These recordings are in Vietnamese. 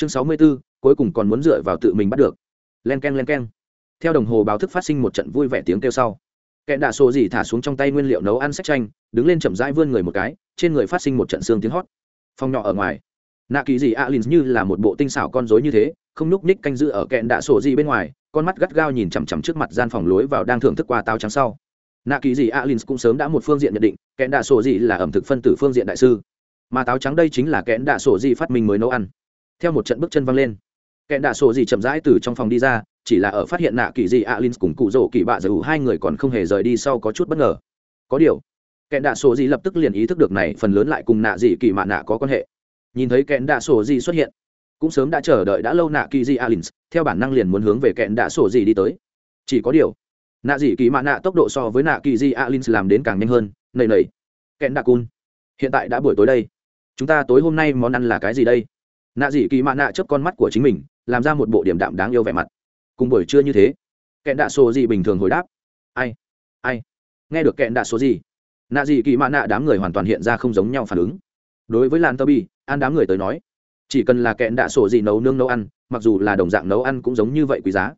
chương sáu mươi 64, cuối cùng còn muốn dựa vào tự mình bắt được. Len k e n len k e n theo đồng hồ báo thức phát sinh một trận vui vẻ tiếng kêu sau kẹn đạ sổ gì thả xuống trong tay nguyên liệu nấu ăn sách tranh đứng lên chậm rãi vươn người một cái trên người phát sinh một trận xương tiếng hót. Phòng nhỏ ở ngoài nạ kỳ gì alin như là một bộ tinh xảo con rối như thế không núp ních canh giữ ở kẹn đạ sổ gì bên ngoài con mắt gắt gao nhìn chằm chằm trước mặt gian phòng lối vào đang thưởng thức qua táo trắng sau. Nạ kỳ gì alin cũng sớm đã một phương diện nhận định kẹn đạ sổ gì là ẩm thực phân tử phương diện đại sư mà táo trắng đây chính là kẹn đạ sổ gì phát minh mới nấu ăn theo một trận bước chân văng lên. Kẹn đạ sổ gì chậm rãi từ trong phòng đi ra, chỉ là ở phát hiện nạ kỳ gì alin cùng cụ rỗ kỳ bạ dù hai người còn không hề rời đi sau có chút bất ngờ. Có điều, kẹn đạ sổ gì lập tức liền ý thức được này phần lớn lại cùng nạ dị kỳ mạ nạ có quan hệ. Nhìn thấy kẹn đạ sổ gì xuất hiện, cũng sớm đã chờ đợi đã lâu nạ kỳ gì alin theo bản năng liền muốn hướng về kẹn đạ sổ gì đi tới. Chỉ có điều, nạ dị kỳ mạ nạ tốc độ so với nạ kỳ di alin làm đến càng nhanh hơn, nầy nầy. Kẹn đạ cun, hiện tại đã buổi tối đây. Chúng ta tối hôm nay món ăn là cái gì đây? Nạ dị kỳ mạ nạ chớp con mắt của chính mình, làm ra một bộ điểm đạm đáng yêu vẻ mặt. Cùng buổi trưa như thế, kẹn đạ số gì bình thường hồi đáp. Ai ai? Nghe được kẹn đạ số gì nạ dị kỳ mạ nạ đám người hoàn toàn hiện ra không giống nhau phản ứng. Đối với lan tơ bi ăn đám người tới nói, chỉ cần là kẹn đạ sổ gì nấu nương nấu ăn, mặc dù là đồng dạng nấu ăn cũng giống như vậy quý giá.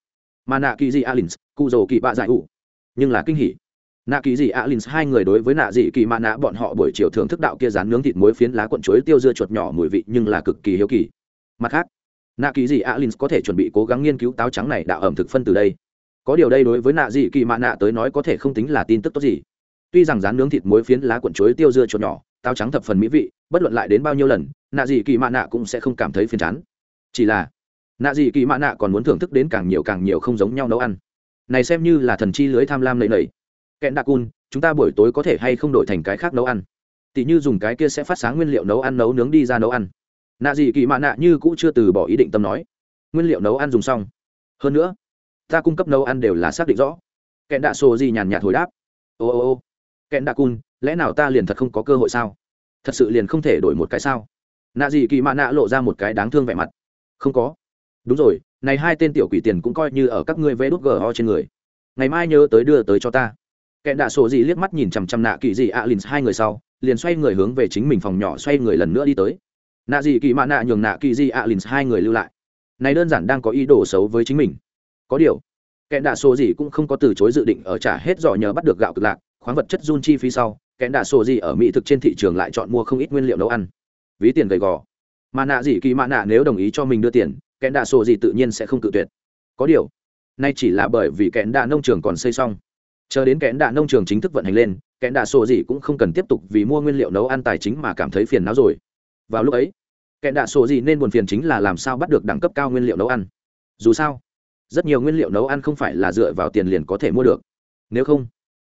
Mà nạ kỳ dị alins, cụ dầu kỳ bạ giải ủ, nhưng là kinh hỉ nạ kỳ dị alins hai người đối với nạ dị kỳ mạ nạ, bọn họ buổi chiều thưởng thức đạo kia rán nướng thịt muối phiến lá cuộn chuối tiêu dưa chuột nhỏ mùi vị nhưng là cực kỳ hiếu kỳ. Mặt khác, nạ kỳ dị alin có thể chuẩn bị cố gắng nghiên cứu táo trắng này đạo ẩm thực phân từ đây. Có điều đây đối với nạ dị kỳ mạ nạ tới nói có thể không tính là tin tức tốt gì. Tuy rằng rán nướng thịt muối phiến lá cuộn chuối tiêu dưa chuột nhỏ, táo trắng thập phần mỹ vị, bất luận lại đến bao nhiêu lần, nạ dị kỳ mạ nạ cũng sẽ không cảm thấy phiền chán. Chỉ là, nạ dị kỳ mạ nạ còn muốn thưởng thức đến càng nhiều càng nhiều không giống nhau nấu ăn. Này xem như là thần chi lưới tham lam lầy lầy kẹn đạ cun, chúng ta buổi tối có thể hay không đổi thành cái khác nấu ăn? Tỉ như dùng cái kia sẽ phát sáng nguyên liệu nấu ăn nấu nướng đi ra nấu ăn. Nạ dị kỳ mạ nạ như cũng chưa từ bỏ ý định tâm nói. Nguyên liệu nấu ăn dùng xong. Hơn nữa, ta cung cấp nấu ăn đều là xác định rõ. Kẹn đạ sổ gì nhàn nhạt hồi đáp. Ô ô ô. Kẹn đạ cun, lẽ nào ta liền thật không có cơ hội sao? Thật sự liền không thể đổi một cái sao? Nạ dị kỳ mạ nạ lộ ra một cái đáng thương vẻ mặt. Không có. Đúng rồi, này hai tên tiểu quỷ tiền cũng coi như ở các ngươi vê đốt gờ ho trên người. Ngày mai nhớ tới đưa tới cho ta kẻ đạ sổ gì liếc mắt nhìn chằm chằm nạ kỳ dị alin hai người sau, liền xoay người hướng về chính mình phòng nhỏ xoay người lần nữa đi tới. Nạ dị kỳ mạ nạ nhường nạ kỳ dị alin hai người lưu lại. Này đơn giản đang có ý đồ xấu với chính mình. Có điều, kẻ đạ sổ gì cũng không có từ chối dự định ở trả hết giỏ nhờ bắt được gạo cực lạc, khoáng vật chất run chi phí sau, kẻ đạ sổ gì ở mỹ thực trên thị trường lại chọn mua không ít nguyên liệu nấu ăn. Ví tiền gầy gò. Mà nạ dị kỳ mạ nạ nếu đồng ý cho mình đưa tiền, kẻ đạ sổ gì tự nhiên sẽ không cự tuyệt. Có điều, nay chỉ là bởi vì kẻ đạ nông trường còn xây xong chờ đến kẹn đạ nông trường chính thức vận hành lên kẹn đạ sổ gì cũng không cần tiếp tục vì mua nguyên liệu nấu ăn tài chính mà cảm thấy phiền não rồi. Vào lúc ấy kẹn đạ sổ gì nên buồn phiền chính là làm sao bắt được đẳng cấp cao nguyên liệu nấu ăn. Dù sao, rất nhiều nguyên liệu nấu ăn không phải là dựa vào tiền liền có thể mua được. Nếu không,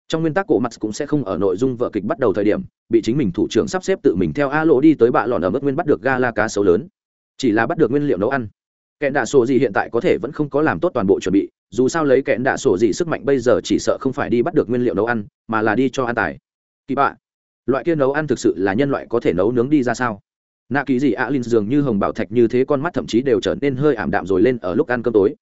trong nguyên tắc cổ mặt cũng sẽ không ở nội dung vợ kịch bắt đầu thời điểm, bị chính mình thủ trưởng sắp xếp tự mình theo a lỗ đi tới bạ lọn ở mức nguyên bắt được ga la cá sấu lớn. Chỉ là bắt được nguyên liệu nấu ăn. Kẹn đạ sổ gì hiện tại có thể vẫn không có làm tốt toàn bộ chuẩn bị dù sao lấy kẹn đạ sổ gì sức mạnh bây giờ chỉ sợ không phải đi bắt được nguyên liệu nấu ăn, mà là đi cho ăn tài. Kỳ bạ, loại kia nấu ăn thực sự là nhân loại có thể nấu nướng đi ra sao? Nạ kỳ gì alin dường như hồng bảo thạch như thế con mắt thậm chí đều trở nên hơi ảm đạm rồi lên ở lúc ăn cơm tối.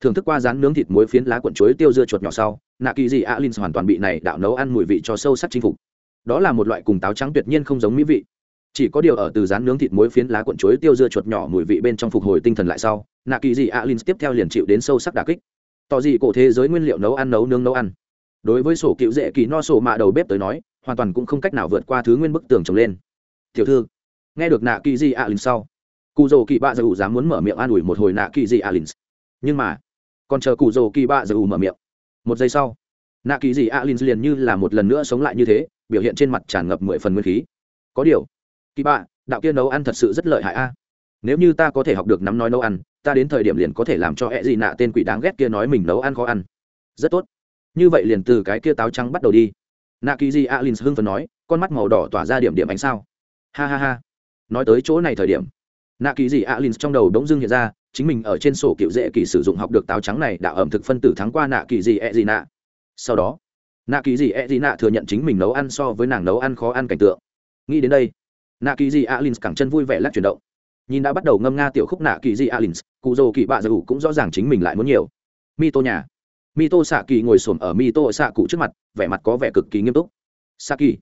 Thưởng thức qua rán nướng thịt muối phiến lá cuộn chuối tiêu dưa chuột nhỏ sau, nạ kỳ gì alin hoàn toàn bị này đạo nấu ăn mùi vị cho sâu sắc chinh phục. Đó là một loại cùng táo trắng tuyệt nhiên không giống mỹ vị. Chỉ có điều ở từ rán nướng thịt muối phiến lá cuộn chuối tiêu dưa chuột nhỏ mùi vị bên trong phục hồi tinh thần lại sau, nạ kỳ dị alin tiếp theo liền chịu đến sâu sắc đà kích tỏ dị cổ thế giới nguyên liệu nấu ăn nấu nướng nấu ăn. Đối với sổ cựu dễ kỳ no sổ mạ đầu bếp tới nói, hoàn toàn cũng không cách nào vượt qua thứ nguyên bức tường trồng lên. Tiểu thư, nghe được nạ kỳ a linh sau, cụ dầu kỳ bạ dầu dám muốn mở miệng an ủi một hồi nạ kỳ a linh nhưng mà, còn chờ cụ dầu kỳ bạ dầu mở miệng. Một giây sau, nạ kỳ a linh liền như là một lần nữa sống lại như thế, biểu hiện trên mặt tràn ngập mười phần nguyên khí. Có điều, kỳ bạ, đạo kia nấu ăn thật sự rất lợi hại a. Nếu như ta có thể học được nắm nói nấu ăn ta đến thời điểm liền có thể làm cho hẹ gì nạ tên quỷ đáng ghét kia nói mình nấu ăn khó ăn. Rất tốt. Như vậy liền từ cái kia táo trắng bắt đầu đi. Nạ kỳ di alin hưng phần nói, con mắt màu đỏ tỏa ra điểm điểm ánh sao. Ha ha ha. Nói tới chỗ này thời điểm, nạ kỳ di alin trong đầu đống dưng hiện ra, chính mình ở trên sổ cựu dễ kỳ sử dụng học được táo trắng này đạo ẩm thực phân tử thắng qua nạ kỳ di e gì nạ. Sau đó, nạ kỳ di e gì nạ thừa nhận chính mình nấu ăn so với nàng nấu ăn khó ăn cảnh tượng. Nghĩ đến đây, nạ kỳ di alin cẳng chân vui vẻ lắc chuyển động nhìn đã bắt đầu ngâm nga tiểu khúc nạ kỳ di alins cụ dô kỳ bạ dầu cũng rõ ràng chính mình lại muốn nhiều mi tô nhà mi tô xạ kỳ ngồi xổm ở mi tô xạ cụ trước mặt vẻ mặt có vẻ cực kỳ nghiêm túc xạ kỳ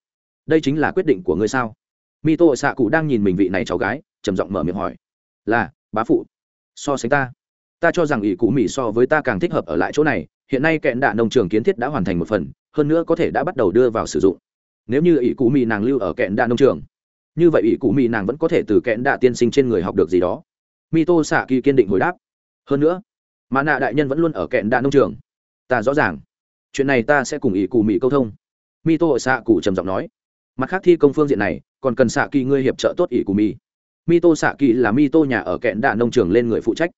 đây chính là quyết định của ngươi sao mi tô xạ cụ đang nhìn mình vị này cháu gái trầm giọng mở miệng hỏi là bá phụ so sánh ta ta cho rằng ỷ cụ mỹ so với ta càng thích hợp ở lại chỗ này hiện nay kẹn đạ nông trường kiến thiết đã hoàn thành một phần hơn nữa có thể đã bắt đầu đưa vào sử dụng nếu như ỷ cụ mỹ nàng lưu ở kẹn đạ nông trường như vậy ỷ cụ mỹ nàng vẫn có thể từ kẹn đạ tiên sinh trên người học được gì đó. Mi tô xạ kỳ kiên định hồi đáp. Hơn nữa, mà nạ đại nhân vẫn luôn ở kẹn đạ nông trường. Ta rõ ràng. Chuyện này ta sẽ cùng ỷ cụ mỹ câu thông. Mi tô xạ cụ trầm giọng nói. Mặt khác thi công phương diện này, còn cần xạ kỳ ngươi hiệp trợ tốt ỷ cụ mỹ mi tô xạ kỳ là mi tô nhà ở kẹn đạ nông trường lên người phụ trách.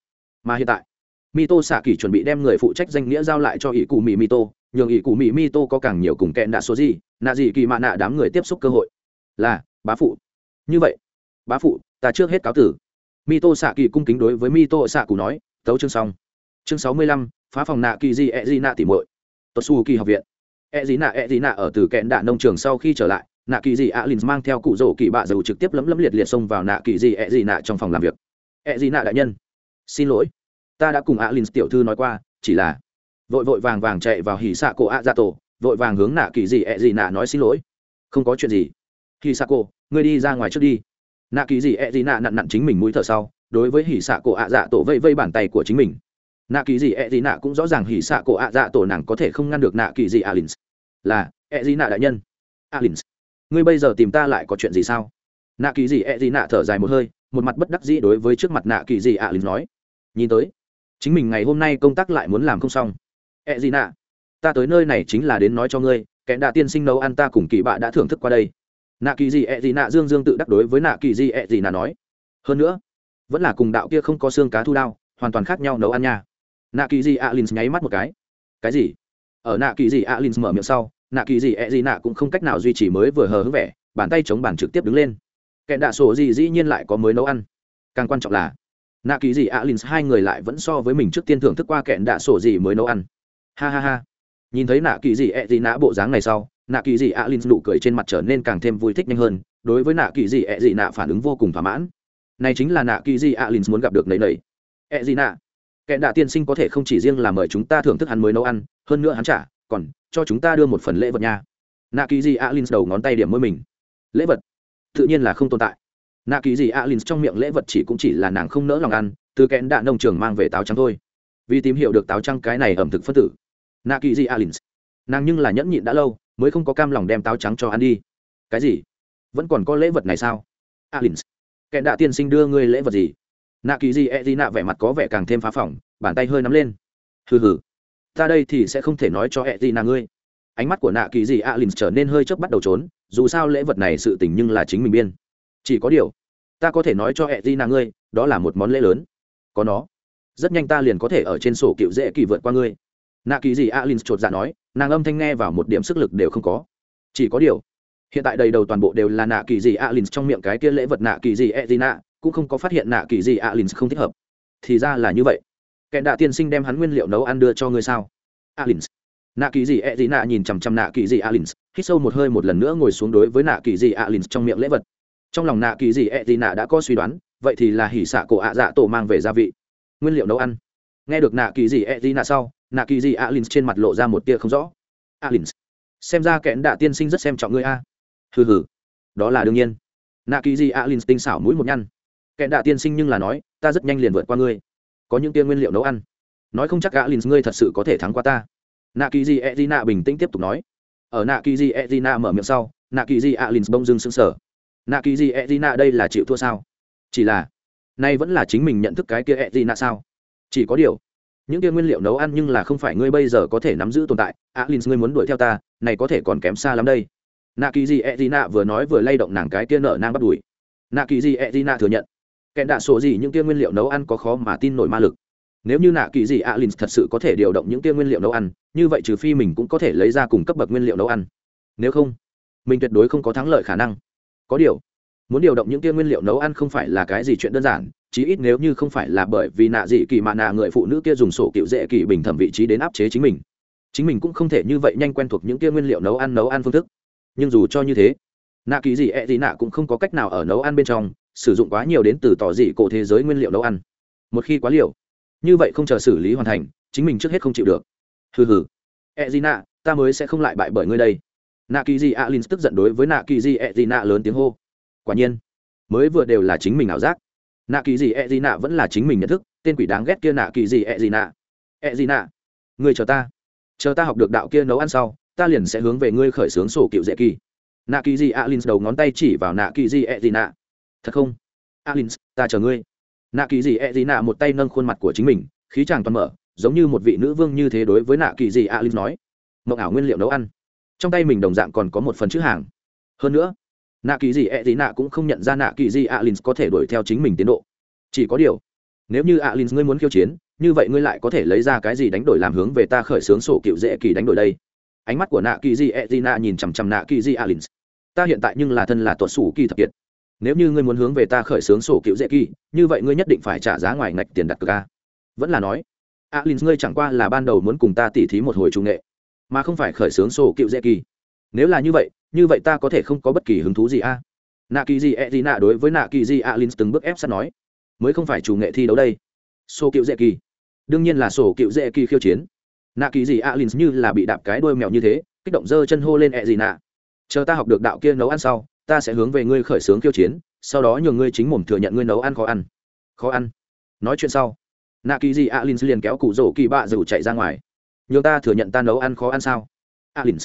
Mà hiện tại mi tô xạ kỳ chuẩn bị đem người phụ trách danh nghĩa giao lại cho ỷ cụ mỹ mi tô nhường ỷ cụ mỹ mi tô có càng nhiều cùng kẹn đạ số gì, nạ gì kỳ mạ nạ đám người tiếp xúc cơ hội. Là bá phụ. Như vậy, bá phụ, ta trước hết cáo tử. Mi tô xạ kỳ cung kính đối với mi tô xạ cụ nói, tấu chương xong. Chương sáu mươi lăm, phá phòng nạ kỳ di e di nạ tỉ mội tuất su kỳ học viện. E di nạ e di nạ ở từ kẹn đạ nông trường sau khi trở lại, nạ kỳ di alin mang theo cụ rổ kỳ bạ dầu trực tiếp lấm lấm liệt liệt xông vào nạ kỳ di e di nạ trong phòng làm việc. E di nạ đại nhân, xin lỗi. Ta đã cùng alin tiểu thư nói qua, chỉ là vội vội vàng vàng chạy vào hỉ xạ cổ a ra tổ vội vàng hướng nạ kỳ di e di nạ nói xin lỗi. Không có chuyện gì hỉ xạ cổ ngươi đi ra ngoài trước đi. Nạ kỳ Dị e di nạ nặn nặn chính mình mũi thở sau, đối với hỉ xạ cổ ạ dạ tổ vây vây bàn tay của chính mình. Nạ kỳ Dị e di nạ cũng rõ ràng hỉ xạ cổ ạ dạ tổ nàng có thể không ngăn được nạ kỳ di alin là e di nạ đại nhân? Alin ngươi bây giờ tìm ta lại có chuyện gì sao? Nạ kỳ dị ẹ、e、dị nạ thở dài một hơi, một mặt bất đắc dĩ đối với trước mặt nạ kỳ dị ạ nói. Nhìn tới, chính mình ngày hôm nay công tác lại muốn làm không xong. Ẹ、e、dị nạ, ta tới nơi này chính là đến nói cho ngươi, kẻ đạ tiên sinh nấu ăn ta cùng kỳ bạ đã thưởng thức qua đây nạ kỳ gì ẹ gì nạ dương dương tự đắc đối với nạ kỳ gì ẹ gì nạ nói, hơn nữa, vẫn là cùng đạo kia không có xương cá thu đao, hoàn toàn khác nhau nấu ăn nha. Nạ kỳ dị alin nháy mắt một cái. Cái gì? Ở nạ kỳ dị alin mở miệng sau, nạ kỳ gì ẹ gì nạ cũng không cách nào duy trì mới vừa hờ hững vẻ, bàn tay chống bàn trực tiếp đứng lên. Kẹn đạ sổ gì dĩ nhiên lại có mới nấu ăn. Càng quan trọng là, nạ kỳ gì alin hai người lại vẫn so với mình trước tiên thưởng thức qua kẹn đạ sổ gì mới nấu ăn. Ha ha ha. Nhìn thấy nạ kỳ gì ẹ gì nạ bộ dáng này sau nạ kỳ dị alin nụ cười trên mặt trở nên càng thêm vui thích nhanh hơn, đối với nạ kỳ Dị ẹ Dị nạ phản ứng vô cùng thỏa mãn. Này chính là nạ kỳ dị alin muốn gặp được nầy nầy ẹ e Dị nạ kẹn đạ tiên sinh có thể không chỉ riêng là mời chúng ta thưởng thức hắn mới nấu ăn, hơn nữa hắn trả, còn cho chúng ta đưa một phần lễ vật nha. Nạ kỳ dị alin đầu ngón tay điểm môi mình. Lễ vật? Tự nhiên là không tồn tại. Nạ kỳ dị alin trong miệng lễ vật chỉ cũng chỉ là nàng không nỡ lòng ăn, từ kẽn đạ nông trường mang về táo trắng thôi. Vì tìm hiểu được táo trắng cái này ẩm thực phân tử. Nạ kỳ dị alin, nàng nhưng là nhẫn nhịn đã lâu mới không có cam lòng đem táo trắng cho ăn đi. Cái gì? Vẫn còn có lễ vật này sao? Alin Kẻ đạ tiên sinh đưa ngươi lễ vật gì? Nạ kỳ gì e gì nạ vẻ mặt có vẻ càng thêm phá phỏng, bàn tay hơi nắm lên. Hừ hừ, ta đây thì sẽ không thể nói cho e gì nạ ngươi. Ánh mắt của nạ kỳ gì alin trở nên hơi chớp bắt đầu trốn, dù sao lễ vật này sự tình nhưng là chính mình biên. Chỉ có điều, ta có thể nói cho e gì nạ ngươi, đó là một món lễ lớn. Có nó. Rất nhanh ta liền có thể ở trên sổ cựu dễ kỳ vượt qua ngươi nạ kỳ dị alin chột dạ nói, nàng âm thanh nghe vào một điểm sức lực đều không có. Chỉ có điều, hiện tại đầy đầu toàn bộ đều là nạ kỳ dị alin trong miệng cái kia lễ vật nạ kỳ dị e gì nạ cũng không có phát hiện nạ kỳ dị alin không thích hợp. Thì ra là như vậy. Kẻ đạ tiên sinh đem hắn nguyên liệu nấu ăn đưa cho ngươi sao? Alin. Nạ kỳ gì e gì nạ nhìn chằm chằm nạ kỳ gì alin, hít sâu một hơi một lần nữa ngồi xuống đối với nạ kỳ gì alin trong miệng lễ vật. Trong lòng nạ kỳ gì e gì nạ đã có suy đoán, vậy thì là hỉ xạ cổ ạ dạ tổ mang về gia vị. Nguyên liệu nấu ăn. Nghe được nạ kỳ gì e gì nạ sau nạ kỳ di alin trên mặt lộ ra một tia không rõ. Alin xem ra kẽn đạ tiên sinh rất xem trọng ngươi a. Hừ hừ, đó là đương nhiên. Nạ kỳ di alin tinh xảo mũi một nhăn. Kẽn đạ tiên sinh nhưng là nói, ta rất nhanh liền vượt qua ngươi. Có những tia nguyên liệu nấu ăn. Nói không chắc alin ngươi thật sự có thể thắng qua ta. Nạ kỳ di e d i n a bình tĩnh tiếp tục nói. Ở nạ kỳ di e d i n a mở miệng sau, nạ kỳ di alin bông dưng sững sờ. Nạ kỳ di e d i n a đây là chịu thua sao? Chỉ là, nay vẫn là chính mình nhận thức cái kia e d i n a sao? Chỉ có điều những kia nguyên liệu nấu ăn nhưng là không phải ngươi bây giờ có thể nắm giữ tồn tại. À, A lynx ngươi muốn đuổi theo ta, này có thể còn kém xa lắm đây. Nạ kỳ di e d i vừa nói vừa lay động nàng cái kia nợ nang bắt đùi nạ kỳ di e d i n thừa nhận. Kẹn đạ sổ gì những kia nguyên liệu nấu ăn có khó mà tin nổi ma lực. Nếu như nạ kỳ Di alin à, thật sự có thể điều động những kia nguyên liệu nấu ăn, như vậy trừ phi mình cũng có thể lấy ra cùng cấp bậc nguyên liệu nấu ăn. Nếu không, mình tuyệt đối không có thắng lợi khả năng. Có điều, muốn điều động những kia nguyên liệu nấu ăn không phải là cái gì chuyện đơn giản chí ít nếu như không phải là bởi vì nạ dị kỳ mạ nạ người phụ nữ kia dùng sổ cựu dễ kỳ bình thẩm vị trí đến áp chế chính mình. Chính mình cũng không thể như vậy nhanh quen thuộc những kia nguyên liệu nấu ăn nấu ăn phương thức. Nhưng dù cho như thế, nạ kỳ dị ẹ dị nạ cũng không có cách nào ở nấu ăn bên trong sử dụng quá nhiều đến từ tỏ dị cổ thế giới nguyên liệu nấu ăn. Một khi quá liều, như vậy không chờ xử lý hoàn thành, chính mình trước hết không chịu được. Hừ hừ. E dị nạ, ta mới sẽ không lại bại bởi ngươi đây. Nạ kỳ dị alin tức giận đối với nạ kỳ dị e dị nạ lớn tiếng hô. Quả nhiên, mới vừa đều là chính mình ảo giác nạ kỳ gì e gì nạ vẫn là chính mình nhận thức, tên quỷ đáng ghét kia nạ kỳ gì ẹ gì nạ. Ẹ gì nạ, người chờ ta. Chờ ta học được đạo kia nấu ăn sau, ta liền sẽ hướng về ngươi khởi xướng sổ cựu dễ kỳ. Nạ kỳ gì alin đầu ngón tay chỉ vào nạ kỳ gì ẹ gì nạ. Thật không? Alin ta chờ ngươi. Nạ kỳ gì ẹ gì nạ một tay nâng khuôn mặt của chính mình, khí chàng toàn mở, giống như một vị nữ vương như thế đối với nạ kỳ gì alin nói. Mộng ảo nguyên liệu nấu ăn. Trong tay mình đồng dạng còn có một phần chữ hàng. Hơn nữa nạ kỳ gì ẹ gì nạ cũng không nhận ra nạ kỳ gì alin có thể đuổi theo chính mình tiến độ. Chỉ có điều, nếu như alin ngươi muốn khiêu chiến, như vậy ngươi lại có thể lấy ra cái gì đánh đổi làm hướng về ta khởi xướng sổ cựu dễ kỳ đánh đổi đây? Ánh mắt của nạ kỳ di e d i n a nhìn chằm chằm nạ kỳ di alin ta hiện tại nhưng là thân là tuột sủ kỳ thập kiệt. Nếu như ngươi muốn hướng về ta khởi xướng sổ cựu dễ kỳ, như vậy ngươi nhất định phải trả giá ngoài ngạch tiền đặt cược a. Vẫn là nói alin ngươi chẳng qua là ban đầu muốn cùng ta tỉ thí một hồi trung nghệ, mà không phải khởi xướng sổ cựu dễ kỳ. Nếu là như vậy như vậy ta có thể không có bất kỳ hứng thú gì a? Nạ kỳ di e d i đối với nạ kỳ di alin từng bước ép sát nói, mới không phải chủ nghệ thi đấu đây. Sổ cựu dễ kỳ. Đương nhiên là sổ cựu dễ kỳ khiêu chiến. Nạ kỳ gì alin như là bị đạp cái đôi mèo như thế, kích động dơ chân hô lên e ẹ gì nạ. Chờ ta học được đạo kia nấu ăn sau, ta sẽ hướng về ngươi khởi xướng khiêu chiến, sau đó nhường ngươi chính mồm thừa nhận ngươi nấu ăn khó ăn. Khó ăn. Nói chuyện sau, nạ kỳ gì alin liền kéo cụ rổ kỳ bạ rủ chạy ra ngoài. Nhường ta thừa nhận ta nấu ăn khó ăn sao? Alin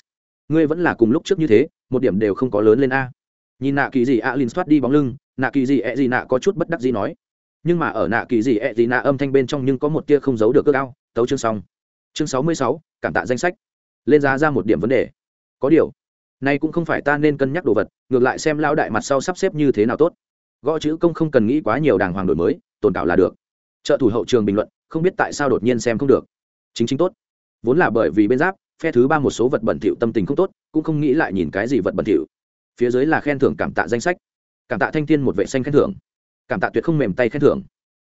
ngươi vẫn là cùng lúc trước như thế, một điểm đều không có lớn lên a. Nhìn nạ kỳ gì alin thoát đi bóng lưng, nạ kỳ gì e gì nạ có chút bất đắc gì nói. Nhưng mà ở nạ kỳ gì e gì nạ âm thanh bên trong nhưng có một tia không giấu được cước ao tấu chương xong. Chương sáu mươi sáu, cảm tạ danh sách. Lên giá ra một điểm vấn đề. Có điều, nay cũng không phải ta nên cân nhắc đồ vật, ngược lại xem lao đại mặt sau sắp xếp như thế nào tốt. Gõ chữ công không cần nghĩ quá nhiều đàng hoàng đổi mới, tồn cảo là được. Trợ thủ hậu trường bình luận, không biết tại sao đột nhiên xem không được. Chính chính tốt. Vốn là bởi vì bên giáp phe thứ ba một số vật bẩn thỉu tâm tình không tốt, cũng không nghĩ lại nhìn cái gì vật bẩn thỉu. Phía dưới là khen thưởng cảm tạ danh sách. Cảm tạ thanh thiên một vệ xanh khen thưởng. Cảm tạ tuyệt không mềm tay khen thưởng.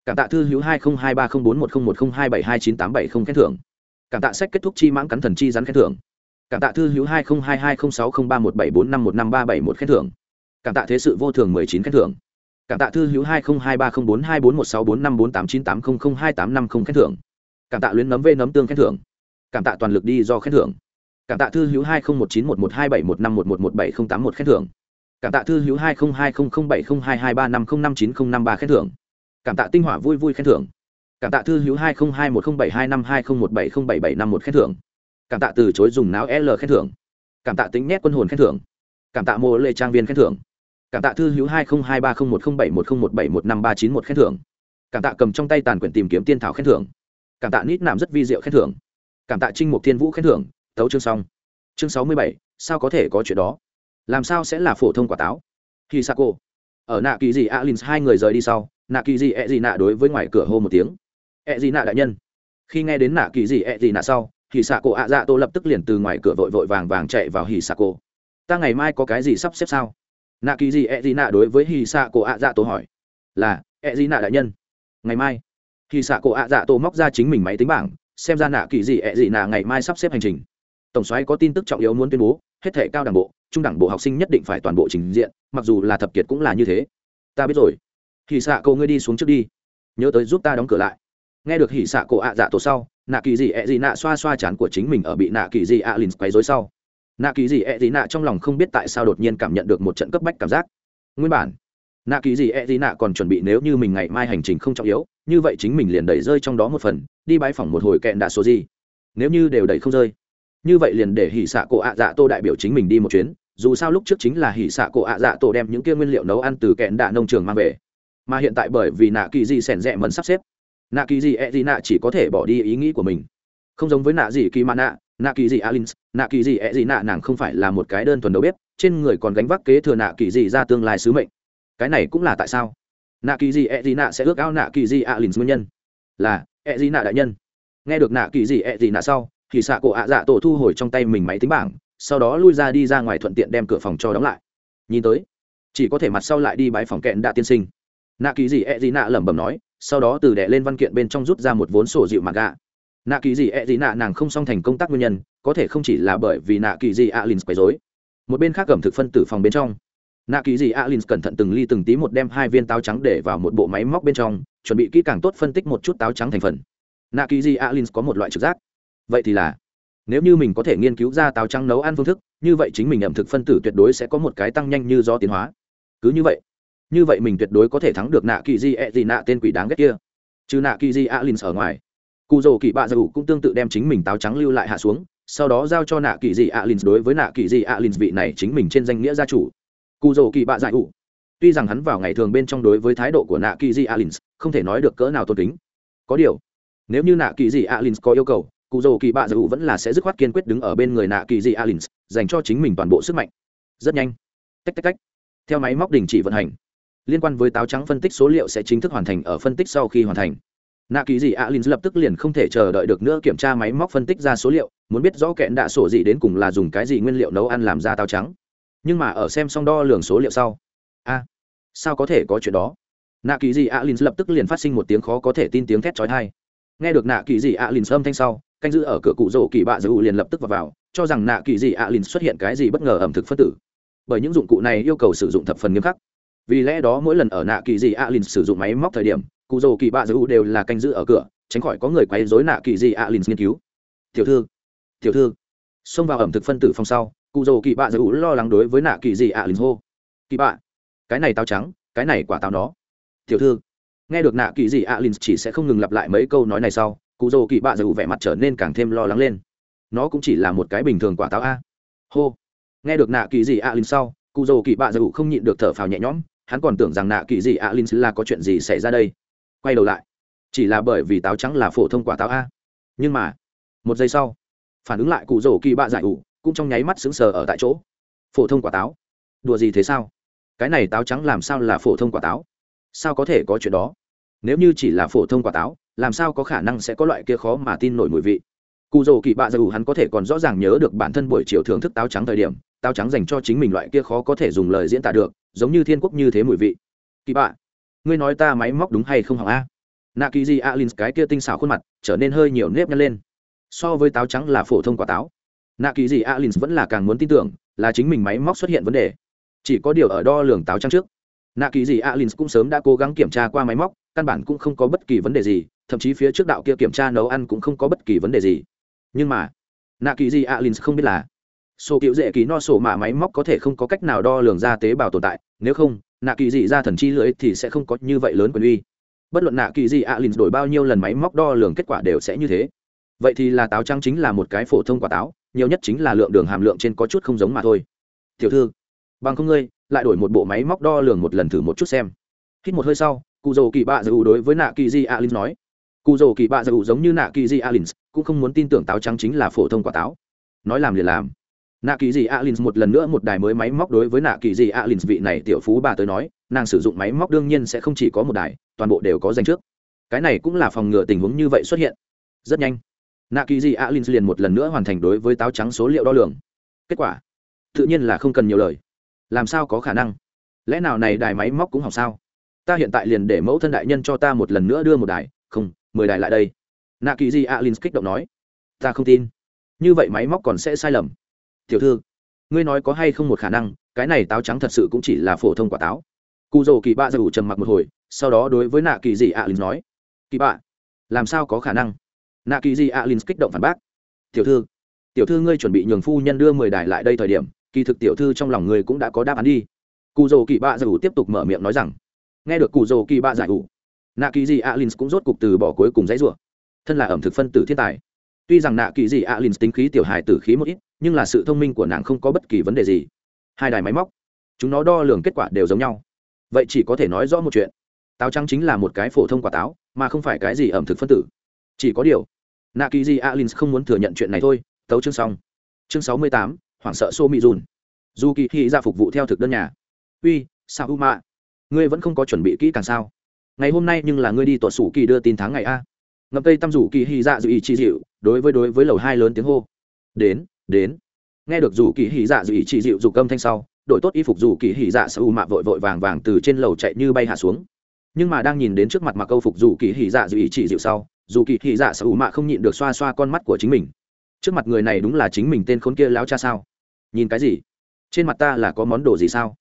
Cảm tạ thư hữu hai nghìn hai ba không bốn một không một không hai bảy hai chín tám bảy không khen thưởng. Cảm tạ sách kết thúc chi mãng cắn thần chi rắn khen thưởng. Cảm tạ thư hữu hai nghìn hai hai không sáu không ba một bảy bốn năm một năm ba bảy một khen thưởng. Cảm tạ thế sự vô thường mười chín khen thưởng. Cảm tạ thư hữu hai nghìn hai ba không bốn hai bốn một sáu bốn năm bốn tám chín tám không không hai tám năm không khen thưởng. Cảm tạ luyến nấm vê nấm tương khen thưởng cảm tạ toàn lực đi do khen thưởng cảm tạ thư hữu hai nghìn một chín một một hai bảy một năm một một một bảy không tám một khen thưởng cảm tạ thư hữu hai nghìn hai không bảy không hai hai ba năm không năm chín không năm ba khen thưởng cảm tạ tinh hỏa vui vui khen thưởng cảm tạ thư hữu hai nghìn hai một không bảy hai năm hai không một bảy không bảy bảy năm một khen thưởng cảm tạ từ chối dùng não l khen thưởng cảm tạ tính nét quân hồn khen thưởng cảm tạ mô lệ trang viên khen thưởng cảm tạ thư hữu hai nghìn hai ba không một không bảy một không một bảy một năm ba chín một khen thưởng cảm tạ cầm trong tay tàn quyển tìm kiếm tiên thảo khen thưởng cảm tạ nít nạm rất vi diệu khen thưởng cảm tạ trinh mục thiên vũ khen thưởng, tấu chương xong. Chương sáu mươi bảy, sao có thể có chuyện đó? Làm sao sẽ là phổ thông quả táo? Khi sa cô ở nạ kỳ gì alin hai người rời đi sau, nạ kỳ gì ẹ gì nạ đối với ngoài cửa hô một tiếng. Ẹ gì nạ đại nhân. Khi nghe đến nạ kỳ gì ẹ gì nạ sau thì xạ cổ ạ dạ tô lập tức liền từ ngoài cửa vội vội vàng vàng chạy vào hì xạ cổ ta ngày mai có cái gì sắp xếp sao? Nạ kỳ gì ẹ gì nạ đối với hì xạ cổ ạ dạ tô hỏi. Là ẹ gì nạ đại nhân. Ngày mai hì xạ cổ ạ dạ tô móc ra chính mình máy tính bảng xem ra nạ kỳ gì ẹ gì nạ ngày mai sắp xếp hành trình. Tổng xoáy có tin tức trọng yếu muốn tuyên bố, hết thể cao đảng bộ, trung đảng bộ học sinh nhất định phải toàn bộ trình diện, mặc dù là thập kiệt cũng là như thế. Ta biết rồi. Hỉ xạ cậu ngươi đi xuống trước đi. Nhớ tới giúp ta đóng cửa lại. Nghe được hỉ xạ cổ ạ dạ tổ sau, nạ kỳ gì ẹ gì nạ xoa xoa chán của chính mình ở bị nạ kỳ gì ạ lìn quấy dối sau. Nạ kỳ gì ẹ gì nạ trong lòng không biết tại sao đột nhiên cảm nhận được một trận cấp bách cảm giác. Nguyên bản nạ kỳ gì e gì nạ còn chuẩn bị nếu như mình ngày mai hành trình không trọng yếu, như vậy chính mình liền đẩy rơi trong đó một phần, đi bãi phỏng một hồi kẹn đạ số gì. Nếu như đều đẩy không rơi, như vậy liền để hỉ xạ cổ ạ dạ tô đại biểu chính mình đi một chuyến, dù sao lúc trước chính là hỉ xạ cổ ạ dạ tô đem những kia nguyên liệu nấu ăn từ kẹn đạ nông trường mang về. Mà hiện tại bởi vì nạ kỳ gì sẻn rẽ mần sắp xếp, nạ kỳ gì e gì nạ chỉ có thể bỏ đi ý nghĩ của mình. Không giống với nạ gì kỳ mà nạ nạ kỳ gì alin nạ kỳ gì e gì nạ nàng không phải là một cái đơn thuần đầu bếp, trên người còn gánh vác kế thừa nạ kỳ gì ra tương lai sứ mệnh cái này cũng là tại sao? Nạ kỳ gì e gì nạ sẽ ước ao nạ kỳ gì ạ lìn nguyên nhân. Là e gì nạ đại nhân. Nghe được nạ kỳ gì e gì nạ sau, thì xạ cổ ạ dạ tổ thu hồi trong tay mình máy tính bảng, sau đó lui ra đi ra ngoài thuận tiện đem cửa phòng cho đóng lại. Nhìn tới, chỉ có thể mặt sau lại đi bãi phòng kẹn đạ tiên sinh. Nạ kỳ gì e gì nạ lẩm bẩm nói, sau đó từ đẻ lên văn kiện bên trong rút ra một vốn sổ dịu mặt gạ. Nạ kỳ gì e gì nạ nàng không song thành công tác nguyên nhân, có thể không chỉ là bởi vì nạ kỳ gì ạ lìn quấy dối một bên khác cầm thực phân tử phòng bên trong nạ kỳ gì alin cẩn thận từng ly từng tí một đem hai viên táo trắng để vào một bộ máy móc bên trong, chuẩn bị kỹ càng tốt phân tích một chút táo trắng thành phần. Nạ kỳ gì alin có một loại trực giác. Vậy thì là, nếu như mình có thể nghiên cứu ra táo trắng nấu ăn phương thức, như vậy chính mình ẩm thực phân tử tuyệt đối sẽ có một cái tăng nhanh như do tiến hóa. Cứ như vậy như vậy mình tuyệt đối có thể thắng được nạ kỳ di ẹ gì nạ tên quỷ đáng ghét kia. Trừ nạ kỳ di alin ở ngoài cụ dầu kỳ bạ dầu cũng tương tự đem chính mình táo trắng lưu lại hạ xuống, sau đó giao cho nạ kỳ di alin đối với nạ kỳ di alin vị này chính mình trên danh nghĩa gia chủ cụ rồ kỳ bạ giải ủ. Tuy rằng hắn vào ngày thường bên trong đối với thái độ của nạ kỳ di alin không thể nói được cỡ nào tôn kính. Có điều, nếu như nạ kỳ di alin có yêu cầu, cụ rồ kỳ bạ giải ủ vẫn là sẽ dứt khoát kiên quyết đứng ở bên người nạ kỳ di alin dành cho chính mình toàn bộ sức mạnh. Rất nhanh. Tách tách tách. Theo máy móc đình chỉ vận hành, liên quan với táo trắng phân tích số liệu sẽ chính thức hoàn thành ở phân tích sau khi hoàn thành. Nạ kỳ dị alin lập tức liền không thể chờ đợi được nữa kiểm tra máy móc phân tích ra số liệu, muốn biết rõ kẽn đạ sổ gì đến cùng là dùng cái gì nguyên liệu nấu ăn làm ra táo trắng nhưng mà ở xem xong đo lường số liệu sau a sao có thể có chuyện đó? Nạ kỳ gì alin lập tức liền phát sinh một tiếng khó có thể tin tiếng thét chói tai. Nghe được nạ kỳ gì alin âm thanh sau canh giữ ở cửa cụ rỗ kỳ bạ dữ liền lập tức vào, vào cho rằng nạ kỳ gì alin xuất hiện cái gì bất ngờ ẩm thực phân tử. Bởi những dụng cụ này yêu cầu sử dụng thập phần nghiêm khắc. Vì lẽ đó mỗi lần ở nạ kỳ gì alin sử dụng máy móc thời điểm cụ dầu kỳ bạ dữ đều là canh giữ ở cửa tránh khỏi có người quấy dối nạ kỳ gì alin nghiên cứu. Tiểu thư tiểu thư. Xông vào ẩm thực phân tử phòng sau cụ rồ kỳ bạ giữ lo lắng đối với nạ kỳ gì lính hô. Kỳ bạ, cái này táo trắng, cái này quả táo nó. Tiểu thư, nghe được nạ kỳ gì lính chỉ sẽ không ngừng lặp lại mấy câu nói này sau, cụ rồ kỳ bạ giữ vẻ mặt trở nên càng thêm lo lắng lên. Nó cũng chỉ là một cái bình thường quả táo a. Hô, nghe được nạ kỳ gì lính sau, cụ rồ kỳ bạ giữ không nhịn được thở phào nhẹ nhõm, hắn còn tưởng rằng nạ kỳ gì lính là có chuyện gì xảy ra đây. Quay đầu lại, chỉ là bởi vì táo trắng là phổ thông quả táo a. Nhưng mà, một giây sau, phản ứng lại cụ rổ kỳ bạ giải ủ cũng trong nháy mắt sững sờ ở tại chỗ. Phổ thông quả táo. Đùa gì thế sao? Cái này táo trắng làm sao là phổ thông quả táo? Sao có thể có chuyện đó? Nếu như chỉ là phổ thông quả táo, làm sao có khả năng sẽ có loại kia khó mà tin nổi mùi vị? Cụ rổ kỳ bạ dù hắn có thể còn rõ ràng nhớ được bản thân buổi chiều thưởng thức táo trắng thời điểm, táo trắng dành cho chính mình loại kia khó có thể dùng lời diễn tả được, giống như thiên quốc như thế mùi vị. Kỳ bạ, ngươi nói ta máy móc đúng hay không hỏng a? Nạ kỳ di alin cái kia tinh xảo khuôn mặt, trở nên hơi nhiều nếp nhăn lên. So với táo trắng là phổ thông quả táo nạ kỳ di alin vẫn là càng muốn tin tưởng, là chính mình máy móc xuất hiện vấn đề. Chỉ có điều ở đo lường táo trăng trước, nạ kỳ di alin cũng sớm đã cố gắng kiểm tra qua máy móc, căn bản cũng không có bất kỳ vấn đề gì, thậm chí phía trước đạo kia kiểm tra nấu ăn cũng không có bất kỳ vấn đề gì. Nhưng mà, nạ kỳ di alin không biết là sổ cựu dễ ký no sổ mạ máy móc có thể không có cách nào đo lường ra tế bào tồn tại, nếu không, nạ kỳ dị ra thần chi lưỡi thì sẽ không có như vậy lớn quyền uy. Bất luận nạ kỳ dị alin đổi bao nhiêu lần máy móc đo lường kết quả đều sẽ như thế. Vậy thì là táo trắng chính là một cái phổ thông quả táo nhiều nhất chính là lượng đường hàm lượng trên có chút không giống mà thôi. Tiểu thư, bằng không ngươi, lại đổi một bộ máy móc đo lường một lần thử một chút xem. Hít một hơi sau cụ dầu kỳ bạ dầu đối với nạ kỳ di alin nói. Cụ dầu kỳ bạ dầu giống như nạ kỳ di alin cũng không muốn tin tưởng táo trắng chính là phổ thông quả táo. Nói làm liền làm. Nạ kỳ di alin một lần nữa một đài mới máy móc đối với nạ kỳ di alin vị này tiểu phú bà tới nói, nàng sử dụng máy móc đương nhiên sẽ không chỉ có một đài, toàn bộ đều có danh trước. Cái này cũng là phòng ngừa tình huống như vậy xuất hiện. Rất nhanh nạ kỳ dị alin liền một lần nữa hoàn thành đối với táo trắng số liệu đo lường. Kết quả, tự nhiên là không cần nhiều lời. Làm sao có khả năng? Lẽ nào này đài máy móc cũng hỏng sao? Ta hiện tại liền để mẫu thân đại nhân cho ta một lần nữa đưa một đài. Không, mười đài lại đây. Nạ kỳ di alin kích động nói. Ta không tin. Như vậy máy móc còn sẽ sai lầm. Tiểu thư, ngươi nói có hay không một khả năng, cái này táo trắng thật sự cũng chỉ là phổ thông quả táo. Cụ rồ kỳ bạ ủ trầm mặc một hồi, sau đó đối với nạ kỳ dị alin nói. Kỳ bạ, làm sao có khả năng? Nạ kỳ di alin kích động phản bác. Tiểu thư tiểu thư ngươi chuẩn bị nhường phu nhân đưa mười đài lại đây thời điểm, kỳ thực tiểu thư trong lòng ngươi cũng đã có đáp án đi. Cụ dầu kỳ bạ dù tiếp tục mở miệng nói rằng, nghe được cụ dầu kỳ bạ giải ủ, nạ kỳ di alin cũng rốt cục từ bỏ cuối cùng dãy rủa. Thân là ẩm thực phân tử thiên tài. Tuy rằng nạ kỳ di alin tính khí tiểu hài tử khí một ít, nhưng là sự thông minh của nàng không có bất kỳ vấn đề gì. Hai đài máy móc, chúng nó đo lường kết quả đều giống nhau. Vậy chỉ có thể nói rõ một chuyện. Táo trắng chính là một cái phổ thông quả táo, mà không phải cái gì ẩm thực phân tử. Chỉ có điều nạ kỳ di alin không muốn thừa nhận chuyện này thôi, tấu chương xong. Chương sáu mươi tám, hoảng sợ xô mị dùn. Dù kỳ hy ra dạ phục vụ theo thực đơn nhà. Uy, sao u mạ? Ngươi vẫn không có chuẩn bị kỹ càng sao? Ngày hôm nay nhưng là ngươi đi tuột sủ kỳ đưa tin tháng ngày a. Ngập tây tâm rủ kỳ hy dạ dự ý chi dịu, đối với đối với lầu hai lớn tiếng hô. Đến đến. Nghe được rủ kỳ hy dạ dự ý chỉ dịu dù câm thanh sau, đội tốt y phục rủ kỳ hy dạ sa u mạ vội vội vàng vàng từ trên lầu chạy như bay hạ xuống. Nhưng mà đang nhìn đến trước mặt mặc câu phục rủ kỳ hy dạ dự ý chỉ dịu sau dù kỳ thị dạ sở u mạ không nhịn được xoa xoa con mắt của chính mình. Trước mặt người này đúng là chính mình tên khốn kia láo cha sao? Nhìn cái gì? Trên mặt ta là có món đồ gì sao?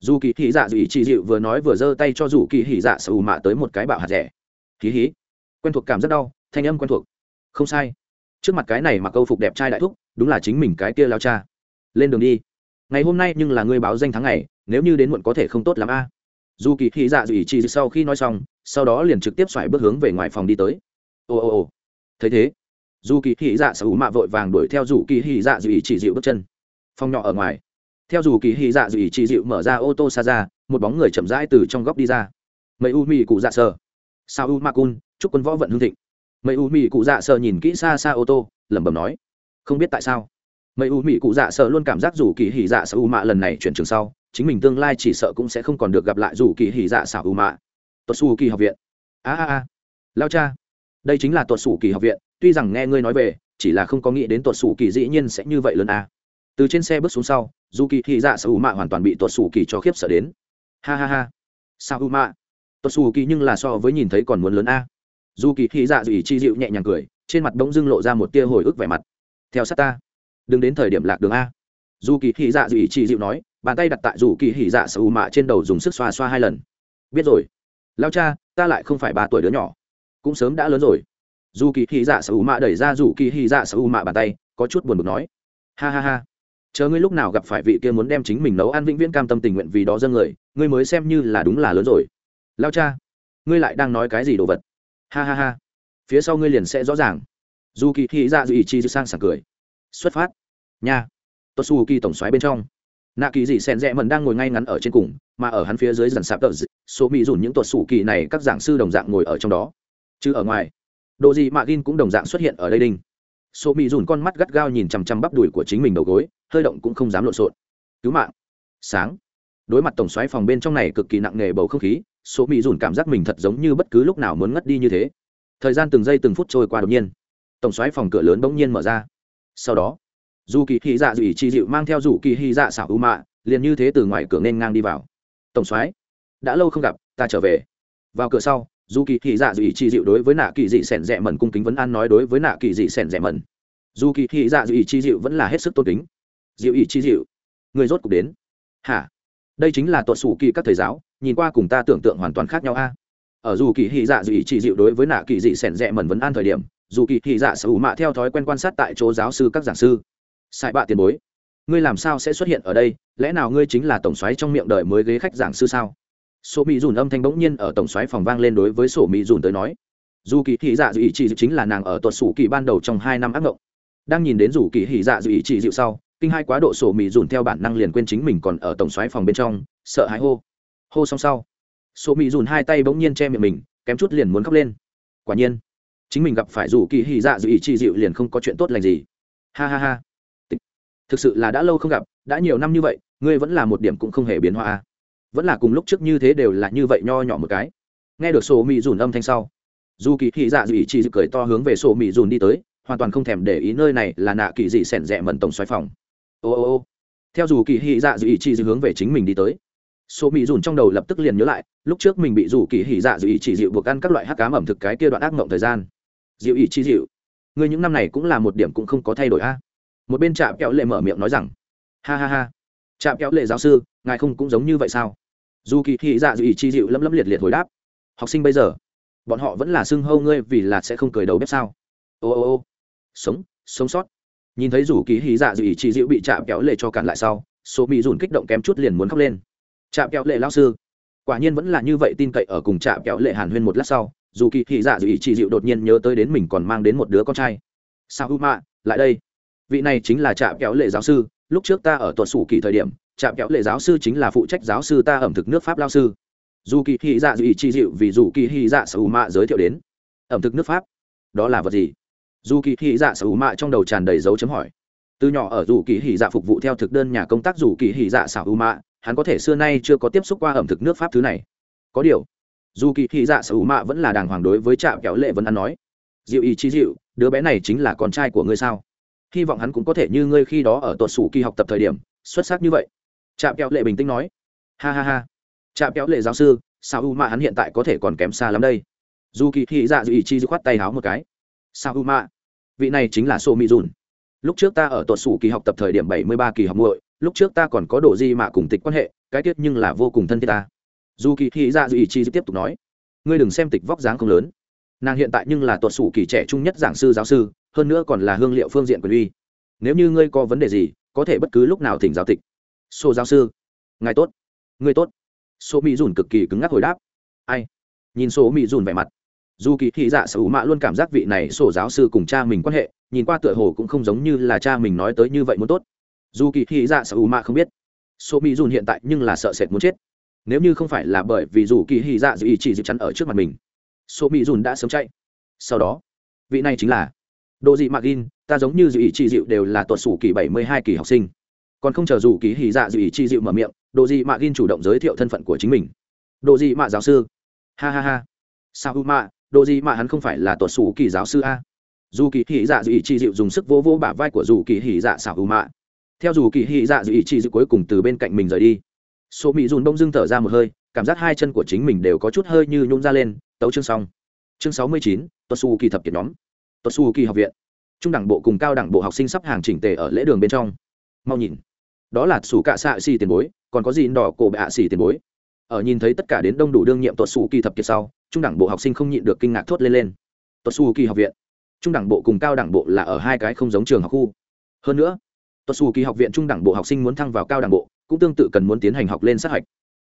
Dù kỳ thị dạ dù ý chỉ dịu vừa nói vừa giơ tay cho dù kỳ thị dạ sở u mạ tới một cái bạo hạt rẻ. Hí hí. Quen thuộc cảm rất đau, thanh âm quen thuộc. Không sai. Trước mặt cái này mà câu phục đẹp trai đại thúc, đúng là chính mình cái kia lao cha. Lên đường đi. Ngày hôm nay nhưng là ngươi báo danh tháng ngày, nếu như đến muộn có thể không tốt lắm a. Dù kỳ thị dạ dù ý chi sau khi nói xong, sau đó liền trực tiếp xoài bước hướng về ngoài phòng đi tới ồ ồ ồ thấy thế dù kỳ hy dạ sở hữu mạ vội vàng đuổi theo dù kỳ hy dạ dù ý chỉ dịu bước chân. Phòng nhỏ ở ngoài. Theo dù kỳ hy dạ dù ý chỉ dịu mở ra ô tô xa ra, một bóng người chậm rãi từ trong góc đi ra. Mấy u mì cụ dạ sơ. Sao u ma cun, chúc quân võ vận hương thịnh. Mấy u mì cụ dạ sơ nhìn kỹ xa xa ô tô, lẩm bẩm nói, không biết tại sao. Mấy u mì cụ dạ sơ luôn cảm giác dù kỳ hỉ dạ sở u mạ lần này chuyển trường sau, chính mình tương lai chỉ sợ cũng sẽ không còn được gặp lại dù kỳ hỉ dạ sở u mạ. Tuột xù kỳ học viện. A a a. Lao cha đây chính là tuột sủ kỳ học viện, tuy rằng nghe ngươi nói về, chỉ là không có nghĩ đến tuột sủ kỳ dĩ nhiên sẽ như vậy lớn a từ trên xe bước xuống sau dù kỳ hỉ dạ sở u mạ hoàn toàn bị tuột sủ kỳ cho khiếp sợ đến. Ha ha ha. Sao u mạ tuột sủ kỳ nhưng là so với nhìn thấy còn muốn lớn a dù kỳ hỉ dạ dù ý chi dịu nhẹ nhàng cười, trên mặt bỗng dưng lộ ra một tia hồi ức vẻ mặt. Theo sát ta. Đừng đến thời điểm lạc đường a dù kỳ hỉ dạ dù ý chi dịu nói, bàn tay đặt tại dù kỳ hỉ dạ sở u mạ trên đầu dùng sức xoa xoa hai lần. Biết rồi. Lao cha, ta lại không phải ba tuổi đứa nhỏ cũng sớm đã lớn rồi. Dù kỳ hỉ dạ sở u mạ đẩy ra dù kỳ hỉ dạ sở u mạ bàn tay, có chút buồn bực nói. Ha ha ha. Chờ ngươi lúc nào gặp phải vị kia muốn đem chính mình nấu ăn vĩnh viễn cam tâm tình nguyện vì đó dâng người, ngươi mới xem như là đúng là lớn rồi. Lao cha, ngươi lại đang nói cái gì đồ vật? Ha ha ha. Phía sau ngươi liền sẽ rõ ràng. Dù kỳ hỉ dạ dù ý chi sang sảng cười. Xuất phát. Nha. Tốt su kỳ tổng xoáy bên trong. Nạ kỳ dị sen rẽ mần đang ngồi ngay ngắn ở trên cùng, mà ở hắn phía dưới dàn sạp tờ số mỹ dùn những tuột sủ kỳ này các giảng sư đồng dạng ngồi ở trong đó chứ ở ngoài độ gì mạ gin cũng đồng dạng xuất hiện ở đây đinh. Số mỹ dùn con mắt gắt gao nhìn chằm chằm bắp đùi của chính mình đầu gối, hơi động cũng không dám lộn xộn. Cứu mạng. Sáng. Đối mặt tổng xoáy phòng bên trong này cực kỳ nặng nề bầu không khí số mỹ dùn cảm giác mình thật giống như bất cứ lúc nào muốn ngất đi như thế. Thời gian từng giây từng phút trôi qua đột nhiên. Tổng xoáy phòng cửa lớn bỗng nhiên mở ra. Sau đó, dù kỳ hy dạ dù ý chi dịu mang theo dù kỳ hy dạ xảo ưu mạ, liền như thế từ ngoài cửa nên ngang đi vào. Tổng soái, đã lâu không gặp, ta trở về. Vào cửa sau dù kỳ thị dạ dù ý chi dịu đối với nạ kỳ dị sẻn rẻ mẩn cung kính vấn an nói đối với nạ kỳ dị sẻn rẻ mẩn dù kỳ thị dạ dù ý chi dịu vẫn là hết sức tôn kính. Dịu ý chi dịu. Người rốt cục đến. Hả? Đây chính là tuột sủ kỳ các thầy giáo, nhìn qua cùng ta tưởng tượng hoàn toàn khác nhau a. Ở dù kỳ thị dạ dù ý chi dịu đối với nạ kỳ dị sẻn rẻ mẩn vấn an thời điểm, dù kỳ thị dạ sở hữu mạ theo thói quen quan sát tại chỗ giáo sư các giảng sư. Sai bạ tiền bối, ngươi làm sao sẽ xuất hiện ở đây? Lẽ nào ngươi chính là tổng xoáy trong miệng đời mới ghế khách giảng sư sao? Sổ mỹ dùn âm thanh bỗng nhiên ở tổng xoáy phòng vang lên đối với sổ mỹ dùn tới nói. Dù kỳ thị dạ dự ý chỉ chính là nàng ở tuột sủ kỳ ban đầu trong hai năm ác mộng đang nhìn đến dù kỳ hỉ dạ dự ý chỉ dịu sau, kinh hai quá độ sổ mỹ dùn theo bản năng liền quên chính mình còn ở tổng xoáy phòng bên trong, sợ hãi hô. Hô xong sau, sổ mỹ dùn hai tay bỗng nhiên che miệng mình, kém chút liền muốn khóc lên. Quả nhiên, chính mình gặp phải dù kỳ hỉ dạ dự ý chỉ dịu liền không có chuyện tốt lành gì. Ha ha ha. Thực sự là đã lâu không gặp, đã nhiều năm như vậy, ngươi vẫn là một điểm cũng không hề biến hóa vẫn là cùng lúc trước như thế đều là như vậy nho nhỏ một cái. Nghe được sổ mị dùn âm thanh sau, dù kỳ thị dạ dị chỉ cười to hướng về sổ mị dùn đi tới, hoàn toàn không thèm để ý nơi này là nạ kỳ dị sẻn rẽ mẩn tổng xoáy phòng. Ô ô ô. Theo dù kỳ thị dạ dị chỉ hướng về chính mình đi tới, sổ mỹ dùn trong đầu lập tức liền nhớ lại, lúc trước mình bị dù kỳ thị dạ dị ý chỉ dịu buộc ăn các loại hắc cám ẩm thực cái kia đoạn ác mộng thời gian. Dịu ý chỉ dịu. Ngươi những năm này cũng là một điểm cũng không có thay đổi a. Một bên trạm kéo lệ mở miệng nói rằng, ha ha ha. Trạm kéo lệ giáo sư, ngài không cũng giống như vậy sao? Dù kỳ thị dạ dị chi dịu lấm lấm liệt liệt hồi đáp. Học sinh bây giờ, bọn họ vẫn là xưng hâu ngươi vì là sẽ không cười đầu bếp sao? Ô ô ô. Sống sống sót. Nhìn thấy rủ kỳ hí dạ dị chi dịu bị chạm kéo lệ cho cản lại sau, số mỹ dùn kích động kém chút liền muốn khóc lên. Chạm kéo lệ lao sư, quả nhiên vẫn là như vậy tin cậy ở cùng chạm kéo lệ hàn huyên một lát sau, dù kỳ thị dạ dị chi dịu đột nhiên nhớ tới đến mình còn mang đến một đứa con trai. Sao u mạ, lại đây. Vị này chính là trạm kéo lệ giáo sư, lúc trước ta ở tuột sủ kỳ thời điểm trạm kéo lệ giáo sư chính là phụ trách giáo sư ta ẩm thực nước pháp lao sư. Dù kỳ hy dạ dị chi dịu vì dù kỳ hy dạ sở hữu mạ giới thiệu đến. Ẩm thực nước pháp. Đó là vật gì? Dù kỳ hy dạ sở hữu mạ trong đầu tràn đầy dấu chấm hỏi. Từ nhỏ ở dù kỳ hy dạ phục vụ theo thực đơn nhà công tác dù kỳ hy dạ sở hữu mạ, hắn có thể xưa nay chưa có tiếp xúc qua ẩm thực nước pháp thứ này. Có điều, dù kỳ hy dạ sở hữu mạ vẫn là đàng hoàng đối với trạm kéo lệ vẫn ăn nói. Dịu ý chi dịu đứa bé này chính là con trai của ngươi sao? Hy vọng hắn cũng có thể như ngươi khi đó ở tuột sủ kỳ học tập thời điểm, xuất sắc như vậy trạm kéo lệ bình tĩnh nói. Ha ha ha. Trạm kéo lệ giáo sư sao u mạ hắn hiện tại có thể còn kém xa lắm đây. Dù kỳ thị dạ dù ý chi khoát tay háo một cái. Sao u mạ vị này chính là sô mỹ dùn. Lúc trước ta ở tuột sủ kỳ học tập thời điểm bảy mươi ba kỳ học muội, lúc trước ta còn có đồ di mạ cùng tịch quan hệ, cái tiết nhưng là vô cùng thân thiết ta. Dù kỳ thị dạ dù ý chi tiếp tục nói. Ngươi đừng xem tịch vóc dáng không lớn. Nàng hiện tại nhưng là tuột sủ kỳ trẻ trung nhất giảng sư giáo sư, hơn nữa còn là hương liệu phương diện quyền uy. Nếu như ngươi có vấn đề gì, có thể bất cứ lúc nào thỉnh giáo tịch xô giáo sư. Ngài tốt. Người tốt. Số mỹ dùn cực kỳ cứng ngắc hồi đáp. Ai? Nhìn số mỹ dùn vẻ mặt. Dù kỳ thị dạ sở hữu mạ luôn cảm giác vị này sổ giáo sư cùng cha mình quan hệ, nhìn qua tựa hồ cũng không giống như là cha mình nói tới như vậy muốn tốt. Dù kỳ thị dạ sở hữu mạ không biết. Số mỹ dùn hiện tại nhưng là sợ sệt muốn chết. Nếu như không phải là bởi vì dù kỳ thị dạ dự ý chỉ dịp chắn ở trước mặt mình số mỹ dùn đã sớm chạy. Sau đó, vị này chính là độ dị mạc in ta giống như dự ý chỉ dịu đều là tuột sủ kỳ bảy mươi hai kỳ học sinh còn không chờ dù kỳ hì dạ dị ý chi dịu mở miệng đồ dị mạ gin chủ động giới thiệu thân phận của chính mình. Đồ dị mạ giáo sư. Ha ha ha. Sao u mạ đồ dị mạ hắn không phải là tuột sủ kỳ giáo sư a? Dù kỳ hì dạ dị ý chi dịu dùng sức vô vô bả vai của dù kỳ hì dạ xảo u mạ theo dù kỳ hì dạ dị ý chi dịu cuối cùng từ bên cạnh mình rời đi. Số mỹ dùn đông dưng thở ra một hơi, cảm giác hai chân của chính mình đều có chút hơi như nhún ra lên, tấu chương xong. Chương sáu mươi chín tuột sủ kỳ thập kiệt nhóm. Tuột sủ kỳ học viện. Trung đẳng bộ cùng cao đẳng bộ học sinh sắp hàng chỉnh tề ở lễ đường bên trong. Mau nhìn đó là sủ cạ xạ xì tiền bối, còn có gì đỏ cổ bệ ạ xì tiền bối. Ở nhìn thấy tất cả đến đông đủ đương nhiệm tuột sủ kỳ thập kiệt sau, trung đẳng bộ học sinh không nhịn được kinh ngạc thốt lên lên. Tuột sủ kỳ học viện. Trung đẳng bộ cùng cao đẳng bộ là ở hai cái không giống trường học khu. Hơn nữa tuột sủ kỳ học viện trung đẳng bộ học sinh muốn thăng vào cao đẳng bộ, cũng tương tự cần muốn tiến hành học lên sát hạch.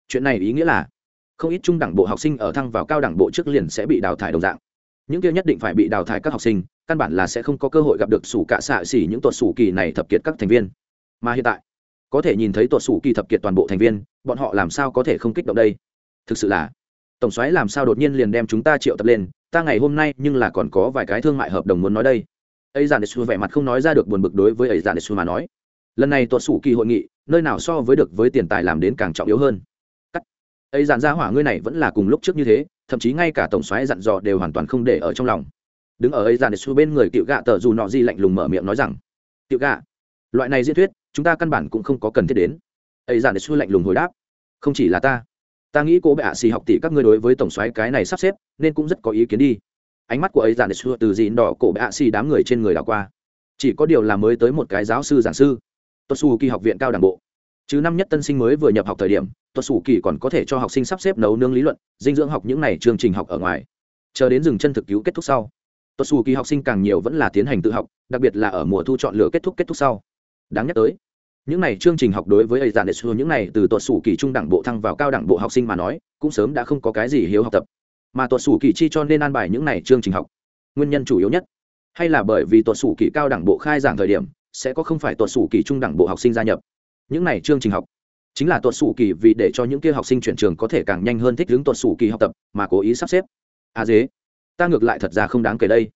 Chuyện này ý nghĩa là, không ít trung đẳng bộ học sinh ở thăng vào cao đẳng bộ trước liền sẽ bị đào thải đồng dạng. Những kia nhất định phải bị đào thải các học sinh, căn bản là sẽ không có cơ hội gặp được sủ cạ xạ xỉ những tuột sủ kỳ này thập kiệt các thành viên. Mà hiện tại có thể nhìn thấy tuột sủ kỳ thập kiệt toàn bộ thành viên, bọn họ làm sao có thể không kích động đây? Thực sự là, tổng xoáy làm sao đột nhiên liền đem chúng ta triệu tập lên, ta ngày hôm nay nhưng là còn có vài cái thương mại hợp đồng muốn nói đây. Ấy giản xu vẻ mặt không nói ra được buồn bực đối với ấy giản xu mà nói. Lần này tuột sủ kỳ hội nghị, nơi nào so với được với tiền tài làm đến càng trọng yếu hơn. Cắt. Ấy giản ra hỏa ngươi này vẫn là cùng lúc trước như thế, thậm chí ngay cả tổng xoáy dặn dò đều hoàn toàn không để ở trong lòng. Đứng ở ấy giản xu bên người tiểu gạ tờ dù nọ gì lạnh lùng mở miệng nói rằng, tiểu gạ loại này diễn thuyết, chúng ta căn bản cũng không có cần thiết đến. Ấy giản xu lạnh lùng hồi đáp, không chỉ là ta. Ta nghĩ cô bệ ạ xì học tỷ các ngươi đối với tổng xoáy cái này sắp xếp, nên cũng rất có ý kiến đi. Ánh mắt của ấy giản xu từ dịn đỏ cổ bệ ạ xì đám người trên người đảo qua. Chỉ có điều là mới tới một cái giáo sư giảng sư. Tuất xù kỳ học viện cao đảng bộ. Chứ năm nhất tân sinh mới vừa nhập học thời điểm tuất xù kỳ còn có thể cho học sinh sắp xếp nấu nương lý luận, dinh dưỡng học những n à y chương trình học ở ngoài. Chờ đến dừng chân thực cứu kết thúc sau tuất xù kỳ học sinh càng nhiều vẫn là tiến hành tự học, đặc biệt là ở mùa thu chọn lựa kết thúc kết thúc sau đáng nhắc tới, những này chương trình học đối với ấy giản đệ xu, những này từ tuột sủ kỳ trung đẳng bộ thăng vào cao đẳng bộ học sinh mà nói, cũng sớm đã không có cái gì hiếu học tập. Mà tuột sủ kỳ chi cho nên an bài những này chương trình học, nguyên nhân chủ yếu nhất, hay là bởi vì tuột sủ kỳ cao đẳng bộ khai giảng thời điểm, sẽ có không phải tuột sủ kỳ trung đẳng bộ học sinh gia nhập. Những này chương trình học, chính là tuột sủ kỳ vì để cho những kia học sinh chuyển trường có thể càng nhanh hơn thích ứng tuột sủ kỳ học tập mà cố ý sắp xếp. À dế, ta ngược lại thật ra không đáng kể đây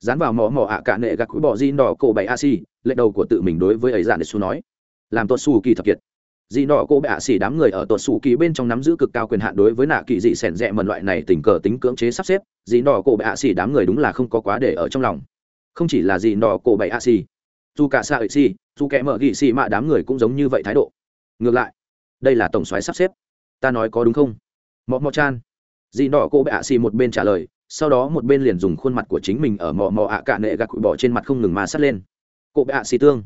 dán vào mỏ mỏ ạ cả nệ gạc cúi bỏ di đỏ cổ bảy a si lệ đầu của tự mình đối với ấy dạn su nói. Làm tuột su kỳ thập kiệt. Dị nọ cô bảy a xỉ đám người ở tuột xù kỳ bên trong nắm giữ cực cao quyền hạn đối với nạ kỳ dị sẻn rẽ mần loại này tình cờ tính cưỡng chế sắp xếp dị nọ cô bảy a xỉ đám người đúng là không có quá để ở trong lòng. Không chỉ là dị nọ cô bảy a xỉ dù cả xa ấy xỉ dù kẻ mở gỉ xỉ mạ đám người cũng giống như vậy thái độ. Ngược lại, đây là tổng xoáy sắp xếp. Ta nói có đúng không? Mọ mọ chan. Dị nọ cô bảy a xỉ một bên trả lời sau đó một bên liền dùng khuôn mặt của chính mình ở mò mò ạ cạ nệ gạc bỏ trên mặt không ngừng mà sắt lên. Cô bệ ạ xì tương.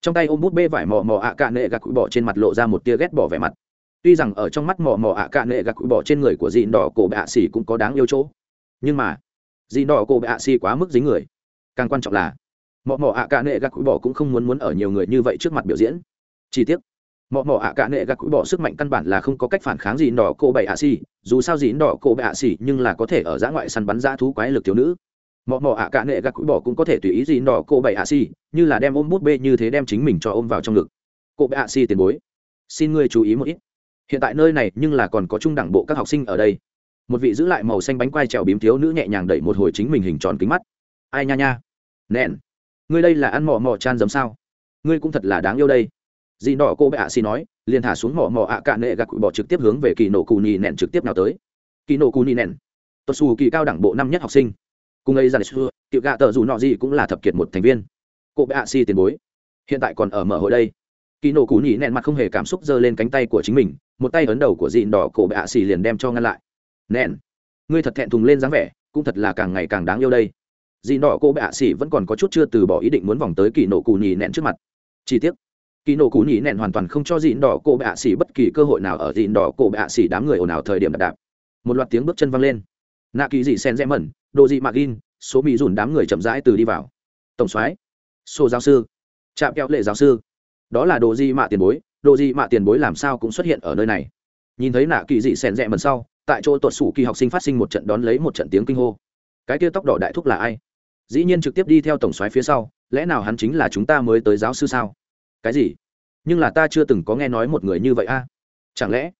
Trong tay ôm bút bê vải mò mò ạ cạ nệ gạc cụi bỏ trên mặt lộ ra một tia ghét bỏ vẻ mặt. Tuy rằng ở trong mắt mò mò ạ cạ nệ gạc cụi bỏ trên người của dịn đỏ cổ bệ ạ xì cũng có đáng yêu chỗ. Nhưng mà dịn đỏ cổ bệ ạ xì quá mức dính người. Càng quan trọng là, mò mò ạ cạ nệ gạc cụi bỏ cũng không muốn muốn ở nhiều người như vậy trước mặt biểu diễn. Chi tiết mọ mọ ạ cả nệ gạt cũi bỏ sức mạnh căn bản là không có cách phản kháng gì đỏ cổ bậy ạ xỉ dù sao gì đỏ cổ bậy ạ xỉ nhưng là có thể ở giã ngoại săn bắn giã thú quái lực thiếu nữ. Mọ mọ ạ cả nệ gạt cũi bỏ cũng có thể tùy ý gì đỏ cô bảy ạ xì, như là đem ôm bút bê như thế đem chính mình cho ôm vào trong ngực. Cô bảy ạ xì tiền bối, xin ngươi chú ý một ít. Hiện tại nơi này nhưng là còn có trung đẳng bộ các học sinh ở đây. Một vị giữ lại màu xanh bánh quai trèo bím thiếu nữ nhẹ nhàng đẩy một hồi chính mình hình tròn kính mắt. Ai nha nha. Nẹn. Ngươi đây là ăn mỏ mỏ chan giống sao? Ngươi cũng thật là đáng yêu đây dì nọ cô bệ ạ xì nói, liền thả xuống mỏ mỏ ạ cạn nệ gạc cụi bỏ trực tiếp hướng về kỳ nổ cù nhì nẹn trực tiếp nào tới. Kỳ nổ cù nhì nẹn tuột xù kỳ cao đẳng bộ năm nhất học sinh. Cùng ấy ra lịch xưa tiểu gạ tờ dù nọ gì cũng là thập kiệt một thành viên. Cô bệ ạ xì tiền bối, hiện tại còn ở mở hội đây. Kỳ nổ cù nhì nẹn mặt không hề cảm xúc giơ lên cánh tay của chính mình, một tay ấn đầu của dì đỏ cổ bệ ạ xì liền đem cho ngăn lại. Nẹn, ngươi thật thẹn thùng lên dáng vẻ, cũng thật là càng ngày càng đáng yêu đây. Dì đỏ cô bệ ạ xì vẫn còn có chút chưa từ bỏ ý định muốn vòng tới kỳ nổ cù nhì nẹn trước mặt. Chi tiết kỳ nổ cú nhỉ nẹn hoàn toàn không cho dịn đỏ cổ bạ xỉ bất kỳ cơ hội nào ở dịn đỏ cổ bạ xỉ đám người ồn ào thời điểm đạp đạp. Một loạt tiếng bước chân văng lên. Nạ kỳ dị sen rẽ mẩn, đồ dị mạc in, số mỹ dùn đám người chậm rãi từ đi vào. Tổng soái, sô giáo sư, trạm kẹo lệ giáo sư. Đó là đồ di mạ tiền bối, đồ di mạ tiền bối làm sao cũng xuất hiện ở nơi này. Nhìn thấy nạ kỳ dị sen rẽ mẩn sau, tại chỗ tuột sủ kỳ học sinh phát sinh một trận đón lấy một trận tiếng kinh hô. Cái kia tóc đỏ đại thúc là ai? Dĩ nhiên trực tiếp đi theo tổng soái phía sau, lẽ nào hắn chính là chúng ta mới tới giáo sư sao? Cái gì? Nhưng là ta chưa từng có nghe nói một người như vậy a. Chẳng lẽ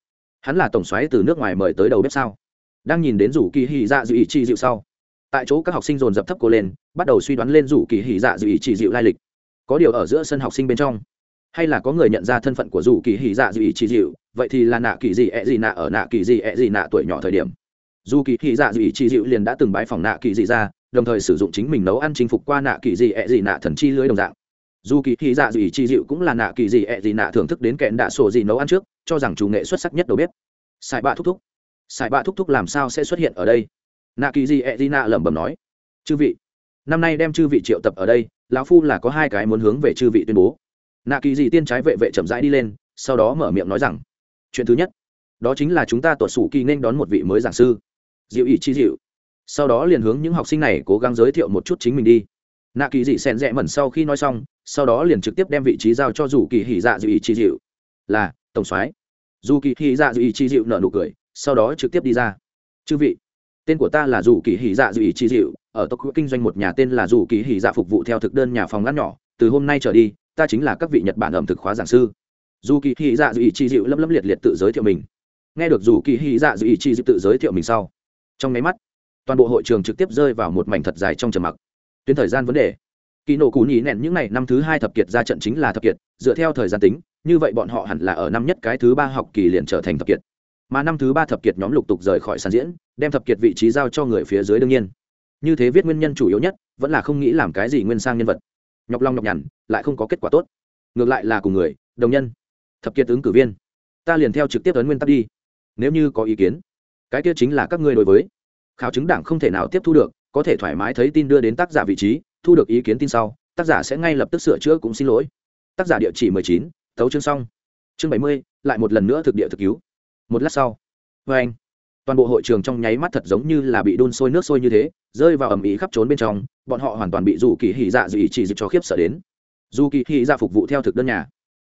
hắn là tổng soái từ nước ngoài mời tới đầu bếp sao? Đang nhìn đến rủ kỳ hì dạ dự ý chi dịu sau. Tại chỗ các học sinh dồn dập thấp cô lên, bắt đầu suy đoán lên rủ kỳ hì dạ dự ý chi dịu lai lịch. Có điều ở giữa sân học sinh bên trong, hay là có người nhận ra thân phận của rủ kỳ hỉ dạ dự ý chi dịu, vậy thì là nạ kỳ gì ẹ gì nạ ở nạ kỳ gì ẹ gì nạ tuổi nhỏ thời điểm. Dù kỳ hỉ dạ dự ý chi dịu liền đã từng bái phòng nạ kỳ gì ra, đồng thời sử dụng chính mình nấu ăn chinh phục qua nạ kỳ gì ẹ gì nạ thần chi lưới đồng dạng dù kỳ thị dạ dị chi dịu cũng là nạ kỳ gì ẹ gì nạ thưởng thức đến kẹn đạ sổ gì nấu ăn trước, cho rằng chủ nghệ xuất sắc nhất đầu bếp. Sai bạ thúc thúc. Sai bạ thúc thúc làm sao sẽ xuất hiện ở đây? Nạ kỳ gì ẹ gì nạ lẩm bẩm nói. Chư vị, năm nay đem chư vị triệu tập ở đây, lão phu là có hai cái muốn hướng về chư vị tuyên bố. Nạ kỳ gì tiên trái vệ vệ chậm rãi đi lên, sau đó mở miệng nói rằng, chuyện thứ nhất, đó chính là chúng ta tuột sủ kỳ nên đón một vị mới giảng sư. Diệu ý chi diệu sau đó liền hướng những học sinh này cố gắng giới thiệu một chút chính mình đi nạ kỳ dị xen rẽ mẩn sau khi nói xong, sau đó liền trực tiếp đem vị trí giao cho dù kỳ hỉ dạ dị ý chi diệu là, tổng soái. Dù kỳ hỉ dạ dị ý chi diệu nợ nụ cười, sau đó trực tiếp đi ra. Chư vị, tên của ta là dù kỳ hỉ dạ dị ý chi diệu ở tộc kinh doanh một nhà tên là dù kỳ hỉ dạ phục vụ theo thực đơn nhà phòng ngăn nhỏ, từ hôm nay trở đi, ta chính là các vị nhật bản ẩm thực khóa giảng sư. Dù kỳ hỉ dạ dị ý chi diệu lấp lấp liệt liệt tự giới thiệu mình. Nghe được dù kỳ hỉ dạ dị ý chi diệu tự giới thiệu mình sau, trong máy mắt, toàn bộ hội trường trực tiếp rơi vào một mảnh thật dài trong trầm mặc tuyến thời gian vấn đề. Kỳ nổ cú nhí nẹn những ngày năm thứ hai thập kiệt ra trận chính là thập kiệt, dựa theo thời gian tính, như vậy bọn họ hẳn là ở năm nhất cái thứ ba học kỳ liền trở thành thập kiệt. Mà năm thứ ba thập kiệt nhóm lục tục rời khỏi sàn diễn, đem thập kiệt vị trí giao cho người phía dưới đương nhiên. Như thế viết nguyên nhân chủ yếu nhất, vẫn là không nghĩ làm cái gì nguyên sang nhân vật. Nhọc long nhọc nhằn, lại không có kết quả tốt. Ngược lại là cùng người, đồng nhân. Thập kiệt ứng cử viên. Ta liền theo trực tiếp ấn nguyên tắc đi. Nếu như có ý kiến, cái kia chính là các ngươi đối với. Khảo chứng đảng không thể nào tiếp thu được có thể thoải mái thấy tin đưa đến tác giả vị trí, thu được ý kiến tin sau, tác giả sẽ ngay lập tức sửa chữa cũng xin lỗi. Tác giả địa chỉ mười chín, thấu chương xong chương bảy mươi, lại một lần nữa thực địa thực cứu. Một lát sau. Vê anh. Toàn bộ hội trường trong nháy mắt thật giống như là bị đun sôi nước sôi như thế, rơi vào ầm ĩ khắp trốn bên trong, bọn họ hoàn toàn bị dù kỳ hỉ dạ dù ý chỉ dịp cho khiếp sợ đến. Dù kỳ hỉ dạ phục vụ theo thực đơn nhà.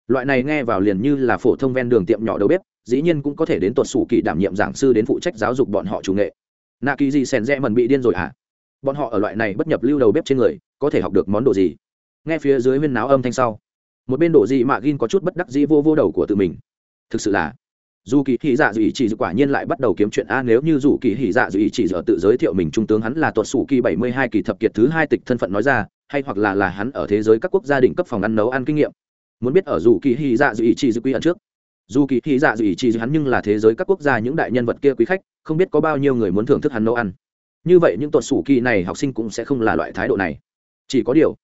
Loại này nghe vào liền như là phổ thông ven đường tiệm nhỏ đầu bếp, dĩ nhiên cũng có thể đến tuột sủ kỳ đảm nhiệm giảng sư đến phụ trách giáo dục bọn họ chủ nghệ. Nạ kỳ gì sèn rẽ mần bị điên rồi hả? à? Bọn họ ở loại này bất nhập lưu đầu bếp trên người, có thể học được món đồ gì? Nghe phía dưới huyên náo âm thanh sau, một bên đồ gì mạ gin có chút bất đắc dĩ vô vô đầu của tự mình. Thực sự là, dù kỳ hỉ dạ dù ý chỉ quả nhiên lại bắt đầu kiếm chuyện a, nếu như dù kỳ hỉ dạ dù ý chỉ giờ tự giới thiệu mình trung tướng hắn là tuột sủ kỳ bảy mươi hai kỳ thập kiệt thứ hai tịch thân phận nói ra, hay hoặc là là hắn ở thế giới các quốc gia đình cấp phòng ăn nấu ăn kinh nghiệm. Muốn biết ở dù kỳ hỉ dạ dù ý chỉ dự quy ẩn trước, dù kỳ hỉ dạ dù ý chỉ hắn nhưng là thế giới các quốc gia những đại nhân vật kia quý khách, không biết có bao nhiêu người muốn thưởng thức hắn nấu ăn như vậy những tuột sủ kỳ này học sinh cũng sẽ không là loại thái độ này. Chỉ có điều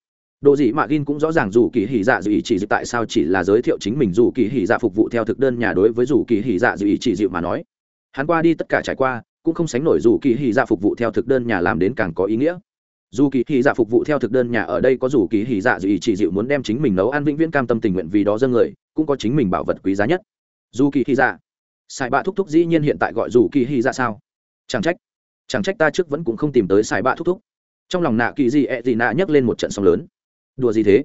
độ dị mạ gin cũng rõ ràng dù kỳ hỉ dạ dù ý chỉ dịu tại sao chỉ là giới thiệu chính mình dù kỳ hỉ dạ phục vụ theo thực đơn nhà đối với dù kỳ hỉ dạ dù ý chỉ dịu mà nói. Hắn qua đi tất cả trải qua, cũng không sánh nổi dù kỳ hỉ dạ phục vụ theo thực đơn nhà làm đến càng có ý nghĩa. Dù kỳ hỉ dạ phục vụ theo thực đơn nhà ở đây có dù kỳ hỉ dạ dù ý chỉ dịu muốn đem chính mình nấu ăn vĩnh viễn cam tâm tình nguyện vì đó dân người, cũng có chính mình bảo vật quý giá nhất. Dù kỳ hỉ dạ. Sai bạ thúc thúc dĩ nhiên hiện tại gọi dù kỳ hỉ dạ sao? Chẳng trách chẳng trách ta trước vẫn cũng không tìm tới sai bạ thúc thúc. Trong lòng nạ kỳ gì ẹ gì nạ nhấc lên một trận sóng lớn. Đùa gì thế?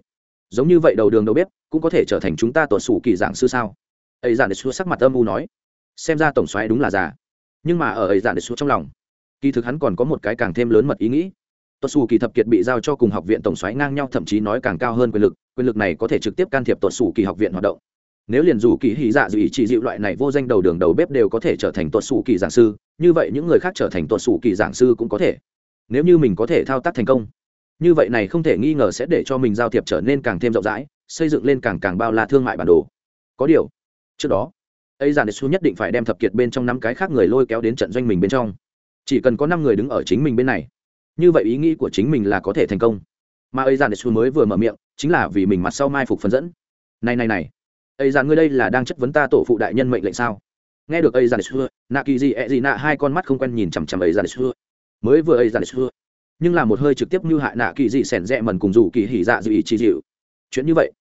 Giống như vậy đầu đường đầu bếp cũng có thể trở thành chúng ta tuột sủ kỳ giảng sư sao? Ấy giản để xua sắc mặt âm u nói. Xem ra tổng xoáy đúng là già. Nhưng mà ở ấy giản để xua trong lòng, kỳ thực hắn còn có một cái càng thêm lớn mật ý nghĩ. Tuột sủ kỳ thập kiệt bị giao cho cùng học viện tổng xoáy ngang nhau thậm chí nói càng cao hơn quyền lực quyền lực này có thể trực tiếp can thiệp tuột sủ kỳ học viện hoạt động nếu liền dù kỳ hy dạ dù ý chỉ dịu loại này vô danh đầu đường đầu bếp đều có thể trở thành tuột sủ kỳ giảng sư, như vậy những người khác trở thành tuột sủ kỳ giảng sư cũng có thể. Nếu như mình có thể thao tác thành công, như vậy này không thể nghi ngờ sẽ để cho mình giao thiệp trở nên càng thêm rộng rãi, xây dựng lên càng càng bao la thương mại bản đồ. Có điều, trước đó ấy giản xu nhất định phải đem thập kiệt bên trong năm cái khác người lôi kéo đến trận doanh mình bên trong. Chỉ cần có năm người đứng ở chính mình bên này, như vậy ý nghĩ của chính mình là có thể thành công. Mà ấy giản xu mới vừa mở miệng, chính là vì mình mặt sau mai phục phần dẫn. Này này này ấy dàn ngươi đây là đang chất vấn ta tổ phụ đại nhân mệnh lệnh sao? Nghe được ấy dàn xưa, nạ kỳ gì, ẹ gì nạ, hai con mắt không quen nhìn chằm chằm ấy dàn xưa. Mới vừa ấy dàn xưa. Nhưng là một hơi trực tiếp như hại nạ kỳ dị sẻn rẽ mần cùng rủ kỳ hỉ dạ dự ý chi dịu. Chuyện như vậy,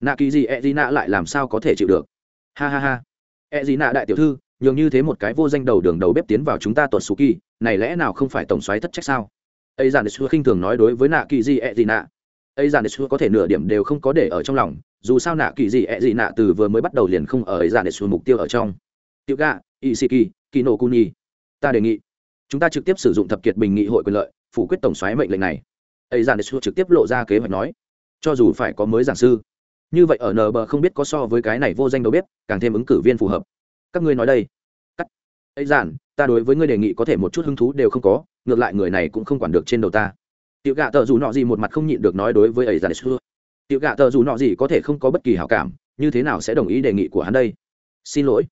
nạ kỳ dị ẹ gì nạ lại làm sao có thể chịu được? Ha ha ha. Ẹ gì nạ đại tiểu thư, nhường như thế một cái vô danh đầu đường đầu bếp tiến vào chúng ta tuột sù kỳ, này lẽ nào không phải tổng xoáy thất trách sao? Ấy dàn xưa khinh thường nói đối với nạ kỳ dị ẹ gì nạ. Ấy dàn xưa có thể nửa điểm đều không có để ở trong lòng dù sao nạ kỳ gì e gì nạ từ vừa mới bắt đầu liền không ở ấy ra để xuống mục tiêu ở trong. Tiểu gạ ỵ sĩ kỳ kỳ nổ cuni ta đề nghị, chúng ta trực tiếp sử dụng thập kiệt bình nghị hội quyền lợi, phủ quyết tổng xoáy mệnh lệnh này. Ấy ra để xuống trực tiếp lộ ra kế hoạch nói, cho dù phải có mới giảng sư, như vậy ở nb không biết có so với cái này vô danh đâu biết, càng thêm ứng cử viên phù hợp. Các ngươi nói đây. Cắt. Ấy giản ta đối với ngươi đề nghị có thể một chút hứng thú đều không có, ngược lại người này cũng không quản được trên đầu ta. Tiểu gạ tờ dù nọ gì một mặt không nhịn được nói đối với ấy giản đề tiểu gạ tờ dù nọ gì có thể không có bất kỳ hảo cảm, như thế nào sẽ đồng ý đề nghị của hắn đây? Xin lỗi.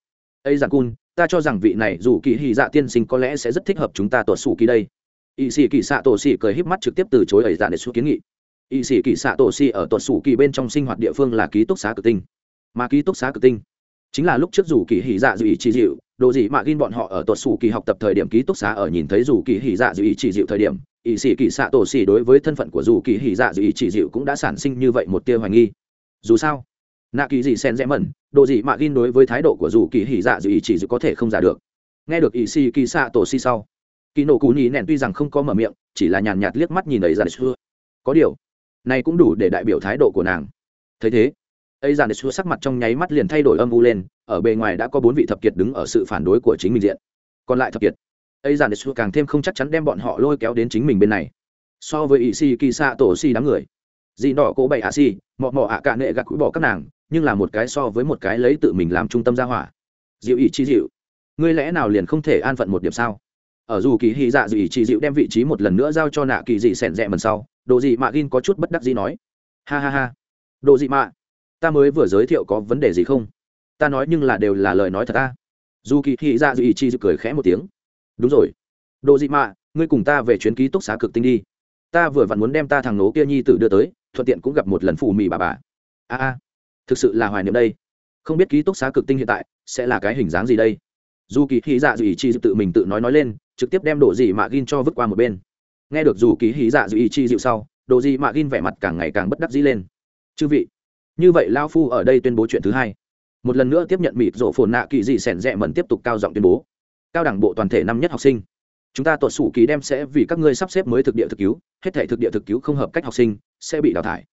Ây giặc cun, ta cho rằng vị này dù kỳ hy dạ tiên sinh có lẽ sẽ rất thích hợp chúng ta tuột xù kỳ đây. Y sĩ kỳ xạ tổ xì cười híp mắt trực tiếp từ chối ẩy dạ để xuất kiến nghị. Y sĩ kỳ xạ tổ xì ở tuột xù kỳ bên trong sinh hoạt địa phương là ký túc xá cực tinh. Mà ký túc xá cực tinh chính là lúc trước dù kỳ hỉ dạ dù ý chỉ dịu, đồ gì mà ghin bọn họ ở tuột xù kỳ học tập thời điểm ký túc xá ở nhìn thấy dù kỳ hỉ dạ dù ý chỉ dịu thời điểm y sĩ kỳ xạ tổ xỉ đối với thân phận của dù kỳ hỉ dạ dị chỉ dịu cũng đã sản sinh như vậy một tia hoài nghi. Dù sao, nạ kỳ dị sen rẽ mẩn, độ dị mạ gin đối với thái độ của dù kỳ hỉ dạ dị chỉ dịu có thể không giả được. Nghe được y sĩ kỳ xạ tổ xỉ sau kỳ nổ cú nhì nẹn tuy rằng không có mở miệng, chỉ là nhàn nhạt liếc mắt nhìn ấy ra xưa. Có điều, này cũng đủ để đại biểu thái độ của nàng. Thấy thế, ấy ra xưa sắc mặt trong nháy mắt liền thay đổi âm u lên, ở bề ngoài đã có bốn vị thập kiệt đứng ở sự phản đối của chính mình diện. Còn lại thập kiệt ấy ra xưa càng thêm không chắc chắn đem bọn họ lôi kéo đến chính mình bên này. So với ỵ si kỳ xạ tổ si đám người, dị đỏ cố bậy ạ si, mọ mọ ạ cả nệ gạt cũi bỏ các nàng, nhưng là một cái so với một cái lấy tự mình làm trung tâm ra hỏa. Dịu ỵ chi dịu. Ngươi lẽ nào liền không thể an phận một điểm sao? Ở dù kỳ hy dạ dị chỉ dịu đem vị trí một lần nữa giao cho nạ kỳ dị sẻn rẽ mần sau, đồ dị mạ gin có chút bất đắc dĩ nói. Ha ha ha. Đồ dị mạ, ta mới vừa giới thiệu có vấn đề gì không? Ta nói nhưng là đều là lời nói thật ta. Dù kỳ hy dạ dị chỉ dịu cười khẽ một tiếng đúng rồi. Đồ dị mạ, ngươi cùng ta về chuyến ký túc xá cực tinh đi. Ta vừa vặn muốn đem ta thằng nố kia nhi tử đưa tới, thuận tiện cũng gặp một lần phù mì bà bà. A a, thực sự là hoài niệm đây. Không biết ký túc xá cực tinh hiện tại sẽ là cái hình dáng gì đây? Dù kỳ hy dạ dị chi tự mình tự nói nói lên, trực tiếp đem đồ dị mạ gin cho vứt qua một bên. Nghe được dù ký hí dạ dù ý chi dịu sau, đồ dị mạ gin vẻ mặt càng ngày càng bất đắc dĩ lên. Chư vị, như vậy lao phu ở đây tuyên bố chuyện thứ hai. Một lần nữa tiếp nhận mịt rổ phồn nạ kỳ dị sẻn rẽ mẩn tiếp tục cao giọng tuyên bố cao đẳng bộ toàn thể năm nhất học sinh. Chúng ta tuột sủ ký đem sẽ vì các ngươi sắp xếp mới thực địa thực cứu, hết thể thực địa thực cứu không hợp cách học sinh, sẽ bị đào thải.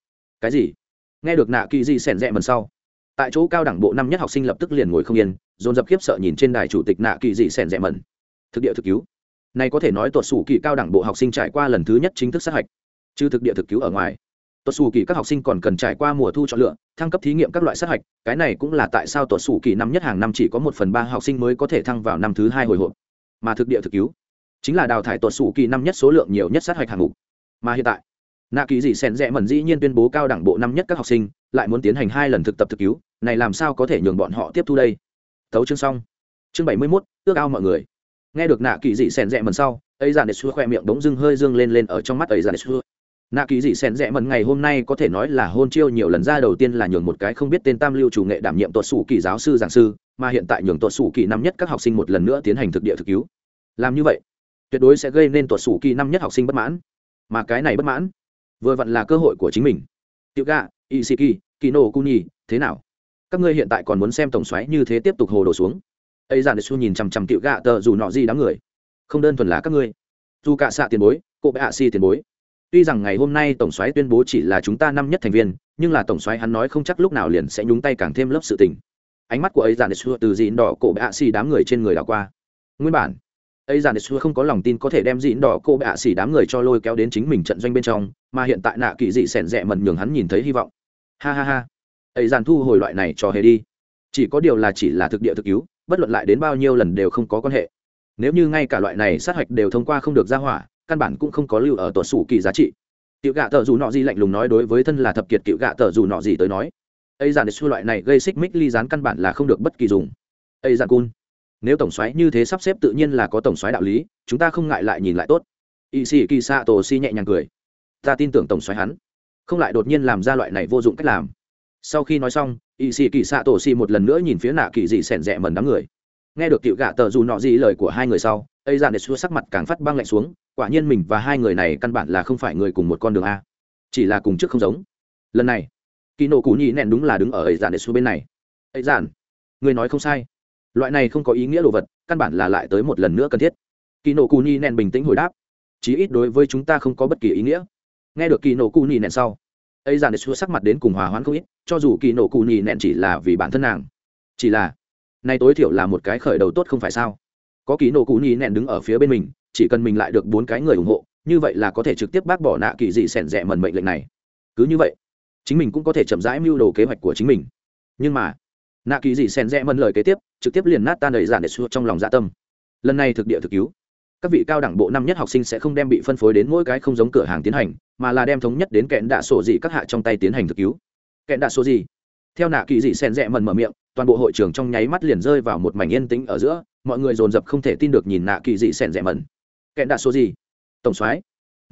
Cái gì? Nghe được nạ kỳ dị sẻn rẽ mẩn sau. Tại chỗ cao đẳng bộ năm nhất học sinh lập tức liền ngồi không yên, dồn dập khiếp sợ nhìn trên đài chủ tịch nạ kỳ dị sẻn rẽ mẩn thực địa thực cứu? Này có thể nói tuột sủ kỳ cao đẳng bộ học sinh trải qua lần thứ nhất chính thức sát hạch, chứ thực địa thực cứu ở ngoài tuột sủ kỳ các học sinh còn cần trải qua mùa thu chọn lựa, thăng cấp thí nghiệm các loại sát hạch, cái này cũng là tại sao tuột sủ kỳ năm nhất hàng năm chỉ có một phần ba học sinh mới có thể thăng vào năm thứ hai hồi hộp. Mà thực địa thực cứu, chính là đào thải tuột sủ kỳ năm nhất số lượng nhiều nhất sát hạch hạng mục. Mà hiện tại, nạ kỳ dị xèn rẽ mẩn dĩ nhiên tuyên bố cao đẳng bộ năm nhất các học sinh, lại muốn tiến hành hai lần thực tập thực cứu, này làm sao có thể nhường bọn họ tiếp thu đây? Thấu chương xong. Chương bảy mươi mốt, ước ao mọi người. Nghe được nạ kỳ dị sèn rẽ mẩn sau, ấy già đệ xua khoe miệng bỗng dưng hơi dương lên lên ở trong mắt ấy già đệ xua nạ kỳ dị xen rẽ mần ngày hôm nay có thể nói là hôn chiêu nhiều lần ra đầu tiên là nhường một cái không biết tên tam lưu chủ nghệ đảm nhiệm tuột sủ kỳ giáo sư giảng sư, mà hiện tại nhường tuột sủ kỳ năm nhất các học sinh một lần nữa tiến hành thực địa thực cứu. Làm như vậy, tuyệt đối sẽ gây nên tuột sủ kỳ năm nhất học sinh bất mãn. Mà cái này bất mãn, vừa vặn là cơ hội của chính mình. Tiểu gà, isiki, kino kuni, thế nào? Các ngươi hiện tại còn muốn xem tổng xoáy như thế tiếp tục hồ đổ xuống. Ấy giản xu nhìn chằm chằm tiểu gạ tờ dù nọ gì đám người. Không đơn thuần là các ngươi. Dù cả xạ tiền bối, cô bệ hạ si tiền bối tuy rằng ngày hôm nay tổng soái tuyên bố chỉ là chúng ta năm nhất thành viên, nhưng là tổng soái hắn nói không chắc lúc nào liền sẽ nhúng tay càng thêm lớp sự tình. Ánh mắt của ấy giản xua từ dịn đỏ cổ bạ xì đám người trên người đảo qua. Nguyên bản, ấy giản xua không có lòng tin có thể đem dịn đỏ cô bạ xì đám người cho lôi kéo đến chính mình trận doanh bên trong, mà hiện tại nạ kỳ dị sẻn rẽ mần nhường hắn nhìn thấy hy vọng. Ha ha ha. Ấy giàn thu hồi loại này cho hề đi. Chỉ có điều là chỉ là thực địa thực cứu bất luận lại đến bao nhiêu lần đều không có quan hệ. Nếu như ngay cả loại này sát hạch đều thông qua không được ra hỏa căn bản cũng không có lưu ở tuột sủ kỳ giá trị. Cựu gạ tờ dù nọ gì lạnh lùng nói đối với thân là thập kiệt cựu gạ tờ dù nọ gì tới nói. Ấy giản xu loại này gây xích mích ly dán căn bản là không được bất kỳ dùng. Ấy giản cun, nếu tổng xoáy như thế sắp xếp tự nhiên là có tổng xoáy đạo lý, chúng ta không ngại lại nhìn lại tốt. Y sĩ kỳ xạ tổ si nhẹ nhàng cười. Ta tin tưởng tổng xoáy hắn. Không lại đột nhiên làm ra loại này vô dụng cách làm. Sau khi nói xong y sĩ kỳ xạ tổ si một lần nữa nhìn phía nạ kỳ dị sẻn rẽ mần đám người. Nghe được cựu gạ tờ dù nọ gì lời của hai người sau, ấy dạn để sắc mặt càng phát băng lạnh xuống quả nhiên mình và hai người này căn bản là không phải người cùng một con đường a. Chỉ là cùng trước không giống. Lần này kỳ nổ cú nhị nẹn đúng là đứng ở ấy dạn để xuống bên này. Ấy dạn, người nói không sai. Loại này không có ý nghĩa đồ vật, căn bản là lại tới một lần nữa cần thiết. Kỳ nổ Cú nhị nẹn bình tĩnh hồi đáp. Chí ít đối với chúng ta không có bất kỳ ý nghĩa. Nghe được kỳ nổ Cú nhị nẹn sau, ấy dàn để xuống sắc mặt đến cùng hòa hoãn không ít, cho dù kỳ nổ Cú nhì nẹn chỉ là vì bản thân nàng. Chỉ là, nay tối thiểu là một cái khởi đầu tốt không phải sao? Có kỳ nổ cú nhí nẹn đứng ở phía bên mình chỉ cần mình lại được bốn cái người ủng hộ, như vậy là có thể trực tiếp bác bỏ nạ kỳ dị sẻn rẽ mần mệnh lệnh này. Cứ như vậy, chính mình cũng có thể chậm rãi mưu đồ kế hoạch của chính mình. Nhưng mà, nạ kỳ dị sẻn rẽ mần lời kế tiếp, trực tiếp liền nát tan đầy giản để xua trong lòng dạ tâm. Lần này thực địa thực cứu, các vị cao đẳng bộ năm nhất học sinh sẽ không đem bị phân phối đến mỗi cái không giống cửa hàng tiến hành, mà là đem thống nhất đến kẹn đạ sổ dị các hạ trong tay tiến hành thực cứu. Kẹn đạ sổ dị theo nạ kỳ dị sen rẽ mần mở miệng, toàn bộ hội trường trong nháy mắt liền rơi vào một mảnh yên tĩnh ở giữa, mọi người dồn dập không thể tin được nhìn nạ kỳ dị sen rẽ mần kẹn đạ số gì? Tổng soái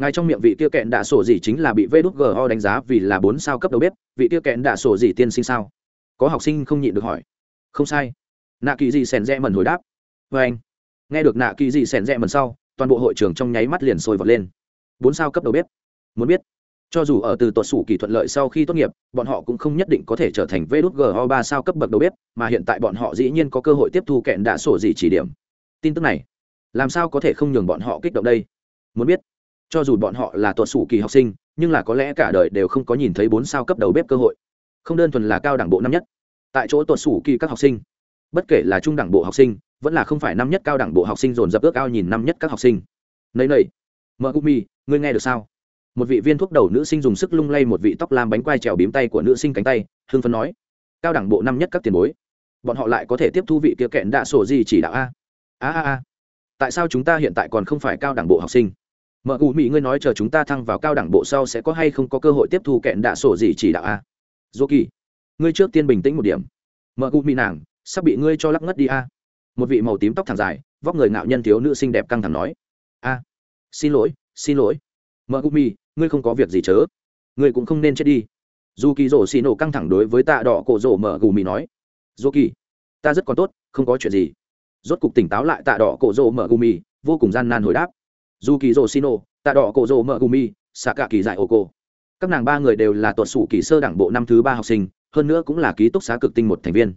ngay trong miệng vị kia kẹn đạ sổ gì chính là bị vê đút go đánh giá vì là bốn sao cấp đầu bếp, vị kia kẹn đạ sổ gì tiên sinh sao? Có học sinh không nhịn được hỏi. Không sai. Nạ kỳ dị sèn rẽ mần hồi đáp. Vê anh, nghe được nạ kỳ dị sèn rẽ mần sau, toàn bộ hội trường trong nháy mắt liền sôi vọt lên. Bốn sao cấp đầu bếp. Muốn biết, cho dù ở từ tuột sủ kỳ thuận lợi sau khi tốt nghiệp, bọn họ cũng không nhất định có thể trở thành vê đút go ba sao cấp bậc đầu bếp, mà hiện tại bọn họ dĩ nhiên có cơ hội tiếp thu kẹn đạ sổ gì chỉ điểm. Tin tức này làm sao có thể không nhường bọn họ kích động đây? Muốn biết, cho dù bọn họ là tuột sủ kỳ học sinh, nhưng là có lẽ cả đời đều không có nhìn thấy bốn sao cấp đầu bếp cơ hội. Không đơn thuần là cao đẳng bộ năm nhất. Tại chỗ tuột sủ kỳ các học sinh, bất kể là trung đẳng bộ học sinh, vẫn là không phải năm nhất cao đẳng bộ học sinh dồn dập ước ao nhìn năm nhất các học sinh. Nấy nấy mợ gumi ngươi nghe được sao? Một vị viên thuốc đầu nữ sinh dùng sức lung lay một vị tóc làm bánh quai trèo bím tay của nữ sinh cánh tay hương phấn nói, cao đẳng bộ năm nhất các tiền bối, bọn họ lại có thể tiếp thu vị kia kẹn đạ sổ gì chỉ đạo a? A a a tại sao chúng ta hiện tại còn không phải cao đẳng bộ học sinh? Mợ cụ mỹ ngươi nói chờ chúng ta thăng vào cao đẳng bộ sau sẽ có hay không có cơ hội tiếp thu kẹn đạ sổ gì chỉ đạo a? Dô kỳ, ngươi trước tiên bình tĩnh một điểm. Mợ cụ mỹ nàng, sắp bị ngươi cho lắc ngất đi a. Một vị màu tím tóc thẳng dài, vóc người ngạo nhân thiếu nữ xinh đẹp căng thẳng nói. A, xin lỗi xin lỗi. Mợ cụ mỹ ngươi không có việc gì chớ. Ngươi cũng không nên chết đi. Dù kỳ rổ xì nổ căng thẳng đối với tạ đỏ cổ rổ mở gù mỹ nói. Dô kỳ, ta rất còn tốt, không có chuyện gì rốt cục tỉnh táo lại tạ đỏ cổ rồ mở gumi, vô cùng gian nan hồi đáp. Dù kỳ rồ xino tạ đỏ cổ rồ mở gumi xạ cả kỳ dại ô cô các nàng ba người đều là tuột sủ kỳ sơ đảng bộ năm thứ ba học sinh, hơn nữa cũng là ký túc xá cực tinh một thành viên.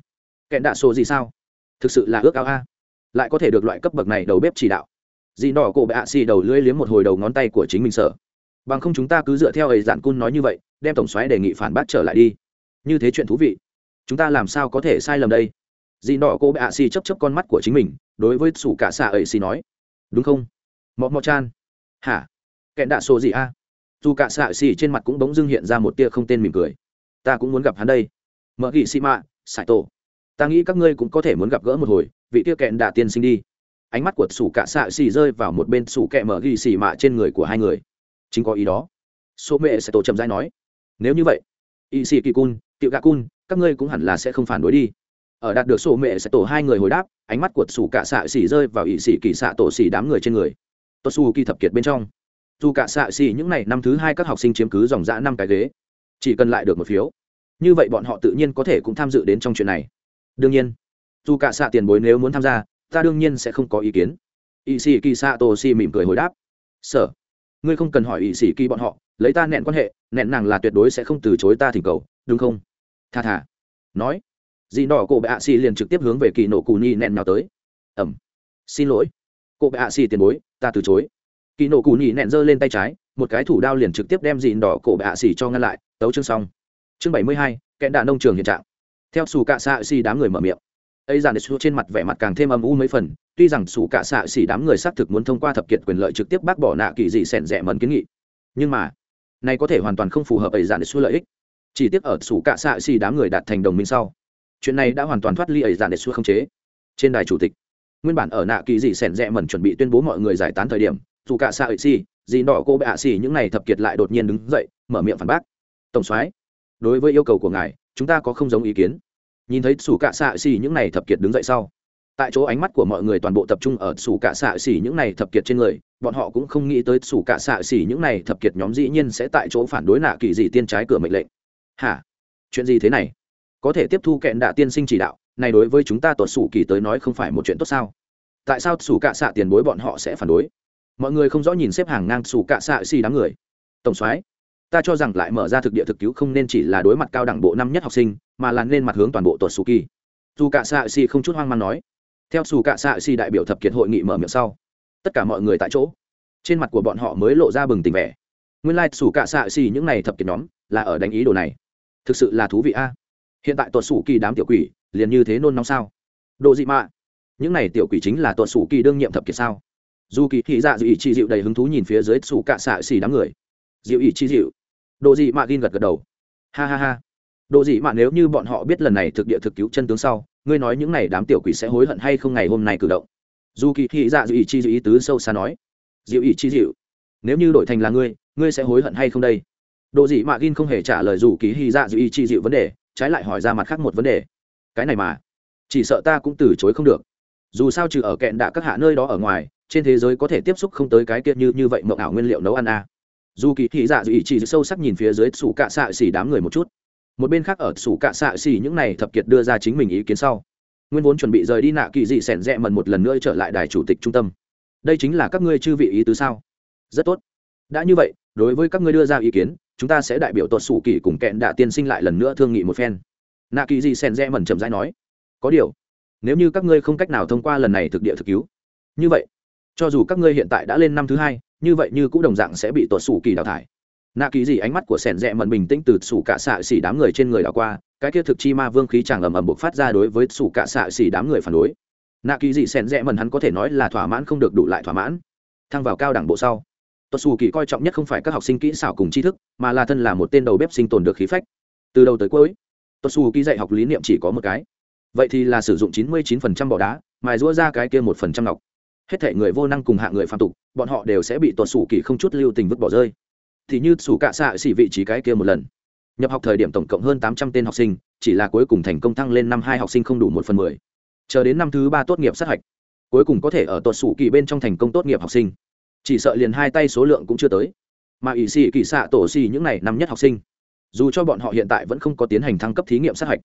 Kẹn đạ số gì sao? Thực sự là ước ao a. Lại có thể được loại cấp bậc này đầu bếp chỉ đạo. Dì đỏ cổ bệ ạ xì đầu lưỡi liếm một hồi đầu ngón tay của chính mình sở bằng không chúng ta cứ dựa theo ấy dạn cun nói như vậy, đem tổng xoáy đề nghị phản bác trở lại đi. Như thế chuyện thú vị. Chúng ta làm sao có thể sai lầm đây? Dì nọ cô bệ ạ xì chấp chấp con mắt của chính mình, đối với sủ cả xạ ấy xì nói. Đúng không? Mọ mọ chan. Hả? Kẹn đạ số gì a? Dù cả xạ xì trên mặt cũng bỗng dưng hiện ra một tia không tên mỉm cười. Ta cũng muốn gặp hắn đây. Mợ gỉ xì mạ sải tổ. Ta nghĩ các ngươi cũng có thể muốn gặp gỡ một hồi, vị tia kẹn đạ tiên sinh đi. Ánh mắt của sủ cả xạ xì rơi vào một bên sủ kẹ mợ gỉ xì mạ trên người của hai người. Chính có ý đó. Số mẹ sẽ tổ chậm dai nói. Nếu như vậy, y xì kỳ cun tiệu gạ cun, các ngươi cũng hẳn là sẽ không phản đối đi ở đạt được sổ mẹ sẽ tổ hai người hồi đáp, ánh mắt của sủ cả xạ xỉ rơi vào ỵ sĩ kỳ xạ tổ xỉ đám người trên người. Tốt su kỳ thập kiệt bên trong. Dù cả xạ xỉ những ngày năm thứ hai các học sinh chiếm cứ dòng dã năm cái ghế. Chỉ cần lại được một phiếu. Như vậy bọn họ tự nhiên có thể cũng tham dự đến trong chuyện này. Đương nhiên dù cả xạ tiền bối nếu muốn tham gia, ta đương nhiên sẽ không có ý kiến. Ỵ sĩ kỳ xạ tổ xỉ mỉm cười hồi đáp. Sở, ngươi không cần hỏi ỵ sĩ kỳ bọn họ, lấy ta nẹn quan hệ, nẹn nàng là tuyệt đối sẽ không từ chối ta thỉnh cầu, đúng không? Tha thà nói dì nọ cổ bệ ạ xì liền trực tiếp hướng về kỳ nổ cù nhi nẹn nào tới. Ẩm. Xin lỗi. Cổ bệ ạ xì tiền bối, ta từ chối. Kỳ nổ cù nhi nẹn giơ lên tay trái, một cái thủ đao liền trực tiếp đem dì đỏ cổ bệ ạ xì cho ngăn lại, tấu chương xong. Chương bảy mươi hai, kẽn đạn nông trường hiện trạng. Theo xù cạ xạ xì đám người mở miệng. Ấy dàn đ trên mặt vẻ mặt càng thêm âm u mấy phần, tuy rằng sủ cả xạ xì đám người xác thực muốn thông qua thập kiệt quyền lợi trực tiếp bác bỏ nạ kỳ dị sẻn rẻ mần kiến nghị. Nhưng mà, này có thể hoàn toàn không phù hợp ấy dàn đ lợi ích. Chỉ tiếc ở sủ cả xạ xì đám người đạt thành đồng minh sau chuyện này đã hoàn toàn thoát ly ấy để xua không chế. Trên đài chủ tịch, nguyên bản ở nạ kỳ dị sẻn rẽ mẩn chuẩn bị tuyên bố mọi người giải tán thời điểm, dù cả xạ ấy xì dị đỏ cô bệ ạ xỉ những này thập kiệt lại đột nhiên đứng dậy, mở miệng phản bác. Tổng soái, đối với yêu cầu của ngài, chúng ta có không giống ý kiến. Nhìn thấy sủ cạ xạ xì những này thập kiệt đứng dậy sau, tại chỗ ánh mắt của mọi người toàn bộ tập trung ở sủ cạ xạ xỉ những này thập kiệt trên người, bọn họ cũng không nghĩ tới sủ cạ xạ xỉ những này thập kiệt nhóm dĩ nhiên sẽ tại chỗ phản đối nạ kỳ dị tiên trái cửa mệnh lệnh. Hả? Chuyện gì thế này? Có thể tiếp thu kẹn đạ tiên sinh chỉ đạo này đối với chúng ta tuột sủ kỳ tới nói không phải một chuyện tốt sao? Tại sao sủ cạ xạ tiền bối bọn họ sẽ phản đối? Mọi người không rõ nhìn xếp hàng ngang sủ cạ xạ xì đám người. Tổng soái ta cho rằng lại mở ra thực địa thực cứu không nên chỉ là đối mặt cao đẳng bộ năm nhất học sinh mà là nên mặt hướng toàn bộ tuột sủ kỳ. Dù cạ xạ xì không chút hoang mang nói. Theo xù cạ xạ xì đại biểu thập kiệt hội nghị mở miệng sau tất cả mọi người tại chỗ trên mặt của bọn họ mới lộ ra bừng tình vẻ. Nguyên lai、like, cạ xạ xì những n à y thập kiệt nhóm là ở đánh ý đồ này. Thực sự là thú vị a hiện tại tuột sủ kỳ đám tiểu quỷ liền như thế nôn nóng sao? Độ dị mạ, những này tiểu quỷ chính là tuột sủ kỳ đương nhiệm thập kiệt sao? Dù kỳ thị dạ dịu ý chi dịu đầy hứng thú nhìn phía dưới sủ cạ xạ xì đám người. Dịu ý chi dịu. Độ dị mạ gin gật gật đầu. Ha ha ha. Độ dị mạ nếu như bọn họ biết lần này thực địa thực cứu chân tướng sau, ngươi nói những này đám tiểu quỷ sẽ hối hận hay không ngày hôm nay cử động? Dù kỳ thị dạ dịu ý chi dịu ý tứ sâu xa nói. Dịu ý chi dịu, nếu như đổi thành là ngươi ngươi sẽ hối hận hay không đây? Độ dị mạ gin không hề trả lời dù kỳ hy dạ dịu ý chi dịu vấn đề trái lại hỏi ra mặt khác một vấn đề. Cái này mà, chỉ sợ ta cũng từ chối không được. Dù sao trừ ở kẹn đạ các hạ nơi đó ở ngoài, trên thế giới có thể tiếp xúc không tới cái kia như như vậy mộng ảo nguyên liệu nấu ăn a à. dù kỳ thị dạ dù ý chỉ sâu sắc nhìn phía dưới sủ cạ xạ xỉ đám người một chút. Một bên khác ở sủ cạ xạ xỉ những này thập kiệt đưa ra chính mình ý kiến sau. Nguyên vốn chuẩn bị rời đi nạ kỳ dị sẻn rẽ mần một lần nữa trở lại đài chủ tịch trung tâm. Đây chính là các ngươi chư vị ý tứ sao? Rất tốt. Đã như vậy, đối với các ngươi đưa ra ý kiến chúng ta sẽ đại biểu tuột sủ kỳ cùng kẹn đạ tiên sinh lại lần nữa thương nghị một phen. Nạ kỳ dị sen rẽ mẩn chậm rãi nói, có điều, nếu như các ngươi không cách nào thông qua lần này thực địa thực cứu, như vậy, cho dù các ngươi hiện tại đã lên năm thứ hai, như vậy như cũng đồng dạng sẽ bị tuột sủ kỳ đào thải. Nạ kỳ gì ánh mắt của sẻn rẽ mận bình tĩnh từ sủ cả xạ xỉ đám người trên người đào qua, cái kia thực chi ma vương khí chàng ầm ầm buộc phát ra đối với sủ cả xạ xỉ đám người phản đối. Nạ kỳ gì sẻn rẽ mận hắn có thể nói là thỏa mãn không được đủ lại thỏa mãn. Thăng vào cao đẳng bộ sau tuột xù kỳ coi trọng nhất không phải các học sinh kỹ xảo cùng tri thức, mà là thân là một tên đầu bếp sinh tồn được khí phách. Từ đầu tới cuối tuột xù kỳ dạy học lý niệm chỉ có một cái. Vậy thì là sử dụng chín mươi 99% bỏ đá, mài rũa ra cái kia một phần trăm ngọc. Hết thể người vô năng cùng hạ người phạm tục, bọn họ đều sẽ bị tuột xù kỳ không chút lưu tình vứt bỏ rơi. Thì như xù cạ xạ xỉ vị trí cái kia một lần. Nhập học thời điểm tổng cộng hơn tám trăm tên học sinh, chỉ là cuối cùng thành công thăng lên năm hai học sinh không đủ một phần mười. Chờ đến năm thứ ba tốt nghiệp sát hạch, cuối cùng có thể ở tuột xù kỳ bên trong thành công tốt nghiệp học sinh chỉ sợ liền hai tay số lượng cũng chưa tới. Mà ỷ xì kỳ xạ tổ xì những n à y năm nhất học sinh, dù cho bọn họ hiện tại vẫn không có tiến hành thăng cấp thí nghiệm sát hạch,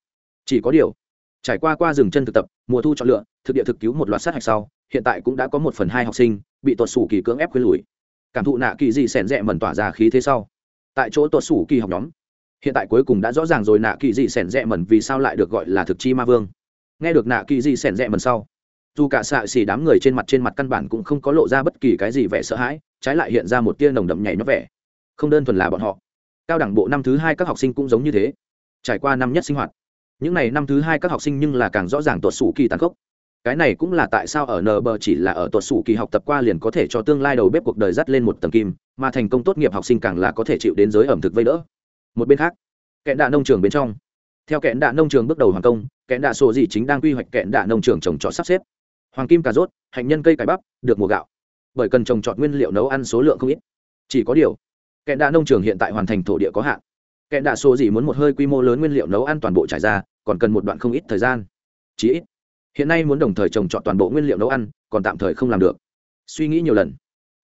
chỉ có điều, trải qua qua rừng chân thực tập, mùa thu chọn lựa, thực địa thực cứu một loạt sát hạch sau, hiện tại cũng đã có một phần hai học sinh bị tuột sủ kỳ cưỡng ép khuyên lùi. Cảm thụ nạ kỳ gì sẻn rẽ mẩn tỏa ra khí thế sau, tại chỗ tuột sủ kỳ học nhóm, hiện tại cuối cùng đã rõ ràng rồi nạ kỳ gì sẻn rẽ mẩn vì sao lại được gọi là thực chi ma vương. Nghe được nạ kỳ gì sẻn rẽ mẩn sau dù cả xạ xì đám người trên mặt trên mặt căn bản cũng không có lộ ra bất kỳ cái gì vẻ sợ hãi, trái lại hiện ra một tia nồng đậm nhảy nó vẻ. Không đơn thuần là bọn họ. Cao đẳng bộ năm thứ hai các học sinh cũng giống như thế. Trải qua năm nhất sinh hoạt, những n à y năm thứ hai các học sinh nhưng là càng rõ ràng tuột sủ kỳ tàn khốc. Cái này cũng là tại sao ở nb chỉ là ở tuột sủ kỳ học tập qua liền có thể cho tương lai đầu bếp cuộc đời dắt lên một tầng kim, mà thành công tốt nghiệp học sinh càng là có thể chịu đến giới ẩm thực vây đỡ. Một bên khác, kẽn đạ nông trường bên trong. Theo kẽn đạ nông trường bước đầu hoàn công, kẽn đạ sổ gì chính đang quy hoạch kẽn đạ nông trường trồng trọt sắp xếp hoàng kim cà rốt, hạnh nhân cây cải bắp, được mùa gạo. Bởi cần trồng trọt nguyên liệu nấu ăn số lượng không ít. Chỉ có điều, kẹn đạ nông trường hiện tại hoàn thành thổ địa có hạn. Kẹn đạ số gì muốn một hơi quy mô lớn nguyên liệu nấu ăn toàn bộ trải ra, còn cần một đoạn không ít thời gian. Chí ít, hiện nay muốn đồng thời trồng trọt toàn bộ nguyên liệu nấu ăn, còn tạm thời không làm được. Suy nghĩ nhiều lần,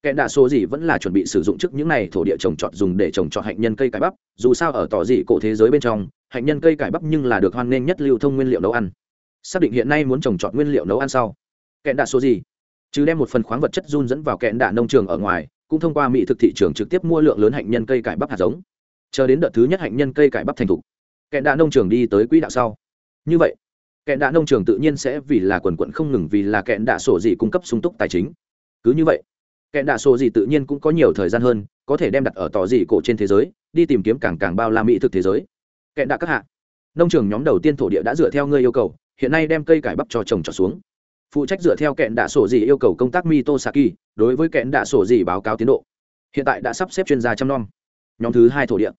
kẹn đạ số gì vẫn là chuẩn bị sử dụng trước những này thổ địa trồng trọt dùng để trồng trọt hạnh nhân cây cải bắp. Dù sao ở tỏ dị cổ thế giới bên trong, hạnh nhân cây cải bắp nhưng là được hoan nghênh nhất lưu thông nguyên liệu nấu ăn. Xác định hiện nay muốn trồng trọt nguyên liệu nấu ăn sau kẽn đạ số gì? Chứ đem một phần khoáng vật chất run dẫn vào kẹn đạ nông trường ở ngoài, cũng thông qua mỹ thực thị trường trực tiếp mua lượng lớn hạnh nhân cây cải bắp hạt giống. Chờ đến đợt thứ nhất hạnh nhân cây cải bắp thành thục, kẹn đạ nông trường đi tới quỹ đạo sau. Như vậy, kẹn đạ nông trường tự nhiên sẽ vì là quần quận không ngừng vì là kẹn đạ sổ gì cung cấp sung túc tài chính. Cứ như vậy, kẹn đạ sổ gì tự nhiên cũng có nhiều thời gian hơn, có thể đem đặt ở tò dị cổ trên thế giới, đi tìm kiếm càng càng bao la mỹ thực thế giới. Kẹn đạ các hạ, nông trường nhóm đầu tiên thổ địa đã dựa theo ngươi yêu cầu, hiện nay đem cây cải bắp cho trồng trọt xuống phụ trách dựa theo kẹn đạ sổ gì yêu cầu công tác mito saki đối với kẹn đạ sổ gì báo cáo tiến độ. Hiện tại đã sắp xếp chuyên gia chăm nom. Nhóm thứ hai thổ địa.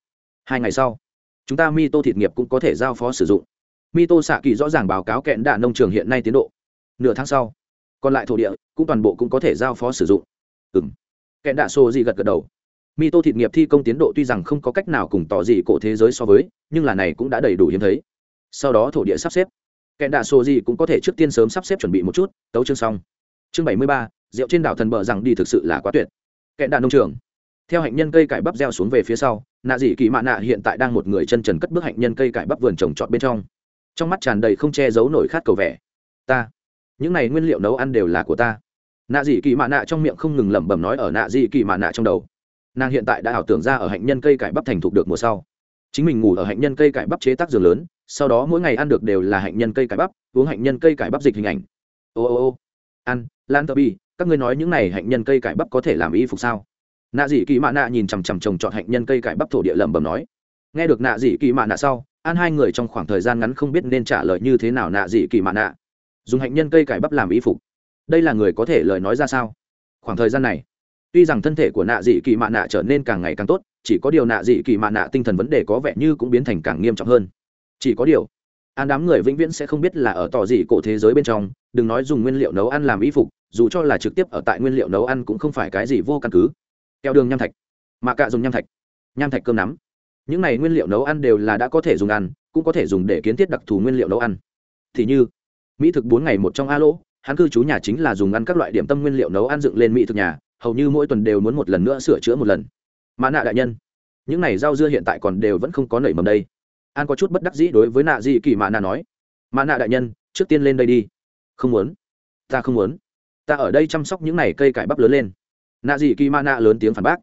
Hai ngày sau, chúng ta mito thịt nghiệp cũng có thể giao phó sử dụng. Mito xạ kỳ rõ ràng báo cáo kẹn đạ nông trường hiện nay tiến độ. Nửa tháng sau, còn lại thổ địa cũng toàn bộ cũng có thể giao phó sử dụng. Ừ m kẹn đạ sổ gì gật gật đầu. Mito thịt nghiệp thi công tiến độ tuy rằng không có cách nào cùng tỏ gì cổ thế giới so với, nhưng là này cũng đã đầy đủ hiếm thấy. Sau đó thổ địa sắp xếp kẹn đạ sổ gì cũng có thể trước tiên sớm sắp xếp chuẩn bị một chút, tấu chương xong. Chương bảy mươi ba, rượu trên đảo thần bờ rằng đi thực sự là quá tuyệt. Kẹn đạ nông trường. Theo hạnh nhân cây cải bắp gieo xuống về phía sau, nạ dị kỳ mạ nạ hiện tại đang một người chân trần cất bước hạnh nhân cây cải bắp vườn trồng trọt bên trong. Trong mắt tràn đầy không che giấu nổi khát cầu vẻ. Ta. Những này nguyên liệu nấu ăn đều là của ta. Nạ dị kỳ mạ nạ trong miệng không ngừng lẩm bẩm nói ở nạ dị kỳ mạ nạ trong đầu. Nàng hiện tại đã ảo tưởng ra ở hạnh nhân cây cải bắp thành thục được mùa sau. Chính mình ngủ ở hạnh nhân cây cải bắp chế tác giường lớn sau đó mỗi ngày ăn được đều là hạnh nhân cây cải bắp, uống hạnh nhân cây cải bắp dịch hình ảnh. Ô ô ô, ăn, lan tơ bi, các ngươi nói những này hạnh nhân cây cải bắp có thể làm y phục sao? Nạ dị kỳ mạ nạ nhìn chằm chằm trồng trọt hạnh nhân cây cải bắp thổ địa lẩm bẩm nói. Nghe được nạ dị kỳ mạ nạ sau an hai người trong khoảng thời gian ngắn không biết nên trả lời như thế nào nạ dị kỳ mạ nạ. Dùng hạnh nhân cây cải bắp làm y phục. Đây là người có thể lời nói ra sao? Khoảng thời gian này, tuy rằng thân thể của nạ dị kỳ mạ nạ trở nên càng ngày càng tốt, chỉ có điều nạ dị kỳ mạ nạ tinh thần vấn đề có vẻ như cũng biến thành càng nghiêm trọng hơn chỉ có điều, an đám người vĩnh viễn sẽ không biết là ở tỏ gì cổ thế giới bên trong, đừng nói dùng nguyên liệu nấu ăn làm y phục, dù cho là trực tiếp ở tại nguyên liệu nấu ăn cũng không phải cái gì vô căn cứ. Keo đường nham thạch, mà cạ dùng nham thạch nham thạch cơm nắm. Những này nguyên liệu nấu ăn đều là đã có thể dùng ăn, cũng có thể dùng để kiến thiết đặc thù nguyên liệu nấu ăn. Thì như, mỹ thực bốn ngày một trong a lỗ, hắn cư trú nhà chính là dùng ăn các loại điểm tâm nguyên liệu nấu ăn dựng lên mỹ thực nhà, hầu như mỗi tuần đều muốn một lần nữa sửa chữa một lần. Mà nạ đại nhân, những này rau dưa hiện tại còn đều vẫn không có nảy mầm đây an có chút bất đắc dĩ đối với nạ dị kỳ mạ nạ nói, mạ nạ đại nhân, trước tiên lên đây đi. Không muốn. Ta không muốn. Ta ở đây chăm sóc những này cây cải bắp lớn lên. Nạ dị kỳ mạ nạ lớn tiếng phản bác,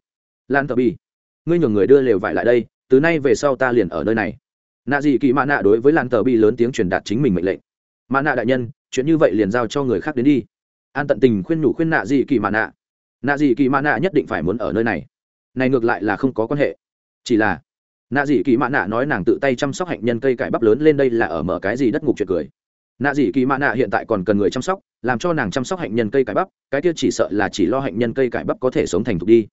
lan tờ bi ngươi nhường người đưa lều vải lại đây, từ nay về sau ta liền ở nơi này. Nạ dị kỳ mạ nạ đối với lan tờ bi lớn tiếng truyền đạt chính mình mệnh lệnh, mạ nạ đại nhân, chuyện như vậy liền giao cho người khác đến đi. An tận tình khuyên nhủ khuyên nạ dị kỳ mạ nạ nạ dị kỳ mạ nạ nhất định phải muốn ở nơi này này ngược lại là không có quan hệ, chỉ là nạ dị kỳ mạ nạ nói nàng tự tay chăm sóc hạnh nhân cây cải bắp lớn lên đây là ở mở cái gì đất ngục chuyện cười. Nạ dị kỳ mạ nạ hiện tại còn cần người chăm sóc, làm cho nàng chăm sóc hạnh nhân cây cải bắp, cái kia chỉ sợ là chỉ lo hạnh nhân cây cải bắp có thể sống thành thục đi.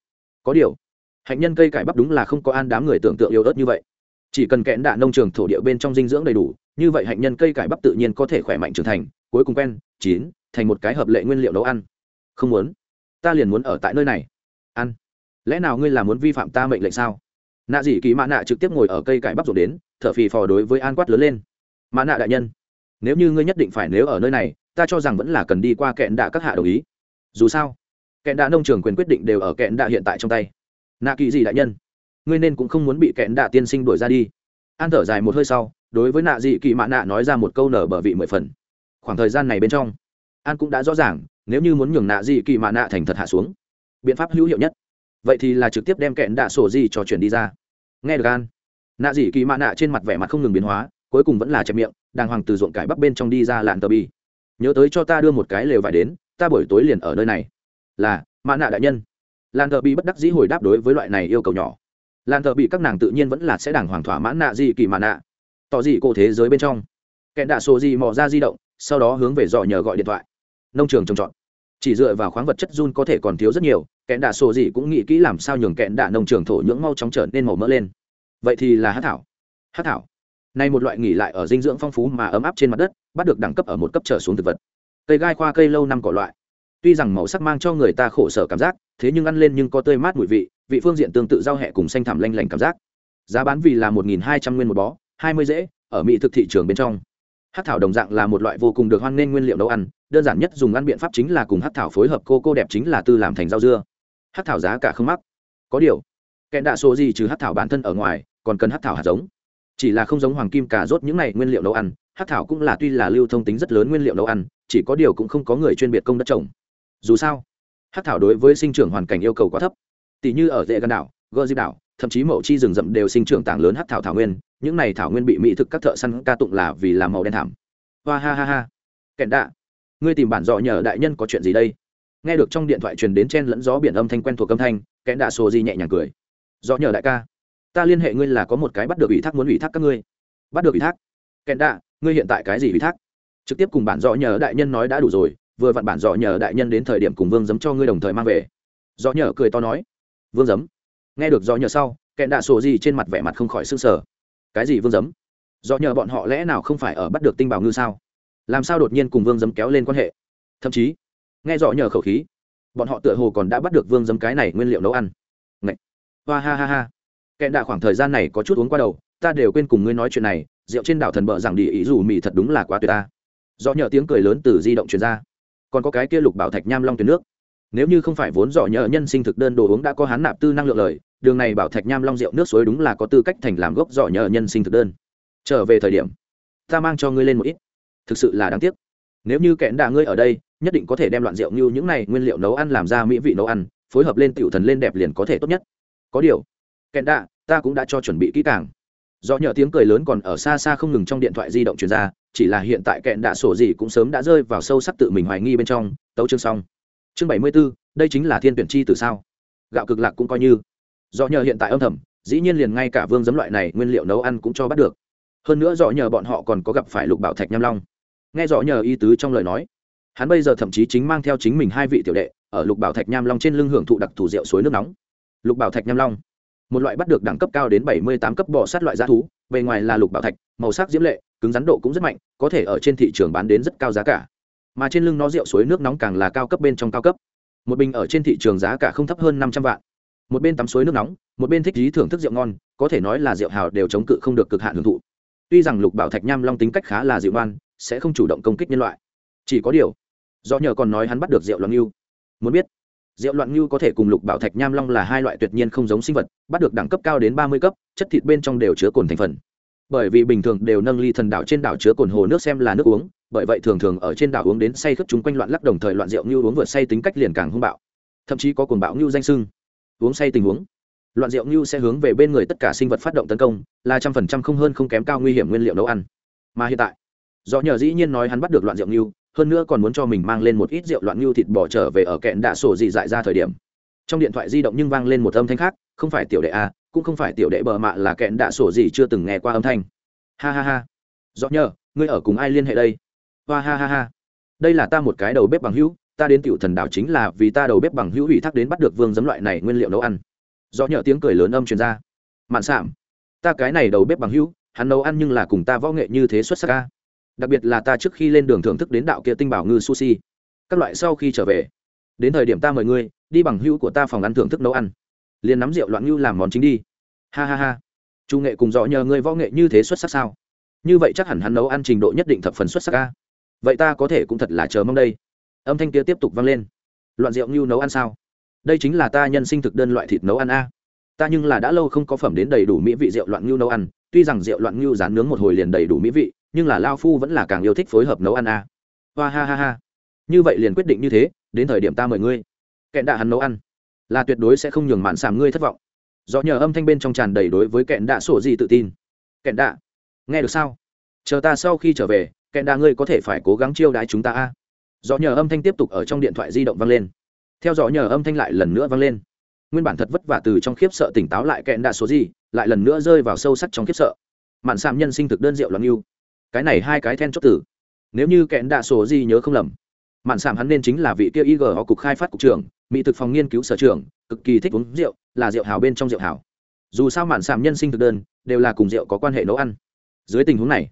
Có điều, hạnh nhân cây cải bắp đúng là không có an đám người tưởng tượng yếu ớt như vậy. Chỉ cần kẽn đạ nông trường thổ địa bên trong dinh dưỡng đầy đủ, như vậy hạnh nhân cây cải bắp tự nhiên có thể khỏe mạnh trưởng thành, cuối cùng quen, chín, thành một cái hợp lệ nguyên liệu nấu ăn. Không muốn. Ta liền muốn ở tại nơi này. Ăn. Lẽ nào ngươi là muốn vi phạm ta mệnh lệnh sao? Nạ dị kỳ mạ nạ trực tiếp ngồi ở cây cải bắp rộn đến, thở phì phò đối với an quát lớn lên. Mạ nạ đại nhân, nếu như ngươi nhất định phải nếu ở nơi này, ta cho rằng vẫn là cần đi qua kẹn đạ các hạ đồng ý. Dù sao, kẹn đạ nông trường quyền quyết định đều ở kẹn đạ hiện tại trong tay. Nạ kỳ gì đại nhân, ngươi nên cũng không muốn bị kẹn đạ tiên sinh đuổi ra đi. An thở dài một hơi sau, đối với nạ dị kỳ mạ nạ nói ra một câu nở bờ vị mười phần. Khoảng thời gian này bên trong, an cũng đã rõ ràng, nếu như muốn nhường nạ dị kỳ mạ nạ thành thật hạ xuống, biện pháp hữu hiệu nhất vậy thì là trực tiếp đem kẹn đạ sổ gì cho chuyển đi ra. Nghe được an, nạ dị kỳ mạ nạ trên mặt vẻ mặt không ngừng biến hóa, cuối cùng vẫn là chẹp miệng, đàng hoàng từ ruộng cải bắc bên trong đi ra lạn tờ bi. Nhớ tới cho ta đưa một cái lều vải đến, ta buổi tối liền ở nơi này. Là, mạ nạ đại nhân. Lạn tờ bi bất đắc dĩ hồi đáp đối với loại này yêu cầu nhỏ. Lạn tờ bị các nàng tự nhiên vẫn là sẽ đàng hoàng thỏa mãn nạ dị kỳ mạ nạ. Tỏ dị cô thế giới bên trong, kẹn đạ sổ gì mò ra di động, sau đó hướng về dò nhờ gọi điện thoại. Nông trường trồng trọt. Chỉ dựa vào khoáng vật chất run có thể còn thiếu rất nhiều kẽn đạ sổ gì cũng nghĩ kỹ làm sao nhường kẽn đạ nông trường thổ nhưỡng mau chóng trở nên màu mỡ lên. Vậy thì là hát thảo. Hát thảo. Nay một loại nghỉ lại ở dinh dưỡng phong phú mà ấm áp trên mặt đất, bắt được đẳng cấp ở một cấp trở xuống thực vật. Cây gai khoa cây lâu năm cỏ loại. Tuy rằng màu sắc mang cho người ta khổ sở cảm giác, thế nhưng ăn lên nhưng có tươi mát mùi vị vị phương diện tương tự giao hẹ cùng xanh thảm lanh lảnh cảm giác. Giá bán vì là một nghìn hai trăm nguyên một bó, hai mươi dễ, ở mỹ thực thị trường bên trong. Hát thảo đồng dạng là một loại vô cùng được hoan nghênh nguyên liệu nấu ăn, đơn giản nhất dùng ăn biện pháp chính là cùng hát thảo phối hợp cô cô đẹp chính là tư làm thành rau dưa hát thảo giá cả không mắc. Có điều kẹn đạ số gì trừ hát thảo bản thân ở ngoài, còn cần hát thảo hạt giống. Chỉ là không giống hoàng kim cà rốt những này nguyên liệu nấu ăn, hát thảo cũng là tuy là lưu thông tính rất lớn nguyên liệu nấu ăn, chỉ có điều cũng không có người chuyên biệt công đất trồng. Dù sao, hát thảo đối với sinh trưởng hoàn cảnh yêu cầu quá thấp. Tỷ như ở dễ gần đảo, gơ di đảo, thậm chí mậu chi rừng rậm đều sinh trưởng tảng lớn hát thảo thảo nguyên, những này thảo nguyên bị mỹ thực các thợ săn ca tụng là vì làm màu đen thảm. Hoa ha ha ha. Kẹn đạ, ngươi tìm bản dọ nhờ đại nhân có chuyện gì đây? Nghe được trong điện thoại truyền đến chen lẫn gió biển âm thanh quen thuộc âm thanh kẽ đạ sổ di nhẹ nhàng cười. Do nhờ đại ca, ta liên hệ ngươi là có một cái bắt được ủy thác muốn ủy thác các ngươi. Bắt được ủy thác? Kẽ đạ, ngươi hiện tại cái gì ủy thác? Trực tiếp cùng bản dọ nhờ đại nhân nói đã đủ rồi, vừa vặn bản dọ nhờ đại nhân đến thời điểm cùng vương giấm cho ngươi đồng thời mang về. Dọ nhờ cười to nói. Vương giấm nghe được dọ nhờ sau kẽ đạ sổ di trên mặt vẻ mặt không khỏi s ư cái gì vương giấm do nhờ bọn họ lẽ nào không phải ở bắt được tinh bảo ngư sao? Làm sao đột nhiên cùng vương dấm kéo lên quan hệ? Thậm chí nghe rõ nhờ khẩu khí. Bọn họ tựa hồ còn đã bắt được vương dấm cái này nguyên liệu nấu ăn. Ngậy! hoa ha ha ha. Kẹn đạ khoảng thời gian này có chút uống qua đầu, ta đều quên cùng ngươi nói chuyện này, rượu trên đảo thần bợ rằng đi, ý dù mì thật đúng là quá tuyệt ta. Do nhờ tiếng cười lớn từ di động truyền ra. Còn có cái kia lục bảo thạch nham long tuyến nước. Nếu như không phải vốn dọ nhờ nhân sinh thực đơn đồ uống đã có hán nạp tư năng lượng lời, đường này bảo thạch nham long rượu nước suối đúng là có tư cách thành làm gốc dọ nhờ nhân sinh thực đơn. Trở về thời điểm, ta mang cho ngươi lên một ít. Thực sự là đáng tiếc nếu như kẽn đà ngươi ở đây nhất định có thể đem loạn rượu như những này nguyên liệu nấu ăn làm ra mỹ vị nấu ăn phối hợp lên tiểu thần lên đẹp liền có thể tốt nhất. Có điều kẽn đà ta cũng đã cho chuẩn bị kỹ càng. Do nhờ tiếng cười lớn còn ở xa xa không ngừng trong điện thoại di động truyền ra chỉ là hiện tại kẹn đạ sổ gì cũng sớm đã rơi vào sâu sắc tự mình hoài nghi bên trong tấu chương xong. Chương bảy mươi 74, đây chính là thiên tuyển chi từ sao? Gạo cực lạc cũng coi như. Do nhờ hiện tại âm thầm dĩ nhiên liền ngay cả vương giấm loại này nguyên liệu nấu ăn cũng cho bắt được. Hơn nữa do nhờ bọn họ còn có gặp phải lục bảo thạch nham long nghe rõ nhờ ý tứ trong lời nói. Hắn bây giờ thậm chí chính mang theo chính mình hai vị tiểu đệ, ở lục bảo thạch nham long trên lưng hưởng thụ đặc thù rượu suối nước nóng. Lục bảo thạch nham long, một loại bắt được đẳng cấp cao đến bảy mươi tám cấp bò sát loại g thú, bề ngoài là lục bảo thạch, màu sắc diễm lệ, cứng rắn độ cũng rất mạnh, có thể ở trên thị trường bán đến rất cao giá cả. Mà trên lưng nó rượu suối nước nóng càng là cao cấp bên trong cao cấp. Một bình ở trên thị trường giá cả không thấp hơn năm trăm vạn. Một bên tắm suối nước nóng, một bên thích trí thưởng thức rượu ngon, có thể nói là rượu hào đều chống cự không được cực hạn hưởng thụ. Tuy rằng lục bảo thạch nham long tính cách khá là dịu ngoan sẽ không chủ động công kích nhân loại. Chỉ có điều, do nhờ còn nói hắn bắt được rượu loạn ngưu. Muốn biết rượu loạn ngưu có thể cùng lục bảo thạch nham long là hai loại tuyệt nhiên không giống sinh vật, bắt được đẳng cấp cao đến ba mươi cấp, chất thịt bên trong đều chứa cồn thành phần. Bởi vì bình thường đều nâng ly thần đảo trên đảo chứa cồn hồ nước xem là nước uống, bởi vậy thường thường ở trên đảo uống đến say khướt chúng quanh loạn lắc đồng thời loạn rượu như uống vượt say tính cách liền càng hung bạo. Thậm chí có cồn bạo như danh sưng. Uống say tình huống. Loạn rượu như sẽ hướng về bên người tất cả sinh vật phát động tấn công, là trăm phần trăm không hơn không kém cao nguy hiểm nguyên liệu nấu ăn. Mà hiện tại do nhờ dĩ nhiên nói hắn bắt được loạn rượu như hơn nữa còn muốn cho mình mang lên một ít rượu loạn như thịt bỏ trở về ở kẹn đạ sổ dị dại ra thời điểm. Trong điện thoại di động nhưng vang lên một âm thanh khác, không phải tiểu đệ a, cũng không phải tiểu đệ bờ mạ là kẹn đạ sổ gì chưa từng nghe qua âm thanh. Ha ha ha. Do nhờ, ngươi ở cùng ai liên hệ đây? Hoa ha ha ha. Đây là ta một cái đầu bếp bằng hữu, ta đến tiểu thần đảo chính là vì ta đầu bếp bằng hữu ủy thác đến bắt được vương giấm loại này nguyên liệu nấu ăn. Do nhờ tiếng cười lớn âm truyền ra. Mạn sảm ta cái này đầu bếp bằng hữu, hắn nấu ăn nhưng là cùng ta võ nghệ như thế xuất sắc ca đặc biệt là ta trước khi lên đường thưởng thức đến đạo kia tinh bảo ngư sushi. Các loại sau khi trở về, đến thời điểm ta mời ngươi, đi bằng hữu của ta phòng ăn thưởng thức nấu ăn. Liền nắm rượu loạn ngưu làm món chính đi. Ha ha ha. Chu nghệ cùng rõ nhờ ngươi võ nghệ như thế xuất sắc sao? Như vậy chắc hẳn hắn nấu ăn trình độ nhất định thập phần xuất sắc ca vậy ta có thể cũng thật là chờ mong đây. Âm thanh kia tiếp tục vang lên. Loạn rượu ngưu nấu ăn sao? Đây chính là ta nhân sinh thực đơn loại thịt nấu ăn a. Ta nhưng là đã lâu không có phẩm đến đầy đủ mỹ vị rượu loạn ngưu nấu ăn. Tuy rằng rượu loạn ngưu rán nướng một hồi liền đầy đủ mỹ vị nhưng là lao phu vẫn là càng yêu thích phối hợp nấu ăn a. Hoa ha ha ha. Như vậy liền quyết định như thế, đến thời điểm ta mời ngươi. Kẹn đạ hắn nấu ăn. Là tuyệt đối sẽ không nhường mạn sàm ngươi thất vọng. Do nhờ âm thanh bên trong tràn đầy đối với kẹn đạ sổ gì tự tin. Kẹn đạ, nghe được sao? Chờ ta sau khi trở về, kẹn đạ ngươi có thể phải cố gắng chiêu đãi chúng ta a. Do nhờ âm thanh tiếp tục ở trong điện thoại di động vang lên. Theo dõi nhờ âm thanh lại lần nữa vang lên. Nguyên bản thật vất vả từ trong khiếp sợ tỉnh táo lại kẹn đạ số gì, lại lần nữa rơi vào sâu sắc trong khiếp sợ. Mạn sàm nhân sinh thực đơn rượu lắm yêu cái này hai cái then chốt tử nếu như kẹn đạ số gì nhớ không lầm, mạn sảm hắn nên chính là vị kia ig họ cục khai phát cục trưởng, mỹ thực phòng nghiên cứu sở trưởng, cực kỳ thích uống rượu, là rượu hào bên trong rượu hào dù sao mạn sảm nhân sinh thực đơn, đều là cùng rượu có quan hệ nấu ăn. Dưới tình huống này,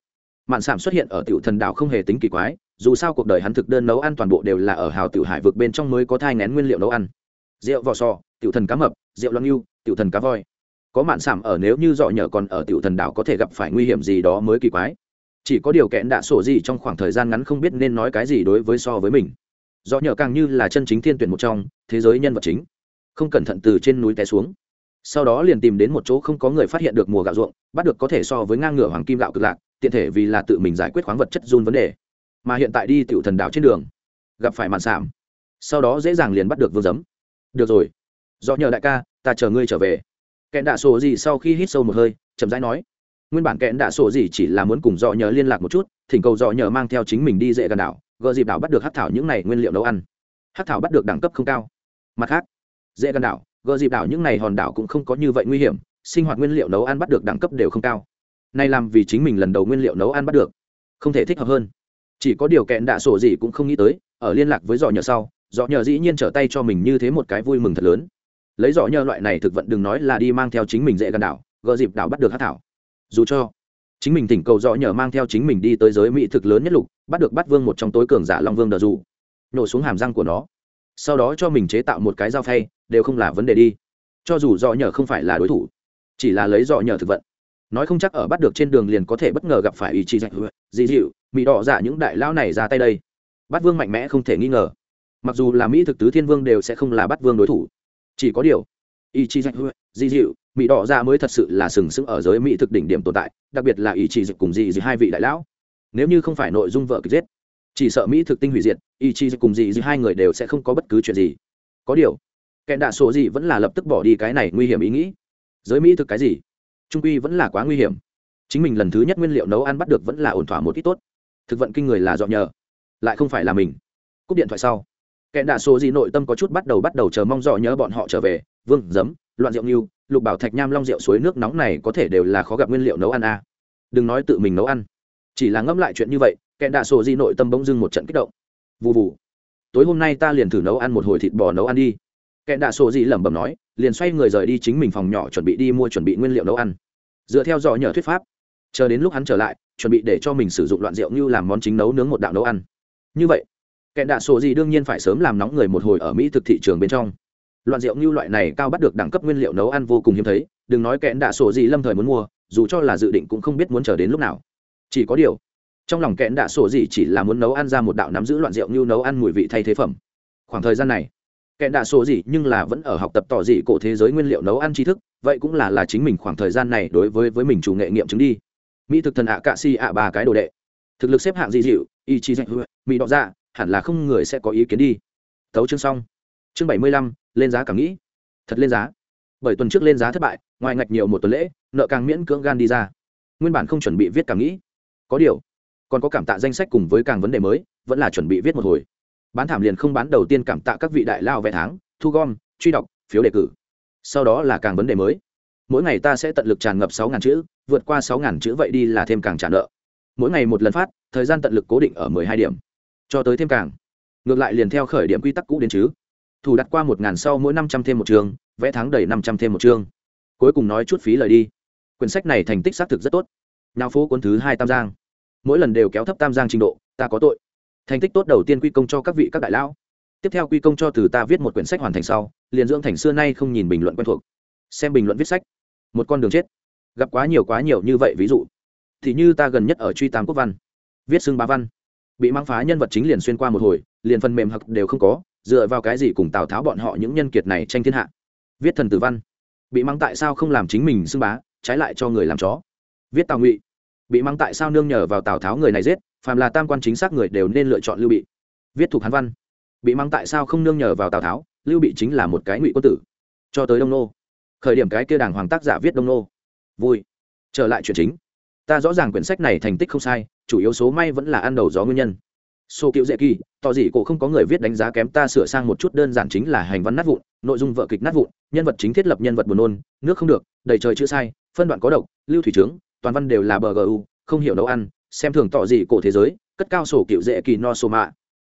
mạn sảm xuất hiện ở tiểu thần đảo không hề tính kỳ quái, dù sao cuộc đời hắn thực đơn nấu ăn toàn bộ đều là ở hào tiểu hải vực bên trong mới có thai nén nguyên liệu nấu ăn. Rượu vỏ sò, tiểu thần cá mập, rượu loan yêu tiểu thần cá voi. Có mạn sảm ở nếu như dọ nhở còn ở tiểu thần đảo có thể gặp phải nguy hiểm gì đó mới kỳ quái chỉ có điều kẽn đạ sổ gì trong khoảng thời gian ngắn không biết nên nói cái gì đối với so với mình. Do nhờ càng như là chân chính thiên tuyển một trong, thế giới nhân vật chính. Không cẩn thận từ trên núi té xuống. Sau đó liền tìm đến một chỗ không có người phát hiện được mùa gạo ruộng, bắt được có thể so với ngang ngửa hoàng kim gạo cực lạc, tiện thể vì là tự mình giải quyết khoáng vật chất run vấn đề. Mà hiện tại đi tiểu thần đảo trên đường, gặp phải màn sảm sau đó dễ dàng liền bắt được vương giấm. Được rồi. Do nhờ đại ca, ta chờ ngươi trở về. Kẹn đạ sổ gì sau khi hít sâu một hơi, chậm rãi nói nguyên bản kẹn đạ sổ gì chỉ là muốn cùng dọ nhờ liên lạc một chút, thỉnh cầu dọ nhờ mang theo chính mình đi dễ gần đảo gợ dịp đảo bắt được hát thảo những này nguyên liệu nấu ăn. Hát thảo bắt được đẳng cấp không cao. Mặt khác, dễ gần đảo gợ dịp đảo những này hòn đảo cũng không có như vậy nguy hiểm, sinh hoạt nguyên liệu nấu ăn bắt được đẳng cấp đều không cao. Nay làm vì chính mình lần đầu nguyên liệu nấu ăn bắt được, không thể thích hợp hơn. Chỉ có điều kẹn đạ sổ gì cũng không nghĩ tới, ở liên lạc với dọ nhờ sau, dọ nhờ dĩ nhiên trở tay cho mình như thế một cái vui mừng thật lớn. Lấy dọ nhờ loại này thực vận đừng nói là đi mang theo chính mình dễ gần đảo gợ dịp đảo bắt được hát thảo dù cho chính mình tỉnh cầu dọ nhờ mang theo chính mình đi tới giới mỹ thực lớn nhất lục, bắt được bắt vương một trong tối cường giả long vương đờ dù. Nhổ xuống hàm răng của nó. Sau đó cho mình chế tạo một cái dao phay, đều không là vấn đề đi. Cho dù dọ nhờ không phải là đối thủ, chỉ là lấy dọ nhờ thực vận nói không chắc ở bắt được trên đường liền có thể bất ngờ gặp phải ý chí dạy dị dịu mỹ đỏ giả những đại lão này ra tay đây. Bắt vương mạnh mẽ không thể nghi ngờ. Mặc dù là mỹ thực tứ thiên vương đều sẽ không là bắt vương đối thủ. Chỉ có điều, ý chí dạy dị dịu mỹ đỏ giả mới thật sự là sừng sững ở giới mỹ thực đỉnh điểm tồn tại, đặc biệt là ý chí dịch cùng dị dị hai vị đại lão. Nếu như không phải nội dung vợ kịch giết, chỉ sợ mỹ thực tinh hủy diệt, ý chí dịch cùng dị dị hai người đều sẽ không có bất cứ chuyện gì. Có điều kẹn đạ sổ gì vẫn là lập tức bỏ đi cái này nguy hiểm ý nghĩ. Giới mỹ thực cái gì? Trung quy vẫn là quá nguy hiểm. Chính mình lần thứ nhất nguyên liệu nấu ăn bắt được vẫn là ổn thỏa một ít tốt. Thực vận kinh người là dọn nhờ, lại không phải là mình. Cúp điện thoại sau kẹn đạ số gì nội tâm có chút bắt đầu bắt đầu chờ mong dọ nhớ bọn họ trở về. Vương, giấm, loạn rượu như lục bảo thạch nham long rượu suối nước nóng này có thể đều là khó gặp nguyên liệu nấu ăn à. đừng nói tự mình nấu ăn, chỉ là ngẫm lại chuyện như vậy kẹn đạ sổ di nội tâm bỗng dưng một trận kích động. Vụ vụ tối hôm nay ta liền thử nấu ăn một hồi thịt bò nấu ăn đi. Kẹn đạ sổ di lẩm bẩm nói, liền xoay người rời đi chính mình phòng nhỏ chuẩn bị đi mua chuẩn bị nguyên liệu nấu ăn. Dựa theo dò nhờ thuyết pháp, chờ đến lúc hắn trở lại, chuẩn bị để cho mình sử dụng loạn rượu như làm món chính nấu nướng một đạo nấu ăn. Như vậy kẹn đạ sổ di đương nhiên phải sớm làm nóng người một hồi ở mỹ thực thị trường bên trong loạn rượu như loại này cao bắt được đẳng cấp nguyên liệu nấu ăn vô cùng hiếm thấy, đừng nói kẽn đạ sổ gì lâm thời muốn mua, dù cho là dự định cũng không biết muốn chờ đến lúc nào. Chỉ có điều, trong lòng kẽn đạ sổ gì chỉ là muốn nấu ăn ra một đạo nắm giữ loạn rượu như nấu ăn mùi vị thay thế phẩm. Khoảng thời gian này, kẽn đạ sổ gì nhưng là vẫn ở học tập tỏ dị cổ thế giới nguyên liệu nấu ăn tri thức, vậy cũng là là chính mình khoảng thời gian này đối với với mình chủ nghệ nghiệm chứng đi. Mỹ thực thần ạ cạ si ạ ba cái đồ đệ. Thực lực xếp hạng dị dịu y chi dạy mỹ đọ ra hẳn là không người sẽ có ý kiến đi. Tấu chương xong chương bảy mươi lăm, lên giá càng nghĩ. Thật lên giá. Bởi tuần trước lên giá thất bại, ngoài ngạch nhiều một tuần lễ, nợ càng miễn cưỡng gan đi ra. Nguyên bản không chuẩn bị viết càng nghĩ. Có điều, còn có cảm tạ danh sách cùng với càng vấn đề mới, vẫn là chuẩn bị viết một hồi. Bán thảm liền không bán đầu tiên cảm tạ các vị đại lao vé tháng, thu gom, truy đọc, phiếu đề cử. Sau đó là càng vấn đề mới. Mỗi ngày ta sẽ tận lực tràn ngập sáu ngàn chữ, vượt qua sáu ngàn chữ vậy đi là thêm càng trả nợ. Mỗi ngày một lần phát, thời gian tận lực cố định ở mười hai điểm. Cho tới thêm càng. Ngược lại liền theo khởi điểm quy tắc cũ đến chứ thủ đặt qua một ngàn sau mỗi năm trăm thêm một chương vẽ tháng đầy năm trăm thêm một chương cuối cùng nói chút phí lời đi. Quyển sách này thành tích xác thực rất tốt. Nào phố cuốn thứ hai tam giang. Mỗi lần đều kéo thấp tam giang trình độ, ta có tội. Thành tích tốt đầu tiên quy công cho các vị các đại lão. Tiếp theo quy công cho từ ta viết một quyển sách hoàn thành sau, liền dưỡng thành xưa nay không nhìn bình luận quen thuộc. Xem bình luận viết sách. Một con đường chết. Gặp quá nhiều quá nhiều như vậy ví dụ. Thì như ta gần nhất ở truy tam quốc văn. Viết xưng bá văn. Bị mang phá nhân vật chính liền xuyên qua một hồi, liền phần mềm hặc đều không có dựa vào cái gì cùng tào tháo bọn họ những nhân kiệt này tranh thiên hạ viết thần tử văn bị mắng tại sao không làm chính mình xưng bá trái lại cho người làm chó viết tào ngụy bị mắng tại sao nương nhờ vào tào tháo người này giết phàm là tam quan chính xác người đều nên lựa chọn lưu bị viết thuộc hán văn bị mắng tại sao không nương nhờ vào tào tháo lưu bị chính là một cái ngụy quân tử cho tới đông nô khởi điểm cái kia đảng hoàng tác giả viết đông nô vui trở lại chuyện chính ta rõ ràng quyển sách này thành tích không sai chủ yếu số may vẫn là ăn đầu gió nguyên nhân Sô cựu dễ kỳ, tỏ gì cổ không có người viết đánh giá kém ta sửa sang một chút đơn giản chính là hành văn nát vụn, nội dung vợ kịch nát vụn, nhân vật chính thiết lập nhân vật buồn nôn, nước không được, đầy trời chữ sai, phân đoạn có độc, lưu thủy trướng, toàn văn đều là bgu, không hiểu nấu ăn, xem thường tỏ gì cổ thế giới, cất cao sổ cựu dễ kỳ no sổ mạ.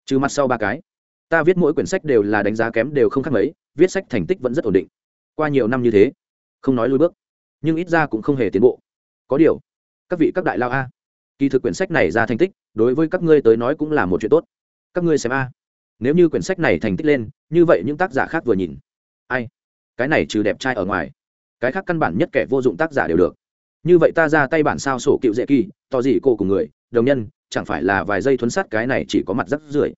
Trừ mặt sau ba cái, ta viết mỗi quyển sách đều là đánh giá kém đều không khác mấy, viết sách thành tích vẫn rất ổn định. Qua nhiều năm như thế, không nói lùi bước, nhưng ít ra cũng không hề tiến bộ. Có điều, các vị các đại lao a, kỳ thực quyển sách này ra thành tích, đối với các ngươi tới nói cũng là một chuyện tốt. Các ngươi xem a. Nếu như quyển sách này thành tích lên, như vậy những tác giả khác vừa nhìn. Ai? Cái này trừ đẹp trai ở ngoài. Cái khác căn bản nhất kẻ vô dụng tác giả đều được. Như vậy ta ra tay bản sao sổ cựu dễ kỳ, tỏ gì cô cùng người, đồng nhân, chẳng phải là vài giây thuấn sát cái này chỉ có mặt rắc rưởi.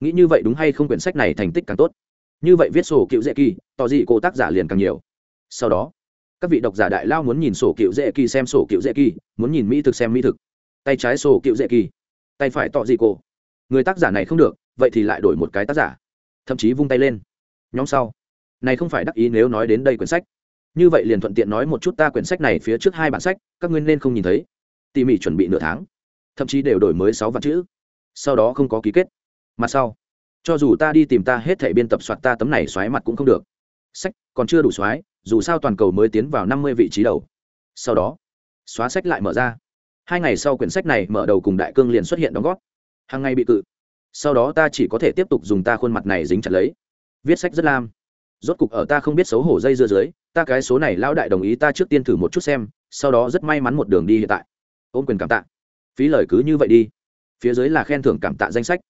Nghĩ như vậy đúng hay không quyển sách này thành tích càng tốt? Như vậy viết sổ cựu dễ kỳ, tỏ gì cô tác giả liền càng nhiều. Sau đó, các vị độc giả đại lao muốn nhìn sổ cựu dễ kỳ xem sổ cựu dễ kỳ, muốn nhìn mỹ thực xem mỹ thực tay trái sổ cựu dễ kỳ, tay phải tọ gì cổ. Người tác giả này không được, vậy thì lại đổi một cái tác giả. Thậm chí vung tay lên. Nhóm sau. Này không phải đắc ý nếu nói đến đây quyển sách. Như vậy liền thuận tiện nói một chút ta quyển sách này phía trước hai bản sách, các ngươi nên không nhìn thấy. Tỉ mỉ chuẩn bị nửa tháng. Thậm chí đều đổi mới sáu vạn chữ. Sau đó không có ký kết. Mặt sau. Cho dù ta đi tìm ta hết thể biên tập soạt ta tấm này xoáy mặt cũng không được. Sách, còn chưa đủ xoáy, dù sao toàn cầu mới tiến vào năm mươi vị trí đầu. Sau đó, xóa sách lại mở ra hai ngày sau quyển sách này mở đầu cùng đại cương liền xuất hiện đóng góp. Hàng ngày bị cự. Sau đó ta chỉ có thể tiếp tục dùng ta khuôn mặt này dính chặt lấy. Viết sách rất lam. Rốt cục ở ta không biết xấu hổ dây dưa dưới, ta cái số này lão đại đồng ý ta trước tiên thử một chút xem, sau đó rất may mắn một đường đi hiện tại. Ôm quyền cảm tạ. Phí lời cứ như vậy đi. Phía dưới là khen thưởng cảm tạ danh sách.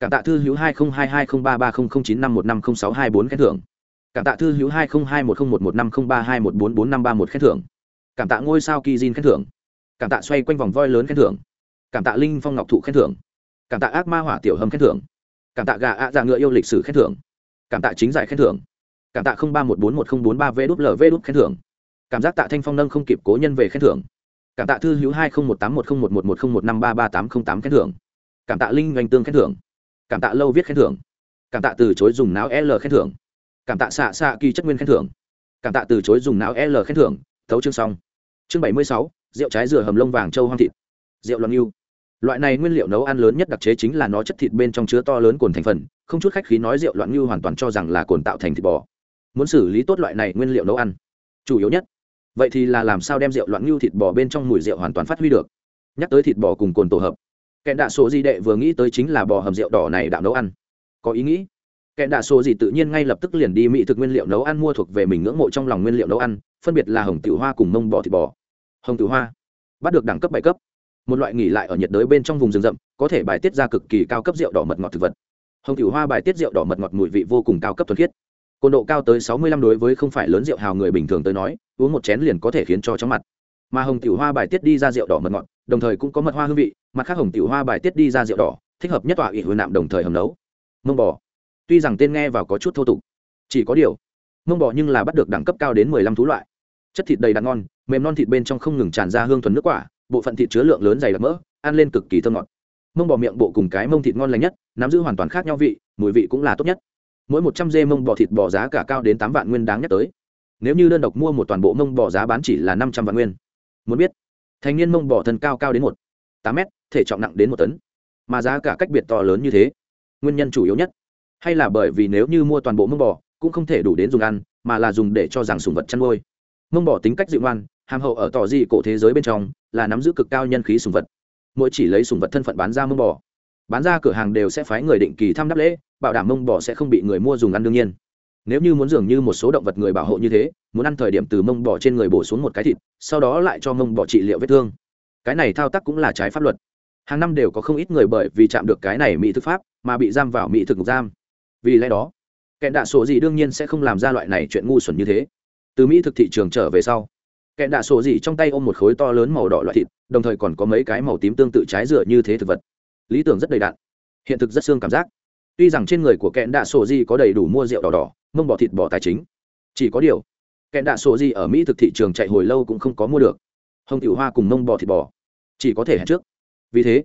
Cảm tạ thư hữu hai nghìn hai hai không ba ba không không chín năm một năm không sáu hai bốn khen thưởng. Cảm tạ thư hữu hai nghìn hai một không một một năm không ba hai một bốn bốn năm ba một khen thưởng. Cảm tạ ngôi sao kỳ diên khen thưởng cảm tạ xoay quanh vòng voi lớn khen thưởng cảm tạ linh phong ngọc thụ khen thưởng cảm tạ ác ma hỏa tiểu hầm khen thưởng cảm tạ gà ạ dạ ngựa yêu lịch sử khen thưởng cảm tạ chính giải khen thưởng cảm tạ ba một bốn một không bốn ba v đúp lv đúp khen thưởng cảm giác tạ thanh phong nâng không kịp cố nhân về khen thưởng cảm tạ thư hữu hai không một tám một không một một một không một năm ba ba tám không tám khen thưởng cảm tạ linh oanh tương khen thưởng cảm tạ lâu viết khen thưởng cảm tạ từ chối dùng não l khen thưởng cảm tạ xạ xạ kỳ chất nguyên khen thưởng cảm tạ từ chối dùng não l khen thưởng thấu chương xong chương bảy mươi sáu rượu trái dừa hầm lông vàng châu hoang thịt, rượu loạn yêu. Loại này nguyên liệu nấu ăn lớn nhất đặc chế chính là nó chất thịt bên trong chứa to lớn cồn thành phần, không chút khách khí nói rượu loạn ngưu hoàn toàn cho rằng là cồn tạo thành thịt bò. Muốn xử lý tốt loại này nguyên liệu nấu ăn, chủ yếu nhất. Vậy thì là làm sao đem rượu loạn ngưu thịt bò bên trong mùi rượu hoàn toàn phát huy được? Nhắc tới thịt bò cùng cồn tổ hợp, kẹn đạ số gì đệ vừa nghĩ tới chính là bò hầm rượu đỏ này đạo nấu ăn. Có ý nghĩ? Kẹn đạ số gì tự nhiên ngay lập tức liền đi mỹ thực nguyên liệu nấu ăn mua thuộc về mình ngưỡng mộ trong lòng nguyên liệu nấu ăn, phân biệt là hồng tiểu hoa cùng mông bò thịt bò hồng tiểu hoa. Bắt được đẳng cấp bảy cấp. Một loại nghỉ lại ở nhiệt đới bên trong vùng rừng rậm, có thể bài tiết ra cực kỳ cao cấp rượu đỏ mật ngọt thực vật. Hồng tiểu hoa bài tiết rượu đỏ mật ngọt mùi vị vô cùng cao cấp thuần khiết. Cồn độ cao tới sáu mươi lăm đối với không phải lớn rượu hào người bình thường tới nói, uống một chén liền có thể khiến cho chóng mặt. Mà hồng tiểu hoa bài tiết đi ra rượu đỏ mật ngọt, đồng thời cũng có mật hoa hương vị, mặt khác hồng tiểu hoa bài tiết đi ra rượu đỏ, thích hợp nhất tọa ỵ hồi nạm đồng thời hầm nấu. Mông bò. Tuy rằng tên nghe vào có chút thô tục, chỉ có điều, mông bò nhưng là bắt được đẳng cấp cao đến mười lăm thú loại chất thịt đầy đặn ngon, mềm non thịt bên trong không ngừng tràn ra hương thuần nước quả, bộ phận thịt chứa lượng lớn dày đặc mỡ, ăn lên cực kỳ thơm ngọt. Mông bò miệng bộ cùng cái mông thịt ngon lành nhất, nắm giữ hoàn toàn khác nhau vị, mùi vị cũng là tốt nhất. Mỗi một trăm dê mông bò thịt bò giá cả cao đến tám vạn nguyên đáng nhắc tới. Nếu như đơn độc mua một toàn bộ mông bò giá bán chỉ là năm trăm vạn nguyên. Muốn biết, thành niên mông bò thân cao cao đến một, tám m thể trọng nặng đến một tấn. Mà giá cả cách biệt to lớn như thế, nguyên nhân chủ yếu nhất. Hay là bởi vì nếu như mua toàn bộ mông bò, cũng không thể đủ đến dùng ăn, mà là dùng để cho rằng sùng vật chăn nuôi mông bò tính cách dịu ngoan, hàm hậu ở tỏ di cổ thế giới bên trong, là nắm giữ cực cao nhân khí sùng vật. Mỗi chỉ lấy sùng vật thân phận bán ra mông bò. Bán ra cửa hàng đều sẽ phái người định kỳ thăm đáp lễ, bảo đảm mông bò sẽ không bị người mua dùng ăn đương nhiên. Nếu như muốn dường như một số động vật người bảo hộ như thế, muốn ăn thời điểm từ mông bò trên người bổ xuống một cái thịt, sau đó lại cho mông bò trị liệu vết thương. Cái này thao tác cũng là trái pháp luật. Hàng năm đều có không ít người bởi vì chạm được cái này mỹ thực pháp, mà bị giam vào mỹ thực ngục giam. Vì lẽ đó, kẻ đạ sổ gì đương nhiên sẽ không làm ra loại này chuyện ngu xuẩn như thế từ mỹ thực thị trường trở về sau kẹn đạ sổ gì trong tay ôm một khối to lớn màu đỏ loại thịt, đồng thời còn có mấy cái màu tím tương tự trái dựa như thế thực vật. Lý tưởng rất đầy đạn hiện thực rất xương cảm giác. Tuy rằng trên người của kẹn đạ sổ dị có đầy đủ mua rượu đỏ đỏ, mông bò thịt bò tài chính, chỉ có điều kẹn đạ sổ dị ở mỹ thực thị trường chạy hồi lâu cũng không có mua được. Hồng tiểu hoa cùng mông bò thịt bò, chỉ có thể hẹn trước. Vì thế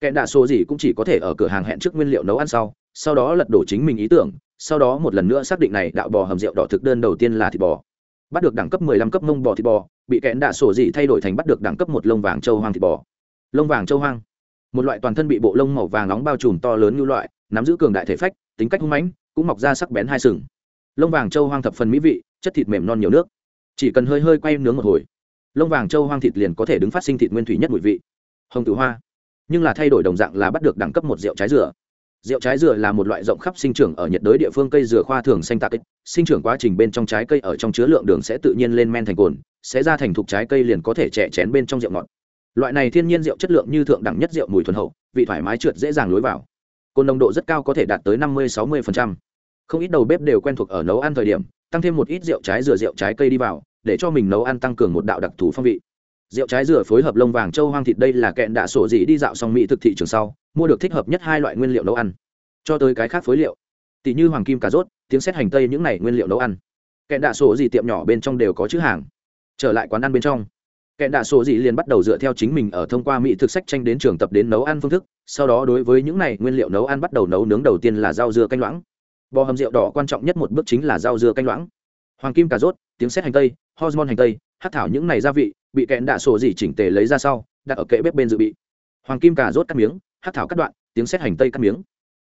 kẹn đạ sổ dị cũng chỉ có thể ở cửa hàng hẹn trước nguyên liệu nấu ăn sau sau đó lật đổ chính mình ý tưởng, sau đó một lần nữa xác định này đạo bò hầm rượu đỏ thực đơn đầu tiên là thịt bò bắt được đẳng cấp 15 cấp mông bò thịt bò, bị kẹn đạ sổ dị thay đổi thành bắt được đẳng cấp một lông vàng châu hoang thịt bò. Lông vàng châu hoang. Một loại toàn thân bị bộ lông màu vàng nóng bao trùm to lớn như loại, nắm giữ cường đại thể phách, tính cách hung mãnh, cũng mọc ra sắc bén hai sừng. Lông vàng châu hoang thập phần mỹ vị, chất thịt mềm non nhiều nước. Chỉ cần hơi hơi quay nướng một hồi, lông vàng châu hoang thịt liền có thể đứng phát sinh thịt nguyên thủy nhất mùi vị. Hồng tử hoa. Nhưng là thay đổi đồng dạng là bắt được đẳng cấp một rượu trái dừa rượu trái dừa là một loại rộng khắp sinh trưởng ở nhiệt đới địa phương cây dừa khoa thường xanh tạc sinh trưởng quá trình bên trong trái cây ở trong chứa lượng đường sẽ tự nhiên lên men thành cồn, sẽ ra thành thục trái cây liền có thể trẻ chén bên trong rượu ngọt. Loại này thiên nhiên rượu chất lượng như thượng đẳng nhất rượu mùi thuần hậu, vị thoải mái trượt dễ dàng lối vào. Cồn nồng độ rất cao có thể đạt tới năm mươi, sáu mươi không ít đầu bếp đều quen thuộc ở nấu ăn thời điểm, tăng thêm một ít rượu trái dừa rượu trái cây đi vào, để cho mình nấu ăn tăng cường một đạo đặc thù phong vị rượu trái dừa phối hợp lông vàng, châu hoang thịt, đây là kẹn đạ sổ dị đi dạo xong mỹ thực thị trường sau, mua được thích hợp nhất hai loại nguyên liệu nấu ăn. Cho tới cái khác phối liệu. Tỷ như hoàng kim cà rốt, tiếng xét hành tây những này nguyên liệu nấu ăn. Kẹn đạ sổ dị tiệm nhỏ bên trong đều có chữ hàng. Trở lại quán ăn bên trong. Kẹn đạ sổ dị liền bắt đầu dựa theo chính mình ở thông qua mỹ thực sách tranh đến trường tập đến nấu ăn phương thức, sau đó đối với những này nguyên liệu nấu ăn bắt đầu nấu nướng đầu tiên là rau dưa canh loãng. Bò hầm rượu đỏ quan trọng nhất một bước chính là rau dưa canh loãng. Hoàng kim cà rốt, tiếng xét hành tây, hormone hành tây, hát thảo những này gia vị bị kẹn đạ sổ gì chỉnh tề lấy ra sau, đặt ở kệ bếp bên dự bị. Hoàng kim cà rốt cắt miếng, hát thảo cắt đoạn, tiếng xét hành tây cắt miếng.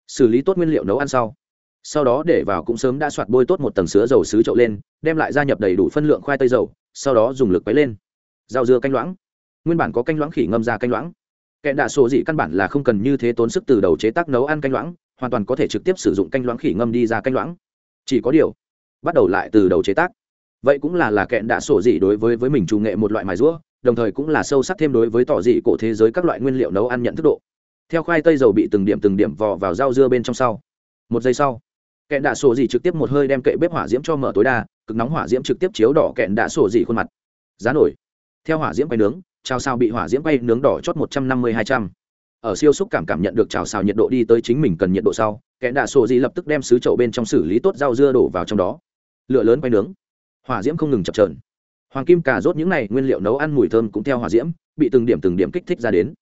Xử lý tốt nguyên liệu nấu ăn sau. Sau đó để vào cũng sớm đã soạt bôi tốt một tầng sứa dầu sứ trậu lên, đem lại gia nhập đầy đủ phân lượng khoai tây dầu, sau đó dùng lực quấy lên. Rau dưa canh loãng. Nguyên bản có canh loãng khỉ ngâm ra canh loãng. Kẹn đạ sổ dị căn bản là không cần như thế tốn sức từ đầu chế tác nấu ăn canh loãng, hoàn toàn có thể trực tiếp sử dụng canh loãng khỉ ngâm đi ra canh loãng. Chỉ có điều, bắt đầu lại từ đầu chế tác vậy cũng là là kẹn đã sổ dị đối với với mình chủ nghệ một loại mài rũa, đồng thời cũng là sâu sắc thêm đối với tỏ dị cổ thế giới các loại nguyên liệu nấu ăn nhận thức độ. Theo khoai tây dầu bị từng điểm từng điểm vò vào rau dưa bên trong sau. Một giây sau, kẹn đạ sổ dị trực tiếp một hơi đem kệ bếp hỏa diễm cho mở tối đa, cực nóng hỏa diễm trực tiếp chiếu đỏ kẹn đạ sổ dị khuôn mặt. Giá nổi. Theo hỏa diễm quay nướng trào sao bị hỏa diễm quay nướng đỏ chót một trăm năm mươi hai trăm. Ở siêu xúc cảm cảm nhận được trào xào nhiệt độ đi tới chính mình cần nhiệt độ sau, kẹn đạ sổ dị lập tức đem sứ chậu bên trong xử lý tốt rau dưa đổ vào trong đó. Lửa lớn quay nướng hỏa diễm không ngừng chập trờn. Hoàng kim cà rốt những này nguyên liệu nấu ăn mùi thơm cũng theo hỏa diễm, bị từng điểm từng điểm kích thích ra đến.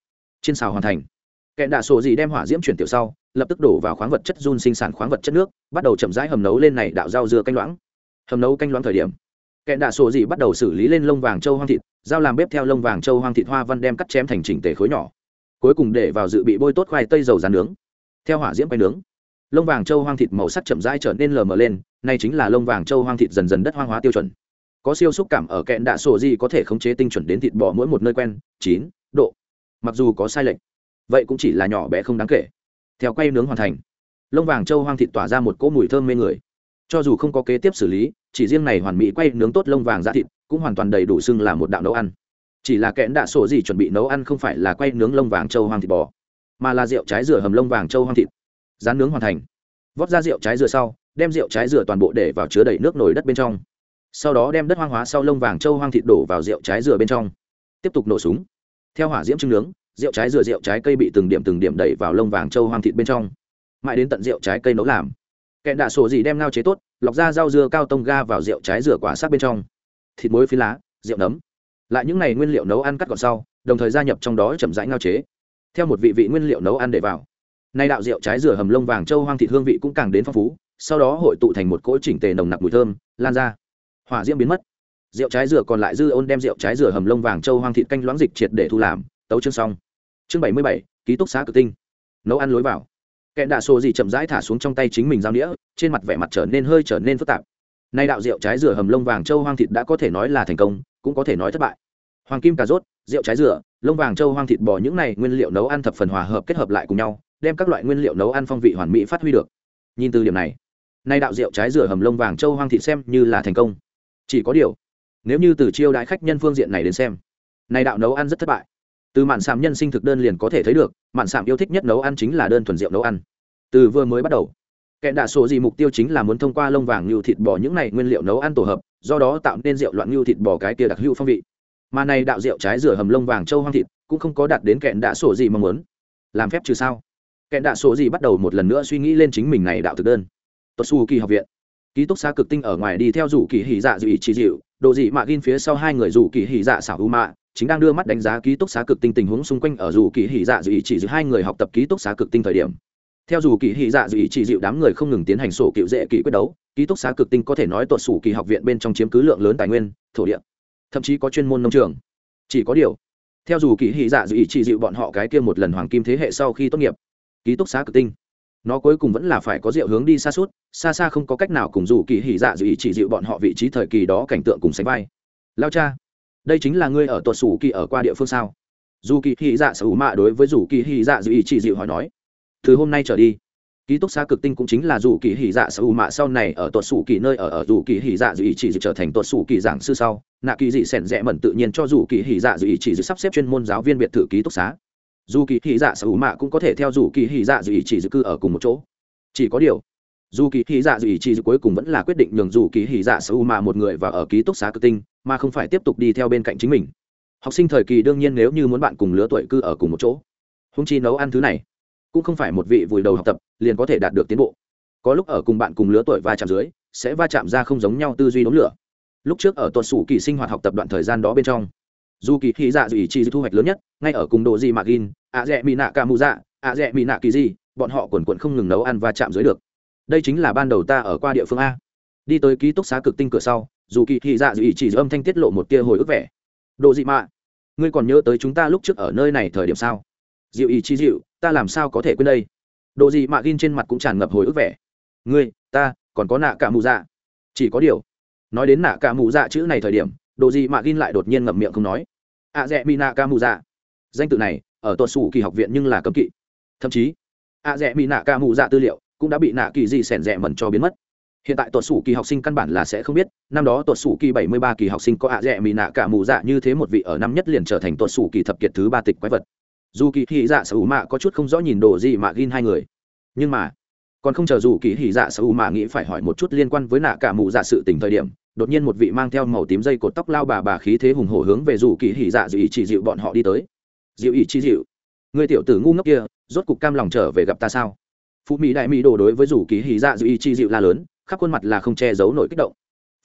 Trên xào hoàn thành. Kẹn đạ sổ gì đem hỏa diễm chuyển tiểu sau, lập tức đổ vào khoáng vật chất run sinh sản khoáng vật chất nước, bắt đầu chậm rãi hầm nấu lên này đạo rau dưa canh loãng. Hầm nấu canh loãng thời điểm kẹn đạ sổ gì bắt đầu xử lý lên lông vàng châu hoang thịt dao làm bếp theo lông vàng châu hoang thịt hoa văn đem cắt chém thành chỉnh tề khối nhỏ. Cuối cùng để vào dự bị bôi tốt khoai tây dầu rán nướng. Theo hỏa diễm quay nướng lông vàng châu hoang thịt màu sắc chậm rãi trở nên lờ mờ lên, nay chính là lông vàng châu hoang thịt dần dần đất hoang hóa tiêu chuẩn. Có siêu xúc cảm ở kẹn đạ sổ gì có thể khống chế tinh chuẩn đến thịt bò mỗi một nơi quen, chín, độ. Mặc dù có sai lệch, vậy cũng chỉ là nhỏ bé không đáng kể. Theo quay nướng hoàn thành, lông vàng châu hoang thịt tỏa ra một cỗ mùi thơm mê người. Cho dù không có kế tiếp xử lý, chỉ riêng này hoàn mỹ quay nướng tốt lông vàng ra thịt cũng hoàn toàn đầy đủ xưng là một đạo nấu ăn. Chỉ là kẽn đạ sổ gì chuẩn bị nấu ăn không phải là quay nướng lông vàng châu hoang thịt bò, mà là rượu trái dừa hầm lông vàng châu hoang thịt rán nướng hoàn thành. Vót ra rượu trái dừa sau, đem rượu trái dừa toàn bộ để vào chứa đầy nước nổi đất bên trong. Sau đó đem đất hoang hóa sau lông vàng châu hoang thịt đổ vào rượu trái dừa bên trong. Tiếp tục nổ súng. Theo hỏa diễm trưng nướng, rượu trái dừa rượu trái cây bị từng điểm từng điểm đẩy vào lông vàng châu hoang thịt bên trong. Mãi đến tận rượu trái cây nấu làm kẹn đạ sổ gì đem ngao chế tốt, lọc ra rau dưa cao tông ga vào rượu trái dừa quả sắc bên trong. Thịt muối phi lá, rượu nấm. Lại những này nguyên liệu nấu ăn cắt gọn sau, đồng thời gia nhập trong đó chậm rãi ngao chế. Theo một vị vị nguyên liệu nấu ăn để vào nay đạo rượu trái dừa hầm lông vàng châu hoang thịt hương vị cũng càng đến phong phú, sau đó hội tụ thành một cỗ chỉnh tề nồng nặc mùi thơm, lan ra. Hỏa diễm biến mất. Rượu trái dừa còn lại dư ôn đem rượu trái dừa hầm lông vàng châu hoang thịt canh loãng dịch triệt để thu làm. Tấu chương xong. Chương bảy mươi bảy, ký túc xá cực tinh. Nấu ăn lối vào. Kẹn đạ sổ gì chậm rãi thả xuống trong tay chính mình dao đĩa trên mặt vẻ mặt trở nên hơi trở nên phức tạp. Nay đạo rượu trái dừa hầm lông vàng châu hoang thịt đã có thể nói là thành công, cũng có thể nói thất bại. Hoàng kim cà rốt, rượu trái dừa, lông vàng châu hoang thịt bò những này nguyên liệu nấu ăn thập phần hòa hợp kết hợp lại cùng nhau đem các loại nguyên liệu nấu ăn phong vị hoàn mỹ phát huy được. Nhìn từ điểm này, nay đạo rượu trái dừa hầm lông vàng châu hoang thịt xem như là thành công. Chỉ có điều, nếu như từ chiêu đãi khách nhân phương diện này đến xem, nay đạo nấu ăn rất thất bại. Từ mạn sạm nhân sinh thực đơn liền có thể thấy được, mạn sạm yêu thích nhất nấu ăn chính là đơn thuần rượu nấu ăn. Từ vừa mới bắt đầu kẻ đạ sổ gì mục tiêu chính là muốn thông qua lông vàng như thịt bò những này nguyên liệu nấu ăn tổ hợp, do đó tạo nên rượu loạn như thịt bò cái kia đặc hữu phong vị. Mà này đạo rượu trái rửa hầm lông vàng châu hoang thịt cũng không có đạt đến kẹn đạ sổ gì mong muốn. Làm phép trừ sao? Kẹn đạ sổ gì bắt đầu một lần nữa suy nghĩ lên chính mình này đạo thực đơn. Tốt su kỳ học viện. Ký túc xá cực tinh ở ngoài đi theo rủ kỳ hỉ dạ dự ý chỉ dịu. Đồ dị mạ gin phía sau hai người rủ kỳ hỉ dạ xảo u mạ, chính đang đưa mắt đánh giá ký túc xá cực tinh tình huống xung quanh ở rủ kỳ hỉ dạ dự ý chỉ dịu hai người học tập ký túc xá cực tinh thời điểm. Theo dù kỳ hỉ dạ dự ý chỉ dịu đám người không ngừng tiến hành sổ cựu dễ kỳ quyết đấu, ký túc xá cực tinh có thể nói tuột sủ kỳ học viện bên trong chiếm cứ lượng lớn tài nguyên, thổ địa, thậm chí có chuyên môn nông trường. Chỉ có điều, theo dù kỳ hỉ dạ dự ý chỉ dịu bọn họ cái kia một lần hoàng kim thế hệ sau khi tốt nghiệp ký túc xá cực tinh. Nó cuối cùng vẫn là phải có rượu hướng đi xa suốt, xa xa không có cách nào cùng dù kỳ hỉ dạ dù ý chỉ dịu bọn họ vị trí thời kỳ đó cảnh tượng cùng sánh vai. Lao cha, đây chính là ngươi ở tuột sủ kỳ ở qua địa phương sao? Dù kỳ hỉ dạ sở hữu mạ đối với dù kỳ hỉ dạ dù ý chỉ dịu hỏi nói. Từ hôm nay trở đi, ký túc xá cực tinh cũng chính là dù kỳ hỉ dạ sở hữu mạ sau này ở tuột sủ kỳ nơi ở ở dù kỳ hỉ dạ dù ý chỉ dịu trở thành tuột sủ kỳ giảng sư sau, nạ kỳ dị sẻn rẽ mẩn tự nhiên cho dù kỳ hỉ dạ dù ý chỉ dịu sắp xếp chuyên môn giáo viên biệt thự ký túc xá dù kỳ hỉ dạ sở hữu mạ cũng có thể theo dù kỳ hỉ dạ dự ý chỉ dự cư ở cùng một chỗ. Chỉ có điều, dù kỳ hỉ dạ dự ý chỉ dự cuối cùng vẫn là quyết định nhường dù kỳ hỉ dạ sở hữu mạ một người và ở ký túc xá cực tinh, mà không phải tiếp tục đi theo bên cạnh chính mình. Học sinh thời kỳ đương nhiên nếu như muốn bạn cùng lứa tuổi cư ở cùng một chỗ húng chi nấu ăn thứ này, cũng không phải một vị vùi đầu học tập, liền có thể đạt được tiến bộ. Có lúc ở cùng bạn cùng lứa tuổi va chạm dưới, sẽ va chạm ra không giống nhau tư duy đốn lửa. Lúc trước ở tuần sủ kỳ sinh hoạt học tập đoạn thời gian đó bên trong dù kỳ hy dạ dù ý chi thu hoạch lớn nhất, ngay ở cùng độ gì mạc in ạ rẽ mỹ nạ ca mù dạ ạ rẽ mỹ nạ kỳ gì, bọn họ quần quận không ngừng nấu ăn và chạm dưới được. Đây chính là ban đầu ta ở qua địa phương a. Đi tới ký túc xá cực tinh cửa sau, dù kỳ hy dạ dù ý chỉ âm thanh tiết lộ một tia hồi ức vẻ. Độ dị mạ ngươi còn nhớ tới chúng ta lúc trước ở nơi này thời điểm sao? Dịu ý chi dịu ta làm sao có thể quên đây? Độ dị mạ gin trên mặt cũng tràn ngập hồi ức vẻ. Ngươi, ta, còn có nạ cả mù dạ. Chỉ có điều, nói đến nạ cả mù dạ chữ này thời điểm độ dị mạ gin lại đột nhiên ngậm miệng không nói a dẹ mỹ nạ ca mù dạ danh tự này, ở tuột sủ kỳ học viện nhưng là cấm kỵ. Thậm chí, a dẹ mỹ nạ ca mù dạ tư liệu cũng đã bị nạ kỳ gì sẻn rẽ mẩn cho biến mất. Hiện tại tuột sủ kỳ học sinh căn bản là sẽ không biết, năm đó tuột sủ kỳ bảy mươi ba kỳ học sinh có ạ dẹ mỹ nạ cả mù dạ như thế một vị ở năm nhất liền trở thành tuột sủ kỳ thập kiệt thứ ba tịch quái vật. Dù kỳ hỉ dạ sở hữu mạ có chút không rõ nhìn đồ gì mà ghin hai người. Nhưng mà, còn không chờ dù kỳ hỉ dạ sở hữu mạ nghĩ phải hỏi một chút liên quan với nạ cả mù dạ sự tình thời điểm đột nhiên một vị mang theo màu tím dây cột tóc lao bà bà khí thế hùng hổ hướng về rủ kỳ hỉ dạ dịu ý chỉ dịu bọn họ đi tới. Dịu ý chi dịu. Người tiểu tử ngu ngốc kia, rốt cục cam lòng trở về gặp ta sao? Phú mỹ đại mỹ đồ đối với rủ kỳ hỉ dạ dịu ý chi dịu la lớn, khắp khuôn mặt là không che giấu nổi kích động.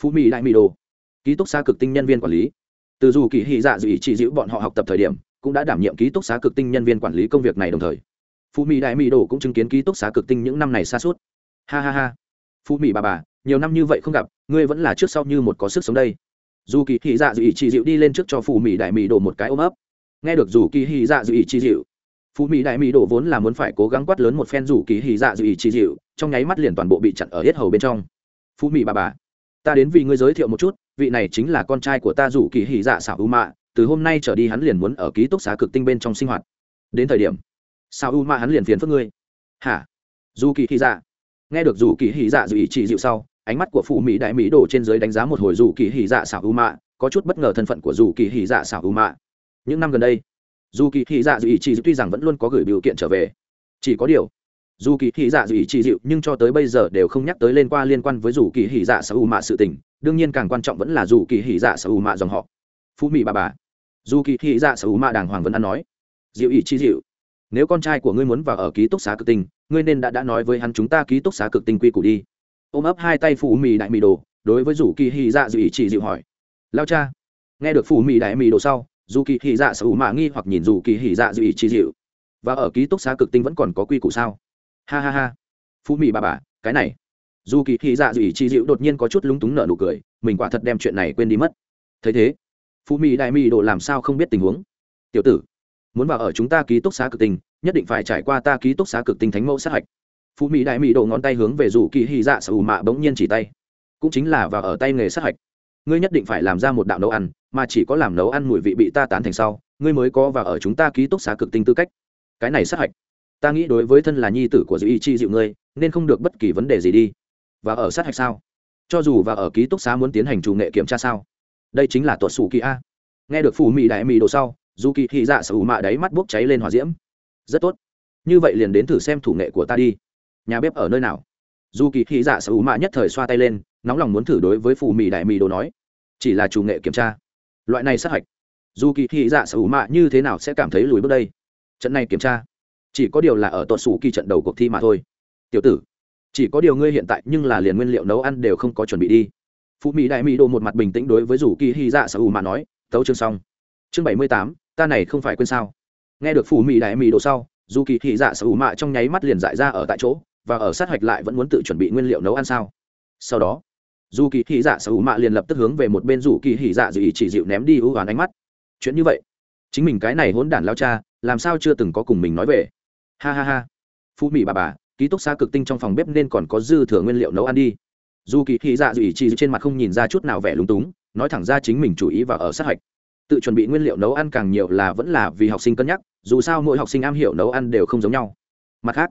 Phú mỹ đại mỹ đồ, ký túc xá cực tinh nhân viên quản lý. Từ dù kỳ hỉ dạ dịu ý chi dịu bọn họ học tập thời điểm, cũng đã đảm nhiệm ký túc xá cực tinh nhân viên quản lý công việc này đồng thời. Phú mỹ đại mỹ đồ cũng chứng kiến ký túc xá cực tinh những năm này xa suốt. Ha ha ha. Phú mỹ bà bà, nhiều năm như vậy không gặp ngươi vẫn là trước sau như một có sức sống đây. Dù kỳ thị dạ dự ý chị dịu đi lên trước cho phù mỹ đại mỹ đổ một cái ôm ấp. Nghe được dù kỳ thị dạ dự ý chị dịu, phù mỹ đại mỹ đổ vốn là muốn phải cố gắng quát lớn một phen dù kỳ thị dạ dự ý chị dịu, trong nháy mắt liền toàn bộ bị chặn ở hết hầu bên trong. Phù mỹ bà bà, ta đến vì ngươi giới thiệu một chút, vị này chính là con trai của ta dù kỳ thị dạ xảo u mạ, từ hôm nay trở đi hắn liền muốn ở ký túc xá cực tinh bên trong sinh hoạt. Đến thời điểm sao u mạ hắn liền phiền phức ngươi. Hả? Dù kỳ hy dạ. Nghe được dù kỳ hy dạ dù ý chị dịu sau ánh mắt của phụ mỹ đại mỹ đổ trên dưới đánh giá một hồi dù kỳ hỉ dạ xảo u mạ có chút bất ngờ thân phận của dù kỳ hỉ dạ xảo u mạ. Những năm gần đây dù kỳ hỉ dạ dù ý chỉ tuy rằng vẫn luôn có gửi biểu kiện trở về chỉ có điều dù kỳ hỉ dạ dù ý chỉ dịu nhưng cho tới bây giờ đều không nhắc tới lên qua liên quan với dù kỳ hỉ dạ xảo u mạ sự tình đương nhiên càng quan trọng vẫn là dù kỳ hỉ dạ xảo u mạ dòng họ. Phụ mỹ bà bà dù kỳ hỉ dạ xảo u mạ đàng hoàng vẫn ăn nói dịu ý chi dịu nếu con trai của ngươi muốn vào ở ký túc xá cực tình, ngươi nên đã đã nói với hắn chúng ta ký túc xá cực tình quy củ đi ôm ấp hai tay phụ mì đại mì đồ, đối với rủ kỳ hy dạ dị ý chỉ dịu hỏi. Lao cha, nghe được phụ mì đại mì đồ sau dù kỳ hy dạ sở hữu mạ nghi hoặc nhìn dù kỳ hy dạ dị ý chỉ dịu. Và ở ký túc xá cực tinh vẫn còn có quy củ sao? Ha ha ha. Phụ mì bà bà, cái này. Dù kỳ hy dạ dị ý chỉ dịu đột nhiên có chút lúng túng nở nụ cười, mình quả thật đem chuyện này quên đi mất. Thấy thế phụ mì đại mì đồ làm sao không biết tình huống? Tiểu tử, muốn vào ở chúng ta ký túc xá cực tinh, nhất định phải trải qua ta ký túc xá cực tinh thánh mẫu sát hạch phụ mỹ đại mỹ đổ ngón tay hướng về rủ kỳ hy dạ sở ủ mạ bỗng nhiên chỉ tay. Cũng chính là vào ở tay nghề sát hạch. Ngươi nhất định phải làm ra một đạo nấu ăn, mà chỉ có làm nấu ăn mùi vị bị ta tán thành sau, ngươi mới có vào ở chúng ta ký túc xá cực tinh tư cách. Cái này sát hạch, ta nghĩ đối với thân là nhi tử của dịu y chi dịu ngươi, nên không được bất kỳ vấn đề gì đi. Và ở sát hạch sao? Cho dù và ở ký túc xá muốn tiến hành chủ nghệ kiểm tra sao? Đây chính là tuột xù kỳ a. Nghe được phù mỹ đại mỹ đồ sau dù kỳ thị dạ sở hữu mạ đáy mắt bốc cháy lên hỏa diễm. Rất tốt. Như vậy liền đến thử xem thủ nghệ của ta đi nhà bếp ở nơi nào? Dù kỳ thị dạ sở hữu mạ nhất thời xoa tay lên, nóng lòng muốn thử đối với phù mì đại mì đồ nói. Chỉ là chủ nghệ kiểm tra. Loại này sát hạch. Dù kỳ thị dạ sở hữu mạ như thế nào sẽ cảm thấy lùi bước đây? Trận này kiểm tra. Chỉ có điều là ở tuột sủ kỳ trận đầu cuộc thi mà thôi. Tiểu tử, chỉ có điều ngươi hiện tại nhưng là liền nguyên liệu nấu ăn đều không có chuẩn bị đi. Phụ mỹ đại mỹ đồ một mặt bình tĩnh đối với dù kỳ hy dạ sở hữu mạ nói, tấu chương xong. Chương bảy mươi tám, ta này không phải quên sao. Nghe được phù mỹ đại mỹ đồ sau, dù kỳ thị dạ sở hữu mạ trong nháy mắt liền dại ra ở tại chỗ và ở sát hạch lại vẫn muốn tự chuẩn bị nguyên liệu nấu ăn sao? Sau đó, dù kỳ hỉ dạ sở hữu mạ liền lập tức hướng về một bên dù kỳ hỉ dạ dự ý chỉ dịu ném đi ưu hoán ánh mắt. Chuyện như vậy, chính mình cái này hỗn đản lao cha, làm sao chưa từng có cùng mình nói về? Ha ha ha. Phú mỹ bà bà, ký túc xa cực tinh trong phòng bếp nên còn có dư thừa nguyên liệu nấu ăn đi. Dù kỳ hỉ dạ dự ý chỉ trên mặt không nhìn ra chút nào vẻ lúng túng, nói thẳng ra chính mình chủ ý và ở sát hạch. Tự chuẩn bị nguyên liệu nấu ăn càng nhiều là vẫn là vì học sinh cân nhắc, dù sao mỗi học sinh am hiểu nấu ăn đều không giống nhau. Mặt khác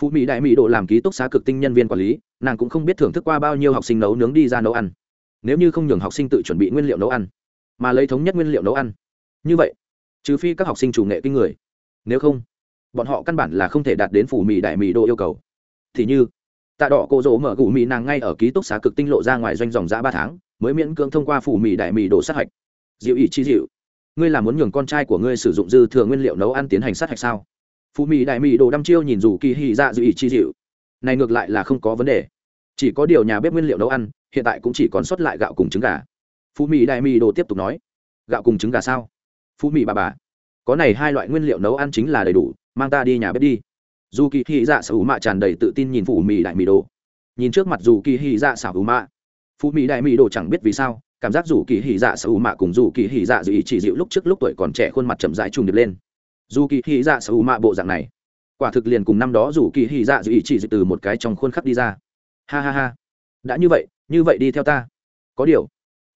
phụ mỹ đại mỹ độ làm ký túc xá cực tinh nhân viên quản lý, nàng cũng không biết thưởng thức qua bao nhiêu học sinh nấu nướng đi ra nấu ăn. Nếu như không nhường học sinh tự chuẩn bị nguyên liệu nấu ăn, mà lấy thống nhất nguyên liệu nấu ăn. Như vậy, trừ phi các học sinh chủ nghệ kinh người. Nếu không, bọn họ căn bản là không thể đạt đến phủ mỹ đại mỹ độ yêu cầu. Thì như, tạ đỏ cô dỗ mở gù mỹ nàng ngay ở ký túc xá cực tinh lộ ra ngoài doanh dòng giã ba tháng, mới miễn cưỡng thông qua phủ mỹ đại mỹ độ sát hạch. Dịu ý chi dịu. Ngươi là muốn nhường con trai của ngươi sử dụng dư thừa nguyên liệu nấu ăn tiến hành sát hạch sao? Phụ mỹ đại mỹ đồ đăm chiêu nhìn dù kỳ hì dạ dịu ý chi dịu. Này ngược lại là không có vấn đề. Chỉ có điều nhà bếp nguyên liệu nấu ăn, hiện tại cũng chỉ còn sót lại gạo cùng trứng gà. Phụ mỹ đại mỹ đồ tiếp tục nói, gạo cùng trứng gà sao? Phụ mỹ bà bà, có này hai loại nguyên liệu nấu ăn chính là đầy đủ, mang ta đi nhà bếp đi. Dù kỳ hì dạ sở hữu mạ tràn đầy tự tin nhìn phụ mỹ đại mỹ đồ. Nhìn trước mặt dù kỳ hì dạ sở hữu mạ phụ mỹ đại mỹ đồ chẳng biết vì sao, cảm giác dù kỳ hỉ dạ sở hữu mạ cùng dù kỳ hỉ dạ dự ý chỉ dịu lúc trước lúc tuổi còn trẻ khuôn mặt chậm rãi trùng điệp lên dù kỳ hy dạ sở hữu mạ bộ dạng này. Quả thực liền cùng năm đó dù kỳ hy dạ dự ý chỉ dịu từ một cái trong khuôn khắc đi ra. Ha ha ha. Đã như vậy như vậy đi theo ta. Có điều,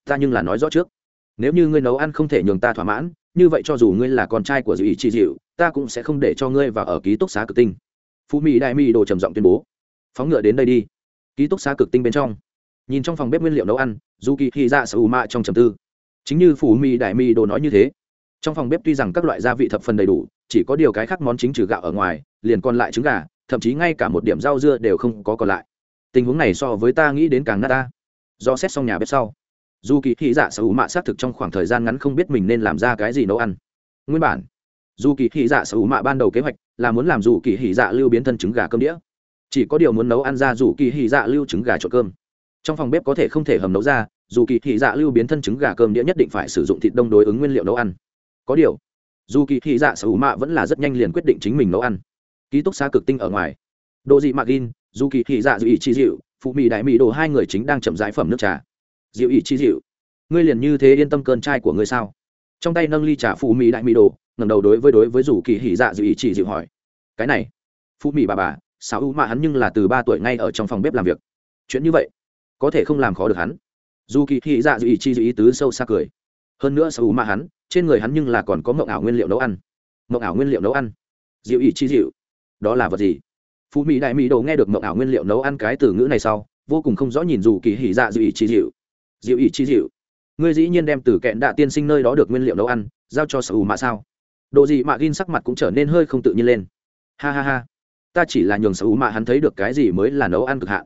ta nhưng là nói rõ trước. Nếu như ngươi nấu ăn không thể nhường ta thỏa mãn, như vậy cho dù ngươi là con trai của dự ý chỉ dịu, ta cũng sẽ không để cho ngươi vào ở ký túc xá cực tinh. Phú mỹ đại mỹ đồ trầm giọng tuyên bố. Phóng ngựa đến đây đi. Ký túc xá cực tinh bên trong. Nhìn trong phòng bếp nguyên liệu nấu ăn, dù kỳ khi ra sở hữu mạ trong trầm tư. Chính như Phú Mỹ đại Mỹ đồ nói như thế trong phòng bếp tuy rằng các loại gia vị thập phần đầy đủ, chỉ có điều cái khác món chính trừ gạo ở ngoài, liền còn lại trứng gà, thậm chí ngay cả một điểm rau dưa đều không có còn lại. Tình huống này so với ta nghĩ đến càng nát ta. Do xét xong nhà bếp sau dù kỳ thị dạ sở hữu mạ xác thực trong khoảng thời gian ngắn không biết mình nên làm ra cái gì nấu ăn. Nguyên bản dù kỳ thị dạ sở hữu mạ ban đầu kế hoạch là muốn làm dù kỳ thị dạ lưu biến thân trứng gà cơm đĩa. Chỉ có điều muốn nấu ăn ra dù kỳ thị dạ lưu trứng gà trộn cơm. Trong phòng bếp có thể không thể hầm nấu ra dù kỳ thị dạ lưu biến thân trứng gà cơm đĩa nhất định phải sử dụng thịt đông đối ứng nguyên liệu nấu ăn có điều, dù kỳ thị dạ sở hữu mạ vẫn là rất nhanh liền quyết định chính mình nấu ăn. Ký túc xá cực tinh ở ngoài. Độ dị mạc in dù kỳ thị dạ dự ý chi dịu, phụ mỹ đại mỹ đồ hai người chính đang chậm giải phẩm nước trà. Dịu ý chi dịu. Ngươi liền như thế yên tâm cơn trai của ngươi sao? Trong tay nâng ly trà phụ mỹ đại mỹ đồ ngầm đầu đối với đối với dù kỳ thị dạ dự ý chỉ dịu hỏi. Cái này, phụ mỹ bà bà sao u mạ hắn nhưng là từ ba tuổi ngay ở trong phòng bếp làm việc. Chuyện như vậy, có thể không làm khó được hắn. Dù kỳ thị dạ dự ý chi dự ý tứ sâu xa cười. Hơn nữa sở hữu mạ hắn trên người hắn nhưng là còn có mộng ảo nguyên liệu nấu ăn. Mộng ảo nguyên liệu nấu ăn. Dịu ý chi dịu. Đó là vật gì? Phú mỹ đại mỹ đồ nghe được mộng ảo nguyên liệu nấu ăn cái từ ngữ này sau, vô cùng không rõ nhìn dù kỳ hỉ dạ dịu ý chi dịu. Dịu ý chi dịu. Ngươi dĩ nhiên đem từ kẹn đạ tiên sinh nơi đó được nguyên liệu nấu ăn, giao cho sở hữu mạ sao? Đồ gì mạ gin sắc mặt cũng trở nên hơi không tự nhiên lên. Ha ha ha. Ta chỉ là nhường sở hữu mạ hắn thấy được cái gì mới là nấu ăn cực hạn.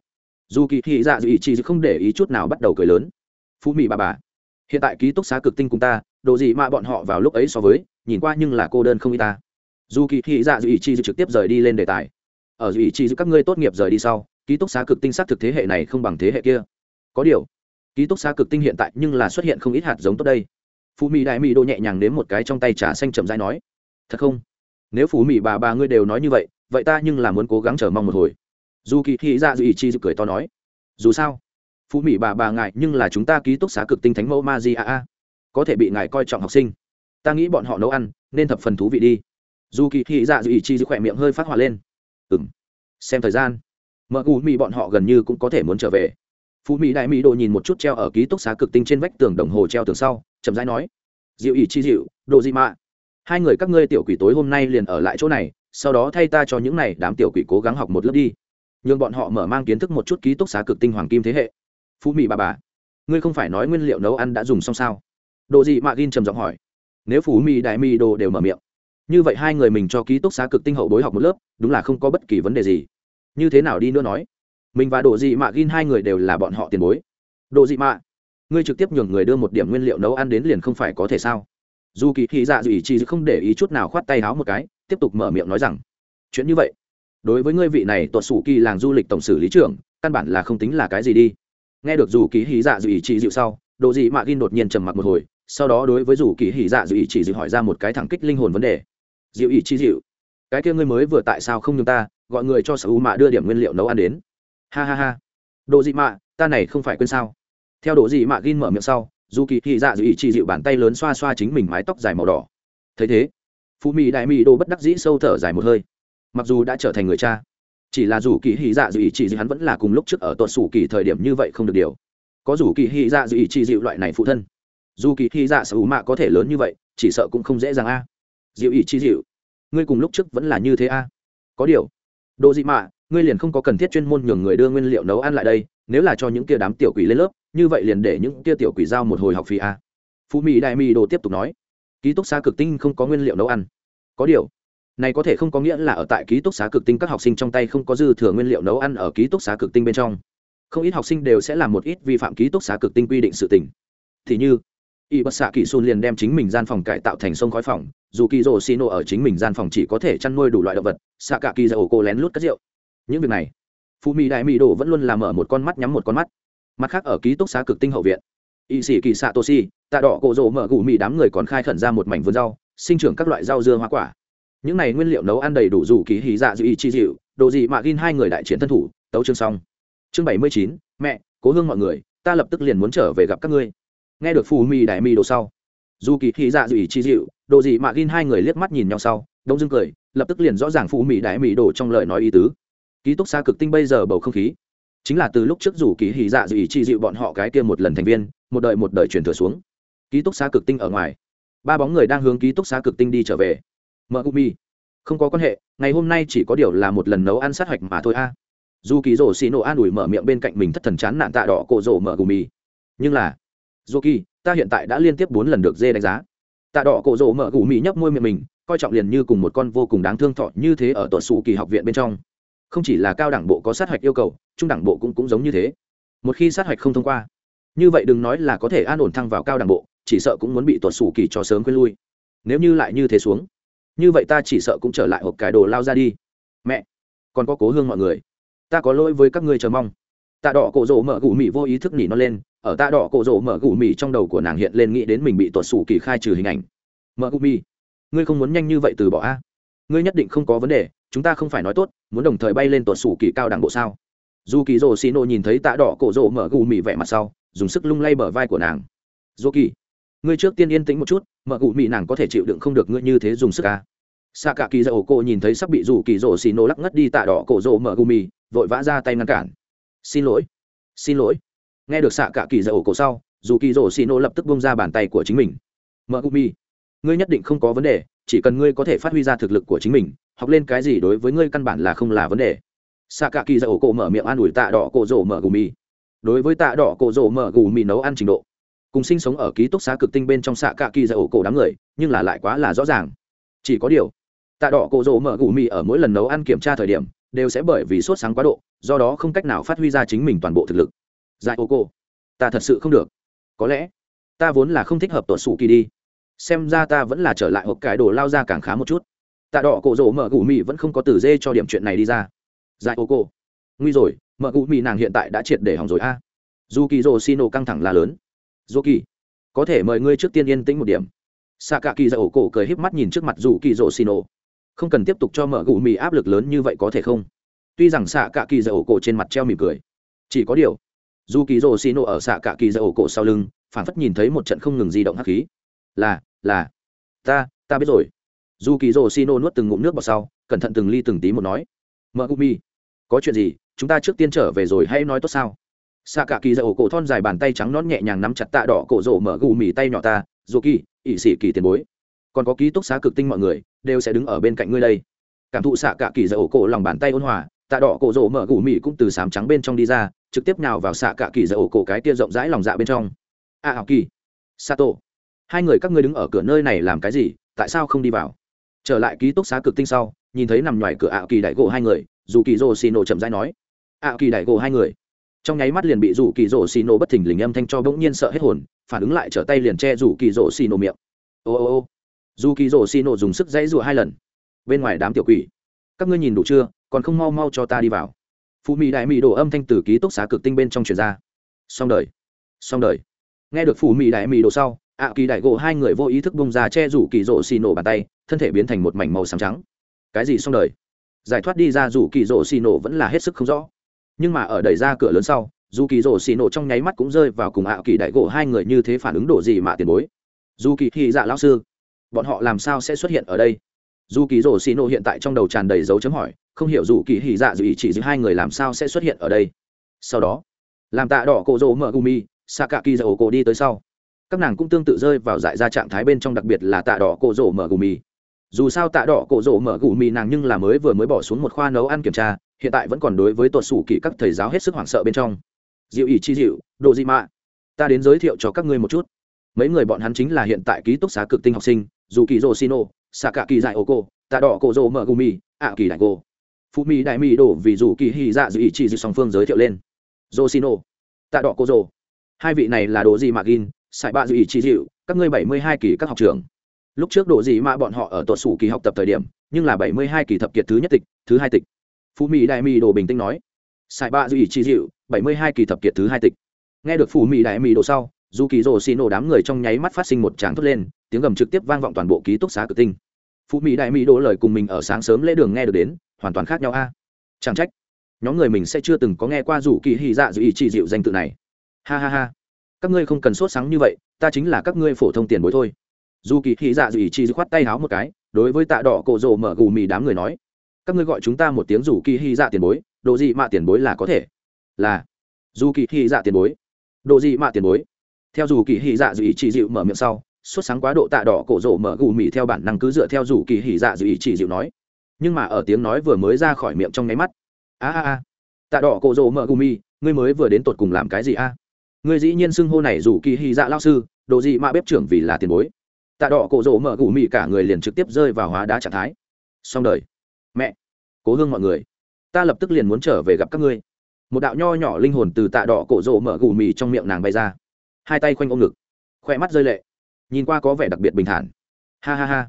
Dù kỳ hỉ dạ dịu ý chi không để ý chút nào bắt đầu cười lớn. Phú mỹ bà bà, hiện tại ký túc xá cực tinh cùng ta đồ gì mà bọn họ vào lúc ấy so với, nhìn qua nhưng là cô đơn không y ta. Dù kỳ thị dạ dù ý chi trực tiếp rời đi lên đề tài. Ở dù ý chi các ngươi tốt nghiệp rời đi sau, ký túc xá cực tinh xác thực thế hệ này không bằng thế hệ kia. Có điều, ký túc xá cực tinh hiện tại nhưng là xuất hiện không ít hạt giống tốt đây. Phú mỹ đại mỹ đô nhẹ nhàng nếm một cái trong tay trà xanh chậm rãi nói, thật không? Nếu phú mỹ bà bà ngươi đều nói như vậy vậy ta nhưng là muốn cố gắng chờ mong một hồi. Dù kỳ thị dạ dù ý chi cười to nói, dù sao, phú mỹ bà bà ngại nhưng là chúng ta ký túc xá cực tinh thánh mẫu ma di a a có thể bị ngài coi trọng học sinh. Ta nghĩ bọn họ nấu ăn nên thập phần thú vị đi. Dù kỳ thị dạ dù ý chi khỏe miệng hơi phát hỏa lên. Ừng xem thời gian. Mợ cù mỹ bọn họ gần như cũng có thể muốn trở về. Phú mỹ đại mỹ đồ nhìn một chút treo ở ký túc xá cực tinh trên vách tường đồng hồ treo tường sau, chậm rãi nói, dịu ý chi dịu, đồ dị mạ hai người các ngươi tiểu quỷ tối hôm nay liền ở lại chỗ này, sau đó thay ta cho những này đám tiểu quỷ cố gắng học một lớp đi. Nhường bọn họ mở mang kiến thức một chút ký túc xá cực tinh hoàng kim thế hệ. Phú mỹ bà bà, ngươi không phải nói nguyên liệu nấu ăn đã dùng xong sao? Đồ gì mạ gin trầm giọng hỏi. Nếu phủ mì, đại mì đồ đều mở miệng như vậy hai người mình cho ký túc xá cực tinh hậu bối học một lớp đúng là không có bất kỳ vấn đề gì. Như thế nào đi nữa nói? Mình và đồ dị mạ gin hai người đều là bọn họ tiền bối. Đồ dị mạ ngươi trực tiếp nhường người đưa một điểm nguyên liệu nấu ăn đến liền không phải có thể sao? Dù kỳ thị dạ dù ý chi không để ý chút nào khoát tay háo một cái tiếp tục mở miệng nói rằng chuyện như vậy đối với ngươi vị này tuột sủ kỳ làng du lịch tổng xử lý trưởng căn bản là không tính là cái gì đi. Nghe được dù kỳ hí dạ dù ý chỉ dịu sau đồ dị mạ gin đột nhiên trầm mặc một hồi sau đó đối với dù kỳ hỉ dạ dù ý chỉ dịu hỏi ra một cái thẳng kích linh hồn vấn đề. Dịu ý chi dịu, cái kia ngươi mới vừa tại sao không nhường ta, gọi người cho sở u mạ đưa điểm nguyên liệu nấu ăn đến. Ha ha ha. Đồ dị mạ, ta này không phải quên sao? Theo đồ dị mạ gin mở miệng sau, dù kỳ hỉ dạ dù ý chỉ dịu bàn tay lớn xoa xoa chính mình mái tóc dài màu đỏ. Thấy thế, phú mỹ đại mỹ đồ bất đắc dĩ sâu thở dài một hơi. Mặc dù đã trở thành người cha, chỉ là dù kỳ hỉ dạ dù ý chỉ dịu hắn vẫn là cùng lúc trước ở tuột sủ kỳ thời điểm như vậy không được điều. Có dù kỳ hỉ dạ dù ý chỉ dịu loại này phụ thân dù kỳ hy dạ sở hữu mạ có thể lớn như vậy, chỉ sợ cũng không dễ dàng a. Dịu ý chi dịu ngươi cùng lúc trước vẫn là như thế a. Có điều đồ dị mạ, ngươi liền không có cần thiết chuyên môn nhường người đưa nguyên liệu nấu ăn lại đây, nếu là cho những kia đám tiểu quỷ lên lớp, như vậy liền để những kia tiểu quỷ giao một hồi học phí a. Phú mỹ đại mỹ đồ tiếp tục nói, ký túc xá cực tinh không có nguyên liệu nấu ăn. Có điều, này có thể không có nghĩa là ở tại ký túc xá cực tinh các học sinh trong tay không có dư thừa nguyên liệu nấu ăn ở ký túc xá cực tinh bên trong. Không ít học sinh đều sẽ làm một ít vi phạm ký túc xá cực tinh quy định sự tình. Thì như y bất xạ kỳ xôn liền đem chính mình gian phòng cải tạo thành sông khói phòng, dù kỳ rổ xì nổ ở chính mình gian phòng chỉ có thể chăn nuôi đủ loại động vật, xạ cả kỳ dầu cô lén lút cất rượu. Những việc này phú mỹ đại mỹ đồ vẫn luôn làm ở một con mắt nhắm một con mắt. Mặt khác ở ký túc xá cực tinh hậu viện, y sĩ kỳ xạ tô si tạ đỏ cổ rổ mở gù mỹ đám người còn khai khẩn ra một mảnh vườn rau, sinh trưởng các loại rau dưa hoa quả. Những này nguyên liệu nấu ăn đầy đủ dù kỳ hí dạ dị ý chi dịu, đồ gì mà gin hai người đại chiến thân thủ, tấu chương xong. Chương bảy mươi chín, mẹ, cố hương mọi người, ta lập tức liền muốn trở về gặp các ngươi nghe được phù mì đại mì đồ sau dù kỳ hí dạ dù ý chi dịu đồ gì mà gin hai người liếc mắt nhìn nhau sau đông dưng cười lập tức liền rõ ràng phù mì đại mì đồ trong lời nói ý tứ. Ký túc xa cực tinh bây giờ bầu không khí chính là từ lúc trước dù kỳ thị dạ dù ý chi dịu bọn họ cái kia một lần thành viên một đời một đời truyền thừa xuống. Ký túc xa cực tinh ở ngoài ba bóng người đang hướng ký túc xa cực tinh đi trở về. Mợ mi, không có quan hệ ngày hôm nay chỉ có điều là một lần nấu ăn sát hạch mà thôi a. Dù kỳ rổ xì nổ an ủi mở miệng bên cạnh mình thất thần chán nạn tạ đỏ cổ rổ mở gù mì nhưng là dù kỳ, ta hiện tại đã liên tiếp bốn lần được dê đánh giá. Tạ đỏ cổ rỗ mở gumi nhấp môi miệng mình, coi trọng liền như cùng một con vô cùng đáng thương thọ như thế ở tuần xù kỳ học viện bên trong. Không chỉ là cao đảng bộ có sát hạch yêu cầu, trung đảng bộ cũng cũng giống như thế. Một khi sát hạch không thông qua, như vậy đừng nói là có thể an ổn thăng vào cao đảng bộ, chỉ sợ cũng muốn bị tuột xù kỳ cho sớm quên lui. Nếu như lại như thế xuống, như vậy ta chỉ sợ cũng trở lại hộp cái đồ lao ra đi. Mẹ, còn có cố hương mọi người. Ta có lỗi với các ngươi chờ mong. Tạ đỏ cổ rỗ mở gù mỹ vô ý thức nỉ nó lên ở tạ đỏ cổ rỗ mở gù mì trong đầu của nàng hiện lên nghĩ đến mình bị tuột xù kỳ khai trừ hình ảnh. Mở gù mì? Ngươi không muốn nhanh như vậy từ bỏ a? Ngươi nhất định không có vấn đề, chúng ta không phải nói tốt, muốn đồng thời bay lên tuột xù kỳ cao đẳng bộ sao? Dù kỳ rồ xì nộ nhìn thấy tạ đỏ cổ rỗ mở gù mì vẻ mặt sau, dùng sức lung lay bờ vai của nàng. Dù kỳ ngươi trước tiên yên tĩnh một chút, mở gù mì nàng có thể chịu đựng không được ngươi như thế dùng sức à. xạ cả kỳ dầu cô nhìn thấy sắp bị dù kỳ rỗ xì nộ lắc ngất đi tạ đỏ cổ rỗ mở gù mì, vội vã ra tay ngăn cản. Xin lỗi. Xin lỗi nghe được xạ cả kỳ dầu cổ sau, dù kỳ rổ xì nổ lập tức bông ra bàn tay của chính mình. Mở u mi, ngươi nhất định không có vấn đề, chỉ cần ngươi có thể phát huy ra thực lực của chính mình, học lên cái gì đối với ngươi căn bản là không là vấn đề. Xạ cả kỳ dạ ổ cổ mở miệng an ủi tạ đỏ cổ rổ mở u mi. Đối với tạ đỏ cổ rổ mở u mi nấu ăn trình độ, cùng sinh sống ở ký túc xá cực tinh bên trong xạ cả kỳ dạ ổ cổ đám người, nhưng là lại quá là rõ ràng. Chỉ có điều, tạ đỏ cổ rổ mở u mi ở mỗi lần nấu ăn kiểm tra thời điểm, đều sẽ bởi vì sốt sáng quá độ, do đó không cách nào phát huy ra chính mình toàn bộ thực lực dại ô cô. Ta thật sự không được. Có lẽ, ta vốn là không thích hợp tuột xù kỳ đi. Xem ra ta vẫn là trở lại hộp cái đồ lao ra càng khá một chút. Tạ đỏ cổ rỗ mở gù mì vẫn không có từ dê cho điểm chuyện này đi ra. Dại ô cô. Nguy rồi, mở gù mì nàng hiện tại đã triệt để hỏng rồi a. Dù kỳ rỗ xin căng thẳng là lớn. Dù kỳ có thể mời ngươi trước tiên yên tĩnh một điểm. Xạ cả kỳ dạ ổ cổ cười híp mắt nhìn trước mặt dù kỳ rỗ xin không cần tiếp tục cho mở gù mì áp lực lớn như vậy có thể không? Tuy rằng xạ cả kỳ dạ ổ cổ trên mặt treo mỉm cười, chỉ có điều dù kỳ rồ xì nổ ở xạ cả kỳ dạ ổ cổ sau lưng phản phất nhìn thấy một trận không ngừng di động hắc khí. Là là, ta ta biết rồi. Dù kỳ rồ xì nổ nuốt từng ngụm nước vào sau, cẩn thận từng ly từng tí một nói. Mở gumi mì có chuyện gì? Chúng ta trước tiên trở về rồi hay nói tốt sao? Xạ cả kỳ dạ ổ cổ thon dài bàn tay trắng nón nhẹ nhàng nắm chặt tạ đỏ cổ rổ mở gumi mì tay nhỏ ta, dù kỳ ỵ sĩ kỳ tiền bối, còn có ký túc xá cực tinh mọi người, đều sẽ đứng ở bên cạnh ngươi đây. Cảm thụ xạ cả kỳ dạ ổ cổ lòng bàn tay ôn hòa, tạ đỏ cổ rổ mở gù mì cũng từ sám trắng bên trong đi ra trực tiếp nào vào xạ cả kỳ dạ ổ cổ cái tia rộng rãi lòng dạ bên trong. A à, học kỳ. Sato. Hai người các ngươi đứng ở cửa nơi này làm cái gì? Tại sao không đi vào? Trở lại ký túc xá cực tinh sau nhìn thấy nằm ngoài cửa ạ kỳ đại gỗ hai người dù kỳ rô xì nổ chậm rãi nói. ạ kỳ đại gỗ hai người. Trong nháy mắt liền bị rủ kỳ rỗ xì nổ bất thình lình âm thanh cho bỗng nhiên sợ hết hồn phản ứng lại trở tay liền che rủ kỳ rỗ xì nổ miệng. Ô ô ô. Dù kỳ rỗ xì nổ dùng sức dãy rụa hai lần. Bên ngoài đám tiểu quỷ. Các ngươi nhìn đủ chưa? Còn không mau mau cho ta đi vào phụ mỹ đại mỹ đổ âm thanh từ ký túc xá cực tinh bên trong truyền ra. Xong đời. Xong đời. Nghe được phụ mỹ đại mỹ đổ sau, ạ kỳ đại gỗ hai người vô ý thức bông ra che rủ kỳ rỗ xì nổ bàn tay, thân thể biến thành một mảnh màu xám trắng. Cái gì xong đời? Giải thoát đi ra rủ kỳ rỗ xì nổ vẫn là hết sức không rõ. Nhưng mà ở đẩy ra cửa lớn sau, dù kỳ rỗ xì nổ trong nháy mắt cũng rơi vào cùng ạ kỳ đại gỗ hai người như thế phản ứng đổ gì mà tiền bối. Dù kỳ thị dạ lão sư, bọn họ làm sao sẽ xuất hiện ở đây? Dù kỳ rổ xì nổ hiện tại trong đầu tràn đầy dấu chấm hỏi, không hiểu dù kỳ hỉ dạ dù ý chỉ giữa hai người làm sao sẽ xuất hiện ở đây. Sau đó, làm tạ đỏ cổ rỗ mở gumi xạ cả kỳ dầu cổ đi tới sau. Các nàng cũng tương tự rơi vào dại ra trạng thái bên trong, đặc biệt là tạ đỏ cổ rỗ mở gumi. Dù sao tạ đỏ cổ rỗ mở gumi nàng nhưng là mới vừa mới bỏ xuống một khoa nấu ăn kiểm tra, hiện tại vẫn còn đối với tuột sủ kỳ các thầy giáo hết sức hoảng sợ bên trong. Dịu ý chi dịu đồ dị mạ. Ta đến giới thiệu cho các ngươi một chút. Mấy người bọn hắn chính là hiện tại ký túc xá cực tinh học sinh, dù kỳ rô ô xạ cả kỳ dại ô cô, tạ đỏ cổ rỗ mở gumi ạ kỳ đại cô phụ mỹ đại mỹ đổ vì dù kỳ hy dạ dự ý chỉ dự song phương giới thiệu lên. Rô xino tạ đỏ cô rô hai vị này là đồ gì mà gin sải bạ dự ý chỉ dịu, các ngươi bảy mươi hai kỳ các học trường. Lúc trước đồ gì mà bọn họ ở tuột sủ kỳ học tập thời điểm, nhưng là bảy mươi hai kỳ thập kiệt thứ nhất tịch, thứ hai tịch. Phụ mỹ đại mỹ đồ bình tĩnh nói. Sải bạ dị chỉ dịu, bảy mươi hai kỳ thập kiệt thứ hai tịch. Nghe được phụ mỹ đại mỹ đồ sau dù kỳ rổ xì nổ đám người trong nháy mắt phát sinh một tràng thốt lên, tiếng gầm trực tiếp vang vọng toàn bộ ký túc xá cử tinh. Phú mỹ đại mỹ đỗ lời cùng mình ở sáng sớm lễ đường nghe được đến, hoàn toàn khác nhau a. Chẳng trách, nhóm người mình sẽ chưa từng có nghe qua rủ kỳ hy dạ dù ý trị dịu danh tự này. Ha ha ha. Các ngươi không cần sốt sáng như vậy, ta chính là các ngươi phổ thông tiền bối thôi. Dù kỳ hy dạ dù ý chỉ khoát tay háo một cái, đối với tạ đỏ cổ rồ mở gù mì đám người nói, các ngươi gọi chúng ta một tiếng dù kỳ hy dạ tiền bối độ gì mạ tiền bối là có thể? Là, dù kỳ hy dạ tiền bối độ gì mạ tiền bối? Theo dù kỳ hy dạ dù ý chỉ dịu mở miệng sau, suốt sáng quá độ tạ đỏ cổ rộ mở gù mì theo bản năng cứ dựa theo dù kỳ hỉ dạ dù ý chỉ dịu nói. Nhưng mà ở tiếng nói vừa mới ra khỏi miệng trong nháy mắt. A a a. Tạ đỏ cổ rộ mở gù mì, ngươi mới vừa đến tột cùng làm cái gì a? Ngươi dĩ nhiên xưng hô này dù kỳ hỉ dạ lao sư, đồ gì mà bếp trưởng vì là tiền bối. Tạ đỏ cổ rộ mở gù mì cả người liền trực tiếp rơi vào hóa đá trạng thái. Xong đời. Mẹ. Cố hương mọi người. Ta lập tức liền muốn trở về gặp các ngươi. Một đạo nho nhỏ linh hồn từ tạ đỏ cổ rộ mở gù mì trong miệng nàng bay ra hai tay khoanh ôm ngực. Khoe mắt rơi lệ. Nhìn qua có vẻ đặc biệt bình thản. Ha ha ha.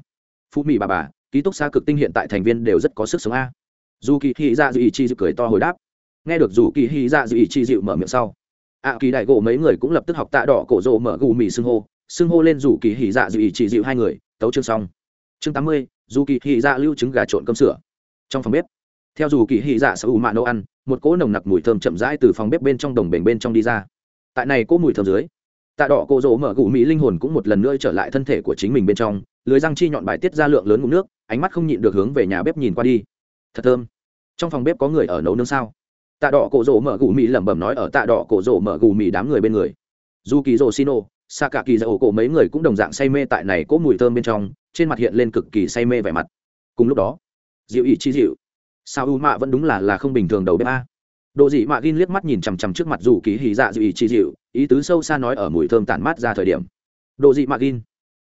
Phú mỹ bà bà, ký túc xa cực tinh hiện tại thành viên đều rất có sức sống a. Dù kỳ hy ra dạ dự ý chi dự cười to hồi đáp. Nghe được dù kỳ hy ra dạ dự ý chi dịu mở miệng sau, ạ kỳ đại gỗ mấy người cũng lập tức học tạ đỏ cổ rộ mở gù mì xưng hô xưng hô lên dù kỳ hy dạ dự ý chi dịu hai người, tấu chương xong. Chương tám mươi dù kỳ hy dạ lưu trứng gà trộn cơm sữa. Trong phòng bếp, theo dù kỳ hy dạ sở hữu mạ nấu ăn, một cỗ nồng nặc mùi thơm chậm rãi từ phòng bếp bên trong đồng bể bên trong đi ra. Tại này cỗ mùi thơm dưới tạ đỏ cổ rỗ mở gù mỹ linh hồn cũng một lần nữa trở lại thân thể của chính mình bên trong, lưới răng chi nhọn bài tiết ra lượng lớn ngụm nước, ánh mắt không nhịn được hướng về nhà bếp nhìn qua đi. Thật thơm. Trong phòng bếp có người ở nấu nướng sao? Tạ đỏ cổ rỗ mở gù mỹ lẩm bẩm nói ở tạ đỏ cổ rỗ mở gù mỹ đám người bên người. Dù kỳ rỗ xino xa cả kỳ dậu cổ mấy người cũng đồng dạng say mê tại này cỗ mùi thơm bên trong, trên mặt hiện lên cực kỳ say mê vẻ mặt. Cùng lúc đó dịu ý chi dịu sao u mạ vẫn đúng là là không bình thường đầu bếp a? Độ dị mạ gin liếc mắt nhìn chằm chằm trước mặt dù kỳ hì dạ dị chỉ dịu, ý tứ sâu xa nói ở mùi thơm tản mát ra thời điểm. Độ dị mạ gin,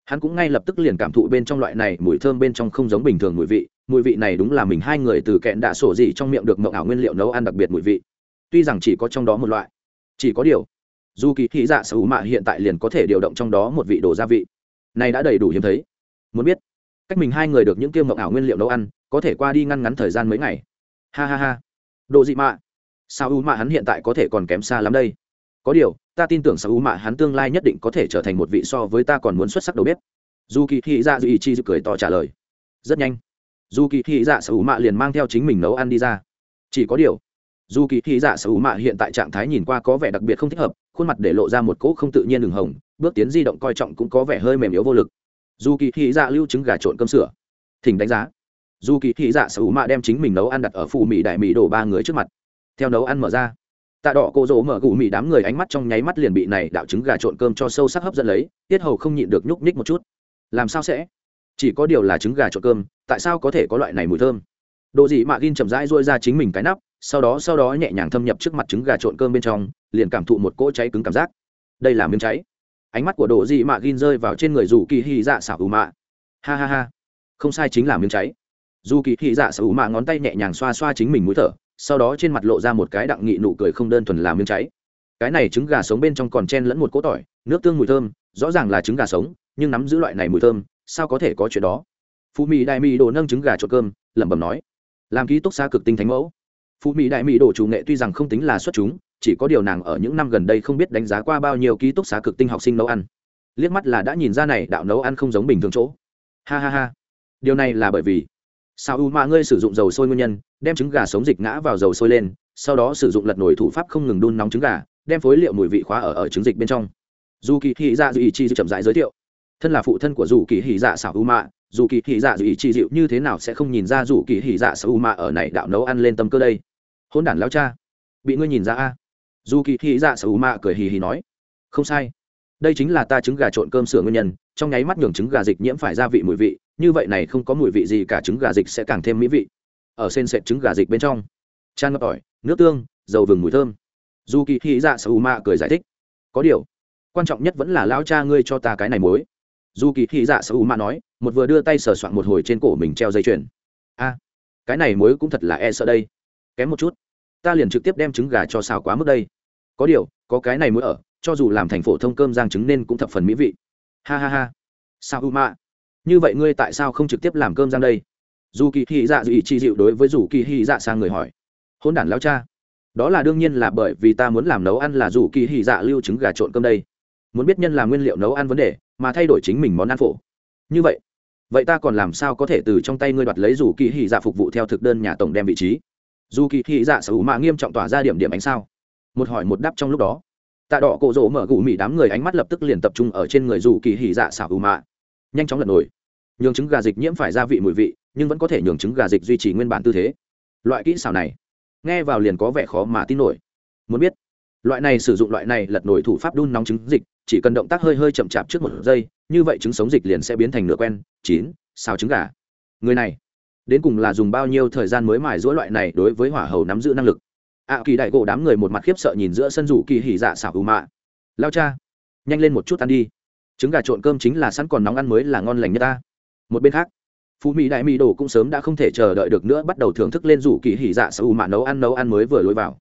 hắn cũng ngay lập tức liền cảm thụ bên trong loại này mùi thơm bên trong không giống bình thường mùi vị mùi vị này đúng là mình hai người từ kẹn đạ sổ dị trong miệng được mộng ảo nguyên liệu nấu ăn đặc biệt mùi vị. Tuy rằng chỉ có trong đó một loại, chỉ có điều, dù kỳ hỉ dạ sở hữu mạ hiện tại liền có thể điều động trong đó một vị đồ gia vị. Này đã đầy đủ hiếm thấy. Muốn biết cách mình hai người được những kia mộng ảo nguyên liệu nấu ăn có thể qua đi ngăn ngắn thời gian mấy ngày. Ha ha ha. Đồ dị mạ sao u mạ hắn hiện tại có thể còn kém xa lắm đây? Có điều, ta tin tưởng sao u mạ hắn tương lai nhất định có thể trở thành một vị so với ta còn muốn xuất sắc đầu bếp. Dù kỳ thị dạ dù ý chi cười to trả lời. Rất nhanh. Dù kỳ thị dạ sao u mạ liền mang theo chính mình nấu ăn đi ra. Chỉ có điều dù kỳ thị dạ sở hữu mạ hiện tại trạng thái nhìn qua có vẻ đặc biệt không thích hợp, khuôn mặt để lộ ra một cỗ không tự nhiên đường hồng, bước tiến di động coi trọng cũng có vẻ hơi mềm yếu vô lực. Dù kỳ thị dạ lưu trứng gà trộn cơm sữa. Thỉnh đánh giá. Dù kỳ thị dạ sở hữu mạ đem chính mình nấu ăn đặt ở phụ mỹ đại mỹ đổ ba người trước mặt theo nấu ăn mở ra, tạ đỏ cô rỗ mở gù mì đám người ánh mắt trong nháy mắt liền bị này đạo trứng gà trộn cơm cho sâu sắc hấp dẫn lấy, tiết hầu không nhịn được nhúc nhích một chút. Làm sao sẽ? Chỉ có điều là trứng gà trộn cơm, tại sao có thể có loại này mùi thơm? Đồ dị mạ gin chậm rãi rôi ra chính mình cái nắp, sau đó sau đó nhẹ nhàng thâm nhập trước mặt trứng gà trộn cơm bên trong, liền cảm thụ một cỗ cháy cứng cảm giác. Đây là miếng cháy. Ánh mắt của đồ dị mạ gin rơi vào trên người dù kỳ hy dạ xảo ù mạ. Ha ha ha. Không sai chính là miếng cháy. Dù kỳ hy dạ xảo ù mạ ngón tay nhẹ nhàng xoa xoa chính mình mũi thở sau đó trên mặt lộ ra một cái đặng nghị nụ cười không đơn thuần là miếng cháy. Cái này trứng gà sống bên trong còn chen lẫn một cỗ tỏi, nước tương mùi thơm, rõ ràng là trứng gà sống, nhưng nắm giữ loại này mùi thơm, sao có thể có chuyện đó? Phú mỹ đại mỹ đồ nâng trứng gà trộn cơm, lẩm bẩm nói. Làm ký túc xa cực tinh thánh mẫu. Phú mỹ đại mỹ đồ chủ nghệ tuy rằng không tính là xuất chúng, chỉ có điều nàng ở những năm gần đây không biết đánh giá qua bao nhiêu ký túc xá cực tinh học sinh nấu ăn. Liếc mắt là đã nhìn ra này, đạo nấu ăn không giống bình thường chỗ. Ha ha ha. Điều này là bởi vì sao u mạ ngươi sử dụng dầu sôi nguyên nhân, đem trứng gà sống dịch ngã vào dầu sôi lên, sau đó sử dụng lật nổi thủ pháp không ngừng đun nóng trứng gà, đem phối liệu mùi vị khóa ở ở trứng dịch bên trong. Dù kỳ thị dạ dù ý chi chậm rãi giới thiệu. Thân là phụ thân của dù kỳ hỉ dạ xảo u mạ dù kỳ hỉ dạ dù ý chi dịu như thế nào sẽ không nhìn ra dù kỳ hỉ dạ xảo u mạ ở này đạo nấu ăn lên tâm cơ đây? Hôn đản lao cha, bị ngươi nhìn ra a. Dù kỳ hỉ dạ xảo u mạ cười hì hì nói. Không sai đây chính là ta trứng gà trộn cơm sửa nguyên nhân, trong nháy mắt nhường trứng gà dịch nhiễm phải gia vị mùi vị, như vậy này không có mùi vị gì cả, trứng gà dịch sẽ càng thêm mỹ vị. Ở sên sệt trứng gà dịch bên trong, chan ngập tỏi nước tương, dầu vừng mùi thơm. Dù kỳ hy dạ xảo u mạ cười giải thích, có điều, quan trọng nhất vẫn là lao cha ngươi cho ta cái này mối dù kỳ thị dạ sở u mạ nói, một vừa đưa tay sờ soạn một hồi trên cổ mình treo dây chuyền. A, cái này mối cũng thật là e sợ đây. Kém một chút, ta liền trực tiếp đem trứng gà cho xào quá mức đây. Có điều, có cái này mối ở cho dù làm thành phổ thông cơm giang trứng nên cũng thập phần mỹ vị. Ha ha ha. Sao u mạ như vậy ngươi tại sao không trực tiếp làm cơm giang đây? Dù kỳ thị dạ dù ý chi dịu đối với dù kỳ thị dạ sang người hỏi. Hôn đản lao cha. Đó là đương nhiên là bởi vì ta muốn làm nấu ăn là dù kỳ thị dạ lưu trứng gà trộn cơm đây. Muốn biết nhân làm nguyên liệu nấu ăn vấn đề, mà thay đổi chính mình món ăn phổ. Như vậy vậy ta còn làm sao có thể từ trong tay ngươi đoạt lấy dù kỳ hy dạ phục vụ theo thực đơn nhà tổng đem vị trí? Dù kỳ hy dạ sở hữu mạ nghiêm trọng tỏa ra điểm điểm ánh sao. Một hỏi một đáp trong lúc đó tạ đỏ cổ rỗ mở gù mì đám người ánh mắt lập tức liền tập trung ở trên người dù kỳ hỉ dạ xảo hữu mạ. Nhanh chóng lật nổi. Nhường trứng gà dịch nhiễm phải gia vị mùi vị, nhưng vẫn có thể nhường trứng gà dịch duy trì nguyên bản tư thế. Loại kỹ xảo này, nghe vào liền có vẻ khó mà tin nổi. Muốn biết, loại này sử dụng loại này lật nổi thủ pháp đun nóng trứng dịch, chỉ cần động tác hơi hơi chậm chạp trước một giây, như vậy trứng sống dịch liền sẽ biến thành nửa quen, chín, xào trứng gà. Người này, đến cùng là dùng bao nhiêu thời gian mới mài giũa loại này đối với hỏa hầu nắm giữ năng lực? Ạ kỳ đại gỗ đám người một mặt khiếp sợ nhìn giữa sân rủ kỳ hỉ dạ xảo ưu mạ. Lao cha, nhanh lên một chút ăn đi. Trứng gà trộn cơm chính là sẵn còn nóng ăn mới là ngon lành nhất ta. Một bên khác, phú mỹ đại mỹ đồ cũng sớm đã không thể chờ đợi được nữa, bắt đầu thưởng thức lên rủ kỳ hỉ dạ xảo ưu mạ nấu ăn nấu ăn mới vừa lối vào.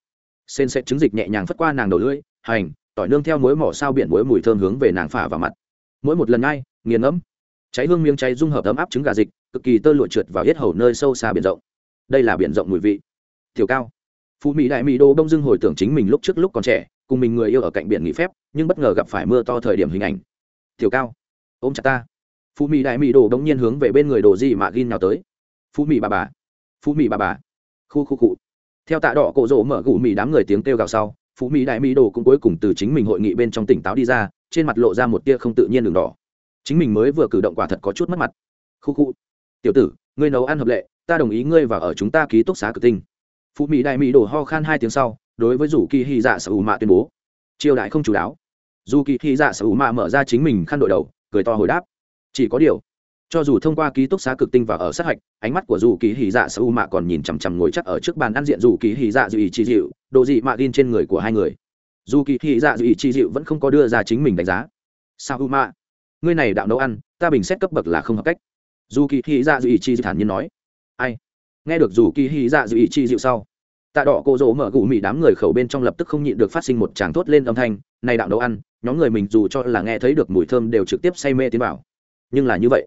Sên xét trứng dịch nhẹ nhàng phất qua nàng đầu lưỡi, hành, tỏi nương theo mối mỏ sao biển muối mùi thơm hướng về nàng phả vào mặt. Mỗi một lần ngay nghiền ngẫm. Cháy hương miếng cháy dung hợp ấm áp trứng gà dịch, cực kỳ tơ lụa trượt vào hết hầu nơi sâu xa biển rộng. Đây là biển rộng mùi vị. Tiểu cao phú mỹ đại mỹ đô đông dưng hồi tưởng chính mình lúc trước lúc còn trẻ, cùng mình người yêu ở cạnh biển nghỉ phép, nhưng bất ngờ gặp phải mưa to thời điểm hình ảnh. Tiểu cao, ôm chặt ta. Phú mỹ đại mỹ đồ đông nhiên hướng về bên người đồ gì mà gin nào tới. Phú mỹ bà bà, phú mỹ bà bà. Khu khu cụ theo tạ đỏ cổ rỗ mở gù mỹ đám người tiếng kêu gào sau, phú mỹ đại mỹ đồ cũng cuối cùng từ chính mình hội nghị bên trong tỉnh táo đi ra, trên mặt lộ ra một tia không tự nhiên đường đỏ. Chính mình mới vừa cử động quả thật có chút mất mặt. Khu khu. Tiểu tử, ngươi nấu ăn hợp lệ, ta đồng ý ngươi vào ở chúng ta ký túc xá cử tinh. Phụ mỹ đại mỹ đổ ho khan hai tiếng sau, đối với Dù kỳ hy dạ sở ù mạ tuyên bố. Triều đại không chủ đáo. Dù kỳ hy dạ sở ù mạ mở ra chính mình khăn đội đầu, cười to hồi đáp. Chỉ có điều, cho dù thông qua ký túc xá cực tinh và ở sát hạch, ánh mắt của dù kỳ hy dạ sở u mạ còn nhìn chằm chằm ngồi chắc ở trước bàn ăn diện dù kỳ hy dạ dự ý chi dịu, đồ dị mạ gin trên người của hai người. Dù kỳ hy dạ dự ý chi dịu vẫn không có đưa ra chính mình đánh giá. Sao u mạ? Ngươi này đạo nấu ăn, ta bình xét cấp bậc là không hợp cách. Dù kỳ hy dạ dự ý chi dịu thản nhiên nói nghe được dù kỳ hy dạ dù ý chi dịu sau, tạ đỏ cô dỗ mở gù mì đám người khẩu bên trong lập tức không nhịn được phát sinh một tràng thốt lên âm thanh, này đạo nấu ăn, nhóm người mình dù cho là nghe thấy được mùi thơm đều trực tiếp say mê tiến vào. Nhưng là như vậy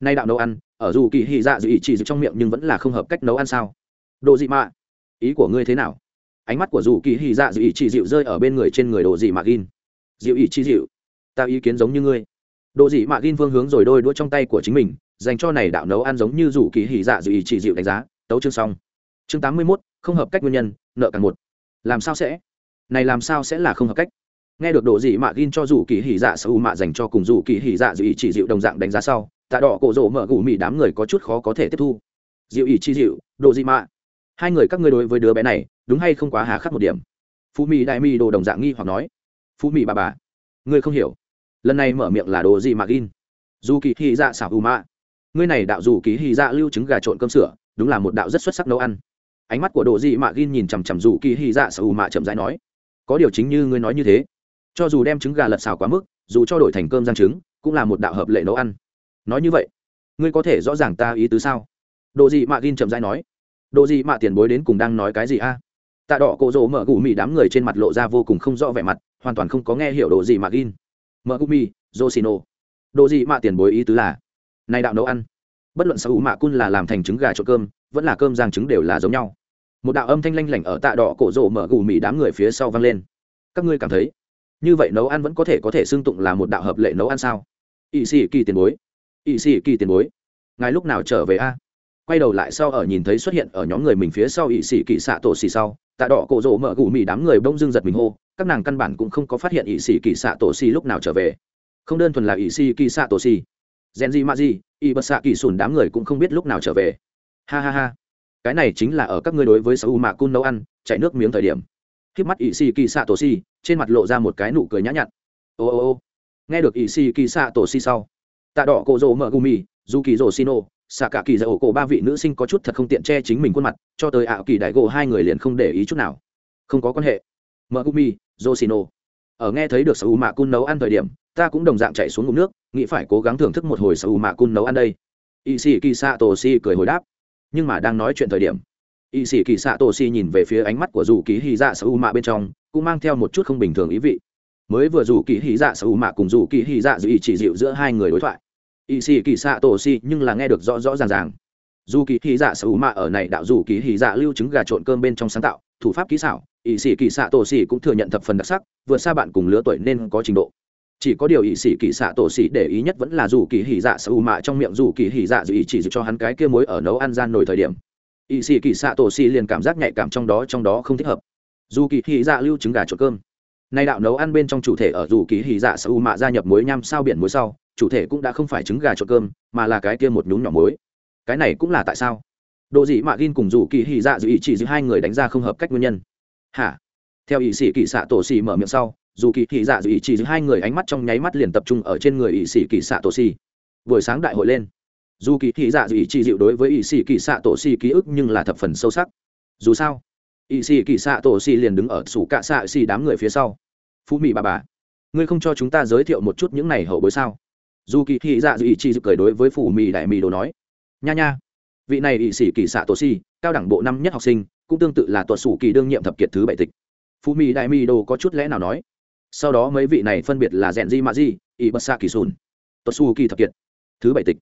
nay đạo nấu ăn, ở dù kỳ hy dạ dù ý chi dịu trong miệng nhưng vẫn là không hợp cách nấu ăn sao? Đồ dị mạ. Ý của ngươi thế nào? Ánh mắt của dù kỳ hy dạ dù ý chi dịu rơi ở bên người trên người đồ dị mạ gin dịu ý chi dịu, ta ý kiến giống như ngươi. Đồ dị mạ gin phương hướng rồi đôi đũa trong tay của chính mình, dành cho này đạo nấu ăn giống như dù kỳ hy dạ dù ý chi dịu đánh giá tấu chương xong. Chương tám mươi mốt, không hợp cách nguyên nhân, nợ càng một. Làm sao sẽ? Này làm sao sẽ là không hợp cách? Nghe được đồ gì mạ gin cho dù kỳ hỉ dạ sở mạ dành cho cùng dù kỳ hỉ dạ dù ý chỉ dịu đồng dạng đánh giá sau, tạ đỏ cổ rỗ mở gù mì đám người có chút khó có thể tiếp thu. Dịu ý chi dịu đồ gì mạ. Hai người các ngươi đối với đứa bé này, đúng hay không quá hà khắc một điểm? Phú mỹ đại mi đồ đồng dạng nghi hoặc nói. Phú mỹ bà bà, ngươi không hiểu. Lần này mở miệng là đồ gì mà gin. Dù kỳ hỉ dạ sở hữu mạ. Ngươi này đạo dù kỳ hỉ dạ lưu chứng gà trộn cơm sữa đúng là một đạo rất xuất sắc nấu ăn. Ánh mắt của đồ dị mạ gin nhìn chằm chằm dù kỳ hy dạ sở ù mạ chậm rãi nói, có điều chính như ngươi nói như thế, cho dù đem trứng gà lật xào quá mức, dù cho đổi thành cơm rang trứng, cũng là một đạo hợp lệ nấu ăn. Nói như vậy, ngươi có thể rõ ràng ta ý tứ sao? Đồ dị mạ gin chậm dãi nói đồ dị mạ tiền bối đến cùng đang nói cái gì a? Tạ đỏ cổ rỗ mở gù mì đám người trên mặt lộ ra vô cùng không rõ vẻ mặt, hoàn toàn không có nghe hiểu đồ dị mạ gin. Mở gù mì josino đồ dị mạ tiền bối ý tứ là, này đạo nấu ăn bất luận sao ủ mạ cun là làm thành trứng gà trộn cơm, vẫn là cơm rang trứng đều là giống nhau. Một đạo âm thanh lanh lảnh ở tạ đỏ cổ rỗ mở gù mì đám người phía sau vang lên. Các ngươi cảm thấy, như vậy nấu ăn vẫn có thể có thể xưng tụng là một đạo hợp lệ nấu ăn sao? Ỵ sĩ kỳ tiền bối ỵ sĩ kỳ tiền bối, ngài lúc nào trở về a? Quay đầu lại sau ở nhìn thấy xuất hiện ở nhóm người mình phía sau ỵ sĩ kỳ xạ tổ xì sau, tạ đỏ cổ rỗ mở gù mì đám người bỗng dưng giật mình hô, các nàng căn bản cũng không có phát hiện ỵ sĩ kỳ xạ tổ xì lúc nào trở về. Không đơn thuần là ỵ sĩ kỳ xạ tổ xì gen di ma di y bật xạ kỳ sùn đám người cũng không biết lúc nào trở về. Ha ha ha. Cái này chính là ở các ngươi đối với sa u mạ cun nấu ăn chạy nước miếng thời điểm. Khi mắt ỵ xì kỳ xạ tổ xì trên mặt lộ ra một cái nụ cười nhã nhặn. Ô ô ô. Nghe được ỵ xì kỳ xạ tổ xì sau, tạ đỏ cổ rồ mở gumi dù kỳ rồ xino xạ cả kỳ dầu cổ ba vị nữ sinh có chút thật không tiện che chính mình khuôn mặt, cho tới ảo kỳ đại gỗ hai người liền không để ý chút nào. Không có quan hệ. Mở gumi rồ xino ở nghe thấy được sở u mạ cun nấu ăn thời điểm ta cũng đồng dạng chạy xuống ngụm nước, nghĩ phải cố gắng thưởng thức một hồi sở u mạ cun nấu ăn đây. Y sĩ kỳ xạ tổ si cười hồi đáp. Nhưng mà đang nói chuyện thời điểm y sĩ kỳ xạ tổ si nhìn về phía ánh mắt của dù ký hy dạ sở u mạ bên trong, cũng mang theo một chút không bình thường ý vị. Mới vừa dù kỳ hy dạ sở u mạ cùng dù kỳ hy dạ dự ý chỉ dịu giữa hai người đối thoại. Y sĩ kỳ xạ tổ si nhưng là nghe được rõ rõ ràng ràng. Dù kỳ hy dạ sở u mạ ở này đạo dù kỳ hy dạ lưu trứng gà trộn cơm bên trong sáng tạo, thủ pháp kỹ xảo. Y sĩ kỳ xạ tổ si cũng thừa nhận thập phần đặc sắc, vượt xa bạn cùng lứa tuổi nên có trình độ chỉ có điều y sĩ kỳ xạ tổ sĩ để ý nhất vẫn là dù kỳ hỉ dạ sợ ù mạ trong miệng dù kỳ hỉ dạ dù ý chỉ cho hắn cái kia mối ở nấu ăn gian nổi thời điểm. Y sĩ kỳ xạ tổ sĩ liền cảm giác nhạy cảm trong đó trong đó không thích hợp. Dù kỳ hỉ dạ lưu trứng gà trộn cơm. Nay đạo nấu ăn bên trong chủ thể ở dù kỳ hỉ dạ sợ ù mạ gia nhập muối nham sao biển muối sau, chủ thể cũng đã không phải trứng gà trộn cơm, mà là cái kia một nhúng nhỏ muối. Cái này cũng là tại sao? Độ dị mạ gin cùng dù kỳ hỉ dạ dù ý chỉ giữa hai người đánh ra không hợp cách nguyên nhân. Hả? Theo ý sĩ kỳ xạ tổ sĩ mở miệng sau dù kỳ thị dạ dù ý chỉ giữ hai người ánh mắt trong nháy mắt liền tập trung ở trên người ý sĩ kỳ xạ tổ xì buổi sáng đại hội lên. Dù kỳ thị dạ dù ý chỉ dịu đối với ý sĩ kỳ xạ tổ xì ký ức nhưng là thập phần sâu sắc. Dù sao ý sĩ kỳ xạ tổ xì liền đứng ở sủ cạ xạ xì đám người phía sau. Phú mỹ bà bà, ngươi không cho chúng ta giới thiệu một chút những này hậu bối sao? Dù kỳ thị dạ dù ý chỉ dịu cười đối với phủ mỹ đại mỹ đồ nói. Nha nha, vị này ý sĩ kỳ xạ tổ xì cao đẳng bộ năm nhất học sinh, cũng tương tự là tuột sủ kỳ đương nhiệm thập kiệt thứ bảy tịch. Phú mỹ đại mỹ đồ có chút lẽ nào nói? Sau đó mấy vị này phân biệt là rèn di mạ di ỷ bất xa kỳ sùn tuột su kỳ thập kiệt. Thứ bảy tịch.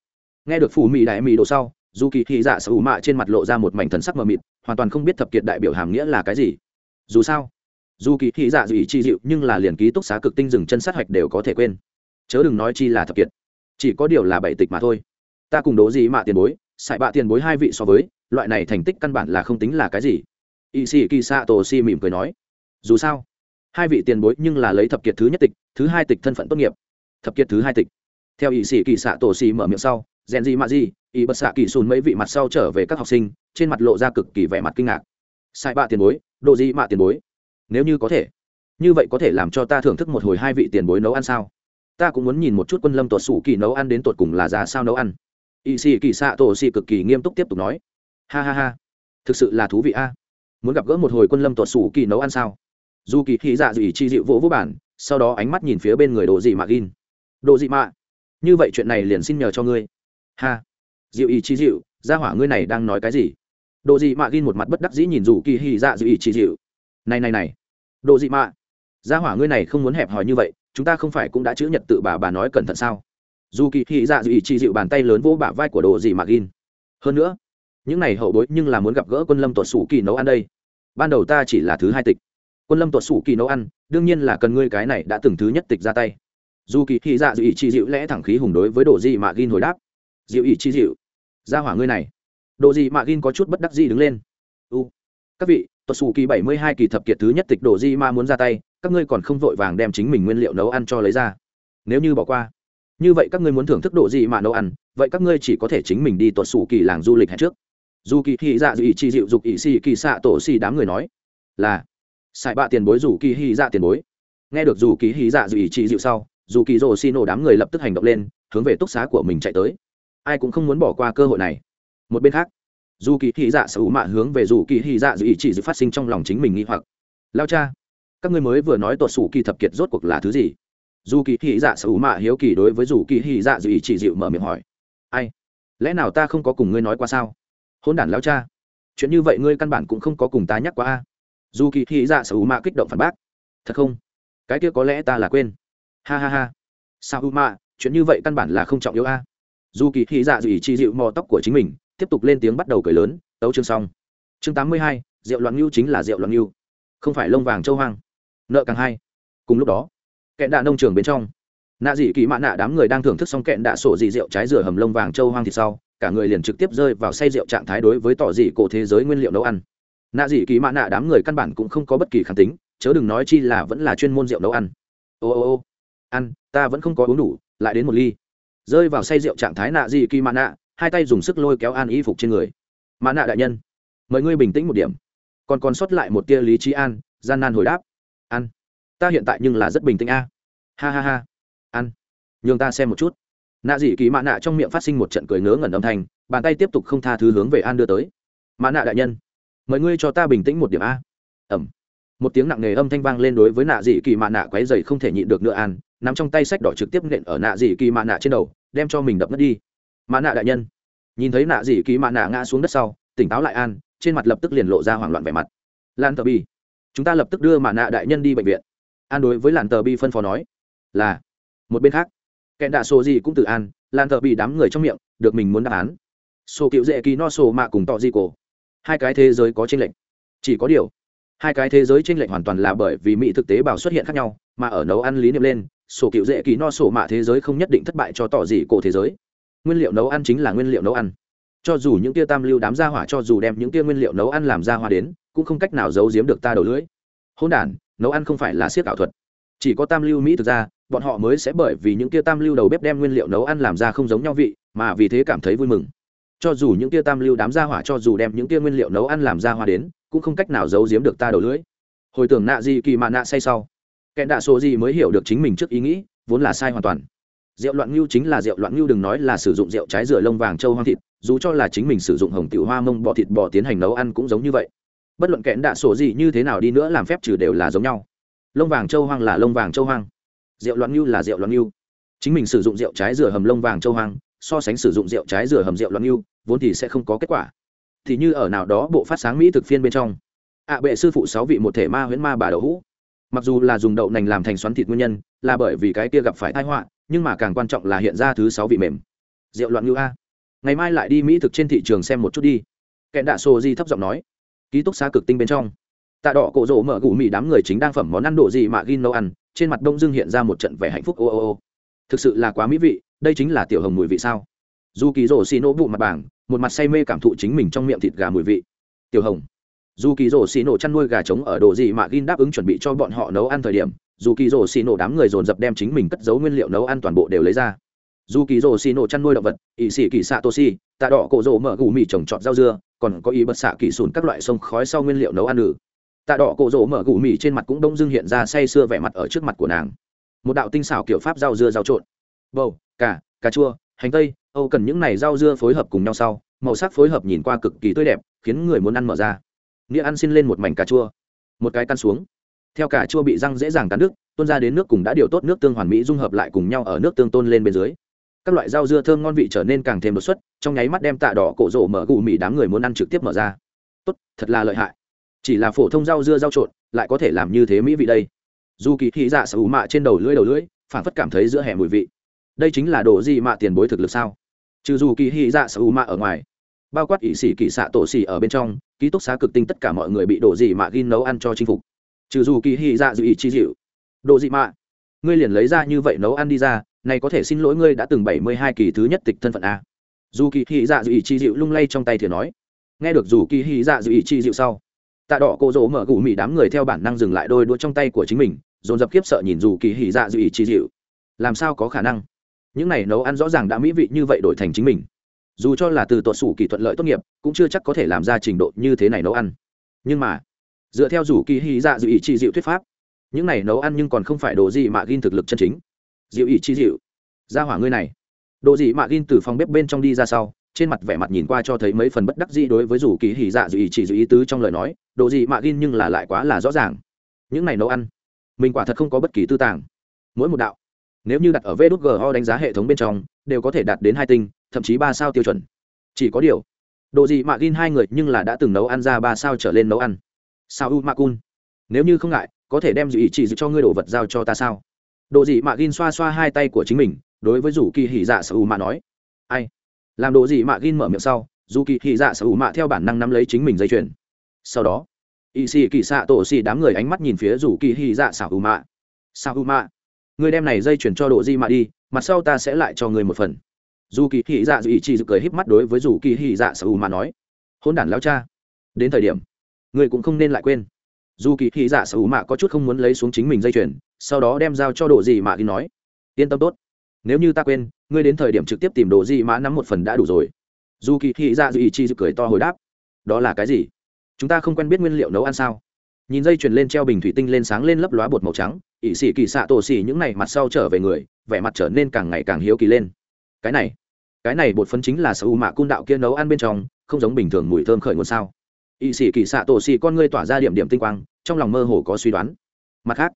Nghe được phủ mỹ đại mỹ đồ sau dù kỳ thị dạ sở hữu mạ trên mặt lộ ra một mảnh thần sắc mờ mịt, hoàn toàn không biết thập kiệt đại biểu hàm nghĩa là cái gì. Dù sao dù kỳ thị dạ dù ý chi dịu nhưng là liền ký túc xá cực tinh dừng chân sát hạch đều có thể quên. Chớ đừng nói chi là thập kiệt. Chỉ có điều là bảy tịch mà thôi. Ta cùng đố gì mạ tiền bối, sải bạ tiền bối hai vị so với, loại này thành tích căn bản là không tính là cái gì. Y sĩ kỳ xạ tổ si mỉm cười nói. Dù sao hai vị tiền bối nhưng là lấy thập kiệt thứ nhất tịch, thứ hai tịch thân phận tốt nghiệp. Thập kiệt thứ hai tịch. Theo ý sĩ kỳ xạ tổ xì mở miệng sau, rèn gì mạ gì ý bật xạ kỳ sùn mấy vị mặt sau trở về các học sinh, trên mặt lộ ra cực kỳ vẻ mặt kinh ngạc. Sai bạ tiền bối độ gì mạ tiền bối? Nếu như có thể, như vậy có thể làm cho ta thưởng thức một hồi hai vị tiền bối nấu ăn sao? Ta cũng muốn nhìn một chút quân lâm tuột sủ kỳ nấu ăn đến tột cùng là ra sao nấu ăn. Ỵ sĩ kỳ xạ tổ xì cực kỳ nghiêm túc tiếp tục nói. Ha ha ha. Thực sự là thú vị a. Muốn gặp gỡ một hồi quân lâm tuột sủ kỳ nấu ăn sao? Dù kỳ hỉ dạ dù ý chi dịu vỗ vỗ bản, sau đó ánh mắt nhìn phía bên người đồ dị mạ gin đồ dị mạ, như vậy chuyện này liền xin nhờ cho ngươi. Ha. Dịu ý chi dịu ra hỏa ngươi này đang nói cái gì? Đồ dị mạ gin một mặt bất đắc dĩ nhìn dù kỳ hỉ dạ dù ý chi dịu. Này này này. Đồ dị mạ ra hỏa ngươi này không muốn hẹp hòi như vậy, chúng ta không phải cũng đã chữ nhật tự bà bà nói cẩn thận sao? Dù kỳ hỉ dạ dù ý chi dịu bàn tay lớn vỗ bả vai của đồ dị mạ gin hơn nữa, những này hậu bối nhưng là muốn gặp gỡ quân lâm tuột sủ kỳ nấu ăn đây. Ban đầu ta chỉ là thứ hai tịch quân lâm tuột sủ kỳ nấu ăn, đương nhiên là cần ngươi cái này đã từng thứ nhất tịch ra tay. Dù kỳ thị dạ dịu ý chi dịu lẽ thẳng khí hùng đối với đồ gì mà gin hồi đáp. Dịu ý chi dịu. Ra hỏa ngươi này. Đồ gì mà gin có chút bất đắc gì đứng lên. U. Các vị tuột sủ kỳ bảy mươi hai kỳ thập kiệt thứ nhất tịch đồ gì mà muốn ra tay, các ngươi còn không vội vàng đem chính mình nguyên liệu nấu ăn cho lấy ra. Nếu như bỏ qua, như vậy các ngươi muốn thưởng thức đồ gì mà nấu ăn, vậy các ngươi chỉ có thể chính mình đi tuột sủ kỳ làng du lịch hẹn trước. Dù kỳ thị dạ dù ý chi dịu dục ý xì kỳ xạ tổ xì đám người nói, là sai bạ tiền bối rủ kỳ hy dạ tiền bối. Nghe được rủ kỳ hy dạ dự ý chị dịu sau, dù kỳ rồ xin nổ đám người lập tức hành động lên, hướng về túc xá của mình chạy tới. Ai cũng không muốn bỏ qua cơ hội này. Một bên khác, dù kỳ hy dạ sở hữu mạ hướng về dù kỳ hy dạ dự ý chị dịu phát sinh trong lòng chính mình nghĩ hoặc. Lao cha, các ngươi mới vừa nói tuột sủ kỳ thập kiệt rốt cuộc là thứ gì? Dù kỳ hy dạ sở hữu mạ hiếu kỳ đối với dù kỳ hy dạ dự ý chị dịu mở miệng hỏi. Ai? Lẽ nào ta không có cùng ngươi nói qua sao? Hôn đản lao cha, chuyện như vậy ngươi căn bản cũng không có cùng ta nhắc qua a dù kỳ thị dạ sở u mạ kích động phản bác. Thật không? Cái kia có lẽ ta là quên. Ha ha ha. Sao u mạ chuyện như vậy căn bản là không trọng yếu a. Dù kỳ thị dạ dù ý chi dịu mò tóc của chính mình, tiếp tục lên tiếng bắt đầu cười lớn, tấu chương xong. Chương tám mươi hai, rượu loạn ngưu chính là rượu loạn ngưu. Không phải lông vàng châu hoang. Nợ càng hay. cùng lúc đó, kẹn đạ nông trường bên trong, nạ dị kỳ mạ nạ đám người đang thưởng thức xong kẹn đạ sổ dị rượu trái rửa hầm lông vàng châu hoang thì sau, cả người liền trực tiếp rơi vào say rượu trạng thái đối với tỏ dị cổ thế giới nguyên liệu nấu ăn nạ dị kỳ mạ nạ đám người căn bản cũng không có bất kỳ kháng tính, chớ đừng nói chi là vẫn là chuyên môn rượu nấu ăn. Ô ô ô, ăn, ta vẫn không có uống đủ, lại đến một ly. Rơi vào say rượu trạng thái nạ dị kỳ mạ nạ, hai tay dùng sức lôi kéo an y phục trên người. Mạ nạ đại nhân, mời ngươi bình tĩnh một điểm. Còn còn sót lại một tia lý trí an, gian nan hồi đáp. Ăn ta hiện tại nhưng là rất bình tĩnh a. Ha ha ha ăn nhường ta xem một chút. Nạ dị kỳ mạ nạ trong miệng phát sinh một trận cười ngớ ngẩn âm thanh, bàn tay tiếp tục không tha thứ hướng về an đưa tới. Mạ nạ đại nhân mời ngươi cho ta bình tĩnh một điểm a. Ẩm một tiếng nặng nề âm thanh vang lên đối với nạ dị kỳ mạ nạ quáy dày không thể nhịn được nữa an, nắm trong tay sách đỏ trực tiếp nện ở nạ dị kỳ mạ nạ trên đầu, đem cho mình đập mất đi. Mạ nạ đại nhân. Nhìn thấy nạ dị kỳ mạ nạ ngã xuống đất sau, tỉnh táo lại an, trên mặt lập tức liền lộ ra hoảng loạn vẻ mặt. Lan tờ bi. Chúng ta lập tức đưa mạ nạ đại nhân đi bệnh viện. An đối với làn tờ bi phân phó nói. Là. Một bên khác kẹn đạ sổ gì cũng từ an, lan tờ bi đám người trong miệng, được mình muốn đáp án. Sổ cựu dễ kỳ no sổ mạ cùng tọ di cổ hai cái thế giới có tranh lệch. Chỉ có điều, hai cái thế giới tranh lệch hoàn toàn là bởi vì mỹ thực tế bào xuất hiện khác nhau, mà ở nấu ăn lý niệm lên, sổ cựu dễ kỳ no sổ mạ thế giới không nhất định thất bại cho tỏ gì cổ thế giới. Nguyên liệu nấu ăn chính là nguyên liệu nấu ăn. Cho dù những tia tam lưu đám gia hỏa cho dù đem những tia nguyên liệu nấu ăn làm ra hoa đến, cũng không cách nào giấu giếm được ta đầu lưỡi. Hôn đản, nấu ăn không phải là siết ảo thuật. Chỉ có tam lưu mỹ thực ra, bọn họ mới sẽ bởi vì những tia tam lưu đầu bếp đem nguyên liệu nấu ăn làm ra không giống nhau vị, mà vì thế cảm thấy vui mừng cho dù những tia tam lưu đám gia hỏa cho dù đem những tia nguyên liệu nấu ăn làm ra hoa đến, cũng không cách nào giấu giếm được ta đầu lưỡi. Hồi tưởng nạ gì kỳ mạ nạ say sau kẻ đạ số gì mới hiểu được chính mình trước ý nghĩ, vốn là sai hoàn toàn. Rượu loạn ngưu chính là rượu loạn ngưu đừng nói là sử dụng rượu trái rửa lông vàng châu hoang thịt, dù cho là chính mình sử dụng hồng tiểu hoa mông bọ thịt bò tiến hành nấu ăn cũng giống như vậy. Bất luận kẽn đạ sổ gì như thế nào đi nữa làm phép trừ đều là giống nhau. Lông vàng châu hoang là lông vàng châu hoang. Rượu loạn ngưu là rượu loạn ngưu. Chính mình sử dụng rượu trái rửa hầm lông vàng châu hoang so sánh sử dụng rượu trái rửa hầm rượu loạn ngưu vốn thì sẽ không có kết quả. Thì như ở nào đó bộ phát sáng mỹ thực phiên bên trong. Ạ bệ sư phụ sáu vị một thể ma huyễn ma bà đậu hũ. Mặc dù là dùng đậu nành làm thành xoắn thịt nguyên nhân, là bởi vì cái kia gặp phải tai họa, nhưng mà càng quan trọng là hiện ra thứ sáu vị mềm. Rượu loạn ngữ a. Ngày mai lại đi mỹ thực trên thị trường xem một chút đi. Kẹn đạ sô di thấp giọng nói. Ký túc xá cực tinh bên trong. Tạ đỏ cổ rỗ mở gù mì đám người chính đang phẩm món ăn đồ gì mà gin nấu ăn, trên mặt đông dưng hiện ra một trận vẻ hạnh phúc, ô ô ô. Thực sự là quá mỹ vị đây chính là tiểu hồng mùi vị sao? Dù kỳ rổ xì nổ vụ mặt bảng, một mặt say mê cảm thụ chính mình trong miệng thịt gà mùi vị. Tiểu hồng. Dù kỳ rổ xì nổ chăn nuôi gà trống ở đồ gì mà gin đáp ứng chuẩn bị cho bọn họ nấu ăn thời điểm, dù kỳ rổ xì nổ đám người dồn dập đem chính mình cất giấu nguyên liệu nấu ăn toàn bộ đều lấy ra. Dù kỳ rổ xì nổ chăn nuôi động vật ỵ xì kỳ xạ tô xì, tạ đỏ cổ rổ mở gù mì trồng trọt rau dưa, còn có ý bật xạ kỳ sùn các loại sông khói sau nguyên liệu nấu ăn nữ tạ đỏ cổ rổ mở gù mì trên mặt cũng đông dưng hiện ra say sưa vẻ mặt ở trước mặt của nàng. Một đạo tinh xảo kiểu pháp rau dưa rau trộn. Bầu cà cà chua, hành tây, âu cần những này rau dưa phối hợp cùng nhau sau, màu sắc phối hợp nhìn qua cực kỳ tươi đẹp, khiến người muốn ăn mở ra. Nghĩa ăn xin lên một mảnh cà chua. Một cái căn xuống. Theo cà chua bị răng dễ dàng cắn nước tuôn ra đến nước cùng đã điều tốt nước tương hoàn mỹ dung hợp lại cùng nhau ở nước tương tôn lên bên dưới. Các loại rau dưa thơm ngon vị trở nên càng thêm đột xuất, trong nháy mắt đem tạ đỏ cổ rổ mở gù mì đám người muốn ăn trực tiếp mở ra. Tốt, thật là lợi hại. Chỉ là phổ thông rau dưa rau trộn, lại có thể làm như thế mỹ vị đây. Dù kỳ thị dạ sở hữu mạ trên đầu lưỡi đầu lưỡi phản phất cảm thấy giữa hè mùi vị đây chính là đồ gì mạ tiền bối thực lực sao? Trừ dù kỳ hy dạ sở u mạ ở ngoài, bao quát ỷ sĩ kỳ xạ tổ xỉ ở bên trong, ký túc xá cực tinh tất cả mọi người bị đồ gì mạ ghi nấu ăn cho chinh phục. Trừ dù kỳ hy dạ dự ý chi dịu. Đồ gì mạ ngươi liền lấy ra như vậy nấu ăn đi ra, này có thể xin lỗi ngươi đã từng bảy mươi hai kỳ thứ nhất tịch thân phận a. Dù kỳ hy dạ dự ý chi dịu lung lay trong tay thì nói. Nghe được dù kỳ hy dạ dự ý chi dịu sau, tạ đỏ cô dỗ mở gù mì đám người theo bản năng dừng lại đôi đũa trong tay của chính mình, dồn dập khiếp sợ nhìn dù kỳ hy dạ dự ý chi dịu. Làm sao có khả năng? Những này nấu ăn rõ ràng đã mỹ vị như vậy đổi thành chính mình. Dù cho là từ tuột sủ kỳ thuận lợi tốt nghiệp, cũng chưa chắc có thể làm ra trình độ như thế này nấu ăn. Nhưng mà, dựa theo rủ kỳ hỉ dạ dự ý chi dịu thuyết pháp, những này nấu ăn nhưng còn không phải đồ gì mà gin thực lực chân chính. Dịu ý chi dịu. Ra hỏa ngươi này. Đồ gì mà gin từ phòng bếp bên trong đi ra sau, trên mặt vẻ mặt nhìn qua cho thấy mấy phần bất đắc dĩ đối với rủ kỳ hỉ dạ dự ý chỉ dự ý tứ trong lời nói, đồ gì mà gin nhưng là lại quá là rõ ràng. Những này nấu ăn, mình quả thật không có bất kỳ tư tàng. Mỗi một đạo nếu như đặt ở vđgo đánh giá hệ thống bên trong, đều có thể đạt đến hai tinh, thậm chí ba sao tiêu chuẩn. Chỉ có điều, đồ gì mà gin hai người nhưng là đã từng nấu ăn ra ba sao trở lên nấu ăn. Sao u ma cun nếu như không ngại, có thể đem dự ý chỉ cho ngươi đồ vật giao cho ta sao? Đồ gì mà gin xoa xoa hai tay của chính mình, đối với rủ kỳ hỉ dạ sao u ma nói. Ai? Làm đồ gì mà gin mở miệng sau dù kỳ hỉ dạ sao u ma theo bản năng nắm lấy chính mình dây chuyền. Sau đó y xì kỳ xạ tổ xì đám người ánh mắt nhìn phía rủ kỳ hỉ dạ sở u mạ. Sao u mạ? Người đem này dây chuyển cho độ di mạ đi, mặt sau ta sẽ lại cho người một phần. Dù kỳ hy dạ dù ý chỉ cười híp mắt đối với dù kỳ hy dạ xảo mà nói hôn đản lao cha, đến thời điểm người cũng không nên lại quên. Dù kỳ hy dạ xảo u mạ có chút không muốn lấy xuống chính mình dây chuyền, sau đó đem giao cho độ di mạ đi nói, yên tâm tốt, nếu như ta quên, ngươi đến thời điểm trực tiếp tìm đồ di mã nắm một phần đã đủ rồi. Dù kỳ thị dạ dù ý chi cười to hồi đáp, đó là cái gì? Chúng ta không quen biết nguyên liệu nấu ăn sao? Nhìn dây chuyền lên treo bình thủy tinh lên sáng lên lấp lóa bột màu trắng ỷ sĩ kỳ xạ tổ xỉ những này mặt sau trở về người, vẻ mặt trở nên càng ngày càng hiếu kỳ lên. Cái này cái này bột phấn chính là sở u mạ cung đạo kia nấu ăn bên trong, không giống bình thường mùi thơm khởi nguồn sao. Ỵ sĩ kỳ xạ tổ xỉ con ngươi tỏa ra điểm điểm tinh quang, trong lòng mơ hồ có suy đoán. Mặt khác,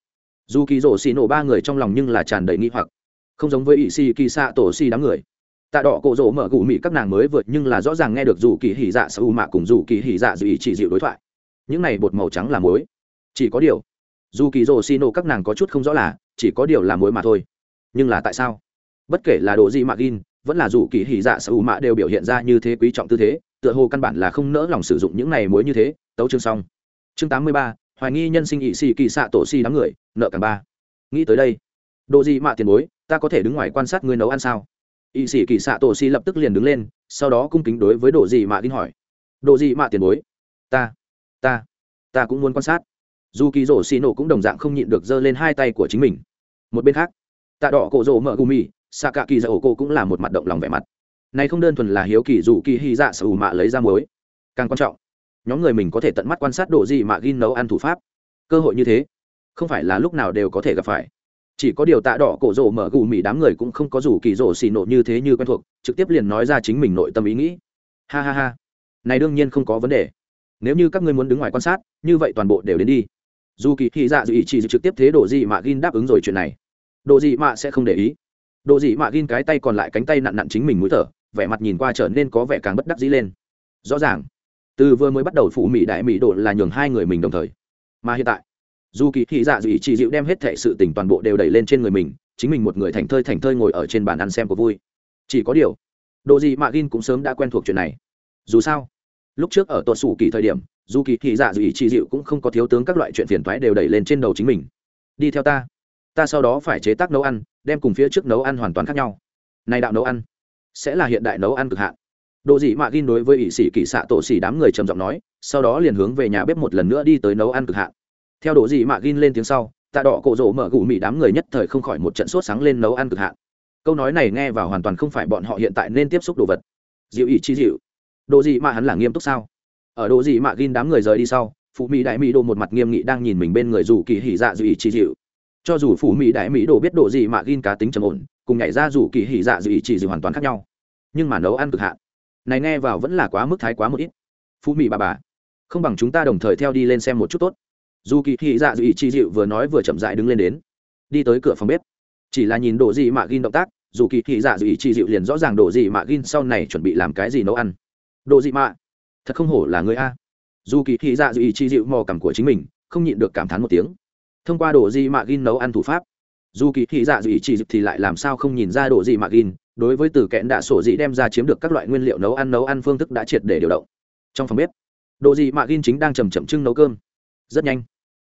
dù kỳ rổ xỉ nổ ba người trong lòng nhưng là tràn đầy nghi hoặc. Không giống với ỵ sĩ kỳ xạ tổ xỉ đám người. Tạ đỏ cổ rỗ mở gù mị các nàng mới vượt nhưng là rõ ràng nghe được dù kỳ hỉ dạ sa u mạ cùng dù kỳ hỉ dạ dù ý chỉ dịu đối thoại. Những này bột màu trắng là muối. Chỉ có điều dù kỳ rổ xi nổ các nàng có chút không rõ là, chỉ có điều là muối mà thôi. Nhưng là tại sao? Bất kể là đồ gì mạ gin vẫn là dù kỳ hỉ dạ sở hữu mạ đều biểu hiện ra như thế quý trọng tư thế, tựa hồ căn bản là không nỡ lòng sử dụng những này muối như thế, tấu chương xong. Chương tám mươi ba, hoài nghi nhân sinh ỵ xì kỳ xạ tổ xi đám người, nợ càng ba. Nghĩ tới đây, đồ gì mạ tiền bối, ta có thể đứng ngoài quan sát ngươi nấu ăn sao? Ỵ sĩ kỳ xạ tổ xì lập tức liền đứng lên, sau đó cung kính đối với đồ gì mạ gin hỏi. Đồ gì mạ tiền bối? Ta ta ta cũng muốn quan sát dù kỳ rổ xì nổ cũng đồng dạng không nhịn được giơ lên hai tay của chính mình. Một bên khác, tạ đỏ cổ rổ mở gumi xạ cả kỳ dạ ổ cô cũng là một mặt động lòng vẻ mặt. Này không đơn thuần là hiếu kỳ dù kỳ hy dạ sở ủ mạ lấy ra muối. Càng quan trọng, nhóm người mình có thể tận mắt quan sát độ gì mạ ghi nấu ăn thủ pháp. Cơ hội như thế, không phải là lúc nào đều có thể gặp phải. Chỉ có điều tạ đỏ cổ rổ mở gù mì đám người cũng không có dù kỳ rổ xì nộ như thế như quen thuộc, trực tiếp liền nói ra chính mình nội tâm ý nghĩ. Ha ha ha, này đương nhiên không có vấn đề. Nếu như các ngươi muốn đứng ngoài quan sát, như vậy toàn bộ đều đến đi dù kỳ thị dạ dù ý chỉ trực tiếp thế đồ gì mà gin đáp ứng rồi chuyện này. Đồ gì mà sẽ không để ý. Đồ gì mà gin cái tay còn lại cánh tay nặn nặn chính mình mũi thở, vẻ mặt nhìn qua trở nên có vẻ càng bất đắc dĩ lên. Rõ ràng, từ vừa mới bắt đầu phụ mỹ đại mỹ độ là nhường hai người mình đồng thời. Mà hiện tại, dù kỳ thị dạ dù ý chỉ dịu đem hết thệ sự tình toàn bộ đều đẩy lên trên người mình, chính mình một người thành thơi thành thơi ngồi ở trên bàn ăn xem có vui. Chỉ có điều, đồ gì mà gin cũng sớm đã quen thuộc chuyện này. Dù sao lúc trước ở tuột sủ kỳ thời điểm, dù kỳ thị dạ dù ý chỉ dịu cũng không có thiếu tướng các loại chuyện phiền toái đều đẩy lên trên đầu chính mình. Đi theo ta. Ta sau đó phải chế tác nấu ăn, đem cùng phía trước nấu ăn hoàn toàn khác nhau. Này đạo nấu ăn, sẽ là hiện đại nấu ăn cực hạn. Độ dị mạ gin đối với ỷ sĩ kỳ xạ tổ xỉ đám người trầm giọng nói, sau đó liền hướng về nhà bếp một lần nữa đi tới nấu ăn cực hạn. Theo độ gì mạ gin lên tiếng sau, tạ đỏ cổ rỗ mở gù mì đám người nhất thời không khỏi một trận sốt sáng lên nấu ăn cực hạn. Câu nói này nghe vào hoàn toàn không phải bọn họ hiện tại nên tiếp xúc đồ vật. Dịu ỷ chi dịu đồ gì mà hắn là nghiêm túc sao? Ở đồ gì mà gin đám người rời đi sau phụ mỹ đại mỹ đồ một mặt nghiêm nghị đang nhìn mình bên người dù kỳ hỉ dạ dù ý chi dịu. Cho dù phụ mỹ đại mỹ đồ biết đồ gì mà gin cá tính trầm ổn, cùng nhảy ra rủ kỳ hỉ dạ dù ý chỉ dịu hoàn toàn khác nhau. Nhưng mà nấu ăn cực hạn. Này nghe vào vẫn là quá mức thái quá một ít. Phú mỹ bà bà, không bằng chúng ta đồng thời theo đi lên xem một chút tốt. Dù kỳ hỉ dạ dù ý chi dịu vừa nói vừa chậm dại đứng lên đến. Đi tới cửa phòng bếp. Chỉ là nhìn đồ gì mà gin động tác, dù kỳ hỉ dạ dù ý chi dịu liền rõ ràng đồ gì mà gin sau này chuẩn bị làm cái gì nấu ăn đồ gì mà thật không hổ là người a. Dù kỳ thị dạ dự ý chi dịu mò cảm của chính mình, không nhịn được cảm thán một tiếng. Thông qua đồ gì mà gin nấu ăn thủ pháp, dù kỳ thị dạ dự ý chi dịu thì lại làm sao không nhìn ra đồ gì mà gin đối với từ kẽn đạ sổ dị đem ra chiếm được các loại nguyên liệu nấu ăn nấu ăn phương thức đã triệt để điều động. Trong phòng bếp, đồ gì mà gin chính đang chầm chậm trưng nấu cơm. Rất nhanh,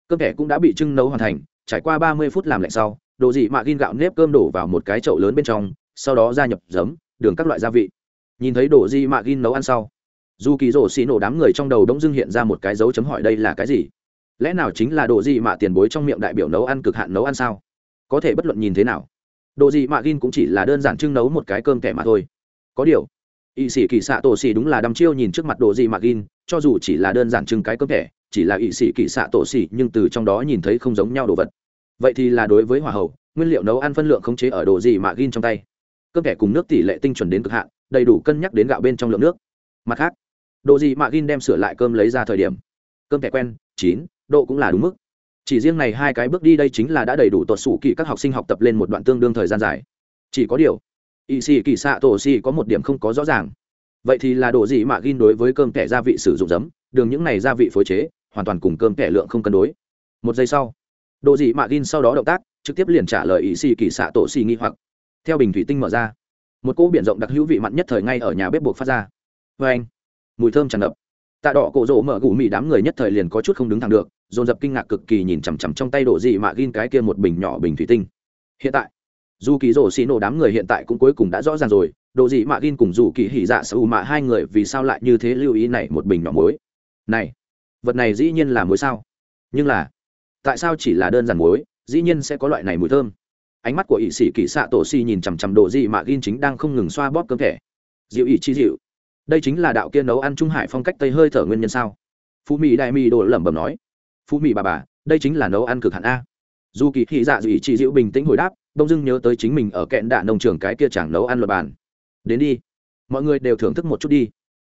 cơm thẻ cũng đã bị trưng nấu hoàn thành, trải qua ba mươi phút làm lạnh sau, đồ gì mà gin gạo nếp cơm đổ vào một cái chậu lớn bên trong, sau đó gia nhập giấm, đường các loại gia vị nhìn thấy đồ di mạ gin nấu ăn sau. Dù kỳ rổ xì nổ đám người trong đầu đống dưng hiện ra một cái dấu chấm hỏi đây là cái gì? Lẽ nào chính là đồ di mạ tiền bối trong miệng đại biểu nấu ăn cực hạn nấu ăn sao? Có thể bất luận nhìn thế nào, đồ di mạ gin cũng chỉ là đơn giản trưng nấu một cái cơm kẻ mà thôi. Có điều, y sĩ kỳ xạ tổ xì đúng là đăm chiêu nhìn trước mặt đồ di mạ gin, cho dù chỉ là đơn giản trưng cái cơm kẻ, chỉ là y sĩ kỳ xạ tổ xì nhưng từ trong đó nhìn thấy không giống nhau đồ vật. Vậy thì là đối với hỏa hậu, nguyên liệu nấu ăn phân lượng khống chế ở đồ gì mạ gin trong tay. Cơm kẻ cùng nước tỷ lệ tinh chuẩn đến cực hạn đầy đủ cân nhắc đến gạo bên trong lượng nước. Mặt khác độ gì mà gin đem sửa lại cơm lấy ra thời điểm. Cơm kẻ quen, chín, độ cũng là đúng mức. Chỉ riêng này hai cái bước đi đây chính là đã đầy đủ tuột sủ kỳ các học sinh học tập lên một đoạn tương đương thời gian dài. Chỉ có điều ỵ xì kỳ xạ tổ xì có một điểm không có rõ ràng. Vậy thì là độ gì mà gin đối với cơm kẻ gia vị sử dụng giấm, đường những này gia vị phối chế, hoàn toàn cùng cơm kẻ lượng không cân đối. Một giây sau độ gì mà gin sau đó động tác, trực tiếp liền trả lời ỵ xì kỳ xạ tổ xì nghi hoặc. Theo bình thủy tinh mở ra một cỗ biển rộng đặc hữu vị mặn nhất thời ngay ở nhà bếp buộc phát ra. Vê anh, mùi thơm tràn ngập. Tạ đỏ cổ rỗ mở gù mì đám người nhất thời liền có chút không đứng thẳng được, dồn dập kinh ngạc cực kỳ nhìn chằm chằm trong tay đồ dị mạ gin cái kia một bình nhỏ bình thủy tinh. Hiện tại, dù kỳ rổ xì nổ đám người hiện tại cũng cuối cùng đã rõ ràng rồi, đồ dị mạ gin cùng dù kỳ hỉ dạ sở mạ hai người vì sao lại như thế lưu ý này một bình nhỏ muối? Này, vật này dĩ nhiên là muối sao? Nhưng là, tại sao chỉ là đơn giản muối, dĩ nhiên sẽ có loại này mùi thơm? Ánh mắt của ỵ sĩ kỳ xạ tổ xì nhìn chằm chằm đồ gì mà gin chính đang không ngừng xoa bóp cơ thể. Dịu ỵ chi dịu. Đây chính là đạo kia nấu ăn trung hải phong cách tây hơi thở nguyên nhân sao? Phú mỹ đại mỹ đồ lẩm bẩm nói. Phú mỹ bà bà, đây chính là nấu ăn cực hạn a. Dù kỳ thị dạ dị chi dịu bình tĩnh hồi đáp, đông dưng nhớ tới chính mình ở kẹn đạ nông trường cái kia chẳng nấu ăn luật bàn. Đến đi. Mọi người đều thưởng thức một chút đi.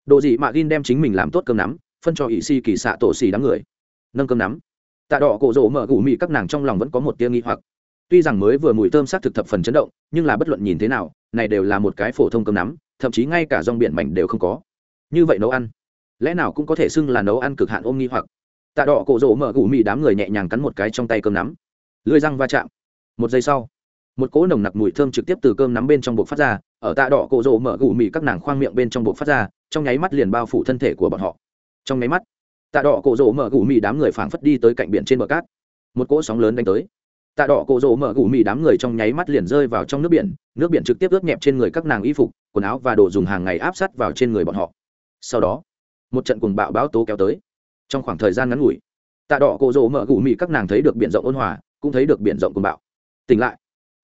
Đồ dị mạ gin đem chính mình làm tốt cơm nắm, phân cho ỵ sĩ kỳ xạ tổ xì đám người. Nâng cơm nắm. Tạ đỏ cổ rỗ mở gù mị các nàng trong lòng vẫn có một tia nghi hoặc tuy rằng mới vừa mùi thơm s á thực thập phần chấn động, nhưng là bất luận nhìn thế nào, này đều là một cái phổ thông cơm nắm, thậm chí ngay cả rong biển mảnh đều không có. Như vậy nấu ăn, lẽ nào cũng có thể xưng là nấu ăn cực hạn ôm nghi hoặc? Tạ đỏ cổ rỗ mở gù mì đám người nhẹ nhàng cắn một cái trong tay cơm nắm. Lưới răng va chạm. Một giây sau, một cỗ nồng nặc mùi thơm trực tiếp từ cơm nắm bên trong bột phát ra, ở tạ đỏ cổ rỗ mở gù mì các nàng khoang miệng bên trong bột phát ra, trong nháy mắt liền bao phủ thân thể của bọn họ. Trong nháy mắt, tạ đỏ cổ rỗ mở gù mì đám người phảng phất đi tới cạnh biển trên bờ cát. Một cỗ sóng lớn đánh tới tạ đỏ cổ rỗ mở gù mị đám người trong nháy mắt liền rơi vào trong nước biển nước biển trực tiếp ướt nhẹp trên người các nàng y phục, quần áo và đồ dùng hàng ngày áp sát vào trên người bọn họ. Sau đó, một trận cuồng bạo báo tố kéo tới. Trong khoảng thời gian ngắn ngủi, tạ đỏ cổ rỗ mở gù mị các nàng thấy được biển rộng ôn hòa, cũng thấy được biển rộng cuồng bạo. Tỉnh lại,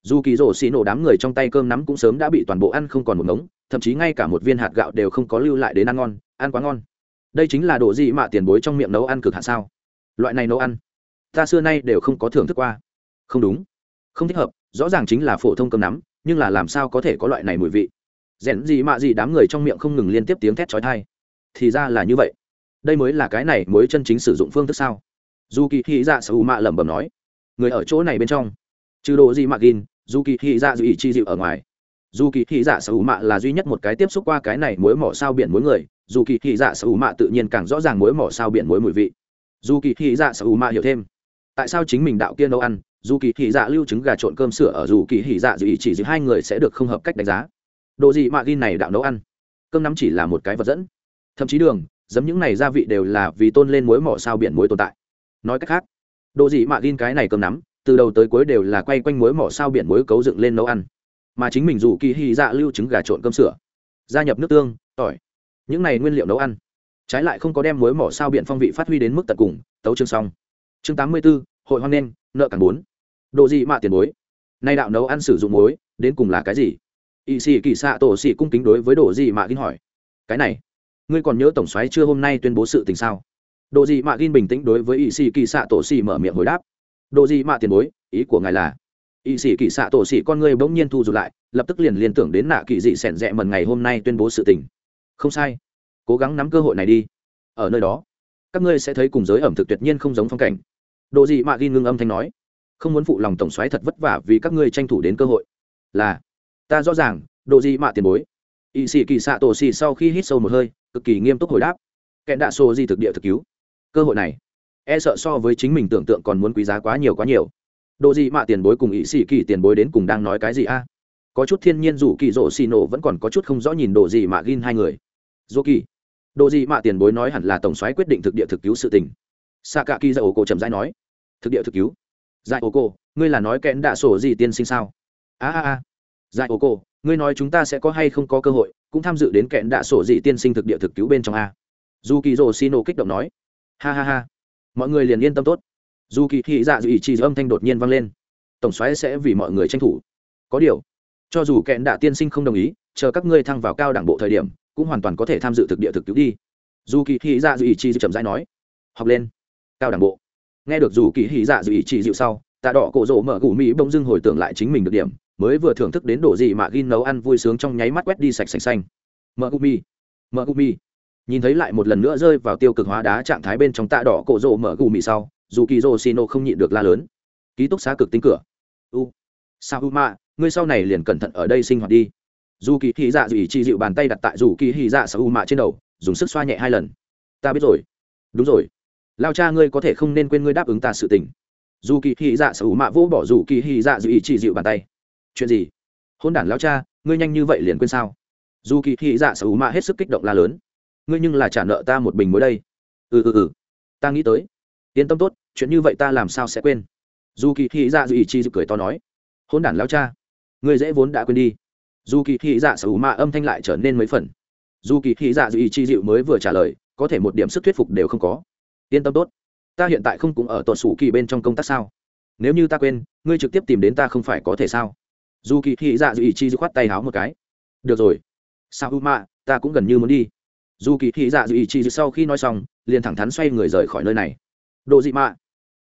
dù kỳ rổ xì nổ đám người trong tay cơm nắm cũng sớm đã bị toàn bộ ăn không còn một ngống, thậm chí ngay cả một viên hạt gạo đều không có lưu lại đến ăn ngon, ăn quá ngon. Đây chính là đồ gì mà tiền bối trong miệng nấu ăn cực hạ sao? Loại này nấu ăn, ta xưa nay đều không có thưởng thức qua không đúng. Không thích hợp, rõ ràng chính là phổ thông cơm nắm, nhưng là làm sao có thể có loại này mùi vị? Rẽn gì mạ gì đám người trong miệng không ngừng liên tiếp tiếng thét trói thai thì ra là như vậy. Đây mới là cái này mới chân chính sử dụng phương thức sao? Dù kỳ thị dạ sở mạ lẩm bẩm nói. Người ở chỗ này bên trong. Trừ đồ gì mạ gin dù kỳ thị dạ dù ý chi dịu ở ngoài. Dù kỳ thị dạ sở mạ là duy nhất một cái tiếp xúc qua cái này muối mỏ sao biển muối người. Dù kỳ thị dạ sở mạ tự nhiên càng rõ ràng muối mỏ sao biển muối mùi vị. Dù kỳ thị dạ sở mạ hiểu thêm. Tại sao chính mình đạo kia nấu ăn dù kỳ hỉ dạ lưu trứng gà trộn cơm sữa ở dù kỳ hỉ dạ dù ý chỉ giữa hai người sẽ được không hợp cách đánh giá. Đồ gì mạ gin này đạo nấu ăn? Cơm nắm chỉ là một cái vật dẫn. Thậm chí đường giấm những này gia vị đều là vì tôn lên muối mỏ sao biển muối tồn tại. Nói cách khác đồ gì mạ gin cái này cơm nắm từ đầu tới cuối đều là quay quanh muối mỏ sao biển muối cấu dựng lên nấu ăn. Mà chính mình dù kỳ hỉ dạ lưu trứng gà trộn cơm sữa gia nhập nước tương tỏi những này nguyên liệu nấu ăn. Trái lại không có đem muối mỏ sao biển phong vị phát huy đến mức tận cùng tấu chương xong. Chương tám mươi 84, hội hoan nên nợ càng bốn độ gì mà tiền muối nay đạo nấu ăn sử dụng muối, đến cùng là cái gì? Ỵ sĩ kỳ xạ tổ sĩ cung kính đối với độ gì mà gin hỏi. Cái này, ngươi còn nhớ tổng xoáy chưa hôm nay tuyên bố sự tình sao? Độ gì mà gin bình tĩnh đối với ỵ sĩ kỳ xạ tổ sĩ mở miệng hồi đáp. Độ gì mà tiền bối, ý của ngài là ỵ sĩ kỳ xạ tổ sĩ con ngươi bỗng nhiên thu rụt lại, lập tức liền liên tưởng đến nạ kỳ dị sẻn rẽ mần ngày hôm nay tuyên bố sự tình. Không sai. Cố gắng nắm cơ hội này đi. Ở nơi đó, các ngươi sẽ thấy cùng giới ẩm thực tuyệt nhiên không giống phong cảnh. Độ dị mạ ghi ngưng âm thanh nói không muốn phụ lòng tổng soái thật vất vả vì các ngươi tranh thủ đến cơ hội. Là, ta rõ ràng độ gì mạ tiền bối. Y sĩ kỳ xạ tổ xì sau khi hít sâu một hơi, cực kỳ nghiêm túc hồi đáp. Kẹn đạ sô di thực địa thực cứu. Cơ hội này e sợ so với chính mình tưởng tượng còn muốn quý giá quá nhiều quá nhiều. Độ gì mạ tiền bối cùng y sĩ kỳ tiền bối đến cùng đang nói cái gì a? Có chút thiên nhiên dù kỳ rỗ xì nổ vẫn còn có chút không rõ nhìn độ gì mạ gin hai người. Dù kỳ. Độ gì mạ tiền bối nói hẳn là tổng soái quyết định thực địa thực cứu sự tình. Sa cả kỳ dậu cổ chậm rãi nói. Thực địa thực cứu dạy ô cổ ngươi là nói kẽn đạ sổ gì tiên sinh sao? A a a. Dạy ô cổ ngươi nói chúng ta sẽ có hay không có cơ hội, cũng tham dự đến kẽn đạ sổ gì tiên sinh thực địa thực cứu bên trong a. Dù kỳ rồ xì nổ kích động nói. Ha ha ha. Mọi người liền yên tâm tốt. Dù kỳ thị dạ dù ý chí âm thanh đột nhiên vang lên. Tổng xoáy sẽ vì mọi người tranh thủ. Có điều, cho dù kẹn đạ tiên sinh không đồng ý, chờ các ngươi thăng vào cao đảng bộ thời điểm, cũng hoàn toàn có thể tham dự thực địa thực cứu đi. Dù kỳ thị dạ dù ý chí chậm rãi nói. Học lên. Cao đảng bộ nghe được dù kỳ hỉ dạ dù ý chỉ dịu sau, tạ đỏ cổ rỗ mở gù mỹ bỗng dưng hồi tưởng lại chính mình được điểm, mới vừa thưởng thức đến đồ gì mà ghi nấu ăn vui sướng trong nháy mắt quét đi sạch sành xanh. Mở gù mi mở gù mi nhìn thấy lại một lần nữa rơi vào tiêu cực hóa đá trạng thái bên trong tạ đỏ cổ rỗ mở gù mỹ sau, dù kỳ rô xino không nhịn được la lớn. Ký túc xá cực tính cửa. U. Sao u ma, ngươi sau này liền cẩn thận ở đây sinh hoạt đi. Dù kỳ hy dạ dù ý chi dịu bàn tay đặt tại dù kỳ hy dạ sao u mạ trên đầu, dùng sức xoa nhẹ hai lần. Ta biết rồi. Đúng rồi lao cha ngươi có thể không nên quên ngươi đáp ứng ta sự tình. Dù kỳ hy dạ sở u mạ vỗ bỏ dù kỳ hy dạ dự ý chỉ dịu bàn tay. Chuyện gì? Hôn đản lao cha, ngươi nhanh như vậy liền quên sao? Dù kỳ hy dạ sở u mạ hết sức kích động la lớn. Ngươi nhưng là trả nợ ta một bình mới đây. Ừ ừ ừ. Ta nghĩ tới. Yên tâm tốt, chuyện như vậy ta làm sao sẽ quên? Dù kỳ thị dạ dự ý chỉ dịu cười to nói. Hôn đản lao cha, ngươi dễ vốn đã quên đi. Dù kỳ thị dạ sở hữu mạ âm thanh lại trở nên mấy phần. Dù kỳ thị dạ dự ý chỉ dịu mới vừa trả lời, có thể một điểm sức thuyết phục đều không có yên tâm tốt. Ta hiện tại không cũng ở tuần sủ kỳ bên trong công tác sao? Nếu như ta quên, ngươi trực tiếp tìm đến ta không phải có thể sao? Dù kỳ thị dạ dù ý chi dứt khoát tay háo một cái. Được rồi. Sao u mạ ta cũng gần như muốn đi. Dù kỳ thị dạ dù ý chí sau khi nói xong, liền thẳng thắn xoay người rời khỏi nơi này. Độ dị mạ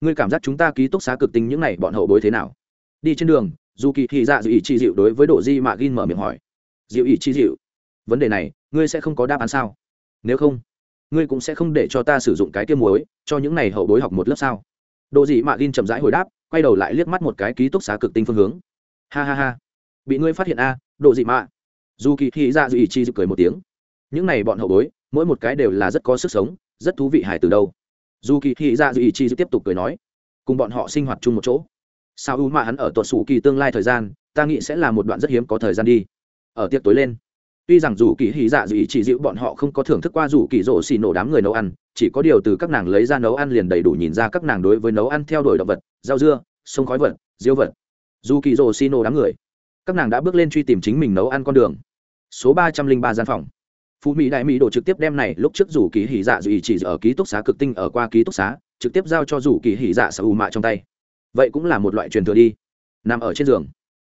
ngươi cảm giác chúng ta ký túc xá cực tính những này bọn hậu bối thế nào? Đi trên đường, dù kỳ thị dạ dù ý chi dịu đối với độ di mạ gin mở miệng hỏi. Dịu ý chi dịu. Vấn đề này, ngươi sẽ không có đáp án sao? Nếu không ngươi cũng sẽ không để cho ta sử dụng cái tiêm muối, cho những này hậu bối học một lớp sao? Độ dị mạ gin chậm rãi hồi đáp, quay đầu lại liếc mắt một cái ký túc xá cực tinh phương hướng. Ha ha ha. Bị ngươi phát hiện a độ dị mạ. Dù kỳ thị ra dù ý chi cười một tiếng. Những này bọn hậu bối, mỗi một cái đều là rất có sức sống, rất thú vị hài từ đâu. Dù kỳ thị ra dù ý chi tiếp tục cười nói. Cùng bọn họ sinh hoạt chung một chỗ. Sao u mạ hắn ở tuột sủ kỳ tương lai thời gian, ta nghĩ sẽ là một đoạn rất hiếm có thời gian đi. Ở tiệc tối lên tuy rằng dù kỳ hỉ dạ dị chỉ dịu bọn họ không có thưởng thức qua dù kỳ rổ xì nổ đám người nấu ăn, chỉ có điều từ các nàng lấy ra nấu ăn liền đầy đủ nhìn ra các nàng đối với nấu ăn theo đuổi động vật, rau dưa, sông khói vật, diêu vật. Dù kỳ rổ xì nổ đám người, các nàng đã bước lên truy tìm chính mình nấu ăn con đường. Số ba trăm linh ba gian phòng. Phú mỹ đại mỹ đồ trực tiếp đem này lúc trước rủ kỳ hỉ dạ dị chỉ ở ký túc xá cực tinh ở qua ký túc xá, trực tiếp giao cho rủ kỳ hỉ dạ sở ù mạ trong tay. Vậy cũng là một loại truyền thừa đi. Nằm ở trên giường.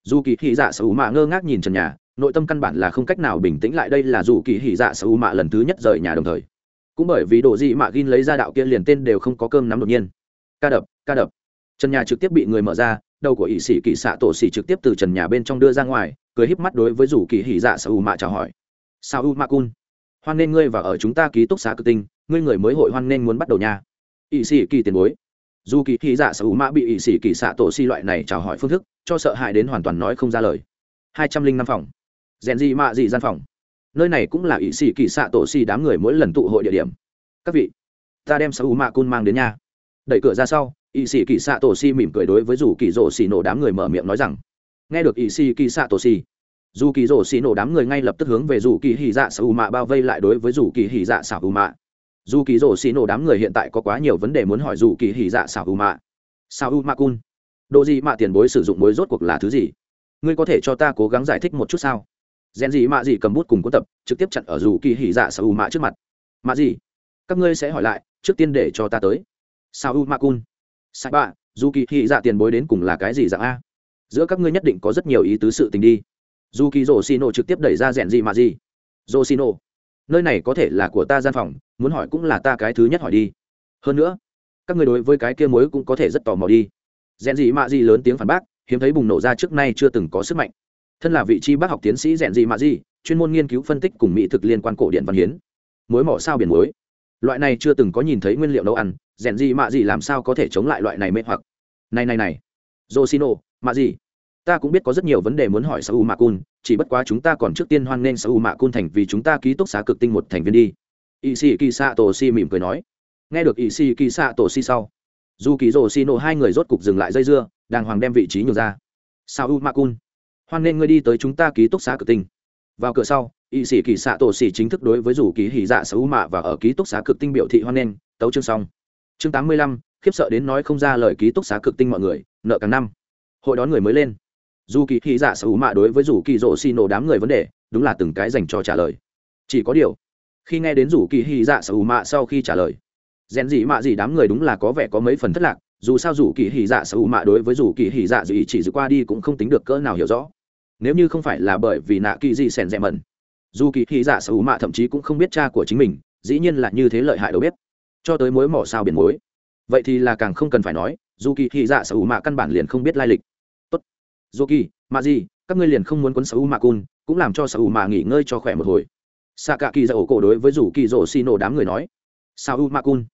Dù kỳ hỉ dạ sở ù mạ ngơ ngác nhìn trần nhà nội tâm căn bản là không cách nào bình tĩnh lại đây là dù kỳ hỉ dạ sở u mạ lần thứ nhất rời nhà đồng thời. Cũng bởi vì đồ gì mạ gin lấy ra đạo kia liền tên đều không có cơm nắm đột nhiên. Ca đập ca đập. Trần nhà trực tiếp bị người mở ra, đầu của ỷ sĩ kỳ xạ tổ xỉ trực tiếp từ trần nhà bên trong đưa ra ngoài, cười híp mắt đối với rủ kỳ hỉ dạ sở u mạ chào hỏi. Sao u mạ cun. Hoan nên ngươi và ở chúng ta ký túc xá cực tinh, ngươi người mới hội hoan nên muốn bắt đầu nha. Ỷ sĩ kỳ tiền bối. Dù kỳ hỉ dạ sở u mạ bị ỷ sĩ kỳ xạ tổ xỉ loại này chào hỏi phương thức, cho sợ hãi đến hoàn toàn nói không ra lời. Hai trăm linh năm phòng rèn gì mạ gì gian phòng. Nơi này cũng là ỵ sĩ kỳ xạ tổ xì đám người mỗi lần tụ hội địa điểm. Các vị, ta đem sao u ma cun mang đến nhà. Đẩy cửa ra sau ỵ sĩ kỳ xạ tổ xì mỉm cười đối với dù kỳ rổ xì nổ đám người mở miệng nói rằng, nghe được ỵ sĩ kỳ xạ tổ xì. Dù kỳ rổ xì nổ đám người ngay lập tức hướng về dù kỳ hỉ dạ sao u mạ bao vây lại đối với dù kỳ hỉ dạ sao u mạ dù kỳ rổ xì nổ đám người hiện tại có quá nhiều vấn đề muốn hỏi dù kỳ hỉ dạ sao u mạ sao u mạ cun đồ gì mạ tiền bối sử dụng bối rốt cuộc là thứ gì? Ngươi có thể cho ta cố gắng giải thích một chút sao? Rèn gì mạ gì cầm bút cùng cuốn tập, trực tiếp chặn ở dù kỳ hỉ dạ sao u mạ trước mặt. Mạ gì các ngươi sẽ hỏi lại, trước tiên để cho ta tới. Sao u mạ cun. Sai bạ dù kỳ hỉ dạ tiền bối đến cùng là cái gì dạng a? Giữa các ngươi nhất định có rất nhiều ý tứ sự tình đi. Dù kỳ rổ xì nổ trực tiếp đẩy ra rèn gì mà gì rổ xì nổ nơi này có thể là của ta gian phòng, muốn hỏi cũng là ta cái thứ nhất hỏi đi. Hơn nữa, các người đối với cái kia mối cũng có thể rất tò mò đi. Rèn gì mạ gì lớn tiếng phản bác, hiếm thấy bùng nổ ra trước nay chưa từng có sức mạnh thân là vị trí bác học tiến sĩ rèn gì mà gì, chuyên môn nghiên cứu phân tích cùng mỹ thực liên quan cổ điện văn hiến. Muối mỏ sao biển muối. Loại này chưa từng có nhìn thấy nguyên liệu nấu ăn, rèn gì mạ gì làm sao có thể chống lại loại này mê hoặc. Này này này. Josino mạ gì? Ta cũng biết có rất nhiều vấn đề muốn hỏi sao u mạ cun chỉ bất quá chúng ta còn trước tiên hoan nghênh sao u mạ cun thành vì chúng ta ký túc xá cực tinh một thành viên đi. Ỵ sĩ kỳ xạ tổ si mỉm cười nói. Nghe được ỵ sĩ kỳ xạ tổ si sau dù kỳ rồ nổ hai người rốt cục dừng lại dây dưa, đàng hoàng đem vị trí nhường ra. Sao u mạ cun hoan nghênh ngươi đi tới chúng ta ký túc xá cực tinh. Vào cửa sau, y sĩ kỳ xạ tổ xỉ chính thức đối với rủ ký hỉ dạ sở u mạ và ở ký túc xá cực tinh biểu thị hoan nghênh tấu chương xong. Chương tám mươi lăm, khiếp sợ đến nói không ra lời ký túc xá cực tinh mọi người, nợ càng năm. Hội đón người mới lên. Dù kỳ hỉ dạ sở u mạ đối với rủ kỳ rỗ xì nổ đám người vấn đề, đúng là từng cái dành cho trả lời. Chỉ có điều, khi nghe đến rủ kỳ hỉ dạ sở u mạ sau khi trả lời, rèn gì mạ gì đám người đúng là có vẻ có mấy phần thất lạc, dù sao rủ kỳ hỉ dạ sở u mạ đối với rủ kỳ hỉ dạ gì chỉ dự qua đi cũng không tính được cỡ nào hiểu rõ nếu như không phải là bởi vì nạ kỳ gì sèn rẻ mẩn dù kỳ thị dạ sở u mạ thậm chí cũng không biết cha của chính mình, dĩ nhiên là như thế lợi hại đâu biết. Cho tới mối mỏ sao biển mối. Vậy thì là càng không cần phải nói, dù kỳ thị dạ sở u mạ căn bản liền không biết lai lịch. Tốt. Dù kỳ mạ gì, các ngươi liền không muốn quấn sở u mạ cun, cũng làm cho sở u mạ nghỉ ngơi cho khỏe một hồi. Xạ cả kỳ dạ ổ cổ đối với dù kỳ rổ xi nổ đám người nói. Sao u mạ cun.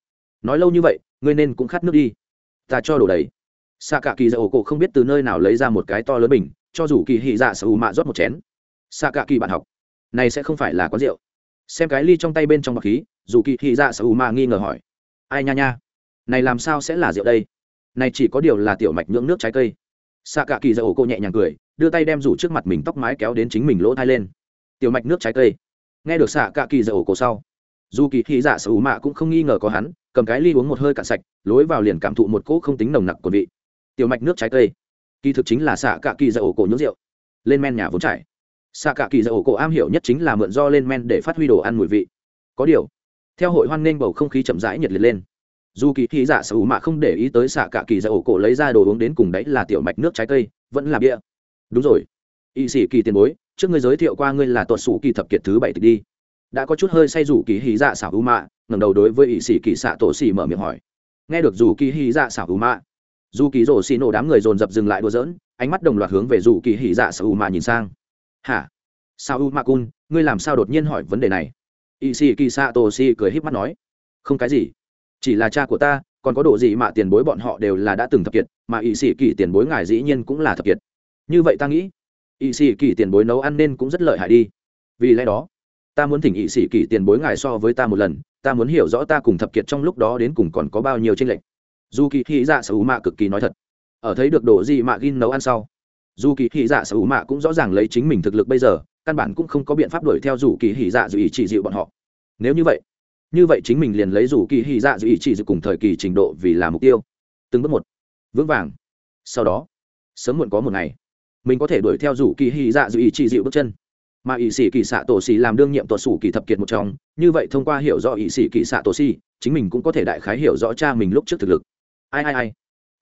Nói lâu như vậy, ngươi nên cũng khát nước đi. Ta cho đổ đầy. Xạ cả kỳ dạ ổ cổ không biết từ nơi nào lấy ra một cái to lớn bình cho dù kỳ hỉ dạ sở hữu mạ rót một chén. Xạ cả kỳ bạn học. Này sẽ không phải là quán rượu. Xem cái ly trong tay bên trong bọc khí, dù kỳ hỉ dạ sở hữu mạ nghi ngờ hỏi. Ai nha nha. Này làm sao sẽ là rượu đây? Này chỉ có điều là tiểu mạch nhưỡng nước trái cây. Xạ cả kỳ dạ ổ cô nhẹ nhàng cười, đưa tay đem rủ trước mặt mình tóc mái kéo đến chính mình lỗ thai lên. Tiểu mạch nước trái cây. Nghe được xạ cả kỳ dạ ổ cổ sau, dù kỳ hỉ dạ sở hữu mạ cũng không nghi ngờ có hắn, cầm cái ly uống một hơi cạn sạch, lối vào liền cảm thụ một cỗ không tính nồng nặc của vị. Tiểu mạch nước trái cây kỳ thực chính là xạ cạ kỳ dạ ổ cổ nhúng rượu. Lên men nhà vốn trải. Xạ cạ kỳ dạ ổ cổ am hiểu nhất chính là mượn do lên men để phát huy đồ ăn mùi vị. Có điều, theo hội hoan nghênh bầu không khí chậm rãi nhiệt liệt lên. Dù kỳ thị dạ sở hữu mạ không để ý tới xạ cạ kỳ dạ ổ cổ lấy ra đồ uống đến cùng đấy là tiểu mạch nước trái cây, vẫn là bia. Đúng rồi. Y sĩ kỳ tiền bối, trước ngươi giới thiệu qua ngươi là tuột sủ kỳ thập kiệt thứ bảy tịch đi. Đã có chút hơi say rủ kỳ hí dạ xảo hữu mạ, ngẩng đầu đối với y sĩ kỳ xạ tổ xỉ mở miệng hỏi. Nghe được rủ kỳ hí dạ xảo hữu mạ dù kỳ rổ xì nổ đám người dồn dập dừng lại đùa dỡn ánh mắt đồng loạt hướng về dù kỳ hỉ dạ sa u ma nhìn sang. Hả? Sao u ma cun ngươi làm sao đột nhiên hỏi vấn đề này? Y si kỳ sa tô si cười híp mắt nói. Không cái gì. Chỉ là cha của ta, còn có độ gì mà tiền bối bọn họ đều là đã từng thập kiệt, mà y si kỳ tiền bối ngài dĩ nhiên cũng là thập kiệt. Như vậy ta nghĩ y si kỳ tiền bối nấu ăn nên cũng rất lợi hại đi. Vì lẽ đó, ta muốn thỉnh y si kỳ tiền bối ngài so với ta một lần, ta muốn hiểu rõ ta cùng thập kiệt trong lúc đó đến cùng còn có bao nhiêu tranh lệch dù kỳ thị dạ sở hữu mạ cực kỳ nói thật. Ở thấy được đồ gì mạ gin nấu ăn sau, dù kỳ thị dạ sở hữu mạ cũng rõ ràng lấy chính mình thực lực bây giờ, căn bản cũng không có biện pháp đuổi theo dù kỳ hỉ dạ dù ý chỉ dịu bọn họ. Nếu như vậy như vậy chính mình liền lấy dù kỳ hỉ dạ dù ý chỉ dịu cùng thời kỳ trình độ vì là mục tiêu. Từng bước một, vững vàng. Sau đó, sớm muộn có một ngày, mình có thể đuổi theo dù kỳ hỉ dạ dù ý chỉ dịu bước chân. Mà ỷ sĩ kỳ xạ tổ xì làm đương nhiệm tuột sủ kỳ thập kiệt một trong, như vậy thông qua hiểu rõ ỷ sĩ kỳ xạ tổ xì, chính mình cũng có thể đại khái hiểu rõ cha mình lúc trước thực lực ai ai ai.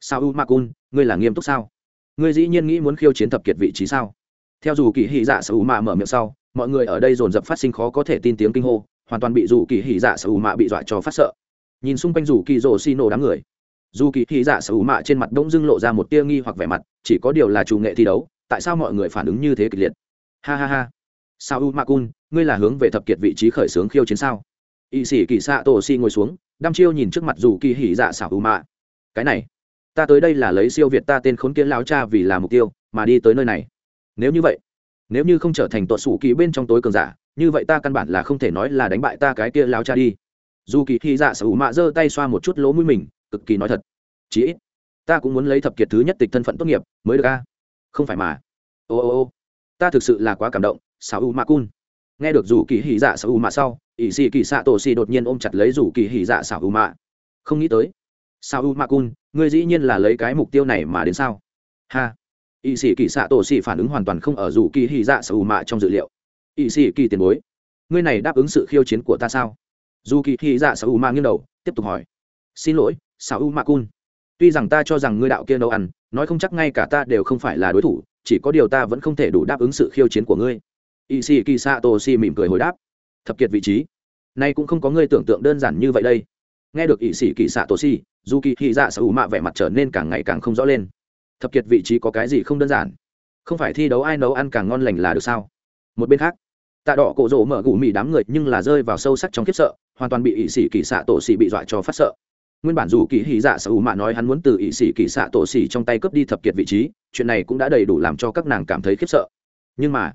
Sao u makun ngươi là nghiêm túc sao? Ngươi dĩ nhiên nghĩ muốn khiêu chiến thập kiệt vị trí sao? Theo dù kỳ hỉ dạ sở u mạ mở miệng sau, mọi người ở đây dồn dập phát sinh khó có thể tin tiếng kinh hô, hoàn toàn bị dù kỳ hỉ dạ sở u mạ bị dọa cho phát sợ. Nhìn xung quanh dù kỳ rổ xi nổ đám người, dù kỳ hỉ dạ sở u mạ trên mặt đông dưng lộ ra một tia nghi hoặc vẻ mặt, chỉ có điều là chủ nghệ thi đấu, tại sao mọi người phản ứng như thế kịch liệt? Ha ha ha. Sao u makun ngươi là hướng về thập kiệt vị trí khởi xướng khiêu chiến sao? Y sĩ kỳ xạ tổ si ngồi xuống, đăm chiêu nhìn trước mặt dù kỳ hỉ dạ xảo u mạ cái này. Ta tới đây là lấy siêu việt ta tên khốn kiến láo cha vì là mục tiêu, mà đi tới nơi này. Nếu như vậy, nếu như không trở thành tuột sủ kỳ bên trong tối cường giả, như vậy ta căn bản là không thể nói là đánh bại ta cái kia láo cha đi. Dù kỳ hy dạ sở hữu mạ giơ tay xoa một chút lỗ mũi mình, cực kỳ nói thật. Chí ít, ta cũng muốn lấy thập kiệt thứ nhất tịch thân phận tốt nghiệp mới được a. Không phải mà. Ô ô ô. Ta thực sự là quá cảm động sở u mạ cun nghe được dù kỳ hỉ dạ sở u mạ sau, ỷ xì kỳ xạ tổ xì đột nhiên ôm chặt lấy dù kỳ hỉ dạ sở u mạ không nghĩ tới sao u ma cun ngươi dĩ nhiên là lấy cái mục tiêu này mà đến sao? Ha. Ỵ sĩ kỳ xạ tổ xì phản ứng hoàn toàn không ở dù kỳ hy dạ sở u mạ trong dự liệu. Ỵ sĩ kỳ tiền bối, ngươi này đáp ứng sự khiêu chiến của ta sao? Dù kỳ hy dạ sở u mạ nghiêng đầu, tiếp tục hỏi. Xin lỗi, sao u ma cun tuy rằng ta cho rằng ngươi đạo kia nấu ăn, nói không chắc ngay cả ta đều không phải là đối thủ, chỉ có điều ta vẫn không thể đủ đáp ứng sự khiêu chiến của ngươi. Ỵ sĩ kỳ xạ tổ xì mỉm cười hồi đáp. Thập kiệt vị trí. Nay cũng không có ngươi tưởng tượng đơn giản như vậy đây. Nghe được ỵ sĩ kỳ xạ tổ xì dù kỳ hy dạ sở hữu mạ vẻ mặt trở nên càng ngày càng không rõ lên. Thập kiệt vị trí có cái gì không đơn giản? Không phải thi đấu ai nấu ăn càng ngon lành là được sao? Một bên khác, tạ đỏ cổ rỗ mở gù mì đám người nhưng là rơi vào sâu sắc trong khiếp sợ, hoàn toàn bị ỵ sĩ kỳ xạ tổ xỉ bị dọa cho phát sợ. Nguyên bản dù kỳ hy dạ sở hữu mạ nói hắn muốn từ ỵ sĩ kỳ xạ tổ xỉ trong tay cướp đi thập kiệt vị trí, chuyện này cũng đã đầy đủ làm cho các nàng cảm thấy khiếp sợ. Nhưng mà,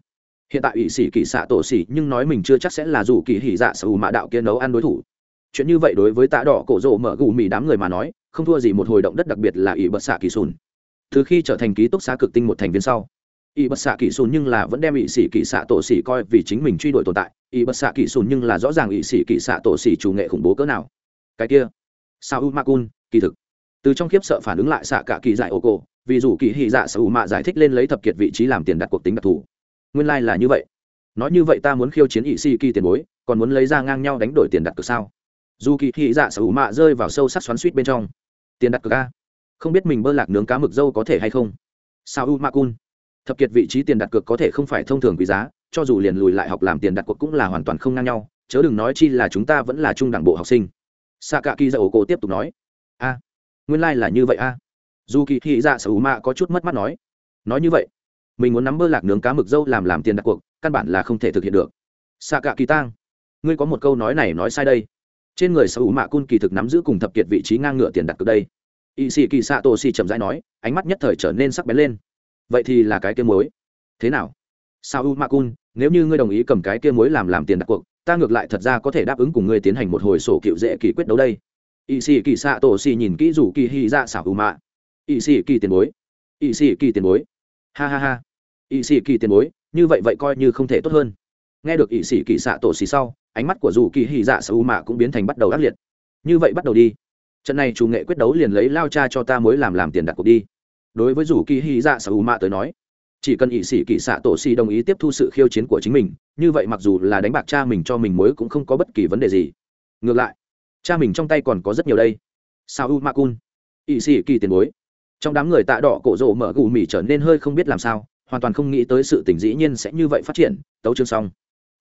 hiện tại ỵ sĩ kỳ xạ tổ xỉ nhưng nói mình chưa chắc sẽ là dù kỳ hy dạ sở hữu mạ đạo kia nấu ăn đối thủ chuyện như vậy đối với tạ đỏ cổ rộ mở gù mì đám người mà nói, không thua gì một hồi động đất đặc biệt là ỷ bật xạ kỳ sùn. Từ khi trở thành ký túc xá cực tinh một thành viên sau y bật xạ kỳ sùn nhưng là vẫn đem ỷ sĩ kỳ xạ tổ xỉ coi vì chính mình truy đuổi tồn tại y bật xạ kỳ sùn nhưng là rõ ràng ỷ sĩ kỳ xạ tổ xỉ chủ nghệ khủng bố cỡ nào. Cái kia sao u ma cun kỳ thực, từ trong khiếp sợ phản ứng lại xạ cả kỳ giải ô cô vì dù kỳ hy dạ sở u mạ giải thích lên lấy thập kiệt vị trí làm tiền đặt cuộc tính đặc thù. Nguyên lai、like、là như vậy. Nói như vậy ta muốn khiêu chiến ỵ sĩ kỳ tiền bối, còn muốn lấy ra ngang nhau đánh đổi tiền đặt cược sao? Dù kỳ thị dạ sở ủ mạ rơi vào sâu sắc xoắn suýt bên trong. Tiền đặt cược a. Không biết mình bơ lạc nướng cá mực dâu có thể hay không? Sao u ma cun. Thập kiệt vị trí tiền đặt cược có thể không phải thông thường quý giá, cho dù liền lùi lại học làm tiền đặt cược cũng là hoàn toàn không ngang nhau, chớ đừng nói chi là chúng ta vẫn là trung đẳng bộ học sinh. Sa cả kỳ dạ ổ cổ tiếp tục nói. A. Nguyên lai、like、là như vậy a. Dù kỳ thị dạ sở hữu mạ có chút mất mắt nói. Nói như vậy, mình muốn nắm bơ lạc nướng cá mực dâu làm làm tiền đặt cuộc căn bản là không thể thực hiện được. Sa cả kỳ tang, ngươi có một câu nói này nói sai đây trên người sở hữu mạ cun kỳ thực nắm giữ cùng thập kiệt vị trí ngang ngựa tiền đặt cược đây. Y sĩ kỳ xạ tổ xì chậm rãi nói, ánh mắt nhất thời trở nên sắc bén lên. Vậy thì là cái kia mối thế nào? Sao u ma cun nếu như ngươi đồng ý cầm cái kia mối làm làm tiền đặt cuộc ta ngược lại thật ra có thể đáp ứng cùng ngươi tiến hành một hồi sổ cựu dễ kỳ quyết đấu đây. Y sĩ kỳ xạ tổ xì nhìn kỹ rủ kỳ hy ra xảo u mạ Y sĩ kỳ tiền bối. Y sĩ kỳ tiền bối. Ha ha ha. Y sĩ kỳ tiền bối, như vậy vậy coi như không thể tốt hơn. Nghe được y sĩ kỳ xạ tổ xì sau ánh mắt của Dù kỳ hy dạ Sao u mạ cũng biến thành bắt đầu ác liệt. Như vậy bắt đầu đi. Trận này chủ nghệ quyết đấu liền lấy lao cha cho ta mới làm làm tiền đặt cuộc đi. Đối với Dù kỳ hy dạ Sao u mạ tới nói, chỉ cần ỵ sĩ kỳ xạ tổ si đồng ý tiếp thu sự khiêu chiến của chính mình, như vậy mặc dù là đánh bạc cha mình cho mình mới cũng không có bất kỳ vấn đề gì. Ngược lại, cha mình trong tay còn có rất nhiều đây. Sao u Mạ cun ỵ sĩ kỳ tiền bối. Trong đám người tạ đỏ cổ rộ mở gù mì trở nên hơi không biết làm sao, hoàn toàn không nghĩ tới sự tình dĩ nhiên sẽ như vậy phát triển. Tấu chương xong.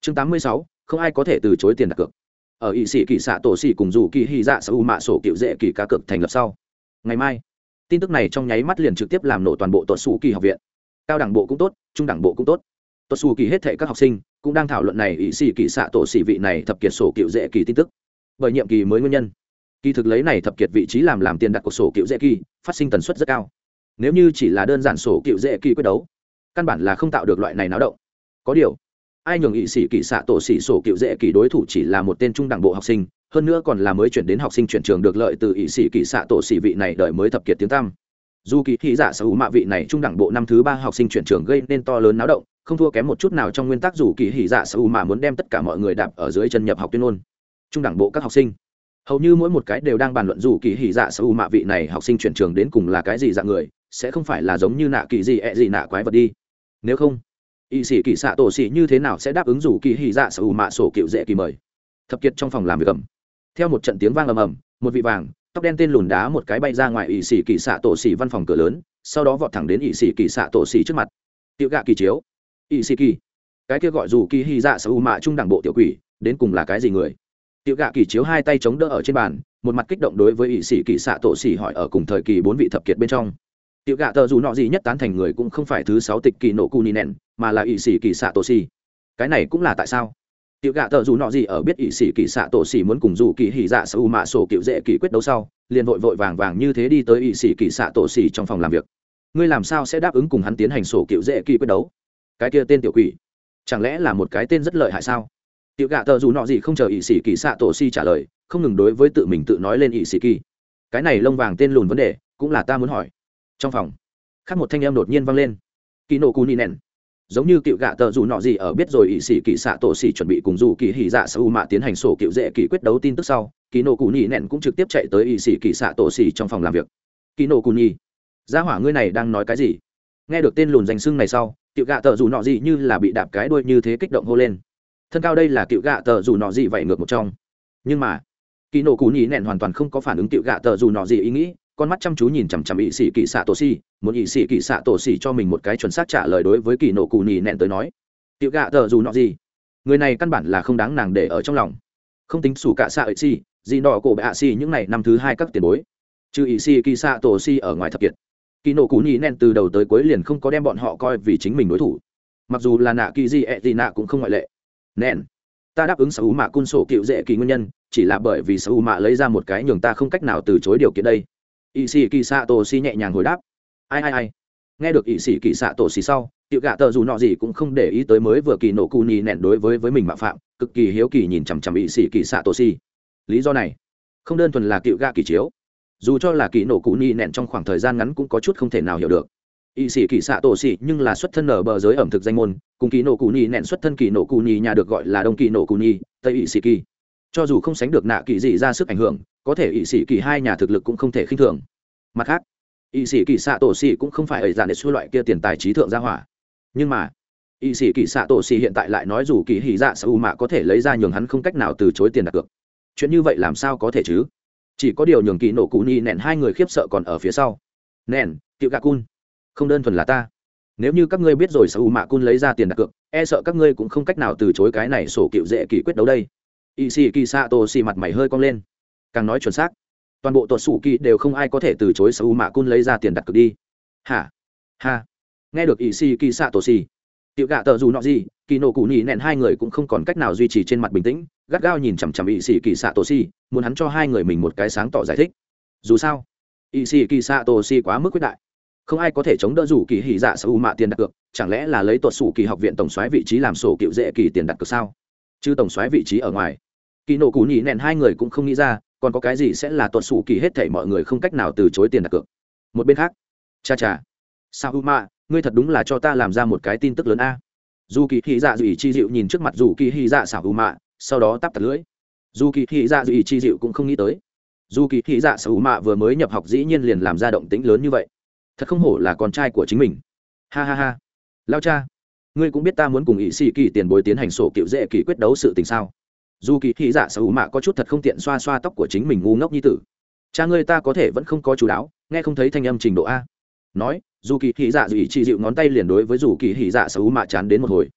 Chương tám mươi sáu không ai có thể từ chối tiền đặt cược. Ở ỵ sĩ kỳ xạ tổ xỉ cùng dù kỳ hy dạ sa u mạ sổ cựu dễ kỳ cá cược thành lập sau. Ngày mai, tin tức này trong nháy mắt liền trực tiếp làm nổ toàn bộ tuột xù kỳ học viện. Cao đẳng bộ cũng tốt, trung đẳng bộ cũng tốt. Tuột xù kỳ hết thệ các học sinh cũng đang thảo luận này ỵ sĩ kỳ xạ tổ xỉ vị này thập kiệt sổ cựu dễ kỳ tin tức. Bởi nhiệm kỳ mới nguyên nhân. Kỳ thực lấy này thập kiệt vị trí làm làm tiền đặt của sổ cựu dễ kỳ, phát sinh tần suất rất cao. Nếu như chỉ là đơn giản sổ cựu dễ kỳ quyết đấu, căn bản là không tạo được loại này náo động. Có điều ai nhường ỵ sĩ kỳ xạ tổ sĩ sổ cựu dễ kỳ đối thủ chỉ là một tên trung đẳng bộ học sinh, hơn nữa còn là mới chuyển đến học sinh chuyển trường được lợi từ ỵ sĩ kỳ xạ tổ sĩ vị này đợi mới thập kiệt tiếng tam dù kỳ thị giả sở hữu mạ vị này trung đẳng bộ năm thứ ba học sinh chuyển trường gây nên to lớn náo động, không thua kém một chút nào trong nguyên tắc dù kỳ thị giả sở hữu mạ muốn đem tất cả mọi người đạp ở dưới chân nhập học tuyên ngôn. Trung đẳng bộ các học sinh. Hầu như mỗi một cái đều đang bàn luận dù kỳ thị dạ sở hữu mạ vị này học sinh chuyển trường đến cùng là cái gì dạng người, sẽ không phải là giống như nạ kỳ gì, ẹ gì nạ quái vật đi. Nếu không y sĩ kỳ xạ tổ sĩ như thế nào sẽ đáp ứng dù kỳ hy dạ sở hữu mạ sổ cựu dễ kỳ mời. Thập kiệt trong phòng làm việc ẩm theo một trận tiếng vang ầm ầm, một vị vàng, tóc đen tên lùn đá một cái bay ra ngoài ỵ sĩ kỳ xạ tổ xỉ văn phòng cửa lớn, sau đó vọt thẳng đến ỵ sĩ kỳ xạ tổ xỉ trước mặt. Tiểu gạ kỳ chiếu. Ỵ sĩ kỳ. Cái kia gọi dù kỳ hy dạ sở u mạ trung đẳng bộ tiểu quỷ, đến cùng là cái gì người? Tiểu gạ kỳ chiếu hai tay chống đỡ ở trên bàn, một mặt kích động đối với ỵ sĩ kỳ xạ tổ xỉ hỏi ở cùng thời kỳ bốn vị thập kiệt bên trong tiểu gạ tờ dù nọ gì nhất tán thành người cũng không phải thứ sáu tịch kỳ nổ cu ni nèn mà là ỵ sĩ kỳ xạ tổ xì cái này cũng là tại sao? Tiểu gạ tờ dù nọ gì ở biết ỵ sĩ kỳ xạ tổ xì muốn cùng dù kỳ hỉ dạ sở u mạ sổ cựu dễ kỳ quyết đấu sau, liền vội vội vàng vàng như thế đi tới ỵ sĩ kỳ xạ tổ xì trong phòng làm việc. Ngươi làm sao sẽ đáp ứng cùng hắn tiến hành sổ cựu dễ kỳ quyết đấu? Cái kia tên tiểu quỷ, chẳng lẽ là một cái tên rất lợi hại sao? Tiểu gạ tờ dù nọ gì không chờ ỵ sĩ kỳ xạ tổ xì trả lời, không ngừng đối với tự mình tự nói lên ỵ sĩ kỳ. Cái này lông vàng tên lùn vấn đề, cũng là ta muốn hỏi trong phòng. Khác một thanh em đột nhiên vang lên. Kỳ nổ cù ni nèn giống như cựu gạ tờ dù nọ gì ở biết rồi ỵ sĩ kỳ xạ tổ xỉ chuẩn bị cùng dù kỳ hỉ dạ sa u mạ tiến hành sổ cựu dễ kỳ quyết đấu tin tức sau kỳ nổ cù nhì nẹn cũng trực tiếp chạy tới ỵ sĩ kỳ xạ tổ xỉ trong phòng làm việc. Kỳ nổ cù nhì gia hỏa ngươi này đang nói cái gì? Nghe được tên lùn danh xưng này sau, cựu gạ tờ dù nọ gì như là bị đạp cái đuôi như thế kích động hô lên. Thân cao đây là cựu gạ tờ dù nọ gì vậy ngược một trong. Nhưng mà kỳ nổ cù nhì nẹn hoàn toàn không có phản ứng cựu gạ tờ dù nọ gì ý nghĩ con mắt chăm chú nhìn chằm chằm ỵ sĩ kỳ xạ tổ xì. Muốn ỵ sĩ kỳ xạ tổ xì cho mình một cái chuẩn xác trả lời đối với kỳ nổ cù nhì nẹn tới nói. Tiểu gạ tờ dù nọ gì? Người này căn bản là không đáng nàng để ở trong lòng. Không tính xù cả xạ ỵ xì, gì nọ cổ bệ hạ xì những ngày năm thứ hai các tiền bối. Trừ ỵ sĩ kỳ xạ tổ xì ở ngoài thập kiệt. Kỳ nổ cù nhì nẹn từ đầu tới cuối liền không có đem bọn họ coi vì chính mình đối thủ. Mặc dù là nạ kỳ gì, ẹ gì nạ cũng không ngoại lệ. Nẹn. Ta đáp ứng sở hữu mạ cun sổ cựu dễ kỳ nguyên nhân, chỉ là bởi vì sở hữu mạ lấy ra một cái nhường ta không cách nào từ chối điều kiện đây ỵ sĩ kỳ xạ tổ xì nhẹ nhàng hồi đáp. Ai ai ai? Nghe được ỵ sĩ kỳ xạ tổ xì sau, tiểu gạ tờ dù nọ gì cũng không để ý tới mới vừa kỳ nổ cù nhì nẹn đối với với mình mạo phạm, cực kỳ hiếu kỳ nhìn chằm chằm ỵ sĩ kỳ xạ tổ xì lý do này, không đơn thuần là cựu gạ kỳ chiếu. Dù cho là kỳ nổ cù nhì nẹn trong khoảng thời gian ngắn cũng có chút không thể nào hiểu được. Ỵ sĩ kỳ xạ tổ xì nhưng là xuất thân ở bờ giới ẩm thực danh môn, cùng kỳ nổ cù nhì nẹn xuất thân kỳ nổ cù nhì nhà được gọi là đông kỳ nổ cù nhì tây ỵ sĩ kỳ cho dù không sánh được nạ kỳ dị ra sức ảnh hưởng có thể ỵ sĩ kỳ hai nhà thực lực cũng không thể khinh thường. Mặt khác ỵ sĩ kỳ xạ tổ xì cũng không phải ở dạng để xua loại kia tiền tài trí thượng gia hỏa. Nhưng mà ỵ sĩ kỳ xạ tổ xì hiện tại lại nói dù kỳ hỉ dạ sa u mạ có thể lấy ra nhường hắn không cách nào từ chối tiền đặt cược. Chuyện như vậy làm sao có thể chứ? Chỉ có điều nhường kỳ nổ cụ ni nẹn hai người khiếp sợ còn ở phía sau. Nẹn, cựu gà cun, không đơn thuần là ta. Nếu như các ngươi biết rồi sa u mạ cun lấy ra tiền đặt cược e sợ các ngươi cũng không cách nào từ chối cái này sổ cựu dễ kỳ quyết đấu đây. Ỵ sĩ kỳ xạ tổ xì mặt mày hơi cong lên càng nói chuẩn xác. Toàn bộ tuột sủ kỳ đều không ai có thể từ chối sau u mạ cun lấy ra tiền đặt cược đi. Hả? Ha. Nghe được ỷ xì kỳ xạ tổ xì tiểu gạ tờ dù nọ gì, kỳ nổ cụ nhị nẹn hai người cũng không còn cách nào duy trì trên mặt bình tĩnh, gắt gao nhìn chằm chằm ỷ xì kỳ xạ tổ xì muốn hắn cho hai người mình một cái sáng tỏ giải thích. Dù sao ỷ xì kỳ xạ tổ xì quá mức quyết đại. Không ai có thể chống đỡ rủ kỳ hỉ dạ sau u mạ tiền đặt cược, chẳng lẽ là lấy tuột sủ kỳ học viện tổng xoáy vị trí làm sổ cựu dễ kỳ tiền đặt cược sao? Chứ tổng xoáy vị trí ở ngoài. Kỳ nổ cụ nhị nẹn hai người cũng không nghĩ ra còn có cái gì sẽ là tuột sủ kỳ hết thảy mọi người không cách nào từ chối tiền đặt cược? Một bên khác, cha cha, sao u mạ ngươi thật đúng là cho ta làm ra một cái tin tức lớn a. Dù kỳ hy dạ dù ý chi dịu nhìn trước mặt dù kỳ hy dạ xảo u mạ sau đó tắp tật lưỡi. Dù kỳ hy dạ dù ý chi dịu cũng không nghĩ tới. Dù kỳ hy dạ xảo u mạ vừa mới nhập học dĩ nhiên liền làm ra động tĩnh lớn như vậy. Thật không hổ là con trai của chính mình. Ha ha ha. Lao cha, ngươi cũng biết ta muốn cùng ý xì kỳ tiền bối tiến hành sổ cựu dễ kỳ quyết đấu sự tình sao? Dù kỳ hy dạ sở hữu mạ có chút thật không tiện xoa xoa tóc của chính mình ngu ngốc như tử. Cha ngươi ta có thể vẫn không có chú đáo, nghe không thấy thanh âm trình độ a. Nói, dù kỳ hỉ dạ dù ý chị dịu ngón tay liền đối với dù kỳ hỉ dạ hữu mạ chán đến một hồi.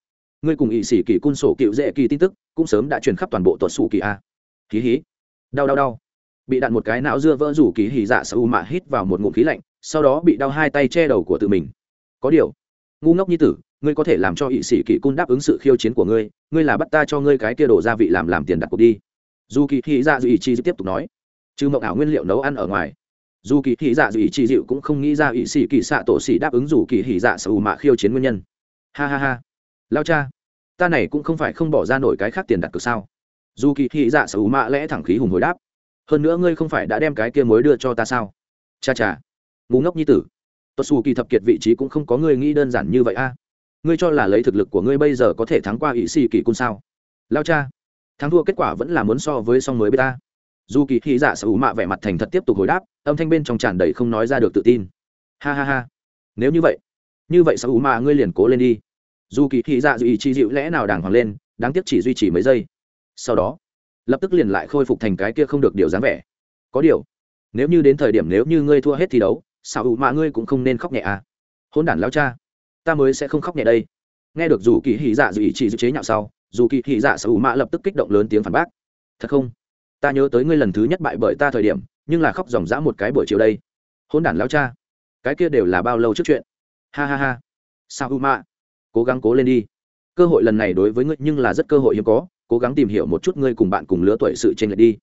Ngươi cùng ỵ sĩ kỳ cun sổ cựu dễ kỳ tin tức, cũng sớm đã truyền khắp toàn bộ tuột sủ kỳ a. Hí hí. Đau đau đau. Bị đạn một cái não dưa vỡ rủ kỳ hỉ dạ hữu mạ hít vào một ngụm khí lạnh, sau đó bị đau hai tay che đầu của tự mình. Có điều, ngu ngốc như tử ngươi có thể làm cho ỵ sĩ kỳ cun đáp ứng sự khiêu chiến của ngươi ngươi là bắt ta cho ngươi cái kia đổ gia vị làm làm tiền đặt cuộc đi. Dù kỳ hỉ dạ dù ý chi tiếp tục nói chứ mộng ảo nguyên liệu nấu ăn ở ngoài, dù kỳ hỉ dạ dù ý chi dịu cũng không nghĩ ra ỵ sĩ kỳ xạ tổ xỉ đáp ứng dù kỳ hỉ dạ sở mạ khiêu chiến nguyên nhân. Ha ha ha, lao cha, ta này cũng không phải không bỏ ra nổi cái khác tiền đặt cược sao? Dù kỳ hỉ dạ sở mạ lẽ thẳng khí hùng hồi đáp, hơn nữa ngươi không phải đã đem cái kia mối đưa cho ta sao? Cha cha ngủ ngốc như tử tuột xù kỳ thập kiệt vị trí cũng không có ngươi nghĩ đơn giản như vậy a ngươi cho là lấy thực lực của ngươi bây giờ có thể thắng qua ỵ sĩ kỳ cun sao? Lao cha, thắng thua kết quả vẫn là muốn so với song mới bê ta. Dù kỳ hy giả sở hữu mạ vẻ mặt thành thật tiếp tục hồi đáp, âm thanh bên trong tràn đầy không nói ra được tự tin. Ha ha ha. Nếu như vậy như vậy sở hữu mạ ngươi liền cố lên đi. Dù kỳ hy giả dạ dù ý chi dịu lẽ nào đàng hoàng lên, đáng tiếc chỉ duy trì mấy giây. Sau đó, lập tức liền lại khôi phục thành cái kia không được điều dáng vẻ. Có điều, nếu như đến thời điểm nếu như ngươi thua hết thi đấu sở hữu mạ ngươi cũng không nên khóc nhẹ à. Hôn đản lao cha ta mới sẽ không khóc nhẹ đây. Nghe được dù kỳ hỉ dạ dù ý chỉ dự chế nhạo sau, dù kỳ hỉ dạ sở hữu mạ lập tức kích động lớn tiếng phản bác. Thật không? Ta nhớ tới ngươi lần thứ nhất bại bởi ta thời điểm, nhưng là khóc dòng dã một cái buổi chiều đây. Hôn đản lao cha, cái kia đều là bao lâu trước chuyện? Ha ha ha. Sao u mạ. cố gắng cố lên đi. Cơ hội lần này đối với ngươi nhưng là rất cơ hội hiếm có, cố gắng tìm hiểu một chút ngươi cùng bạn cùng lứa tuổi sự tranh lệch đi.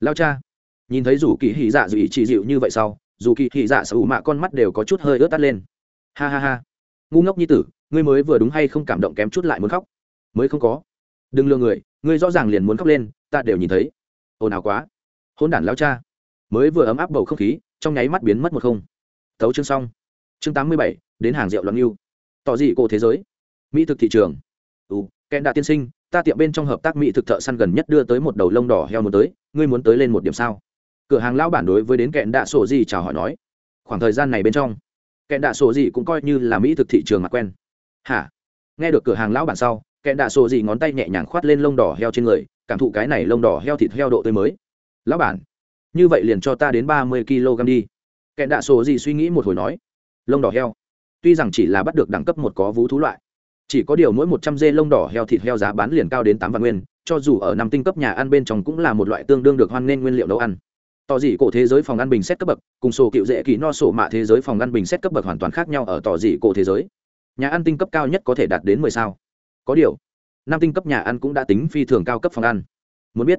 Lao cha, nhìn thấy dù kỳ hỉ dạ dù ý chỉ dịu như vậy sau, dù kỳ hỉ dạ sở hữu mạ con mắt đều có chút hơi ướt tắt lên. Ha ha ha ngu ngốc như tử, ngươi mới vừa đúng hay không cảm động kém chút lại muốn khóc? Mới không có. Đừng lừa người, ngươi rõ ràng liền muốn khóc lên, ta đều nhìn thấy. Ồn ào quá. Hôn đản lao cha. Mới vừa ấm áp bầu không khí, trong nháy mắt biến mất một không. Thấu chương xong. Chương tám mươi bảy, đến hàng rượu loạn yêu tỏ dị cổ thế giới. Mỹ thực thị trường. Ừ kẽn đạ tiên sinh, ta tiệm bên trong hợp tác mỹ thực thợ săn gần nhất đưa tới một đầu lông đỏ heo muốn tới, ngươi muốn tới lên một điểm sao? Cửa hàng lão bản đối với đến kẹn đạ sổ gì chào hỏi nói. Khoảng thời gian này bên trong kẹn đạ sổ gì cũng coi như là mỹ thực thị trường mà quen. Hả? Nghe được cửa hàng lão bản sau kẹn đạ sổ gì ngón tay nhẹ nhàng khoát lên lông đỏ heo trên người, cảm thụ cái này lông đỏ heo thịt heo độ tươi mới. Lão bản, như vậy liền cho ta đến ba mươi kg đi. Kẹn đạ sổ gì suy nghĩ một hồi nói. Lông đỏ heo? Tuy rằng chỉ là bắt được đẳng cấp một có vú thú loại, chỉ có điều mỗi một trăm dê lông đỏ heo thịt heo giá bán liền cao đến tám vạn nguyên, cho dù ở năm tinh cấp nhà ăn bên trong cũng là một loại tương đương được hoan nghênh nguyên liệu nấu ăn tỏ dị cổ thế giới phòng ăn bình xét cấp bậc, cùng sổ cựu dễ kỳ no sổ mạ thế giới phòng ăn bình xét cấp bậc hoàn toàn khác nhau ở tỏ dị cổ thế giới. Nhà ăn tinh cấp cao nhất có thể đạt đến mười sao. Có điều, năm tinh cấp nhà ăn cũng đã tính phi thường cao cấp phòng ăn muốn biết,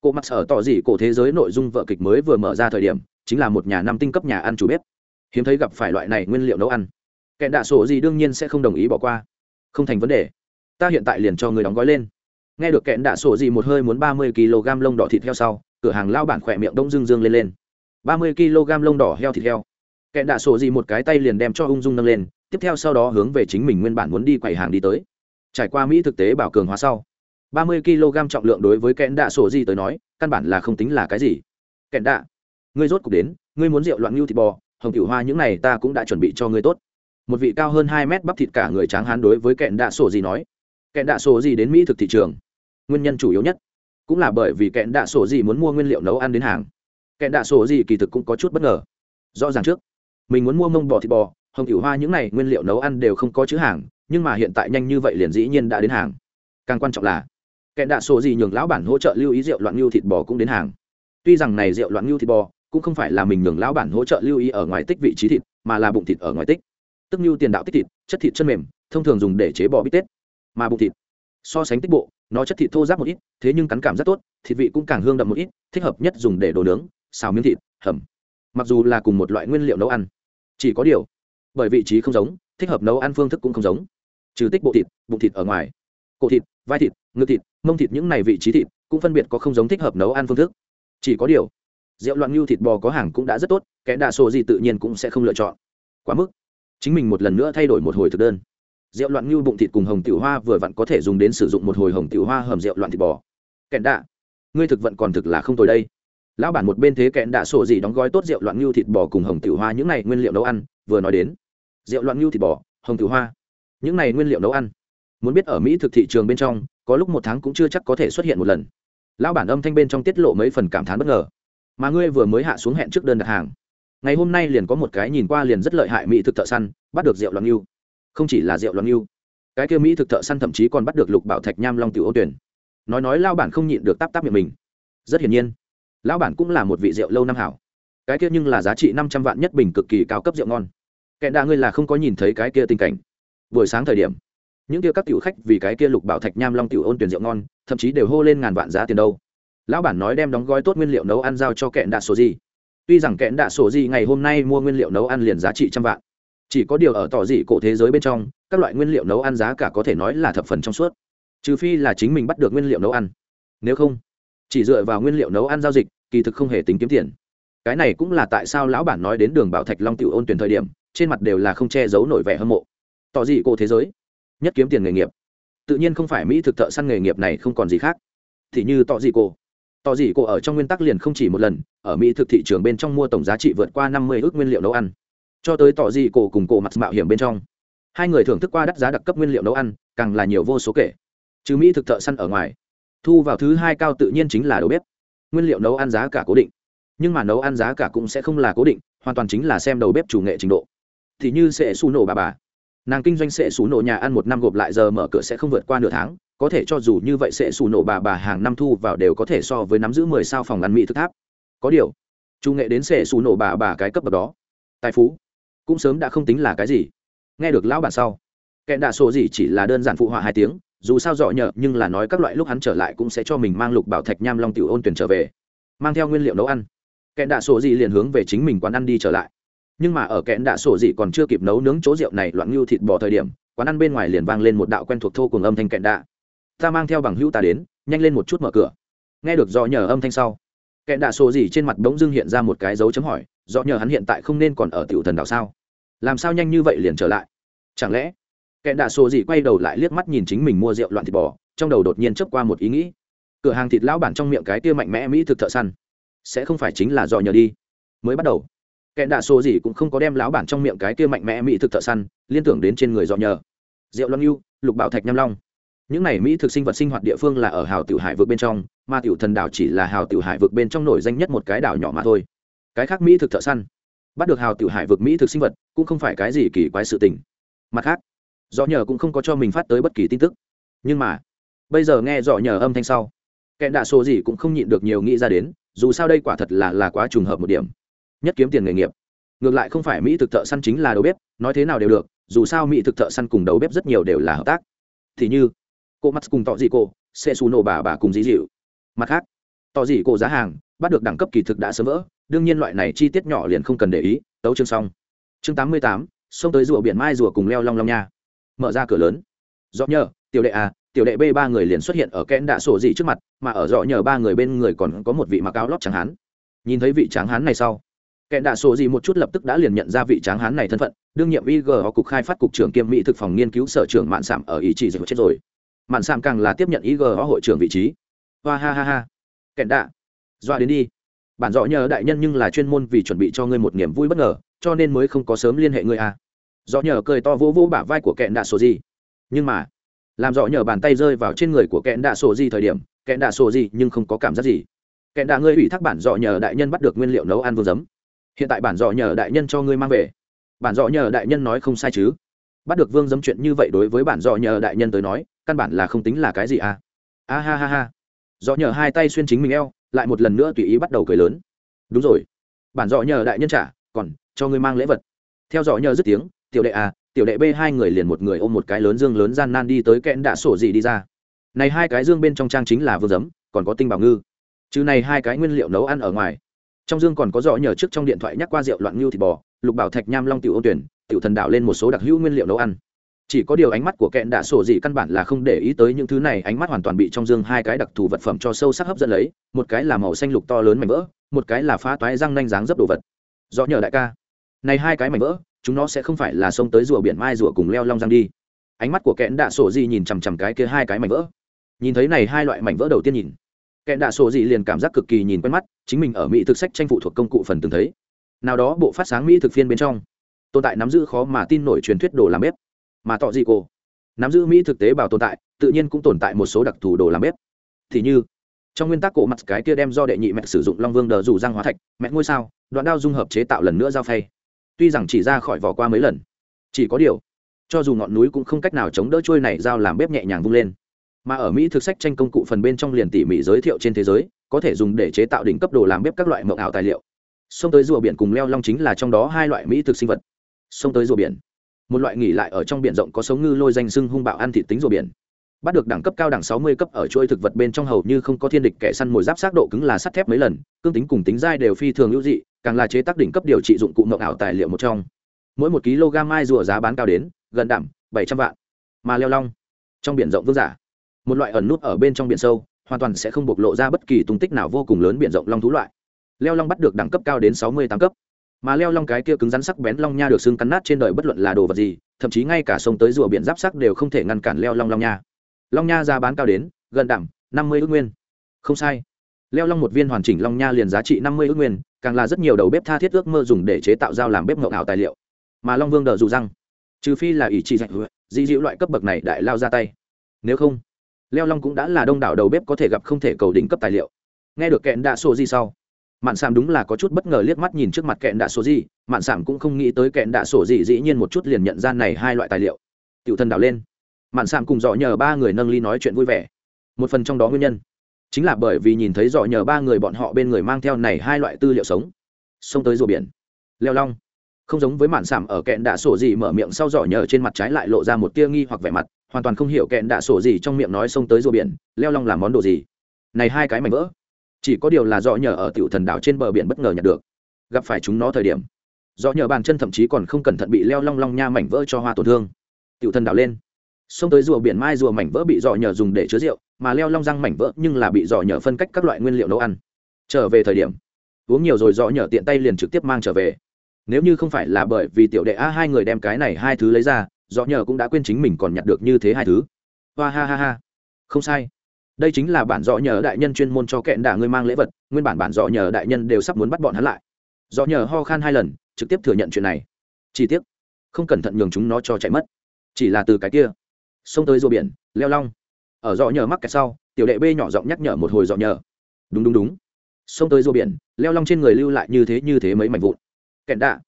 cô mặc ở tỏ dị cổ thế giới nội dung vợ kịch mới vừa mở ra thời điểm, chính là một nhà năm tinh cấp nhà ăn chủ bếp. Hiếm thấy gặp phải loại này nguyên liệu nấu ăn. Kẻ đạ sổ gì đương nhiên sẽ không đồng ý bỏ qua. Không thành vấn đề. Ta hiện tại liền cho người đóng gói lên. Nghe được kẹn đạ sổ gì một hơi muốn ba mươi kg lông đỏ thịt theo sau cửa hàng lao bản khỏe miệng đông dương dương lên lên. Ba mươi kg lông đỏ heo thịt heo. Kẹn đạ sổ gì một cái tay liền đem cho ung dung nâng lên, tiếp theo sau đó hướng về chính mình nguyên bản muốn đi quầy hàng đi tới. Trải qua mỹ thực tế bảo cường hóa sau, ba mươi kg trọng lượng đối với kẹn đạ sổ gì tới nói, căn bản là không tính là cái gì. Kẹn đạ, ngươi rốt cục đến, ngươi muốn rượu loạn ngưu thịt bò, hồng tiểu hoa những này ta cũng đã chuẩn bị cho ngươi tốt. Một vị cao hơn hai mét bắp thịt cả người tráng hán đối với kẹn đạ sổ gì nói. Kẹn đạ sổ gì đến mỹ thực thị trường, nguyên nhân chủ yếu nhất cũng là bởi vì kẹn đạ sổ gì muốn mua nguyên liệu nấu ăn đến hàng. Kẹn đạ sổ gì kỳ thực cũng có chút bất ngờ. Rõ ràng trước, mình muốn mua mông bò thịt bò, hồng tiểu hoa những này nguyên liệu nấu ăn đều không có chữ hàng, nhưng mà hiện tại nhanh như vậy liền dĩ nhiên đã đến hàng. Càng quan trọng là, kẹn đạ sổ gì nhường lão bản hỗ trợ lưu ý rượu loạn lưu thịt bò cũng đến hàng. Tuy rằng này rượu loạn lưu thịt bò cũng không phải là mình nhường lão bản hỗ trợ lưu ý ở ngoài tích vị trí thịt, mà là bụng thịt ở ngoài tích. Tức như tiền đạo tích thịt, chất thịt chân mềm, thông thường dùng để chế bò bít tết. Mà bụng thịt so sánh tích bộ nó chất thịt thô ráp một ít, thế nhưng cắn cảm rất tốt, thịt vị cũng càng hương đậm một ít, thích hợp nhất dùng để đồ nướng, xào miếng thịt, hầm. Mặc dù là cùng một loại nguyên liệu nấu ăn, chỉ có điều, bởi vị trí không giống, thích hợp nấu ăn phương thức cũng không giống. Trừ tích bộ thịt, bụng thịt ở ngoài. Cổ thịt, vai thịt, ngực thịt, mông thịt những này vị trí thịt cũng phân biệt có không giống thích hợp nấu ăn phương thức. Chỉ có điều, rượu loạn ngưu thịt bò có hàng cũng đã rất tốt, kẻ đạ sổ gì tự nhiên cũng sẽ không lựa chọn. Quá mức. Chính mình một lần nữa thay đổi một hồi thực đơn rượu loạn ngưu bụng thịt cùng hồng tiểu hoa vừa vặn có thể dùng đến sử dụng một hồi hồng tiểu hoa hầm rượu loạn thịt bò. Kẹn đạ, ngươi thực vận còn thực là không tồi đây. Lão bản một bên thế kẹn đạ sổ gì đóng gói tốt rượu loạn ngưu thịt bò cùng hồng tiểu hoa, những này nguyên liệu nấu ăn, vừa nói đến. Rượu loạn ngưu thịt bò, hồng tiểu hoa, những này nguyên liệu nấu ăn. Muốn biết ở mỹ thực thị trường bên trong, có lúc một tháng cũng chưa chắc có thể xuất hiện một lần. Lão bản âm thanh bên trong tiết lộ mấy phần cảm thán bất ngờ. Mà ngươi vừa mới hạ xuống hẹn trước đơn đặt hàng. Ngày hôm nay liền có một cái nhìn qua liền rất lợi hại mỹ thực thợ săn, bắt được rượu loạn ngưu không chỉ là rượu loạn yêu. Cái kia mỹ thực thợ săn thậm chí còn bắt được lục bảo thạch nham long tiểu ô tuyển. Nói nói lao bản không nhịn được táp táp miệng mình. Rất hiển nhiên, lão bản cũng là một vị rượu lâu năm hảo. Cái kia nhưng là giá trị năm trăm vạn nhất bình cực kỳ cao cấp rượu ngon. Kẻ đa ngươi là không có nhìn thấy cái kia tình cảnh. Buổi sáng thời điểm, những kia các tiểu khách vì cái kia lục bảo thạch nham long tiểu ôn tuyển rượu ngon, thậm chí đều hô lên ngàn vạn giá tiền đâu. Lão bản nói đem đóng gói tốt nguyên liệu nấu ăn giao cho kẹn đạ sổ gì. Tuy rằng kẹn đạ sổ gì ngày hôm nay mua nguyên liệu nấu ăn liền giá trị trăm vạn chỉ có điều ở tỏ dị cổ thế giới bên trong, các loại nguyên liệu nấu ăn giá cả có thể nói là thập phần trong suốt. Trừ phi là chính mình bắt được nguyên liệu nấu ăn. Nếu không, chỉ dựa vào nguyên liệu nấu ăn giao dịch, kỳ thực không hề tính kiếm tiền. Cái này cũng là tại sao lão bản nói đến đường bảo thạch long tiểu ôn tuyển thời điểm, trên mặt đều là không che giấu nổi vẻ hâm mộ. Tỏ dị cổ thế giới, nhất kiếm tiền nghề nghiệp. Tự nhiên không phải mỹ thực thợ săn nghề nghiệp này không còn gì khác. Thì như tỏ dị cổ. Tỏ dị cổ ở trong nguyên tắc liền không chỉ một lần, ở mỹ thực thị trường bên trong mua tổng giá trị vượt qua năm mươi ước nguyên liệu nấu ăn cho tới tỏ gì cổ cùng cổ mặt mạo hiểm bên trong. Hai người thưởng thức qua đắt giá đặc cấp nguyên liệu nấu ăn, càng là nhiều vô số kể. Trừ mỹ thực thợ săn ở ngoài, thu vào thứ hai cao tự nhiên chính là đầu bếp. Nguyên liệu nấu ăn giá cả cố định. Nhưng mà nấu ăn giá cả cũng sẽ không là cố định, hoàn toàn chính là xem đầu bếp chủ nghệ trình độ. Thì như sẽ xù nổ bà bà. Nàng kinh doanh sẽ xù nổ nhà ăn một năm gộp lại giờ mở cửa sẽ không vượt qua nửa tháng, có thể cho dù như vậy sẽ xù nổ bà bà hàng năm thu vào đều có thể so với nắm giữ mười sao phòng ăn mỹ thức tháp. Có điều, chủ nghệ đến sẽ xù nổ bà bà cái cấp bậc đó. Tài phú cũng sớm đã không tính là cái gì. Nghe được lão bản sau, kẻ đạ sổ gì chỉ là đơn giản phụ họa hai tiếng, dù sao dọ nhờ nhưng là nói các loại lúc hắn trở lại cũng sẽ cho mình mang lục bảo thạch nham long tiểu ôn tuyển trở về, mang theo nguyên liệu nấu ăn. Kẻ đạ sổ gì liền hướng về chính mình quán ăn đi trở lại. Nhưng mà ở kẽn đạ sổ gì còn chưa kịp nấu nướng chỗ rượu này loạn ngưu thịt bò thời điểm, quán ăn bên ngoài liền vang lên một đạo quen thuộc thô cùng âm thanh kẽn đạ. Ta mang theo bằng hữu ta đến, nhanh lên một chút mở cửa. Nghe được do nhờ âm thanh sau kẽn đạ sổ gì trên mặt bỗng dưng hiện ra một cái dấu chấm hỏi do nhờ hắn hiện tại không nên còn ở tiểu thần đảo sao? Làm sao nhanh như vậy liền trở lại? Chẳng lẽ, kẻ đạ sổ gì quay đầu lại liếc mắt nhìn chính mình mua rượu loạn thịt bò, trong đầu đột nhiên chớp qua một ý nghĩ. Cửa hàng thịt lão bản trong miệng cái tia mạnh mẽ mỹ thực thợ săn, sẽ không phải chính là do nhờ đi. Mới bắt đầu, kẻ đạ số gì cũng không có đem lão bản trong miệng cái kia mạnh mẽ mỹ thực thợ săn liên tưởng đến trên người do nhờ. Rượu loan yêu lục bảo thạch nham long. Những này mỹ thực sinh vật sinh hoạt địa phương là ở hào tiểu hải vực bên trong, mà tiểu thần đảo chỉ là hào tiểu hải vực bên trong nổi danh nhất một cái đảo nhỏ mà thôi. Cái khác mỹ thực thợ săn bắt được hào tiểu hải vực mỹ thực sinh vật cũng không phải cái gì kỳ quái sự tình. Mặt khác dọ nhờ cũng không có cho mình phát tới bất kỳ tin tức. Nhưng mà, bây giờ nghe dọ nhờ âm thanh sau kẻ đạ số gì cũng không nhịn được nhiều nghĩ ra đến, dù sao đây quả thật là là quá trùng hợp một điểm. Nhất kiếm tiền nghề nghiệp. Ngược lại không phải mỹ thực thợ săn chính là đầu bếp, nói thế nào đều được, dù sao mỹ thực thợ săn cùng đầu bếp rất nhiều đều là hợp tác. Thì như, cô mắt cùng tọ dị cô sẽ xù nổ bà bà cùng dí dịu. Mặt khác tỏ dị cô giá hàng, bắt được đẳng cấp kỳ thực đã sớm vỡ đương nhiên loại này chi tiết nhỏ liền không cần để ý, tấu chương xong. Chương tám mươi tám, xông tới rùa biển mai rùa cùng leo long long nha. Mở ra cửa lớn. Do nhờ, tiểu đệ a tiểu đệ b ba người liền xuất hiện ở kẽn đạ sổ dị trước mặt, mà ở dọ nhờ ba người bên người còn có một vị mặc áo lót trắng hán. Nhìn thấy vị tráng hán này sau, kẽn đạ sổ dị một chút lập tức đã liền nhận ra vị tráng hán này thân phận, đương nhiệm ig họ cục khai phát cục trưởng kiêm mỹ thực phòng nghiên cứu sở trưởng mạn sạm ở ý chỉ dịch chết rồi. Mạn sạm càng là tiếp nhận ig họ hội trưởng vị trí. Hoa ha ha ha. Kẽn đạ, dọa đến đi bản dọ nhờ đại nhân nhưng là chuyên môn vì chuẩn bị cho ngươi một niềm vui bất ngờ, cho nên mới không có sớm liên hệ ngươi à. dọ nhờ cười to vỗ vỗ bả vai của kẹn đạ sổ gì. Nhưng mà, làm dọ nhờ bàn tay rơi vào trên người của kẹn đạ sổ gì thời điểm, kẹn đạ sổ gì nhưng không có cảm giác gì. Kẹn đạ ngươi ủy thác bản dọ nhờ đại nhân bắt được nguyên liệu nấu ăn vương giấm. Hiện tại bản dọ nhờ đại nhân cho ngươi mang về. Bản dọ nhờ đại nhân nói không sai chứ. Bắt được vương giấm chuyện như vậy đối với bản dọ nhờ đại nhân tới nói, căn bản là không tính là cái gì à. A ha ha ha. Dọ nhờ hai tay xuyên chính mình eo lại một lần nữa tùy ý bắt đầu cười lớn. Đúng rồi. Bản dọ nhờ đại nhân trả, còn cho ngươi mang lễ vật. Theo dõi nhờ dứt tiếng, tiểu đệ a tiểu đệ b hai người liền một người ôm một cái lớn dương lớn gian nan đi tới kẽn đạ sổ gì đi ra. Này hai cái dương bên trong trang chính là vương giấm, còn có tinh bảo ngư. Chứ này hai cái nguyên liệu nấu ăn ở ngoài. Trong dương còn có dọ nhờ trước trong điện thoại nhắc qua rượu loạn ngưu thịt bò, lục bảo thạch nham long tiểu ôn tuyển, tiểu thần đạo lên một số đặc hữu nguyên liệu nấu ăn chỉ có điều ánh mắt của kẹn đạ sổ dị căn bản là không để ý tới những thứ này, ánh mắt hoàn toàn bị trong dương hai cái đặc thù vật phẩm cho sâu sắc hấp dẫn lấy, một cái là màu xanh lục to lớn mảnh vỡ, một cái là phá toái răng nanh dáng dấp đồ vật. Do nhờ đại ca. Này hai cái mảnh vỡ, chúng nó sẽ không phải là xông tới rùa biển mai rùa cùng leo long răng đi. Ánh mắt của kẹn đạ sổ dị nhìn chằm chằm cái kia hai cái mảnh vỡ. Nhìn thấy này hai loại mảnh vỡ đầu tiên nhìn, kẹn đạ sổ dị liền cảm giác cực kỳ nhìn quen mắt, chính mình ở mỹ thực sách tranh phụ thuộc công cụ phần từng thấy. Nào đó bộ phát sáng mỹ thực phiên bên trong, tồn tại nắm giữ khó mà tin nổi truyền thuyết đồ làm bếp mà tọ gì cô nắm giữ mỹ thực tế bảo tồn tại, tự nhiên cũng tồn tại một số đặc thù đồ làm bếp. Thì như, trong nguyên tắc cổ mặt cái kia đem do đệ nhị mẹ sử dụng long vương đờ rủ răng hóa thạch, mẹ ngôi sao, đoạn đao dung hợp chế tạo lần nữa giao phay. Tuy rằng chỉ ra khỏi vỏ qua mấy lần, chỉ có điều, cho dù ngọn núi cũng không cách nào chống đỡ trôi này dao làm bếp nhẹ nhàng vung lên. Mà ở mỹ thực sách tranh công cụ phần bên trong liền tỉ mỉ giới thiệu trên thế giới, có thể dùng để chế tạo đỉnh cấp đồ làm bếp các loại mộng ảo tài liệu. Sông tới rùa biển cùng leo long chính là trong đó hai loại mỹ thực sinh vật. Sông tới rùa biển một loại nghỉ lại ở trong biển rộng có sống ngư lôi danh sưng hung bạo ăn thịt tính rùa biển. Bắt được đẳng cấp cao đẳng 60 cấp ở chuỗi thực vật bên trong hầu như không có thiên địch kẻ săn mồi giáp sát độ cứng là sắt thép mấy lần, cương tính cùng tính dai đều phi thường hữu dị, càng là chế tác đỉnh cấp điều trị dụng cụ mộng ảo tài liệu một trong. Mỗi một kg mai rùa giá bán cao đến, gần đảm 700 vạn. Mà leo long, trong biển rộng vương giả. Một loại ẩn nút ở bên trong biển sâu, hoàn toàn sẽ không bộc lộ ra bất kỳ tung tích nào vô cùng lớn biển rộng long thú loại. Leo long bắt được đẳng cấp cao đến 68 cấp mà leo long cái kia cứng rắn sắc bén long nha được xương cắn nát trên đời bất luận là đồ vật gì, thậm chí ngay cả sông tới rùa biển giáp sắc đều không thể ngăn cản leo long long nha. Long nha ra bán cao đến, gần đẳng, năm mươi ước nguyên. Không sai. Leo long một viên hoàn chỉnh long nha liền giá trị năm mươi ước nguyên, càng là rất nhiều đầu bếp tha thiết ước mơ dùng để chế tạo dao làm bếp ngậu ảo tài liệu. Mà long vương đờ dù răng. Trừ phi là ỷ trị dạy di dịu loại cấp bậc này đại lao ra tay. Nếu không, leo long cũng đã là đông đảo đầu bếp có thể gặp không thể cầu đỉnh cấp tài liệu. Nghe được kẹn đạ sổ gì sau mạn sảm đúng là có chút bất ngờ liếc mắt nhìn trước mặt kẹn đạ sổ gì, mạn sảm cũng không nghĩ tới kẹn đạ sổ gì dĩ nhiên một chút liền nhận ra này hai loại tài liệu. Tiểu thần đảo lên. Mạn sảm cùng dọ nhờ ba người nâng ly nói chuyện vui vẻ. Một phần trong đó nguyên nhân chính là bởi vì nhìn thấy dọ nhờ ba người bọn họ bên người mang theo này hai loại tư liệu sống. Xông tới rùa biển. Leo long. Không giống với mạn sảm ở kẹn đạ sổ gì mở miệng sau dọ nhờ trên mặt trái lại lộ ra một tia nghi hoặc vẻ mặt, hoàn toàn không hiểu kẹn đạ sổ gì trong miệng nói xông tới rùa biển, leo long làm món đồ gì. Này hai cái mảnh vỡ chỉ có điều là do nhờ ở tiểu thần đảo trên bờ biển bất ngờ nhặt được. Gặp phải chúng nó thời điểm do nhờ bàn chân thậm chí còn không cẩn thận bị leo long long nha mảnh vỡ cho hoa tổn thương. Tiểu thần đảo lên. Xông tới rùa biển mai rùa mảnh vỡ bị dọ nhờ dùng để chứa rượu, mà leo long răng mảnh vỡ nhưng là bị dọ nhờ phân cách các loại nguyên liệu nấu ăn. Trở về thời điểm, uống nhiều rồi dọ nhờ tiện tay liền trực tiếp mang trở về. Nếu như không phải là bởi vì tiểu đệ a hai người đem cái này hai thứ lấy ra dọ nhờ cũng đã quên chính mình còn nhặt được như thế hai thứ. Hoa ha ha ha. Không sai đây chính là bản dọ nhờ đại nhân chuyên môn cho kẹn đả ngươi mang lễ vật, nguyên bản bản dọ nhờ đại nhân đều sắp muốn bắt bọn hắn lại. Dọ nhờ ho khan hai lần, trực tiếp thừa nhận chuyện này. Chi tiết không cẩn thận nhường chúng nó cho chạy mất. Chỉ là từ cái kia, xông tới rùa biển, leo long. Ở dọ nhờ mắc kẹt sau, tiểu đệ b nhỏ giọng nhắc nhở một hồi dọ nhờ. Đúng đúng đúng. Xông tới rùa biển, leo long trên người lưu lại như thế như thế mấy mảnh vụn. Kẹn đạ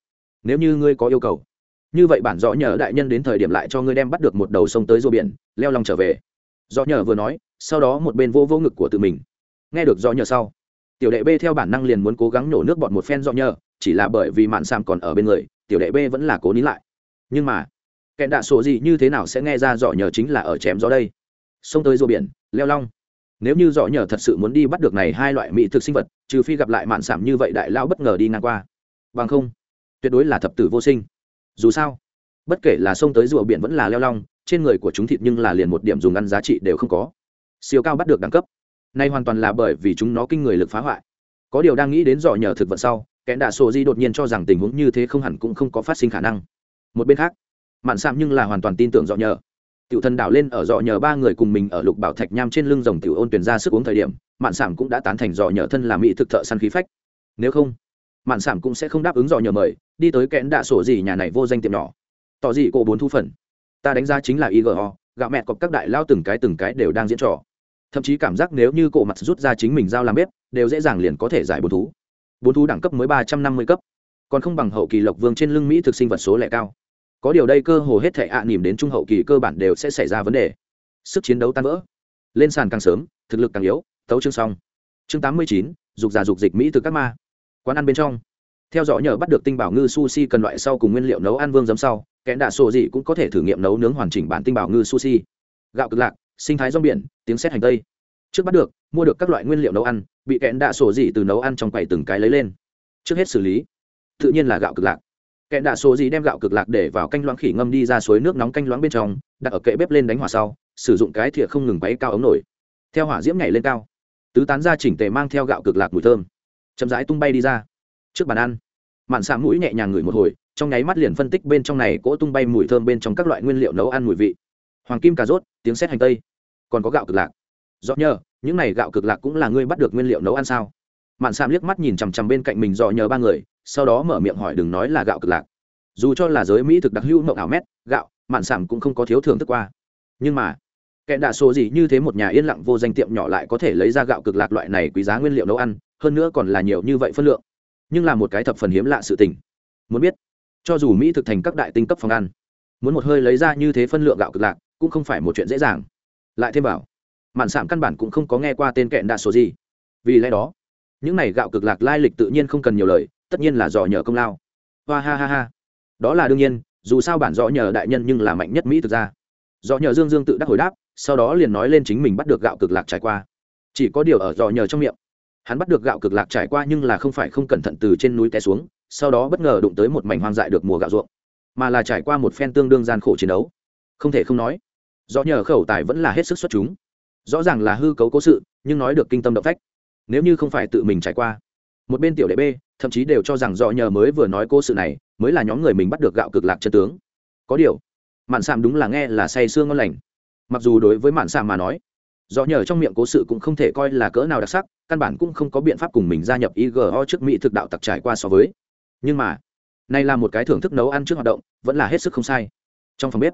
nếu như ngươi có yêu cầu, như vậy bản dọ nhờ đại nhân đến thời điểm lại cho ngươi đem bắt được một đầu sông tới rùa biển, leo long trở về. Dọ nhờ vừa nói sau đó một bên vô vô ngực của tự mình. Nghe được do nhờ sau, tiểu đệ b theo bản năng liền muốn cố gắng nhổ nước bọn một phen do nhờ, chỉ là bởi vì mạn sam còn ở bên người, tiểu đệ b vẫn là cố nín lại. Nhưng mà kẹn đạ sổ gì như thế nào sẽ nghe ra dọ nhờ chính là ở chém gió đây? Xông tới rùa biển, leo long. Nếu như dọ nhờ thật sự muốn đi bắt được này hai loại mỹ thực sinh vật, trừ phi gặp lại mạn sảm như vậy đại lao bất ngờ đi ngang qua. Bằng không, tuyệt đối là thập tử vô sinh. Dù sao, bất kể là sông tới rùa biển vẫn là leo long, trên người của chúng thịt nhưng là liền một điểm dùng ăn giá trị đều không có siêu cao bắt được đẳng cấp. Nay hoàn toàn là bởi vì chúng nó kinh người lực phá hoại. Có điều đang nghĩ đến dò nhờ thực vật sau kẽn đạ sổ di đột nhiên cho rằng tình huống như thế không hẳn cũng không có phát sinh khả năng. Một bên khác, mạn sạm nhưng là hoàn toàn tin tưởng dọ nhờ. Tiểu thần đảo lên ở dọ nhờ ba người cùng mình ở lục bảo thạch nham trên lưng rồng tiểu ôn tuyển ra sức uống thời điểm, mạn sạm cũng đã tán thành dọ nhờ thân là mỹ thực thợ săn khí phách. Nếu không, mạn sạm cũng sẽ không đáp ứng dọ nhờ mời, đi tới kẽn đạ sổ gì nhà này vô danh tiệm nhỏ. Tỏ gì cô bốn thu phần. Ta đánh giá chính là igo gạo mẹ cọp các đại lao từng cái từng cái đều đang diễn trò thậm chí cảm giác nếu như cổ mặt rút ra chính mình giao làm bếp, đều dễ dàng liền có thể giải bốn thú. Bốn thú đẳng cấp mới ba trăm năm mươi cấp, còn không bằng hậu kỳ lộc vương trên lưng mỹ thực sinh vật số lẻ cao. Có điều đây cơ hồ hết thể ạ à nỉm đến trung hậu kỳ cơ bản đều sẽ xảy ra vấn đề. Sức chiến đấu tan vỡ, lên sàn càng sớm, thực lực càng yếu, tấu chương xong. Chương tám mươi chín, dục giả dục dịch mỹ từ các ma. Quán ăn bên trong. Theo dõi nhờ bắt được tinh bảo ngư sushi cần loại sau cùng nguyên liệu nấu ăn vương giấm sau, kẽn đạ sổ gì cũng có thể thử nghiệm nấu nướng hoàn chỉnh bản tinh bảo ngư sushi. Gạo cực lạc sinh thái rong biển, tiếng xét hành tây. Trước bắt được, mua được các loại nguyên liệu nấu ăn, bị kẽn đạ sổ gì từ nấu ăn trong quầy từng cái lấy lên. Trước hết xử lý, tự nhiên là gạo cực lạc. Kẽn đạ sổ gì đem gạo cực lạc để vào canh loãng khỉ ngâm đi ra suối nước nóng canh loãng bên trong, đặt ở kệ bếp lên đánh hỏa sau, sử dụng cái thìa không ngừng bay cao ống nổi. Theo hỏa diễm nhảy lên cao, tứ tán ra chỉnh tề mang theo gạo cực lạc mùi thơm. Chậm rãi tung bay đi ra. Trước bàn ăn, mạn xạ mũi nhẹ nhàng ngửi một hồi, trong nháy mắt liền phân tích bên trong này cỗ tung bay mùi thơm bên trong các loại nguyên liệu nấu ăn mùi vị hoàng kim cà rốt, tiếng xét hành tây. Còn có gạo cực lạc. Do nhờ, những này gạo cực lạc cũng là ngươi bắt được nguyên liệu nấu ăn sao? Mạn sam liếc mắt nhìn chằm chằm bên cạnh mình dò nhờ ba người, sau đó mở miệng hỏi đừng nói là gạo cực lạc. Dù cho là giới mỹ thực đặc hữu mộng ảo mét, gạo, mạn sảm cũng không có thiếu thưởng thức qua. Nhưng mà kẹn đạ số gì như thế một nhà yên lặng vô danh tiệm nhỏ lại có thể lấy ra gạo cực lạc loại này quý giá nguyên liệu nấu ăn, hơn nữa còn là nhiều như vậy phân lượng. Nhưng là một cái thập phần hiếm lạ sự tình. Muốn biết, cho dù mỹ thực thành các đại tinh cấp phòng ăn, muốn một hơi lấy ra như thế phân lượng gạo cực lạc cũng không phải một chuyện dễ dàng. Lại thêm bảo mạn sạm căn bản cũng không có nghe qua tên kẹn đạ số gì. Vì lẽ đó, những này gạo cực lạc lai lịch tự nhiên không cần nhiều lời, tất nhiên là dò nhờ công lao. Hoa ha ha ha. Đó là đương nhiên, dù sao bản dò nhờ đại nhân nhưng là mạnh nhất mỹ thực ra dò nhờ dương dương tự đắc hồi đáp, sau đó liền nói lên chính mình bắt được gạo cực lạc trải qua. Chỉ có điều ở dò nhờ trong miệng, hắn bắt được gạo cực lạc trải qua nhưng là không phải không cẩn thận từ trên núi té xuống, sau đó bất ngờ đụng tới một mảnh hoang dại được mùa gạo ruộng, mà là trải qua một phen tương đương gian khổ chiến đấu. Không thể không nói do nhờ khẩu tài vẫn là hết sức xuất chúng. Rõ ràng là hư cấu cố sự, nhưng nói được kinh tâm động phách. Nếu như không phải tự mình trải qua, một bên tiểu đệ b, thậm chí đều cho rằng do nhờ mới vừa nói cố sự này, mới là nhóm người mình bắt được gạo cực lạc chân tướng. Có điều, mạn sạm đúng là nghe là say sương ngon lành. Mặc dù đối với mạn sạm mà nói, do nhờ trong miệng cố sự cũng không thể coi là cỡ nào đặc sắc, căn bản cũng không có biện pháp cùng mình gia nhập igo trước mỹ thực đạo tặc trải qua so với. Nhưng mà nay là một cái thưởng thức nấu ăn trước hoạt động, vẫn là hết sức không sai. Trong phòng bếp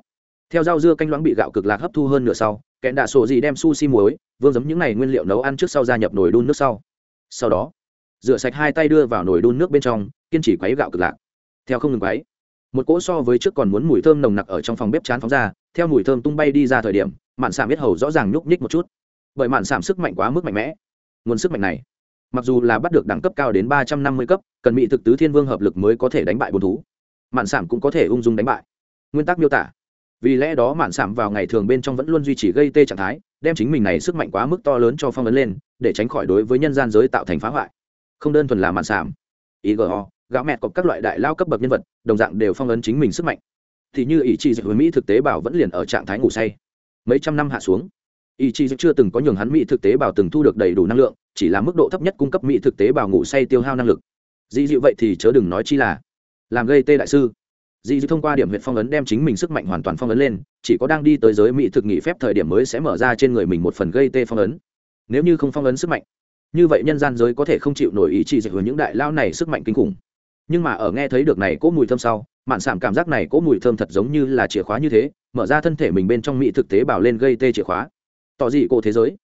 theo rau dưa canh loãng bị gạo cực lạc hấp thu hơn nửa sau, kẽn đạ sổ gì đem sushi muối, vương giấm những này nguyên liệu nấu ăn trước sau gia nhập nồi đun nước sau. Sau đó, rửa sạch hai tay đưa vào nồi đun nước bên trong, kiên trì quấy gạo cực lạc. Theo không ngừng quấy, một cỗ so với trước còn muốn mùi thơm nồng nặc ở trong phòng bếp chán phóng ra, theo mùi thơm tung bay đi ra thời điểm, mạn sảm biết hầu rõ ràng nhúc nhích một chút. Bởi mạn sảm sức mạnh quá mức mạnh mẽ. Nguồn sức mạnh này, mặc dù là bắt được đẳng cấp cao đến ba trăm năm mươi cấp, cần bị thực tứ thiên vương hợp lực mới có thể đánh bại bồn thú. Mạn sảm cũng có thể ung dung đánh bại. Nguyên tắc miêu tả vì lẽ đó mạn sạm vào ngày thường bên trong vẫn luôn duy trì gây tê trạng thái, đem chính mình này sức mạnh quá mức to lớn cho phong ấn lên, để tránh khỏi đối với nhân gian giới tạo thành phá hoại. Không đơn thuần là mạn sảm igo gạo mẹt cọc các loại đại lao cấp bậc nhân vật, đồng dạng đều phong ấn chính mình sức mạnh. Thì như ý chí dịch với mỹ thực tế bảo vẫn liền ở trạng thái ngủ say. Mấy trăm năm hạ xuống, ý chí chưa từng có nhường hắn mỹ thực tế bảo từng thu được đầy đủ năng lượng, chỉ là mức độ thấp nhất cung cấp mỹ thực tế bảo ngủ say tiêu hao năng lực. Dị dịu vậy thì chớ đừng nói chi là, làm gây tê đại sư dì dịu thông qua điểm huyện phong ấn đem chính mình sức mạnh hoàn toàn phong ấn lên, chỉ có đang đi tới giới mỹ thực nghị phép thời điểm mới sẽ mở ra trên người mình một phần gây tê phong ấn. Nếu như không phong ấn sức mạnh, như vậy nhân gian giới có thể không chịu nổi ý chí dịch hướng những đại lao này sức mạnh kinh khủng. Nhưng mà ở nghe thấy được này cỗ mùi thơm sau, mạn sảm cảm giác này cỗ mùi thơm thật giống như là chìa khóa như thế, mở ra thân thể mình bên trong mỹ thực tế bảo lên gây tê chìa khóa. Tỏ dị cô thế giới.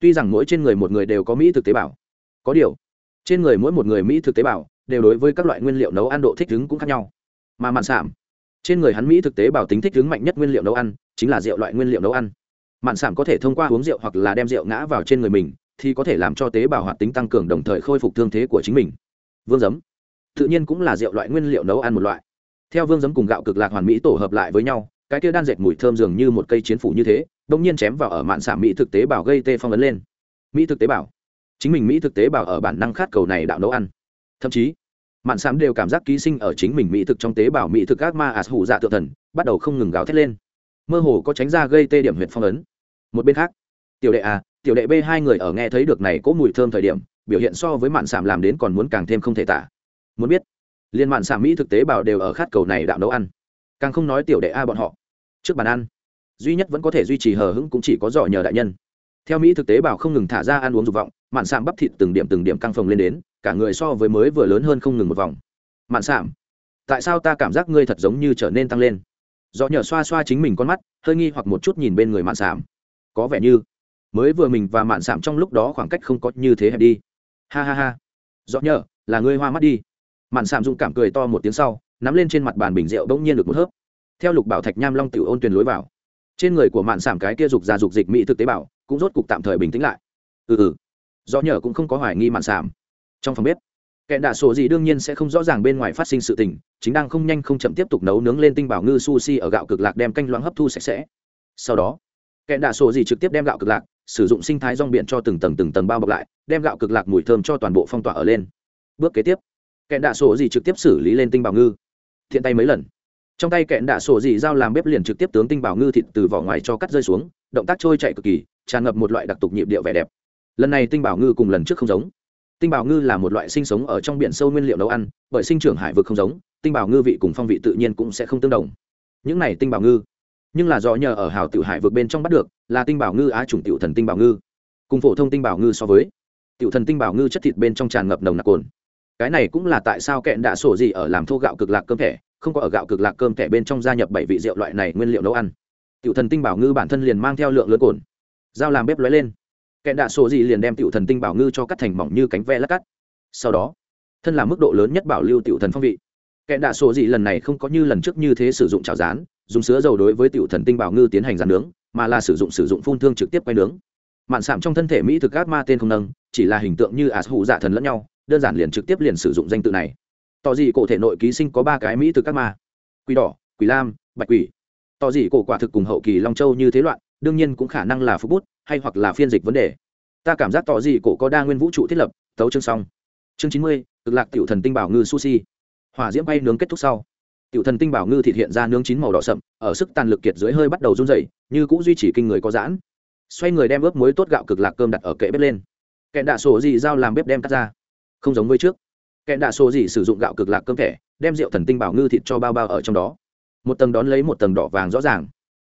Tuy rằng mỗi trên người một người đều có mỹ thực tế bảo có điều, trên người mỗi một người mỹ thực tế bảo đều đối với các loại nguyên liệu nấu ăn độ thích ứng cũng khác nhau mà mạn sảm trên người hắn mỹ thực tế bảo tính thích ứng mạnh nhất nguyên liệu nấu ăn, chính là rượu loại nguyên liệu nấu ăn. Mạn sảm có thể thông qua uống rượu hoặc là đem rượu ngã vào trên người mình, thì có thể làm cho tế bào hoạt tính tăng cường đồng thời khôi phục thương thế của chính mình. Vương giấm. Tự nhiên cũng là rượu loại nguyên liệu nấu ăn một loại. Theo vương giấm cùng gạo cực lạc hoàn mỹ tổ hợp lại với nhau, cái kia đan dệt mùi thơm dường như một cây chiến phủ như thế, đông nhiên chém vào ở mạn xả mỹ thực tế bảo gây tê phong ấn lên. Mỹ thực tế bảo chính mình mỹ thực tế bảo ở bản năng khát cầu này đạo nấu ăn. Thậm chí mạn sám đều cảm giác ký sinh ở chính mình mỹ thực trong tế bào mỹ thực các ma ạt hủ dạ tự thần, bắt đầu không ngừng gào thét lên. Mơ hồ có tránh ra gây tê điểm huyện phong ấn. Một bên khác, tiểu đệ a tiểu đệ b hai người ở nghe thấy được này có mùi thơm thời điểm, biểu hiện so với mạn sảm làm đến còn muốn càng thêm không thể tả. Muốn biết liên mạn sảm mỹ thực tế bảo đều ở khát cầu này đạo nấu ăn. Càng không nói tiểu đệ a bọn họ. Trước bàn ăn, duy nhất vẫn có thể duy trì hờ hững cũng chỉ có dò nhờ đại nhân theo mỹ thực tế bảo không ngừng thả ra ăn uống dục vọng, mạn sạm bắp thịt từng điểm từng điểm căng phồng lên đến, cả người so với mới vừa lớn hơn không ngừng một vòng. Mạn sạm, tại sao ta cảm giác ngươi thật giống như trở nên tăng lên? Do nhờ xoa xoa chính mình con mắt, hơi nghi hoặc một chút nhìn bên người mạn sạm. Có vẻ như, mới vừa mình và mạn sạm trong lúc đó khoảng cách không có như thế hẹp đi. Ha ha ha. Do nhờ, là ngươi hoa mắt đi. Mạn sạm dũng cảm cười to một tiếng sau, nắm lên trên mặt bàn bình rượu bỗng nhiên được một hớp. Theo lục bảo thạch nham long tiểu ôn tuyền lối vào. Trên người của mạn sảm cái kia dục ra dục dịch mỹ thực tế bảo cũng rốt cục tạm thời bình tĩnh lại. Ừ ừ. Do nhờ cũng không có hoài nghi mạn sảm trong phòng bếp kẹn đạ sổ gì đương nhiên sẽ không rõ ràng bên ngoài phát sinh sự tình, chính đang không nhanh không chậm tiếp tục nấu nướng lên tinh bảo ngư sushi ở gạo cực lạc đem canh loãng hấp thu sạch sẽ. Sau đó kẹn đạ sổ gì trực tiếp đem gạo cực lạc, sử dụng sinh thái rong biển cho từng tầng từng tầng bao bọc lại, đem gạo cực lạc mùi thơm cho toàn bộ phong tỏa ở lên. Bước kế tiếp kẹn đạ sổ gì trực tiếp xử lý lên tinh bảo ngư. Thiện tay mấy lần. Trong tay kẹn đạ sổ dị dao làm bếp liền trực tiếp tướng tinh bảo ngư thịt từ vỏ ngoài cho cắt rơi xuống, động tác trôi chạy cực kỳ tràn ngập một loại đặc tục nhịp điệu vẻ đẹp. Lần này tinh bảo ngư cùng lần trước không giống. Tinh bảo ngư là một loại sinh sống ở trong biển sâu nguyên liệu nấu ăn, bởi sinh trưởng hải vực không giống, tinh bảo ngư vị cùng phong vị tự nhiên cũng sẽ không tương đồng. Những này tinh bảo ngư, nhưng là do nhờ ở hào tiểu hải vực bên trong bắt được, là tinh bảo ngư á chủng tiểu thần tinh bảo ngư. Cùng phổ thông tinh bảo ngư so với, tiểu thần tinh bảo ngư chất thịt bên trong tràn ngập nồng nặc cồn. Cái này cũng là tại sao kẹn đã sổ gì ở làm thô gạo cực lạc cơm thẻ, không có ở gạo cực lạc cơm thẻ bên trong gia nhập bảy vị rượu loại này nguyên liệu nấu ăn. Tiểu thần tinh bảo ngư bản thân liền mang theo lượng lớn cồn dao làm bếp lóe lên. Kẹn đạ sổ gì liền đem tiểu thần tinh bảo ngư cho cắt thành mỏng như cánh ve lát cắt. Sau đó, thân là mức độ lớn nhất bảo lưu tiểu thần phong vị. Kẹn đạ sổ gì lần này không có như lần trước như thế sử dụng chảo rán, dùng sữa dầu đối với tiểu thần tinh bảo ngư tiến hành rán nướng, mà là sử dụng sử dụng phun thương trực tiếp quay nướng. Mạn sạm trong thân thể mỹ thực ác ma tên không nâng, chỉ là hình tượng như ạt hụ dạ thần lẫn nhau, đơn giản liền trực tiếp liền sử dụng danh tự này. Tỏ dị cổ thể nội ký sinh có ba cái mỹ thực các ma. Quỷ đỏ, quỷ lam, bạch quỷ. Tỏ dị cổ quả thực cùng hậu kỳ long châu như thế loạn đương nhiên cũng khả năng là phú bút hay hoặc là phiên dịch vấn đề. Ta cảm giác tỏ gì cổ có đa nguyên vũ trụ thiết lập tấu chương xong. Chương chín mươi, cực lạc tiểu thần tinh bảo ngư sushi. Hỏa diễm bay nướng kết thúc sau. Tiểu thần tinh bảo ngư thịt hiện ra nướng chín màu đỏ sậm, ở sức tàn lực kiệt dưới hơi bắt đầu run dày như cũng duy trì kinh người có giãn. Xoay người đem ướp muối tốt gạo cực lạc cơm đặt ở kệ bếp lên. Kẻ đạ sổ dị dao làm bếp đem cắt ra. Không giống với trước. Kẻ đạ sổ dị sử dụng gạo cực lạc cơm thẻ, đem rượu thần tinh bảo ngư thịt cho bao bao ở trong đó. Một tầng đón lấy một tầng đỏ vàng rõ ràng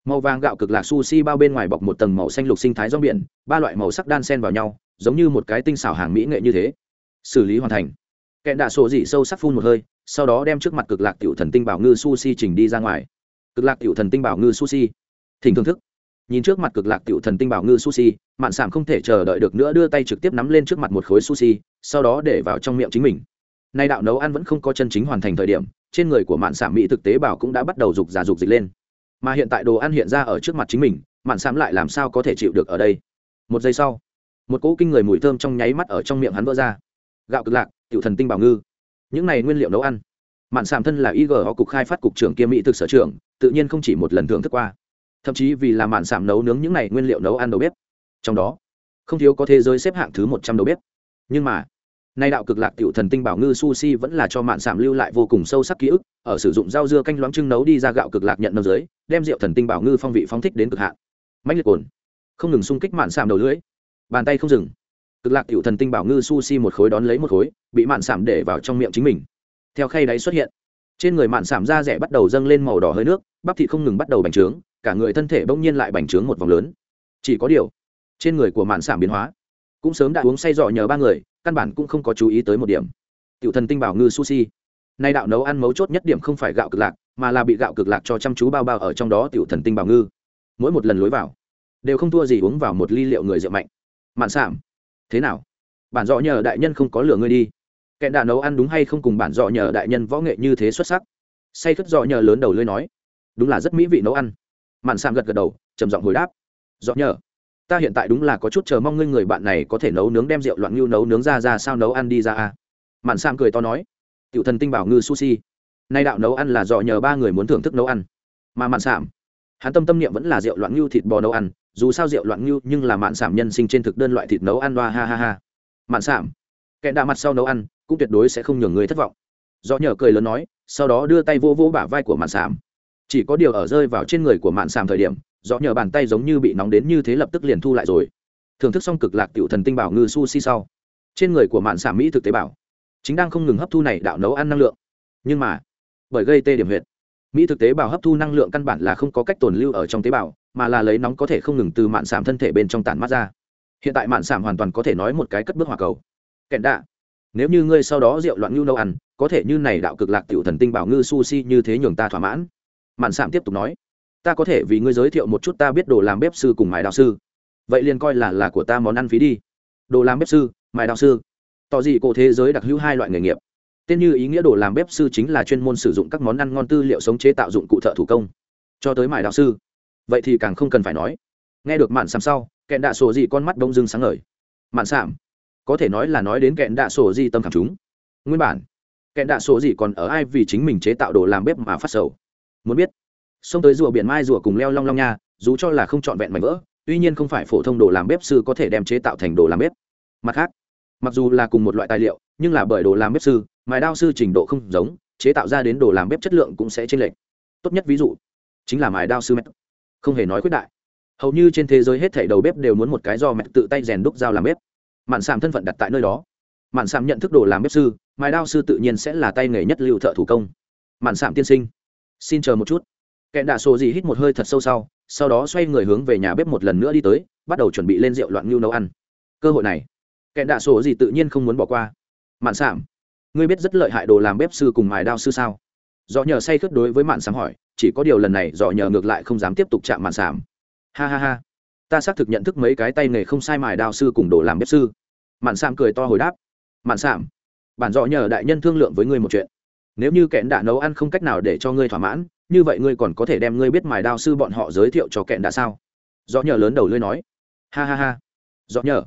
màu vàng gạo cực lạc sushi bao bên ngoài bọc một tầng màu xanh lục sinh thái rong biển, ba loại màu sắc đan sen vào nhau, giống như một cái tinh xảo hàng mỹ nghệ như thế. Xử lý hoàn thành. Kẹn đạ sổ dị sâu sắc phun một hơi, sau đó đem trước mặt cực lạc tiểu thần tinh bảo ngư sushi trình đi ra ngoài. Cực lạc tiểu thần tinh bảo ngư sushi. Thỉnh thưởng thức. Nhìn trước mặt cực lạc tiểu thần tinh bảo ngư sushi, mạn sảm không thể chờ đợi được nữa đưa tay trực tiếp nắm lên trước mặt một khối sushi, sau đó để vào trong miệng chính mình. Nay đạo nấu ăn vẫn không có chân chính hoàn thành thời điểm, trên người của mạn sảm mỹ thực tế bảo cũng đã bắt đầu rục giả rục dịch lên mà hiện tại đồ ăn hiện ra ở trước mặt chính mình, mạn sảm lại làm sao có thể chịu được ở đây? Một giây sau, một cỗ kinh người mùi thơm trong nháy mắt ở trong miệng hắn vỡ ra. Gạo cực lạc, tiểu thần tinh bảo ngư. Những này nguyên liệu nấu ăn. Mạn sảm thân là ig họ cục khai phát cục trưởng kiêm mỹ thực sở trưởng tự nhiên không chỉ một lần thưởng thức qua. Thậm chí vì là mạn sảm nấu nướng những này nguyên liệu nấu ăn đầu bếp. Trong đó, không thiếu có thế giới xếp hạng thứ một trăm đầu bếp. Nhưng mà nay đạo cực lạc tiểu thần tinh bảo ngư sushi vẫn là cho mạn sảm lưu lại vô cùng sâu sắc ký ức, ở sử dụng rau dưa canh loãng trưng nấu đi ra gạo cực lạc nhận nấu dưới, đem rượu thần tinh bảo ngư phong vị phóng thích đến cực hạn. Mãnh liệt cồn không ngừng xung kích mạn sảm đầu lưỡi. Bàn tay không dừng. Cực lạc tiểu thần tinh bảo ngư sushi một khối đón lấy một khối, bị mạn sảm để vào trong miệng chính mình. Theo khay đáy xuất hiện, trên người mạn sảm da rẻ bắt đầu dâng lên màu đỏ hơi nước, bắp thịt không ngừng bắt đầu bành trướng, cả người thân thể bỗng nhiên lại bành trướng một vòng lớn. Chỉ có điều, trên người của mạn sảm biến hóa, cũng sớm đã uống say dọ nhờ ba người căn bản cũng không có chú ý tới một điểm. Tiểu thần tinh bảo ngư sushi. Nay đạo nấu ăn mấu chốt nhất điểm không phải gạo cực lạc, mà là bị gạo cực lạc cho chăm chú bao bao ở trong đó tiểu thần tinh bảo ngư. Mỗi một lần lối vào, đều không thua gì uống vào một ly liệu người rượu mạnh. Mạn sảm thế nào? Bản dọ nhờ đại nhân không có lửa ngươi đi. Kẻ đã nấu ăn đúng hay không cùng bản dọ nhờ đại nhân võ nghệ như thế xuất sắc? Say khất dọ nhờ lớn đầu lưới nói. Đúng là rất mỹ vị nấu ăn. Mạn sảm gật gật đầu, trầm giọng hồi đáp. Dọ nhờ ta hiện tại đúng là có chút chờ mong ngươi người bạn này có thể nấu nướng đem rượu loạn ngưu nấu nướng ra ra sao nấu ăn đi ra à. Mạn sam cười to nói, tiểu thần tinh bảo ngư sushi. Nay đạo nấu ăn là do nhờ ba người muốn thưởng thức nấu ăn. Mà mạn sảm hắn tâm tâm niệm vẫn là rượu loạn ngưu thịt bò nấu ăn, dù sao rượu loạn ngưu nhưng là mạn sảm nhân sinh trên thực đơn loại thịt nấu ăn đoa ha ha ha. Mạn sảm kẻ đạ mặt sau nấu ăn, cũng tuyệt đối sẽ không nhường người thất vọng. Do nhờ cười lớn nói, sau đó đưa tay vô vô bả vai của mạn sảm chỉ có điều ở rơi vào trên người của mạn sảm thời điểm do nhờ bàn tay giống như bị nóng đến như thế lập tức liền thu lại rồi. Thưởng thức xong cực lạc tiểu thần tinh bảo ngư sushi sau, trên người của mạn xả mỹ thực tế bảo chính đang không ngừng hấp thu này đạo nấu ăn năng lượng. Nhưng mà, bởi gây tê điểm huyệt, mỹ thực tế bào hấp thu năng lượng căn bản là không có cách tồn lưu ở trong tế bào, mà là lấy nóng có thể không ngừng từ mạn sảm thân thể bên trong tản mắt ra. Hiện tại mạn sảm hoàn toàn có thể nói một cái cất bước hòa cầu. Kẹn đạ, nếu như ngươi sau đó rượu loạn nhu nâu ăn, có thể như này đạo cực lạc tiểu thần tinh bảo ngư sushi như thế nhường ta thỏa mãn. Mạn sảm tiếp tục nói ta có thể vì ngươi giới thiệu một chút ta biết đồ làm bếp sư cùng mài đạo sư. Vậy liền coi là là của ta món ăn phí đi. Đồ làm bếp sư, mài đạo sư. Tỏ gì cổ thế giới đặc hữu hai loại nghề nghiệp. Tên như ý nghĩa đồ làm bếp sư chính là chuyên môn sử dụng các món ăn ngon tư liệu sống chế tạo dụng cụ thợ thủ công. Cho tới mài đạo sư. Vậy thì càng không cần phải nói. Nghe được mạn sàm sau, kẹn đạ sổ gì con mắt đông dưng sáng ngời. Mạn sàm có thể nói là nói đến kẹn đạ sổ gì tâm cảm chúng. Nguyên bản, kẹn đạ sổ gì còn ở ai vì chính mình chế tạo đồ làm bếp mà phát sầu. Muốn biết xông tới rùa biển mai rùa cùng leo long long nha, dù cho là không trọn vẹn mảnh vỡ, tuy nhiên không phải phổ thông đồ làm bếp sư có thể đem chế tạo thành đồ làm bếp. Mặt khác, mặc dù là cùng một loại tài liệu, nhưng là bởi đồ làm bếp sư, mài đao sư trình độ không giống, chế tạo ra đến đồ làm bếp chất lượng cũng sẽ chênh lệch. Tốt nhất ví dụ, chính là mài đao sư mẹ không hề nói khuyết đại. Hầu như trên thế giới hết thảy đầu bếp đều muốn một cái do mẹ tự tay rèn đúc dao làm bếp. Mạn sàm thân phận đặt tại nơi đó. Mạn sàm nhận thức đồ làm bếp sư, mài đao sư tự nhiên sẽ là tay nghề nhất lưu thợ thủ công. Mạn sàm tiên sinh, xin chờ một chút kẹn đạ sổ gì hít một hơi thật sâu sau sau đó xoay người hướng về nhà bếp một lần nữa đi tới, bắt đầu chuẩn bị lên rượu loạn ngưu nấu ăn. Cơ hội này kẹn đạ sổ gì tự nhiên không muốn bỏ qua. Mạn sảm, ngươi biết rất lợi hại đồ làm bếp sư cùng mài đao sư sao? Do nhờ say khướt đối với mạn sảm hỏi, chỉ có điều lần này do nhờ ngược lại không dám tiếp tục chạm mạn sảm. Ha ha ha, ta xác thực nhận thức mấy cái tay nghề không sai mài đao sư cùng đồ làm bếp sư. Mạn sảm cười to hồi đáp, mạn sảm, bản dọ nhờ đại nhân thương lượng với ngươi một chuyện. Nếu như kẹn đã nấu ăn không cách nào để cho ngươi thỏa mãn như vậy ngươi còn có thể đem ngươi biết mài đao sư bọn họ giới thiệu cho kẹn đã sao? Do nhờ lớn đầu lưới nói. Ha ha ha. Do nhờ,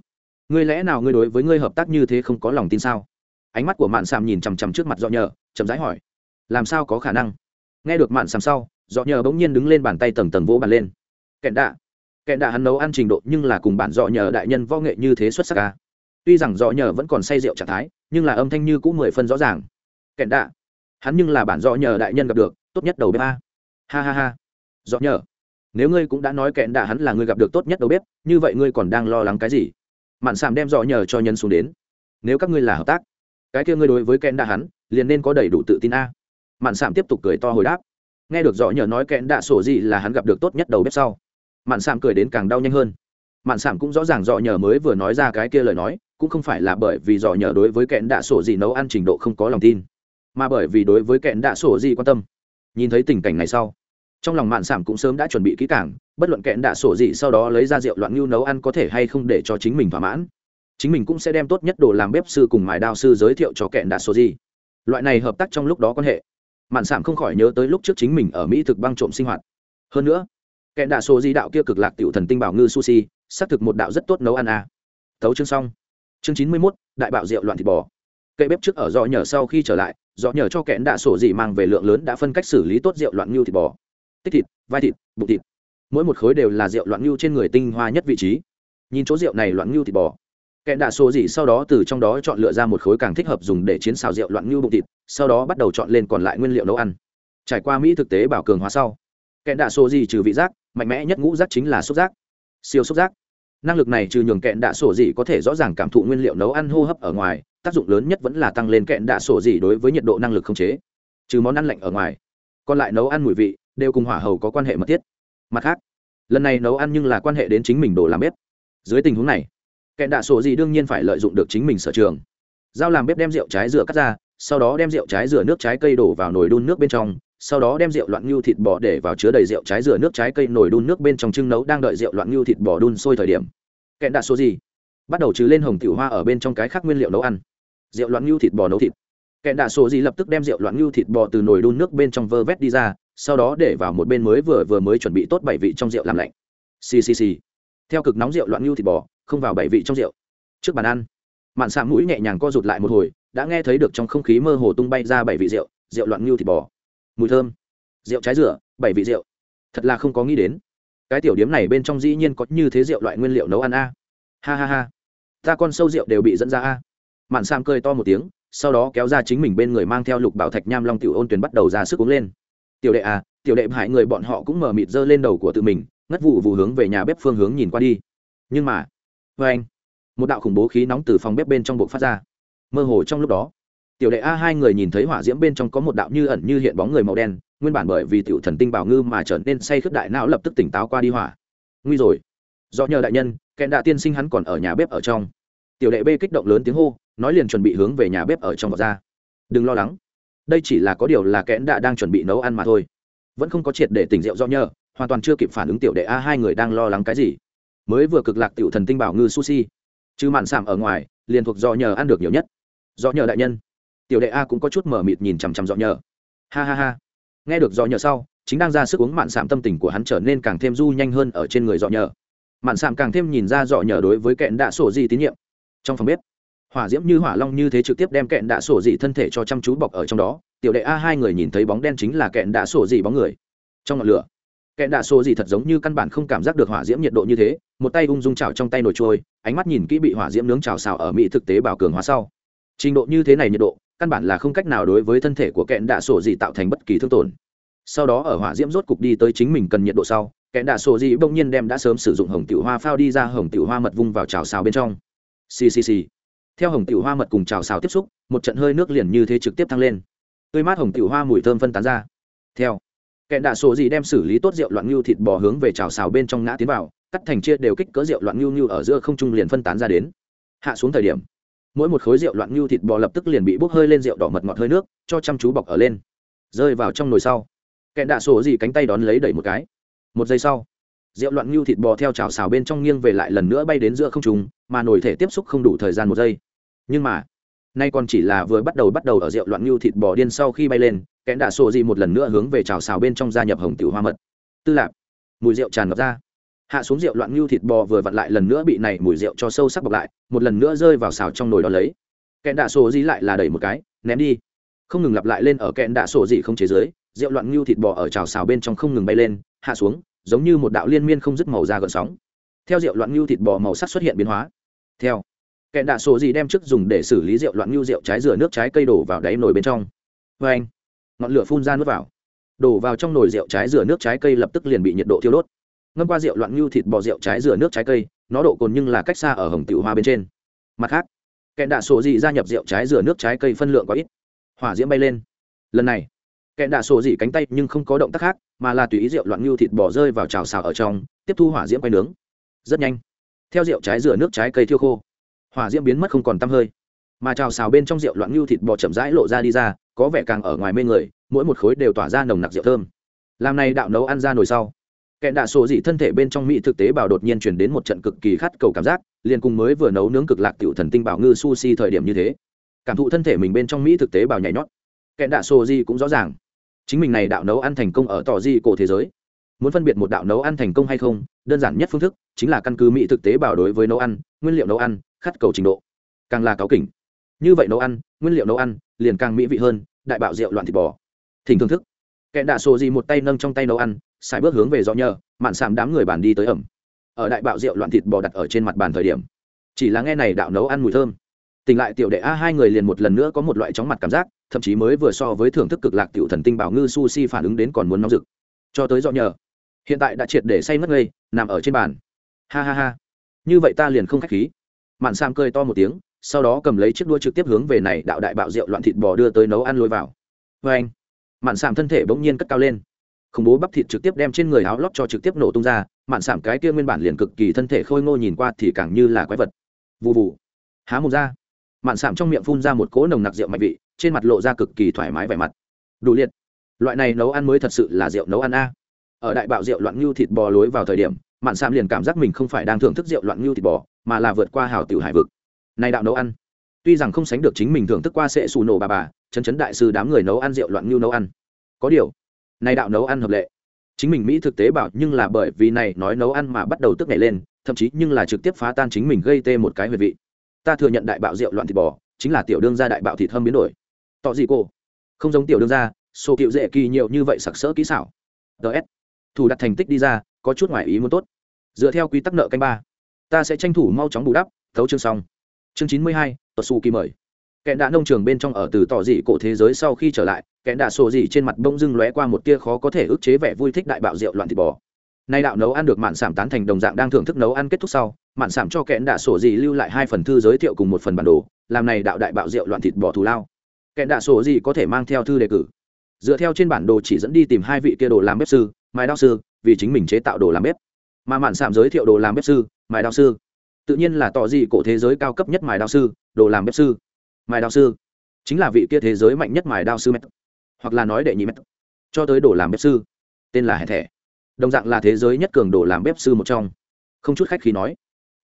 ngươi lẽ nào ngươi đối với ngươi hợp tác như thế không có lòng tin sao? Ánh mắt của mạn sàm nhìn chằm chằm trước mặt do nhờ, chậm rãi hỏi. Làm sao có khả năng? Nghe được mạn sàm sau do nhờ bỗng nhiên đứng lên bàn tay tầng tầng vỗ bàn lên. Kẹn đạ kẹn đạ hắn nấu ăn trình độ nhưng là cùng bản dọ nhờ đại nhân võ nghệ như thế xuất sắc ca tuy rằng dọ nhờ vẫn còn say rượu trạng thái, nhưng là âm thanh như cũng mười phân rõ ràng. Kẹn đạ hắn nhưng là bản do nhờ đại nhân gặp được, tốt nhất đầu bếp a. Ha ha ha. Do nhờ. Nếu ngươi cũng đã nói kẹn đạ hắn là người gặp được tốt nhất đầu bếp, như vậy ngươi còn đang lo lắng cái gì? Mạn sảm đem dọ nhờ cho nhân xuống đến. Nếu các ngươi là hợp tác, cái kia ngươi đối với kẽn đạ hắn, liền nên có đầy đủ tự tin a. Mạn sảm tiếp tục cười to hồi đáp. Nghe được do nhờ nói kẽn đạ sổ gì là hắn gặp được tốt nhất đầu bếp sau, mạn sảm cười đến càng đau nhanh hơn. Mạn sảm cũng rõ ràng do nhờ mới vừa nói ra cái kia lời nói, cũng không phải là bởi vì do nhờ đối với kẽn đạ sổ gì nấu ăn trình độ không có lòng tin mà bởi vì đối với kẹn đạ sổ gì quan tâm. Nhìn thấy tình cảnh này sau, trong lòng mạn sảm cũng sớm đã chuẩn bị kỹ càng, bất luận kẹn đạ sổ gì sau đó lấy ra rượu loạn ngưu nấu ăn có thể hay không để cho chính mình thỏa mãn. Chính mình cũng sẽ đem tốt nhất đồ làm bếp sư cùng mài đao sư giới thiệu cho kẹn đạ sổ gì. Loại này hợp tác trong lúc đó quan hệ, mạn sảm không khỏi nhớ tới lúc trước chính mình ở mỹ thực băng trộm sinh hoạt. Hơn nữa, kẹn đạ sổ gì đạo kia cực lạc tiểu thần tinh bảo ngư sushi, xác thực một đạo rất tốt nấu ăn à. tấu chương xong. Chương chín mươi mốt, đại bạo rượu loạn thịt bò. Cây bếp trước ở dọ nhờ sau khi trở lại do nhờ cho kẹn đạ sổ gì mang về lượng lớn đã phân cách xử lý tốt rượu loạn ngưu thịt bò, tích thịt, vai thịt, bụng thịt. Mỗi một khối đều là rượu loạn ngưu trên người tinh hoa nhất vị trí. Nhìn chỗ rượu này loạn ngưu thịt bò kẹn đạ số gì sau đó từ trong đó chọn lựa ra một khối càng thích hợp dùng để chiến xào rượu loạn ngưu bụng thịt, sau đó bắt đầu chọn lên còn lại nguyên liệu nấu ăn. Trải qua mỹ thực tế bảo cường hóa sau kẹn đạ số gì trừ vị giác, mạnh mẽ nhất ngũ giác chính là xúc giác. Siêu xúc giác năng lực này trừ nhường kẹn đạ sổ dị có thể rõ ràng cảm thụ nguyên liệu nấu ăn hô hấp ở ngoài, tác dụng lớn nhất vẫn là tăng lên kẹn đạ sổ dị đối với nhiệt độ năng lực không chế, trừ món ăn lạnh ở ngoài. Còn lại nấu ăn mùi vị đều cùng hỏa hầu có quan hệ mật thiết. Mặt khác, lần này nấu ăn nhưng là quan hệ đến chính mình đồ làm bếp. Dưới tình huống này, kẹn đạ sổ dị đương nhiên phải lợi dụng được chính mình sở trường. Dao làm bếp đem rượu trái dừa cắt ra, sau đó đem rượu trái dừa nước trái cây đổ vào nồi đun nước bên trong sau đó đem rượu loạn ngưu thịt bò để vào chứa đầy rượu trái dừa nước trái cây nồi đun nước bên trong trưng nấu đang đợi rượu loạn ngưu thịt bò đun sôi thời điểm. Kẹn đạ số gì? Bắt đầu trừ lên hồng tiểu hoa ở bên trong cái khác nguyên liệu nấu ăn. Rượu loạn ngưu thịt bò nấu thịt. Kẹn đạ số gì lập tức đem rượu loạn ngưu thịt bò từ nồi đun nước bên trong vơ vét đi ra, sau đó để vào một bên mới vừa vừa mới chuẩn bị tốt bảy vị trong rượu làm lạnh. Ccc theo cực nóng rượu loạn ngưu thịt bò, không vào bảy vị trong rượu. Trước bàn ăn, mạn xạ mũi nhẹ nhàng co rụt lại một hồi, đã nghe thấy được trong không khí mơ hồ tung bay ra bảy vị rượu rượu loạn ngưu thịt bò mùi thơm, rượu trái rửa, bảy vị rượu. Thật là không có nghĩ đến. Cái tiểu điếm này bên trong dĩ nhiên có như thế rượu loại nguyên liệu nấu ăn a. Ha ha ha. Ta con sâu rượu đều bị dẫn ra a. Mạn sam cười to một tiếng, sau đó kéo ra chính mình bên người mang theo lục bảo thạch nham long tiểu ôn tuyển bắt đầu ra sức uống lên. Tiểu đệ à tiểu đệ hại người bọn họ cũng mở mịt dơ lên đầu của tự mình, ngất vụ vụ hướng về nhà bếp phương hướng nhìn qua đi. Nhưng mà vê anh một đạo khủng bố khí nóng từ phòng bếp bên trong bộ phát ra. Mơ hồ trong lúc đó tiểu đệ a, hai người nhìn thấy hỏa diễm bên trong có một đạo như ẩn như hiện bóng người màu đen, nguyên bản bởi vì tiểu thần tinh bảo ngư mà trở nên say khướt đại não lập tức tỉnh táo qua đi hỏa. Nguy rồi. Do nhờ đại nhân, kẹn đạ tiên sinh hắn còn ở nhà bếp ở trong. Tiểu đệ b kích động lớn tiếng hô, nói liền chuẩn bị hướng về nhà bếp ở trong vọt ra. Đừng lo lắng. Đây chỉ là có điều là kẽn đạ đang chuẩn bị nấu ăn mà thôi. Vẫn không có triệt để tỉnh rượu do nhờ, hoàn toàn chưa kịp phản ứng tiểu đệ a, hai người đang lo lắng cái gì. Mới vừa cực lạc tiểu thần tinh bảo ngư sushi. Chứ mạn sảm ở ngoài, liền thuộc do nhờ ăn được nhiều nhất. Do nhờ đại nhân tiểu đệ a cũng có chút mở mịt nhìn chằm chằm do nhờ. Ha ha ha. Nghe được do nhờ sau, chính đang ra sức uống mạn sạm tâm tình của hắn trở nên càng thêm du nhanh hơn ở trên người dọ nhờ. Mạn sạm càng thêm nhìn ra dọ nhờ đối với kẹn đạ sổ di tín nhiệm. Trong phòng bếp, hỏa diễm như hỏa long như thế trực tiếp đem kẹn đạ sổ dị thân thể cho chăm chú bọc ở trong đó. Tiểu đệ a, hai người nhìn thấy bóng đen chính là kẹn đạ sổ dị bóng người. Trong ngọn lửa, kẹn đạ sổ dị thật giống như căn bản không cảm giác được hỏa diễm nhiệt độ như thế. Một tay ung dung trào trong tay nồi trôi, ánh mắt nhìn kỹ bị hỏa diễm nướng trào xào ở mỹ thực tế bảo cường hóa sau. Trình độ như thế này nhiệt độ căn bản là không cách nào đối với thân thể của kẹn đạ sổ gì tạo thành bất kỳ thương tổn. Sau đó ở hỏa diễm rốt cục đi tới chính mình cần nhiệt độ sau, kẹn đạ sổ gì bỗng nhiên đem đã sớm sử dụng hồng tiểu hoa phao đi ra hồng tiểu hoa mật vung vào trào xào bên trong. Ccc theo hồng tiểu hoa mật cùng trào xào tiếp xúc, một trận hơi nước liền như thế trực tiếp thăng lên. Tươi mát hồng tiểu hoa mùi thơm phân tán ra. Theo, kẹn đạ sổ gì đem xử lý tốt rượu loạn ngưu thịt bò hướng về trào xào bên trong ngã tiến vào, cắt thành chia đều kích cỡ rượu loạn ngưu ngưu ở giữa không trung liền phân tán ra đến. Hạ xuống thời điểm mỗi một khối rượu loạn nhu thịt bò lập tức liền bị bốc hơi lên rượu đỏ mật ngọt hơi nước, cho chăm chú bọc ở lên. Rơi vào trong nồi sau kẹn đạ sổ gì cánh tay đón lấy đẩy một cái. Một giây sau, rượu loạn nhu thịt bò theo chảo xào bên trong nghiêng về lại lần nữa bay đến giữa không trùng mà nổi thể tiếp xúc không đủ thời gian một giây. Nhưng mà, nay còn chỉ là vừa bắt đầu bắt đầu ở rượu loạn nhu thịt bò điên sau khi bay lên kẽn đạ sổ gì một lần nữa hướng về chảo xào bên trong gia nhập hồng tiểu hoa mật. Tư lạc mùi rượu tràn ngập ra hạ xuống rượu loạn ngưu thịt bò vừa vặn lại lần nữa bị này mùi rượu cho sâu sắc bọc lại, một lần nữa rơi vào xào trong nồi đó lấy. Kẹn đạ sổ gì lại là đẩy một cái, ném đi. Không ngừng lặp lại lên ở kẹn đạ sổ gì không chế giới rượu loạn ngưu thịt bò ở chảo xào bên trong không ngừng bay lên, hạ xuống, giống như một đạo liên miên không dứt màu da gợn sóng. Theo rượu loạn ngưu thịt bò màu sắc xuất hiện biến hóa. Theo, Kẹn đạ sổ gì đem trước dùng để xử lý rượu loạn ngưu rượu trái rửa nước trái cây đổ vào đáy nồi bên trong. Vê anh, ngọn lửa phun ra nước vào. Đổ vào trong nồi rượu trái rửa nước trái cây lập tức liền bị nhiệt độ thiêu đốt ngâm qua rượu loạn ngưu thịt bò rượu trái rửa nước trái cây, nó độ cồn nhưng là cách xa ở hồng tiểu hoa bên trên. Mặt khác, kẹn đạ sổ gì gia nhập rượu trái rửa nước trái cây phân lượng quá ít. Hỏa diễm bay lên. Lần này, kẹn đạ sổ gì cánh tay nhưng không có động tác khác, mà là tùy ý rượu loạn ngưu thịt bò rơi vào trào xào ở trong, tiếp thu hỏa diễm quay nướng. Rất nhanh, theo rượu trái rửa nước trái cây thiêu khô, hỏa diễm biến mất không còn t hơi. Mà trào xào bên trong rượu loạn ngưu thịt bò chậm rãi lộ ra đi ra, có vẻ càng ở ngoài mê người, mỗi một khối đều tỏa ra nồng nặc rượu thơm. Làm này đạo nấu ăn ra nồi sau kẻ đạ sổ dị thân thể bên trong mỹ thực tế bảo đột nhiên chuyển đến một trận cực kỳ khát cầu cảm giác, liền cùng mới vừa nấu nướng cực lạc tiểu thần tinh bảo ngư sushi thời điểm như thế. Cảm thụ thân thể mình bên trong mỹ thực tế bảo nhảy nhót. Kẻ đạ sổ dị cũng rõ ràng, chính mình này đạo nấu ăn thành công ở tỏ di cổ thế giới. Muốn phân biệt một đạo nấu ăn thành công hay không, đơn giản nhất phương thức chính là căn cứ mỹ thực tế bảo đối với nấu ăn, nguyên liệu nấu ăn, khát cầu trình độ. Càng là cáo kỉnh. Như vậy nấu ăn, nguyên liệu nấu ăn liền càng mỹ vị hơn, đại bạo rượu loạn thịt bò. Thỉnh thưởng thức kẻ đạ sổ gì một tay nâng trong tay nấu ăn, xài bước hướng về do nhờ, mạn sàm đám người bàn đi tới ẩm. Ở đại bạo rượu loạn thịt bò đặt ở trên mặt bàn thời điểm. Chỉ là nghe này đạo nấu ăn mùi thơm. Tỉnh lại tiểu đệ a, hai người liền một lần nữa có một loại chóng mặt cảm giác, thậm chí mới vừa so với thưởng thức cực lạc tiểu thần tinh bảo ngư sushi phản ứng đến còn muốn nóng rực. Cho tới do nhờ, hiện tại đã triệt để say mất ngây, nằm ở trên bàn. Ha ha ha. Như vậy ta liền không khách khí. Mạn sam cười to một tiếng, sau đó cầm lấy chiếc đua trực tiếp hướng về này đạo đại bạo rượu loạn thịt bò đưa tới nấu ăn lôi vào. Vê anh mạn sảm thân thể bỗng nhiên cất cao lên. Khủng bố bắp thịt trực tiếp đem trên người áo lót cho trực tiếp nổ tung ra, mạn sảm cái kia nguyên bản liền cực kỳ thân thể khôi ngô nhìn qua thì càng như là quái vật. Vụ vụ há một ra. Mạn sảm trong miệng phun ra một cỗ nồng nặc rượu mạnh vị, trên mặt lộ ra cực kỳ thoải mái vẻ mặt. Đủ liệt. Loại này nấu ăn mới thật sự là rượu nấu ăn a. Ở đại bạo rượu loạn ngưu thịt bò lối vào thời điểm, mạn sảm liền cảm giác mình không phải đang thưởng thức rượu loạn ngưu thịt bò, mà là vượt qua hào tiểu hải vực. Này đạo nấu ăn tuy rằng không sánh được chính mình thưởng thức qua sẽ xù nổ bà bà, chấn chấn đại sư đám người nấu ăn rượu loạn như nấu ăn. Có điều, này đạo nấu ăn hợp lệ. Chính mình mỹ thực tế bảo nhưng là bởi vì này nói nấu ăn mà bắt đầu tức nhảy lên, thậm chí nhưng là trực tiếp phá tan chính mình gây tê một cái huyệt vị. Ta thừa nhận đại bạo rượu loạn thịt bò, chính là tiểu đương gia đại bạo thịt hâm biến đổi. Tỏ gì cô. Không giống tiểu đương gia, sổ cựu dễ kỳ nhiều như vậy sặc sỡ kỹ xảo. Ts thủ đặt thành tích đi ra, có chút ngoại ý muốn tốt. Dựa theo quy tắc nợ canh ba. Ta sẽ tranh thủ mau chóng bù đắp, thấu chương xong. Chương chín mươi hai tuật su kỳ mời. Kẽn đã nông trường bên trong ở từ tỏ dị cổ thế giới sau khi trở lại kẽn đã sổ dị trên mặt bông dưng lóe qua một tia khó có thể ức chế vẻ vui thích đại bạo rượu loạn thịt bò. Nay đạo nấu ăn được mạn sảm tán thành đồng dạng đang thưởng thức nấu ăn kết thúc sau, mạn sảm cho kẽn đã sổ dị lưu lại hai phần thư giới thiệu cùng một phần bản đồ, làm này đạo đại bạo rượu loạn thịt bò thù lao. Kẽn đã sổ dị có thể mang theo thư đề cử. Dựa theo trên bản đồ chỉ dẫn đi tìm hai vị kia đồ làm bếp sư mài đao sư, vì chính mình chế tạo đồ làm bếp. Mà mạn sảm giới thiệu đồ làm bếp sư mài đao sư tự nhiên là tỏ gì cổ thế giới cao cấp nhất mài đao sư, đồ làm bếp sư. Mài đao sư chính là vị kia thế giới mạnh nhất mài đao sư mét hoặc là nói đệ nhị mét cho tới đồ làm bếp sư. Tên là hẹn thẻ. Đồng dạng là thế giới nhất cường đồ làm bếp sư một trong. Không chút khách khi nói,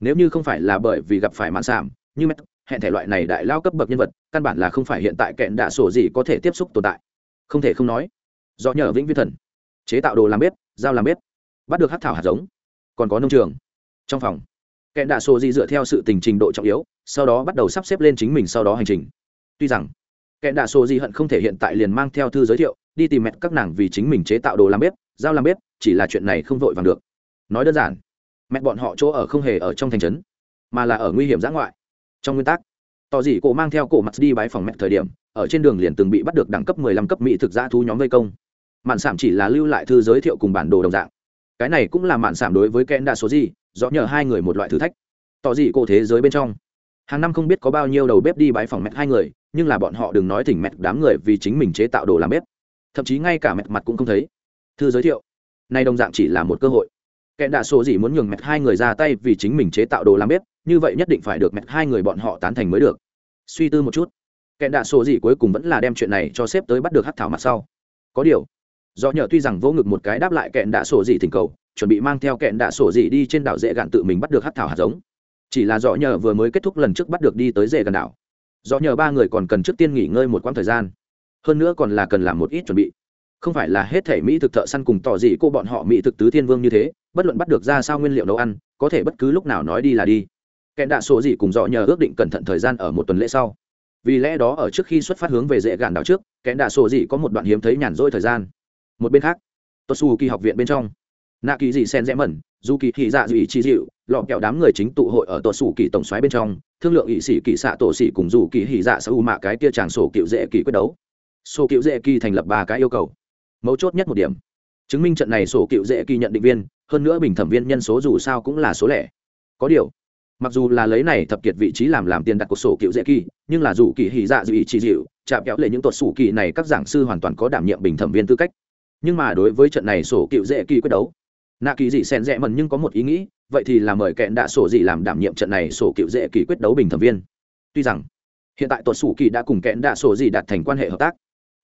nếu như không phải là bởi vì gặp phải mạn sảm như mét hẹn thẻ loại này đại lao cấp bậc nhân vật, căn bản là không phải hiện tại kẹn đạ sổ gì có thể tiếp xúc tồn tại. Không thể không nói, do nhờ vĩnh viễn thần, chế tạo đồ làm bếp, giao làm bếp, bắt được hát thảo hạt giống, còn có nông trường, trong phòng. Kẻ đạ sổ gì dựa theo sự tình trình độ trọng yếu, sau đó bắt đầu sắp xếp lên chính mình sau đó hành trình. Tuy rằng, kẻ đạ sổ gì hận không thể hiện tại liền mang theo thư giới thiệu, đi tìm mẹ các nàng vì chính mình chế tạo đồ làm bếp, giao làm bếp, chỉ là chuyện này không vội vàng được. Nói đơn giản, mẹ bọn họ chỗ ở không hề ở trong thành trấn, mà là ở nguy hiểm giã ngoại. Trong nguyên tắc tỏ dị cổ mang theo cổ mặt đi bái phòng mẹ thời điểm, ở trên đường liền từng bị bắt được đẳng cấp 15 cấp mỹ thực ra thú nhóm vây công. Mạn sảm chỉ là lưu lại thư giới thiệu cùng bản đồ đồng dạng cái này cũng là mạn sảm đối với kẽn đa số gì, rõ nhờ hai người một loại thử thách. Tỏ dị cô thế giới bên trong. Hàng năm không biết có bao nhiêu đầu bếp đi bãi phòng mẹt hai người, nhưng là bọn họ đừng nói thỉnh mẹt đám người vì chính mình chế tạo đồ làm bếp. Thậm chí ngay cả mẹt mặt cũng không thấy. Thư giới thiệu. Nay đồng dạng chỉ là một cơ hội. Kẻ đa số gì muốn nhường mẹt hai người ra tay vì chính mình chế tạo đồ làm bếp, như vậy nhất định phải được mẹt hai người bọn họ tán thành mới được. Suy tư một chút. Kẻ đa số gì cuối cùng vẫn là đem chuyện này cho xếp tới bắt được hát thảo mặt sau. Có điều do nhờ tuy rằng vỗ ngực một cái đáp lại kẹn đạ sổ dị thỉnh cầu, chuẩn bị mang theo kẹn đạ sổ dị đi trên đảo dễ gạn tự mình bắt được hát thảo hạt giống. Chỉ là do nhờ vừa mới kết thúc lần trước bắt được đi tới dễ gần đảo. Do nhờ ba người còn cần trước tiên nghỉ ngơi một quãng thời gian. Hơn nữa còn là cần làm một ít chuẩn bị. Không phải là hết thể mỹ thực thợ săn cùng tỏ dị cô bọn họ mỹ thực tứ thiên vương như thế, bất luận bắt được ra sao nguyên liệu nấu ăn, có thể bất cứ lúc nào nói đi là đi. Kẹn đạ sổ dị cùng dọ nhờ ước định cẩn thận thời gian ở một tuần lễ sau. Vì lẽ đó ở trước khi xuất phát hướng về dễ gạn đảo trước, kẹn đạ sổ dị có một đoạn hiếm thấy nhàn rỗi thời gian một bên khác tốt xù kỳ học viện bên trong. Nạ kỳ dị sen rẽ mẩn dù kỳ thị dạ dị chi dịu lọ kẹo đám người chính tụ hội ở tuột sủ kỳ tổng xoáy bên trong, thương lượng ỵ sĩ kỳ xạ tổ sĩ cùng dù kỳ hỉ dạ sa u mạ cái tia tràng sổ cựu dễ kỳ quyết đấu. Sổ cựu dễ kỳ thành lập ba cái yêu cầu. Mấu chốt nhất một điểm. Chứng minh trận này sổ cựu dễ kỳ nhận định viên, hơn nữa bình thẩm viên nhân số dù sao cũng là số lẻ. Có điều, mặc dù là lấy này thập kiệt vị trí làm làm tiền đặt của sổ cựu dễ kỳ, nhưng là dù kỳ hỉ dạ dị chỉ dịu chạm kéo lệ những tuột sủ kỳ này các giảng sư hoàn toàn có đảm nhiệm bình thẩm viên tư cách nhưng mà đối với trận này sổ cựu dễ kỳ quyết đấu, nạ kỳ dị sen rẽ mần nhưng có một ý nghĩ, vậy thì là mời kẹn đạ sổ dị làm đảm nhiệm trận này sổ cựu dễ kỳ quyết đấu bình thẩm viên. Tuy rằng, hiện tại tuột sủ kỳ đã cùng kẹn đạ sổ dị đạt thành quan hệ hợp tác.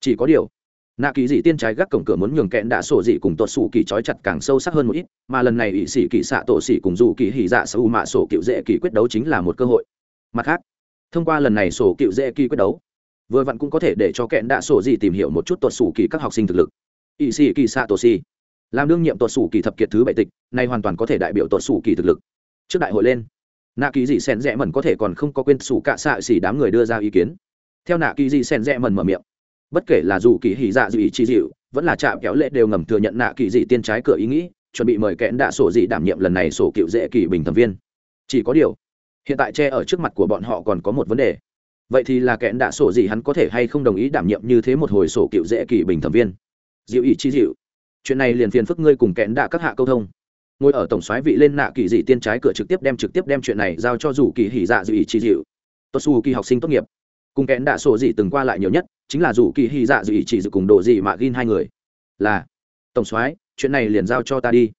Chỉ có điều, nạ kỳ dị tiên trái gác cổng cửa muốn nhường kẹn đạ sổ dị cùng tuột sủ kỳ trói chặt càng sâu sắc hơn một ít, mà lần này ỵ sĩ kỳ xạ tổ sĩ cùng dù kỳ hỉ dạ sâu mạ sổ cựu dễ kỳ quyết đấu chính là một cơ hội. Mặt khác, thông qua lần này sổ cựu dễ kỳ quyết đấu, vừa vặn cũng có thể để cho kẹn đạ sổ dị tìm hiểu một chút tuột sủ kỳ các học sinh thực lực ỵ sĩ kỳ xạ tổ xì làm đương nhiệm tuột sủ kỳ thập kiệt thứ bảy tịch, nay hoàn toàn có thể đại biểu tuột sủ kỳ thực lực. Trước đại hội lên nạ kỳ dị sen rẽ mẩn có thể còn không có quên sủ cạ xạ xỉ đám người đưa ra ý kiến. Theo nạ kỳ dị sen rẽ mẩn mở miệng, bất kể là dù kỳ hỉ dạ dị chi dịu, vẫn là chạm kéo lệ đều ngầm thừa nhận nạ kỳ dị tiên trái cửa ý nghĩ, chuẩn bị mời kẽn đạ sổ dị đảm nhiệm lần này sổ cựu dễ kỳ bình thẩm viên. Chỉ có điều, hiện tại che ở trước mặt của bọn họ còn có một vấn đề. Vậy thì là kẽn đạ sổ dị hắn có thể hay không đồng ý đảm nhiệm như thế một hồi sổ cựu dễ kỳ bình thẩm viên? Dịu ý chi dịu. Chuyện này liền phiền phức ngươi cùng kẽn đạ các hạ câu thông. Ngồi ở tổng soái vị lên nạ kỳ dị tiên trái cửa trực tiếp đem trực tiếp đem chuyện này giao cho dù kỳ hỉ dạ dị chi dịu. Tốt xù kỳ học sinh tốt nghiệp. Cùng kẽn đạ sổ dị từng qua lại nhiều nhất, chính là dù kỳ hỉ dạ dịu ý chi dịu cùng độ dị mà gin hai người. Là, tổng soái, chuyện này liền giao cho ta đi.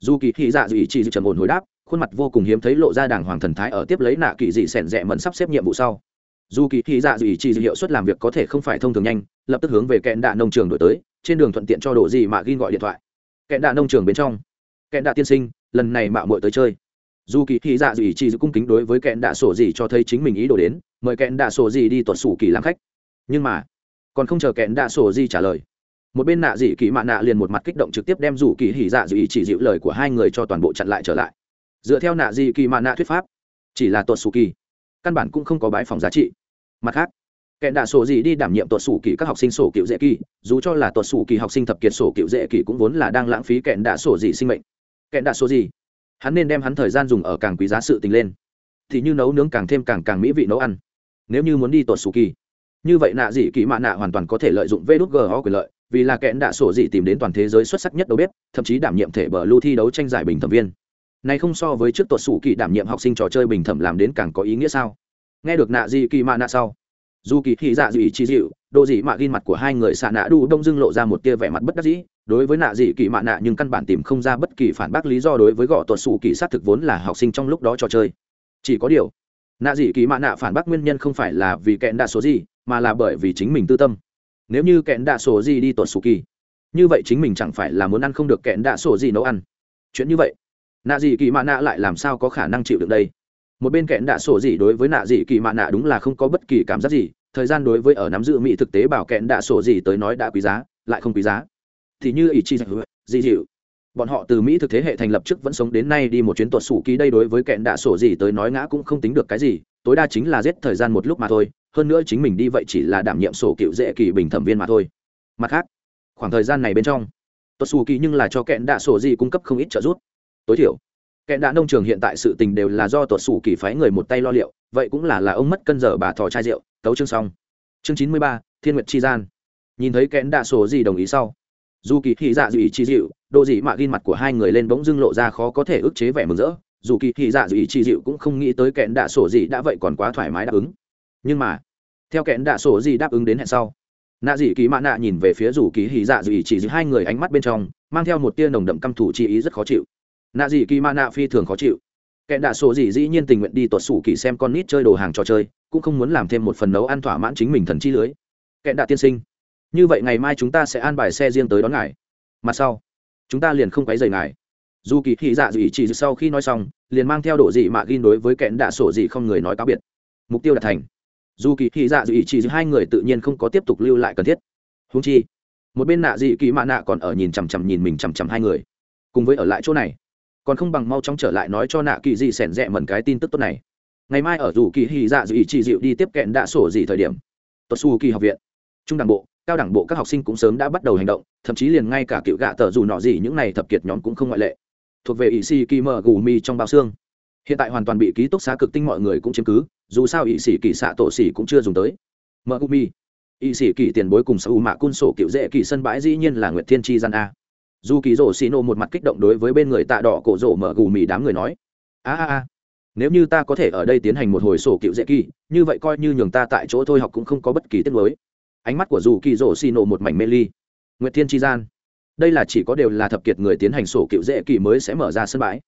Dù kỳ hỉ dạ dịu ý chi dịu trầm ổn hồi đáp, khuôn mặt vô cùng hiếm thấy lộ ra đàng hoàng thần thái ở tiếp lấy nạ kỳ dị sẻn rẽ mẫn sắp xếp nhiệm vụ sau. Dù kỳ hỉ dạ dị chỉ hiệu suất làm việc có thể không phải thông thường nhanh, lập tức hướng về kẽn đạ nông trường đổi tới trên đường thuận tiện cho đồ gì mà gin gọi điện thoại. Kẹn đạ nông trường bên trong. Kẹn đạ tiên sinh, lần này mạo muội tới chơi. Dù kỳ thị dạ dị chỉ giữ cung kính đối với kẹn đạ sổ gì cho thấy chính mình ý đồ đến, mời kẹn đạ sổ gì đi tuột sủ kỳ làm khách. Nhưng mà, còn không chờ kẹn đạ sổ gì trả lời, một bên nạ dị kỳ mạ nạ liền một mặt kích động trực tiếp đem rủ kỳ hỉ dạ dị chỉ dịu lời của hai người cho toàn bộ chặn lại trở lại. Dựa theo nạ dị kỳ mạ nạ thuyết pháp, chỉ là tuột sủ kỳ, căn bản cũng không có bãi phòng giá trị. Mặt khác kẻ đạ sổ gì đi đảm nhiệm tuột sủ kỳ các học sinh sổ cựu dễ kỳ, dù cho là tuột sủ kỳ học sinh thập kiệt sổ cựu dễ kỳ cũng vốn là đang lãng phí kẻ đạ sổ gì sinh mệnh. Kẻ đạ sổ gì? Hắn nên đem hắn thời gian dùng ở càng quý giá sự tình lên. Thì như nấu nướng càng thêm càng càng mỹ vị nấu ăn. Nếu như muốn đi tuột sủ kỳ, như vậy nạ dị kỳ mạ nạ hoàn toàn có thể lợi dụng vê đốt gho quyền lợi, vì là kẽn đạ sổ dị tìm đến toàn thế giới xuất sắc nhất đầu bếp, thậm chí đảm nhiệm thể bờ lưu thi đấu tranh giải bình thẩm viên. Này không so với trước tuột sủ kỳ đảm nhiệm học sinh trò chơi bình thẩm làm đến càng có ý nghĩa sao? Nghe được nạ dị kỳ mạ nạ sau dù kỳ thị dạ dị chi dịu độ dị mạ ghi mặt của hai người xạ nạ đủ đông dưng lộ ra một tia vẻ mặt bất đắc dĩ. Đối với nạ dị kỳ mạ nạ nhưng căn bản tìm không ra bất kỳ phản bác lý do đối với gõ tuột xù kỳ sát thực vốn là học sinh trong lúc đó trò chơi. Chỉ có điều, nạ dị kỳ mạ nạ phản bác nguyên nhân không phải là vì kẹn đạ số gì, mà là bởi vì chính mình tư tâm. Nếu như kẹn đạ số gì đi tuột xù kỳ, như vậy chính mình chẳng phải là muốn ăn không được kẹn đạ sổ gì nấu ăn. Chuyện như vậy, nạ dị kỳ mạ nạ lại làm sao có khả năng chịu được đây? Một bên kẹn đạ sổ gì đối với nạ dị kỳ mạ nạ đúng là không có bất kỳ cảm giác gì, thời gian đối với ở nắm giữ mỹ thực tế bảo kẹn đạ sổ gì tới nói đã quý giá, lại không quý giá. Thì như ý chi dị dịu. Bọn họ từ mỹ thực thế hệ thành lập trước vẫn sống đến nay đi một chuyến tuột sủ ký đây đối với kẹn đạ sổ gì tới nói ngã cũng không tính được cái gì, tối đa chính là giết thời gian một lúc mà thôi, hơn nữa chính mình đi vậy chỉ là đảm nhiệm sổ cựu dễ kỳ bình thẩm viên mà thôi. Mặt khác, khoảng thời gian này bên trong, tuột sủ ký nhưng là cho kẹn đạ sổ gì cung cấp không ít trợ giúp. Tối thiểu kẹn đạ nông trường hiện tại sự tình đều là do tuột sủ kỳ phái người một tay lo liệu, vậy cũng là là ông mất cân giờ bà thò chai rượu, tấu chương xong. Chương chín mươi ba, thiên nguyệt chi gian. Nhìn thấy kẽn đạ sổ gì đồng ý sau. Dù kỳ thị dạ dị chi dịu độ dị mạ ghi mặt của hai người lên bỗng dưng lộ ra khó có thể ức chế vẻ mừng rỡ. Dù kỳ thị dạ dị chi dịu cũng không nghĩ tới kẽn đạ sổ gì đã vậy còn quá thoải mái đáp ứng. Nhưng mà, theo kẽn đạ sổ gì đáp ứng đến hẹn sau, nạ dị kỳ mạ nạ nhìn về phía dù kỳ thị dạ dị chỉ dị hai người ánh mắt bên trong, mang theo một tia nồng đậm căm thủ chi ý rất khó chịu nạ dị kỳ mạ nạ phi thường khó chịu. Kẹn đạ sổ dị dĩ nhiên tình nguyện đi tuột sủ kỳ xem con nít chơi đồ hàng trò chơi, cũng không muốn làm thêm một phần nấu ăn thỏa mãn chính mình thần chi lưới. Kẹn đạ tiên sinh, như vậy ngày mai chúng ta sẽ an bài xe riêng tới đón ngài. Mặt sau, chúng ta liền không quấy rầy ngài. Dù kỳ thị dạ dị chỉ sau khi nói xong, liền mang theo đồ dị mạ ghi đối với kẻ đạ sổ dị không người nói cáo biệt. Mục tiêu đạt thành. Dù kỳ thị dạ dị chỉ hai người tự nhiên không có tiếp tục lưu lại cần thiết. Húng chi, một bên nạ dị kỳ mạ nạ còn ở nhìn chằm chằm nhìn mình chằm chằm hai người. Cùng với ở lại chỗ này còn không bằng mau chóng trở lại nói cho nạ kỳ dị sẻn rẽ mẩn cái tin tức tốt này. Ngày mai ở dù kỳ hy dạ dị chỉ dịu đi tiếp kẹn đạ sổ dị thời điểm. Tuật su kỳ học viện. Trung đảng bộ, cao đảng bộ các học sinh cũng sớm đã bắt đầu hành động, thậm chí liền ngay cả cựu gạ tờ dù nọ gì những này thập kiệt nhóm cũng không ngoại lệ. Thuộc về ỵ sĩ kỳ mờ gù mi trong bao xương. Hiện tại hoàn toàn bị ký túc xá cực tinh mọi người cũng chiếm cứ, dù sao ỵ sĩ kỳ xạ tổ xỉ cũng chưa dùng tới. Mờ gù mi. Ỵ sĩ kỳ tiền bối cùng sở hữu mạ cun sổ cựu dễ kỳ sân bãi dĩ nhiên là nguyệt thiên tri gian a dù kỳ rổ xì nô một mặt kích động đối với bên người tạ đỏ cổ rổ mở gù mì đám người nói, a a a, nếu như ta có thể ở đây tiến hành một hồi sổ cựu dễ kỳ, như vậy coi như nhường ta tại chỗ thôi học cũng không có bất kỳ tiết mới ánh mắt của dù kỳ rổ xì nổ một mảnh mê ly. Nguyệt thiên tri gian, đây là chỉ có đều là thập kiệt người tiến hành sổ cựu dễ kỳ mới sẽ mở ra sân bãi.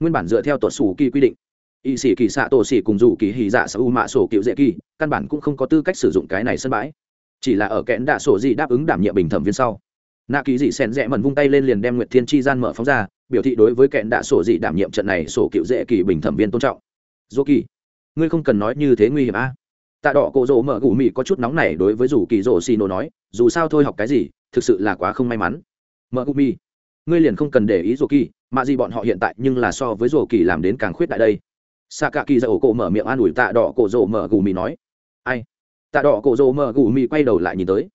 Nguyên bản dựa theo tuột sủ kỳ quy định, y sĩ kỳ xạ tổ xỉ cùng dù kỳ hì dạ sở u mạ sổ cựu dễ kỳ, căn bản cũng không có tư cách sử dụng cái này sân bãi. Chỉ là ở kẽn đạ sổ gì đáp ứng đảm nhiệm bình thẩm viên sau nạ kỳ dị sen rẽ mần vung tay lên liền đem nguyệt thiên Chi gian mở phóng ra, biểu thị đối với kẹn đạ sổ dị đảm nhiệm trận này sổ cựu dễ kỳ bình thẩm viên tôn trọng. Dô kỳ, ngươi không cần nói như thế nguy hiểm a. Tạ đỏ cổ rỗ mở gù mị có chút nóng này đối với dù kỳ rỗ xì nổ nói, dù sao thôi học cái gì, thực sự là quá không may mắn. Mở gù mị ngươi liền không cần để ý dô kỳ, mà gì bọn họ hiện tại nhưng là so với dô kỳ làm đến càng khuyết đại đây. Xạ cả kỳ dạ dậu cổ mở miệng an ủi tạ đỏ cổ rỗ mở gù mị nói. Ai? Tạ đỏ cổ rỗ mở gù mị quay đầu lại nhìn tới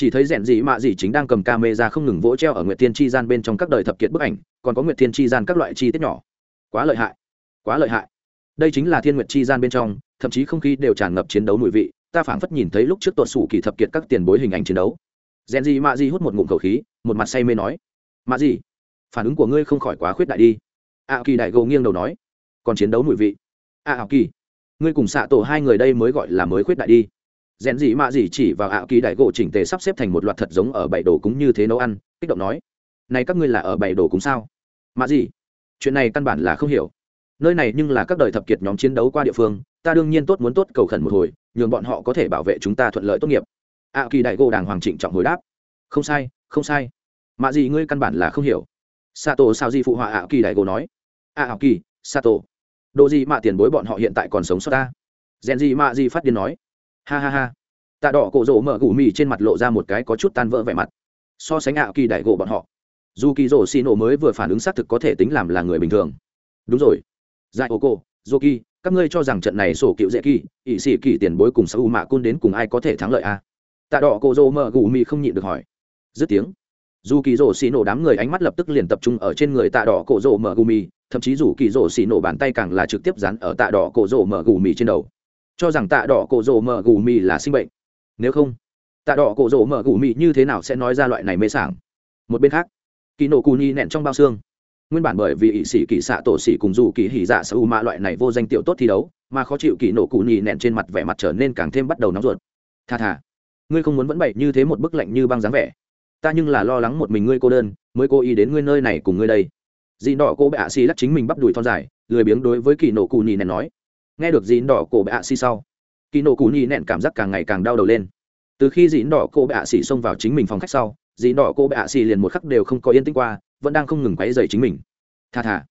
chỉ thấy rèn gì mạ gì chính đang cầm camera không ngừng vỗ treo ở nguyệt thiên chi gian bên trong các đời thập kiệt bức ảnh còn có nguyệt thiên chi gian các loại chi tiết nhỏ. Quá lợi hại. Quá lợi hại. Đây chính là thiên nguyệt chi gian bên trong thậm chí không khí đều tràn ngập chiến đấu mùi vị ta phảng phất nhìn thấy lúc trước tuột sủ kỳ thập kiệt các tiền bối hình ảnh chiến đấu. Rèn gì mạ gì hút một ngụm khẩu khí một mặt say mê nói. Mạ gì? Phản ứng của ngươi không khỏi quá khuyết đại đi. A kỳ đại gầu nghiêng đầu nói. Còn chiến đấu mùi vị. A à, kỳ ngươi cùng xạ tổ hai người đây mới gọi là mới khuyết đại đi rèn gì mạ gì chỉ vào ạ kỳ đại gỗ chỉnh tề sắp xếp thành một loạt thật giống ở bảy đồ cúng như thế nấu ăn, kích động nói. Này các ngươi là ở bảy đồ cúng sao? Mạ gì? Chuyện này căn bản là không hiểu. Nơi này nhưng là các đời thập kiệt nhóm chiến đấu qua địa phương, ta đương nhiên tốt muốn tốt cầu khẩn một hồi, nhường bọn họ có thể bảo vệ chúng ta thuận lợi tốt nghiệp. Ạ kỳ đại gỗ đàng hoàng trịnh trọng hồi đáp. Không sai không sai. Mạ gì ngươi căn bản là không hiểu. Sato sao gì phụ họa ạ kỳ đại gỗ nói. À, ạ kỳ, sato. Đồ gì mạ tiền bối bọn họ hiện tại còn sống sót ta? Rèn gì mạ gì phát điên nói ha ha ha. Tạ đỏ cổ rỗ mở gù mì trên mặt lộ ra một cái có chút tan vỡ vẻ mặt. So sánh ạ kỳ đại gỗ bọn họ, dù kỳ rỗ xì nổ mới vừa phản ứng xác thực có thể tính làm là người bình thường. Đúng rồi. Dạy ô cô dô kỳ các ngươi cho rằng trận này sổ cựu dễ kỳ ỵ sĩ kỳ tiền bối cùng sau u mạ côn đến cùng ai có thể thắng lợi a? À? tạ đỏ cổ rỗ mở gù mì không nhịn được hỏi. Dứt tiếng, dù kỳ rổ xì nổ đám người ánh mắt lập tức liền tập trung ở trên người tạ đỏ cổ rổ mở gù mì, thậm chí dù kỳ rổ xì nổ bàn tay càng là trực tiếp dán ở tạ đỏ cổ rổ mở gù mì trên đầu cho rằng tạ đỏ cổ rồ mở gù mì là sinh bệnh. Nếu không, tạ đỏ cổ rồ mở gù mì như thế nào sẽ nói ra loại này mê sảng? Một bên khác kỳ nổ cù nhi nẹn trong bao xương. Nguyên bản bởi vì ỵ sĩ kỳ xạ tổ sĩ cùng dù kỳ hỉ dạ sa u mạ loại này vô danh tiểu tốt thi đấu, mà khó chịu kỳ nổ cù nhi nẹn trên mặt vẻ mặt trở nên càng thêm bắt đầu nóng ruột. Tha thà, ngươi không muốn vẫn bậy như thế một bức lạnh như băng dáng vẻ. Ta nhưng là lo lắng một mình ngươi cô đơn, mới cố ý đến ngươi nơi này cùng ngươi đây. Dì đỏ cô bệ ạ xì lắc chính mình bắp đùi thon dài, lười biếng đối với kỳ nổ cù nhì nẹn nói nghe được dì đỏ cô bệ ạ xì sau. Kỳ nổ cú nhì nẹn cảm giác càng ngày càng đau đầu lên. Từ khi dì đỏ cô bệ ạ xì xông vào chính mình phòng khách sau dì đỏ cô bệ ạ xì liền một khắc đều không có yên tĩnh qua, vẫn đang không ngừng quấy dày chính mình. Tha thà,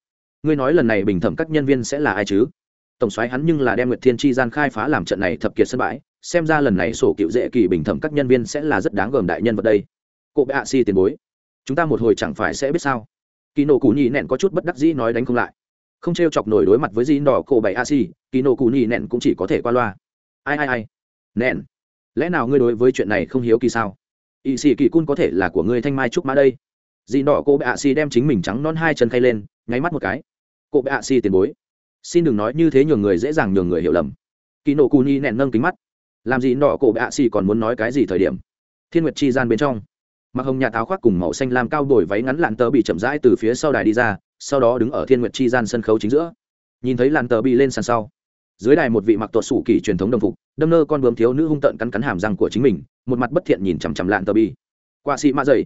ngươi nói lần này bình thẩm các nhân viên sẽ là ai chứ? Tổng soái hắn nhưng là đem nguyệt thiên chi gian khai phá làm trận này thập kiệt sân bãi, xem ra lần này sổ cựu dễ kỳ bình thẩm các nhân viên sẽ là rất đáng gờm đại nhân vật đây. Cô bệ ạ xì tiền bối, chúng ta một hồi chẳng phải sẽ biết sao? Kỳ nổ cú nhì nẹn có chút bất đắc dĩ nói đánh không lại không t r e o chọc nổi đối mặt với dĩ đỏ cổ bảy a xì kỳ nổ cù nhì nẹn cũng chỉ có thể qua loa. Ai ai ai? Nẹn, lẽ nào ngươi đối với chuyện này không hiếu kỳ sao? Ỵ sĩ kỳ cun có thể là của ngươi thanh mai trúc mã đây. Dĩ đỏ cô bệ a xì đem chính mình trắng non hai chân khay lên, nháy mắt một cái. Cô bệ a xì tiền bối. Xin đừng nói như thế nhường người dễ dàng nhường người hiểu lầm. Kỳ nổ cù nhì nẹn nâng kính mắt. Làm gì nọ cổ bệ a xì còn muốn nói cái gì thời điểm? Thiên nguyệt chi gian bên trong, mặc hồng nhà táo khoác cùng màu xanh lam cao đổi váy ngắn lạn tớ bị chậm rãi từ phía sau đài đi ra sau đó đứng ở thiên nguyệt chi gian sân khấu chính giữa. Nhìn thấy làn tờ bị lên sàn sau, dưới đài một vị mặc tuột sủ kỳ truyền thống đồng phục, đâm nơ con bướm thiếu nữ hung tợn cắn cắn hàm răng của chính mình, một mặt bất thiện nhìn chằm chằm làn tờ bi. Qua sĩ mạ dày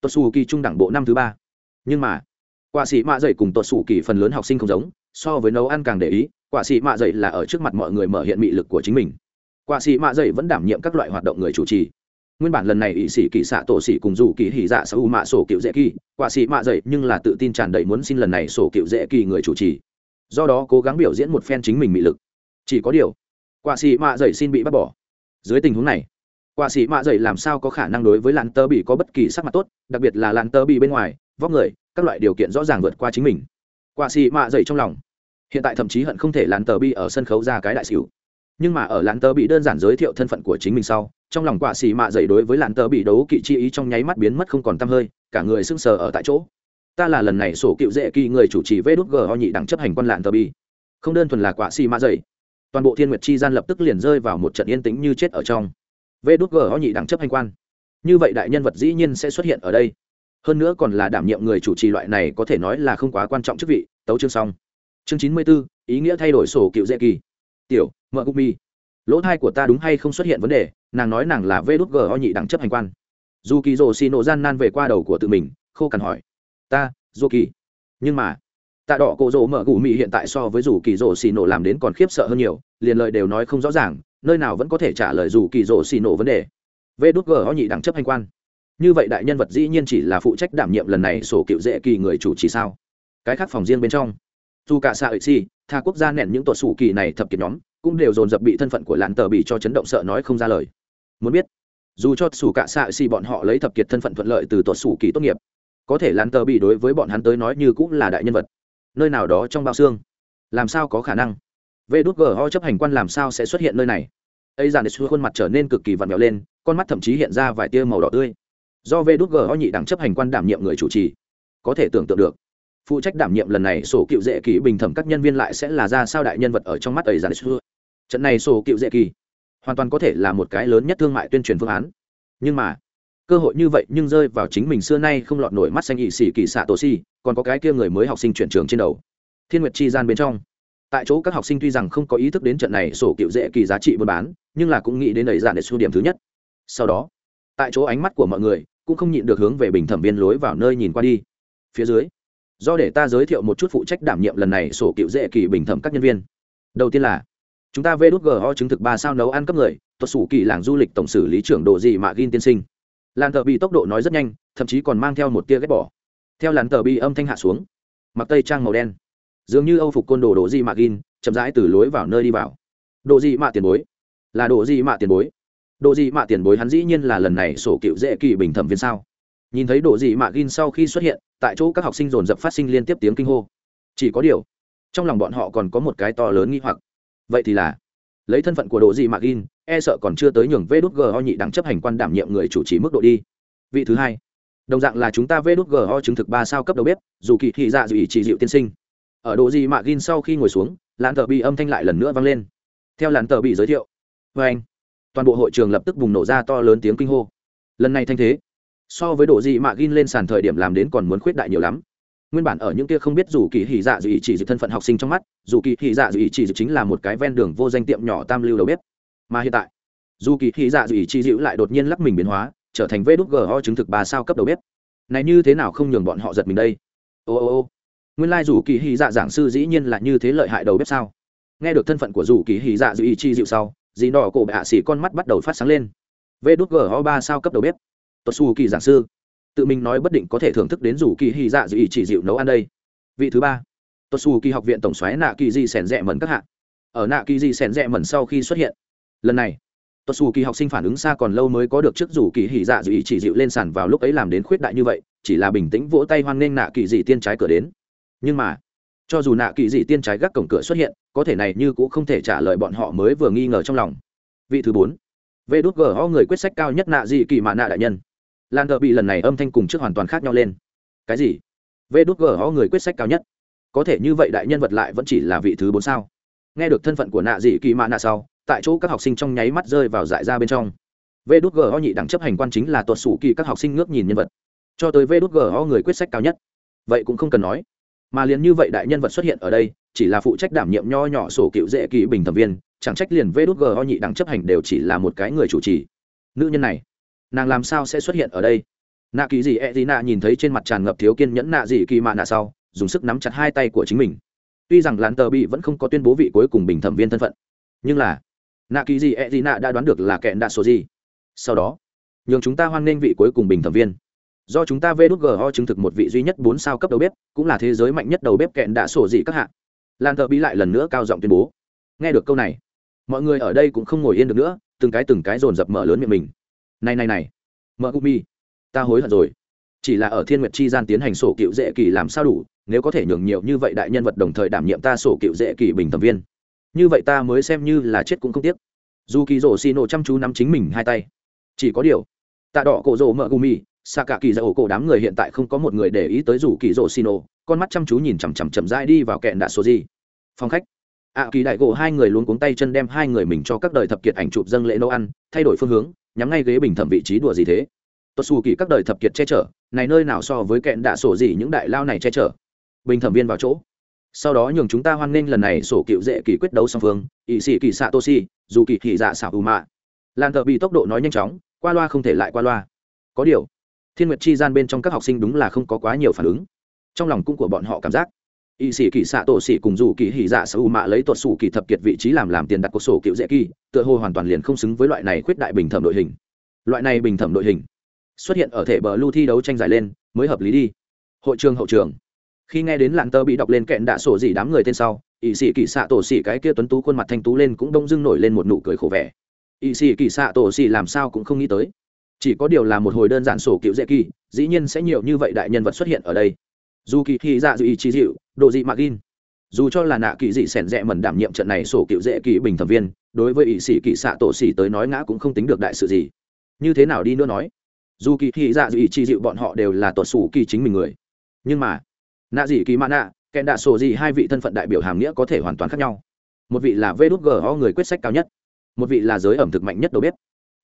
tuột sủ kỳ trung đẳng bộ năm thứ ba. Nhưng mà, qua sĩ mạ dày cùng tuột sủ kỳ phần lớn học sinh không giống, so với nấu ăn càng để ý quả sĩ mạ dày là ở trước mặt mọi người mở hiện mị lực của chính mình. Quả sĩ mạ dày vẫn đảm nhiệm các loại hoạt động người chủ trì nguyên bản lần này ỵ sĩ kỳ xạ tổ sĩ cùng dù kỳ hỉ dạ sở u mạ sổ cựu dễ kỳ, quả sĩ mạ dậy nhưng là tự tin tràn đầy muốn xin lần này sổ cựu dễ kỳ người chủ trì. Do đó cố gắng biểu diễn một phen chính mình mị lực. Chỉ có điều, quả sĩ mạ dậy xin bị bắt bỏ. Dưới tình huống này, quả sĩ mạ dậy làm sao có khả năng đối với làn tơ bị có bất kỳ sắc mặt tốt, đặc biệt là làn tơ bị bên ngoài, vóc người, các loại điều kiện rõ ràng vượt qua chính mình. Quả sĩ mạ dậy trong lòng, hiện tại thậm chí hận không thể làn tờ bi ở sân khấu ra cái đại xỉu nhưng mà ở lãn tơ bị đơn giản giới thiệu thân phận của chính mình sau trong lòng quả xì mạ dày đối với lãn tơ bị đấu kỵ chi ý trong nháy mắt biến mất không còn t hơi cả người sưng sờ ở tại chỗ. Ta là lần này sổ cựu dễ kỳ người chủ trì vê đốt g ho nhị đẳng chấp hành quan lãn tơ bi không đơn thuần là quả xì mạ dày toàn bộ thiên nguyệt chi gian lập tức liền rơi vào một trận yên tĩnh như chết ở trong. Vê đốt g ho nhị đẳng chấp hành quan. Như vậy đại nhân vật dĩ nhiên sẽ xuất hiện ở đây. Hơn nữa còn là đảm nhiệm người chủ trì loại này có thể nói là không quá quan trọng chức vị. Tấu chương xong. Chương chín mươi 94, ý nghĩa thay đổi sổ cựu dễ kỳ. Tiểu mợ gục mi. Lỗ thai của ta đúng hay không xuất hiện vấn đề, nàng nói nàng là vê đút g o nhị đẳng chấp hành quan. Dù kỳ rổ xì nổ gian nan về qua đầu của tự mình, khô cằn hỏi. Ta dù kỳ nhưng mà, tạ đỏ cổ rồ mở gù mị hiện tại so với dù kỳ rổ xì nổ làm đến còn khiếp sợ hơn nhiều, liền lời đều nói không rõ ràng, nơi nào vẫn có thể trả lời dù kỳ rổ xì nổ vấn đề. Vê đút g o nhị đẳng chấp hành quan. Như vậy đại nhân vật dĩ nhiên chỉ là phụ trách đảm nhiệm lần này sổ cựu dễ kỳ người chủ chỉ sao? Cái khác phòng riêng bên trong dù cả xạ ệ si tha quốc gia nện những tuột sủ kỳ này thập kiệt nhóm, cũng đều dồn dập bị thân phận của lãn tờ bị cho chấn động sợ nói không ra lời. Muốn biết, dù cho sủ cả xạ xì bọn họ lấy thập kiệt thân phận thuận lợi từ tuột sủ kỳ tốt nghiệp, có thể lãn tờ bị đối với bọn hắn tới nói như cũng là đại nhân vật. Nơi nào đó trong bao xương. Làm sao có khả năng? Vê đốt gờ ho chấp hành quan làm sao sẽ xuất hiện nơi này? Ấy giàn xu khuôn mặt trở nên cực kỳ vặn vẹo lên, con mắt thậm chí hiện ra vài tia màu đỏ tươi. Do vê đốt gờ ho nhị đẳng chấp hành quan đảm nhiệm người chủ trì, có thể tưởng tượng được phụ trách đảm nhiệm lần này sổ cựu dễ kỳ bình thẩm các nhân viên lại sẽ là ra sao đại nhân vật ở trong mắt ấy giản xưa trận này sổ cựu dễ kỳ hoàn toàn có thể là một cái lớn nhất thương mại tuyên truyền phương án. Nhưng mà, cơ hội như vậy nhưng rơi vào chính mình xưa nay không lọt nổi mắt xanh ỵ xỉ kỳ xạ tổ si còn có cái kia người mới học sinh chuyển trường trên đầu. Thiên nguyệt chi gian bên trong, tại chỗ các học sinh tuy rằng không có ý thức đến trận này sổ cựu dễ kỳ giá trị buôn bán, nhưng là cũng nghĩ đến đẩy giản để xu điểm thứ nhất. Sau đó, tại chỗ ánh mắt của mọi người cũng không nhịn được hướng về bình thẩm viên lối vào nơi nhìn qua đi. Phía dưới do để ta giới thiệu một chút phụ trách đảm nhiệm lần này sổ cựu dễ kỳ bình thẩm các nhân viên. Đầu tiên là, chúng ta vê đốt ho chứng thực ba sao nấu ăn cấp người tuột sủ kỳ làng du lịch tổng xử lý trưởng độ gì mà gin tiên sinh. Làn tờ bị tốc độ nói rất nhanh, thậm chí còn mang theo một tia ghép bỏ. Theo làn tờ bị âm thanh hạ xuống, mặc tây trang màu đen, dường như âu phục côn đồ đồ gì mà gin, chậm rãi từ lối vào nơi đi vào. Độ gì mà tiền bối, là độ gì mà tiền bối. Độ gì mà tiền bối hắn dĩ nhiên là lần này sổ cựu dễ kỳ bình thẩm viên sao? Nhìn thấy độ gì mạ gin sau khi xuất hiện, tại chỗ các học sinh dồn dập phát sinh liên tiếp tiếng kinh hô. Chỉ có điều, trong lòng bọn họ còn có một cái to lớn nghi hoặc. Vậy thì là, lấy thân phận của độ gì mạ gin e sợ còn chưa tới nhường vê đút ho nhị đẳng chấp hành quan đảm nhiệm người chủ trì mức độ đi. Vị thứ hai, đồng dạng là chúng ta vê đút ho chứng thực ba sao cấp đầu bếp, dù kỳ thị dạ dù ý chỉ dịu tiên sinh. Ở độ gì mạ gin sau khi ngồi xuống, làn tờ bị âm thanh lại lần nữa vang lên. Theo làn tờ bị giới thiệu vê anh, toàn bộ hội trường lập tức bùng nổ ra to lớn tiếng kinh hô. Lần này thanh thế so với độ gì mà gin lên sàn thời điểm làm đến còn muốn khuyết đại nhiều lắm. Nguyên bản ở những kia không biết dù kỳ hỉ dạ dù ý chỉ dự thân phận học sinh trong mắt, dù kỳ hỉ dạ dù ý chỉ dự chính là một cái ven đường vô danh tiệm nhỏ tam lưu đầu bếp. Mà hiện tại, dù kỳ hỉ dạ dù ý chỉ dịu lại đột nhiên lắc mình biến hóa, trở thành vê đúc ho chứng thực ba sao cấp đầu bếp. Này như thế nào không nhường bọn họ giật mình đây? Ô ô ô, nguyên lai dù kỳ hỉ dạ giảng sư dĩ nhiên là như thế lợi hại đầu bếp sao? Nghe được thân phận của dù kỳ hỉ dạ dù ý chi dịu sau dì đỏ cổ bạ xỉ con mắt bắt đầu phát sáng lên. Vê đúc ho ba sao cấp đầu bếp tuột xù kỳ giảng sư. Tự mình nói bất định có thể thưởng thức đến rủ kỳ hy dạ dị chỉ dịu nấu ăn đây. Vị thứ ba. Tuột xù kỳ học viện tổng xoáy nạ kỳ di sẻn rẽ mẩn các hạng ở nạ kỳ di sẻn rẽ mẩn sau khi xuất hiện. Lần này tuột xù kỳ học sinh phản ứng xa còn lâu mới có được chức rủ kỳ hỉ dạ dị chỉ dịu lên sàn vào lúc ấy làm đến khuyết đại như vậy, chỉ là bình tĩnh vỗ tay hoan nghênh nạ kỳ dị tiên trái cửa đến. Nhưng mà, cho dù nạ kỳ dị tiên trái gác cổng cửa xuất hiện, có thể này như cũng không thể trả lời bọn họ mới vừa nghi ngờ trong lòng. Vị thứ bốn. Vê đốt gờ ho người quyết sách cao nhất nạ dị kỳ mạ nạ đại nhân lan thợ bị lần này âm thanh cùng trước hoàn toàn khác nhau lên. Cái gì? Vê đốt gờ ho người quyết sách cao nhất. Có thể như vậy đại nhân vật lại vẫn chỉ là vị thứ bốn sao? Nghe được thân phận của nạ dị kỳ mạ nạ sau, tại chỗ các học sinh trong nháy mắt rơi vào dại ra bên trong. Vê đốt gờ ho nhị đẳng chấp hành quan chính là tuột sủ kỳ các học sinh ngước nhìn nhân vật. Cho tới vê đốt gờ ho người quyết sách cao nhất. Vậy cũng không cần nói. Mà liền như vậy đại nhân vật xuất hiện ở đây, chỉ là phụ trách đảm nhiệm nho nhỏ sổ cựu dễ kỳ bình thẩm viên, chẳng trách liền vê đốt gờ ho nhị đẳng chấp hành đều chỉ là một cái người chủ trì. Nữ nhân này nàng làm sao sẽ xuất hiện ở đây? Nạ kỳ gì e d nạ nhìn thấy trên mặt tràn ngập thiếu kiên nhẫn nạ gì kỳ mạ nạ sau, dùng sức nắm chặt hai tay của chính mình. Tuy rằng lán tờ bị vẫn không có tuyên bố vị cuối cùng bình thẩm viên thân phận, nhưng là nạ kỳ gì e d nạ đã đoán được là kẹn đạ số gì. Sau đó, nhường chúng ta hoan nghênh vị cuối cùng bình thẩm viên. Do chúng ta vê đút ho chứng thực một vị duy nhất bốn sao cấp đầu bếp, cũng là thế giới mạnh nhất đầu bếp kẹn đạ sổ dị các hạng lan thợ bị lại lần nữa cao giọng tuyên bố. Nghe được câu này, mọi người ở đây cũng không ngồi yên được nữa, từng cái từng cái dồn dập mở lớn miệng mình này này này. Mợ gumi ta hối hận rồi. Chỉ là ở thiên nguyệt chi gian tiến hành sổ cựu dễ kỳ làm sao đủ, nếu có thể nhường nhiều như vậy đại nhân vật đồng thời đảm nhiệm ta sổ cựu dễ kỳ bình thẩm viên. Như vậy ta mới xem như là chết cũng không tiếc. Dù kỳ rổ xì nổ chăm chú nắm chính mình hai tay. Chỉ có điều, tạ đỏ cổ rổ mợ gumi xa cả kỳ dạ ổ cổ đám người hiện tại không có một người để ý tới dù kỳ rổ xì nổ con mắt chăm chú nhìn chằm chằm chậm rãi đi vào kẹn đạ số gì. Phòng khách. Ạ kỳ đại gỗ hai người luôn cuống tay chân đem hai người mình cho các đời thập kiệt ảnh chụp dâng lễ nấu ăn, thay đổi phương hướng nhắm ngay ghế bình thẩm vị trí đùa gì thế? Tuột xù kỳ các đời thập kiệt che chở này nơi nào so với kẹn đạ sổ gì những đại lao này che chở? Bình thẩm viên vào chỗ. Sau đó nhường chúng ta hoan nghênh lần này sổ cựu dễ kỳ quyết đấu song phương ỵ sĩ kỳ xạ tô si, dù kỳ thị dạ xảo ù mạ lan thợ bị tốc độ nói nhanh chóng qua loa không thể lại qua loa. Có điều thiên nguyệt chi gian bên trong các học sinh đúng là không có quá nhiều phản ứng. Trong lòng cũng của bọn họ cảm giác y sĩ kỳ xạ tổ sĩ cùng dù kỳ hỉ dạ sở hữu mạ lấy tuột sủ kỳ thập kiệt vị trí làm làm tiền đặt của sổ cựu dễ kỳ, tựa hồ hoàn toàn liền không xứng với loại này khuyết đại bình thẩm đội hình. Loại này bình thẩm đội hình xuất hiện ở thể bờ lưu thi đấu tranh giải lên, mới hợp lý đi. Hội trường hậu trường. Khi nghe đến lạng tơ bị đọc lên kẹn đạ sổ gì đám người tên sau ỵ sĩ kỳ xạ tổ sĩ cái kia tuấn tú khuôn mặt thanh tú lên cũng đông dưng nổi lên một nụ cười khổ vẻ. Ỵ sĩ kỳ xạ tổ sĩ làm sao cũng không nghĩ tới. Chỉ có điều là một hồi đơn giản sổ cựu dễ kỳ, dĩ nhiên sẽ nhiều như vậy đại nhân vật xuất hiện ở đây. Dù kỳ khi dạ dù ý chí dịu độ dị mạc in dù cho là nạ kỳ dị sẻn rẽ mẩn đảm nhiệm trận này sổ cựu dễ kỳ bình thẩm viên, đối với ỵ sĩ kỳ xạ tổ sĩ tới nói ngã cũng không tính được đại sự gì. Như thế nào đi nữa nói? Dù kỳ thị dạ dù ý dịu bọn họ đều là tuột xù kỳ chính mình người. Nhưng mà, nạ dị kỳ mã nạ kèn đạ sổ gì hai vị thân phận đại biểu hàm nghĩa có thể hoàn toàn khác nhau. Một vị là vê đút g ho người quyết sách cao nhất, một vị là giới ẩm thực mạnh nhất đầu bếp.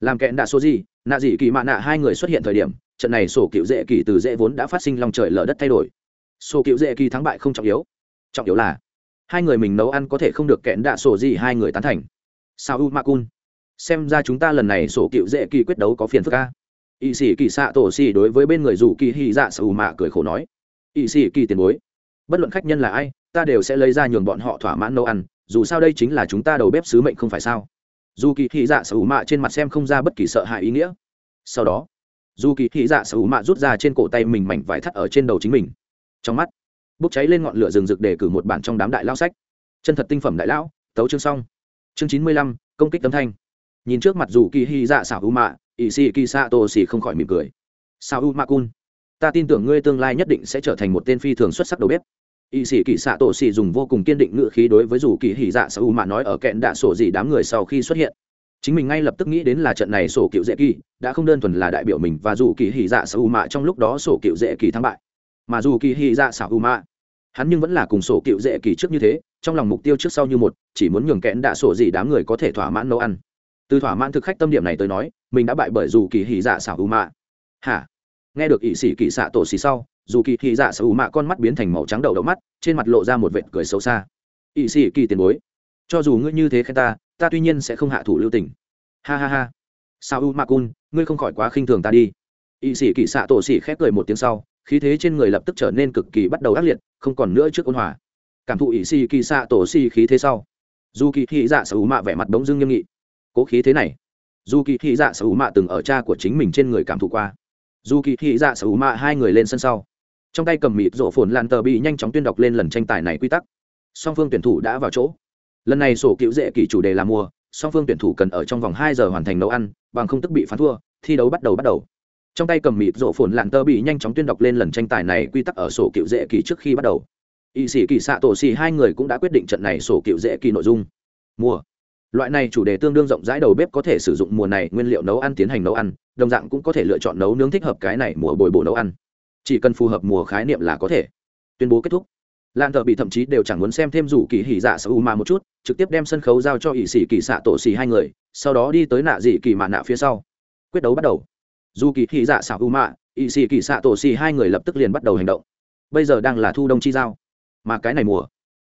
Làm kẹn đạ số gì nạ dị kỳ mạ nạ hai người xuất hiện thời điểm, trận này sổ cựu dễ kỳ từ dễ vốn đã phát sinh lòng trời lở đất thay đổi sổ cựu dễ kỳ thắng bại không trọng yếu. Trọng yếu là, hai người mình nấu ăn có thể không được kẹn đạ sổ gì hai người tán thành. Sao u ma cun xem ra chúng ta lần này sổ cựu dễ kỳ quyết đấu có phiền phức ca ỵ sĩ kỳ xạ tổ xì đối với bên người dù kỳ hy dạ sao u mạ cười khổ nói ỵ sĩ kỳ tiền bối, bất luận khách nhân là ai, ta đều sẽ lấy ra nhường bọn họ thỏa mãn nấu ăn, dù sao đây chính là chúng ta đầu bếp sứ mệnh không phải sao? Dù kỳ thị dạ sở hữu mạ trên mặt xem không ra bất kỳ sợ hãi ý nghĩa. Sau đó, dù kỳ thị dạ sở hữu mạ rút ra trên cổ tay mình mảnh vải thắt ở trên đầu chính mình trong mắt, bốc cháy lên ngọn lửa rừng rực để cử một bản trong đám đại lao sách. Chân thật tinh phẩm đại lão, tấu chương xong. Chương chín mươi lăm, công kích tấm thanh. Nhìn trước mặt dù kỳ hy dạ xảo u mạ ỵ sĩ kỳ xạ tô xì không khỏi mỉm cười. Sao u ma cun ta tin tưởng ngươi tương lai nhất định sẽ trở thành một tên phi thường xuất sắc đầu bếp. Y sĩ kỳ xạ tổ xì dùng vô cùng kiên định ngự khí đối với dù kỳ hỉ dạ xảo u mạ nói ở kẹn đạ sổ gì đám người sau khi xuất hiện. Chính mình ngay lập tức nghĩ đến là trận này sổ cựu dễ kỳ, đã không đơn thuần là đại biểu mình và dù kỳ hỉ dạ xảo u mạ trong lúc đó sổ cựu dễ kỳ thắng bại mà dù kỳ hỉ dạ xảo u mạ. Hắn nhưng vẫn là cùng sổ cựu dễ kỳ trước như thế, trong lòng mục tiêu trước sau như một, chỉ muốn nhường kẽn đạ sổ gì đám người có thể thỏa mãn nấu ăn. Từ thỏa mãn thực khách tâm điểm này tới nói, mình đã bại bởi dù kỳ hỉ dạ xảo u mạ. Hả? Nghe được ỵ sĩ kỳ xạ tổ xì sau, dù kỳ hỉ dạ xảo u mạ con mắt biến thành màu trắng đầu đậu mắt, trên mặt lộ ra một vệt cười xấu xa. Ỵ sĩ kỳ tiền bối, cho dù ngươi như thế khen ta ta tuy nhiên sẽ không hạ thủ lưu tình. Ha ha ha. Sao u mạ cun, ngươi không khỏi quá khinh thường ta đi. Ỵ sĩ kỳ xạ tổ xì khép cười một tiếng sau khí thế trên người lập tức trở nên cực kỳ bắt đầu ác liệt, không còn nữa trước ôn hòa. Cảm thụ ỷ xì kỳ xạ tổ xì khí thế sau dù kỳ thị dạ sở hữu mạ vẻ mặt bỗng dưng nghiêm nghị. Cố khí thế này dù kỳ thị dạ sở hữu mạ từng ở cha của chính mình trên người cảm thụ qua. Dù kỳ thị dạ sở hữu mạ hai người lên sân sau. Trong tay cầm mịt rổ phồn lan tờ bị nhanh chóng tuyên đọc lên lần tranh tài này quy tắc. Song phương tuyển thủ đã vào chỗ. Lần này sổ cựu dễ kỳ chủ đề là mua. song phương tuyển thủ cần ở trong vòng hai giờ hoàn thành nấu ăn, bằng không tức bị phán thua, thi đấu bắt đầu bắt đầu trong tay cầm mịt rổ phồn lạn tơ bị nhanh chóng tuyên đọc lên lần tranh tài này quy tắc ở sổ cựu dễ kỳ trước khi bắt đầu. Y sĩ kỳ xạ tổ xì hai người cũng đã quyết định trận này sổ cựu dễ kỳ nội dung. Mùa. Loại này chủ đề tương đương rộng rãi đầu bếp có thể sử dụng mùa này nguyên liệu nấu ăn tiến hành nấu ăn, đồng dạng cũng có thể lựa chọn nấu nướng thích hợp cái này mùa bồi bổ nấu ăn. Chỉ cần phù hợp mùa khái niệm là có thể. Tuyên bố kết thúc. Lan thợ bị thậm chí đều chẳng muốn xem thêm rủ kỳ hỉ dạ sa u mà một chút, trực tiếp đem sân khấu giao cho ỵ sĩ kỳ xạ tổ xì hai người, sau đó đi tới nạ dị kỳ mạ nạ phía sau. Quyết đấu bắt đầu dù kỳ thị dạ xảo u mạ ỵ sĩ kỳ xạ tổ xì hai người lập tức liền bắt đầu hành động. Bây giờ đang là thu đông chi giao. Mà cái này mùa,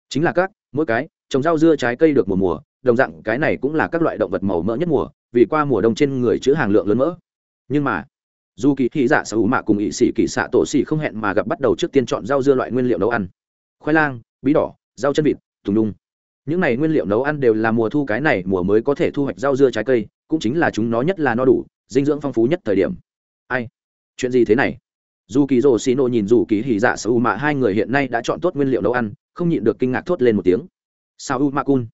chính là các, mỗi cái, trồng rau dưa trái cây được mùa mùa, đồng dạng cái này cũng là các loại động vật màu mỡ nhất mùa, vì qua mùa đông trên người chứa hàng lượng lớn mỡ. Nhưng mà, dù kỳ thị dạ sở hữu mạ cùng ỵ sĩ kỳ xạ tổ xỉ không hẹn mà gặp bắt đầu trước tiên chọn rau dưa loại nguyên liệu nấu ăn. Khoai lang, bí đỏ, rau chân vịt, tùng đung. Những này nguyên liệu nấu ăn đều là mùa thu cái này mùa mới có thể thu hoạch rau dưa trái cây, cũng chính là chúng nó nhất là no đủ dinh dưỡng phong phú nhất thời điểm. Ai? Chuyện gì thế này? Dù kỳ rồ xì nộ nhìn dù kỳ hỉ dạ sao u mạ hai người hiện nay đã chọn tốt nguyên liệu nấu ăn, không nhịn được kinh ngạc thốt lên một tiếng. Sao u mạ cun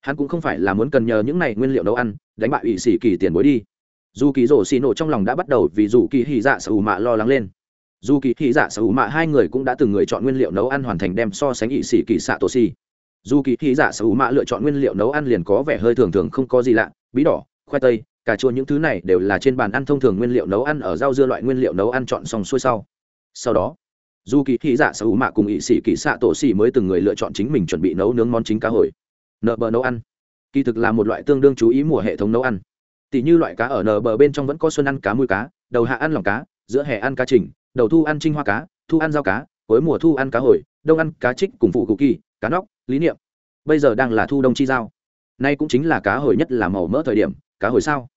hắn cũng không phải là muốn cần nhờ những này nguyên liệu nấu ăn, đánh bại ủy sĩ kỳ tiền bối đi. Dù kỳ rổ xì nổ trong lòng đã bắt đầu vì dù kỳ hỉ dạ sa u mạ lo lắng lên. Dù kỳ hỉ dạ sa u mạ hai người cũng đã từng người chọn nguyên liệu nấu ăn hoàn thành đem so sánh ủy sĩ kỳ xạ tổ xì dù kỳ hỉ dạ sa u mạ lựa chọn nguyên liệu nấu ăn liền có vẻ hơi thường thường, không có gì lạ. Bí đỏ, khoai tây cà chua những thứ này đều là trên bàn ăn thông thường nguyên liệu nấu ăn, ở rau dưa loại nguyên liệu nấu ăn chọn xong xuôi sau. Sau đó dù kỳ thị dạ sở hữu mạ cùng ỵ sĩ kỳ xạ tổ xỉ mới từng người lựa chọn chính mình chuẩn bị nấu nướng món chính cá hồi. Nợ bờ nấu ăn. Kỳ thực là một loại tương đương chú ý mùa hệ thống nấu ăn. Tỷ như loại cá ở nờ bờ bên trong vẫn có xuân ăn cá mùi cá, đầu hạ ăn lòng cá, giữa hè ăn cá trình đầu thu ăn trinh hoa cá, thu ăn rau cá, cuối mùa thu ăn cá hồi, đông ăn cá trích cùng phụ cụ kỳ, cá nóc, lý niệm. Bây giờ đang là thu đông chi giao. Nay cũng chính là cá hồi nhất là màu mỡ thời điểm, cá hồi sao?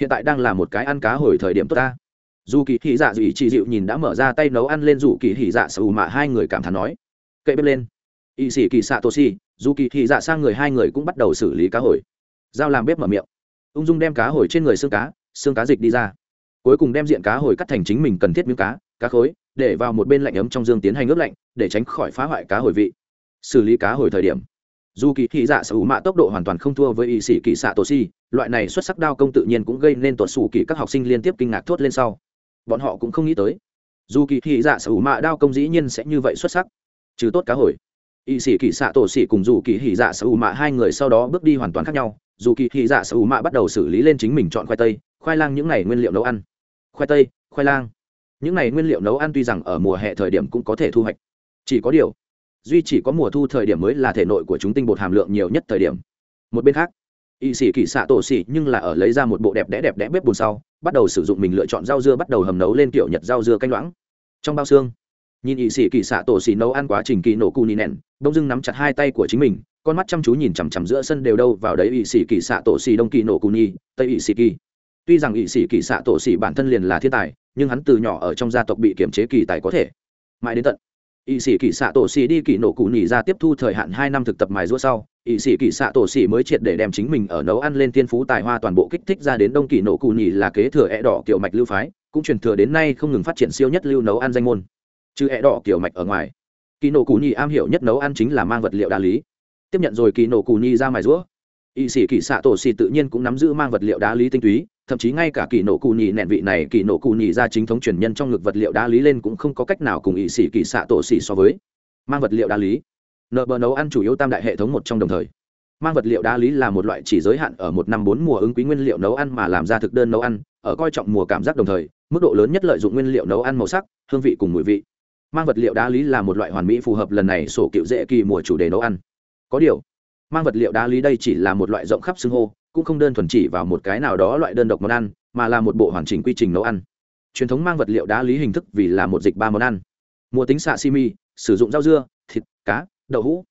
Hiện tại đang là một cái ăn cá hồi thời điểm tốt ta. Dù kỳ thị dạ dị chị dịu nhìn đã mở ra tay nấu ăn lên dù kỳ thị dạ sầu mạ hai người cảm thán nói. Kệ bếp lên. Y sĩ kỳ xạ tô si, dù kỳ thị dạ sang người hai người cũng bắt đầu xử lý cá hồi. Giao làm bếp mở miệng. Ung dung đem cá hồi trên người xương cá xương cá dịch đi ra. Cuối cùng đem diện cá hồi cắt thành chính mình cần thiết miếng cá cá khối, để vào một bên lạnh ấm trong dương tiến hành ướp lạnh, để tránh khỏi phá hoại cá hồi vị. Xử lý cá hồi thời điểm dù kỳ thị dạ sở hữu mạ tốc độ hoàn toàn không thua với y sĩ kỳ xạ tổ si loại này xuất sắc đao công tự nhiên cũng gây nên tuột xù kỳ các học sinh liên tiếp kinh ngạc thốt lên sau. Bọn họ cũng không nghĩ tới, dù kỳ thị dạ sở hữu mạ đao công dĩ nhiên sẽ như vậy xuất sắc. Trừ tốt cá hồi, y sĩ kỳ xạ tổ sĩ cùng dù kỳ thị dạ sở hữu mạ hai người sau đó bước đi hoàn toàn khác nhau. Dù kỳ thị dạ sở hữu mạ bắt đầu xử lý lên chính mình chọn khoai tây, khoai lang những này nguyên liệu nấu ăn. Khoai tây, khoai lang. Những này nguyên liệu nấu ăn tuy rằng ở mùa hè thời điểm cũng có thể thu hoạch, chỉ có điều duy chỉ có mùa thu thời điểm mới là thể nội của chúng tinh bột hàm lượng nhiều nhất thời điểm. Một bên khác, y sĩ kỳ xạ tổ xỉ nhưng là ở lấy ra một bộ đẹp đẽ đẹp đẽ bếp bùn sau, bắt đầu sử dụng mình lựa chọn rau dưa bắt đầu hầm nấu lên kiểu nhật rau dưa canh loãng. Trong bao xương, nhìn y sĩ kỳ xạ tổ xỉ nấu ăn quá trình kỳ nổ cù ni nẹn, đông dưng nắm chặt hai tay của chính mình, con mắt chăm chú nhìn chằm chằm giữa sân đều đâu vào đấy y sĩ kỳ xạ tổ xỉ đông kỳ nổ cù nhi tây y sĩ kỳ. Tuy rằng y sĩ kỳ xạ tổ xỉ bản thân liền là thiên tài, nhưng hắn từ nhỏ ở trong gia tộc bị kiểm chế kỳ tài có thể. Mãi đến tận y sĩ kỳ xạ tổ xì đi kỳ nổ cụ nhỉ ra tiếp thu thời hạn hai năm thực tập mài rũa sau y sĩ kỳ xạ tổ xì mới triệt để đem chính mình ở nấu ăn lên thiên phú tài hoa toàn bộ kích thích ra đến đông kỳ nổ cụ nhỉ là kế thừa ẹ đỏ kiểu mạch lưu phái, cũng truyền thừa đến nay không ngừng phát triển siêu nhất lưu nấu ăn danh môn. Chứ ẹ đỏ kiểu mạch ở ngoài kỳ nổ cụ nhỉ am hiểu nhất nấu ăn chính là mang vật liệu đá lý. Tiếp nhận rồi kỳ nổ cụ nhỉ ra mài rũa y sĩ kỳ xạ tổ xì tự nhiên cũng nắm giữ mang vật liệu đá lý tinh túy thậm chí ngay cả kỳ nổ cụ nhì nẹn vị này kỳ nổ cụ nhì ra chính thống truyền nhân trong ngực vật liệu đá lý lên cũng không có cách nào cùng ỵ sĩ kỳ xạ tổ xỉ so với. Mang vật liệu đá lý. Nợ bờ nấu ăn chủ yếu tam đại hệ thống một trong đồng thời. Mang vật liệu đá lý là một loại chỉ giới hạn ở một năm bốn mùa ứng quý nguyên liệu nấu ăn mà làm ra thực đơn nấu ăn, ở coi trọng mùa cảm giác đồng thời, mức độ lớn nhất lợi dụng nguyên liệu nấu ăn màu sắc, hương vị cùng mùi vị. Mang vật liệu đá lý là một loại hoàn mỹ phù hợp lần này sổ cựu dễ kỳ mùa chủ đề nấu ăn. Có điều mang vật liệu đá lý đây chỉ là một loại rộng khắp xưng hô, cũng không đơn thuần chỉ vào một cái nào đó loại đơn độc món ăn, mà là một bộ hoàn chỉnh quy trình nấu ăn. Truyền thống mang vật liệu đá lý hình thức vì là một dịch ba món ăn. Mùa tính xạ simi sử dụng rau dưa, thịt, cá, đậu hũ.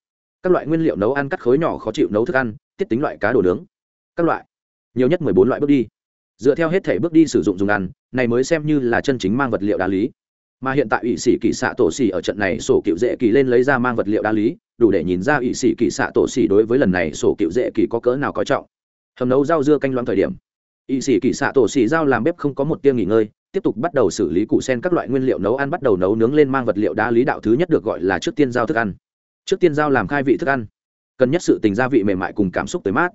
Các loại nguyên liệu nấu ăn cắt khối nhỏ khó chịu nấu thức ăn, tiết tính loại cá đồ nướng. Các loại. Nhiều nhất mười bốn loại bước đi. Dựa theo hết thể bước đi sử dụng dùng ăn, này mới xem như là chân chính mang vật liệu đá lý mà hiện tại ủy sĩ kỳ xạ tổ xỉ ở trận này sổ cựu dễ kỳ lên lấy ra mang vật liệu đa lý, đủ để nhìn ra ủy sĩ kỳ xạ tổ xỉ đối với lần này sổ cựu dễ kỳ có cỡ nào có trọng. Hầm nấu rau dưa canh loãng thời điểm ủy sĩ kỳ xạ tổ xỉ giao làm bếp không có một tia nghỉ ngơi, tiếp tục bắt đầu xử lý củ sen các loại nguyên liệu nấu ăn bắt đầu nấu nướng lên mang vật liệu đá lý đạo thứ nhất được gọi là trước tiên giao thức ăn. Trước tiên giao làm khai vị thức ăn. Cần nhất sự tình gia vị mềm mại cùng cảm xúc tới mát.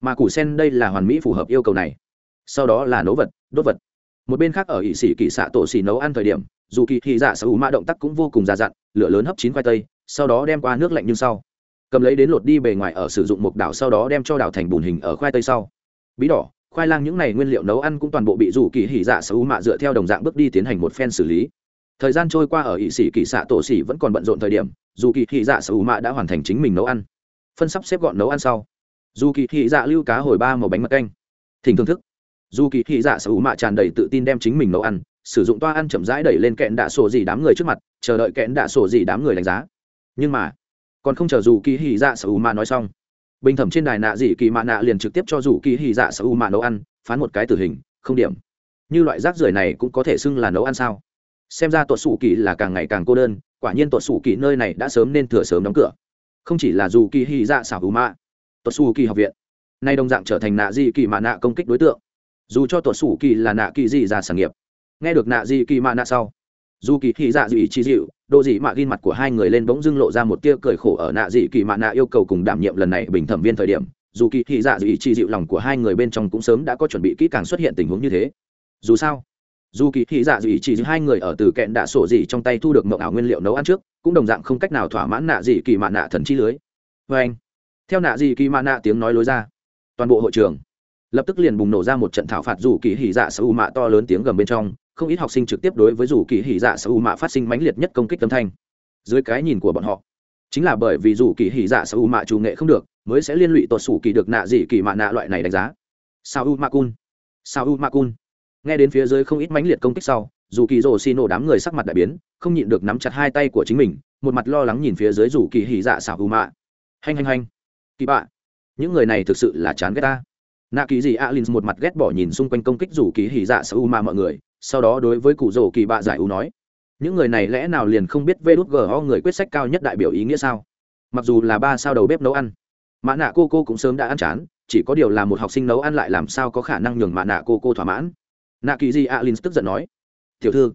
Mà củ sen đây là hoàn mỹ phù hợp yêu cầu này. Sau đó là nấu vật, đốt vật. Một bên khác ở ỵ sĩ kỳ xạ tổ xỉ nấu ăn thời điểm dù kỳ thị dạ sở hữu mã động tác cũng vô cùng già dặn, lửa lớn hấp chín khoai tây, sau đó đem qua nước lạnh như sau. Cầm lấy đến lột đi bề ngoài ở sử dụng một đảo sau đó đem cho đảo thành bùn hình ở khoai tây sau. Bí đỏ, khoai lang những này nguyên liệu nấu ăn cũng toàn bộ bị rủ kỳ hỉ dạ sở hữu mạ dựa theo đồng dạng bước đi tiến hành một phen xử lý. Thời gian trôi qua ở ỵ sĩ kỳ xạ tổ xỉ vẫn còn bận rộn thời điểm, dù kỳ hỉ dạ sở hữu mạ đã hoàn thành chính mình nấu ăn. Phân sắp xếp gọn nấu ăn sau. Dù kỳ hỉ dạ lưu cá hồi ba màu bánh mật canh. Thỉnh thưởng thức. Dù kỳ hỉ dạ sở hữu mạ tràn đầy tự tin đem chính mình nấu ăn sử dụng toa ăn chậm rãi đẩy lên kẹn đạ sổ gì đám người trước mặt, chờ đợi kẹn đạ sổ gì đám người đánh giá. Nhưng mà, còn không chờ dù kỳ hỉ dạ sở u mạ nói xong, bình thẩm trên đài nạ dị kỳ mạ nạ liền trực tiếp cho dù kỳ hỉ dạ sở u mạ nấu ăn, phán một cái tử hình, không điểm. Như loại rác rưởi này cũng có thể xưng là nấu ăn sao? Xem ra tuột sủ kỳ là càng ngày càng cô đơn, quả nhiên tuột sủ kỳ nơi này đã sớm nên thừa sớm đóng cửa. Không chỉ là dù kỳ hy dạ xảo hữu mạ tuột sủ kỳ học viện, nay đồng dạng trở thành nạ dị kỳ mạ nạ công kích đối tượng. Dù cho tuột sủ kỳ là nạ kỳ dị ra sản nghiệp nghe được nạ dị kỳ mạ nạ sau, dù kỳ thị dạ dị chi dịu độ dị mạ ghi mặt của hai người lên bỗng dưng lộ ra một tia cười khổ ở nạ dị kỳ mạ nạ yêu cầu cùng đảm nhiệm lần này bình thẩm viên thời điểm, dù kỳ thị dạ dị chi dịu lòng của hai người bên trong cũng sớm đã có chuẩn bị kỹ càng xuất hiện tình huống như thế. Dù sao, dù kỳ thị dạ dị chỉ hai người ở từ kẹn đạ sổ dị trong tay thu được mậu ảo nguyên liệu nấu ăn trước, cũng đồng dạng không cách nào thỏa mãn nạ dị kỳ mạ nạ thần chi lưới. Vê anh, theo nạ dị kỳ mạ nạ tiếng nói lối ra, toàn bộ hội trường lập tức liền bùng nổ ra một trận thảo phạt dù kỳ hỉ dạ sơ u mạ to lớn tiếng gầm bên trong không ít học sinh trực tiếp đối với dù kỳ hỉ dạ sở u mạ phát sinh mãnh liệt nhất công kích âm thanh. Dưới cái nhìn của bọn họ, chính là bởi vì dù kỳ hỉ dạ sở u mạ chủ nghệ không được, mới sẽ liên lụy tuột sủ kỳ được nạ dị kỳ mạ nạ loại này đánh giá. Sao u ma cun, sao u ma cun. Nghe đến phía dưới không ít mãnh liệt công kích sau, dù kỳ rồ xin nổ đám người sắc mặt đại biến, không nhịn được nắm chặt hai tay của chính mình, một mặt lo lắng nhìn phía dưới dù kỳ hỉ dạ xảo u mạ. Hành hành hành kỳ bạ. Những người này thực sự là chán ghét ta. Nạ kỳ gì alin một mặt ghét bỏ nhìn xung quanh công kích dù kỳ hỉ dạ xảo u mạ mọi người sau đó đối với cụ rổ kỳ bạ giải u nói, những người này lẽ nào liền không biết vê đút gho người quyết sách cao nhất đại biểu ý nghĩa sao? Mặc dù là ba sao đầu bếp nấu ăn, mã nạ cô cô cũng sớm đã ăn chán, chỉ có điều là một học sinh nấu ăn lại làm sao có khả năng nhường mã nạ cô cô thỏa mãn. Nạ kỳ di alin tức giận nói, tiểu thư,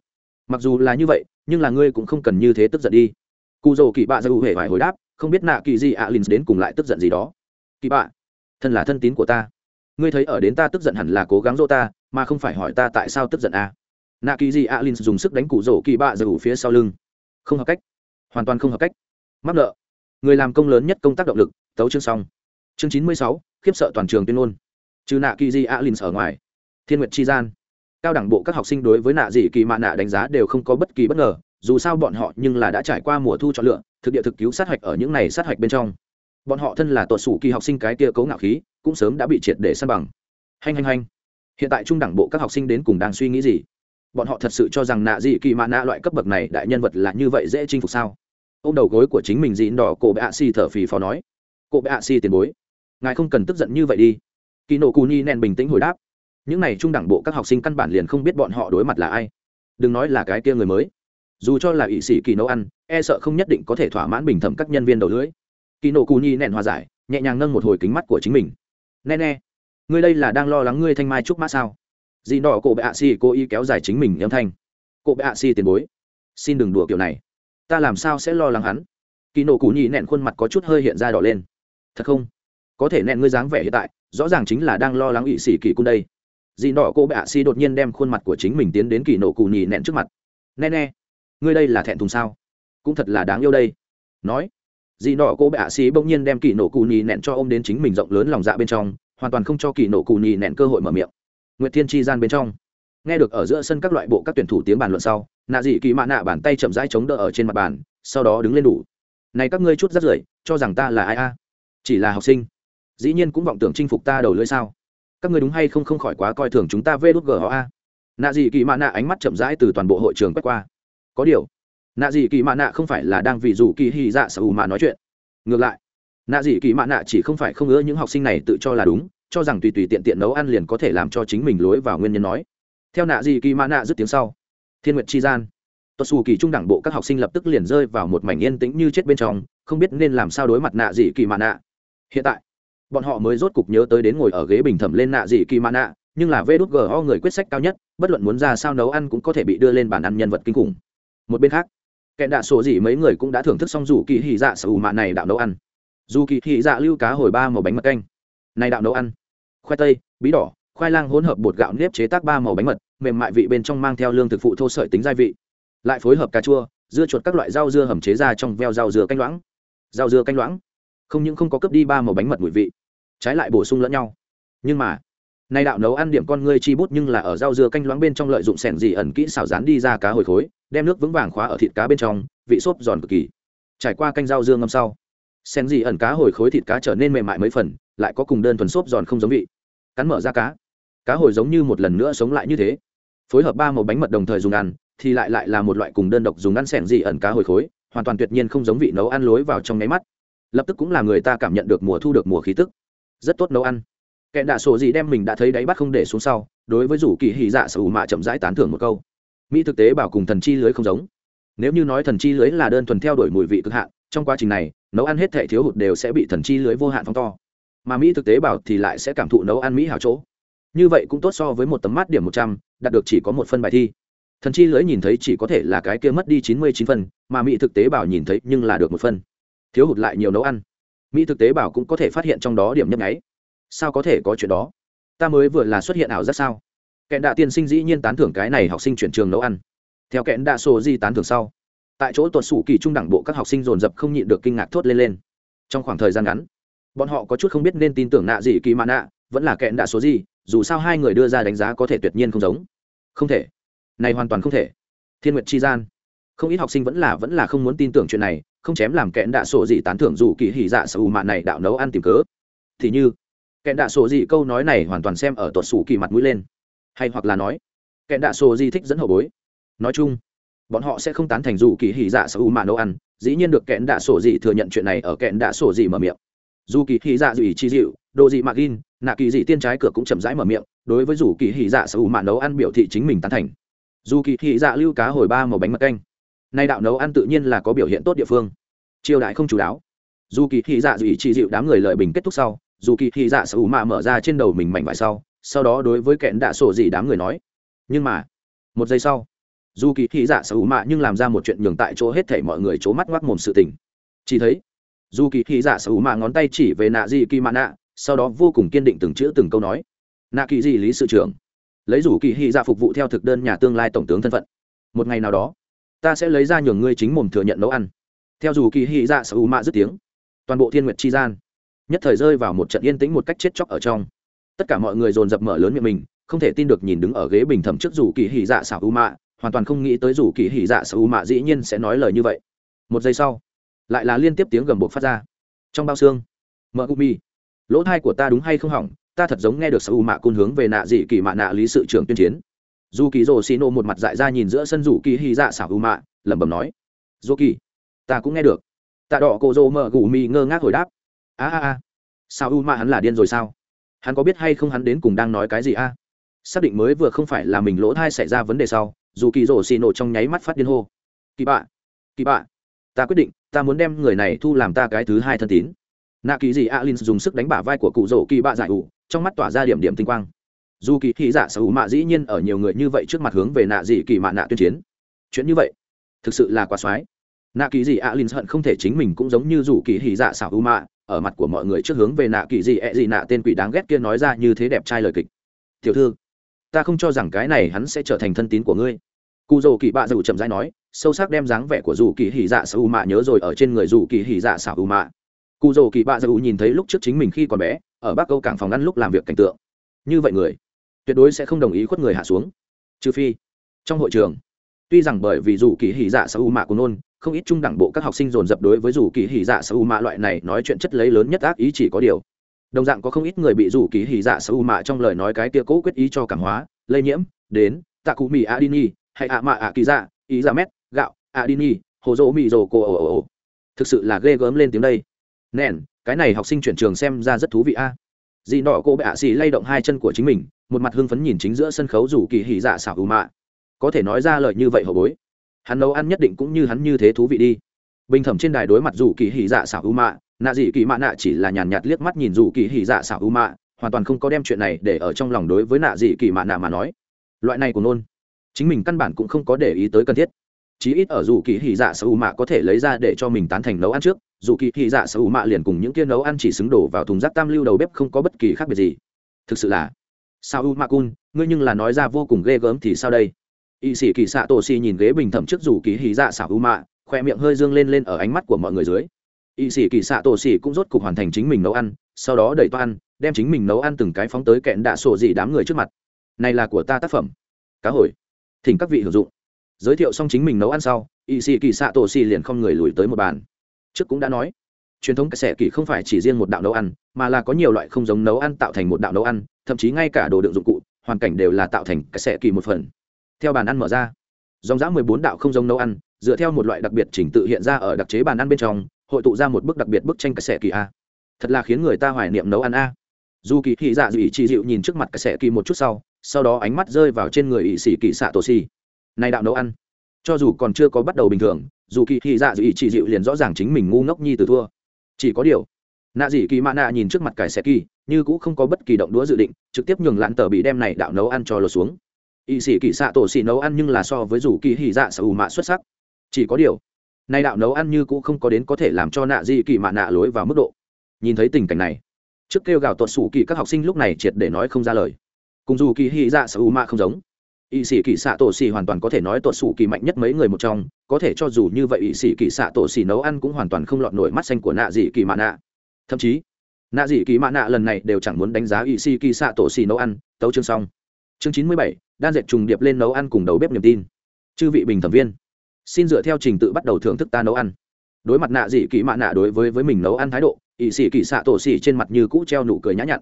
mặc dù là như vậy, nhưng là ngươi cũng không cần như thế tức giận đi. Cụ rổ kỳ bạ giải ưu hề phải hồi đáp, không biết nạ kỳ di alin đến cùng lại tức giận gì đó. Kỳ bạ, thân là thân tín của ta. Ngươi thấy ở đến ta tức giận hẳn là cố gắng dỗ ta mà không phải hỏi ta tại sao tức giận à. nạ kỳ di alin dùng sức đánh cụ rổ kỳ bạ ra phía sau lưng. Không hợp cách. Hoàn toàn không hợp cách. Mắc nợ. Người làm công lớn nhất công tác động lực, tấu chương xong. Chương chín mươi sáu, khiếp sợ toàn trường tuyên ngôn. Trừ nạ kỳ di alin ở ngoài, thiên nguyệt chi gian, cao đẳng bộ các học sinh đối với nạ dị kỳ mạ nạ đánh giá đều không có bất kỳ bất ngờ, dù sao bọn họ nhưng là đã trải qua mùa thu chọn lựa, thực địa thực cứu sát hạch ở những này sát hạch bên trong. Bọn họ thân là tuột sủ kỳ học sinh cái kia cấu ngạo khí, cũng sớm đã bị triệt để săn bằng. Hành hành hành hiện tại trung đẳng bộ các học sinh đến cùng đang suy nghĩ gì? Bọn họ thật sự cho rằng nạ dị kỳ mạ nạ loại cấp bậc này đại nhân vật là như vậy dễ chinh phục sao? Ô m đầu gối của chính mình dịn đỏ, cổ bệ ạ si thở phì phò nói. Cổ bệ ạ si tiền bối, ngài không cần tức giận như vậy đi. Kỳ nổ cù nhi nèn bình tĩnh hồi đáp. Những này trung đẳng bộ các học sinh căn bản liền không biết bọn họ đối mặt là ai. Đừng nói là cái kia người mới. Dù cho là ỵ sĩ kỳ nấu ăn e sợ không nhất định có thể thỏa mãn bình thẩm các nhân viên đầu lưới kỳ nổ cù nhi nèn hòa giải, nhẹ nhàng nâng một hồi kính mắt của chính mình. Nè nè ngươi đây là đang lo lắng ngươi thanh mai trúc mã sao? Dì đỏ cổ bệ ạ xì cố ý kéo dài chính mình âm thanh. Cổ bệ ạ xì tiền bối, xin đừng đùa kiểu này. Ta làm sao sẽ lo lắng hắn? Kỳ nổ cù nhị nẹn khuôn mặt có chút hơi hiện ra đỏ lên. Thật không? Có thể nẹn ngươi dáng vẻ hiện tại, rõ ràng chính là đang lo lắng ỵ sĩ kỳ cung đây. Dì đỏ cô bệ ạ xì đột nhiên đem khuôn mặt của chính mình tiến đến kỳ nổ cù nhì nẹn trước mặt. Nè nè, ngươi đây là thẹn thùng sao? Cũng thật là đáng yêu đây. Nói dị đỏ cô bệ ạ xi bỗng nhiên đem kỳ nổ cù nhì nẹn cho ô m đến chính mình rộng lớn lòng dạ bên trong hoàn toàn không cho kỳ nổ cù nhì nẹn cơ hội mở miệng. Nguyệt thiên tri gian bên trong, nghe được ở giữa sân các loại bộ các tuyển thủ tiếng bàn luận sau, nạ dị kỳ mạ nạ bàn tay chậm rãi chống đỡ ở trên mặt bàn, sau đó đứng lên đủ. Này các ngươi chút rất rưởi, cho rằng ta là ai a? Chỉ là học sinh. Dĩ nhiên cũng vọng tưởng chinh phục ta đầu lưỡi sao? Các ngươi đúng hay không không khỏi quá coi thường chúng ta vê đút g họ a? Nạ dị kỳ mạ nạ ánh mắt chậm rãi từ toàn bộ hội trường quét qua. Có điều, nạ dị kỳ mạ nạ không phải là đang vì dù kỳ hy dạ sở hữu mà nói chuyện. Ngược lại nạ dị kỳ mạ nạ chỉ không phải không ưa những học sinh này tự cho là đúng, cho rằng tùy tùy tiện tiện nấu ăn liền có thể làm cho chính mình lối vào nguyên nhân nói. Theo nạ dị kỳ mạ nạ dứt tiếng sau, thiên Nguyệt chi gian tuật xù kỳ trung Đảng bộ các học sinh lập tức liền rơi vào một mảnh yên tĩnh như chết bên trong, không biết nên làm sao đối mặt nạ dị kỳ mạ nạ. Hiện tại, bọn họ mới rốt cục nhớ tới đến ngồi ở ghế bình thẩm lên nạ dị kỳ mạ nạ, nhưng là vê gờ ho người quyết sách cao nhất, bất luận muốn ra sao nấu ăn cũng có thể bị đưa lên bàn ăn nhân vật kinh khủng. Một bên khác, kẻ đạ sổ dị mấy người cũng đã thưởng thức xong rủ kỳ hì dạ sở mạ này đạo nấu ăn dù kỳ thị dạ lưu cá hồi ba màu bánh mật canh. Này đạo nấu ăn. Khoai tây, bí đỏ, khoai lang hỗn hợp bột gạo nếp chế tác ba màu bánh mật, mềm mại vị bên trong mang theo lương thực phụ thô sợi tính gia vị. Lại phối hợp cà chua, dưa chuột các loại rau dưa hầm chế ra trong veo rau dưa canh loãng. Rau dưa canh loãng. Không những không có cấp đi ba màu bánh mật mùi vị, trái lại bổ sung lẫn nhau. Nhưng mà nay đạo nấu ăn điểm con ngươi chi bút nhưng là ở rau dưa canh loãng bên trong lợi dụng sẻn dì ẩn kỹ xào rán đi ra cá hồi khối, đem nước vững vàng khóa ở thịt cá bên trong, vị xốp giòn cực kỳ. Trải qua canh rau dưa ngâm sau sen dị ẩn cá hồi khối thịt cá trở nên mềm mại mấy phần, lại có cùng đơn thuần xốp giòn không giống vị. Cắn mở ra cá. Cá hồi giống như một lần nữa sống lại như thế. Phối hợp ba màu bánh mật đồng thời dùng ăn, thì lại lại là một loại cùng đơn độc dùng ăn sẻn dị ẩn cá hồi khối, hoàn toàn tuyệt nhiên không giống vị nấu ăn lối vào trong nháy mắt. Lập tức cũng là người ta cảm nhận được mùa thu được mùa khí tức. Rất tốt nấu ăn. Kẹn đạ sổ gì đem mình đã thấy đáy bắt không để xuống sau, đối với rủ kỳ hì dạ sở mạ chậm rãi tán thưởng một câu. Mỹ thực tế bảo cùng thần chi lưới không giống. Nếu như nói thần chi lưới là đơn thuần theo đuổi mùi vị cực hạn, trong quá trình này nấu ăn hết thể thiếu hụt đều sẽ bị thần chi lưới vô hạn phóng to. Mà mỹ thực tế bảo thì lại sẽ cảm thụ nấu ăn mỹ hảo chỗ. Như vậy cũng tốt so với một tấm mát điểm một trăm, đạt được chỉ có một phân bài thi. Thần chi lưới nhìn thấy chỉ có thể là cái kia mất đi chín mươi chín phân, mà mỹ thực tế bảo nhìn thấy nhưng là được một phân. Thiếu hụt lại nhiều nấu ăn. Mỹ thực tế bảo cũng có thể phát hiện trong đó điểm nhấp nháy. Sao có thể có chuyện đó? Ta mới vừa là xuất hiện ảo rất sao? Kẹn đạ tiên sinh dĩ nhiên tán thưởng cái này học sinh chuyển trường nấu ăn. Theo kẹn đạ sổ di tán thưởng sau tại chỗ tuột sủ kỳ trung đẳng bộ các học sinh dồn dập không nhịn được kinh ngạc thốt lên lên. Trong khoảng thời gian ngắn, bọn họ có chút không biết nên tin tưởng nạ gì kỳ mạ nạ, vẫn là kẹn đạ số gì, dù sao hai người đưa ra đánh giá có thể tuyệt nhiên không giống. Không thể. Này hoàn toàn không thể. Thiên nguyệt chi gian. Không ít học sinh vẫn là vẫn là không muốn tin tưởng chuyện này, không chém làm kẹn đạ sổ gì tán thưởng dù kỳ hỉ dạ sầu mạn này đạo nấu ăn tìm cớ. Thì như, kẹn đạ sổ gì câu nói này hoàn toàn xem ở tuột sủ kỳ mặt mũi lên. Hay hoặc là nói, kẹn đạ sổ gì thích dẫn hậu bối. Nói chung bọn họ sẽ không tán thành dù kỳ hỉ dạ sở mà nấu ăn, dĩ nhiên được kẹn đạ sổ dị thừa nhận chuyện này ở kẹn đạ sổ dị mở miệng. Dù kỳ hỉ dạ dù ý chi dịu, đồ dị mạc gin, nạ kỳ dị tiên trái cửa cũng chậm rãi mở miệng, đối với dù kỳ hỉ dạ sở mà nấu ăn biểu thị chính mình tán thành. Dù kỳ hỉ dạ lưu cá hồi ba màu bánh mật canh. Nay đạo nấu ăn tự nhiên là có biểu hiện tốt địa phương. Triều đại không chú đáo. Dù kỳ hỉ dạ dù ý chi dịu đám người lợi bình kết thúc sau, dù kỳ hỉ dạ sở mà mở ra trên đầu mình mảnh vải sau sau đó đối với kẹn đạ sổ dị đám người nói, nhưng mà, một giây sau dù kỳ thị dạ sở hữu mạ nhưng làm ra một chuyện nhường tại chỗ hết thể mọi người c h ố mắt ngoác mồm sự tình. Chỉ thấy, dù kỳ thị dạ sở hữu mạ ngón tay chỉ về nạ dị kỳ mạ nạ, sau đó vô cùng kiên định từng chữ từng câu nói, nạ kỳ dị lý sự trưởng, lấy dù kỳ thị dạ phục vụ theo thực đơn nhà tương lai tổng tướng thân phận. Một ngày nào đó, ta sẽ lấy ra nhường ngươi chính mồm thừa nhận nấu ăn. Theo dù kỳ thị dạ sở hữu mạ dứt tiếng, toàn bộ thiên nguyệt chi gian, nhất thời rơi vào một trận yên tĩnh một cách chết chóc ở trong. Tất cả mọi người dồn dập mở lớn miệng mình, không thể tin được nhìn đứng ở ghế bình thẩm trước dù kỳ hỉ dạ xảo u mạ hoàn toàn không nghĩ tới dù kỳ hỉ dạ Sầu u mạ dĩ nhiên sẽ nói lời như vậy. Một giây sau lại là liên tiếp tiếng gầm buộc phát ra. Trong bao xương mợ Mi, lỗ thai của ta đúng hay không hỏng ta thật giống nghe được Sầu u mạ côn hướng về nạ dị kỳ mạ nạ lý sự trưởng tuyên chiến. Dù kỳ rồ xì nộ một mặt dại ra nhìn giữa sân rủ kỳ hỉ dạ xảo u mạ lẩm bẩm nói dù kỳ ta cũng nghe được. Tạ đỏ cô dô mợ gù ngơ ngác hồi đáp a a a sao u mạ hắn là điên rồi sao? Hắn có biết hay không hắn đến cùng đang nói cái gì a? Xác định mới vừa không phải là mình lỗ thai xảy ra vấn đề sau dù kỳ rổ xì nổ trong nháy mắt phát điên hô. Kỳ bạ kỳ bạ, ta quyết định, ta muốn đem người này thu làm ta cái thứ hai thân tín. Nạ kỳ gì alin dùng sức đánh bả vai của cụ rổ kỳ bạ giải ủ, trong mắt tỏa ra điểm điểm tinh quang. Dù kỳ thị giả sở hữu mạ dĩ nhiên ở nhiều người như vậy trước mặt hướng về nạ dị kỳ mạ nạ tuyên chiến. Chuyện như vậy, thực sự là quá soái nạ kỳ gì alin hận không thể chính mình cũng giống như dù kỳ thị giả sở hữu mạ, ở mặt của mọi người trước hướng về nạ kỳ gì ẹ gì nạ tên quỷ đáng ghét kia nói ra như thế đẹp trai lời kịch. Tiểu thư ta không cho rằng cái này hắn sẽ trở thành thân tín của ngươi. Cụ dầu kỳ bạ dầu chậm rãi nói, sâu sắc đem dáng vẻ của dù kỳ hỉ dạ sa u mạ nhớ rồi ở trên người dù kỳ hỉ dạ xảo u mạ. Cụ dầu kỳ bạ dầu nhìn thấy lúc trước chính mình khi còn bé, ở bắc câu cảng phòng ngăn lúc làm việc cảnh tượng. Như vậy người, tuyệt đối sẽ không đồng ý khuất người hạ xuống. Trừ phi, trong hội trường, tuy rằng bởi vì dù kỳ hỉ dạ sa u mạ của nôn, không ít trung đẳng bộ các học sinh dồn dập đối với dù kỳ hỉ dạ sa u mạ loại này nói chuyện chất lấy lớn nhất ác ý chỉ có điều đồng dạng có không ít người bị rủ kỳ hỉ dạ sơ u mạ trong lời nói cái tia cố quyết ý cho cảm hóa, lây nhiễm, đến, tạ cụ mì adini, hay ạ mạ ạ kỳ dạ ý dạ mét, gạo, adini, hồ dỗ mì rồ cô ồ ồ ồ. Thực sự là ghê gớm lên tiếng đây. Nèn, cái này học sinh chuyển trường xem ra rất thú vị a. À. dì nọ cô bệ ạ xì lay động hai chân của chính mình, một mặt hưng phấn nhìn chính giữa sân khấu rủ kỳ hỉ dạ xảo ưu mạ có thể nói ra lời như vậy hậu bối. Hắn nấu ăn nhất định cũng như hắn như thế thú vị đi. Bình thẩm trên đài đối mặt rủ kỳ hỉ dạ xảo ưu mạ nạ dị kỳ mạ nạ chỉ là nhàn nhạt liếc mắt nhìn rủ kỳ hỉ dạ xảo ưu mạ, hoàn toàn không có đem chuyện này để ở trong lòng đối với nạ dị kỳ mạ nạ mà nói. Loại này của nôn chính mình căn bản cũng không có để ý tới cần thiết. Chí ít ở dù kỳ hỉ dạ xảo ưu mạ có thể lấy ra để cho mình tán thành nấu ăn trước, dù kỳ hỉ dạ xảo ưu mạ liền cùng những kia nấu ăn chỉ xứng đổ vào thùng rác tam lưu đầu bếp không có bất kỳ khác biệt gì. Thực sự là sao u mạ cun, ngươi nhưng là nói ra vô cùng ghê gớm thì sao đây? Y sĩ kỳ xạ tổ xì nhìn ghế bình thẩm trước dù kỳ hỉ dạ xảo u mạ, khoe miệng hơi dương lên lên ở ánh mắt của mọi người dưới y sĩ kỳ xạ tổ xỉ cũng rốt cục hoàn thành chính mình nấu ăn, sau đó đẩy toan đem chính mình nấu ăn từng cái phóng tới kẹn đạ sổ dị đám người trước mặt. Này là của ta tác phẩm. Cá hồi. Thỉnh các vị hưởng dụng. Giới thiệu xong chính mình nấu ăn sau, y sĩ kỳ xạ tổ xỉ liền không người lùi tới một bàn. Trước cũng đã nói, truyền thống cái sẻ kỳ không phải chỉ riêng một đạo nấu ăn, mà là có nhiều loại không giống nấu ăn tạo thành một đạo nấu ăn, thậm chí ngay cả đồ đựng dụng cụ, hoàn cảnh đều là tạo thành cái sẻ kỳ một phần. Theo bàn ăn mở ra, dòng dã mười bốn đạo không giống nấu ăn, dựa theo một loại đặc biệt chỉnh tự hiện ra ở đặc chế bàn ăn bên trong hội tụ ra một bức đặc biệt bức tranh cái sẻ kỳ a. Thật là khiến người ta hoài niệm nấu ăn a. Dù kỳ thị dạ dị chỉ dịu nhìn trước mặt cái sẻ kỳ một chút sau sau đó ánh mắt rơi vào trên người ỵ sĩ kỳ xạ tổ xì. Này đạo nấu ăn. Cho dù còn chưa có bắt đầu bình thường, dù kỳ thị dạ dị chỉ dịu liền rõ ràng chính mình ngu ngốc nhi từ thua. Chỉ có điều, nạ dị kỳ mã nạ nhìn trước mặt cải xe kỳ, như cũng không có bất kỳ động đũa dự định, trực tiếp nhường lặn tờ bị đem này đạo nấu ăn cho lột xuống. Y sĩ kỳ xạ tổ xì nấu ăn nhưng là so với dù kỳ hỉ dạ sở ù mạ xuất sắc. Chỉ có điều nay đạo nấu ăn như cũng không có đến có thể làm cho nạ dị kỳ mạ nạ lối vào mức độ. Nhìn thấy tình cảnh này, trước kêu gào tuột sủ kỳ các học sinh lúc này triệt để nói không ra lời. Cùng dù kỳ hỉ dạ sở ù mạ không giống. Ỵ sĩ kỳ xạ tổ xì hoàn toàn có thể nói tuột sủ kỳ mạnh nhất mấy người một trong, có thể cho dù như vậy ỵ sĩ kỳ xạ tổ xì nấu ăn cũng hoàn toàn không lọt nổi mắt xanh của nạ dị kỳ mạ nạ. Thậm chí, nạ dị kỳ mạ nạ lần này đều chẳng muốn đánh giá ỵ sĩ kỳ xạ tổ xì nấu ăn. Tấu chương xong. Chương chín mươi bảy, đan dệt trùng điệp lên nấu ăn cùng đầu bếp niềm tin. Chư vị bình thẩm viên xin dựa theo trình tự bắt đầu thưởng thức ta nấu ăn. Đối mặt nạ dị kỳ mạ nạ đối với với mình nấu ăn thái độ ỵ sĩ kỳ xạ tổ xỉ trên mặt như cũ treo nụ cười nhã nhặn.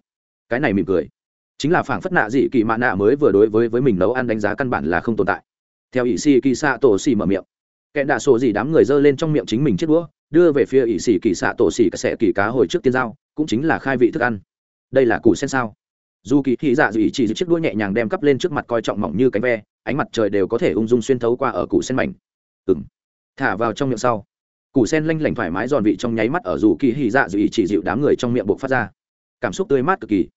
Cái này mỉm cười, chính là phảng phất nạ dị kỳ mạ nạ mới vừa đối với với mình nấu ăn đánh giá căn bản là không tồn tại. Theo ỵ sĩ kỳ xạ tổ xỉ mở miệng, kẻ đạ sổ dị đám người giơ lên trong miệng chính mình chiếc đũa, đưa về phía ỵ sĩ kỳ xạ tổ xỉ sẽ kỳ cá hồi trước tiên giao, cũng chính là khai vị thức ăn. Đây là củ sen sao? Dù kỳ thị dạ dị chỉ chiếc đũa nhẹ nhàng đem cắp lên trước mặt coi trọng mỏng như cánh ve, ánh mặt trời đều có thể ung dung xuyên thấu qua ở củ sen mảnh ừng thả vào trong miệng sau. Củ sen lanh lảnh thoải mái giòn vị trong nháy mắt ở dù kỳ hỉ dạ dị chỉ dịu đám người trong miệng buộc phát ra. Cảm xúc tươi mát cực kỳ.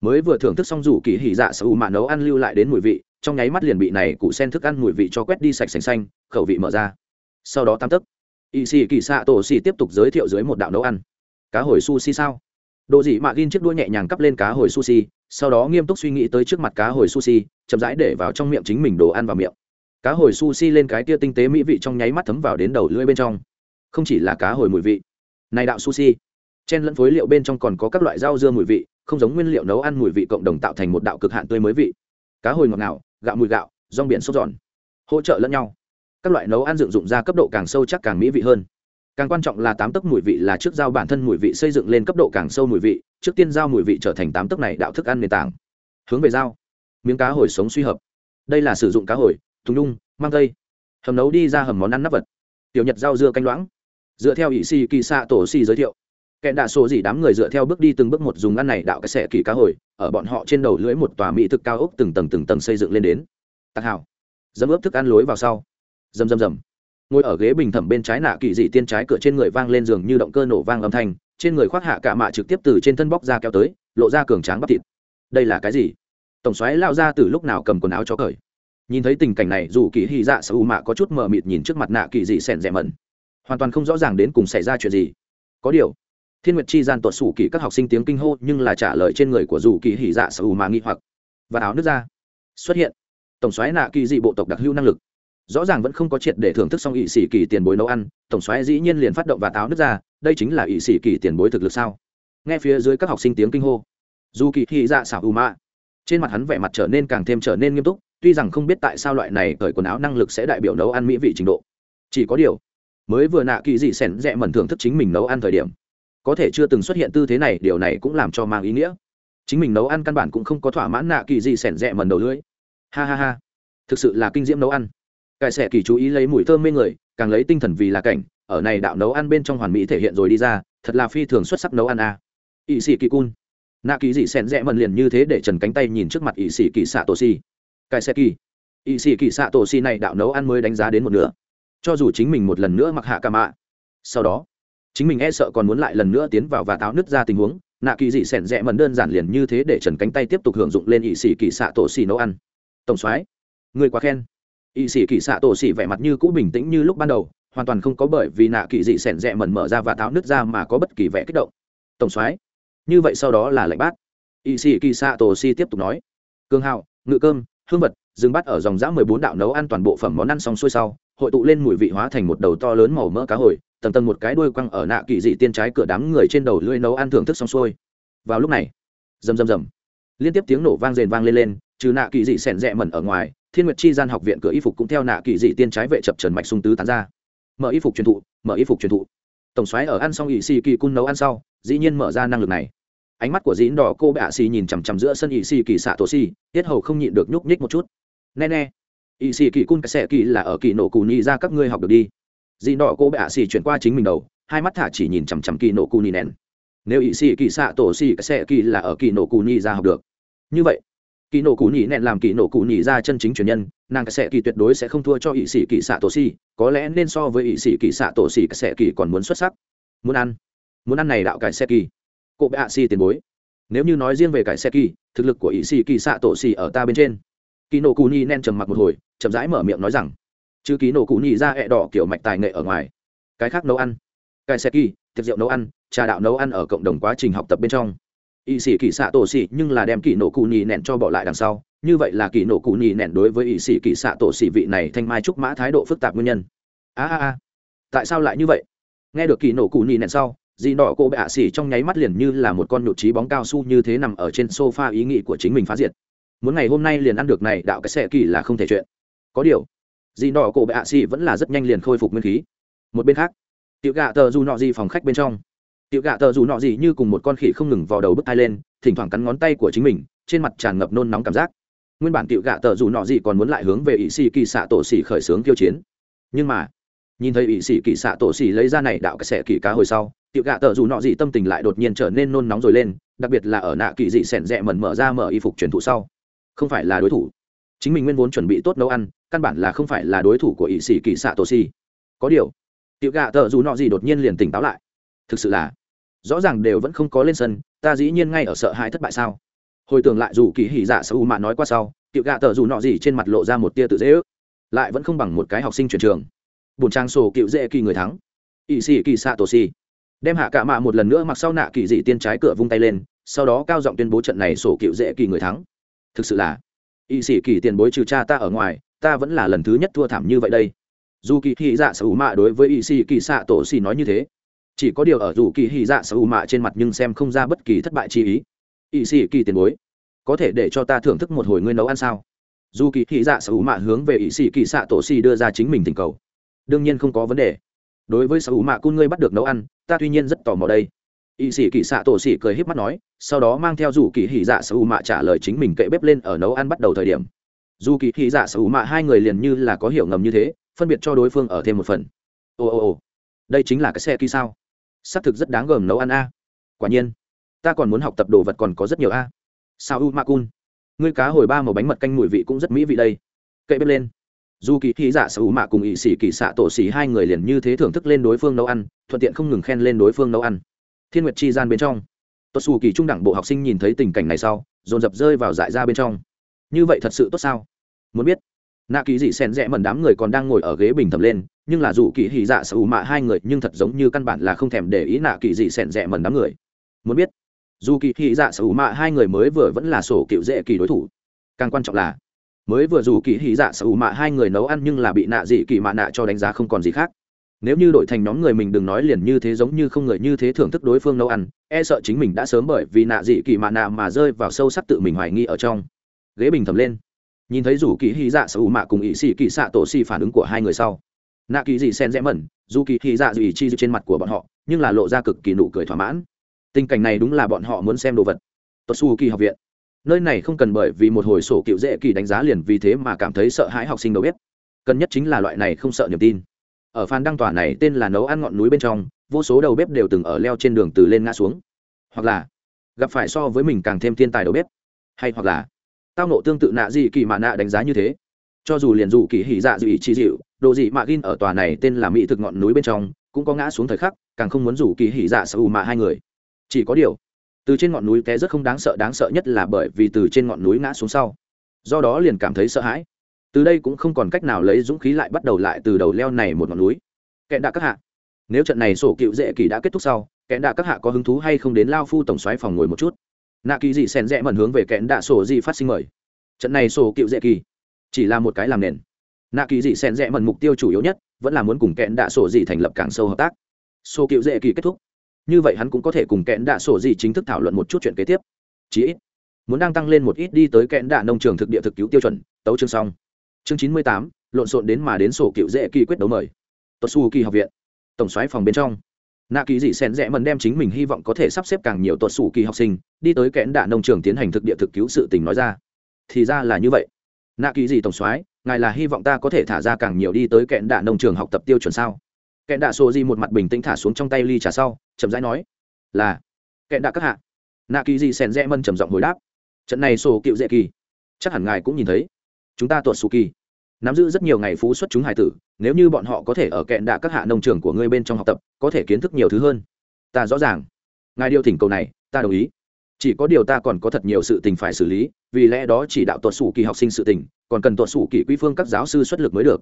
Mới vừa thưởng thức xong dù kỳ hỉ dạ sở hữu mạ nấu ăn lưu lại đến mùi vị, trong nháy mắt liền bị này củ sen thức ăn mùi vị cho quét đi sạch sành xanh, khẩu vị mở ra. Sau đó tam tức y xì kỳ xạ tổ xì tiếp tục giới thiệu dưới một đạo nấu ăn. Cá hồi sushi sao? Độ dị mạ gin chiếc đuôi nhẹ nhàng cắp lên cá hồi sushi, sau đó nghiêm túc suy nghĩ tới trước mặt cá hồi sushi, chậm rãi để vào trong miệng chính mình đồ ăn vào miệng cá hồi sushi lên cái tia tinh tế mỹ vị trong nháy mắt thấm vào đến đầu lưỡi bên trong. Không chỉ là cá hồi mùi vị, này đạo sushi, chen lẫn phối liệu bên trong còn có các loại rau dưa mùi vị, không giống nguyên liệu nấu ăn mùi vị cộng đồng tạo thành một đạo cực hạn tươi mới vị. Cá hồi ngọt ngào, gạo mùi gạo, rong biển sốt giòn, hỗ trợ lẫn nhau. Các loại nấu ăn dựng dụng ra cấp độ càng sâu chắc càng mỹ vị hơn. Càng quan trọng là tám tấc mùi vị là trước giao bản thân mùi vị xây dựng lên cấp độ càng sâu mùi vị, trước tiên giao mùi vị trở thành tám tấc này đạo thức ăn nền tảng. Hướng về giao, miếng cá hồi sống suy hợp. Đây là sử dụng cá hồi thùng đung, mang tây. Hầm nấu đi ra hầm món ăn nắp vật. Tiểu nhật rau dưa canh loãng. Dựa theo ỷ xì kỳ xạ tổ xì giới thiệu, kẹn đạ sổ gì đám người dựa theo bước đi từng bước một dùng ăn này đạo cái xẻ kỳ cá hồi, ở bọn họ trên đầu lưỡi một tòa mỹ thực cao ốc từng tầng từng tầng xây dựng lên đến. Tạc hảo dấm ướp thức ăn lối vào sau. Dầm dầm dầm. ngồi ở ghế bình thẩm bên trái nạ kỳ dị tiên trái cửa trên người vang lên giường như động cơ nổ vang âm thanh, trên người khoác hạ cả mạ trực tiếp từ trên thân bóc ra kéo tới, lộ ra cường tráng bắp thịt. Đây là cái gì? Tổng xoáy lao ra từ lúc nào cầm quần áo cho cởi? Nhìn thấy tình cảnh này, dù kỳ hy dạ sở u mạ có chút mờ mịt nhìn trước mặt nạ kỳ dị sẻn rẻ mẩn, hoàn toàn không rõ ràng đến cùng xảy ra chuyện gì. Có điều, thiên nguyệt chi gian tuột sủ kỳ các học sinh tiếng kinh hô nhưng là trả lời trên người của dù kỳ hỉ dạ sở u mạ nghi hoặc. Và áo nước ra xuất hiện. Tổng xoáy nạ kỳ dị bộ tộc đặc hữu năng lực. Rõ ràng vẫn không có triệt để thưởng thức xong ỵ sĩ kỳ tiền bối nấu ăn, tổng xoáy dĩ nhiên liền phát động và táo nước ra đây chính là ỵ sĩ kỳ tiền bối thực lực sao? Nghe phía dưới các học sinh tiếng kinh hô, dù kỳ hỉ dạ xảo u mạ, trên mặt hắn vẻ mặt trở nên càng thêm trở nên nghiêm túc tuy rằng không biết tại sao loại này cởi quần áo năng lực sẽ đại biểu nấu ăn mỹ vị trình độ. Chỉ có điều, mới vừa nạ kỳ dị sẻn rẽ mẩn thưởng thức chính mình nấu ăn thời điểm, có thể chưa từng xuất hiện tư thế này, điều này cũng làm cho mang ý nghĩa. Chính mình nấu ăn căn bản cũng không có thỏa mãn nạ kỳ dị sẻn rẽ mẩn đầu lưỡi. Ha ha ha, thực sự là kinh diễm nấu ăn. Cải sẻ kỳ chú ý lấy mùi thơm mê người, càng lấy tinh thần vì là cảnh, ở này đạo nấu ăn bên trong hoàn mỹ thể hiện rồi đi ra, thật là phi thường xuất sắc nấu ăn a. À. ỵ sĩ kỳ cun. Nạ kỳ dị sẻn rẽ mẩn liền như thế để trần cánh tay nhìn trước mặt ỵ sĩ kỳ xạ tổ si cài xe kỳ. Ỵ sĩ kỳ xạ tổ si này đạo nấu ăn mới đánh giá đến một nửa. Cho dù chính mình một lần nữa mặc hạ ca mạ. Sau đó, chính mình e sợ còn muốn lại lần nữa tiến vào và táo nứt ra tình huống, nạ kỳ dị sẻn rẽ mẩn đơn giản liền như thế để trần cánh tay tiếp tục hưởng dụng lên ỵ sĩ kỳ xạ tổ xì nấu ăn. Tổng soái, người quá khen. Ỵ sĩ kỳ xạ tổ xì vẻ mặt như cũ bình tĩnh như lúc ban đầu, hoàn toàn không có bởi vì nạ kỳ dị sẻn rẽ mẩn mở ra và táo nứt ra mà có bất kỳ vẻ kích động. Tổng soái, như vậy sau đó là lệnh bát. Ỵ sĩ kỳ xạ tổ xì tiếp tục nói. Cương hào, ngự cơm hương vật dừng bắt ở dòng giã mười bốn đạo nấu ăn toàn bộ phẩm món ăn xong xuôi sau, hội tụ lên mùi vị hóa thành một đầu to lớn màu mỡ cá hồi, tầng tầng một cái đuôi quăng ở nạ kỳ dị tiên trái cửa đám người trên đầu lưỡi nấu ăn thưởng thức xong xuôi. Vào lúc này, rầm rầm rầm, liên tiếp tiếng nổ vang rền vang lên lên, trừ nạ kỳ dị sẻn rẽ mẩn ở ngoài, thiên nguyệt chi gian học viện cửa y phục cũng theo nạ kỳ dị tiên trái vệ chập trần mạch sung tứ tán ra. Mở y phục truyền thụ, mở y phục truyền thụ. Tổng xoáy ở ăn xong ỵ xì kỳ cung nấu ăn sau, dĩ nhiên mở ra năng lực này ánh mắt của dĩ đỏ cô bạ xì nhìn chằm chằm giữa sân ỵ xì kỳ xạ tổ xì tiết hầu không nhịn được nhúc nhích một chút. Nè nè ỵ xì kỳ cung sẽ kỳ là ở kỳ nổ cù nhị ra các ngươi học được đi. Dĩ đỏ cô bạ xì chuyển qua chính mình đầu, hai mắt thả chỉ nhìn chằm chằm kỳ nổ cù nhị nén nếu ỵ xì kỳ xạ tổ xì sẽ kỳ là ở kỳ nổ cù nhị ra học được. Như vậy kỳ nổ cù nhị nén làm kỳ nổ cù nhị ra chân chính truyền nhân, nàng sẽ kỳ tuyệt đối sẽ không thua cho ỵ sĩ kỳ xạ tổ xì có lẽ nên so với ỵ sĩ kỳ xạ tổ xì sẽ kỳ còn muốn xuất sắc. Muốn ăn muốn ăn này đạo cải xe kỳ cổ bệ ạ xì tiền bối. Nếu như nói riêng về cải xe kỳ, thực lực của ỵ sĩ kỳ xạ tổ xì ở ta bên trên. Kỳ nổ cù nhị nen trầm mặc một hồi, chậm rãi mở miệng nói rằng, chứ kỳ nổ cù nhị ra hẹ đỏ kiểu mạch tài nghệ ở ngoài. Cái khác nấu ăn. Cải xe kỳ, tiệc rượu nấu ăn, trà đạo nấu ăn ở cộng đồng quá trình học tập bên trong. Ỵ sĩ kỳ xạ tổ xì nhưng là đem kỳ nổ cù nhị nện cho bỏ lại đằng sau. Như vậy là kỳ nổ cụ nhi nện đối với ỵ sĩ kỳ xạ tổ xì vị này thanh mai trúc mã thái độ phức tạp nguyên nhân. A a a. Tại sao lại như vậy? Nghe được kỳ nổ cụ nhi nện sau dì đỏ cô bệ ạ xỉ trong nháy mắt liền như là một con nhụt trí bóng cao su như thế nằm ở trên sofa ý nghĩ của chính mình phá diệt. Muốn ngày hôm nay liền ăn được này, đạo cái xe kỳ là không thể chuyện. Có điều, dì đỏ cô bệ ạ xỉ vẫn là rất nhanh liền khôi phục nguyên khí. Một bên khác, tiểu gạ tờ dù nọ gì phòng khách bên trong. Tiểu gạ tờ dù nọ gì như cùng một con khỉ không ngừng vào đầu bức thai lên, thỉnh thoảng cắn ngón tay của chính mình, trên mặt tràn ngập nôn nóng cảm giác. Nguyên bản tiểu gạ tờ dù nọ gì còn muốn lại hướng về ỵ xì kỳ xạ tổ xỉ khởi xướng tiêu chiến. Nhưng mà nhìn thấy ỵ sĩ kỳ xạ tổ xỉ lấy ra này đạo cái xẻ kỳ cá hồi sau, tiểu gạ tờ dù nọ gì tâm tình lại đột nhiên trở nên nôn nóng rồi lên, đặc biệt là ở nạ kỳ dị sẻn rẽ mẩn mở ra mở y phục truyền thụ sau. Không phải là đối thủ. Chính mình nguyên vốn chuẩn bị tốt nấu ăn, căn bản là không phải là đối thủ của ỵ sĩ kỳ xạ tổ xỉ. Có điều, tiểu gạ tờ dù nọ gì đột nhiên liền tỉnh táo lại. Thực sự là, rõ ràng đều vẫn không có lên sân, ta dĩ nhiên ngay ở sợ hãi thất bại sao? Hồi tưởng lại dù kỳ hỉ dạ sở u mạ nói qua sau, tiểu gạ tờ dù nọ gì trên mặt lộ ra một tia tự dễ ước. Lại vẫn không bằng một cái học sinh chuyển trường bùn trang sổ cựu dễ kỳ người thắng. Ỵ sĩ kỳ xạ tổ xì. Đem hạ cả mạ một lần nữa mặc sau nạ kỳ dị tiên trái cửa vung tay lên, sau đó cao giọng tuyên bố trận này sổ cựu dễ kỳ người thắng. Thực sự là ỵ sĩ kỳ tiền bối trừ cha ta ở ngoài, ta vẫn là lần thứ nhất thua thảm như vậy đây. Dù kỳ hy dạ sở hữu mạ đối với ỵ sĩ kỳ xạ tổ xì nói như thế. Chỉ có điều ở dù kỳ hy dạ sở hữu mạ trên mặt nhưng xem không ra bất kỳ thất bại chi ý. Ỵ sĩ kỳ tiền bối, có thể để cho ta thưởng thức một hồi ngươi nấu ăn sao? Dù kỳ hy dạ sở hữu mạ hướng về ỵ sĩ kỳ xạ tổ xì đưa ra chính mình tình cầu đương nhiên không có vấn đề. Đối với sở hữu mạ cun ngươi bắt được nấu ăn, ta tuy nhiên rất tò mò đây. Y sĩ kỳ xạ tổ sĩ cười h p mắt nói, sau đó mang theo dù kỳ hỉ dạ sở hữu mạ trả lời chính mình kệ bếp lên ở nấu ăn bắt đầu thời điểm. Dù kỳ hỉ dạ sở hữu mạ hai người liền như là có hiểu ngầm như thế, phân biệt cho đối phương ở thêm một phần. Ồ ồ ồ đây chính là cái xe kỳ sao? Xác thực rất đáng gờm nấu ăn a. Quả nhiên, ta còn muốn học tập đồ vật còn có rất nhiều a. Sao u ma cun, ngươi cá hồi ba màu bánh mật canh mùi vị cũng rất mỹ vị đây. Cậy bếp lên dù kỳ khí dạ sở hữu mạ cùng ỵ sĩ kỳ xạ tổ xỉ hai người liền như thế thưởng thức lên đối phương nấu ăn, thuận tiện không ngừng khen lên đối phương nấu ăn. Thiên nguyệt chi gian bên trong, tốt xù kỳ trung đẳng bộ học sinh nhìn thấy tình cảnh này sau, dồn dập rơi vào dại ra bên trong. Như vậy thật sự tốt sao? Muốn biết. Nạ kỳ dị xen rẽ mần đám người còn đang ngồi ở ghế bình thầm lên, nhưng là dù kỳ hỉ dạ sở hữu mạ hai người nhưng thật giống như căn bản là không thèm để ý nạ kỳ dị xen rẽ mần đám người. Muốn biết. Dù kỳ hỉ dạ sở hữu mạ hai người mới vừa vẫn là sổ cựu dễ kỳ đối thủ. Càng quan trọng là mới vừa dù kỳ hỉ dạ sở ủ mạ hai người nấu ăn nhưng là bị nạ dị kỳ mạ nạ cho đánh giá không còn gì khác. Nếu như đổi thành nhóm người mình đừng nói liền như thế giống như không người như thế thưởng thức đối phương nấu ăn e sợ chính mình đã sớm bởi vì nạ dị kỳ mạ nạ mà rơi vào sâu sắc tự mình hoài nghi ở trong. Ghế bình thầm lên. Nhìn thấy rủ kỳ hy dạ sở ủ mạ cùng ỵ sĩ kỳ xạ tổ xì phản ứng của hai người sau, nạ kỳ dị sen rẽ mẩn, dù kỳ hy dạ dù chi chi trên mặt của bọn họ, nhưng là lộ ra cực kỳ nụ cười thỏa mãn. Tình cảnh này đúng là bọn họ muốn xem đồ vật. Tốt xù kỳ học viện nơi này không cần bởi vì một hồi sổ cựu dễ kỳ đánh giá liền vì thế mà cảm thấy sợ hãi học sinh đầu bếp. Cần nhất chính là loại này không sợ niềm tin. Ở phan đăng tòa này tên là nấu ăn ngọn núi bên trong, vô số đầu bếp đều từng ở leo trên đường từ lên ngã xuống. Hoặc là, gặp phải so với mình càng thêm thiên tài đầu bếp. Hay hoặc là, tao nộ tương tự nạ gì kỳ mạ nạ đánh giá như thế. Cho dù liền dù kỳ hỉ dạ dị ý chi dịu, đồ dị mạ gin ở tòa này tên là mỹ thực ngọn núi bên trong, cũng có ngã xuống thời khắc, càng không muốn rủ kỳ hỉ dạ sở ù mạ hai người. Chỉ có điều từ trên ngọn núi té rất không đáng sợ đáng sợ nhất là bởi vì từ trên ngọn núi ngã xuống sau. Do đó liền cảm thấy sợ hãi. Từ đây cũng không còn cách nào lấy dũng khí lại bắt đầu lại từ đầu leo này một ngọn núi. Kẽ đạ các hạ. Nếu trận này sổ cựu dễ kỳ đã kết thúc sau kẽ đạ các hạ có hứng thú hay không đến lao phu tổng xoáy phòng ngồi một chút? Nạ kỳ dị sen rẽ mẩn hướng về kẽn đạ sổ dị phát sinh mời. Trận này sổ cựu dễ kỳ chỉ là một cái làm nền. Nạ kỳ dị sen rẽ mẩn mục tiêu chủ yếu nhất vẫn là muốn cùng kẽn đạ sổ dị thành lập càng sâu hợp tác. Sổ cựu dễ kỳ kết thúc như vậy hắn cũng có thể cùng kẽn đạ sổ gì chính thức thảo luận một chút chuyện kế tiếp. Chí ít, muốn đang tăng lên một ít đi tới kẽn đạ nông trường thực địa thực cứu tiêu chuẩn, tấu chương xong. Chương chín mươi tám, lộn xộn đến mà đến sổ cựu dễ kỳ quyết đấu mời. Tuật su kỳ học viện, tổng xoáy phòng bên trong. Nạ kỳ dị sen rẽ mần đem chính mình hy vọng có thể sắp xếp càng nhiều tuột su kỳ học sinh, đi tới kẽn đạ nông trường tiến hành thực địa thực cứu sự tình nói ra. Thì ra là như vậy. Nạ kỳ dị tổng soái, ngài là hy vọng ta có thể thả ra càng nhiều đi tới kẽn đạ nông trường học tập tiêu chuẩn sao? Kẽn đạ sô di một mặt bình tĩnh thả xuống trong tay ly trà sau chậm rãi nói, là kẻ đạ các hạ. Nạ kỳ di sen rẽ mân trầm giọng hồi đáp, trận này sổ cựu dễ kỳ, chắc hẳn ngài cũng nhìn thấy. Chúng ta tuột sù kỳ, nắm giữ rất nhiều ngày phú xuất chúng hải tử, nếu như bọn họ có thể ở kẹn đạ các hạ nông trường của ngươi bên trong học tập, có thể kiến thức nhiều thứ hơn. Ta rõ ràng. Ngài điều thỉnh cầu này, ta đồng ý. Chỉ có điều ta còn có thật nhiều sự tình phải xử lý, vì lẽ đó chỉ đạo tuột sủ kỳ học sinh sự tình, còn cần tuột sủ kỳ quy phương các giáo sư xuất lực mới được.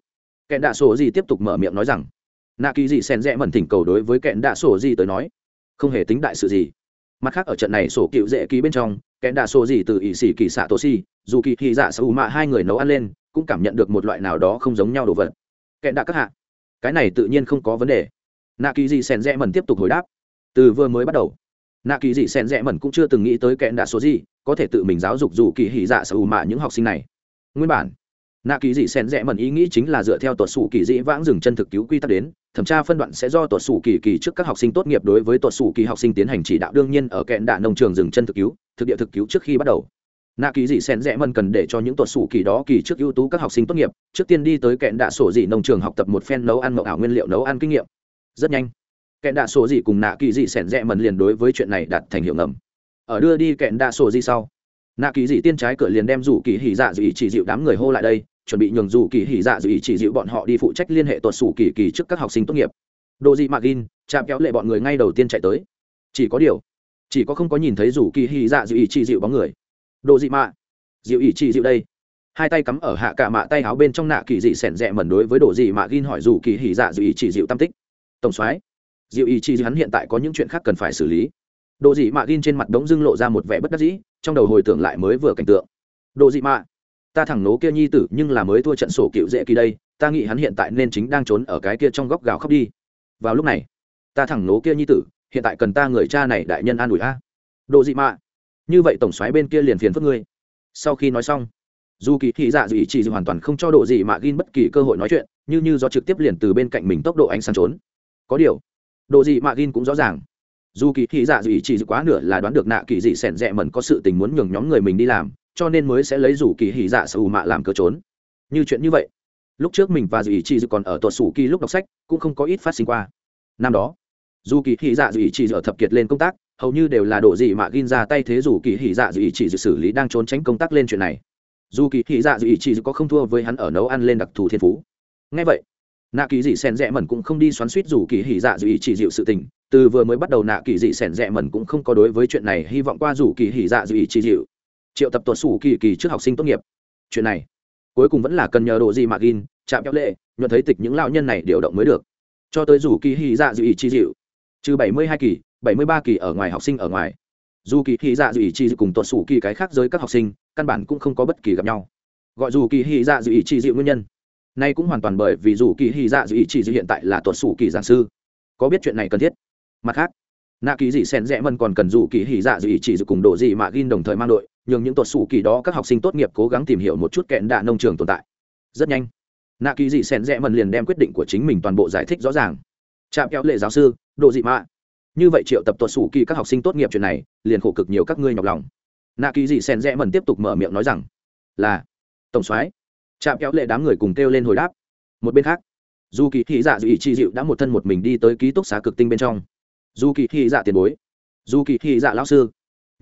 Kẹn đạ sổ gì tiếp tục mở miệng nói rằng nạ kỳ dị Sen rẽ mẩn thỉnh cầu đối với kẹn đạ sổ gì tới nói, không hề tính đại sự gì. Mặt khác ở trận này sổ cựu dễ ký bên trong, kẹn đạ sổ gì từ ỵ sĩ kỳ xạ tô si dù kỳ thị dạ sa u mạ hai người nấu ăn lên, cũng cảm nhận được một loại nào đó không giống nhau đồ vật. Kẹn đạ các hạ, cái này tự nhiên không có vấn đề. Nạ kỳ dị sen rẽ mẩn tiếp tục hồi đáp. Từ vừa mới bắt đầu, nạ kỳ dị sen rẽ mẩn cũng chưa từng nghĩ tới kẹn đạ sổ gì có thể tự mình giáo dục dù kỳ hỉ dạ sầu ù mạ những học sinh này. Nguyên bản, nạ kỳ dị sen rẽ mẩn ý nghĩ chính là dựa theo tuột sủ kỳ dị vãng dừng chân thực cứu quy tắc đến thẩm tra phân đoạn sẽ do tuột sủ kỳ kỳ trước các học sinh tốt nghiệp đối với tuột sủ kỳ học sinh tiến hành chỉ đạo. Đương nhiên, ở kẹn đạ nông trường dừng chân thực cứu, thực địa thực cứu trước khi bắt đầu. Nạ kỳ dị sen rẽ mần cần để cho những tuột sủ kỳ đó kỳ trước ưu tú các học sinh tốt nghiệp, trước tiên đi tới kẹn đạ sổ dị nông trường học tập một phen nấu ăn mậu ảo nguyên liệu nấu ăn kinh nghiệm. Rất nhanh, kẹn đạ sổ dị cùng nạ kỳ dị sen rẽ mần liền đối với chuyện này đạt thành hiệu ngầm. Ở đưa đi kẹn đạ sổ dị sau, nạ kỳ dị tiên trái cửa liền đem rủ kỳ hỉ dạ dị chỉ dịu đám người hô lại đây chuẩn bị nhường rủ kỳ hỉ dạ dị chỉ dịu bọn họ đi phụ trách liên hệ tuột sủ kỳ kỳ trước các học sinh tốt nghiệp. Đồ dị mạc in chạm kéo lệ bọn người ngay đầu tiên chạy tới. Chỉ có điều, chỉ có không có nhìn thấy rủ kỳ hỉ dạ dị chỉ dịu bóng người. Đồ dị mạ, dịu ý chỉ dịu đây. Hai tay cắm ở hạ cả mạ tay áo bên trong nạ kỳ dị sẻn rẽ mẩn đối với đồ dị mạ gin hỏi dù kỳ hỉ dạ dù ý chỉ dịu tam tích. Tổng soái, dịu ý chỉ dịu hắn hiện tại có những chuyện khác cần phải xử lý. Đồ dị mạ gin trên mặt đống dưng lộ ra một vẻ bất đắc dĩ, trong đầu hồi tưởng lại mới vừa cảnh tượng. Đồ dị mạ ta thẳng nố kia nhi tử nhưng là mới thua trận sổ cựu dễ kỳ đây, ta nghĩ hắn hiện tại nên chính đang trốn ở cái kia trong góc gào khóc đi. Vào lúc này, ta thẳng nố kia nhi tử, hiện tại cần ta người cha này đại nhân an ủi a. Đồ dị mạ, như vậy tổng xoáy bên kia liền phiền phức ngươi. Sau khi nói xong, dù kỳ thị dạ dị chỉ hoàn toàn không cho độ dị mạ gin bất kỳ cơ hội nói chuyện, như như do trực tiếp liền từ bên cạnh mình tốc độ ánh sáng trốn. Có điều độ dị mạ gin cũng rõ ràng, dù kỳ thị dạ dị chỉ quá nửa là đoán được nạ kỳ dị sẻn rẽ mẩn có sự tình muốn nhường nhóm người mình đi làm cho nên mới sẽ lấy rủ kỳ hỉ dạ sù mạ làm cớ trốn. Như chuyện như vậy, lúc trước mình và dị chỉ còn ở tuột sủ kỳ lúc đọc sách, cũng không có ít phát sinh qua. Năm đó, dù kỳ hỉ dạ dị chỉ ở thập kiệt lên công tác, hầu như đều là độ gì mà gin ra tay thế dù kỳ hỉ dạ dị chỉ xử lý đang trốn tránh công tác lên chuyện này. Dù kỳ hỉ dạ dị chỉ có không thua với hắn ở nấu ăn lên đặc thù thiên phú. Ngay vậy, nạ kỳ dị sèn rẽ mẩn cũng không đi xoắn suýt dù kỳ hỉ dạ dị chỉ dịu sự tình. Từ vừa mới bắt đầu nạ kỳ dị sèn rẽ mẩn cũng không có đối với chuyện này hy vọng qua dù kỳ hỉ dạ dị chỉ dịu triệu tập tuột sủ kỳ kỳ trước học sinh tốt nghiệp. Chuyện này, cuối cùng vẫn là cần nhờ độ gì mà gin chạm kéo lệ, nhuận thấy tịch những lão nhân này điều động mới được. Cho tới dù kỳ hỉ dạ dị chi dịu. Trừ bảy mươi hai kỳ, bảy mươi ba kỳ ở ngoài học sinh ở ngoài. Dù kỳ hy dạ dự ý chi cùng tuột sủ kỳ cái khác giới các học sinh, căn bản cũng không có bất kỳ gặp nhau. Gọi dù kỳ hy dạ dự ý chi dịu nguyên nhân. Nay cũng hoàn toàn bởi vì dù kỳ hy dạ dự ý chi dịu hiện tại là tuột sủ kỳ giảng sư. Có biết chuyện này cần thiết? Mặt khác, nạ kỳ dị sen rẽ mân còn cần dù kỳ hy dạ dự ý chỉ dự cùng độ gì mà gin đồng thời mang đội nhường những tuột sủ kỳ đó các học sinh tốt nghiệp cố gắng tìm hiểu một chút kẹn đạ nông trường tồn tại. Rất nhanh, nạ kỳ dị sen rẽ mần liền đem quyết định của chính mình toàn bộ giải thích rõ ràng. Chạm kéo lệ giáo sư độ dị mạ. Như vậy triệu tập tuột sủ kỳ các học sinh tốt nghiệp chuyện này, liền khổ cực nhiều các ngươi nhọc lòng. Nạ kỳ dị sen rẽ mần tiếp tục mở miệng nói rằng, là, tổng soái. Chạm kéo lệ đám người cùng kêu lên hồi đáp. Một bên khác dù kỳ thị dạ dị chi dịu đã một thân một mình đi tới ký túc xá cực tinh bên trong. Dù kỳ thị dạ tiền bối. Dù kỳ thị dạ lão sư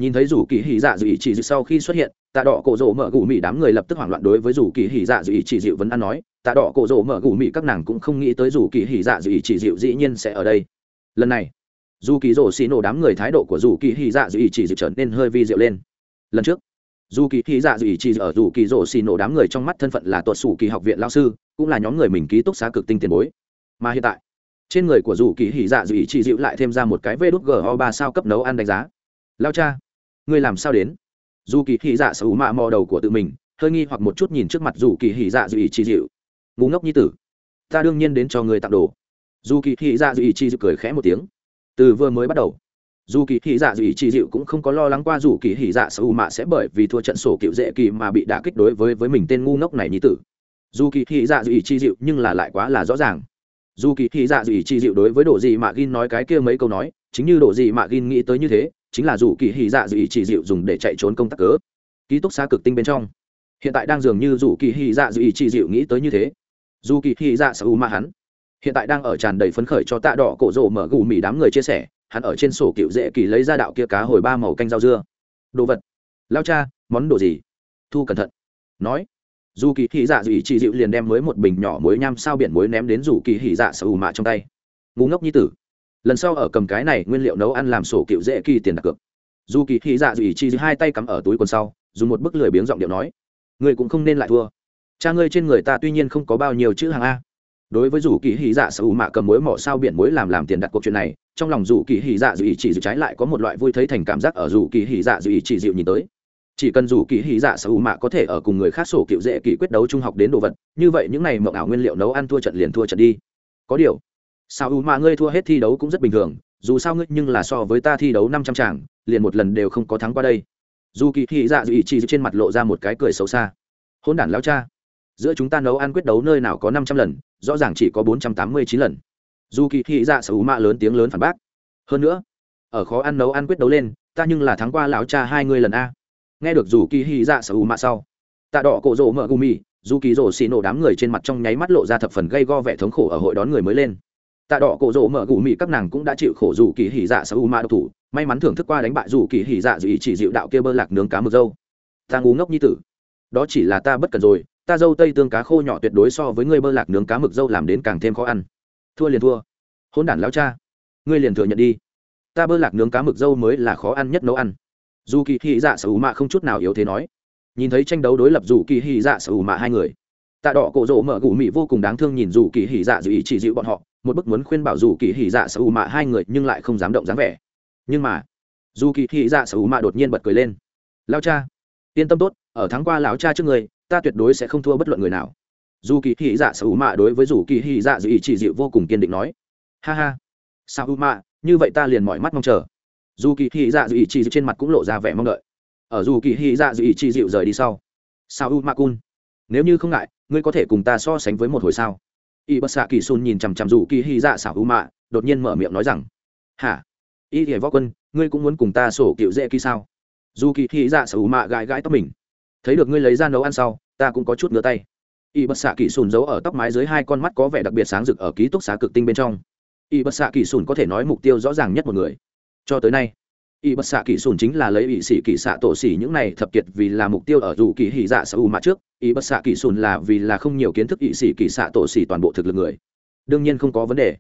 nhìn thấy rủ kỳ hỉ dạ dị ý chỉ dịu sau khi xuất hiện, tạ đỏ cổ rỗ mở gù mì đám người lập tức hoảng loạn đối với rủ kỳ hỉ dạ dị ý chỉ dịu vẫn ăn nói, tạ đỏ cổ rỗ mở gù mì các nàng cũng không nghĩ tới rủ kỳ hỉ dạ dị ý chỉ dịu dĩ nhiên sẽ ở đây. Lần này, dù kỳ rỗ xì nổ đám người thái độ của rủ kỳ hỉ dạ dị ý chỉ dịu trở nên hơi vi diệu lên. Lần trước, dù kỳ hỉ dạ dị ý chỉ ở rủ kỳ rỗ xì nổ đám người trong mắt thân phận là tuột xù kỳ học viện lao sư, cũng là nhóm người mình ký túc xá cực tinh tiền bối. Mà hiện tại, trên người của dù kỳ hỉ dạ dị ý chỉ dịu lại thêm ra một cái vê đút go ba sao cấp nấu ăn đánh giá. Lao cha ngươi làm sao đến? Dù kỳ hỉ dạ sở mạ mò đầu của tự mình, hơi nghi hoặc một chút nhìn trước mặt dù kỳ hỉ dạ dù ý chỉ dịu. Ngu ngốc như tử, ta đương nhiên đến cho người tặng đồ. Dù kỳ hỉ dạ dù ý chỉ dịu cười khẽ một tiếng. Từ vừa mới bắt đầu, dù kỳ hỉ dạ dù ý chỉ dịu cũng không có lo lắng qua dù kỳ hỉ dạ sở mạ sẽ bởi vì thua trận sổ cựu dễ kỳ mà bị đả kích đối với với mình tên ngu ngốc này như tử. Dù kỳ hỉ dạ dù ý chỉ dịu nhưng là lại quá là rõ ràng. Dù kỳ hỉ dạ dù ý chỉ dịu đối với đồ gì mà gin nói cái kia mấy câu nói, chính như đồ gì mà gin nghĩ tới như thế chính là dù kỳ hỉ dạ dị ý chỉ dịu dùng để chạy trốn công tác cớ. Ký túc xá cực tinh bên trong, hiện tại đang dường như dù kỳ hỉ dạ dị ý chỉ dịu nghĩ tới như thế. Dù kỳ hỉ dạ sở ma hắn, hiện tại đang ở tràn đầy phấn khởi cho tạ đỏ cổ rộ mở gù mì đám người chia sẻ, hắn ở trên sổ cựu dễ kỳ lấy ra đạo kia cá hồi ba màu canh rau dưa. Đồ vật. Lao cha, món đồ gì? Thu cẩn thận. Nói. Dù kỳ hỉ dạ dị ý dịu liền đem mới một bình nhỏ muối nham sao biển muối ném đến dù kỳ hỉ dạ sở u mạ trong tay. Ngu ngốc như tử lần sau ở cầm cái này nguyên liệu nấu ăn làm sổ cựu dễ kỳ tiền đặt cược. Dù kỳ hỉ dạ dù ý chị hai tay cắm ở túi quần sau, dùng một bức lười biếng giọng điệu nói người cũng không nên lại thua. Cha ngươi trên người ta tuy nhiên không có bao nhiêu chữ hàng a. Đối với dù kỳ hỉ dạ sở hữu mạ cầm muối mỏ sao biển muối làm làm tiền đặt cuộc chuyện này, trong lòng dù kỳ hỉ dạ dù ý chỉ dịu trái lại có một loại vui thấy thành cảm giác ở dù kỳ hỉ dạ dù ý chỉ dịu nhìn tới. Chỉ cần dù kỳ hỉ dạ sở hữu mạ có thể ở cùng người khác sổ cựu dễ kỳ quyết đấu trung học đến đồ vật, như vậy những này mộng ảo nguyên liệu nấu ăn thua trận liền thua trận đi. Có điều sao u mà ngươi thua hết thi đấu cũng rất bình thường, dù sao ngươi nhưng là so với ta thi đấu năm trăm tràng liền một lần đều không có thắng qua đây. Dù kỳ thị dạ dù ý chỉ trên mặt lộ ra một cái cười xấu xa. Hôn đản lao cha. Giữa chúng ta nấu ăn quyết đấu nơi nào có năm trăm lần, rõ ràng chỉ có bốn trăm tám mươi chín lần. Dù kỳ thị dạ sở hữu mạ lớn tiếng lớn phản bác. Hơn nữa, ở khó ăn nấu ăn quyết đấu lên, ta nhưng là thắng qua lão cha hai người lần a. Nghe được dù kỳ thị dạ sở hữu mạ sau, tạ đỏ cổ rỗ mợ gumi, dù kỳ rỗ xì nổ đám người trên mặt trong nháy mắt lộ ra thập phần gây go vẻ thống khổ ở hội đón người mới lên tạ đỏ cổ rỗ mở gù mị các nàng cũng đã chịu khổ dù kỳ hỉ dạ sở u ma độc thủ. May mắn thưởng thức qua đánh bại dù kỳ hỉ dạ dù ý chỉ dịu đạo kia bơ lạc nướng cá mực dâu. Ta ngu ngốc như tử. Đó chỉ là ta bất cần rồi. Ta dâu tây tương cá khô nhỏ tuyệt đối so với ngươi bơ lạc nướng cá mực dâu làm đến càng thêm khó ăn. Thua liền thua. Hôn đản lao cha. Ngươi liền thừa nhận đi. Ta bơ lạc nướng cá mực dâu mới là khó ăn nhất nấu ăn. Dù kỳ hy dạ sở hữu mạ không chút nào yếu thế nói. Nhìn thấy tranh đấu đối lập dù kỳ hy dạ sở hữu mạ hai người. Tạ đỏ cổ rỗ mở gù mị vô cùng đáng thương nhìn dù kỳ hỉ dạ dù ý chỉ dịu bọn họ một bức muốn khuyên bảo dù kỳ hỉ dạ sở hữu mạ hai người nhưng lại không dám động dáng vẻ. Nhưng mà, dù kỳ hỉ dạ sở hữu mạ đột nhiên bật cười lên. Lao cha, yên tâm tốt, ở tháng qua lão cha trước người, ta tuyệt đối sẽ không thua bất luận người nào. Dù kỳ hỉ dạ sở hữu mạ đối với dù kỳ hỉ dạ dị ý chỉ dịu vô cùng kiên định nói. Ha ha, sao u mạ như vậy ta liền mỏi mắt mong chờ. Dù kỳ hỉ dạ dị ý chỉ dịu trên mặt cũng lộ ra vẻ mong đợi. Ở dù kỳ hỉ dạ dị ý chỉ dịu rời đi sau, sao u mạ cun, nếu như không ngại, ngươi có thể cùng ta so sánh với một hồi sao? Y bất xạ kỳ xôn nhìn chằm chằm dù kỳ hỉ dạ xảo u mạ, đột nhiên mở miệng nói rằng, hả? Y hiệp võ quân, ngươi cũng muốn cùng ta sổ cựu dễ kỳ sao? Dù kỳ hỉ dạ xảo u mạ gãi gãi tóc mình. Thấy được ngươi lấy ra nấu ăn sau, ta cũng có chút ngứa tay. Y bất xạ kỳ xôn giấu ở tóc mái dưới hai con mắt có vẻ đặc biệt sáng rực ở ký túc xá cực tinh bên trong. Y bất xạ kỳ xôn có thể nói mục tiêu rõ ràng nhất một người. Cho tới nay, y bất xạ kỳ sùn chính là lấy ỵ sĩ kỳ xạ tổ xỉ những này thập kiệt vì là mục tiêu ở dù kỳ hỉ dạ xảo u mạ trước y bất xạ kỳ sùn là vì là không nhiều kiến thức ỵ sĩ kỳ xạ tổ xỉ toàn bộ thực lực người. Đương nhiên không có vấn đề.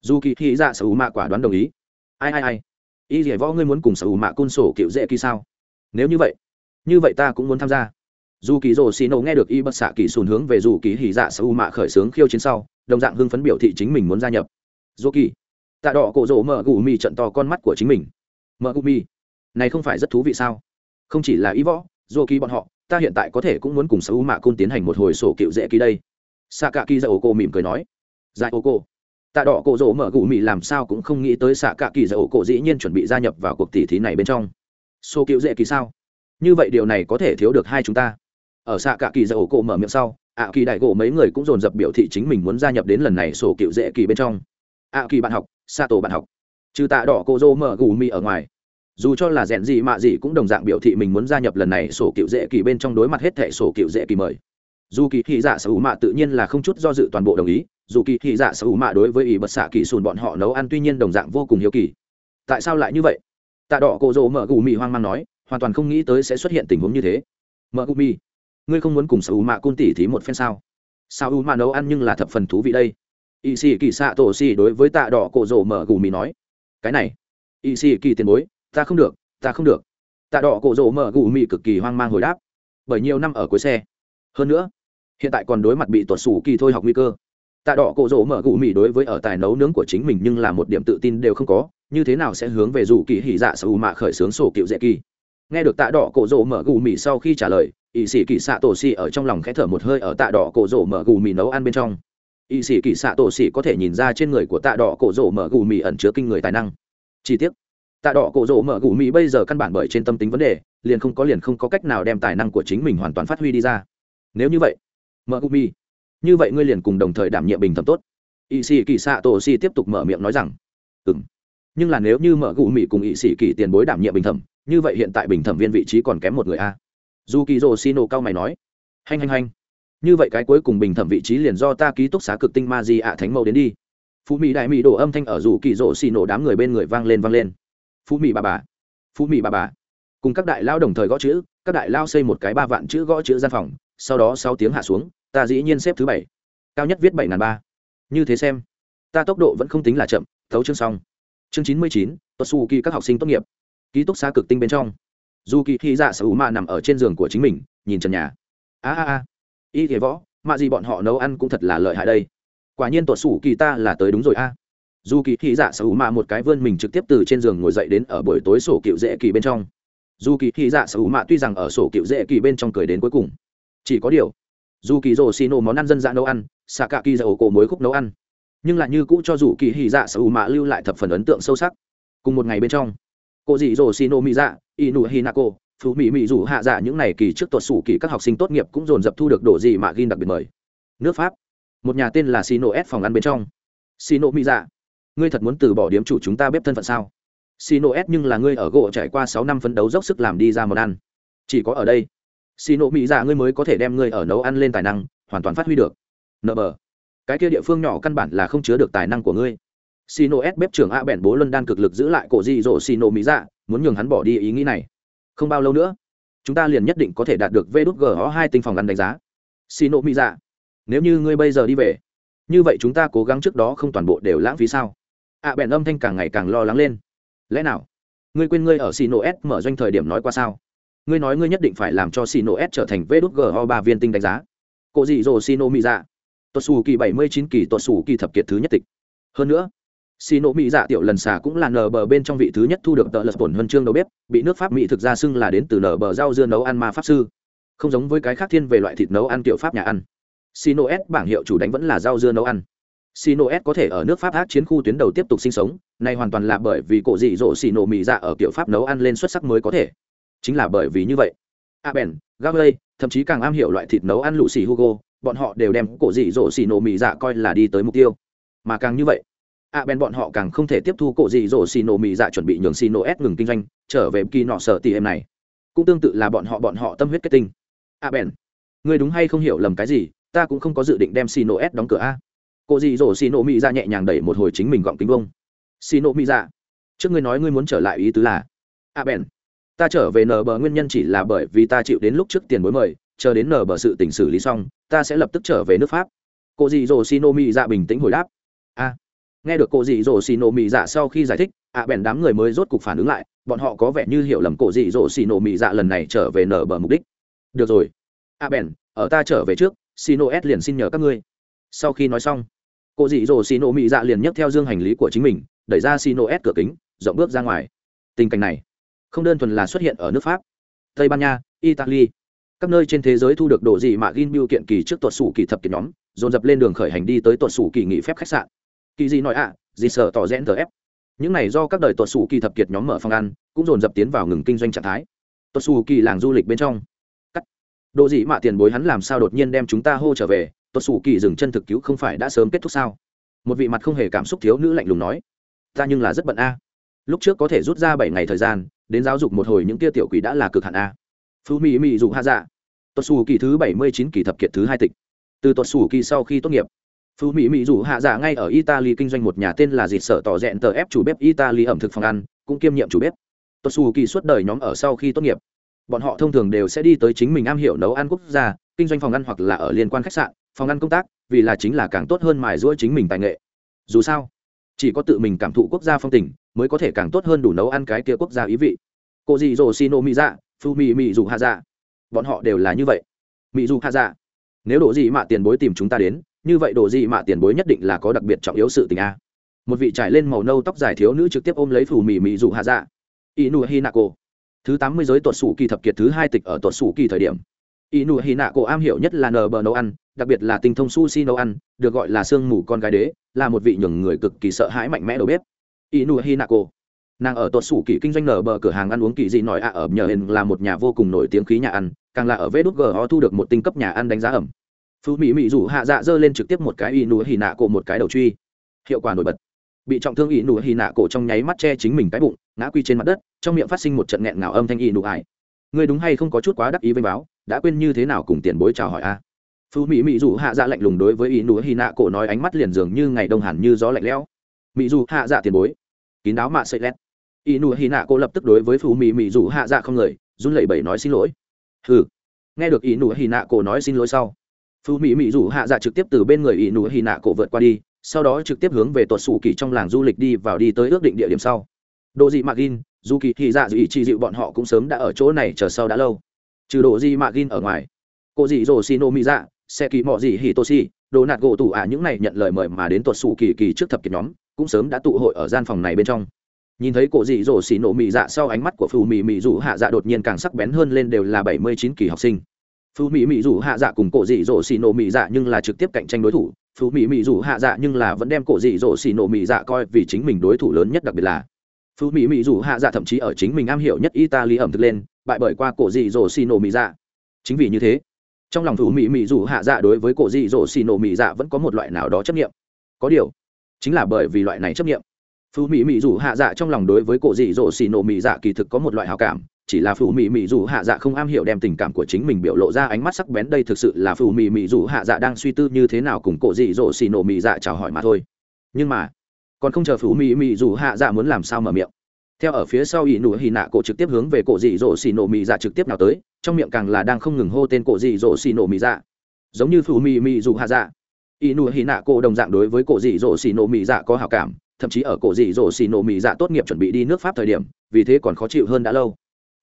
Dù kỳ hỉ dạ sở u mạ quả đoán đồng ý. Ai ai ai? Y dẻ võ ngươi muốn cùng sở u mạ côn sổ kiểu dễ kỳ sao? Nếu như vậy như vậy ta cũng muốn tham gia. Dù kỳ rồ xì nổ nghe được y bất xạ kỳ sùn hướng về dù kỳ hỉ dạ sở u mạ khởi xướng khiêu chiến sau, đồng dạng hưng phấn biểu thị chính mình muốn gia nhập. Dù kỳ tạ đỏ cổ rỗ mở gù mì trận to con mắt của chính mình. Mở gù mì, này không phải rất thú vị sao? Không chỉ là ý võ, dù kỳ bọn họ ta hiện tại có thể cũng muốn cùng sở hữu mạ côn tiến hành một hồi sổ cựu dễ ký đây. Xạ cả kỳ dạ ổ cô mỉm cười nói. Dạy ổ cô. tạ đỏ cổ rỗ mở gù mị làm sao cũng không nghĩ tới xạ cả kỳ dạ ổ cổ dĩ nhiên chuẩn bị gia nhập vào cuộc tỷ thí này bên trong. Sổ cựu dễ ký sao? Như vậy điều này có thể thiếu được hai chúng ta. Ở xạ cả kỳ dạ ổ cổ mở miệng sau, ạ kỳ đại gỗ mấy người cũng dồn dập biểu thị chính mình muốn gia nhập đến lần này sổ cựu dễ kỳ bên trong. Ạ kỳ bạn học xạ tổ bạn học. Trừ tạ đỏ cổ rỗ mở gù mị ở ngoài dù cho là rèn gì mạ gì cũng đồng dạng biểu thị mình muốn gia nhập lần này sổ cựu dễ kỳ bên trong đối mặt hết thẻ sổ cựu dễ kỳ mời. Dù kỳ thị dạ sở hữu mạ tự nhiên là không chút do dự toàn bộ đồng ý, dù kỳ thị dạ sở hữu mạ đối với ý bật xạ kỳ sùn bọn họ nấu ăn tuy nhiên đồng dạng vô cùng hiếu kỳ. Tại sao lại như vậy? Tạ đỏ cổ rỗ mở gù mì hoang mang nói, hoàn toàn không nghĩ tới sẽ xuất hiện tình huống như thế. Mở gù mì, ngươi không muốn cùng sở hữu mạ côn tỉ thí một phen sao? Sao hữu mạ nấu ăn nhưng là thập phần thú vị đây. Y xì kỳ xạ tổ xì đối với tạ đỏ cổ rỗ mở gù mì nói, cái này y xì kỳ tiền bối ta không được, ta không được. Tạ đỏ cổ rỗ mở gù mị cực kỳ hoang mang hồi đáp. Bởi nhiều năm ở cuối xe. Hơn nữa, hiện tại còn đối mặt bị tuột xù kỳ thôi học nguy cơ. Tạ đỏ cổ rỗ mở gù mị đối với ở tài nấu nướng của chính mình nhưng là một điểm tự tin đều không có, như thế nào sẽ hướng về dù kỳ hỉ dạ sở mạ khởi xướng sổ cựu dễ kỳ. Nghe được tạ đỏ cổ rỗ mở gù mị sau khi trả lời ỵ sĩ kỳ xạ tổ xì ở trong lòng khẽ thở một hơi ở tạ đỏ cổ rỗ mở gù mị nấu ăn bên trong. Ỵ sĩ kỳ xạ tổ xì có thể nhìn ra trên người của tạ đỏ cổ rỗ mở gù mị ẩn chứa kinh người tài năng. Chi tiết tạ đỏ cổ rỗ mở gù mì bây giờ căn bản bởi trên tâm tính vấn đề, liền không có liền không có cách nào đem tài năng của chính mình hoàn toàn phát huy đi ra. Nếu như vậy, mở gù mì. Như vậy ngươi liền cùng đồng thời đảm nhiệm bình thẩm tốt. Ỵ sĩ kỳ xạ tổ si tiếp tục mở miệng nói rằng ừ m nhưng là nếu như mở gù mì cùng ỵ sĩ kỳ tiền bối đảm nhiệm bình thẩm, như vậy hiện tại bình thẩm viên vị trí còn kém một người a. Dù kỳ rồ xì nổ cao mày nói hành hành hành như vậy cái cuối cùng bình thẩm vị trí liền do ta ký túc xá cực tinh ma di ạ thánh mẫu đến đi. Phú mỹ đại mỹ đổ âm thanh ở dù kỳ rỗ xì nổ đám người bên người vang lên vang lên phú mỹ bà bà, phú mỹ bà bà. Cùng các đại lao đồng thời gõ chữ, các đại lao xây một cái ba vạn chữ gõ chữ gian phòng, sau đó sáu tiếng hạ xuống, ta dĩ nhiên xếp thứ bảy, cao nhất viết bảy ngàn ba. Như thế xem, ta tốc độ vẫn không tính là chậm, thấu chương xong. Chương chín mươi chín tuật su kỳ các học sinh tốt nghiệp. Ký túc xá cực tinh bên trong. Dù kỳ khi dạ sở hữu mạ nằm ở trên giường của chính mình, nhìn trần nhà. A a a. Y thế võ, mạ gì bọn họ nấu ăn cũng thật là lợi hại đây. Quả nhiên tuột sủ kỳ ta là tới đúng rồi a dù kỳ thị dạ sở hữu mạ một cái vươn mình trực tiếp từ trên giường ngồi dậy đến ở buổi tối sổ cựu dễ kỳ bên trong. Dù kỳ thị dạ sở hữu mạ tuy rằng ở sổ cựu dễ kỳ bên trong cười đến cuối cùng, chỉ có điều, dù kỳ rổ xì nổ món ăn dân dã nấu ăn, xạ cả kỳ dạ ổ cổ muối khúc nấu ăn, nhưng lại như cũ cho dù kỳ thị dạ sở hữu mạ lưu lại thập phần ấn tượng sâu sắc. Cùng một ngày bên trong, cô dị rổ xì nổ mỹ dạ y nụ hinako, phú mỹ mỹ rủ hạ dạ những ngày kỳ trước tuột sủ kỳ các học sinh tốt nghiệp cũng dồn dập thu được đồ gì mà ghi đặc biệt mời. Nước pháp, một nhà tên là xì nổ s phòng ăn bên trong. Xì nổ mỹ dạ ngươi thật muốn từ bỏ điếm chủ chúng ta bếp thân phận sao xì nổ s nhưng là ngươi ở gỗ trải qua sáu năm phấn đấu dốc sức làm đi ra món ăn chỉ có ở đây xì nổ mỹ dạ ngươi mới có thể đem ngươi ở nấu ăn lên tài năng hoàn toàn phát huy được nợ bờ cái kia địa phương nhỏ căn bản là không chứa được tài năng của ngươi Sino S bếp trưởng A bèn bố Luân đan cực lực giữ lại cổ dị dỗ Sino Mỹ dạ, muốn nhường hắn bỏ đi ý nghĩ này. Không bao lâu nữa, chúng ta liền nhất định có thể đạt được VĐGO hai tinh phòng ăn đánh giá. Sino Mỹ dạ, nếu như ngươi bây giờ đi về, như vậy chúng ta cố gắng trước đó không toàn bộ đều lãng phí sao? A bèn âm thanh càng ngày càng lo lắng lên. Lẽ nào, ngươi quên ngươi ở Sino S mở doanh thời điểm nói qua sao? Ngươi nói ngươi nhất định phải làm cho Sino S trở thành VĐGO ba viên tinh đánh giá. cộ dị dỗ Sino Mỹ dạ. Tuột xù kỳ 79 kỳ tuột xù kỳ thập kiệt thứ nhất tịch. Hơn nữa, xì nổ mỹ dạ tiểu lần xà cũng là nở bờ bên trong vị thứ nhất thu được tợ lật bổn huân chương đầu bếp bị nước pháp mỹ thực ra xưng là đến từ nở bờ rau dưa nấu ăn ma pháp sư không giống với cái khác thiên về loại thịt nấu ăn tiểu pháp nhà ăn Sino S bảng hiệu chủ đánh vẫn là rau dưa nấu ăn. Sino S có thể ở nước Pháp ác chiến khu tuyến đầu tiếp tục sinh sống, này hoàn toàn là bởi vì cổ dị dỗ Sino mì dạ ở kiểu Pháp nấu ăn lên xuất sắc mới có thể. Chính là bởi vì như vậy. À, Aben, Gavley, thậm chí càng am hiểu loại thịt nấu ăn lũ xì Hugo, bọn họ đều đem cổ dị dỗ Sino mì dạ coi là đi tới mục tiêu. Mà càng như vậy, à, a ben bọn họ càng không thể tiếp thu cổ dị dỗ Sino mì dạ chuẩn bị nhường Sinoes s ngừng kinh doanh trở về kỳ nọ sở tỷ em này cũng tương tự là bọn họ bọn họ tâm huyết kết tinh à, a ben đúng hay không hiểu lầm cái gì ta cũng không có dự định đem Sinoes s đóng cửa a Cô Dì Dỗ xì nộ mỹ ra dạ nhẹ nhàng đẩy một hồi chính mình gọng kính vông. Xì nộ mỹ ra dạ, trước ngươi nói ngươi muốn trở lại ý tứ là a bèn, ta trở về nờ bờ nguyên nhân chỉ là bởi vì ta chịu đến lúc trước tiền bối mời, chờ đến nờ bờ sự tình xử lý xong, ta sẽ lập tức trở về nước pháp. Cô dì Dỗ xì nộ mỹ ra dạ bình tĩnh hồi đáp a nghe được cô Dì dỗ xì nộ mỹ ra sau khi giải thích a bèn đám người mới rốt cục phản ứng lại, bọn họ có vẻ như hiểu lầm cô Dì dỗ xì nộ mỹ ra lần này trở về nờ bờ mục đích. Được rồi a bèn, ở ta trở về trước xì s liền xin nhờ các ngươi. Sau khi nói xong cô dị dỗ xì nổ mị dạ liền nhấc theo dương hành lý của chính mình đẩy ra xì s cửa kính rộng bước ra ngoài. Tình cảnh này không đơn thuần là xuất hiện ở nước pháp tây ban nha italy. Các nơi trên thế giới thu được đồ gì mà gin biêu kiện kỳ trước tuột sủ kỳ thập kiệt nhóm dồn dập lên đường khởi hành đi tới tuột sủ kỳ nghỉ phép khách sạn. Kỳ gì nói ạ à, gì sợ tỏ rẽn tờ ép. Những này do các đời tuột sủ kỳ thập kiệt nhóm mở phòng ăn cũng dồn dập tiến vào ngừng kinh doanh trạng thái. Tuột sủ kỳ làng du lịch bên trong. Cắt. Đồ gì mà tiền bối hắn làm sao đột nhiên đem chúng ta hô trở về? Tuột sủ kỳ dừng chân thực cứu không phải đã sớm kết thúc sao? Một vị mặt không hề cảm xúc thiếu nữ lạnh lùng nói. Ta nhưng là rất bận a. Lúc trước có thể rút ra bảy ngày thời gian, đến giáo dục một hồi những kia tiểu quỷ đã là cực hạn a. Phú mỹ mỹ dụ hạ dạ. Tuột xù kỳ thứ bảy mươi chín kỳ thập kiệt thứ hai tịch. Từ tuột xù kỳ sau khi tốt nghiệp, phú mỹ mỹ dụ hạ dạ ngay ở italy kinh doanh một nhà tên là dịt sở tỏ rẽn tờ ép chủ bếp italy ẩm thực phòng ăn, cũng kiêm nhiệm chủ bếp. Tuột xù kỳ suốt đời nhóm ở sau khi tốt nghiệp, bọn họ thông thường đều sẽ đi tới chính mình am hiểu nấu ăn quốc gia, kinh doanh phòng ăn hoặc là ở liên quan khách sạn phòng ăn công tác, vì là chính là càng tốt hơn mài giũa chính mình tài nghệ. Dù sao, chỉ có tự mình cảm thụ quốc gia phong tình, mới có thể càng tốt hơn đủ nấu ăn cái kia quốc gia ý vị. Cô dì dồ xin ô mỹ dạ phu mỹ mỹ dù hạ dạ. Bọn họ đều là như vậy. Mỹ dù hạ dạ. Nếu đồ gì mạ tiền bối tìm chúng ta đến, như vậy đồ gì mạ tiền bối nhất định là có đặc biệt trọng yếu sự tình a. Một vị trải lên màu nâu tóc dài thiếu nữ trực tiếp ôm lấy phù mỹ mỹ dù hạ dạ. Inu hinako. Thứ tám mươi giới tuột sủ kỳ thập kiệt thứ hai tịch ở tuột sủ kỳ thời điểm inu hinako am hiểu nhất là nờ bờ nấu ăn, đặc biệt là tinh thông sushi nấu ăn, được gọi là sương mù con gái đế, là một vị nhường người cực kỳ sợ hãi mạnh mẽ đầu bếp. Inu hinako nàng ở tuột sủ kỳ kinh doanh nở bờ cửa hàng ăn uống kỳ dị nổi ạ, ở nhờ hình là một nhà vô cùng nổi tiếng khí nhà ăn, càng là ở vê đút gờ thu được một tinh cấp nhà ăn đánh giá ẩm. Phú mỹ mỹ rủ hạ dạ dơ lên trực tiếp một cái inu hinako một cái đầu truy. Hiệu quả nổi bật. Bị trọng thương inu hinako trong nháy mắt che chính mình cái bụng, ngã quy trên mặt đất, trong miệng phát sinh một trận nghẹn ngào âm thanh inu ải. Người đúng hay không có chút quá đắc ý với báo? Đã quên như thế nào cùng tiền bối chào hỏi a? Phú mỹ mỹ dù hạ dạ lạnh lùng đối với ý nụ hy nạ cổ nói ánh mắt liền dường như ngày đông hẳn như gió lạnh lẽo. Mỹ dù hạ dạ tiền bối. Kín đáo mạ sậy lét. Ý nụ hy nạ cổ lập tức đối với phú mỹ mỹ dù hạ dạ không lời, run lẩy bẩy nói xin lỗi. Ừ nghe được ý nụ hy nạ cổ nói xin lỗi sau phú mỹ mỹ dù hạ dạ trực tiếp từ bên người ý nụ hy nạ cổ vượt qua đi, sau đó trực tiếp hướng về tuột xù kỳ trong làng du lịch đi vào đi tới ước định địa điểm sau. Đồ dị mạc in dù kỳ thị dạ dù chỉ dịu bọn họ cũng sớm đã ở chỗ này chờ sau đã lâu trừ độ gì mạ gin ở ngoài. Cô dị dỗ xì nô mỹ dạ xe kỳ mọ gì hì tô xì, đồ nạt gỗ tủ ả những này nhận lời mời mà đến tuột xù kỳ kỳ trước thập kiệt nhóm, cũng sớm đã tụ hội ở gian phòng này bên trong. Nhìn thấy cổ dị dỗ xì nổ mị dạ sau ánh mắt của phù mị mị rủ hạ dạ đột nhiên càng sắc bén hơn lên đều là bảy mươi chín kỳ học sinh. Phù mị mị rủ hạ dạ cùng cổ dị dỗ xì nổ mị dạ nhưng là trực tiếp cạnh tranh đối thủ. Phù mị mị rủ hạ dạ nhưng là vẫn đem cổ dị dỗ xì nổ mị dạ coi vì chính mình đối thủ lớn nhất đặc biệt là. Phù mị mị rủ hạ dạ thậm chí ở chính mình am hiểu nhất italy ẩm thực lên bại bởi qua cổ dị dỗ xì nổ mỹ dạ. Chính vì như thế, trong lòng thủ mỹ mỹ dù hạ dạ đối với cổ dị dỗ xì nổ mỹ dạ vẫn có một loại nào đó chấp nghiệm có điều, chính là bởi vì loại này chấp nghiệm phụ mỹ mỹ dù hạ dạ trong lòng đối với cổ dị dỗ xì nổ mỹ dạ kỳ thực có một loại hào cảm, chỉ là phù mỹ mỹ dù hạ dạ không am hiểu đem tình cảm của chính mình biểu lộ ra ánh mắt sắc bén đây thực sự là phù mỹ mỹ dù hạ dạ đang suy tư như thế nào cùng cổ dị dỗ xì nổ mỹ dạ chào hỏi mà thôi. Nhưng mà, còn không chờ phù mỹ mỹ dù hạ dạ muốn làm sao mở miệng theo ở phía sau ỷ nụ hì nạ cổ trực tiếp hướng về cổ dị dỗ xì nổ mì dạ trực tiếp nào tới, trong miệng càng là đang không ngừng hô tên cổ dị dỗ xì nổ mì dạ. Giống như phù mì mì dù hạ dạ. Ỷ nụ hì nạ cổ đồng dạng đối với cổ dị dỗ xì nổ mì dạ có hào cảm, thậm chí ở cổ dị dỗ xì nổ mì dạ tốt nghiệp chuẩn bị đi nước pháp thời điểm, vì thế còn khó chịu hơn đã lâu.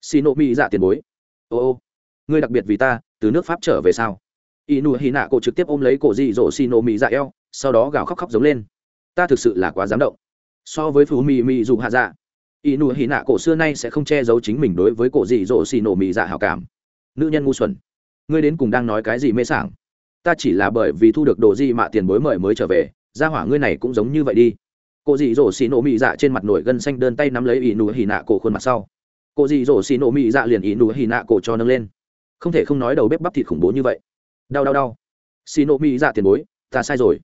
Xì nổ mì dạ tiền bối. Ô ô, ngươi đặc biệt vì ta, từ nước pháp trở về sao? Ỷ nụ hì nạ cổ trực tiếp ôm lấy cổ dị dỗ xì nổ mì dạ eo, sau đó gào khóc khóc giống lên. Ta thực sự là quá dám động. So với phù mì mì dù hạ dạ y nụ hì nạ cổ xưa nay sẽ không che giấu chính mình đối với cổ dị dỗ xì nổ mì dạ hảo cảm. Nữ nhân ngu xuẩn. Ngươi đến cùng đang nói cái gì mê sảng? Ta chỉ là bởi vì thu được đồ gì mạ tiền bối mời mới trở về Ra hỏa ngươi này cũng giống như vậy đi. Cổ dị dỗ xì nổ mì dạ trên mặt nổi gân xanh đơn tay nắm lấy y nụ hì nạ cổ khuôn mặt sau. Cổ dị dỗ xì nổ mì dạ liền y nụ hì nạ cổ cho nâng lên. Không thể không nói đầu bếp bắp thịt khủng bố như vậy. Đau đau đau. Xì nổ mì dạ tiền bối, ta sai rồi.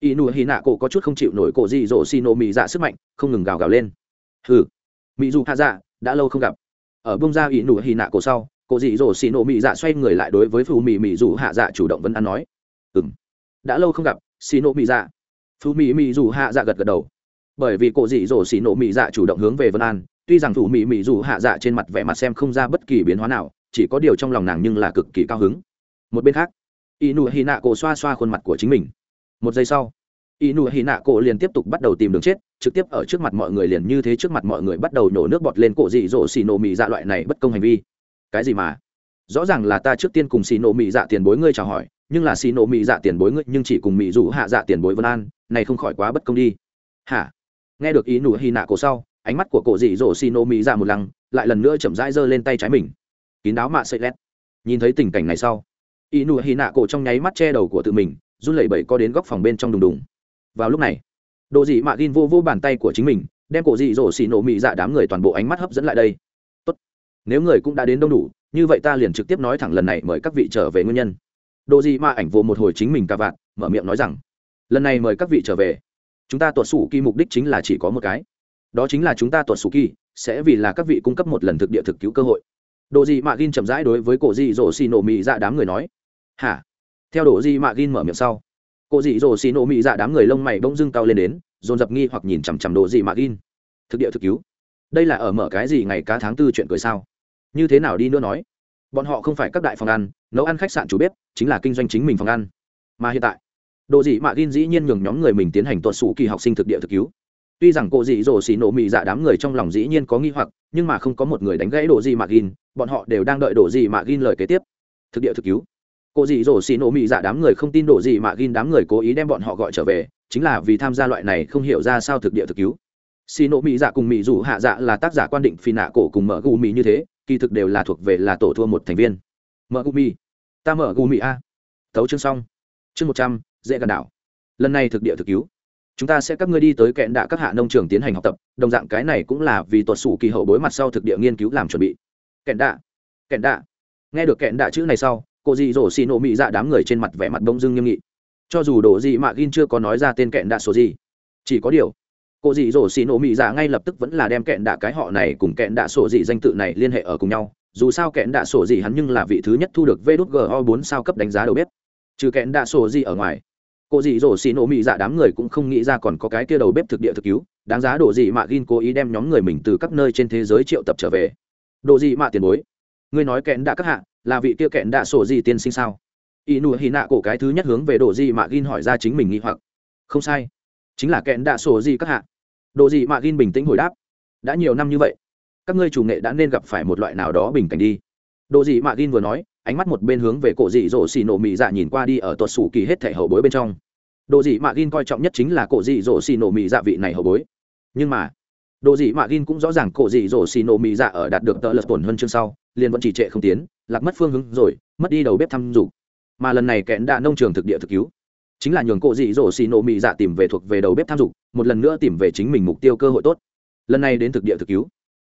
Y nụ hì nạ cổ có chút không chịu nổi cổ dị dỗ xì nổ mì dạ sức mạnh, không ngừng gào gào lên. Hừ mỹ dù hạ dạ đã lâu không gặp. Ở bông ra ỷ nụ hy nạ cổ sau cổ dị dỗ xì nổ mỹ dạ xoay người lại đối với phù mỹ mỹ dù hạ dạ chủ động vẫn ăn nói ừ m đã lâu không gặp, xì nổ mỹ dạ. Phù mỹ mỹ dù hạ dạ gật gật đầu. Bởi vì cổ dị dỗ xì nổ mỹ dạ chủ động hướng về vân an, tuy rằng phù mỹ mỹ dù hạ dạ trên mặt vẻ mặt xem không ra bất kỳ biến hóa nào, chỉ có điều trong lòng nàng nhưng là cực kỳ cao hứng. Một bên khác ỷ nụ hy nạ cổ xoa xoa khuôn mặt của chính mình. Một giây sau y nụ hì nạ cổ liền tiếp tục bắt đầu tìm đường chết, trực tiếp ở trước mặt mọi người liền như thế trước mặt mọi người bắt đầu nổ nước bọt lên cổ dị dỗ xì nổ mì dạ loại này bất công hành vi. Cái gì mà? Rõ ràng là ta trước tiên cùng xì nổ mì dạ tiền bối ngươi chào hỏi, nhưng là xì nổ mì dạ tiền bối ngươi nhưng chỉ cùng mì rủ hạ dạ tiền bối vân an, này không khỏi quá bất công đi. Hả? Nghe được ý nụ hì nạ cổ sau, ánh mắt của cổ dị dỗ xì nổ mì dạ một lăng, lại lần nữa chậm rãi giơ lên tay trái mình. Kín đáo mạ sợi lét. Nhìn thấy tình cảnh này sau y nụ hy nạ cổ trong nháy mắt che đầu của tự mình, run lẩy bẩy có đến góc phòng bên trong đùng đùng vào lúc này độ dị mạ gin vô vô bàn tay của chính mình, đem cổ dị dỗ xì nổ mị dạ đám người toàn bộ ánh mắt hấp dẫn lại đây. Tốt, nếu người cũng đã đến đông đủ, như vậy ta liền trực tiếp nói thẳng lần này mời các vị trở về nguyên nhân. Độ dị mạ ảnh vô một hồi chính mình cả vạn mở miệng nói rằng, lần này mời các vị trở về, chúng ta tuột sủ kỳ mục đích chính là chỉ có một cái. Đó chính là chúng ta tuột sủ kỳ, sẽ vì là các vị cung cấp một lần thực địa thực cứu cơ hội. Độ dị mạ gin chậm rãi đối với cổ dị dỗ xì nổ mị dạ đám người nói, hả? Theo độ dị mạ gin mở miệng sau cô dị dỗ xì nổ mị dạ đám người lông mày bỗng dưng cao lên đến, dồn dập nghi hoặc nhìn chằm chằm đồ dị mạ gin thực địa thực cứu. Đây là ở mở cái gì ngày cá tháng tư chuyện cười sao? Như thế nào đi nữa nói? Bọn họ không phải các đại phòng ăn, nấu ăn khách sạn chủ bếp, chính là kinh doanh chính mình phòng ăn. Mà hiện tại, đồ dị mạ gin dĩ nhiên nhường nhóm người mình tiến hành tuột sủ kỳ học sinh thực địa thực cứu. Tuy rằng cô dị dỗ xì nổ mị dạ đám người trong lòng dĩ nhiên có nghi hoặc, nhưng mà không có một người đánh gãy đồ dị mạ gin bọn họ đều đang đợi đồ dị mạ gin lời kế tiếp. Thực địa thực cứu cô dì dỗ xì nổ mị dạ đám người không tin đổ gì mà gin đám người cố ý đem bọn họ gọi trở về, chính là vì tham gia loại này không hiểu ra sao thực địa thực cứu. Xì nổ mị dạ cùng mị dù hạ dạ là tác giả quan định phi nạ cổ cùng mở gu mị như thế, kỳ thực đều là thuộc về là tổ thua một thành viên. Mở gu mị. Ta mở gu mị a. Tấu chương xong. Chương một trăm, dễ gần đảo. Lần này thực địa thực cứu. Chúng ta sẽ các ngươi đi tới kẹn đạ các hạ nông trường tiến hành học tập, đồng dạng cái này cũng là vì tuột sủ kỳ hậu bối mặt sau thực địa nghiên cứu làm chuẩn bị. Kẹn đạ. Kẹn đạ. Nghe được kẹn đạ chữ này sau cô dì dỗ xì nổ mị dạ đám người trên mặt vẻ mặt đông dưng nghiêm nghị. Cho dù đồ dị mạ gin chưa có nói ra tên kẹn đạ số gì, chỉ có điều, cô dì dỗ xì nổ mị dạ ngay lập tức vẫn là đem kẹn đạ cái họ này cùng kẹn đạ sổ dị danh tự này liên hệ ở cùng nhau. Dù sao kẹn đạ sổ dị hắn nhưng là vị thứ nhất thu được vê đốt go bốn sao cấp đánh giá đầu bếp. Trừ kẹn đạ sổ dị ở ngoài, cô dì dỗ xì nổ mị dạ đám người cũng không nghĩ ra còn có cái kia đầu bếp thực địa thực cứu. Đáng giá đồ dị mạ gin cố ý đem nhóm người mình từ các nơi trên thế giới triệu tập trở về. Đồ dị mạ tiền bối ngươi nói kẹn đã các hạ, là vị kia kẹn đã sổ gì tiên sinh sao? Y nụ hy nạ cổ cái thứ nhất hướng về đồ gì mà gin hỏi ra chính mình nghi hoặc. Không sai, chính là kẹn đã sổ gì các hạ. Đồ gì mà gin bình tĩnh hồi đáp. Đã nhiều năm như vậy, các ngươi chủ nghệ đã nên gặp phải một loại nào đó bình cảnh đi. Đồ gì mà gin vừa nói, ánh mắt một bên hướng về cổ dị dỗ xì nổ mị dạ nhìn qua đi ở tuột sủ kỳ hết thể hậu bối bên trong. Đồ dị mạ gin coi trọng nhất chính là cổ dị dỗ xì nổ mị dạ vị này hậu bối. Nhưng mà đồ dị mạ gin cũng rõ ràng cổ dị rổ xì nổ mì dạ ở đạt được tờ lật tổn hơn chương sau, liền vẫn chỉ trệ không tiến, lạc mất phương hướng rồi, mất đi đầu bếp thăm dục. Mà lần này kẽn đã nông trường thực địa thực cứu. Chính là nhường cổ dị rổ xì nổ mì dạ tìm về thuộc về đầu bếp tham dục, một lần nữa tìm về chính mình mục tiêu cơ hội tốt. Lần này đến thực địa thực cứu.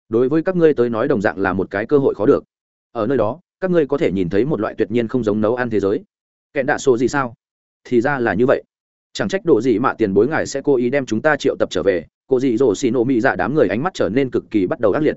Đối với các ngươi tới nói đồng dạng là một cái cơ hội khó được. Ở nơi đó, các ngươi có thể nhìn thấy một loại tuyệt nhiên không giống nấu ăn thế giới. Kẹn đã số gì sao? Thì ra là như vậy. Chẳng trách độ gì mà tiền bối ngài sẽ cố ý đem chúng ta triệu tập trở về cô dị dỗ xì nổ mị dạ đám người ánh mắt trở nên cực kỳ bắt đầu ác liệt.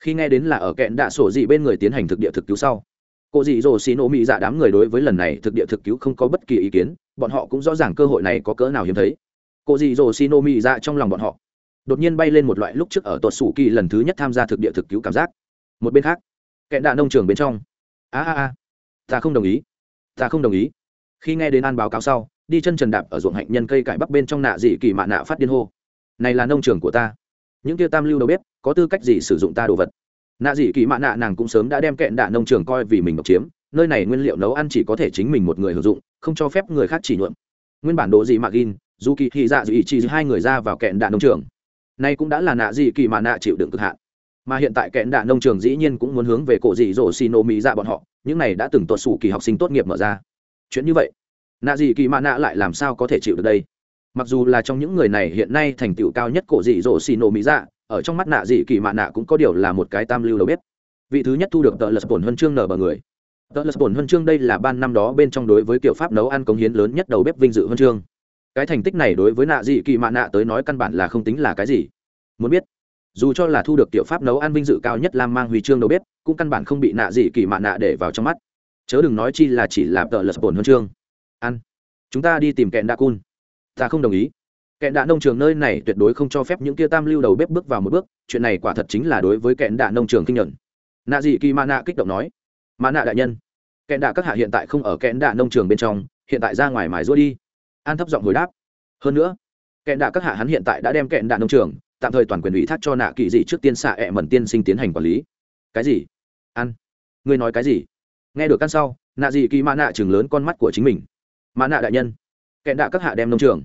Khi nghe đến là ở kẹn đạ sổ dị bên người tiến hành thực địa thực cứu sau, cô dị dỗ xì nổ mị dạ đám người đối với lần này thực địa thực cứu không có bất kỳ ý kiến, bọn họ cũng rõ ràng cơ hội này có cỡ nào hiếm thấy. Cô dị dỗ xì nổ mị dạ trong lòng bọn họ đột nhiên bay lên một loại lúc trước ở tuột sủ kỳ lần thứ nhất tham gia thực địa thực cứu cảm giác. Một bên khác, kẹn đạ nông trường bên trong. A a a, ta không đồng ý, ta không đồng ý. Khi nghe đến an báo cáo sau, đi chân trần đạp ở ruộng hạnh nhân cây cải bắc bên trong nạ dị kỳ mạ nạ phát điên hô này là nông trường của ta. Những kia tam lưu đầu bếp, có tư cách gì sử dụng ta đồ vật? Nạ dị kỳ mạ nạ nàng cũng sớm đã đem kẹn đạ nông trường coi vì mình độc chiếm, nơi này nguyên liệu nấu ăn chỉ có thể chính mình một người sử dụng, không cho phép người khác chỉ nhuộm. Nguyên bản đồ dị mạ gin dù kỳ thị dạ dị chỉ hai người ra vào kẹn đạ nông trường. Nay cũng đã là nạ dị kỳ mạ nạ chịu đựng cực hạn. Mà hiện tại kẽn đạ nông trường dĩ nhiên cũng muốn hướng về cổ dị dỗ xì nổ mỹ dạ bọn họ, những này đã từng tuột sủ kỳ học sinh tốt nghiệp mở ra. Chuyện như vậy, nạ dị kỳ mạ nạ lại làm sao có thể chịu được đây? Mặc dù là trong những người này hiện nay thành tựu cao nhất cổ dị dỗ xì nổ mỹ dạ ở trong mắt nạ dị kỳ mạ nạ cũng có điều là một cái tam lưu đầu bếp. Vị thứ nhất thu được tờ lật bổn huân chương nở bờ người. Tờ lật bổn huân chương đây là ban năm đó bên trong đối với kiểu pháp nấu ăn công hiến lớn nhất đầu bếp vinh dự huân chương. Cái thành tích này đối với nạ dị kỳ mạ nạ tới nói căn bản là không tính là cái gì. Muốn biết, dù cho là thu được tiểu pháp nấu ăn vinh dự cao nhất lam mang huy chương đầu bếp, cũng căn bản không bị nạ dị kỳ mạ nạ để vào trong mắt. Chớ đừng nói chi là chỉ là tờ lật bổn huân chương. Ăn. Chúng ta đi tìm kẹn đa cun ta không đồng ý. Kẹn đạ nông trường nơi này tuyệt đối không cho phép những kia tam lưu đầu bếp bước vào một bước, chuyện này quả thật chính là đối với kẹn đạ nông trường kinh nhuận. Nạ dị kỳ mã nạ kích động nói mã nạ đại nhân kẹn đạ các hạ hiện tại không ở kẹn đạ nông trường bên trong, hiện tại ra ngoài mài rũa đi. An thấp giọng hồi đáp, hơn nữa kẹn đạ các hạ hắn hiện tại đã đem kẹn đạ nông trường, tạm thời toàn quyền ủy thác cho nạ kỳ dị trước tiên xạ ẹ mẩn tiên sinh tiến hành quản lý. Cái gì? Ăn ngươi nói cái gì? Nghe được căn sau, nạ dị kỳ mã nạ chừng lớn con mắt của chính mình. Mã nạ đại nhân kẽn đạ các hạ đem nông trường.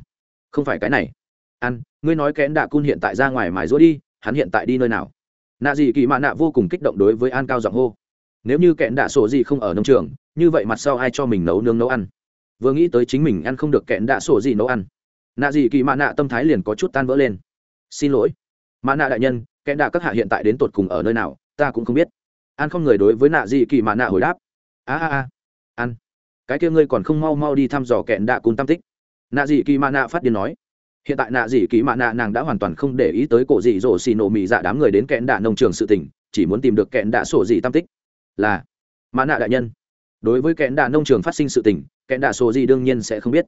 Không phải cái này. Ăn ngươi nói kẽn đạ cun hiện tại ra ngoài mài rũa đi, hắn hiện tại đi nơi nào? Nạ dị kỳ mạ nạ vô cùng kích động đối với an cao giọng hô. Nếu như kẹn đạ sổ gì không ở nông trường, như vậy mặt sau ai cho mình nấu nướng nấu ăn? Vừa nghĩ tới chính mình ăn không được kẹn đạ sổ gì nấu ăn. Nạ gì kỳ mạ nạ tâm thái liền có chút tan vỡ lên. Xin lỗi. Mạ nạ đại nhân kẹn đạ các hạ hiện tại đến tột cùng ở nơi nào, ta cũng không biết. An không người đối với nạ gì kỳ mạ nạ hồi đáp. A a a. Ăn cái kia ngươi còn không mau mau đi thăm dò kẹn đạ cùng tam tích nạ dị kỳ mạ nạ phát điên nói. Hiện tại nạ dị kỳ mạ nạ nàng đã hoàn toàn không để ý tới cổ dị dỗ xì nổ mị dạ đám người đến kẹn đạ nông trường sự tỉnh chỉ muốn tìm được kẹn đạ sổ dị tam tích. Là, mạ nạ đại nhân. Đối với kẹn đạ nông trường phát sinh sự tỉnh kẹn đạ sổ dị đương nhiên sẽ không biết.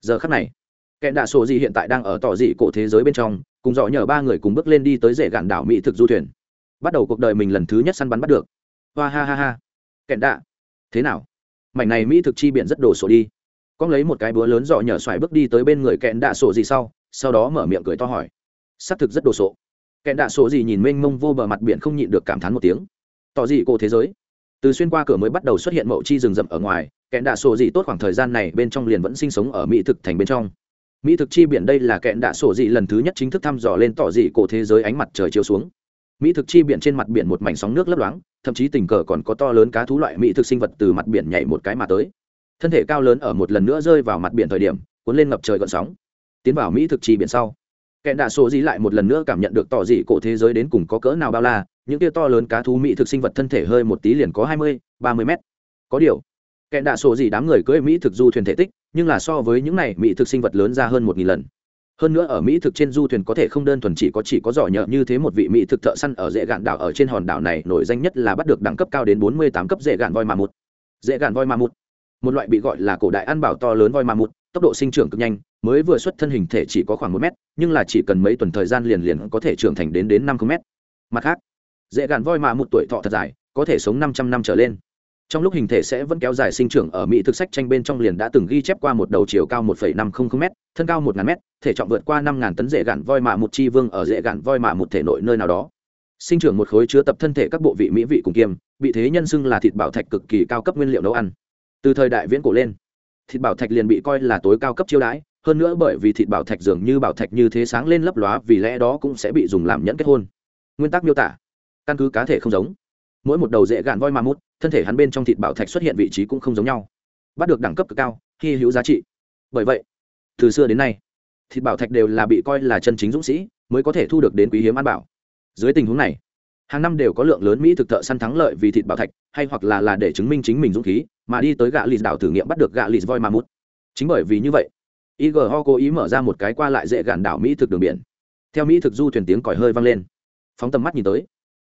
Giờ khắc này, kẹn đạ sổ dị hiện tại đang ở tỏ dị cổ thế giới bên trong, cùng dọ nhờ ba người cùng bước lên đi tới rễ gạn đảo mỹ thực du thuyền. Bắt đầu cuộc đời mình lần thứ nhất săn bắn bắt được. Hoa ha ha ha. Kẹn đạ, thế nào? Mảnh này mỹ thực chi biển rất đồ sổ đi con lấy một cái búa lớn dọ nhở xoài bước đi tới bên người kẹn đạ sổ gì sau sau đó mở miệng cười to hỏi. Xác thực rất đồ sộ. Kẹn đạ sổ gì nhìn mênh mông vô bờ mặt biển không nhịn được cảm thán một tiếng. Tỏ gì cô thế giới? Từ xuyên qua cửa mới bắt đầu xuất hiện mậu chi rừng rậm ở ngoài, kẹn đạ sổ gì tốt khoảng thời gian này bên trong liền vẫn sinh sống ở mỹ thực thành bên trong. Mỹ thực chi biển đây là kẹn đạ sổ dị lần thứ nhất chính thức thăm dò lên tỏ dị cổ thế giới ánh mặt trời chiếu xuống. Mỹ thực chi biển trên mặt biển một mảnh sóng nước lấp loáng, thậm chí tình cờ còn có to lớn cá thú loại mỹ thực sinh vật từ mặt biển nhảy một cái mà tới thân thể cao lớn ở một lần nữa rơi vào mặt biển thời điểm, cuốn lên ngập trời gọn sóng. Tiến vào mỹ thực trì biển sau kẹn đạ sổ gì lại một lần nữa cảm nhận được tỏ dị cổ thế giới đến cùng có cỡ nào bao la, những kia to lớn cá thú mỹ thực sinh vật thân thể hơi một tí liền có hai mươi, ba mươi mét. Có điều kẹn đạ sổ gì đám người cưỡi mỹ thực du thuyền thể tích, nhưng là so với những này, mỹ thực sinh vật lớn ra hơn một nghìn lần. Hơn nữa ở mỹ thực trên du thuyền có thể không đơn thuần chỉ có chỉ có giỏ nhợ như thế một vị mỹ thực thợ săn ở dễ gạn đảo ở trên hòn đảo này, nổi danh nhất là bắt được đẳng cấp cao đến bốn mươi tám cấp dễ gạn voi mà một dễ gạn voi mà một một loại bị gọi là cổ đại ăn bảo to lớn voi ma mút tốc độ sinh trưởng cực nhanh mới vừa xuất thân hình thể chỉ có khoảng một mét nhưng là chỉ cần mấy tuần thời gian liền liền có thể trưởng thành đến đến năm km mặt khác dễ gàn voi ma mút tuổi thọ thật dài có thể sống năm trăm năm trở lên. Trong lúc hình thể sẽ vẫn kéo dài sinh trưởng ở mỹ thực sách tranh bên trong liền đã từng ghi chép qua một đầu chiều cao 1,500 m thân cao 1 m thể trọng vượt qua năm ngàn tấn dễ gạn voi mạ một chi vương ở dễ gạn voi mạ một thể nội nơi nào đó. Sinh trưởng một khối chứa tập thân thể các bộ vị mỹ vị cùng kiêm bị thế nhân xưng là thịt bảo thạch cực kỳ cao cấp nguyên liệu nấu ăn từ thời đại viễn cổ lên, thịt bảo thạch liền bị coi là tối cao cấp chiêu đãi, hơn nữa bởi vì thịt bảo thạch dường như bảo thạch như thế sáng lên lấp lóa, vì lẽ đó cũng sẽ bị dùng làm nhẫn kết hôn. Nguyên tắc miêu tả, căn cứ cá thể không giống. Mỗi một đầu dễ gạn voi ma mút, thân thể hắn bên trong thịt bảo thạch xuất hiện vị trí cũng không giống nhau. Bắt được đẳng cấp cực cao, hy hữu giá trị. Bởi vậy, từ xưa đến nay, thịt bảo thạch đều là bị coi là chân chính dũng sĩ, mới có thể thu được đến quý hiếm an bảo. Dưới tình huống này hàng năm đều có lượng lớn mỹ thực thợ săn thắng lợi vì thịt bảo thạch, hay hoặc là là để chứng minh chính mình dũng khí, mà đi tới gạ lì đảo thử nghiệm bắt được gạ lì voi ma mút. Chính bởi vì như vậy igho cố ý mở ra một cái qua lại dễ gạn đảo mỹ thực đường biển. Theo mỹ thực du thuyền tiếng còi hơi vang lên. Phóng tầm mắt nhìn tới,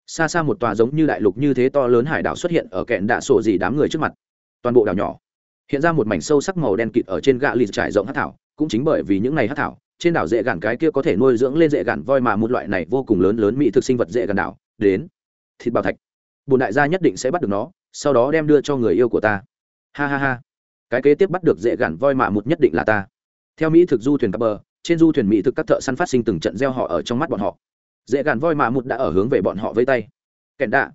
xa xa một tòa giống như đại lục như thế to lớn hải đảo xuất hiện ở kẹn đạ sổ dì đám người trước mặt. Toàn bộ đảo nhỏ hiện ra một mảnh sâu sắc màu đen kịt ở trên gạ lì trải rộng hát thảo, cũng chính bởi vì những này hát thảo, trên đảo dễ gạn cái kia có thể nuôi dưỡng lên dễ gạn voi mà một loại này vô cùng lớn lớn mỹ thực sinh vật dễ gạn đảo đến. Thịt bảo thạch. Bùn đại gia nhất định sẽ bắt được nó, sau đó đem đưa cho người yêu của ta. Ha ha ha. Cái kế tiếp bắt được dễ gản voi mạ một nhất định là ta. Theo mỹ thực du thuyền cặp bờ trên du thuyền mỹ thực các thợ săn phát sinh từng trận gieo họ ở trong mắt bọn họ. Dễ gản voi mạ một đã ở hướng về bọn họ với tay. Kẹn đạ,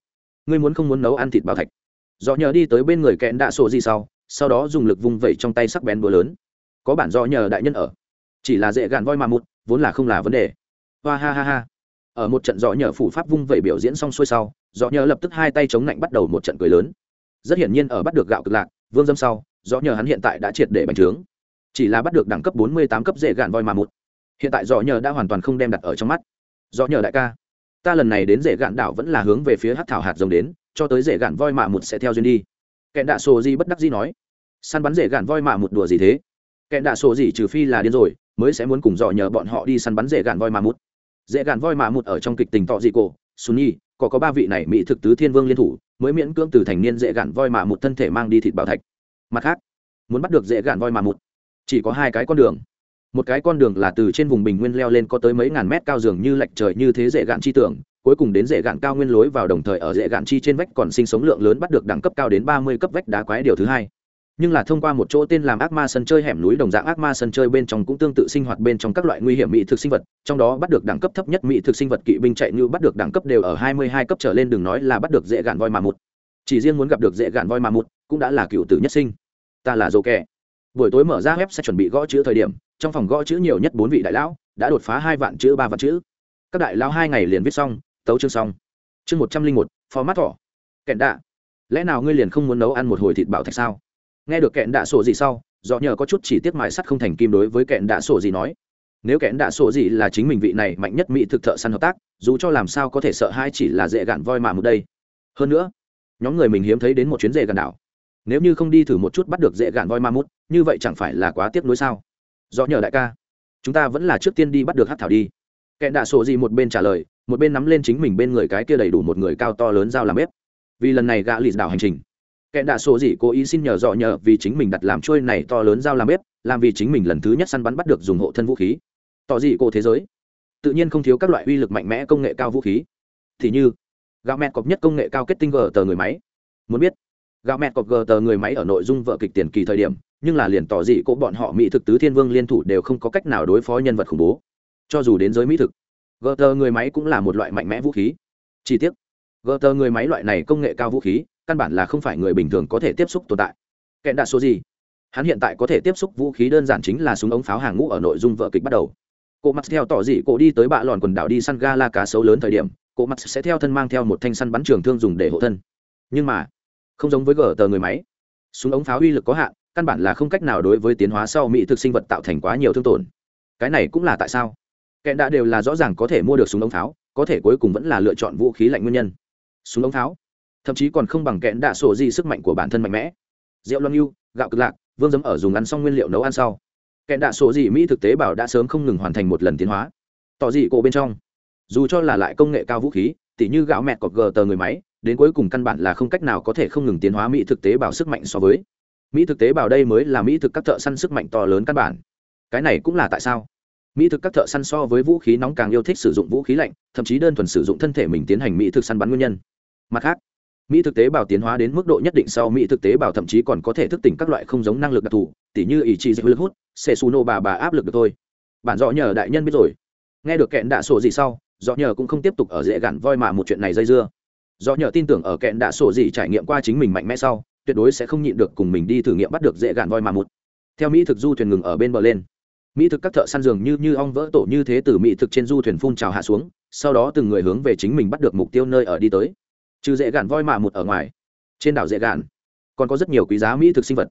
ngươi muốn không muốn nấu ăn thịt bảo thạch? Do nhờ đi tới bên người kẹn đạ sổ gì sau sau đó dùng lực vung vẩy trong tay sắc bén búa lớn. Có bản do nhờ đại nhân ở. Chỉ là dễ gạn voi mạ một vốn là không là vấn đề. Hoa ha ha ha ở một trận dọ nhờ phủ pháp vung vẩy biểu diễn xong xuôi sau dọ nhờ lập tức hai tay chống lạnh bắt đầu một trận cười lớn. Rất hiển nhiên ở bắt được gạo cực lạc, vương dâm sau dọ nhờ hắn hiện tại đã triệt để bành trướng. Chỉ là bắt được đẳng cấp bốn mươi tám cấp dễ gạn voi mà một. Hiện tại dọ nhờ đã hoàn toàn không đem đặt ở trong mắt. Dọ nhờ đại ca, ta lần này đến dễ gạn đảo vẫn là hướng về phía hát thảo hạt rồng đến, cho tới dễ gạn voi mạ một sẽ theo duyên đi. Kẹn đạ sổ gì bất đắc gì nói. Săn bắn dễ gạn voi mạ một đùa gì thế? Kẹn đạ sổ gì trừ phi là điên rồi, mới sẽ muốn cùng dọ nhờ bọn họ đi săn bắn dễ gạn voi mạ một. Dễ gạn voi mạ một ở trong kịch tình tọ dị cổ sunni có có ba vị này mỹ thực tứ thiên vương liên thủ, mới miễn cưỡng từ thành niên dễ gạn voi mạ một thân thể mang đi thịt bảo thạch. Mặt khác, muốn bắt được dễ gạn voi mạ một chỉ có hai cái con đường. Một cái con đường là từ trên vùng bình nguyên leo lên có tới mấy ngàn mét cao dường như lệch trời như thế dễ gạn chi tưởng, cuối cùng đến dễ gạn cao nguyên lối vào đồng thời ở dễ gạn chi trên vách còn sinh sống lượng lớn bắt được đẳng cấp cao đến ba mươi cấp vách đá quái điều thứ hai nhưng là thông qua một chỗ tên làm ác ma sân chơi hẻm núi đồng dạng ác ma sân chơi bên trong cũng tương tự sinh hoạt bên trong các loại nguy hiểm mỹ thực sinh vật, trong đó bắt được đẳng cấp thấp nhất mỹ thực sinh vật kỵ binh chạy như bắt được đẳng cấp đều ở hai mươi hai cấp trở lên đừng nói là bắt được dễ gạn voi mà một chỉ riêng muốn gặp được dễ gạn voi mà một cũng đã là cựu tử nhất sinh. Ta là dô kẻ. Buổi tối mở ra web sẽ chuẩn bị gõ chữ thời điểm, trong phòng gõ chữ nhiều nhất bốn vị đại lão, đã đột phá hai vạn chữ, ba vạn chữ. Các đại lão hai ngày liền viết xong, tấu chương xong. Chương một trăm linh một phó mát thỏ kẹn đạ. Lẽ nào ngươi liền không muốn nấu ăn một hồi thịt bảo thạch sao? Nghe được kẹn đạ sổ gì sau, do nhờ có chút chỉ tiết mài sắt không thành kim đối với kẹn đạ sổ gì nói. Nếu kẽn đạ sổ gì là chính mình vị này mạnh nhất mỹ thực thợ săn hợp tác, dù cho làm sao có thể sợ hai chỉ là dễ gạn voi mà một đây. Hơn nữa, nhóm người mình hiếm thấy đến một chuyến dễ gạn đảo. Nếu như không đi thử một chút bắt được dễ gạn voi ma mút, như vậy chẳng phải là quá tiếc nuối sao? Do nhờ đại ca, chúng ta vẫn là trước tiên đi bắt được hát thảo đi. Kẹn đạ sổ gì một bên trả lời, một bên nắm lên chính mình bên người cái kia đầy đủ một người cao to lớn dao làm bếp. Vì lần này gã lì đảo hành trình kẻ đạ sổ gì cố ý xin nhờ dọ nhờ vì chính mình đặt làm trôi này to lớn dao làm bếp, làm vì chính mình lần thứ nhất săn bắn bắt được dùng hộ thân vũ khí. Tỏ dị cô thế giới? Tự nhiên không thiếu các loại uy lực mạnh mẽ công nghệ cao vũ khí. Thì như, gạo mẹ cọc nhất công nghệ cao kết tinh gờ tờ người máy. Muốn biết, gạo mẹ cọc gờ tờ người máy ở nội dung vợ kịch tiền kỳ thời điểm, nhưng là liền tỏ dị cô bọn họ mỹ thực tứ thiên vương liên thủ đều không có cách nào đối phó nhân vật khủng bố. Cho dù đến giới mỹ thực, gờ tờ người máy cũng là một loại mạnh mẽ vũ khí. Chi tiết gờ tờ người máy loại này công nghệ cao vũ khí căn bản là không phải người bình thường có thể tiếp xúc tồn tại. Kẹn đạ số gì? Hắn hiện tại có thể tiếp xúc vũ khí đơn giản chính là súng ống pháo hàng ngũ ở nội dung vợ kịch bắt đầu. Cô mặt theo tỏ dị cổ đi tới bạ lòn quần đảo đi săn ga la cá sấu lớn thời điểm, cô mặt sẽ theo thân mang theo một thanh săn bắn trường thương dùng để hộ thân. Nhưng mà, không giống với gờ tờ người máy. Súng ống pháo uy lực có hạn, căn bản là không cách nào đối với tiến hóa sau mỹ thực sinh vật tạo thành quá nhiều thương tổn. Cái này cũng là tại sao? Kẹn đã đều là rõ ràng có thể mua được súng ống pháo, có thể cuối cùng vẫn là lựa chọn vũ khí lạnh nguyên nhân. Súng ống pháo? Thậm chí còn không bằng kẹn đạ sổ gì sức mạnh của bản thân mạnh mẽ. Rượu loan yêu, gạo cực lạc, vương dấm ở dùng ăn xong nguyên liệu nấu ăn sau. Kẹn đạ sổ gì mỹ thực tế bảo đã sớm không ngừng hoàn thành một lần tiến hóa. Tỏ dị cổ bên trong. Dù cho là lại công nghệ cao vũ khí, tỉ như gạo mẹt cọc gờ tờ người máy, đến cuối cùng căn bản là không cách nào có thể không ngừng tiến hóa mỹ thực tế bảo sức mạnh so với. Mỹ thực tế bảo đây mới là mỹ thực các thợ săn sức mạnh to lớn căn bản. Cái này cũng là tại sao? Mỹ thực các thợ săn so với vũ khí nóng càng yêu thích sử dụng vũ khí lạnh, thậm chí đơn thuần sử dụng thân thể mình tiến hành mỹ thực săn bắn nguyên nhân. Mặt khác mỹ thực tế bào tiến hóa đến mức độ nhất định sau mỹ thực tế bào thậm chí còn có thể thức tỉnh các loại không giống năng lực đặc thù, tỉ như ý chí dịch lực hút xe xù nô bà bà áp lực được thôi. Bản dọ nhờ đại nhân biết rồi. Nghe được kẹn đạ sổ gì sau dọ nhờ cũng không tiếp tục ở dễ gặn voi mà một chuyện này dây dưa. Dọ nhờ tin tưởng ở kẹn đạ sổ gì trải nghiệm qua chính mình mạnh mẽ sau, tuyệt đối sẽ không nhịn được cùng mình đi thử nghiệm bắt được dễ gặn voi mà một. Theo mỹ thực du thuyền ngừng ở bên bờ lên. Mỹ thực các thợ săn giường như như ong vỡ tổ như thế từ mỹ thực trên du thuyền phun trào hạ xuống, sau đó từng người hướng về chính mình bắt được mục tiêu nơi ở đi tới trừ dễ gạn voi mạ một ở ngoài. Trên đảo dễ gạn còn có rất nhiều quý giá mỹ thực sinh vật.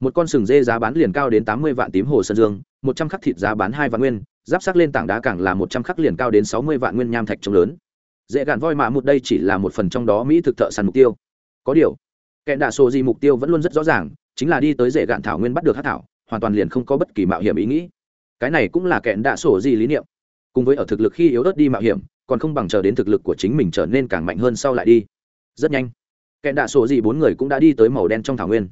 Một con sừng dê giá bán liền cao đến tám mươi vạn tím hồ sơn dương, một trăm khắc thịt giá bán hai vạn nguyên, giáp sắc lên tảng đá càng là một trăm khắc liền cao đến sáu mươi vạn nguyên nham thạch trông lớn. Dễ gạn voi mạ một đây chỉ là một phần trong đó mỹ thực thợ săn mục tiêu. Có điều, kẻ đạ sổ gì mục tiêu vẫn luôn rất rõ ràng, chính là đi tới dễ gạn thảo nguyên bắt được hát thảo, hoàn toàn liền không có bất kỳ mạo hiểm ý nghĩ. Cái này cũng là kẹn đạ sổ gì lý niệm. Cùng với ở thực lực khi yếu ớt đi mạo hiểm còn không bằng chờ đến thực lực của chính mình trở nên càng mạnh hơn sau lại đi. Rất nhanh kẹn đạ sổ dị bốn người cũng đã đi tới màu đen trong thảo nguyên.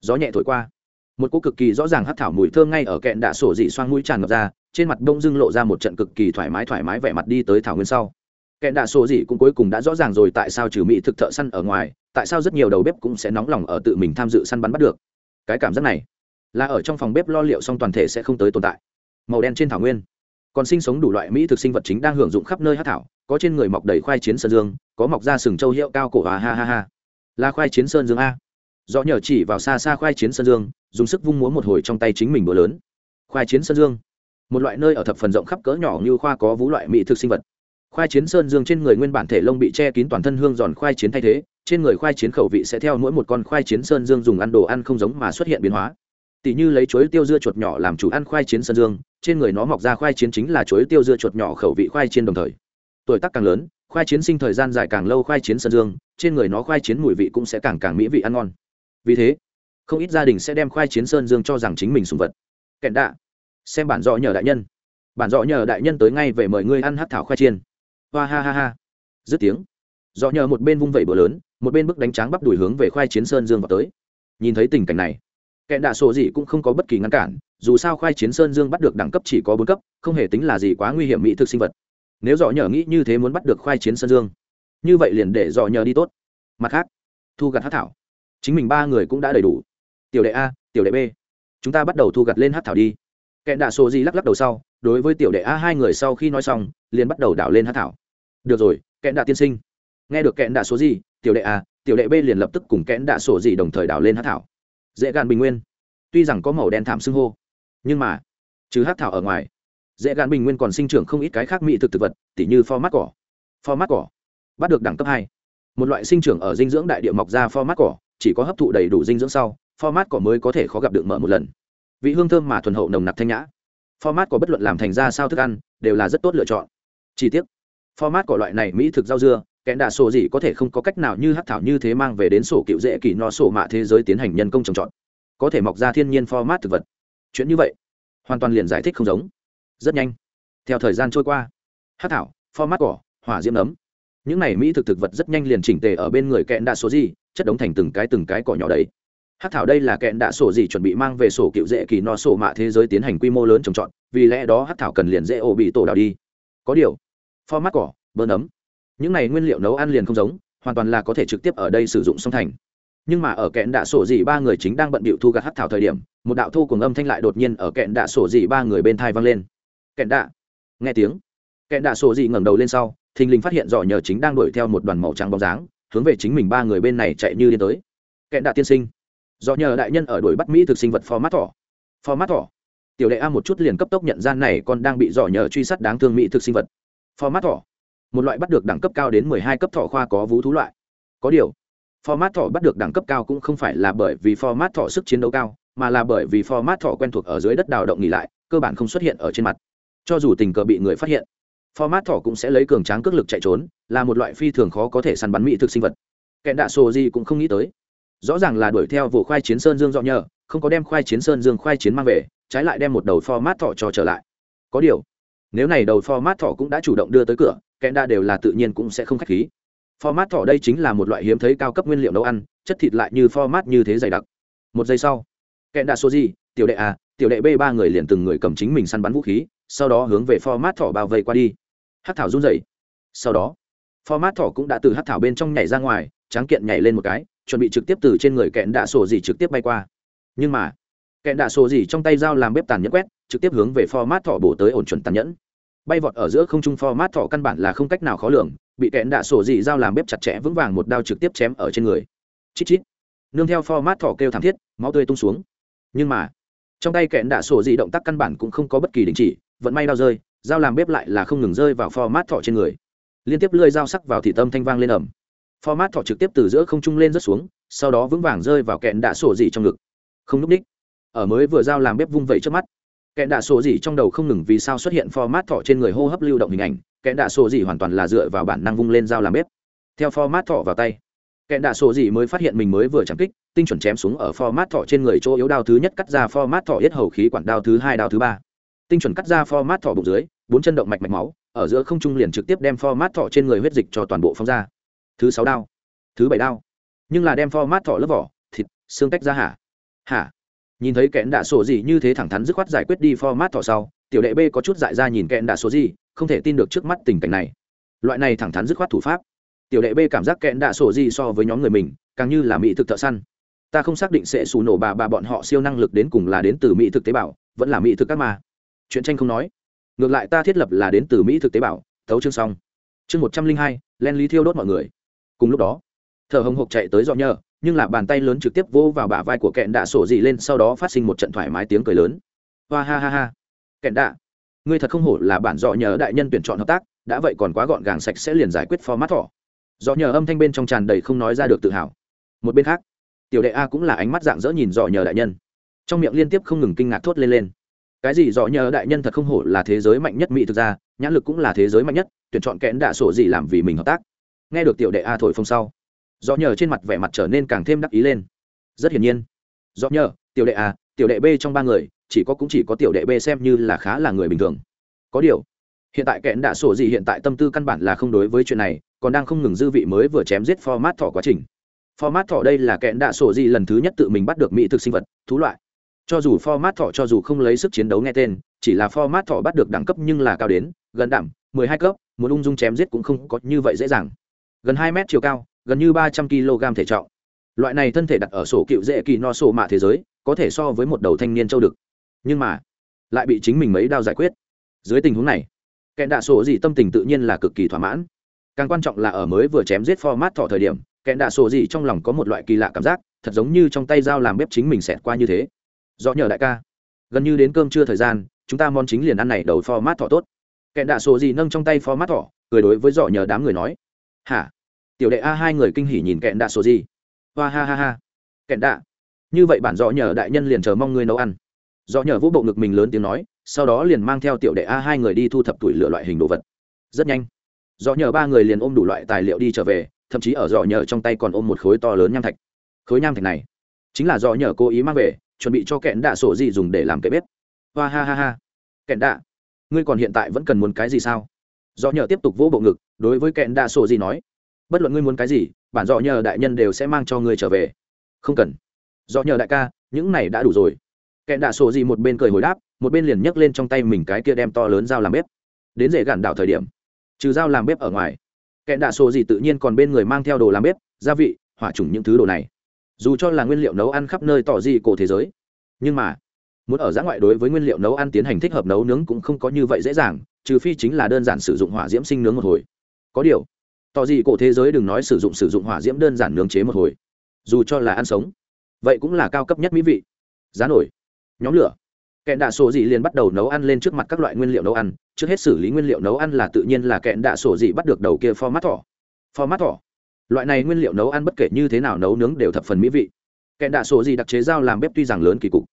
Gió nhẹ thổi qua. Một cỗ cực kỳ rõ ràng hắt thảo mùi thơm ngay ở kẹn đạ sổ dị xoang mũi tràn ngập ra, trên mặt đông dưng lộ ra một trận cực kỳ thoải mái thoải mái vẻ mặt đi tới thảo nguyên sau. Kẹn đạ sổ dị cũng cuối cùng đã rõ ràng rồi tại sao trừ mỹ thực thợ săn ở ngoài, tại sao rất nhiều đầu bếp cũng sẽ nóng lòng ở tự mình tham dự săn bắn bắt được. Cái cảm giác này là ở trong phòng bếp lo liệu xong toàn thể sẽ không tới tồn tại. Màu đen trên thảo nguyên còn sinh sống đủ loại mỹ thực sinh vật chính đang hưởng dụng khắp nơi hát thảo, có trên người mọc đầy khoai chiến sơn dương, có mọc ra sừng châu hiệu cao cổ à ha ha ha. Là khoai chiến sơn dương a. Do nhờ chỉ vào xa xa khoai chiến sơn dương, dùng sức vung múa một hồi trong tay chính mình bữa lớn. Khoai chiến sơn dương. Một loại nơi ở thập phần rộng khắp cỡ nhỏ như khoa có vũ loại mỹ thực sinh vật. Khoai chiến sơn dương trên người nguyên bản thể lông bị che kín toàn thân hương giòn khoai chiến thay thế, trên người khoai chiến khẩu vị sẽ theo mỗi một con khoai chiến sơn dương dùng ăn đồ ăn không giống mà xuất hiện biến hóa tỷ như lấy chuối tiêu dưa chuột nhỏ làm chủ ăn khoai chiến sơn dương, trên người nó mọc ra khoai chiến chính là chuối tiêu dưa chuột nhỏ khẩu vị khoai chiến đồng thời. Tuổi tác càng lớn, khoai chiến sinh thời gian dài càng lâu khoai chiến sơn dương, trên người nó khoai chiến mùi vị cũng sẽ càng càng mỹ vị ăn ngon. Vì thế, không ít gia đình sẽ đem khoai chiến sơn dương cho rằng chính mình sùng vật. Kẹn đạ. Xem bản dọ nhờ đại nhân. Bản dọ nhờ đại nhân tới ngay về mời ngươi ăn hát thảo khoai chiên. Hoa ha ha ha. Dứt tiếng. Dọ nhờ một bên vung vẩy bữa lớn, một bên bức đánh tráng bắp đuổi hướng về khoai chiến sơn dương vào tới. Nhìn thấy tình cảnh này kẻ đạ sổ gì cũng không có bất kỳ ngăn cản, dù sao khoai chiến sơn dương bắt được đẳng cấp chỉ có bốn cấp, không hề tính là gì quá nguy hiểm mỹ thực sinh vật. Nếu dò nhờ nghĩ như thế muốn bắt được khoai chiến sơn dương, như vậy liền để dò nhờ đi tốt. Mặt khác, thu gặt hát thảo. Chính mình ba người cũng đã đầy đủ. Tiểu đệ a, tiểu đệ b. Chúng ta bắt đầu thu gặt lên hát thảo đi. Kẹn đạ sổ gì lắc lắc đầu sau, đối với tiểu đệ a hai người sau khi nói xong, liền bắt đầu đảo lên hát thảo. Được rồi kẹn đạ tiên sinh. Nghe được kẹn đạ số gì, tiểu đệ a, tiểu đệ b liền lập tức cùng kẽn đạ sổ gì đồng thời đảo lên hát thảo dễ gạn bình nguyên. Tuy rằng có màu đen thảm xưng hô, nhưng mà, trừ hát thảo ở ngoài, dễ gạn bình nguyên còn sinh trưởng không ít cái khác mỹ thực thực vật, tỉ như pho mát cỏ. Pho mát cỏ bắt được đẳng cấp hai. Một loại sinh trưởng ở dinh dưỡng đại địa mọc ra pho mát cỏ, chỉ có hấp thụ đầy đủ dinh dưỡng sau, pho mát cỏ mới có thể khó gặp được mở một lần. Vị hương thơm mà thuần hậu nồng nặc thanh nhã. Pho mát cỏ bất luận làm thành ra sao thức ăn, đều là rất tốt lựa chọn. Chi tiết format của loại này mỹ thực rau dưa kẽn đạ sổ gì có thể không có cách nào như hát thảo như thế mang về đến sổ cựu dễ kỳ no sổ mạ thế giới tiến hành nhân công trồng trọt. Có thể mọc ra thiên nhiên format thực vật. Chuyện như vậy, hoàn toàn liền giải thích không giống. Rất nhanh, theo thời gian trôi qua, hát thảo, format cỏ, hỏa diễm nấm những này mỹ thực thực vật rất nhanh liền chỉnh tề ở bên người kẽn đạ số gì, chất đống thành từng cái từng cái cỏ nhỏ đấy. Hát thảo đây là kẽn đạ sổ gì chuẩn bị mang về sổ cựu dễ kỳ no sổ mạ thế giới tiến hành quy mô lớn trồng trọt, vì lẽ đó hát thảo cần liền dễ ổ bị tổ đào đi. Có điều, format cỏ bơ nấm những này nguyên liệu nấu ăn liền không giống, hoàn toàn là có thể trực tiếp ở đây sử dụng song thành. Nhưng mà ở kẽn đạ sổ dị ba người chính đang bận bịu thu gặt hát thảo thời điểm, một đạo thu cùng âm thanh lại đột nhiên ở kẽn đạ sổ dị ba người bên thai vang lên. Kẽn đạ! Nghe tiếng kẽn đạ sổ dị ngẩng đầu lên sau, thình lình phát hiện dò nhờ chính đang đuổi theo một đoàn màu trắng bóng dáng, hướng về chính mình ba người bên này chạy như đi tới. Kẽn đạ tiên sinh! Do nhờ đại nhân ở đuổi bắt mỹ thực sinh vật format thỏ. Format thỏ? Tiểu đệ a một chút liền cấp tốc nhận ra này còn đang bị dò nhờ truy sát đáng thương mỹ thực sinh vật. Format thỏ? Một loại bắt được đẳng cấp cao đến mười hai cấp thỏ khoa có vú thú loại. Có điều, format thỏ bắt được đẳng cấp cao cũng không phải là bởi vì format thỏ sức chiến đấu cao, mà là bởi vì format thỏ quen thuộc ở dưới đất đào động nghỉ lại, cơ bản không xuất hiện ở trên mặt. Cho dù tình cờ bị người phát hiện, format thỏ cũng sẽ lấy cường tráng cước lực chạy trốn, là một loại phi thường khó có thể săn bắn mỹ thực sinh vật. Kẹn đạ sô gì cũng không nghĩ tới. Rõ ràng là đuổi theo vụ khoai chiến sơn dương dọ nhờ, không có đem khoai chiến sơn dương khoai chiến mang về, trái lại đem một đầu format thỏ cho trở lại. Có điều, nếu này đầu format thỏ cũng đã chủ động đưa tới cửa kẽn đa đều là tự nhiên cũng sẽ không khách khí. Format thỏ đây chính là một loại hiếm thấy cao cấp nguyên liệu nấu ăn, chất thịt lại như format như thế dày đặc. Một giây sau kẽn đa số gì tiểu đệ a, tiểu đệ b ba người liền từng người cầm chính mình săn bắn vũ khí, sau đó hướng về format thỏ bao vây qua đi. Hát thảo run rẩy. Sau đó, format thỏ cũng đã từ hát thảo bên trong nhảy ra ngoài, tráng kiện nhảy lên một cái, chuẩn bị trực tiếp từ trên người kẹn đạ sổ gì trực tiếp bay qua. Nhưng mà kẹn đạ sổ gì trong tay dao làm bếp tàn nhẫn quét, trực tiếp hướng về format thỏ bổ tới ổn chuẩn tàn nhẫn bay vọt ở giữa không trung format thọ căn bản là không cách nào khó lường, bị kẹn đạ sổ dị dao làm bếp chặt chẽ vững vàng một đao trực tiếp chém ở trên người. Chít chít. Nương theo format thọ kêu thảm thiết, máu tươi tung xuống. Nhưng mà, trong tay kẹn đạ sổ dị động tác căn bản cũng không có bất kỳ đình chỉ vẫn may đau rơi dao làm bếp lại là không ngừng rơi vào format thọ trên người. Liên tiếp lưỡi dao sắc vào thị tâm thanh vang lên ẩm format thọ trực tiếp từ giữa không trung lên rất xuống, sau đó vững vàng rơi vào kẹn đạ sổ dị trong ngực. Không núp đích ở mới vừa dao làm bếp vung vẩy trước mắt kẽ đạ sổ gì trong đầu không ngừng vì sao xuất hiện format thọ trên người hô hấp lưu động hình ảnh kẽ đạ sổ gì hoàn toàn là dựa vào bản năng vung lên dao làm bếp. Theo format thọ vào tay kẽ đạ sổ gì mới phát hiện mình mới vừa chạm kích, tinh chuẩn chém xuống ở format thọ trên người chỗ yếu đao thứ nhất cắt ra format thọ yết hầu khí quản đao thứ hai, đao thứ ba. Tinh chuẩn cắt ra format thọ bụng dưới, bốn chân động mạch mạch máu, ở giữa không trung liền trực tiếp đem format thọ trên người huyết dịch cho toàn bộ phóng ra. Thứ sáu đao, thứ bảy đao. Nhưng là đem format thọ lớp vỏ, thịt, xương tách ra hả? Hả? Nhìn thấy kẽn đạ sổ gì như thế thẳng thắn dứt khoát giải quyết đi format thọ sau, tiểu đệ b có chút dại ra nhìn kẽn đạ sổ gì, không thể tin được trước mắt tình cảnh này. Loại này thẳng thắn dứt khoát thủ pháp. Tiểu đệ b cảm giác kẽn đạ sổ gì so với nhóm người mình, càng như là mỹ thực thợ săn. Ta không xác định sẽ xù nổ bà bà bọn họ siêu năng lực đến cùng là đến từ mỹ thực tế bào, vẫn là mỹ thực các mà chuyện tranh không nói. Ngược lại ta thiết lập là đến từ mỹ thực tế bào, thấu chương xong. Chương một trăm linh hai, len lý thiêu đốt mọi người. Cùng lúc đó thở hồng hộc chạy tới dọn nhờ nhưng là bàn tay lớn trực tiếp vô vào bả vai của kẹn đạ sổ dị lên, sau đó phát sinh một trận thoải mái tiếng cười lớn. Hoa ha ha ha. Kẹn đạ, ngươi thật không hổ là bản dọ nhờ đại nhân tuyển chọn hợp tác, đã vậy còn quá gọn gàng sạch sẽ liền giải quyết format thỏ. Dọ nhờ âm thanh bên trong tràn đầy không nói ra được tự hào. Một bên khác, tiểu đệ a cũng là ánh mắt dạng dỡ nhìn dọ nhờ đại nhân. Trong miệng liên tiếp không ngừng kinh ngạc thốt lên lên. Cái gì dọ nhờ đại nhân thật không hổ là thế giới mạnh nhất mỹ thực ra nhãn lực cũng là thế giới mạnh nhất, tuyển chọn kẽn đạ sổ gì làm vì mình hợp tác. Nghe được tiểu đệ a thổi phồng sau do nhờ trên mặt vẻ mặt trở nên càng thêm đắc ý lên. Rất hiển nhiên. Do nhờ, tiểu đệ a tiểu đệ b trong ba người, chỉ có cũng chỉ có tiểu đệ b xem như là khá là người bình thường. Có điều, hiện tại kẽn đã sổ gì hiện tại tâm tư căn bản là không đối với chuyện này, còn đang không ngừng dư vị mới vừa chém giết format thỏ quá trình. Format thỏ đây là kẽn đã sổ gì lần thứ nhất tự mình bắt được mỹ thực sinh vật, thú loại. Cho dù format thỏ cho dù không lấy sức chiến đấu nghe tên, chỉ là format thỏ bắt được đẳng cấp nhưng là cao đến, gần đảm, mười hai cấp, muốn ung dung chém giết cũng không có như vậy dễ dàng. Gần hai mét chiều cao gần như ba trăm kg thể trọng. Loại này thân thể đặt ở sổ cựu dễ kỳ no sổ mạ thế giới, có thể so với một đầu thanh niên châu đực. Nhưng mà, lại bị chính mình mấy đao giải quyết. Dưới tình huống này, kẻ đạ sổ gì tâm tình tự nhiên là cực kỳ thỏa mãn. Càng quan trọng là ở mới vừa chém giết format thọ thời điểm, kẻ đạ sổ gì trong lòng có một loại kỳ lạ cảm giác, thật giống như trong tay dao làm bếp chính mình xẹt qua như thế. Do nhờ đại ca, gần như đến cơm trưa thời gian, chúng ta món chính liền ăn này đầu format thọ tốt. Kẻ đạ sổ gì nâng trong tay format thọ, cười đối với dọ nhờ đám người nói, hả? Tiểu đệ a, hai người kinh hỉ nhìn kẹn đạ sổ gì. Hoa ha ha ha. Kẹn đạ. Như vậy bản dọ nhờ đại nhân liền chờ mong ngươi nấu ăn. Dọ nhờ vũ bộ ngực mình lớn tiếng nói, sau đó liền mang theo tiểu đệ a, hai người đi thu thập tuổi lửa loại hình đồ vật. Rất nhanh. Dọ nhờ ba người liền ôm đủ loại tài liệu đi trở về, thậm chí ở dọ nhờ trong tay còn ôm một khối to lớn nham thạch. Khối nham thạch này chính là dọ nhờ cố ý mang về, chuẩn bị cho kẹn đạ sổ gì dùng để làm cái bếp. Hoa ha ha ha. Kẹn đạ, ngươi còn hiện tại vẫn cần muốn cái gì sao? Dọ nhờ tiếp tục vỗ bộ ngực, đối với kẹn đạ sổ gì nói bất luận ngươi muốn cái gì, bản dọ nhờ đại nhân đều sẽ mang cho ngươi trở về. Không cần. Dọ nhờ đại ca, những này đã đủ rồi. Kẹn đạ sổ gì một bên cười hồi đáp, một bên liền nhấc lên trong tay mình cái kia đem to lớn dao làm bếp. Đến dễ gản đảo thời điểm, trừ dao làm bếp ở ngoài kẹn đạ sổ gì tự nhiên còn bên người mang theo đồ làm bếp, gia vị, hỏa trùng những thứ đồ này. Dù cho là nguyên liệu nấu ăn khắp nơi tỏ gì cổ thế giới, nhưng mà, muốn ở giã ngoại đối với nguyên liệu nấu ăn tiến hành thích hợp nấu nướng cũng không có như vậy dễ dàng, trừ phi chính là đơn giản sử dụng hỏa diễm sinh nướng một hồi. Có điều tỏ gì cổ thế giới đừng nói sử dụng sử dụng hỏa diễm đơn giản nướng chế một hồi. Dù cho là ăn sống, vậy cũng là cao cấp nhất mỹ vị. Giá nổi. Nhóm lửa. Kẹn đạ sổ dị liền bắt đầu nấu ăn lên trước mặt các loại nguyên liệu nấu ăn. Trước hết xử lý nguyên liệu nấu ăn là tự nhiên là kẹn đạ sổ dị bắt được đầu kia format thỏ. Format thỏ. Loại này nguyên liệu nấu ăn bất kể như thế nào nấu nướng đều thập phần mỹ vị. Kẹn đạ sổ dị đặc chế dao làm bếp tuy rằng lớn kỳ cục.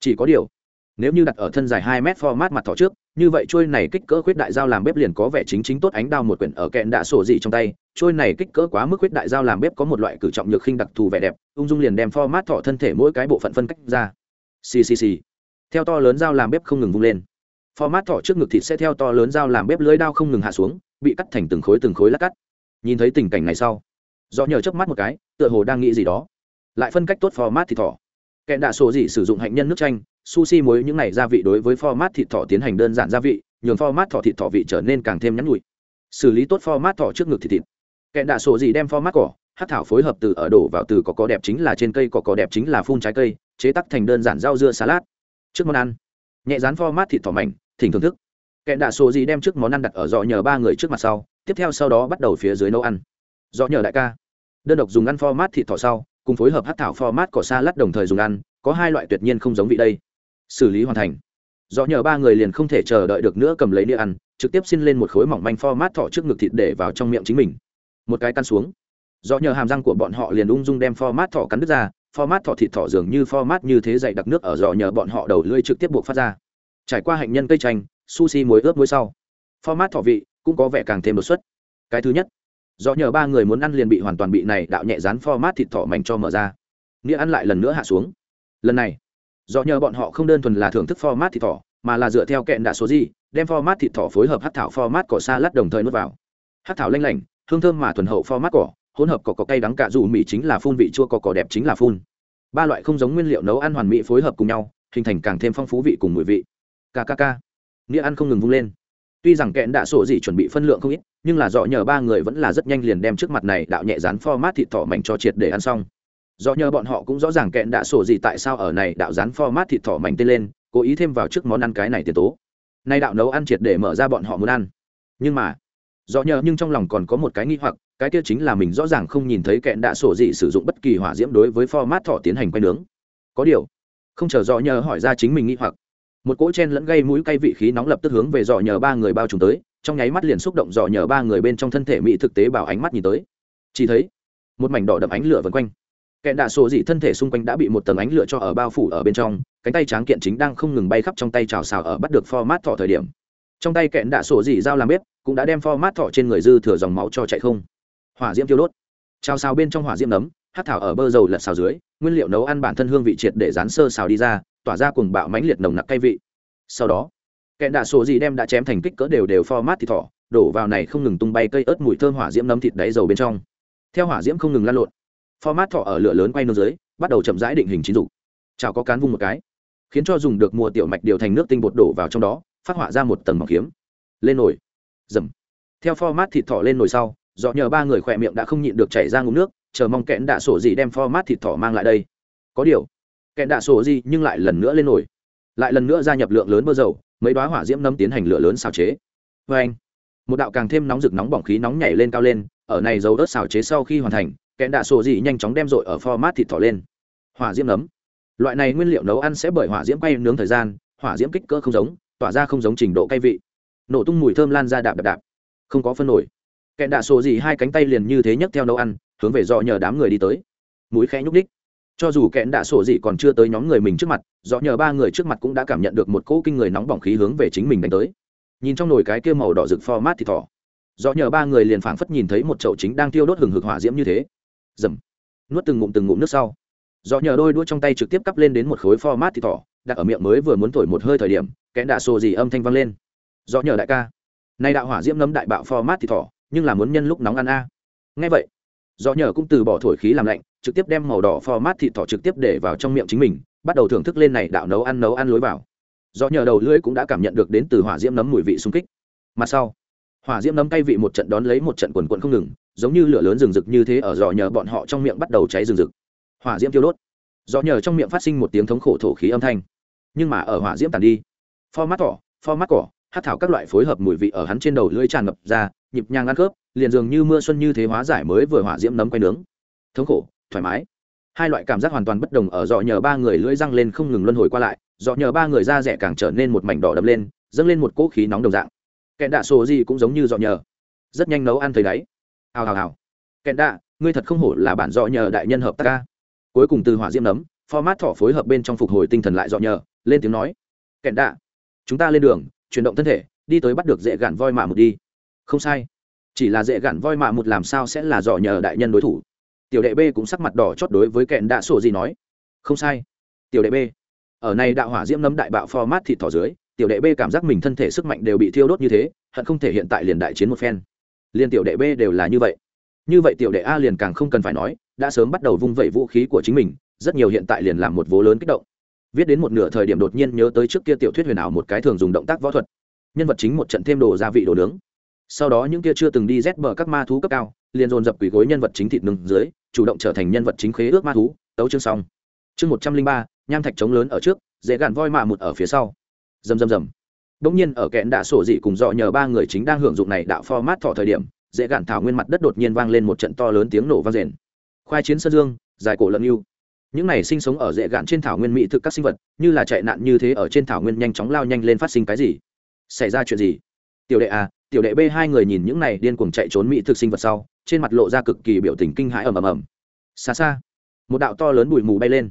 Chỉ có điều, nếu như đặt ở thân dài hai mét format mặt thỏ trước như vậy trôi này kích cỡ khuyết đại dao làm bếp liền có vẻ chính chính tốt, ánh đao một quyển ở kẹn đạ sổ dị trong tay, trôi này kích cỡ quá mức khuyết đại dao làm bếp có một loại cử trọng nhược khinh đặc thù vẻ đẹp, ung dung liền đem format thọ thân thể mỗi cái bộ phận phân cách ra. Ccc theo to lớn dao làm bếp không ngừng vung lên. Format thọ trước ngực thịt sẽ theo to lớn dao làm bếp lưới đao không ngừng hạ xuống, bị cắt thành từng khối từng khối lát cắt. Nhìn thấy tình cảnh này sau, do nhờ chớp mắt một cái, tựa hồ đang nghĩ gì đó. Lại phân cách tốt format thịt thỏ. Kẹn đạ sổ dị sử dụng hạnh nhân nước chanh sushi muối những này gia vị đối với format thịt thỏ tiến hành đơn giản gia vị, nhường format thỏ thịt thỏ vị trở nên càng thêm nhắn nhủi. xử lý tốt format thỏ trước ngực thịt thịt. Kẹn đạ sổ gì đem format cỏ, hát thảo phối hợp từ ở đổ vào từ có có đẹp chính là trên cây có có đẹp chính là phun trái cây, chế tác thành đơn giản rau dưa salad. Trước món ăn, nhẹ rán format thịt thỏ mảnh, thỉnh thưởng thức. Kẹn đạ sổ gì đem trước món ăn đặt ở dọ nhờ ba người trước mặt sau, tiếp theo sau đó bắt đầu phía dưới nấu ăn. Dọ nhờ đại ca. Đơn độc dùng ăn format thịt thỏ sau, cùng phối hợp hát thảo format cỏ salad đồng thời dùng ăn, có hai loại tuyệt nhiên không giống vị đây xử lý hoàn thành. Do nhờ ba người liền không thể chờ đợi được nữa cầm lấy đĩa ăn, trực tiếp xin lên một khối mỏng manh format thọ trước ngực thịt để vào trong miệng chính mình. Một cái căn xuống. Do nhờ hàm răng của bọn họ liền ung dung đem format thọ cắn đứt ra, format thọ thịt thọ dường như format như thế dày đặc nước ở dò nhờ bọn họ đầu lưỡi trực tiếp buộc phát ra. Trải qua hạnh nhân cây chanh, sushi muối ướp muối sau. Format thọ vị cũng có vẻ càng thêm đột xuất. Cái thứ nhất do nhờ ba người muốn ăn liền bị hoàn toàn bị này đạo nhẹ dán format thịt thọ mảnh cho mở ra. Nghĩa ăn lại lần nữa hạ xuống. Lần này do nhờ bọn họ không đơn thuần là thưởng thức format thịt thỏ, mà là dựa theo kẹn đạ số gì, đem format thịt thỏ phối hợp hát thảo format cỏ xa lát đồng thời nuốt vào. Hát thảo lanh lảnh, hương thơm mà thuần hậu format cỏ, hỗn hợp cỏ cỏ cay đắng cả dù mỹ chính là phun vị chua, cỏ cỏ đẹp chính là phun. Ba loại không giống nguyên liệu nấu ăn hoàn mỹ phối hợp cùng nhau, hình thành càng thêm phong phú vị cùng mùi vị. Kkk nghĩa ăn không ngừng vung lên. Tuy rằng kẹn đạ sổ gì chuẩn bị phân lượng không ít, nhưng là dọ nhờ ba người vẫn là rất nhanh liền đem trước mặt này đạo nhẹ dán format thịt thỏ mảnh cho triệt để ăn xong do nhờ bọn họ cũng rõ ràng kẹn đã sổ gì tại sao ở này đạo rán format thịt thỏ mảnh tên lên, cố ý thêm vào trước món ăn cái này tiền tố. Nay đạo nấu ăn triệt để mở ra bọn họ muốn ăn. Nhưng mà, do nhờ nhưng trong lòng còn có một cái nghi hoặc, cái kia chính là mình rõ ràng không nhìn thấy kẹn đã sổ gì sử dụng bất kỳ hỏa diễm đối với format thỏ tiến hành quay nướng. Có điều, không chờ do nhờ hỏi ra chính mình nghi hoặc, một cỗ chen lẫn gây mũi cay vị khí nóng lập tức hướng về dò nhờ ba người bao trùm tới, trong nháy mắt liền xúc động dò nhờ ba người bên trong thân thể mỹ thực tế bảo ánh mắt nhìn tới. Chỉ thấy, một mảnh đỏ đậm ánh lửa vần quanh kẻ đạ sổ dị thân thể xung quanh đã bị một tầng ánh lửa cho ở bao phủ ở bên trong, cánh tay tráng kiện chính đang không ngừng bay khắp trong tay trào xào ở bắt được format thọ thời điểm. Trong tay kẹn đạ sổ dị dao làm bếp, cũng đã đem format thọ trên người dư thừa dòng máu cho chạy không. Hỏa diễm tiêu đốt. Trào xào bên trong hỏa diễm nấm hát thảo ở bơ dầu lật xào dưới, nguyên liệu nấu ăn bản thân hương vị triệt để rán sơ xào đi ra, tỏa ra cùng bạo mãnh liệt nồng nặc cay vị. Sau đó kẹn đạ sổ dị đem đã chém thành kích cỡ đều đều format thịt thỏ, đổ vào này không ngừng tung bay cây ớt mùi thơm hỏa diễm nấm thịt đáy dầu bên trong. Theo hỏa diễm không ngừng lan lộn format thọ ở lửa lớn quay nương dưới, bắt đầu chậm rãi định hình chín dục. Chào có cán vung một cái, khiến cho dùng được mùa tiểu mạch điều thành nước tinh bột đổ vào trong đó, phát họa ra một tầng mỏng kiếm. Lên nồi. Dầm. Theo format thịt thỏ lên nồi sau, dọ nhờ ba người khỏe miệng đã không nhịn được chảy ra ngụm nước, chờ mong kẽn đạ sổ gì đem format thịt thỏ mang lại đây. Có điều, kẽn đạ sổ gì nhưng lại lần nữa lên nồi. Lại lần nữa gia nhập lượng lớn bơ dầu, mấy đoá hỏa diễm nấm tiến hành lửa lớn xào chế. Vê anh một đạo càng thêm nóng rực nóng bỏng khí nóng nhảy lên cao lên, ở này dầu ớt xào chế sau khi hoàn thành kẽn đạ sổ gì nhanh chóng đem dội ở format thịt thỏ lên. Hỏa diễm nấm. Loại này nguyên liệu nấu ăn sẽ bởi hỏa diễm quay nướng thời gian, hỏa diễm kích cỡ không giống, tỏa ra không giống trình độ cay vị. Nổ tung mùi thơm lan ra đạp đạp đạp. Không có phân nổi. Kẹn đạ sổ gì hai cánh tay liền như thế nhấc theo nấu ăn, hướng về dọ nhờ đám người đi tới. Mũi khẽ nhúc đích cho dù kẹn đạ sổ gì còn chưa tới nhóm người mình trước mặt, dọ nhờ ba người trước mặt cũng đã cảm nhận được một cỗ kinh người nóng bỏng khí hướng về chính mình đánh tới. Nhìn trong nồi cái kia màu đỏ rực format thịt thỏ, dọ nhờ ba người liền phảng phất nhìn thấy một chậu chính đang tiêu đốt hừng hực hỏa diễm như thế dầm, nuốt từng ngụm từng ngụm nước sau. Do nhờ đôi đũa trong tay trực tiếp cắp lên đến một khối format thịt thỏ, đặt ở miệng mới vừa muốn thổi một hơi thời điểm, kẽ đạ sổ gì âm thanh vang lên. Do nhờ đại ca. Nay đạo hỏa diễm nấm đại bạo format thịt thỏ, nhưng là muốn nhân lúc nóng ăn a. À. ngay vậy do nhờ cũng từ bỏ thổi khí làm lạnh, trực tiếp đem màu đỏ format thịt thỏ trực tiếp để vào trong miệng chính mình, bắt đầu thưởng thức lên này đạo nấu ăn nấu ăn lối vào. Do nhờ đầu lưỡi cũng đã cảm nhận được đến từ hỏa diễm nấm mùi vị xung kích. Mặt sau, hỏa diễm nấm cay vị một trận đón lấy một trận quần quận không ngừng giống như lửa lớn rừng rực như thế ở dò nhờ bọn họ trong miệng bắt đầu cháy rừng rực. Hỏa diễm tiêu đốt. Do nhờ trong miệng phát sinh một tiếng thống khổ thổ khí âm thanh. Nhưng mà ở hỏa diễm tàn đi pho mắt cỏ pho mắt cỏ, hát thảo các loại phối hợp mùi vị ở hắn trên đầu lưỡi tràn ngập ra, nhịp nhàng ăn khớp, liền dường như mưa xuân như thế hóa giải mới vừa hỏa diễm nấm quay nướng. Thống khổ, thoải mái. Hai loại cảm giác hoàn toàn bất đồng ở dọ nhờ ba người lưỡi răng lên không ngừng luân hồi qua lại dọ nhờ ba người da rẻ càng trở nên một mảnh đỏ đập lên, dâng lên một cỗ khí nóng đồng dạng. Kẹn đạ sổ gì cũng giống như dọ nhờ. Rất nhanh nấu ăn thấy đáy hào hào hào. Kẹn đạ, ngươi thật không hổ là bản dọ nhờ đại nhân hợp tác ca. Cuối cùng từ hỏa diễm nấm, format thỏ phối hợp bên trong phục hồi tinh thần lại dọ nhờ, lên tiếng nói. Kẹn đạ, chúng ta lên đường, chuyển động thân thể, đi tới bắt được dễ gạn voi mạ một đi. Không sai. Chỉ là dễ gạn voi mạ một làm sao sẽ là dọ nhờ đại nhân đối thủ? Tiểu đệ b cũng sắc mặt đỏ chót đối với kẹn đạ sổ gì nói. Không sai. Tiểu đệ b, ở này đạo hỏa diễm nấm đại bạo format thịt thỏ dưới, tiểu đệ b cảm giác mình thân thể sức mạnh đều bị thiêu đốt như thế, hận không thể hiện tại liền đại chiến một phen liền tiểu đệ b đều là như vậy. Như vậy tiểu đệ a liền càng không cần phải nói, đã sớm bắt đầu vung vẩy vũ khí của chính mình, rất nhiều hiện tại liền làm một vố lớn kích động. Viết đến một nửa thời điểm đột nhiên nhớ tới trước kia tiểu thuyết huyền ảo một cái thường dùng động tác võ thuật. Nhân vật chính một trận thêm đồ gia vị đồ nướng. Sau đó những kia chưa từng đi rét bờ các ma thú cấp cao, liền dồn dập quỷ gối nhân vật chính thịt nướng dưới, chủ động trở thành nhân vật chính khế ước ma thú, tấu chương xong. Chương một trăm linh ba, nham thạch trống lớn ở trước, dễ gạn voi mạ một ở phía sau. Rầm rầm rầm đống nhiên ở kẹn đạ sổ dị cùng dọ nhờ ba người chính đang hưởng dụng này đạo format thọ thời điểm, dễ gạn thảo nguyên mặt đất đột nhiên vang lên một trận to lớn tiếng nổ vang rền. Khoai chiến sơn dương, dài cổ lợn yêu. Những này sinh sống ở dễ gạn trên thảo nguyên mỹ thực các sinh vật, như là chạy nạn như thế ở trên thảo nguyên nhanh chóng lao nhanh lên phát sinh cái gì? Xảy ra chuyện gì? Tiểu đệ a tiểu đệ b hai người nhìn những này điên cuồng chạy trốn mỹ thực sinh vật sau, trên mặt lộ ra cực kỳ biểu tình kinh hãi ầm ầm ầm. Xa xa, một đạo to lớn bụi mù bay lên.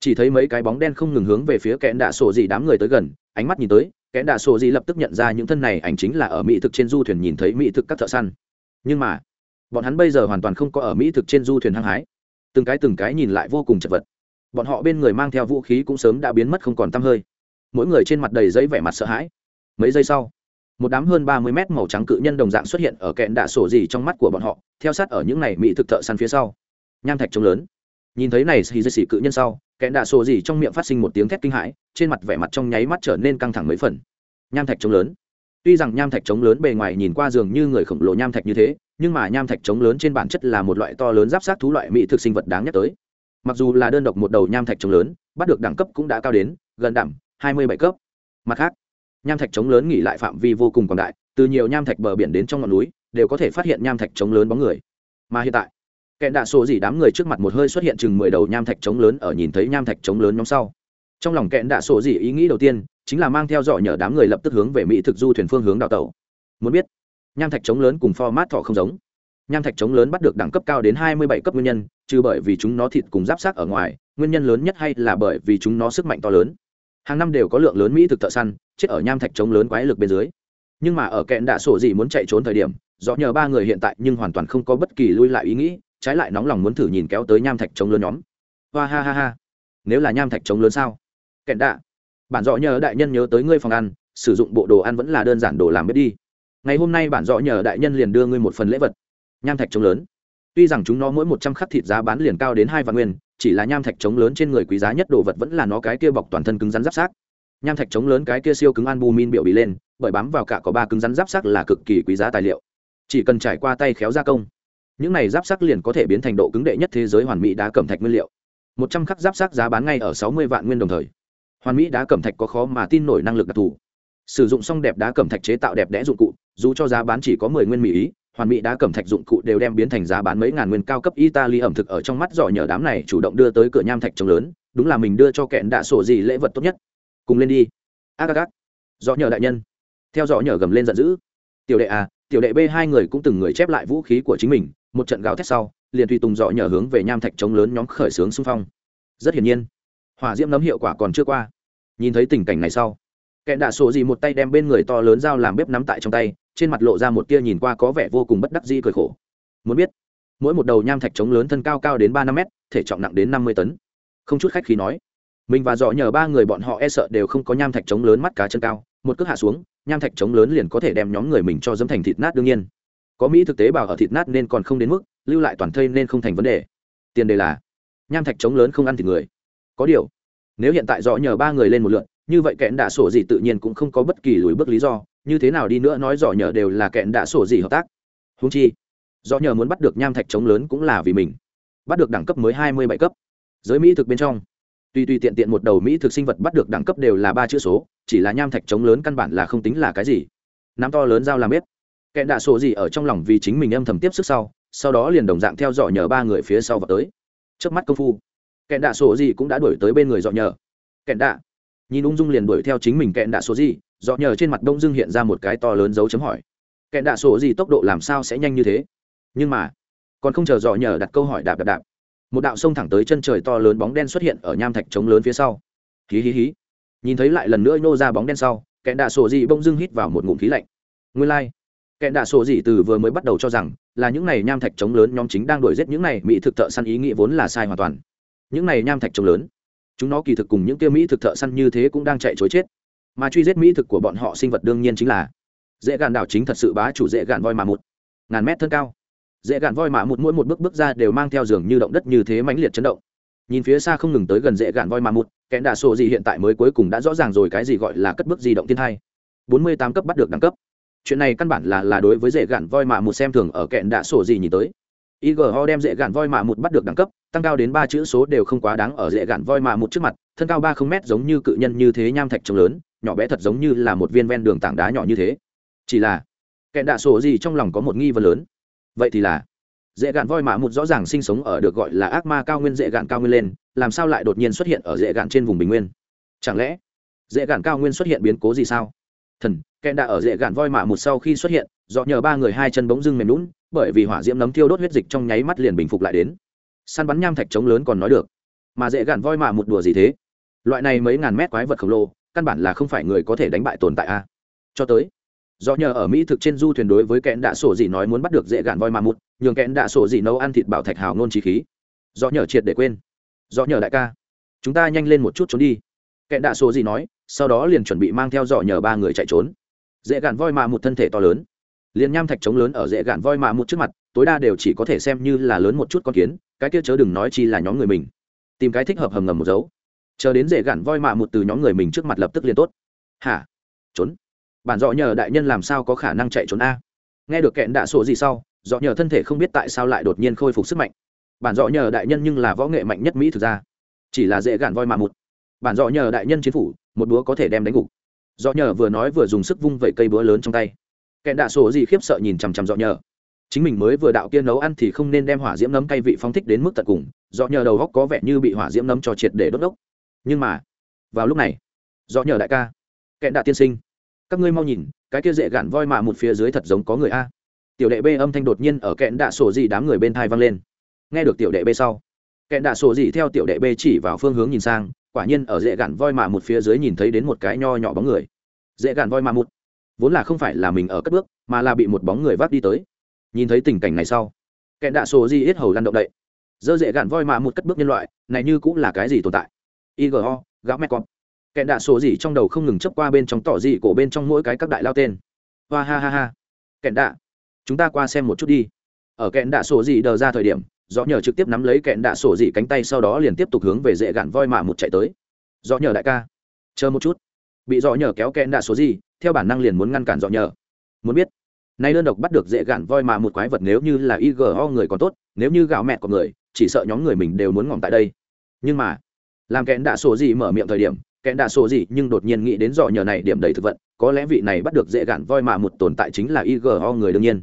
Chỉ thấy mấy cái bóng đen không ngừng hướng về phía kẽn đạ sổ dị đám người tới gần, ánh mắt nhìn tới kẽn đạ sổ gì lập tức nhận ra những thân này ảnh chính là ở mỹ thực trên du thuyền nhìn thấy mỹ thực các thợ săn. Nhưng mà, bọn hắn bây giờ hoàn toàn không có ở mỹ thực trên du thuyền hăng hái. Từng cái từng cái nhìn lại vô cùng chật vật. Bọn họ bên người mang theo vũ khí cũng sớm đã biến mất không còn t hơi. Mỗi người trên mặt đầy giấy vẻ mặt sợ hãi. Mấy giây sau, một đám hơn ba mươi mét màu trắng cự nhân đồng dạng xuất hiện ở kẹn đạ sổ gì trong mắt của bọn họ, theo sát ở những này mỹ thực thợ săn phía sau. Nham thạch trống lớn nhìn thấy này xì dây xì cự nhân sau kẹn đạ sổ gì trong miệng phát sinh một tiếng thét kinh hãi, trên mặt vẻ mặt trong nháy mắt trở nên căng thẳng mấy phần. Nham thạch trống lớn. Tuy rằng nham thạch trống lớn bề ngoài nhìn qua dường như người khổng lồ nham thạch như thế, nhưng mà nham thạch trống lớn trên bản chất là một loại to lớn giáp sát thú loại mỹ thực sinh vật đáng nhắc tới. Mặc dù là đơn độc một đầu nham thạch trống lớn, bắt được đẳng cấp cũng đã cao đến gần đảm hai mươi bảy cấp. Mặt khác, nham thạch trống lớn nghỉ lại phạm vi vô cùng còn đại, từ nhiều nham thạch bờ biển đến trong ngọn núi, đều có thể phát hiện nham thạch trống lớn bóng người. Mà hiện tại kẹn đạ sổ dỉ đám người trước mặt một hơi xuất hiện chừng mười đầu nham thạch trống lớn ở nhìn thấy nham thạch trống lớn nhóm sau. Trong lòng kẹn đạ sổ dỉ ý nghĩ đầu tiên, chính là mang theo dõi nhờ đám người lập tức hướng về mỹ thực du thuyền phương hướng đào tàu muốn biết, nham thạch trống lớn cùng format thọ không giống. Nham thạch trống lớn bắt được đẳng cấp cao đến hai mươi bảy cấp nguyên nhân, trừ bởi vì chúng nó thịt cùng giáp sát ở ngoài, nguyên nhân lớn nhất hay là bởi vì chúng nó sức mạnh to lớn. Hàng năm đều có lượng lớn mỹ thực thợ săn, chết ở nham thạch trống lớn quái lực bên dưới. Nhưng mà ở kẹn đạ sổ gì muốn chạy trốn thời điểm do nhờ ba người hiện tại nhưng hoàn toàn không có bất kỳ lui lại ý nghĩ trái lại nóng lòng muốn thử nhìn kéo tới nham thạch trống lớn nhóm. Hoa ha ha ha. Nếu là nham thạch trống lớn sao? Kẹn đạ. Bản dọ nhờ đại nhân nhớ tới ngươi phòng ăn, sử dụng bộ đồ ăn vẫn là đơn giản đồ làm bếp đi. Ngày hôm nay bản dọ nhờ đại nhân liền đưa ngươi một phần lễ vật. Nham thạch trống lớn. Tuy rằng chúng nó mỗi một trăm khắc thịt giá bán liền cao đến hai vạn nguyên, chỉ là nham thạch trống lớn trên người quý giá nhất đồ vật vẫn là nó cái kia bọc toàn thân cứng rắn giáp sát nham thạch trống lớn cái kia siêu cứng albumin biểu bị lên, bởi bám vào cả có ba cứng rắn giáp sắc là cực kỳ quý giá tài liệu. Chỉ cần trải qua tay khéo gia công những này giáp sắc liền có thể biến thành độ cứng đệ nhất thế giới hoàn mỹ đá cẩm thạch nguyên liệu. Một trăm khắc giáp sắc giá bán ngay ở sáu mươi vạn nguyên đồng thời. Hoàn mỹ đá cẩm thạch có khó mà tin nổi năng lực đặc thù. Sử dụng xong đẹp đá cẩm thạch chế tạo đẹp đẽ dụng cụ, dù cho giá bán chỉ có mười nguyên mỹ ý, hoàn mỹ đá cẩm thạch dụng cụ đều đem biến thành giá bán mấy ngàn nguyên cao cấp italy ẩm thực ở trong mắt giỏi nhờ đám này chủ động đưa tới cửa nham thạch trống lớn, đúng là mình đưa cho kẹn đạ sổ gì lễ vật tốt nhất. Cùng lên đi. Ác ác ác do nhờ đại nhân. Theo dõi nhờ gầm lên giận dữ. Tiểu đệ à tiểu đệ b hai người cũng từng người chép lại vũ khí của chính mình, một trận gào thét sau, liền tùy tùng dọ nhờ hướng về nham thạch chống lớn nhóm khởi xướng xung phong. Rất hiển nhiên, hỏa diễm nấm hiệu quả còn chưa qua. Nhìn thấy tình cảnh này sau, kẻ đạ sổ gì một tay đem bên người to lớn dao làm bếp nắm tại trong tay, trên mặt lộ ra một tia nhìn qua có vẻ vô cùng bất đắc dĩ cười khổ. Muốn biết, mỗi một đầu nham thạch chống lớn thân cao cao đến ba năm mét, thể trọng nặng đến năm mươi tấn. Không chút khách khí nói, mình và dọ nhờ ba người bọn họ e sợ đều không có nham thạch chống lớn mắt cá chân cao, một cước hạ xuống nham thạch chống lớn liền có thể đem nhóm người mình cho dấm thành thịt nát đương nhiên. Có mỹ thực tế bảo ở thịt nát nên còn không đến mức, lưu lại toàn thây nên không thành vấn đề. Tiền đề là, nham thạch chống lớn không ăn thịt người. Có điều, nếu hiện tại dọ nhờ ba người lên một lượn, như vậy kẽn đạ sổ gì tự nhiên cũng không có bất kỳ lùi bước lý do, như thế nào đi nữa nói dọ nhờ đều là kẽn đạ sổ gì hợp tác. Húng chi dọ nhờ muốn bắt được nham thạch chống lớn cũng là vì mình. Bắt được đẳng cấp mới hai mươi bảy cấp. Giới mỹ thực bên trong tuy tuy tiện tiện một đầu mỹ thực sinh vật bắt được đẳng cấp đều là ba chữ số, chỉ là nham thạch trống lớn căn bản là không tính là cái gì. Nắm to lớn dao làm bếp. Kẹn đạ sổ gì ở trong lòng vì chính mình âm thầm tiếp sức sau sau đó liền đồng dạng theo dõi nhờ ba người phía sau vào tới. Trước mắt công phu, kẹn đạ sổ gì cũng đã đuổi tới bên người dọ nhờ. Kẹn đạ. Nhìn ung dung liền đuổi theo chính mình kẹn đạ sổ gì dọ nhờ trên mặt đông dưng hiện ra một cái to lớn dấu chấm hỏi. Kẹn đạ sổ gì tốc độ làm sao sẽ nhanh như thế? Nhưng mà, còn không chờ dọ nhờ đặt câu hỏi đạp đạp đạp một đạo sông thẳng tới chân trời to lớn bóng đen xuất hiện ở nham thạch trống lớn phía sau. Hí hí hí. Nhìn thấy lại lần nữa nô ra bóng đen sau kẹn đạ sổ gì bông dưng hít vào một ngụm khí lạnh. Nguyên lai、like. kẹn đạ sổ gì từ vừa mới bắt đầu cho rằng là những này nham thạch trống lớn nhóm chính đang đuổi giết những này mỹ thực thợ săn, ý nghĩ vốn là sai hoàn toàn. Những này nham thạch trống lớn, chúng nó kỳ thực cùng những kia mỹ thực thợ săn như thế cũng đang chạy chối chết. Mà truy giết mỹ thực của bọn họ sinh vật đương nhiên chính là dễ gạn đảo chính thật sự bá chủ dễ gạn voi mà một ngàn mét thân cao dễ gạn voi mạ một mỗi một bước bước ra đều mang theo giường như động đất như thế mãnh liệt chấn động. Nhìn phía xa không ngừng tới gần dễ gạn voi mạ một kẽn đạ sổ gì hiện tại mới cuối cùng đã rõ ràng rồi cái gì gọi là cất bước di động thiên thai. Bốn mươi tám cấp bắt được đẳng cấp. Chuyện này căn bản là là đối với dễ gạn voi mạ một xem thường ở kẽn đạ sổ gì nhìn tới. Igo đem dễ gạn voi mạ một bắt được đẳng cấp, tăng cao đến ba chữ số đều không quá đáng ở dễ gạn voi mạ một trước mặt, thân cao ba không mét giống như cự nhân như thế nham thạch trông lớn, nhỏ bé thật giống như là một viên ven đường tảng đá nhỏ như thế. Chỉ là kẽn đạ sổ gì trong lòng có một nghi vấn lớn vậy thì là, dễ gạn voi mạ một rõ ràng sinh sống ở được gọi là ác ma cao nguyên dễ gạn cao nguyên lên, làm sao lại đột nhiên xuất hiện ở dễ gạn trên vùng bình nguyên? Chẳng lẽ, dễ gạn cao nguyên xuất hiện biến cố gì sao? Thần kẹn đã ở dễ gạn voi mạ một sau khi xuất hiện, do nhờ ba người hai chân bỗng dưng mềm lún bởi vì hỏa diễm nấm thiêu đốt huyết dịch trong nháy mắt liền bình phục lại đến. Săn bắn nham thạch trống lớn còn nói được. Mà dễ gạn voi mạ một đùa gì thế? Loại này mấy ngàn mét quái vật khổng lồ, căn bản là không phải người có thể đánh bại tồn tại a. Cho tới do nhờ ở mỹ thực trên du thuyền đối với kẽn đạ sổ gì nói muốn bắt được dễ gạn voi ma mút nhường kẽn đạ sổ gì nấu ăn thịt bảo thạch hào nôn trí khí. Do nhờ triệt để quên. Do nhờ đại ca. Chúng ta nhanh lên một chút trốn đi. Kẽn đạ sổ gì nói, sau đó liền chuẩn bị mang theo dọ nhờ ba người chạy trốn. Dễ gạn voi ma một thân thể to lớn. Liền nham thạch trống lớn ở dễ gạn voi ma một trước mặt, tối đa đều chỉ có thể xem như là lớn một chút con kiến, cái kia chớ đừng nói chi là nhóm người mình. Tìm cái thích hợp hầm ngầm một dấu. Chờ đến dễ gạn voi mạ một từ nhóm người mình trước mặt lập tức liền tốt. Hả? Trốn bản dọ nhờ đại nhân làm sao có khả năng chạy trốn a? Nghe được kẹn đạ sổ gì sau, dọ nhờ thân thể không biết tại sao lại đột nhiên khôi phục sức mạnh. Bản dọ nhờ đại nhân nhưng là võ nghệ mạnh nhất mỹ thực ra chỉ là dễ gạn voi mà một bản dọ nhờ đại nhân chiến phủ, một búa có thể đem đánh gục. Dọ nhờ vừa nói vừa dùng sức vung vẩy cây búa lớn trong tay. Kẹn đạ sổ gì khiếp sợ nhìn chằm chằm dọ nhờ. Chính mình mới vừa đạo kia nấu ăn thì không nên đem hỏa diễm nấm cay vị phong thích đến mức tận cùng, dọ nhờ đầu góc có vẻ như bị hỏa diễm nấm cho triệt để đốt đốc. Nhưng mà, vào lúc này, dọ nhờ đại ca, kẹn đạ tiên sinh các ngươi mau nhìn, cái kia dễ gạn voi mạ một phía dưới thật giống có người a. Tiểu đệ b âm thanh đột nhiên ở kẹn đạ sổ gì đám người bên thai vang lên. Nghe được tiểu đệ b sau kẹn đạ sổ gì theo tiểu đệ b chỉ vào phương hướng nhìn sang, quả nhiên ở dễ gạn voi mạ một phía dưới nhìn thấy đến một cái nho nhỏ bóng người. Dễ gạn voi mạ một, vốn là không phải là mình ở cất bước, mà là bị một bóng người vác đi tới. Nhìn thấy tình cảnh này sau kẹn đạ sổ gì ít hầu lăn động đậy. Dơ dễ gạn voi mạ một cất bước nhân loại, này như cũng là cái gì tồn tại? Igo gạo mẹ con kẻ đạ sổ gì trong đầu không ngừng chấp qua bên trong tỏ gì cổ bên trong mỗi cái các đại lao tên. Hoa ha ha ha. Kẻ đạ, chúng ta qua xem một chút đi. Ở kẹn đạ sổ gì đờ ra thời điểm do nhờ trực tiếp nắm lấy kẹn đạ sổ gì cánh tay sau đó liền tiếp tục hướng về dễ gạn voi mạ một chạy tới. Do nhờ đại ca, chờ một chút. Bị dọ nhờ kéo kẹn đạ sổ gì, theo bản năng liền muốn ngăn cản dọ nhờ. Muốn biết, nay đơn độc bắt được dễ gạn voi mạ một quái vật nếu như là igo người còn tốt, nếu như gạo mẹ của người, chỉ sợ nhóm người mình đều muốn ngỏm tại đây. Nhưng mà, làm kẹn đạ sổ gì mở miệng thời điểm kẽn đạ sổ gì nhưng đột nhiên nghĩ đến dọ nhờ này điểm đầy thực vận có lẽ vị này bắt được dễ gạn voi mà một tồn tại chính là igo người đương nhiên.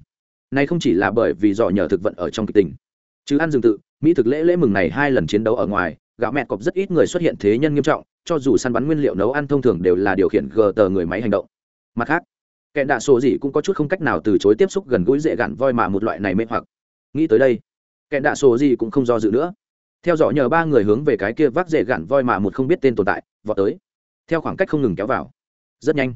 Này không chỉ là bởi vì dọ nhờ thực vận ở trong kịch tình. Chứ ăn dừng tự, mỹ thực lễ lễ mừng này hai lần chiến đấu ở ngoài, gạo mẹ cọp rất ít người xuất hiện thế nhân nghiêm trọng, cho dù săn bắn nguyên liệu nấu ăn thông thường đều là điều khiển gờ tờ người máy hành động. Mặt khác, kẹn đạ sổ gì cũng có chút không cách nào từ chối tiếp xúc gần gũi dễ gạn voi mạ một loại này mê hoặc. Nghĩ tới đây, kẹn đạ sổ gì cũng không do dự nữa. Theo dõi nhờ ba người hướng về cái kia vác dễ gạn voi mạ một không biết tên tồn tại vọt tới. Theo khoảng cách không ngừng kéo vào. Rất nhanh.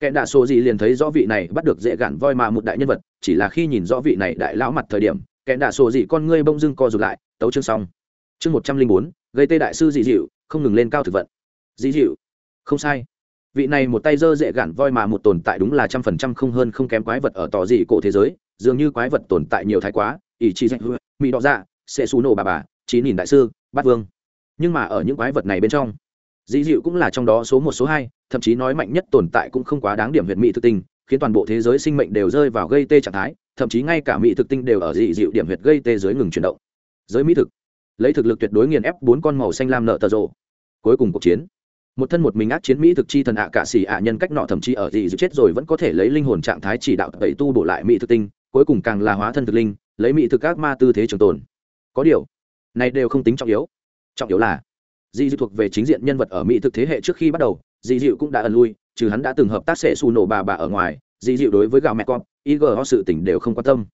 Kẹn đạ sổ gì liền thấy rõ vị này bắt được dễ gạn voi mà một đại nhân vật, chỉ là khi nhìn rõ vị này đại lão mặt thời điểm kẹn đạ sổ gì con ngươi bông dưng co rụt lại, tấu chương xong. Chương một trăm linh bốn, gây tê đại sư dị dịu, không ngừng lên cao thực vận. Dị dịu. Không sai. Vị này một tay dơ dễ gạn voi mà một tồn tại đúng là trăm phần trăm không hơn không kém quái vật ở tò dị cổ thế giới, dường như quái vật tồn tại nhiều thái quá, ỷ chi danh mỹ đỏ dạ sẽ xù nổ bà bà chín nghìn đại sư, bát vương. Nhưng mà ở những quái vật này bên trong dị dịu cũng là trong đó số một, số hai, thậm chí nói mạnh nhất tồn tại cũng không quá đáng điểm huyệt mỹ thực tinh, khiến toàn bộ thế giới sinh mệnh đều rơi vào gây tê trạng thái, thậm chí ngay cả mỹ thực tinh đều ở dị dịu điểm huyệt gây tê dưới ngừng chuyển động. Giới mỹ thực. Lấy thực lực tuyệt đối nghiền ép bốn con màu xanh lam nợ tờ rộ. Cuối cùng cuộc chiến. Một thân một mình ác chiến mỹ thực chi thần ạ à cả xỉ ạ nhân cách nọ thậm chí ở dị dịu chết rồi vẫn có thể lấy linh hồn trạng thái chỉ đạo tẩy tu bổ lại mỹ thực tinh, cuối cùng càng là hóa thân thực linh, lấy mỹ thực ác ma tư thế trường tồn. Có điều, này đều không tính trọng yếu. Trọng yếu là dị dịu thuộc về chính diện nhân vật ở mỹ thực thế hệ trước khi bắt đầu dị dịu cũng đã ẩn lui, trừ hắn đã từng hợp tác sẽ xù nổ bà bà ở ngoài dị dịu đối với gạo mẹ con ý gờ họ sự tỉnh đều không quan tâm.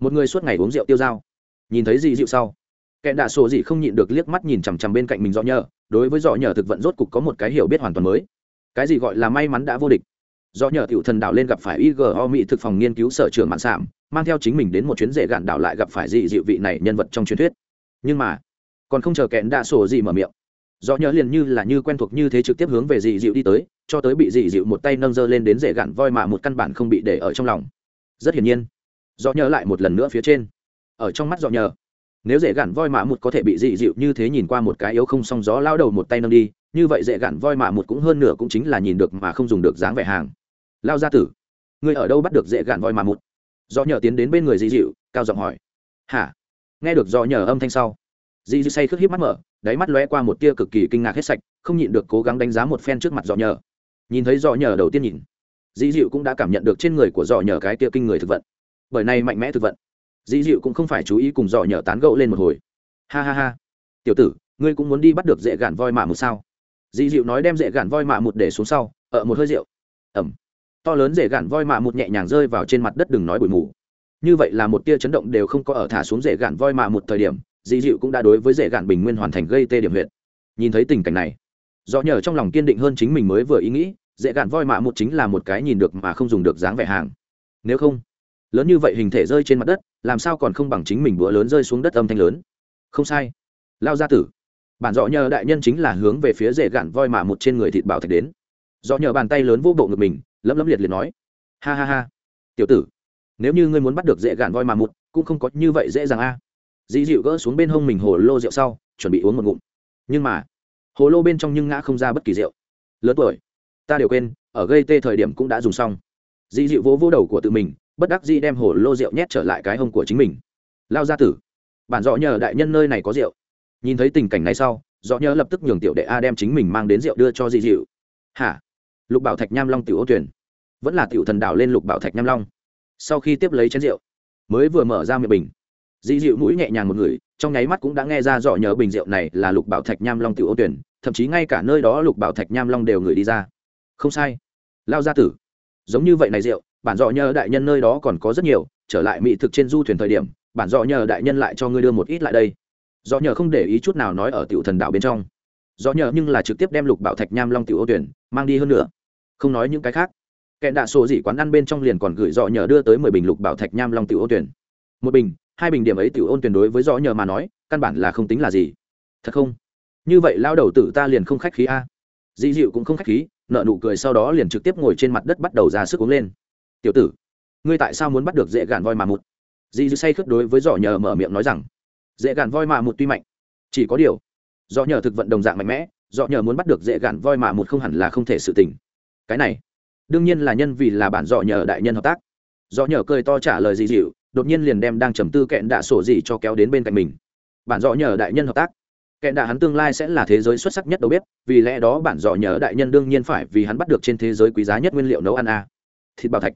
Một người suốt ngày uống rượu tiêu dao. Nhìn thấy dị dịu sau, kẻ đạ sổ dị không nhịn được liếc mắt nhìn chằm chằm bên cạnh mình rõ nhờ, đối với rõ nhờ thực vận rốt cục có một cái hiểu biết hoàn toàn mới. Cái gì gọi là may mắn đã vô địch? Do nhờ tiểu thần đảo lên gặp phải igo mỹ thực phòng nghiên cứu sở trường mạn sảm mang theo chính mình đến một chuyến rể gạn đảo lại gặp phải dị dịu vị này nhân vật trong truyền thuyết. Nhưng mà, còn không chờ kẽn đa sổ gì mở miệng do nhớ liền như là như quen thuộc như thế trực tiếp hướng về dị dịu đi tới, cho tới bị dị dịu một tay nâng dơ lên đến dễ gạn voi mà một căn bản không bị để ở trong lòng. Rất hiển nhiên, do nhớ lại một lần nữa phía trên. Ở trong mắt do nhớ, nếu dễ gạn voi mạ một có thể bị dị dịu như thế nhìn qua một cái yếu không song gió lao đầu một tay nâng đi, như vậy dễ gạn voi mạ một cũng hơn nửa cũng chính là nhìn được mà không dùng được dáng vẻ hàng. Lao gia tử người ở đâu bắt được dễ gạn voi mạ một? Do nhờ tiến đến bên người dị dịu, cao giọng hỏi. Hả? Nghe được do nhờ âm thanh sau dị dịu say khước hiếp mắt mở đáy mắt lóe qua một tia cực kỳ kinh ngạc hết sạch, không nhịn được cố gắng đánh giá một phen trước mặt dò nhờ. Nhìn thấy dò nhờ đầu tiên nhìn, dĩ dịu cũng đã cảm nhận được trên người của dò nhờ cái tia kinh người thực vận. Bởi này mạnh mẽ thực vận, dĩ dịu cũng không phải chú ý cùng dò nhờ tán gẫu lên một hồi. Ha ha ha. Tiểu tử, ngươi cũng muốn đi bắt được dễ gạn voi mạ một sao? Dĩ dịu nói đem dễ gạn voi mạ một để xuống sau, ở một hơi rượu. Ẩm. To lớn dễ gạn voi mạ một nhẹ nhàng rơi vào trên mặt đất đừng nói bụi mù. Như vậy là một tia chấn động đều không có ở thả xuống dễ gạn voi mạ một thời điểm dị dịu cũng đã đối với dễ gạn bình nguyên hoàn thành gây tê điểm huyện nhìn thấy tình cảnh này, do nhờ trong lòng kiên định hơn chính mình mới vừa ý nghĩ dễ gạn voi mạ một chính là một cái nhìn được mà không dùng được dáng vẻ hàng. Nếu không, lớn như vậy hình thể rơi trên mặt đất, làm sao còn không bằng chính mình bữa lớn rơi xuống đất âm thanh lớn? Không sai. Lao gia tử. Bản dọ nhờ đại nhân chính là hướng về phía Dễ gạn voi mạ một trên người thịt bảo thạch đến. Dọ nhờ bàn tay lớn vô bộ ngực mình, lấm lấm liệt liệt nói. Ha ha ha. Tiểu tử, nếu như ngươi muốn bắt được dễ gạn voi mạ một cũng không có như vậy dễ dàng a. à dị dịu gỡ xuống bên hông mình hồ lô rượu sau, chuẩn bị uống một ngụm. Nhưng mà, hồ lô bên trong nhưng ngã không ra bất kỳ rượu. Lớn tuổi, ta đều quên, ở gây tê thời điểm cũng đã dùng xong. Dị dịu vỗ vỗ đầu của tự mình, bất đắc dĩ đem hồ lô rượu nhét trở lại cái hông của chính mình. Lao gia tử, bản dọ nhờ đại nhân nơi này có rượu. Nhìn thấy tình cảnh này sau dọ nhớ lập tức nhường tiểu đệ a đem chính mình mang đến rượu đưa cho di dịu. Hả? Lục bảo thạch nham long tiểu ô tuyển vẫn là tiểu thần đảo lên lục bảo thạch nham long. Sau khi tiếp lấy chén rượu, mới vừa mở ra miệng bình dị dịu mũi nhẹ nhàng một người, trong nháy mắt cũng đã nghe ra dọ nhớ bình rượu này là lục bảo thạch nham long tiểu ô tuyển, thậm chí ngay cả nơi đó lục bảo thạch nham long đều người đi ra. Không sai. Lao gia tử. Giống như vậy này rượu, bản dọ nhờ đại nhân nơi đó còn có rất nhiều, trở lại mỹ thực trên du thuyền thời điểm, bản dọ nhờ đại nhân lại cho ngươi đưa một ít lại đây. Dọ nhờ không để ý chút nào nói ở tiểu thần đạo bên trong. Dọ nhờ nhưng là trực tiếp đem lục bảo thạch nham long tiểu ô tuyển mang đi hơn nữa. Không nói những cái khác. Kẹn đạ sổ dị quán ăn bên trong liền còn gửi dọ nhờ đưa tới mười bình lục bảo thạch nham long tiểu ô tuyển. Một bình hai bình điểm ấy tiểu ôn tuyển đối với dọ nhờ mà nói, căn bản là không tính là gì. Thật không? Như vậy lao đầu tử ta liền không khách khí a. Dị dịu cũng không khách khí, nợ nụ cười sau đó liền trực tiếp ngồi trên mặt đất bắt đầu ra sức uống lên. Tiểu tử, ngươi tại sao muốn bắt được dễ gạn voi mà một dị dịu say khướt đối với dò nhờ mở miệng nói rằng, dễ gạn voi mà một tuy mạnh, chỉ có điều do nhờ thực vận đồng dạng mạnh mẽ do nhờ muốn bắt được dễ gạn voi mà một không hẳn là không thể sự tình. Cái này, đương nhiên là nhân vì là bản dọ nhờ đại nhân hợp tác. Do nhờ cười to trả lời dị dịu đột nhiên liền đem đang trầm tư kẹn đạ sổ gì cho kéo đến bên cạnh mình. Bản dọ nhờ đại nhân hợp tác. Kẹn đạ hắn tương lai sẽ là thế giới xuất sắc nhất đâu biết vì lẽ đó bản dọ nhờ đại nhân đương nhiên phải vì hắn bắt được trên thế giới quý giá nhất nguyên liệu nấu ăn a. Thịt bảo thạch.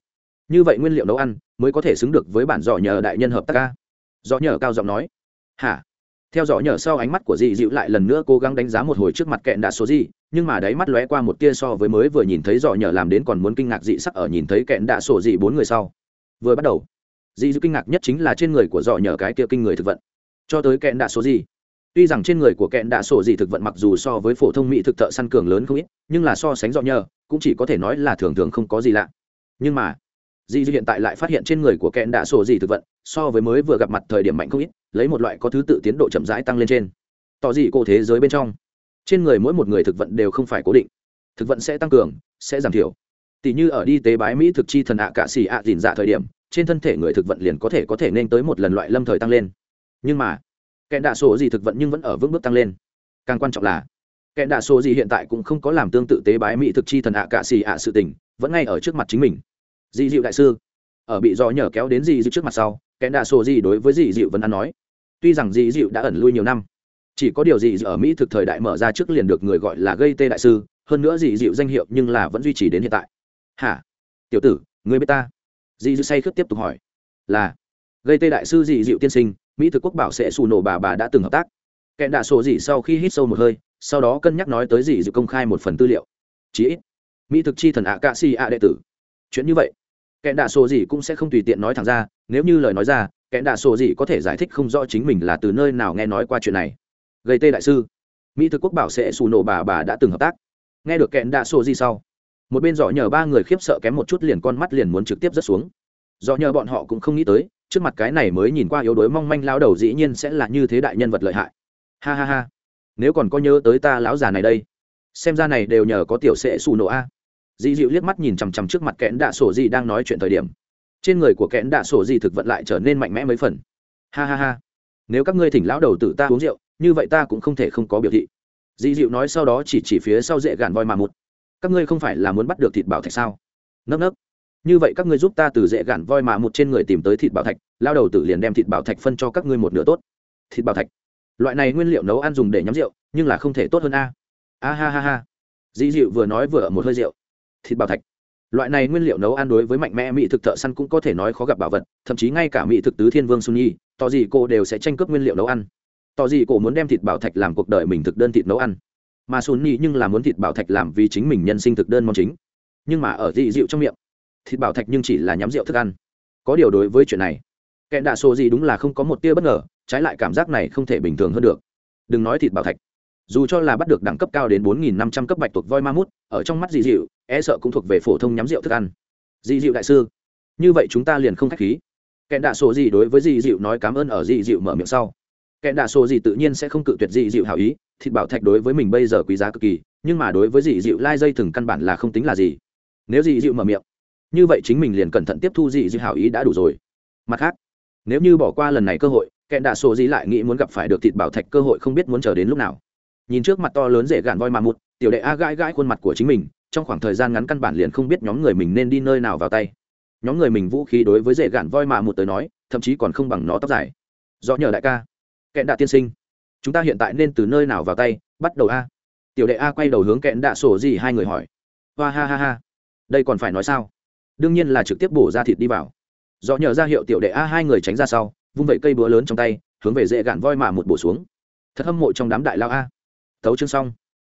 Như vậy nguyên liệu nấu ăn mới có thể xứng được với bản dò nhờ đại nhân hợp tác a. dò nhờ cao giọng nói. Hả? Theo dõi nhờ sau ánh mắt của dị dịu lại lần nữa cố gắng đánh giá một hồi trước mặt kẹn đạ số gì, nhưng mà đáy mắt lóe qua một tia so với mới vừa nhìn thấy dọ nhờ làm đến còn muốn kinh ngạc dị sắc ở nhìn thấy kẹn đạ sổ dị bốn người sau. Vừa bắt đầu dì dịu kinh ngạc nhất chính là trên người của dõi nhờ cái kia kinh người thực vận. Cho tới kẹn đạ số gì? Tuy rằng trên người của kẹn đạ sổ gì thực vận mặc dù so với phổ thông mỹ thực thợ săn cường lớn không ít, nhưng là so sánh dõi nhờ, cũng chỉ có thể nói là thường thường không có gì lạ. Nhưng mà dì dịu hiện tại lại phát hiện trên người của kẹn đạ sổ gì thực vận, so với mới vừa gặp mặt thời điểm mạnh không ít, lấy một loại có thứ tự tiến độ chậm rãi tăng lên trên. Tỏ dị cô thế giới bên trong, trên người mỗi một người thực vận đều không phải cố định. Thực vận sẽ tăng cường, sẽ giảm thiểu. Tỷ như ở đi tế bái mỹ thực chi thần ạ cả xì ạ dìn dạ thời điểm trên thân thể người thực vận liền có thể có thể nên tới một lần loại lâm thời tăng lên. Nhưng mà, kẹn đạ số gì thực vận nhưng vẫn ở vững bước tăng lên. Càng quan trọng là, kẹn đạ số gì hiện tại cũng không có làm tương tự tế bái mỹ thực chi thần ạ cạ xì ạ sự tình, vẫn ngay ở trước mặt chính mình. Dị dịu đại sư, ở bị do nhờ kéo đến dị dịu trước mặt sau, kẹn đạ số gì đối với dị dịu vẫn ăn nói, tuy rằng dị dịu đã ẩn lui nhiều năm, chỉ có điều dị dịu ở mỹ thực thời đại mở ra trước liền được người gọi là gây tê đại sư, hơn nữa dị dịu danh hiệu nhưng là vẫn duy trì đến hiện tại. Hả? Tiểu tử người biết ta? Dị dư say khướt tiếp tục hỏi, là, gây tê đại sư dị dịu tiên sinh, mỹ thực quốc bảo sẽ xù nổ bà bà đã từng hợp tác. Kẹn đạ sổ dì sau khi hít sâu một hơi, sau đó cân nhắc nói tới dị dịu công khai một phần tư liệu. Chí ít, mỹ thực chi thần ạ cạ si ạ đệ tử. Chuyện như vậy kẹn đạ sổ dì cũng sẽ không tùy tiện nói thẳng ra, nếu như lời nói ra kẹn đạ sổ dì có thể giải thích không rõ chính mình là từ nơi nào nghe nói qua chuyện này. Gây tê đại sư, mỹ thực quốc bảo sẽ xù nổ bà bà đã từng hợp tác. Nghe được kẹn đạ sổ gì sau một bên dọ nhờ ba người khiếp sợ kém một chút liền con mắt liền muốn trực tiếp rớt xuống. Dọ nhờ bọn họ cũng không nghĩ tới, trước mặt cái này mới nhìn qua yếu đuối mong manh lao đầu dĩ nhiên sẽ là như thế đại nhân vật lợi hại. Ha ha ha. Nếu còn có nhớ tới ta lão già này đây. Xem ra này đều nhờ có tiểu sẽ xù nổ a. Dị dịu liếc mắt nhìn chằm chằm trước mặt kẽn đạ sổ gì đang nói chuyện thời điểm. Trên người của kẽn đạ sổ gì thực vận lại trở nên mạnh mẽ mấy phần. Ha ha ha. Nếu các ngươi thỉnh lão đầu tử ta uống rượu, như vậy ta cũng không thể không có biểu thị. Dị dịu nói sau đó chỉ chỉ phía sau dễ gạn voi mà một các ngươi không phải là muốn bắt được thịt bảo thạch sao? Nấc nấc. Như vậy các ngươi giúp ta từ dễ gản voi mà một trên người tìm tới thịt bảo thạch, lao đầu tử liền đem thịt bảo thạch phân cho các ngươi một nửa tốt. Thịt bảo thạch. Loại này nguyên liệu nấu ăn dùng để nhắm rượu, nhưng là không thể tốt hơn a. A ha ha ha. Dĩ dịu vừa nói vừa ở một hơi rượu. Thịt bảo thạch. Loại này nguyên liệu nấu ăn đối với mạnh mẽ mỹ thực thợ săn cũng có thể nói khó gặp bảo vật, thậm chí ngay cả mỹ thực tứ thiên vương sunny tỏ gì cô đều sẽ tranh cướp nguyên liệu nấu ăn. Tỏ gì cô muốn đem thịt bảo thạch làm cuộc đời mình thực đơn thịt nấu ăn mà sunny nhưng là muốn thịt bảo thạch làm vì chính mình nhân sinh thực đơn món chính. Nhưng mà ở dị dịu trong miệng, thịt bảo thạch nhưng chỉ là nhắm rượu thức ăn. Có điều đối với chuyện này, kẻ đạ sổ gì đúng là không có một tia bất ngờ, trái lại cảm giác này không thể bình thường hơn được. Đừng nói thịt bảo thạch, dù cho là bắt được đẳng cấp cao đến bốn nghìn năm trăm cấp bạch tuộc voi ma mút, ở trong mắt dị dịu e sợ cũng thuộc về phổ thông nhắm rượu thức ăn. Dị dịu đại sư, như vậy chúng ta liền không k h á c h khí. Kẻ đạ sổ gì đối với dị dịu nói cảm ơn ở dị dịu mở miệng sau kẻ đạ sổ gì tự nhiên sẽ không cự tuyệt dị dịu hảo ý, thịt bảo thạch đối với mình bây giờ quý giá cực kỳ, nhưng mà đối với dị dịu lai dây thừng căn bản là không tính là gì. Nếu dị dịu mở miệng, như vậy chính mình liền cẩn thận tiếp thu dị dịu hảo ý đã đủ rồi. Mặt khác, nếu như bỏ qua lần này cơ hội, kẻ đạ sổ gì lại nghĩ muốn gặp phải được thịt bảo thạch cơ hội không biết muốn chờ đến lúc nào. Nhìn trước mặt to lớn dễ gạn voi mà một tiểu đệ a gãi gãi khuôn mặt của chính mình, trong khoảng thời gian ngắn căn bản liền không biết nhóm người mình nên đi nơi nào vào tay. Nhóm người mình vũ khí đối với dễ gạn voi mà một tới nói, thậm chí còn không bằng nó tóc dài. Do nhờ đại ca kẽn đạ tiên sinh. Chúng ta hiện tại nên từ nơi nào vào tay? Bắt đầu a. Tiểu đệ a quay đầu hướng kẹn đạ sổ gì hai người hỏi. Hoa ha ha ha. Đây còn phải nói sao? Đương nhiên là trực tiếp bổ ra thịt đi vào. Do nhờ ra hiệu tiểu đệ a hai người tránh ra sau, vung vẩy cây búa lớn trong tay, hướng về dễ gạn voi mà một bổ xuống. Thật hâm mộ trong đám đại lao a. Thấu chương xong.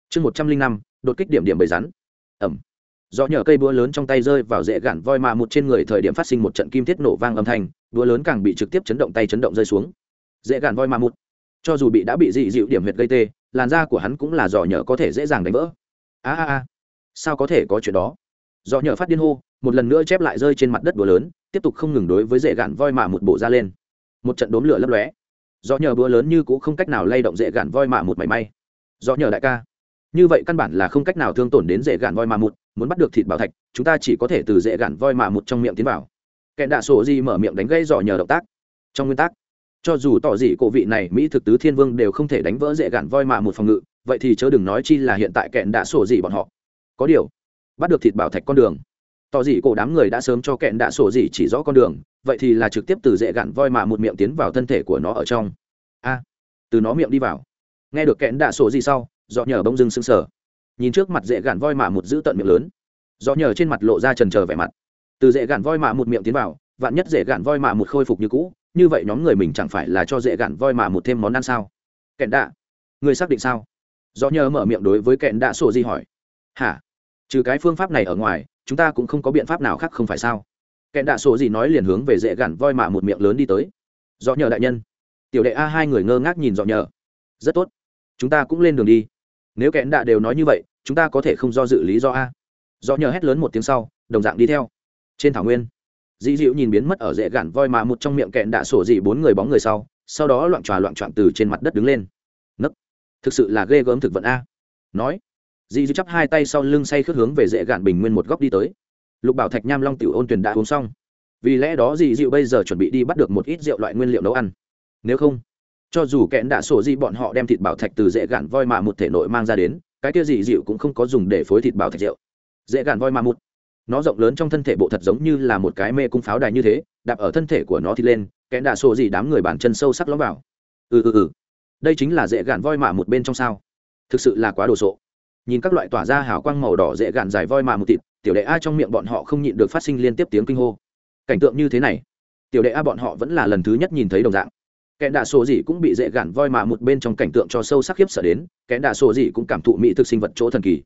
Chương một trăm linh năm, đột kích điểm điểm bầy rắn. Ẩm. Do nhờ cây búa lớn trong tay rơi vào dễ gạn voi mà một trên người thời điểm phát sinh một trận kim thiết nổ vang âm thanh, búa lớn càng bị trực tiếp chấn động tay chấn động rơi xuống dễ gạn voi ma mút cho dù bị đã bị dị dịu điểm huyệt gây tê, làn da của hắn cũng là dò nhờ có thể dễ dàng đánh vỡ. A a a, sao có thể có chuyện đó? Dò nhờ phát điên hô, một lần nữa chép lại rơi trên mặt đất búa lớn, tiếp tục không ngừng đối với dễ gạn voi mạ một bộ ra lên. Một trận đốm lửa lấp lóe. Do nhờ búa lớn như cũng không cách nào lay động dễ gạn voi mạ một mảy may. Do nhờ đại ca, như vậy căn bản là không cách nào thương tổn đến dễ gạn voi mạ một muốn bắt được thịt bảo thạch, chúng ta chỉ có thể từ dễ gạn voi mạ một trong miệng tiến vào. Kẹn đạ sổ di mở miệng đánh gây dò nhờ động tác. Trong nguyên tắc cho dù tỏ dị cổ vị này, mỹ thực tứ thiên vương đều không thể đánh vỡ dễ gạn voi mạ một phòng ngự, vậy thì chớ đừng nói chi là hiện tại kẹn đã sổ dị bọn họ. Có điều, bắt được thịt bảo thạch con đường. Tỏ dị cổ đám người đã sớm cho kẹn đã sổ dị chỉ rõ con đường, vậy thì là trực tiếp từ dễ gạn voi mạ một miệng tiến vào thân thể của nó ở trong. A, từ nó miệng đi vào. Nghe được kẹn đã sổ gì sau dọ nhờ bông dưng sững sờ. Nhìn trước mặt dễ gạn voi mạ một giữ tận miệng lớn. Dọ nhờ trên mặt lộ ra trần trờ vẻ mặt. Từ dễ gạn voi mạ một miệng tiến vào, vạn nhất dễ gạn voi mạ một khôi phục như cũ như vậy nhóm người mình chẳng phải là cho dễ gạn voi mà một thêm món ăn sao? Kẹn đạ, người xác định sao? Do nhờ mở miệng đối với kẹn đạ sổ gì hỏi. Hả? Trừ cái phương pháp này ở ngoài, chúng ta cũng không có biện pháp nào khác không phải sao? Kẹn đạ sổ gì nói liền hướng về dễ gặn voi mà một miệng lớn đi tới. Do nhờ đại nhân. Tiểu đệ a hai người ngơ ngác nhìn dọ nhờ. Rất tốt. Chúng ta cũng lên đường đi. Nếu kẽn đạ đều nói như vậy, chúng ta có thể không do dự lý do a. Do nhờ hét lớn một tiếng sau, đồng dạng đi theo. Trên thảo nguyên Dị dịu nhìn biến mất ở dễ gạn voi mà một trong miệng kẹn đã sổ dị bốn người bóng người sau sau đó loạn tròa loạn trọn từ trên mặt đất đứng lên. Nấc, thực sự là ghê gớm thực vận a. Nói Dị dịu chắp hai tay sau lưng say khước hướng về dễ gạn bình nguyên một góc đi tới. Lục bảo thạch nham long tiểu ôn tuyển đã uống xong. Vì lẽ đó Dị dịu bây giờ chuẩn bị đi bắt được một ít rượu loại nguyên liệu nấu ăn. Nếu không, cho dù kẽn đã sổ dị bọn họ đem thịt bảo thạch từ dễ gạn voi mạ một thể nội mang ra đến, cái kia Dị dịu cũng không có dùng để phối thịt bảo thạch rượu. Dễ gạn voi mạ một nó rộng lớn trong thân thể bộ thật giống như là một cái mê cung pháo đài như thế, đạp ở thân thể của nó thì lên kẽ đạ sổ gì đám người bàn chân sâu sắc lóng vào. Ừ ừ ừ. Đây chính là dễ gạn voi mạ một bên trong sao. Thực sự là quá đồ sộ. Nhìn các loại tỏa ra hào quang màu đỏ dễ gạn dài voi mạ một thịt, tiểu đệ a trong miệng bọn họ không nhịn được phát sinh liên tiếp tiếng kinh hô. Cảnh tượng như thế này, tiểu đệ a bọn họ vẫn là lần thứ nhất nhìn thấy đồng dạng. Kẻ đạ sổ gì cũng bị dễ gạn voi mạ một bên trong cảnh tượng cho sâu sắc khiếp sợ đến, kẻ đạ sổ gì cũng cảm thụ mỹ thực sinh vật chỗ thần kỳ.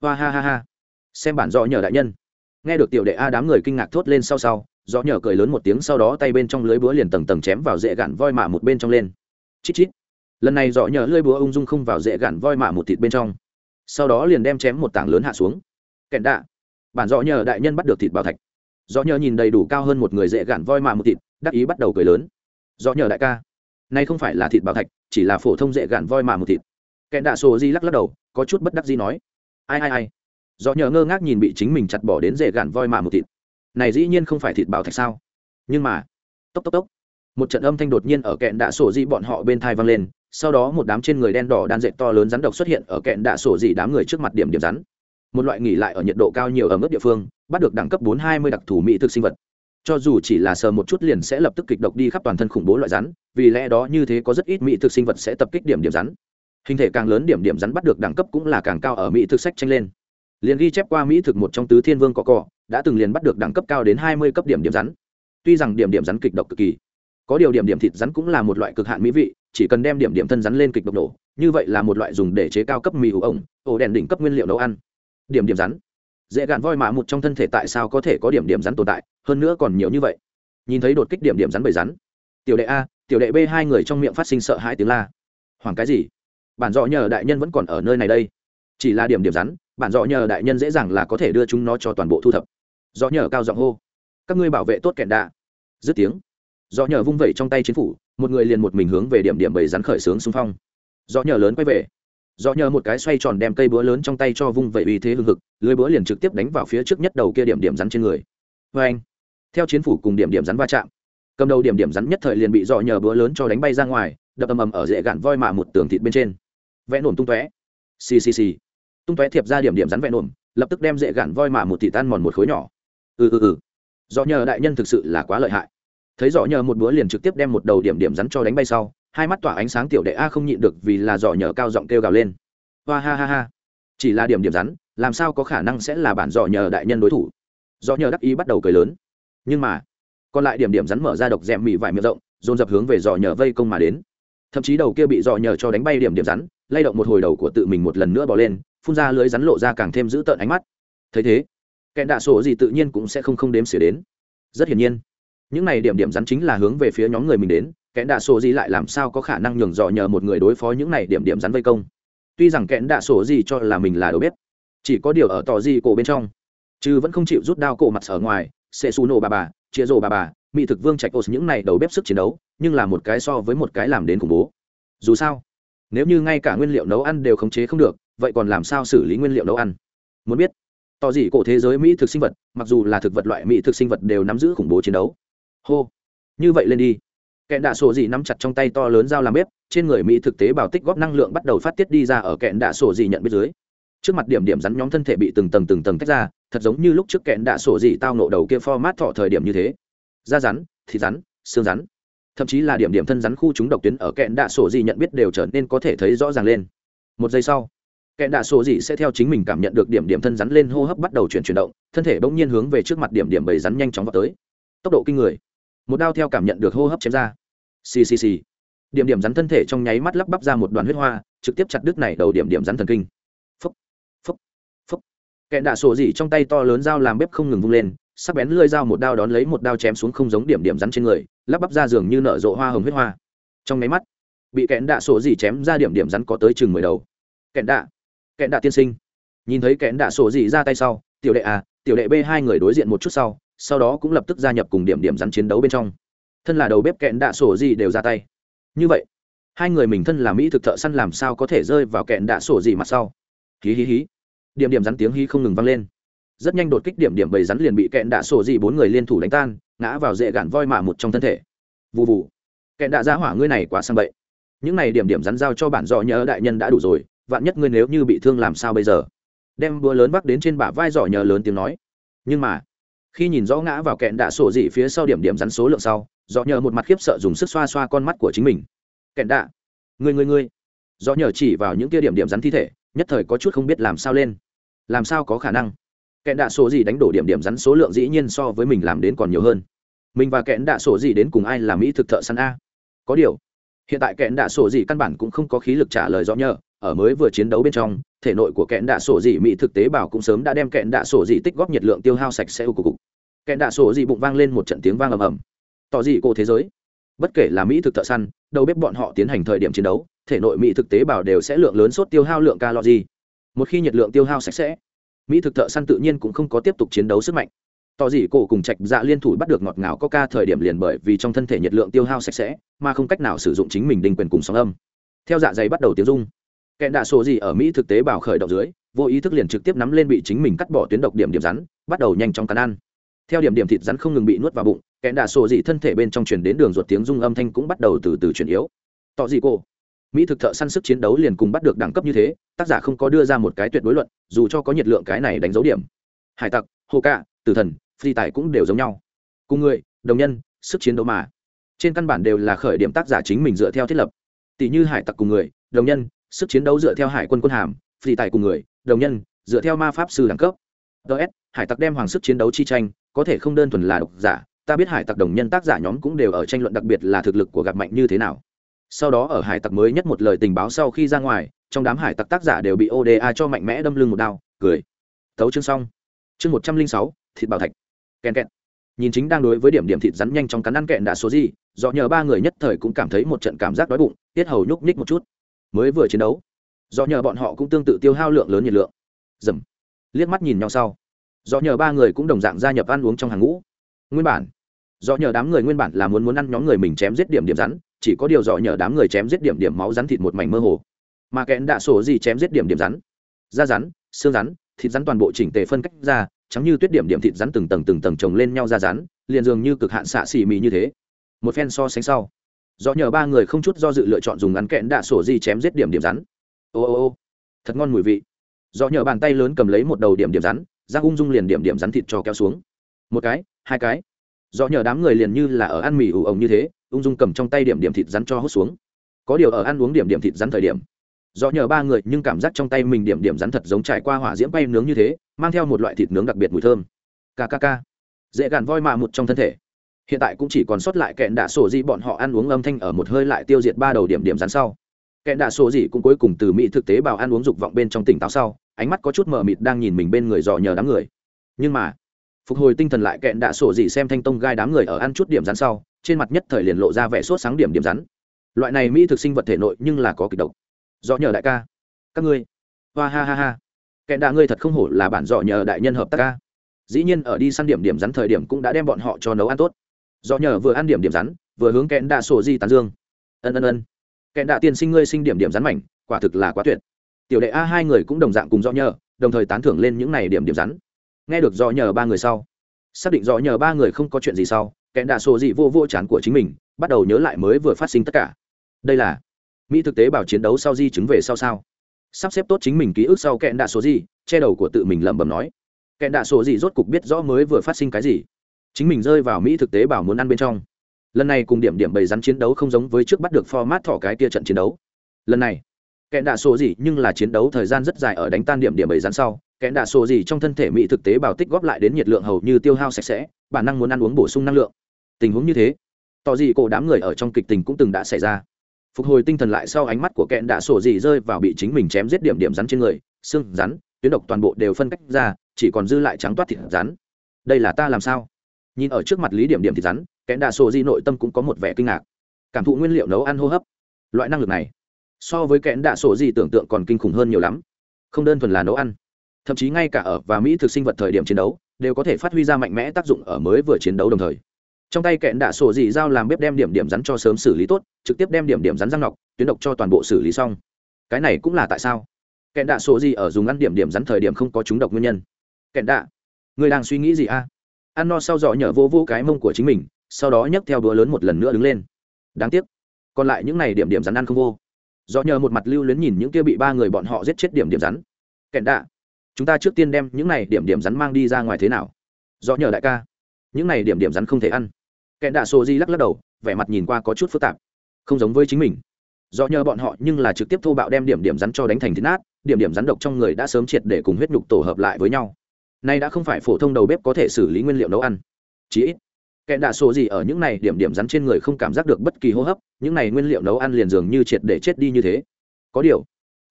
Hoa ha ha ha. Xem bản do nhờ đại nhân nghe được tiểu đệ a đám người kinh ngạc thốt lên sau sau, gió nhờ cười lớn một tiếng sau đó tay bên trong lưới búa liền tầng tầng chém vào dễ gạn voi mạ một bên trong lên. Chít chít. Lần này gió nhờ lưới búa ung dung không vào dễ gạn voi mạ một thịt bên trong. Sau đó liền đem chém một tảng lớn hạ xuống. Kẹn đạ. Bản gió nhờ đại nhân bắt được thịt bảo thạch. Gió nhờ nhìn đầy đủ cao hơn một người dễ gạn voi mạ một thịt, đắc ý bắt đầu cười lớn. Gió nhờ đại ca. Nay không phải là thịt bảo thạch, chỉ là phổ thông dễ gạn voi mạ một thịt. Kẹn đạ sổ di lắc lắc đầu, có chút bất đắc di nói. Ai ai ai do nhờ ngơ ngác nhìn bị chính mình chặt bỏ đến dễ gạn voi mà một thịt. Này dĩ nhiên không phải thịt bảo thạch sao? Nhưng mà, tốc tốc tốc, một trận âm thanh đột nhiên ở kẹn đạ sổ dị bọn họ bên thai vang lên, sau đó một đám trên người đen đỏ đan dệt to lớn rắn độc xuất hiện ở kẹn đạ sổ dị đám người trước mặt điểm điểm rắn. Một loại nghỉ lại ở nhiệt độ cao nhiều ở mức địa phương, bắt được đẳng cấp bốn hai mươi đặc thù mỹ thực sinh vật. Cho dù chỉ là sờ một chút liền sẽ lập tức kịch độc đi khắp toàn thân khủng bố loại rắn, vì lẽ đó như thế có rất ít mỹ thực sinh vật sẽ tập kích điểm điểm rắn. Hình thể càng lớn điểm điểm rắn bắt được đẳng cấp cũng là càng cao ở mỹ thực sách tranh lên liền ghi chép qua mỹ thực một trong tứ thiên vương cỏ cỏ, đã từng liền bắt được đẳng cấp cao đến hai mươi cấp điểm điểm rắn. Tuy rằng điểm điểm rắn kịch độc cực kỳ, có điều điểm điểm thịt rắn cũng là một loại cực hạn mỹ vị, chỉ cần đem điểm điểm thân rắn lên kịch độc nổ, như vậy là một loại dùng để chế cao cấp mì ủ ổng, ổ đèn đỉnh cấp nguyên liệu nấu ăn. Điểm điểm rắn. Dễ gạn voi mạ một trong thân thể tại sao có thể có điểm điểm rắn tồn tại, hơn nữa còn nhiều như vậy. Nhìn thấy đột kích điểm điểm rắn bầy rắn. Tiểu đệ a, tiểu đệ b, hai người trong miệng phát sinh sợ hãi tiếng la. Hoàng cái gì? Bản dọ nhờ đại nhân vẫn còn ở nơi này đây. Chỉ là điểm điểm rắn bản dọ nhờ đại nhân dễ dàng là có thể đưa chúng nó cho toàn bộ thu thập. Dọ nhờ cao giọng hô, các ngươi bảo vệ tốt kẹn đạ. Dứt tiếng, dọ nhờ vung vẩy trong tay chính phủ, một người liền một mình hướng về điểm điểm bầy rắn khởi xướng xung phong. Dọ nhờ lớn quay về, dọ nhờ một cái xoay tròn đem cây búa lớn trong tay cho vung vẩy uy thế hưng hực, lưới búa liền trực tiếp đánh vào phía trước nhất đầu kia điểm điểm rắn trên người. Vê anh, theo chiến phủ cùng điểm điểm rắn va chạm, cầm đầu điểm điểm rắn nhất thời liền bị dọ nhờ búa lớn cho đánh bay ra ngoài, đập ầm ầm ở dễ gạn voi mạ một tường thịt bên trên. Vẽ nổm tung tóe. Xì xì xì tung tóe thiệp ra điểm điểm rắn vẹn nổm lập tức đem dễ gạn voi mà một thị tan mòn một khối nhỏ. Ừ ừ ừ. Do nhờ đại nhân thực sự là quá lợi hại. Thấy dọ nhờ một búa liền trực tiếp đem một đầu điểm điểm rắn cho đánh bay sau, hai mắt tỏa ánh sáng tiểu đệ a không nhịn được vì là dò nhờ cao giọng kêu gào lên. Hoa ha ha ha. Chỉ là điểm điểm rắn, làm sao có khả năng sẽ là bản dò nhờ đại nhân đối thủ? Dò nhờ đắc ý bắt đầu cười lớn. Nhưng mà, còn lại điểm điểm rắn mở ra độc rèm mị vải miệng rộng, dồn dập hướng về dò nhờ vây công mà đến. Thậm chí đầu kia bị dò nhờ cho đánh bay điểm điểm rắn, lay động một hồi đầu của tự mình một lần nữa bỏ lên phun ra lưới rắn lộ ra càng thêm dữ tợn ánh mắt. Thấy thế, kẻ đạ sổ gì tự nhiên cũng sẽ không không đếm xỉa đến. Rất hiển nhiên, những này điểm điểm rắn chính là hướng về phía nhóm người mình đến, kẻ đạ sổ gì lại làm sao có khả năng nhường dò nhờ một người đối phó những này điểm điểm rắn vây công. Tuy rằng kẻ đạ sổ gì cho là mình là đầu bếp, chỉ có điều ở tò gì cổ bên trong, chứ vẫn không chịu rút đao cổ mặt ở ngoài, sẽ xù nổ bà bà chia rổ bà bà, mỹ thực vương trạch ô những này đầu bếp sức chiến đấu, nhưng là một cái so với một cái làm đến khủng bố. Dù sao, nếu như ngay cả nguyên liệu nấu ăn đều khống chế không được vậy còn làm sao xử lý nguyên liệu nấu ăn? Muốn biết. Tỏ gì cổ thế giới mỹ thực sinh vật, mặc dù là thực vật loại mỹ thực sinh vật đều nắm giữ khủng bố chiến đấu. Hô. Như vậy lên đi. Kẹn đạ sổ dị nắm chặt trong tay to lớn dao làm bếp, trên người mỹ thực tế bảo tích góp năng lượng bắt đầu phát tiết đi ra ở kẹn đạ sổ dị nhận biết dưới. Trước mặt điểm điểm rắn nhóm thân thể bị từng tầng từng tầng tách ra, thật giống như lúc trước kẹn đạ sổ dị tao nộ đầu kia format thọ thời điểm như thế. Da rắn, thịt rắn, xương rắn. Thậm chí là điểm điểm thân rắn khu chúng độc tuyến ở kẹn đạ sổ dị nhận biết đều trở nên có thể thấy rõ ràng lên. Một giây sau Kẻ đạ sổ dị sẽ theo chính mình cảm nhận được điểm điểm thân rắn lên hô hấp bắt đầu chuyển chuyển động, thân thể bỗng nhiên hướng về trước mặt điểm điểm bầy rắn nhanh chóng vào tới. Tốc độ kinh người. Một đao theo cảm nhận được hô hấp chém ra. Xì xì xì. Điểm điểm rắn thân thể trong nháy mắt lắp bắp ra một đoàn huyết hoa, trực tiếp chặt đứt này đầu điểm điểm rắn thần kinh. Phấp phấp phấp. kẻ đạ sổ dị trong tay to lớn dao làm bếp không ngừng vung lên, sắc bén lưỡi dao một đao đón lấy một đao chém xuống không giống điểm điểm rắn trên người, lắp bắp ra giường như nở rộ hoa hồng huyết hoa. Trong nháy mắt, bị kẽn đạ sổ dị chém ra điểm điểm rắn có tới chừng mười đầu. Kẽn đạ kẽn đạ tiên sinh. Nhìn thấy kẹn đạ sổ dị ra tay sau, tiểu đệ a tiểu đệ b hai người đối diện một chút sau sau đó cũng lập tức gia nhập cùng điểm điểm rắn chiến đấu bên trong. Thân là đầu bếp kẹn đạ sổ dị đều ra tay. Như vậy, hai người mình thân là mỹ thực thợ săn làm sao có thể rơi vào kẹn đạ sổ dị mặt sau? Hí hí hí. Điểm điểm rắn tiếng hí không ngừng vang lên. Rất nhanh đột kích điểm điểm bầy rắn liền bị kẹn đạ sổ dị bốn người liên thủ đánh tan, ngã vào dễ gạn voi mạ một trong thân thể. Vụ vụ kẹn đạ ra hỏa ngươi này quá sang bậy. Những này điểm điểm rắn giao cho bản dọ nhớ đại nhân đã đủ rồi vạn nhất ngươi nếu như bị thương làm sao bây giờ? Đem búa lớn bắc đến trên bả vai dọ nhờ lớn tiếng nói. Nhưng mà, khi nhìn rõ ngã vào kẹn đạ sổ dị phía sau điểm điểm rắn số lượng sau dọ nhờ một mặt khiếp sợ dùng sức xoa xoa con mắt của chính mình. Kẹn đạ người người người dọ nhờ chỉ vào những kia điểm điểm rắn thi thể, nhất thời có chút không biết làm sao lên. Làm sao có khả năng? Kẹn đạ sổ dị đánh đổ điểm điểm rắn số lượng dĩ nhiên so với mình làm đến còn nhiều hơn. Mình và kẹn đạ sổ gì đến cùng ai là mỹ thực thợ săn a? Có điều, hiện tại kẹn đạ sổ gì căn bản cũng không có khí lực trả lời rõ nhờ ở mới vừa chiến đấu bên trong, thể nội của kẹn đạ sổ dị mỹ thực tế bảo cũng sớm đã đem kẹn đạ sổ dị tích góp nhiệt lượng tiêu hao sạch sẽ của cục. Kẹn đạ sổ dị bụng vang lên một trận tiếng vang ầm ầm. Tỏ gì cô thế giới. Bất kể là mỹ thực thợ săn, đầu bếp bọn họ tiến hành thời điểm chiến đấu, thể nội mỹ thực tế bảo đều sẽ lượng lớn sốt tiêu hao lượng calo một khi nhiệt lượng tiêu hao sạch sẽ, mỹ thực thợ săn tự nhiên cũng không có tiếp tục chiến đấu sức mạnh. Tỏ dị cổ cùng trạch dạ liên thủ bắt được ngọt ngào có ca thời điểm liền bởi vì trong thân thể nhiệt lượng tiêu hao sạch sẽ, mà không cách nào sử dụng chính mình đình quyền cùng sóng âm. Theo dạ dày bắt đầu tiếng dung kẹn đạ sổ gì ở mỹ thực tế bảo khởi động dưới, vô ý thức liền trực tiếp nắm lên bị chính mình cắt bỏ tuyến độc điểm điểm rắn, bắt đầu nhanh chóng cắn ăn. Theo điểm điểm thịt rắn không ngừng bị nuốt vào bụng kẹn đạ sổ gì thân thể bên trong truyền đến đường ruột tiếng rung âm thanh cũng bắt đầu từ từ chuyển yếu. Tỏ dị cô mỹ thực thợ săn sức chiến đấu liền cùng bắt được đẳng cấp như thế, tác giả không có đưa ra một cái tuyệt đối luận, dù cho có nhiệt lượng cái này đánh dấu điểm. Hải tặc, hồ cạ, tử thần, phi tài cũng đều giống nhau. Cùng người, đồng nhân, sức chiến đấu mà. Trên căn bản đều là khởi điểm tác giả chính mình dựa theo thiết lập. Tỷ như hải tặc cùng người, đồng nhân sức chiến đấu dựa theo hải quân quân hàm phi tài cùng người, đồng nhân, dựa theo ma pháp sư đẳng cấp. Ts hải tặc đem hoàng sức chiến đấu chi tranh, có thể không đơn thuần là độc giả, ta biết hải tặc đồng nhân tác giả nhóm cũng đều ở tranh luận đặc biệt là thực lực của gặp mạnh như thế nào. Sau đó ở hải tặc mới nhất một lời tình báo sau khi ra ngoài, trong đám hải tặc tác giả đều bị oda cho mạnh mẽ đâm lưng một đao, cười. Thấu chương xong. Chương một trăm linh sáu, thịt bảo thạch. Kèn kẹn nhìn chính đang đối với điểm điểm thịt rắn nhanh trong cắn ăn kẹn đã số gì, do nhờ ba người nhất thời cũng cảm thấy một trận cảm giác đói bụng, tiết hầu nhúc nhích một chút mới vừa chiến đấu. Do nhờ bọn họ cũng tương tự tiêu hao lượng lớn nhiệt lượng. Dầm. Liếc mắt nhìn nhau sau. Do nhờ ba người cũng đồng dạng gia nhập ăn uống trong hàng ngũ. Nguyên bản, do nhờ đám người nguyên bản là muốn muốn ăn nhóm người mình chém giết điểm điểm rắn, chỉ có điều dọ nhờ đám người chém giết điểm điểm máu rắn thịt một mảnh mơ hồ. Mà kẽn đạ sổ gì chém giết điểm điểm rắn? Da rắn, xương rắn, thịt rắn toàn bộ chỉnh tề phân cách ra, trắng như tuyết điểm điểm thịt rắn từng tầng từng tầng chồng lên nhau ra rắn, liền dường như cực hạn xạ xì mì như thế. Một phen so sánh sau do nhờ ba người không chút do dự lựa chọn dùng ngắn kẹn đạ sổ di chém giết điểm điểm rắn. Ô ô ô, thật ngon mùi vị. Do nhờ bàn tay lớn cầm lấy một đầu điểm điểm rắn ra ung dung liền điểm điểm rắn thịt cho kéo xuống. Một cái, hai cái. Do nhờ đám người liền như là ở ăn mì ủ ống như thế, ung dung cầm trong tay điểm điểm thịt rắn cho hút xuống. Có điều ở ăn uống điểm điểm thịt rắn thời điểm, do nhờ ba người nhưng cảm giác trong tay mình điểm điểm rắn thật giống trải qua hỏa diễm bay nướng như thế, mang theo một loại thịt nướng đặc biệt mùi thơm. Kkk dễ gàn voi mạ một trong thân thể hiện tại cũng chỉ còn sót lại kẹn đạ sổ gì bọn họ ăn uống âm thanh ở một hơi lại tiêu diệt ba đầu điểm điểm rắn sau. Kẹn đạ sổ gì cũng cuối cùng từ mỹ thực tế bảo ăn uống dục vọng bên trong tỉnh táo sau, ánh mắt có chút mờ mịt đang nhìn mình bên người dò nhờ đám người. Nhưng mà, phục hồi tinh thần lại kẹn đạ sổ gì xem thanh tông gai đám người ở ăn chút điểm rắn sau, trên mặt nhất thời liền lộ ra vẻ sốt sáng điểm điểm rắn. Loại này mỹ thực sinh vật thể nội nhưng là có kịch độc. Dò nhờ đại ca. Các ngươi. Hoa ha ha ha. Kẹn đạ ngươi thật không hổ là bản dọ nhờ đại nhân hợp tác ca. Dĩ nhiên ở đi săn điểm điểm rắn thời điểm cũng đã đem bọn họ cho nấu ăn tốt do nhờ vừa ăn điểm điểm rắn, vừa hướng kẹn đạ sổ di tàn dương. Ân ân ân. Kẹn đạ tiên sinh ngươi sinh điểm điểm rắn mảnh, quả thực là quá tuyệt. Tiểu đệ a hai người cũng đồng dạng cùng do nhờ, đồng thời tán thưởng lên những này điểm điểm rắn. Nghe được do nhờ ba người sau, xác định do nhờ ba người không có chuyện gì sau kẽn đạ sổ di vô vô chán của chính mình, bắt đầu nhớ lại mới vừa phát sinh tất cả. Đây là mỹ thực tế bảo chiến đấu sau di chứng về sau sao? Sắp xếp tốt chính mình ký ức sau kẹn đạ số gì che đầu của tự mình lẩm bẩm nói. Kẹn đạ số gì rốt cục biết rõ mới vừa phát sinh cái gì chính mình rơi vào mỹ thực tế bảo muốn ăn bên trong. Lần này cùng điểm điểm bầy rắn chiến đấu không giống với trước bắt được format thỏ cái tia trận chiến đấu. Lần này kẹn đạ sổ gì nhưng là chiến đấu thời gian rất dài ở đánh tan điểm điểm bầy rắn sau kẹn đạ sổ gì trong thân thể mỹ thực tế bảo tích góp lại đến nhiệt lượng hầu như tiêu hao sạch sẽ, bản năng muốn ăn uống bổ sung năng lượng. Tình huống như thế, tỏ gì cổ đám người ở trong kịch tình cũng từng đã xảy ra. Phục hồi tinh thần lại sau ánh mắt của kẹn đạ sổ gì rơi vào bị chính mình chém giết điểm điểm rắn trên người, xương rắn, tuyến độc toàn bộ đều phân cách ra, chỉ còn dư lại trắng toát thịt rắn. Đây là ta làm sao? Nhìn ở trước mặt lý điểm điểm thì rắn kẹn đa sổ di nội tâm cũng có một vẻ kinh ngạc. Cảm thụ nguyên liệu nấu ăn hô hấp. Loại năng lực này, so với kẽn đa sổ di tưởng tượng còn kinh khủng hơn nhiều lắm. Không đơn thuần là nấu ăn, thậm chí ngay cả ở và mỹ thực sinh vật thời điểm chiến đấu, đều có thể phát huy ra mạnh mẽ tác dụng ở mới vừa chiến đấu đồng thời. Trong tay kẹn đạ sổ dị dao làm bếp đem điểm điểm rắn cho sớm xử lý tốt, trực tiếp đem điểm điểm rắn răng nọc, tuyến độc cho toàn bộ xử lý xong. Cái này cũng là tại sao? Kẹn đạ sổ dị ở dùng ăn điểm điểm rắn thời điểm không có chúng độc nguyên nhân. Kẹn đạ người đang suy nghĩ gì a? Ăn no sau dọ nhở vô vô cái mông của chính mình, sau đó nhấc theo đũa lớn một lần nữa đứng lên. Đáng tiếc, còn lại những n à y điểm điểm rắn ăn không vô. Do nhờ một mặt lưu luyến nhìn những kia bị ba người bọn họ giết chết điểm điểm rắn. Kẹn đạ, chúng ta trước tiên đem những này điểm điểm rắn mang đi ra ngoài thế nào? Do nhờ đại ca, những này điểm điểm rắn không thể ăn. Kẹn đạ sô di lắc lắc đầu, vẻ mặt nhìn qua có chút phức tạp. Không giống với chính mình. Do nhờ bọn họ nhưng là trực tiếp thô bạo đem điểm điểm rắn cho đánh thành thịt nát, điểm điểm rắn độc trong người đã sớm triệt để cùng huyết nhục tổ hợp lại với nhau nay đã không phải phổ thông đầu bếp có thể xử lý nguyên liệu nấu ăn. Chí ít kẹn đạ sổ gì ở những này điểm điểm rắn trên người không cảm giác được bất kỳ hô hấp, những này nguyên liệu nấu ăn liền dường như triệt để chết đi như thế. Có điều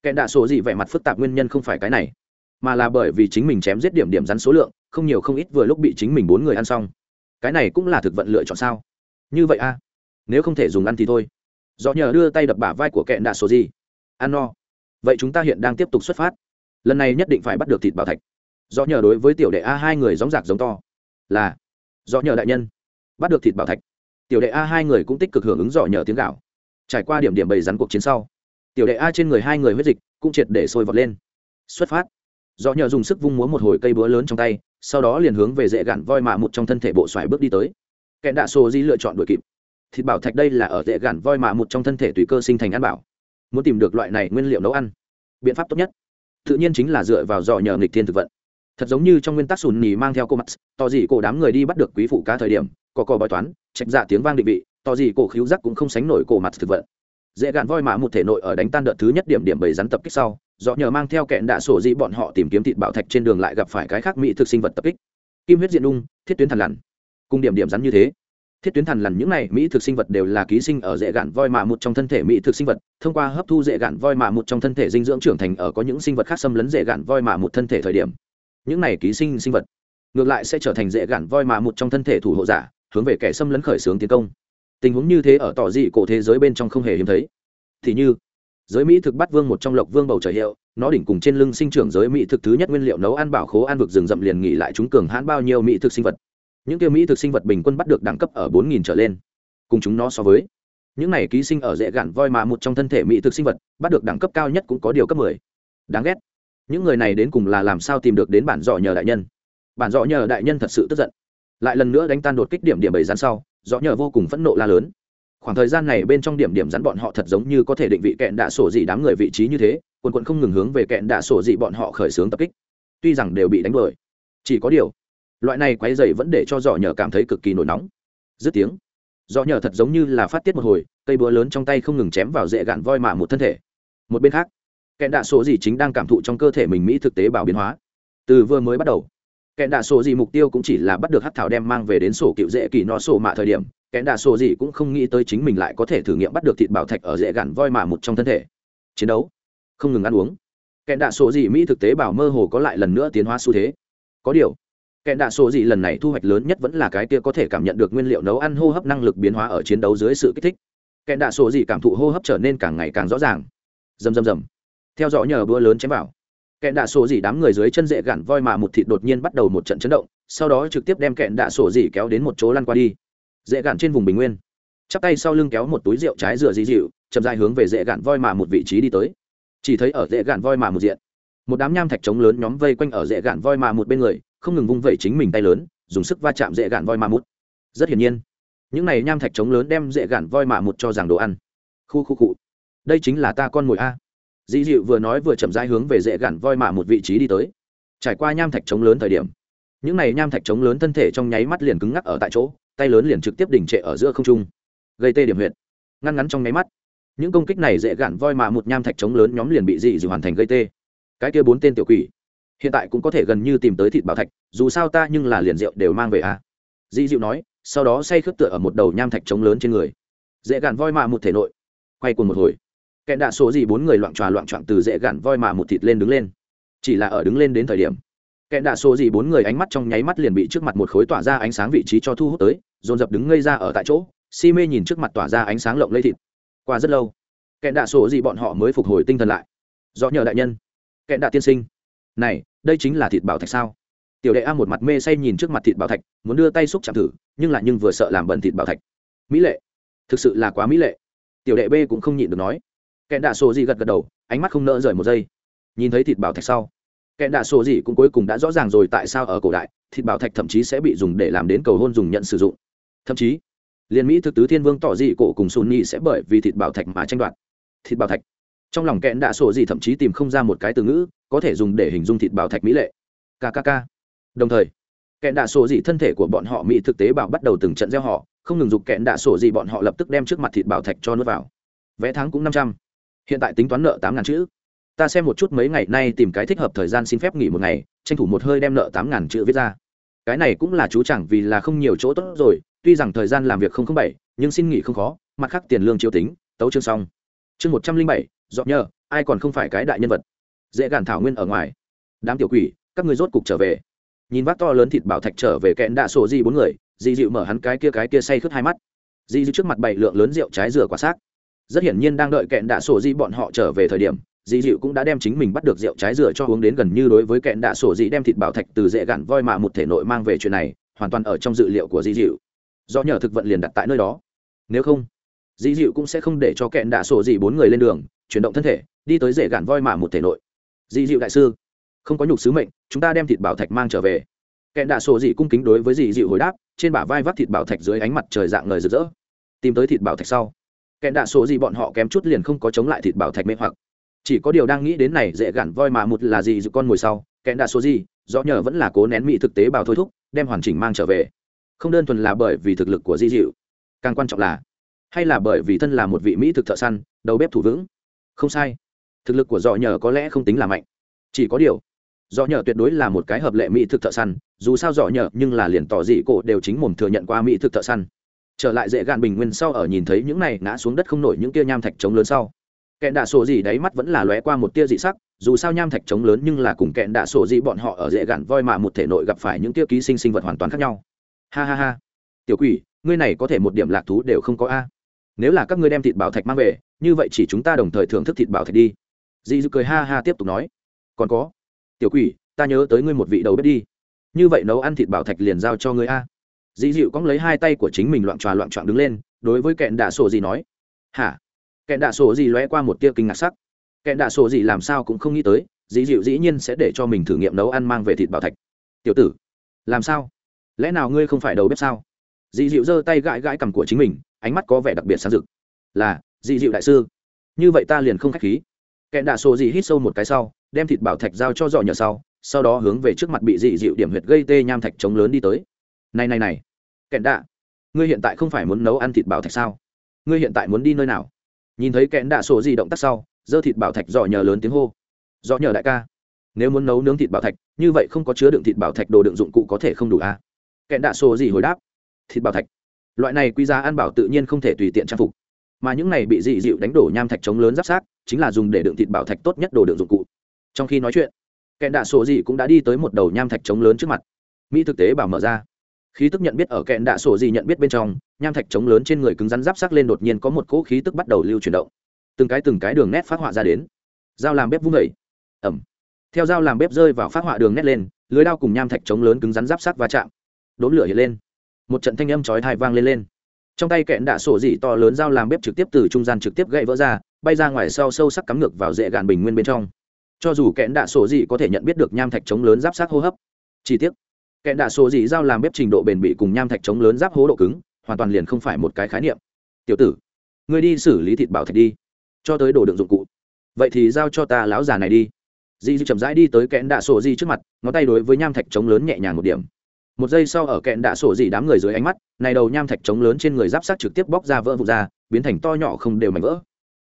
kẹn đạ sổ gì vẻ mặt phức tạp nguyên nhân không phải cái này, mà là bởi vì chính mình chém giết điểm điểm rắn số lượng, không nhiều không ít vừa lúc bị chính mình bốn người ăn xong. Cái này cũng là thực vận lựa chọn sao? Như vậy a nếu không thể dùng ăn thì thôi. Do nhờ đưa tay đập bả vai của kẹn đạ sổ gì. Ăn no. Vậy chúng ta hiện đang tiếp tục xuất phát. Lần này nhất định phải bắt được thịt bảo thạch do nhờ đối với tiểu đệ a hai người gióng giạc giống to. Là, do nhờ đại nhân. Bắt được thịt bảo thạch. Tiểu đệ a hai người cũng tích cực hưởng ứng dọ nhờ tiếng gạo. Trải qua điểm điểm bầy rắn cuộc chiến sau, tiểu đệ a trên người hai người huyết dịch cũng triệt để sôi vọt lên. Xuất phát. Do nhờ dùng sức vung múa một hồi cây búa lớn trong tay, sau đó liền hướng về dễ gạn voi mạ một trong thân thể bộ xoài bước đi tới. Kẻ đạ sô di lựa chọn đuổi kịp. Thịt bảo thạch đây là ở dễ gạn voi mạ một trong thân thể tùy cơ sinh thành ăn bảo. Muốn tìm được loại này nguyên liệu nấu ăn. Biện pháp tốt nhất. Tự nhiên chính là dựa vào dò nhờ nghịch thiên thực vận thật giống như trong nguyên tắc sùn nỉ mang theo cô mặt tỏ dị cổ đám người đi bắt được quý phụ cá thời điểm, có cò bói toán trạch dạ tiếng vang định vị tỏ dị cổ khíu giác cũng không sánh nổi cổ mặt thực vận. Dễ gạn voi mã một thể nội ở đánh tan đợt thứ nhất điểm điểm bầy rắn tập kích sau, do nhờ mang theo kẹn đạ sổ dị bọn họ tìm kiếm thịt bảo thạch trên đường lại gặp phải cái khác mỹ thực sinh vật tập kích. Kim huyết diện đung, thiết tuyến thần lằn. Cùng điểm điểm rắn như thế, thiết tuyến thần lằn những này mỹ thực sinh vật đều là ký sinh ở dễ gạn voi mạ một trong thân thể mỹ thực sinh vật, thông qua hấp thu dễ gạn voi mạ một trong thân thể dinh dưỡng trưởng thành ở có những sinh vật khác xâm lấn dễ gạn voi mạ một thân thể thời điểm những này ký sinh sinh vật ngược lại sẽ trở thành dễ gản voi mà một trong thân thể thủ hộ giả, hướng về kẻ xâm lấn khởi xướng tiến công. Tình huống như thế ở tỏ dị cổ thế giới bên trong không hề hiếm thấy. Thì như, giới mỹ thực bắt vương một trong lộc vương bầu trời hiệu, nó đỉnh cùng trên lưng sinh trưởng giới mỹ thực thứ nhất nguyên liệu nấu ăn bảo khố ăn vực rừng rậm liền nghỉ lại chúng cường hãn bao nhiêu mỹ thực sinh vật. Những tiêu mỹ thực sinh vật bình quân bắt được đẳng cấp ở bốn nghìn trở lên. Cùng chúng nó so với, những này ký sinh ở dễ gạn voi mà một trong thân thể mỹ thực sinh vật bắt được đẳng cấp cao nhất cũng có điều cấp mười. Đáng ghét những người này đến cùng là làm sao tìm được đến bản dọ nhờ đại nhân? Bản dọ nhờ đại nhân thật sự tức giận. Lại lần nữa đánh tan đột kích điểm điểm bảy rắn sau, dọ nhờ vô cùng phẫn nộ la lớn. Khoảng thời gian này bên trong điểm điểm rắn bọn họ thật giống như có thể định vị kẹn đạ sổ dị đám người vị trí như thế, quần quận không ngừng hướng về kẹn đạ sổ dị bọn họ khởi xướng tập kích. Tuy rằng đều bị đánh đuổi, chỉ có điều, loại này quay dày vẫn để cho dọ nhờ cảm thấy cực kỳ nổi nóng. Dứt tiếng, dọ nhờ thật giống như là phát tiết một hồi, cây búa lớn trong tay không ngừng chém vào dễ gạn voi mạ một thân thể. Một bên khác kẹn đạ số gì chính đang cảm thụ trong cơ thể mình mỹ thực tế bảo biến hóa. Từ vừa mới bắt đầu, kẹn đạ sổ gì mục tiêu cũng chỉ là bắt được hát thảo đem mang về đến sổ cựu dễ kỳ nó sổ mạ thời điểm. Kẹn đạ sổ gì cũng không nghĩ tới chính mình lại có thể thử nghiệm bắt được thịt bảo thạch ở dễ gặn voi mạ một trong thân thể. Chiến đấu, không ngừng ăn uống. Kẹn đạ sổ gì mỹ thực tế bảo mơ hồ có lại lần nữa tiến hóa xu thế. Có điều, kẹn đạ sổ gì lần này thu hoạch lớn nhất vẫn là cái kia có thể cảm nhận được nguyên liệu nấu ăn hô hấp năng lực biến hóa ở chiến đấu dưới sự kích thích. Kẹn đạ sổ gì cảm thụ hô hấp trở nên càng ngày càng rõ ràng. Rầm rầm rầm theo dõi nhờ bữa lớn chém vào. Kẹn đạ sổ dỉ đám người dưới chân dễ gạn voi mà một thịt đột nhiên bắt đầu một trận chấn động, sau đó trực tiếp đem kẹn đạ sổ dỉ kéo đến một chỗ lăn qua đi. Dễ gạn trên vùng bình nguyên. Chắp tay sau lưng kéo một túi rượu trái dừa dị dịu, chậm dài hướng về dễ gạn voi mà một vị trí đi tới. Chỉ thấy ở dễ gạn voi mà một diện, một đám nham thạch trống lớn nhóm vây quanh ở dễ gạn voi mà một bên người, không ngừng vung vẩy chính mình tay lớn, dùng sức va chạm dễ gạn voi mà một. Rất hiển nhiên, những này nham thạch trống lớn đem dễ gạn voi mà một cho rằng đồ ăn. Khu khu cụ đây chính là ta con mồi a. Dị dịu vừa nói vừa chậm rãi hướng về dễ gặn voi mạ một vị trí đi tới. Trải qua nham thạch trống lớn thời điểm, những này nham thạch trống lớn thân thể trong nháy mắt liền cứng ngắc ở tại chỗ, tay lớn liền trực tiếp đỉnh trệ ở giữa không trung. Gây tê điểm huyện ngăn ngắn trong nháy mắt. Những công kích này dễ gạn voi mạ một nham thạch trống lớn nhóm liền bị dị dịu hoàn thành gây tê. Cái kia bốn tên tiểu quỷ, hiện tại cũng có thể gần như tìm tới thịt bảo thạch, dù sao ta nhưng là liền rượu đều mang về à. Dị dịu nói, sau đó say khướp tựa ở một đầu nham thạch trống lớn trên người. Dễ gạn voi mạ một thể nội, quay cùng một hồi kẹn đạ số gì bốn người loạn tròa loạn trọn từ dễ gạn voi mà một thịt lên đứng lên. Chỉ là ở đứng lên đến thời điểm kẹn đạ số gì bốn người ánh mắt trong nháy mắt liền bị trước mặt một khối tỏa ra ánh sáng vị trí cho thu hút tới, dồn dập đứng ngây ra ở tại chỗ, si mê nhìn trước mặt tỏa ra ánh sáng lộng lây thịt. Qua rất lâu kẹn đạ số gì bọn họ mới phục hồi tinh thần lại. Do nhờ đại nhân kẹn đạ tiên sinh, này, đây chính là thịt bảo thạch sao? Tiểu đệ a một mặt mê say nhìn trước mặt thịt bảo thạch, muốn đưa tay xúc chạm thử, nhưng lại nhưng vừa sợ làm bẩn thịt bảo thạch. Mỹ lệ, thực sự là quá mỹ lệ. Tiểu đệ b cũng không nhịn được nói kẹn đạ sổ gì gật gật đầu, ánh mắt không nỡ rời một giây. Nhìn thấy thịt bảo thạch sau kẹn đạ sổ gì cũng cuối cùng đã rõ ràng rồi tại sao ở cổ đại, thịt bảo thạch thậm chí sẽ bị dùng để làm đến cầu hôn dùng nhận sử dụng. Thậm chí, liên mỹ thực tứ thiên vương tỏ dị cổ cùng sunni sẽ bởi vì thịt bảo thạch mà tranh đoạt. Thịt bảo thạch. Trong lòng kẹn đạ sổ gì thậm chí tìm không ra một cái từ ngữ có thể dùng để hình dung thịt bảo thạch mỹ lệ. Kkk đồng thời kẹn đạ sổ gì thân thể của bọn họ mỹ thực tế bảo bắt đầu từng trận gieo họ, không ngừng dục kẹn đạ sổ gì bọn họ lập tức đem trước mặt thịt bảo thạch cho nước vào. Vé tháng cũng năm trăm hiện tại tính toán nợ tám ngàn chữ. Ta xem một chút mấy ngày nay tìm cái thích hợp thời gian xin phép nghỉ một ngày, tranh thủ một hơi đem nợ tám ngàn chữ viết ra. Cái này cũng là chú chẳng vì là không nhiều chỗ tốt rồi, tuy rằng thời gian làm việc không không bảy, nhưng xin nghỉ không khó, mặt khác tiền lương chiếu tính, tấu chương xong. Chương một trăm linh bảy dọn nhờ, ai còn không phải cái đại nhân vật. Dễ gàn thảo nguyên ở ngoài. Đám tiểu quỷ, các người rốt cục trở về. Nhìn vác to lớn thịt bảo thạch trở về kẹn đạ sổ di bốn người di dịu mở hắn cái kia cái kia say khướt hai mắt. Di dịu trước mặt bảy lượng lớn rượu trái dừa quả xác rất hiển nhiên đang đợi kẹn đạ sổ di bọn họ trở về thời điểm, dì dịu cũng đã đem chính mình bắt được rượu trái dừa cho uống đến gần như đối với kẹn đạ sổ dị đem thịt bảo thạch từ dễ gạn voi mạ một thể nội mang về chuyện này, hoàn toàn ở trong dự liệu của dì dịu. Do nhờ thực vận liền đặt tại nơi đó. Nếu không, dì dịu cũng sẽ không để cho kẹn đạ sổ dị bốn người lên đường, chuyển động thân thể, đi tới dễ gạn voi mạ một thể nội. Dì dịu đại sư, không có nhục sứ mệnh, chúng ta đem thịt bảo thạch mang trở về. Kẹn đạ sổ dị cung kính đối với dị dịu hồi đáp, trên bả vai vắt thịt bảo thạch dưới ánh mặt trời dạng lời rực rỡ. Tìm tới thịt bảo thạch sau kẹn đạ sổ gì bọn họ kém chút liền không có chống lại thịt bảo thạch mê hoặc. Chỉ có điều đang nghĩ đến này, dễ gặn voi mà một là gì dự con ngồi sau kẹn đạ sổ gì, rõ nhờ vẫn là cố nén mỹ thực tế bảo thôi thúc, đem hoàn chỉnh mang trở về. Không đơn thuần là bởi vì thực lực của di dịu càng quan trọng là, hay là bởi vì thân là một vị mỹ thực thợ săn, đầu bếp thủ vững. Không sai, thực lực của dọ nhờ có lẽ không tính là mạnh. Chỉ có điều dọ nhờ tuyệt đối là một cái hợp lệ mỹ thực thợ săn, dù sao dọ nhờ nhưng là liền tỏ dị cổ đều chính mồm thừa nhận qua mỹ thực thợ săn trở lại dễ gạn bình nguyên sau ở nhìn thấy những này ngã xuống đất không nổi những tia nham thạch trống lớn sau. Kẹn đạ sổ gì đáy mắt vẫn là lóe qua một tia dị sắc, dù sao nham thạch trống lớn nhưng là cùng kẹn đạ sổ gì bọn họ ở dễ gạn voi mạ một thể nội gặp phải những tia ký sinh sinh vật hoàn toàn khác nhau. Ha ha ha. Tiểu quỷ, ngươi này có thể một điểm lạc thú đều không có a. Nếu là các ngươi đem thịt bảo thạch mang về, như vậy chỉ chúng ta đồng thời thưởng thức thịt bảo thạch đi. Dị dư cười ha ha tiếp tục nói. Còn có. Tiểu quỷ, ta nhớ tới ngươi một vị đầu bếp đi. Như vậy nấu ăn thịt bảo thạch liền giao cho ngươi a dĩ dịu cóng lấy hai tay của chính mình loạn tròa loạn trọn đứng lên, đối với kẹn đạ sổ gì nói. Hả? Kẹn đạ sổ gì lóe qua một tia kinh ngạc sắc. Kẹn đạ sổ gì làm sao cũng không nghĩ tới, dĩ dịu dĩ nhiên sẽ để cho mình thử nghiệm nấu ăn mang về thịt bảo thạch. Tiểu tử, làm sao? Lẽ nào ngươi không phải đầu bếp sao? Dĩ dịu giơ tay gãi gãi cằm của chính mình, ánh mắt có vẻ đặc biệt sáng rực. Là, dĩ dịu đại sư. Như vậy ta liền không k h á c h khí. Kẹn đạ sổ gì hít sâu một cái sau, đem thịt bảo thạch giao cho dọ nhờ sau sau đó hướng về trước mặt bị dị dịu điểm huyệt gây tê nham thạch trống lớn đi tới này này này. Kẹn đạ, ngươi hiện tại không phải muốn nấu ăn thịt bảo thạch sao? Ngươi hiện tại muốn đi nơi nào? Nhìn thấy kẹn đạ sổ gì động tác sau dơ thịt bảo thạch dọ nhờ lớn tiếng hô. Dọ nhờ đại ca, nếu muốn nấu nướng thịt bảo thạch, như vậy không có chứa đựng thịt bảo thạch đồ đựng dụng cụ có thể không đủ à? kẹn đạ sổ gì hồi đáp. Thịt bảo thạch. Loại này quy giá ăn bảo tự nhiên không thể tùy tiện trang phục. Mà những này bị dị dịu đánh đổ nham thạch chống lớn giáp sát, chính là dùng để đựng thịt bảo thạch tốt nhất đồ đựng dụng cụ. Trong khi nói chuyện, kẹn đạ sổ gì cũng đã đi tới một đầu nham thạch chống lớn trước mặt. Mỹ thực tế bảo mở ra khí tức nhận biết ở kẹn đạ sổ dị nhận biết bên trong, nham thạch chống lớn trên người cứng rắn giáp sắc lên đột nhiên có một cỗ khí tức bắt đầu lưu chuyển động. Từng cái từng cái đường nét phát họa ra đến. Dao làm bếp vung vẩy ẩm. Theo dao làm bếp rơi vào phát họa đường nét lên, lưới đao cùng nham thạch chống lớn cứng rắn giáp sắc va chạm. Đốn lửa hiện lên. Một trận thanh âm chói thai vang lên lên. Trong tay kẹn đạ sổ dị to lớn dao làm bếp trực tiếp từ trung gian trực tiếp gậy vỡ ra, bay ra ngoài sau sâu sắc cắm ngược vào dễ gạn bình nguyên bên trong. Cho dù kẽn đạ sổ dị có thể nhận biết được nham thạch chống lớn giáp sát hô hấp. Chi tiết kẽ đạ sổ gì giao làm bếp trình độ bền bị cùng nham thạch chống lớn giáp hố độ cứng, hoàn toàn liền không phải một cái khái niệm. Tiểu tử, ngươi đi xử lý thịt bảo thạch đi, cho tới đồ đựng dụng cụ. Vậy thì giao cho ta lão già này đi. Dì dì chậm rãi đi tới kẽn đạ sổ dì trước mặt, ngón tay đối với nham thạch chống lớn nhẹ nhàng một điểm. Một giây sau ở kẽn đạ sổ dì đám người dưới ánh mắt, này đầu nham thạch chống lớn trên người giáp sát trực tiếp bóc ra vỡ vụt ra, biến thành to nhỏ không đều mảnh vỡ.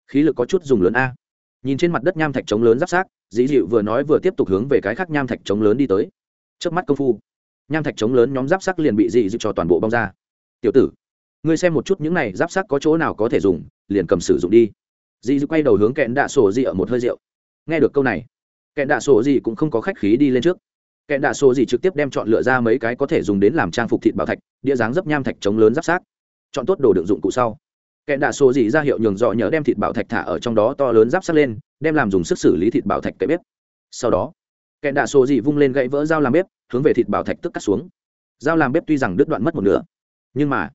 Khí lực có chút dùng lớn a. Nhìn trên mặt đất nham thạch chống lớn giáp sát dĩ dịu vừa nói vừa tiếp tục hướng về cái khác nham thạch chống lớn đi tới. Trước mắt công phu nham thạch chống lớn nhóm giáp sắc liền bị dị dịu cho toàn bộ bong ra. Tiểu tử, ngươi xem một chút những này giáp sắc có chỗ nào có thể dùng, liền cầm sử dụng đi. Dị dịu quay đầu hướng kẹn đạ sổ Dị ở một hơi rượu. Nghe được câu này, kẹn đạ sổ Dị cũng không có khách khí đi lên trước. Kẹn đạ sổ Dị trực tiếp đem chọn lựa ra mấy cái có thể dùng đến làm trang phục thịt bảo thạch, đĩa dáng dấp nham thạch chống lớn giáp sắc. Chọn tốt đồ đựng dụng cụ sau, kẹn đạ sổ Dị ra hiệu nhường dọ nhớ đem thịt bảo thạch thả ở trong đó to lớn giáp sắc lên, đem làm dùng sức xử lý thịt bảo thạch cái bếp. Sau đó kẹn đạ sổ dị vung lên gãy vỡ dao làm bếp, hướng về thịt bảo thạch tức cắt xuống. Dao làm bếp tuy rằng đứt đoạn mất một nửa, nhưng mà,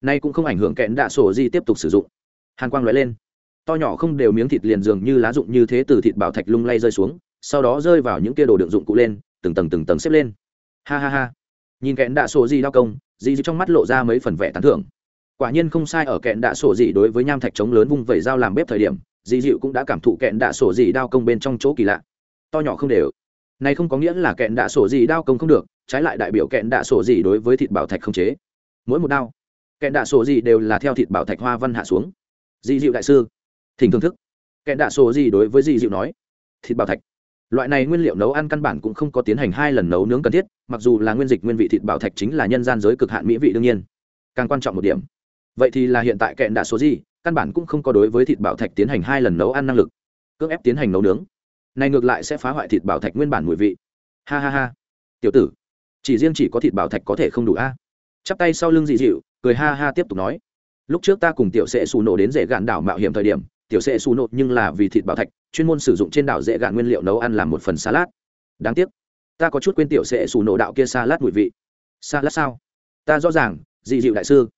nay cũng không ảnh hưởng kẹn đạ sổ dị tiếp tục sử dụng. Hàn quang lóe lên. To nhỏ không đều miếng thịt liền dường như lá dụng như thế từ thịt bảo thạch lung lay rơi xuống, sau đó rơi vào những kia đồ đựng dụng cụ lên, từng tầng từng tầng xếp lên. Ha ha ha. Nhìn kẹn đạ sổ dị đao công dị dị trong mắt lộ ra mấy phần vẻ tán thưởng. Quả nhiên không sai ở kẹn đạ sổ dị đối với nham thạch trống lớn vung vẩy dao làm bếp thời điểm dị dịu cũng đã cảm thụ kẹn đạ sổ dị đao công bên trong chỗ kỳ lạ. To nhỏ không đều này không có nghĩa là kẹn đạ sổ gì đao công không được, trái lại đại biểu kẹn đạ sổ gì đối với thịt bảo thạch không chế. Mỗi một đao, kẹn đạ sổ gì đều là theo thịt bảo thạch hoa văn hạ xuống. Dị dịu đại sư, thỉnh thưởng thức. Kẹn đạ sổ gì đối với dị dịu nói, thịt bảo thạch. Loại này nguyên liệu nấu ăn căn bản cũng không có tiến hành hai lần nấu nướng cần thiết, mặc dù là nguyên dịch nguyên vị thịt bảo thạch chính là nhân gian giới cực hạn mỹ vị đương nhiên. Càng quan trọng một điểm, vậy thì là hiện tại kẹn đạ số gì, căn bản cũng không có đối với thịt bảo thạch tiến hành hai lần nấu ăn năng lực, cưỡng ép tiến hành nấu nướng này ngược lại sẽ phá hoại thịt bảo thạch nguyên bản mùi vị. Ha ha ha. Tiểu tử, chỉ riêng chỉ có thịt bảo thạch có thể không đủ a. Chắp tay sau lưng dị dịu, cười ha ha tiếp tục nói. Lúc trước ta cùng tiểu sệ xù nổ đến dễ gạn đảo mạo hiểm thời điểm, tiểu sệ xù nổ nhưng là vì thịt bảo thạch, chuyên môn sử dụng trên đảo dễ gạn nguyên liệu nấu ăn làm một phần salad. Đáng tiếc, ta có chút quên tiểu sệ xù nổ đạo kia salad mùi vị. Salad sao? Ta rõ ràng, dị dịu đại sư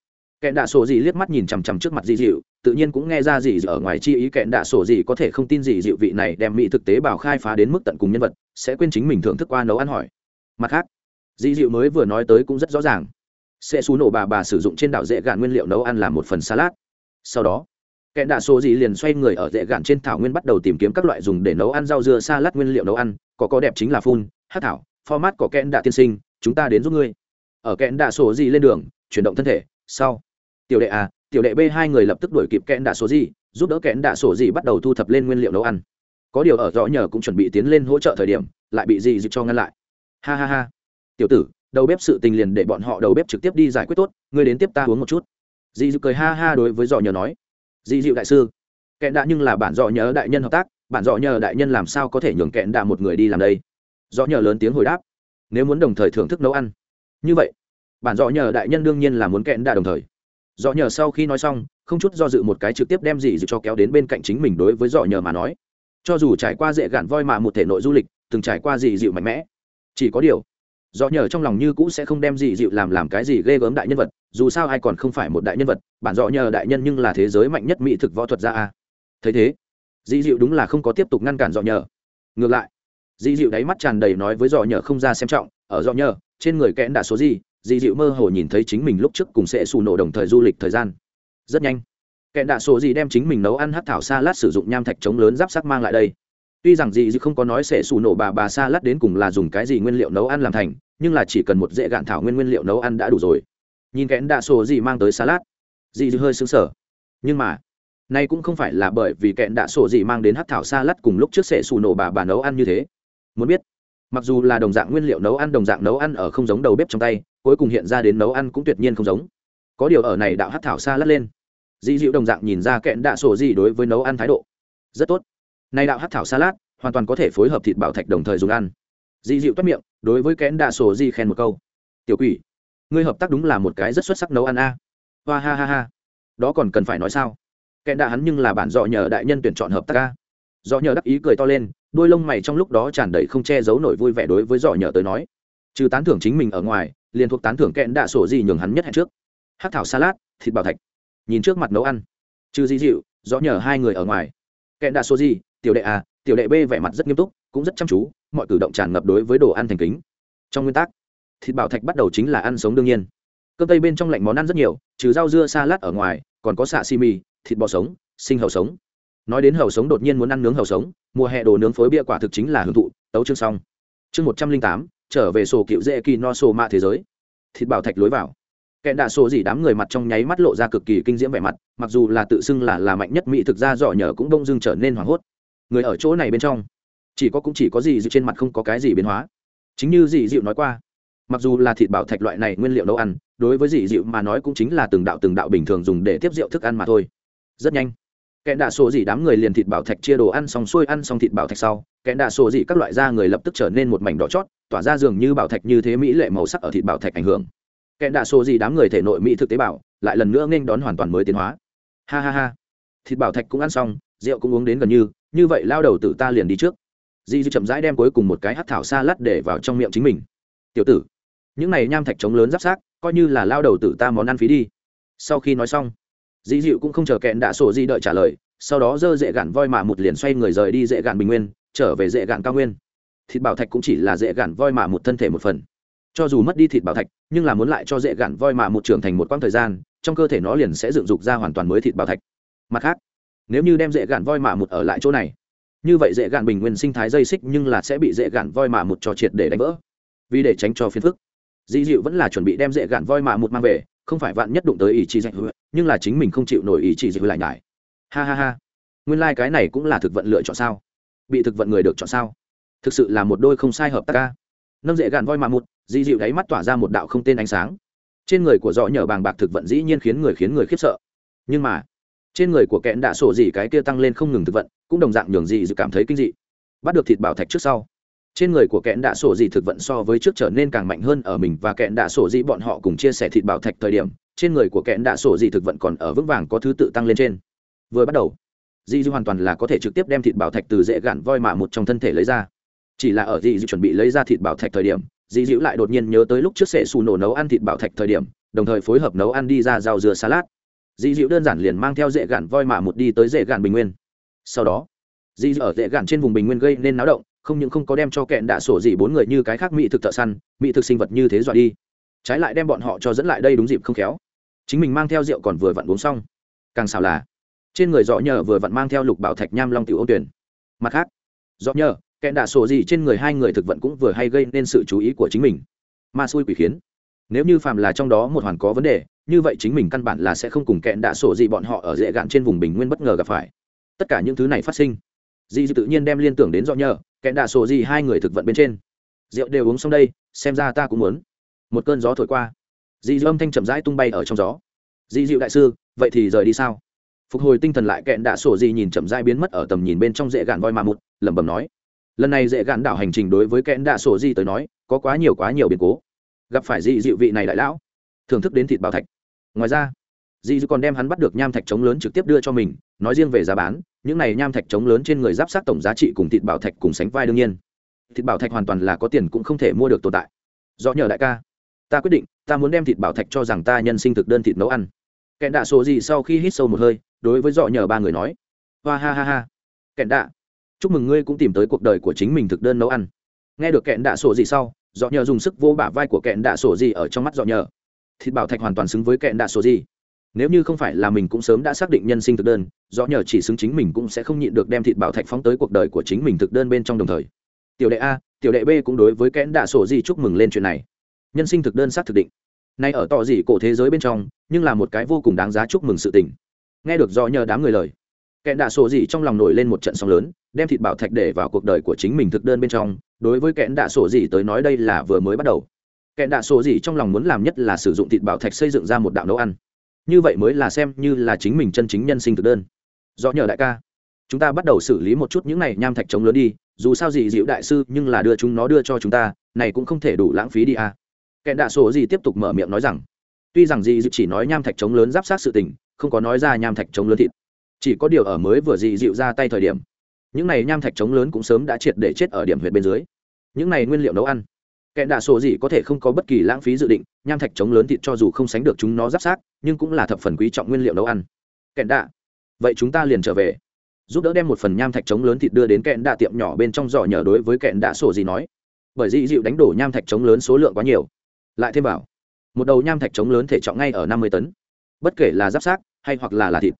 kẹn đạ sổ gì liếc mắt nhìn chằm chằm trước mặt dị dịu, tự nhiên cũng nghe ra gì ở ngoài chi ý kẹn đạ sổ gì có thể không tin Dị dịu vị này đem mỹ thực tế bảo khai phá đến mức tận cùng nhân vật, sẽ quên chính mình thưởng thức qua nấu ăn hỏi. Mặt khác dị dịu mới vừa nói tới cũng rất rõ ràng. Sẽ xú nổ bà bà sử dụng trên đảo dễ gạn nguyên liệu nấu ăn làm một phần salad. Sau đó kẹn đạ sổ gì liền xoay người ở dễ gạn trên thảo nguyên bắt đầu tìm kiếm các loại dùng để nấu ăn rau dưa salad nguyên liệu nấu ăn, có có đẹp chính là phun, hát thảo, format có kẹn đạ tiên sinh, chúng ta đến giúp ngươi. Ở kẹn đạ sổ gì lên đường, chuyển động thân thể, sau tiểu đệ a tiểu đệ b hai người lập tức đuổi kịp kẽn đạ số gì, giúp đỡ kẽn đạ sổ gì bắt đầu thu thập lên nguyên liệu nấu ăn. Có điều ở rõ nhờ cũng chuẩn bị tiến lên hỗ trợ thời điểm, lại bị gì dịp cho ngăn lại. Ha ha ha. Tiểu tử, đầu bếp sự tình liền để bọn họ đầu bếp trực tiếp đi giải quyết tốt, ngươi đến tiếp ta uống một chút. Dì dịu cười ha ha đối với dò nhờ nói. Dì dịu đại sư, kẽn đạ nhưng là bản dò nhờ đại nhân hợp tác, bản dò nhờ đại nhân làm sao có thể nhường kẽn đạ một người đi làm đây? Dò nhờ lớn tiếng hồi đáp. Nếu muốn đồng thời thưởng thức nấu ăn. Như vậy, bản dò nhờ đại nhân đương nhiên là muốn kẽn đạ đồng thời dọ nhờ sau khi nói xong, không chút do dự một cái trực tiếp đem dì dịu cho kéo đến bên cạnh chính mình đối với dọ nhờ mà nói. Cho dù trải qua dễ gạn voi mà một thể nội du lịch, từng trải qua dì dịu mạnh mẽ. Chỉ có điều dọ nhờ trong lòng như cũ sẽ không đem dì dịu làm làm cái gì ghê gớm đại nhân vật, dù sao ai còn không phải một đại nhân vật, bản dọ nhờ đại nhân nhưng là thế giới mạnh nhất mỹ thực võ thuật ra a. Thấy thế, dì dịu đúng là không có tiếp tục ngăn cản dọ nhờ. Ngược lại, dì dịu đáy mắt tràn đầy nói với dọ nhờ không ra xem trọng, ở dọ nhờ, trên người kẽn đã số gì Dị dịu mơ hồ nhìn thấy chính mình lúc trước cùng sẽ xù nổ đồng thời du lịch thời gian. Rất nhanh kẹn đạ sổ dị đem chính mình nấu ăn hát thảo sa lát sử dụng nham thạch chống lớn giáp sắc mang lại đây. Tuy rằng dị dịu không có nói sẽ xù nổ bà bà sa lát đến cùng là dùng cái gì nguyên liệu nấu ăn làm thành nhưng là chỉ cần một dễ gạn thảo nguyên nguyên liệu nấu ăn đã đủ rồi. Nhìn kẽn đạ sổ dị mang tới sa lát, dị dị hơi xứng sở nhưng mà nay cũng không phải là bởi vì kẽn đạ sổ dị mang đến hát thảo salad cùng lúc trước sẽ xù nổ bà bà nấu ăn như thế. Muốn biết mặc dù là đồng dạng nguyên liệu nấu ăn đồng dạng nấu ăn ở không giống đầu bếp trong tay cuối cùng hiện ra đến nấu ăn cũng tuyệt nhiên không giống. Có điều ở này đạo hát thảo xa lát lên. Dị dịu đồng dạng nhìn ra kẹn đạ sổ gì đối với nấu ăn thái độ. Rất tốt. Này đạo hát thảo salad hoàn toàn có thể phối hợp thịt bảo thạch đồng thời dùng ăn. Dị dịu toát miệng, đối với kẽn đạ sổ di khen một câu. Tiểu quỷ, ngươi hợp tác đúng là một cái rất xuất sắc nấu ăn a. Hoa ha ha ha. Đó còn cần phải nói sao? Kẽn đạ hắn nhưng là bản dọ nhờ đại nhân tuyển chọn hợp tác a. Dọ nhờ đắc ý cười to lên, đôi lông mày trong lúc đó tràn đầy không che giấu nổi vui vẻ đối với dọ nhờ tới nói. Trừ tán thưởng chính mình ở ngoài liền thuộc tán thưởng kẹn đạ sổ gì nhường hắn nhất hẹn trước. Hát thảo salad, thịt bảo thạch. Nhìn trước mặt nấu ăn. Trừ di dịu, rõ nhờ hai người ở ngoài. Kẹn đạ sổ gì, tiểu đệ a, tiểu đệ b vẻ mặt rất nghiêm túc, cũng rất chăm chú, mọi cử động tràn ngập đối với đồ ăn thành kính. Trong nguyên tắc, thịt bảo thạch bắt đầu chính là ăn sống đương nhiên. Cơm tây bên trong lạnh món ăn rất nhiều, trừ rau dưa salad ở ngoài, còn có xạ xi mì, thịt bò sống, sinh hầu sống. Nói đến hầu sống đột nhiên muốn ăn nướng hầu sống, mùa hè đồ nướng phối bia quả thực chính là hưởng thụ, tấu chương xong. Chương một trăm linh tám trở về sổ cựu dễ kỳ no sổ mạ thế giới. Thịt bảo thạch lối vào. Kẹn đạ sổ gì đám người mặt trong nháy mắt lộ ra cực kỳ kinh diễm vẻ mặt, mặc dù là tự xưng là là mạnh nhất mỹ thực ra dọ nhờ cũng đông dưng trở nên hoảng hốt. Người ở chỗ này bên trong, chỉ có cũng chỉ có gì dịu trên mặt không có cái gì biến hóa. Chính như dị dịu nói qua, mặc dù là thịt bảo thạch loại này nguyên liệu nấu ăn, đối với dị dịu mà nói cũng chính là từng đạo từng đạo bình thường dùng để tiếp rượu thức ăn mà thôi. Rất nhanh kẹn đạ sổ gì đám người liền thịt bảo thạch chia đồ ăn xong xuôi ăn xong thịt bảo thạch sau kẹn đạ sổ gì các loại da người lập tức trở nên một mảnh đỏ chót tỏa ra dường như bảo thạch như thế mỹ lệ màu sắc ở thịt bảo thạch ảnh hưởng. Kẹn đạ số gì đám người thể nội mỹ thực tế bảo lại lần nữa nghênh đón hoàn toàn mới tiến hóa. Ha ha ha. Thịt bảo thạch cũng ăn xong, rượu cũng uống đến gần như như vậy lao đầu tử ta liền đi trước. Di di chậm rãi đem cuối cùng một cái hát thảo xa lắt để vào trong miệng chính mình. Tiểu tử, những này nham thạch trống lớn giáp sát coi như là lao đầu tử ta món ăn phí đi. Sau khi nói xong dĩ dịu cũng không chờ kẹn đạ sổ di đợi trả lời, sau đó dơ dễ gạn voi mạ một liền xoay người rời đi dễ gạn bình nguyên, trở về dễ gạn cao nguyên thịt bảo thạch cũng chỉ là dễ gản voi mạ một thân thể một phần. Cho dù mất đi thịt bảo thạch, nhưng là muốn lại cho dễ gản voi mạ một trưởng thành một quãng thời gian, trong cơ thể nó liền sẽ dựng dục ra hoàn toàn mới thịt bảo thạch. Mặt khác, nếu như đem dễ gản voi mạ một ở lại chỗ này, như vậy dễ gạn bình nguyên sinh thái dây xích nhưng là sẽ bị dễ gạn voi mạ một cho triệt để đánh vỡ. Vì để tránh cho phiền phức, dĩ dịu vẫn là chuẩn bị đem dễ gạn voi mạ một mang về, không phải vạn nhất đụng tới ý chí dạy hứa, nhưng là chính mình không chịu nổi ý chí dạy hứa lại nhải. Ha ha ha. Nguyên lai cái này cũng là thực vận lựa chọn sao? Bị thực vận người được chọn sao? Thực sự là một đôi không sai hợp tác ca. Nâng dễ gạn voi mà một dị dịu đáy mắt tỏa ra một đạo không tên ánh sáng. Trên người của dọ nhờ bàng bạc thực vận dĩ nhiên khiến người khiến người khiếp sợ. Nhưng mà, trên người của kẽn đã sổ gì cái kia tăng lên không ngừng thực vận, cũng đồng dạng nhường dị dự cảm thấy kinh dị. Bắt được thịt bảo thạch trước sau, trên người của kẽn đạ sổ dị thực vận so với trước trở nên càng mạnh hơn ở mình và kẽn đạ sổ dị bọn họ cùng chia sẻ thịt bảo thạch thời điểm, trên người của kẽn đạ sổ dị thực vận còn ở vững vàng có thứ tự tăng lên trên. Vừa bắt đầu dị dư hoàn toàn là có thể trực tiếp đem thịt bảo thạch từ dễ gạn voi mạ một trong thân thể lấy ra chỉ là ở dị dịu chuẩn bị lấy ra thịt bảo thạch thời điểm dị dịu lại đột nhiên nhớ tới lúc trước sệ xù nổ nấu ăn thịt bảo thạch thời điểm, đồng thời phối hợp nấu ăn đi ra rau dừa salad. Dị dịu đơn giản liền mang theo dễ gạn voi mạ một đi tới dễ gạn bình nguyên. Sau đó dị dịu ở dễ gạn trên vùng bình nguyên gây nên náo động, không những không có đem cho kẹn đạ sổ dị bốn người như cái khác mỹ thực thợ săn, mỹ thực sinh vật như thế dọa đi. Trái lại đem bọn họ cho dẫn lại đây đúng dịp không khéo. Chính mình mang theo rượu còn vừa vặn uống xong. Càng xào là, trên người dọ nhờ vừa vặn mang theo lục bảo thạch nham long tiểu ô tuyển. Mặt khác dọ nhờ kẹn đạ sổ gì trên người hai người thực vận cũng vừa hay gây nên sự chú ý của chính mình. Ma xui quỷ khiến. Nếu như phàm là trong đó một hoàn có vấn đề, như vậy chính mình căn bản là sẽ không cùng kẹn đạ sổ gì bọn họ ở dễ gạn trên vùng bình nguyên bất ngờ gặp phải. Tất cả những thứ này phát sinh. Dì tự nhiên đem liên tưởng đến do nhờ kẹn đạ sổ gì hai người thực vận bên trên. Rượu đều uống xong đây, xem ra ta cũng muốn. Một cơn gió thổi qua. Dì âm thanh chậm rãi tung bay ở trong gió. Dì dịu đại sư, vậy thì rời đi sao? Phục hồi tinh thần lại kẹn đạ sổ gì nhìn chậm rãi biến mất ở tầm nhìn bên trong dễ gạn voi mà một lẩm bẩm nói lần này dễ gạn đảo hành trình đối với kẹn đạ sổ di tới nói, có quá nhiều quá nhiều biến cố. Gặp phải dị dịu vị này đại lão, thưởng thức đến thịt bảo thạch. Ngoài ra, dị dịu còn đem hắn bắt được nham thạch trống lớn trực tiếp đưa cho mình, nói riêng về giá bán, những này nham thạch trống lớn trên người giáp sát tổng giá trị cùng thịt bảo thạch cùng sánh vai đương nhiên. Thịt bảo thạch hoàn toàn là có tiền cũng không thể mua được tồn tại. Do nhờ đại ca, ta quyết định, ta muốn đem thịt bảo thạch cho rằng ta nhân sinh thực đơn thịt nấu ăn. Kẹn đạ sổ di sau khi hít sâu một hơi, đối với dọ nhờ ba người nói hoa ha ha ha. Kẹn đạ chúc mừng ngươi cũng tìm tới cuộc đời của chính mình thực đơn nấu ăn. Nghe được kẹn đạ sổ gì sau dọ nhờ dùng sức vô bả vai của kẹn đạ sổ gì ở trong mắt dọ nhờ. Thịt bảo thạch hoàn toàn xứng với kẹn đạ sổ gì. Nếu như không phải là mình cũng sớm đã xác định nhân sinh thực đơn dọ nhờ chỉ xứng chính mình cũng sẽ không nhịn được đem thịt bảo thạch phóng tới cuộc đời của chính mình thực đơn bên trong đồng thời. Tiểu đệ a, tiểu đệ b cũng đối với kẽn đạ sổ gì chúc mừng lên chuyện này. Nhân sinh thực đơn xác thực định. Nay ở tỏ gì cổ thế giới bên trong, nhưng là một cái vô cùng đáng giá chúc mừng sự tình. Nghe được do nhờ đám người lời Kẻ đạ sổ gì trong lòng nổi lên một trận sóng lớn, đem thịt bảo thạch để vào cuộc đời của chính mình thực đơn bên trong. Đối với kẻ đạ sổ gì tới nói đây là vừa mới bắt đầu. Kẻ đạ sổ gì trong lòng muốn làm nhất là sử dụng thịt bảo thạch xây dựng ra một đạo nấu ăn. Như vậy mới là xem như là chính mình chân chính nhân sinh thực đơn. Do nhờ đại ca, chúng ta bắt đầu xử lý một chút những này nham thạch chống lớn đi. Dù sao gì dịu đại sư, nhưng là đưa chúng nó đưa cho chúng ta, này cũng không thể đủ lãng phí đi à. Kẻ đạ sổ gì tiếp tục mở miệng nói rằng, tuy rằng gì dịu chỉ nói nham thạch chống lớn giáp sát sự tình, không có nói ra nham thạch chống lớn thịt chỉ có điều ở mới vừa dị dịu ra tay thời điểm, những này nham thạch trống lớn cũng sớm đã triệt để chết ở điểm huyệt bên dưới. Những này nguyên liệu nấu ăn kẹn đạ sổ gì có thể không có bất kỳ lãng phí dự định, nham thạch trống lớn thịt cho dù không sánh được chúng nó giáp sát nhưng cũng là thập phần quý trọng nguyên liệu nấu ăn. Kẹn đạ, vậy chúng ta liền trở về. Giúp đỡ đem một phần nham thạch trống lớn thịt đưa đến kẹn đạ tiệm nhỏ bên trong giỏ nhờ đối với kẹn đạ sổ gì nói. Bởi dị dịu đánh đổ nham thạch trống lớn số lượng quá nhiều. Lại thêm bảo một đầu nham thạch trống lớn thể trọng ngay ở năm mươi tấn. Bất kể là giáp sát hay hoặc là là thịt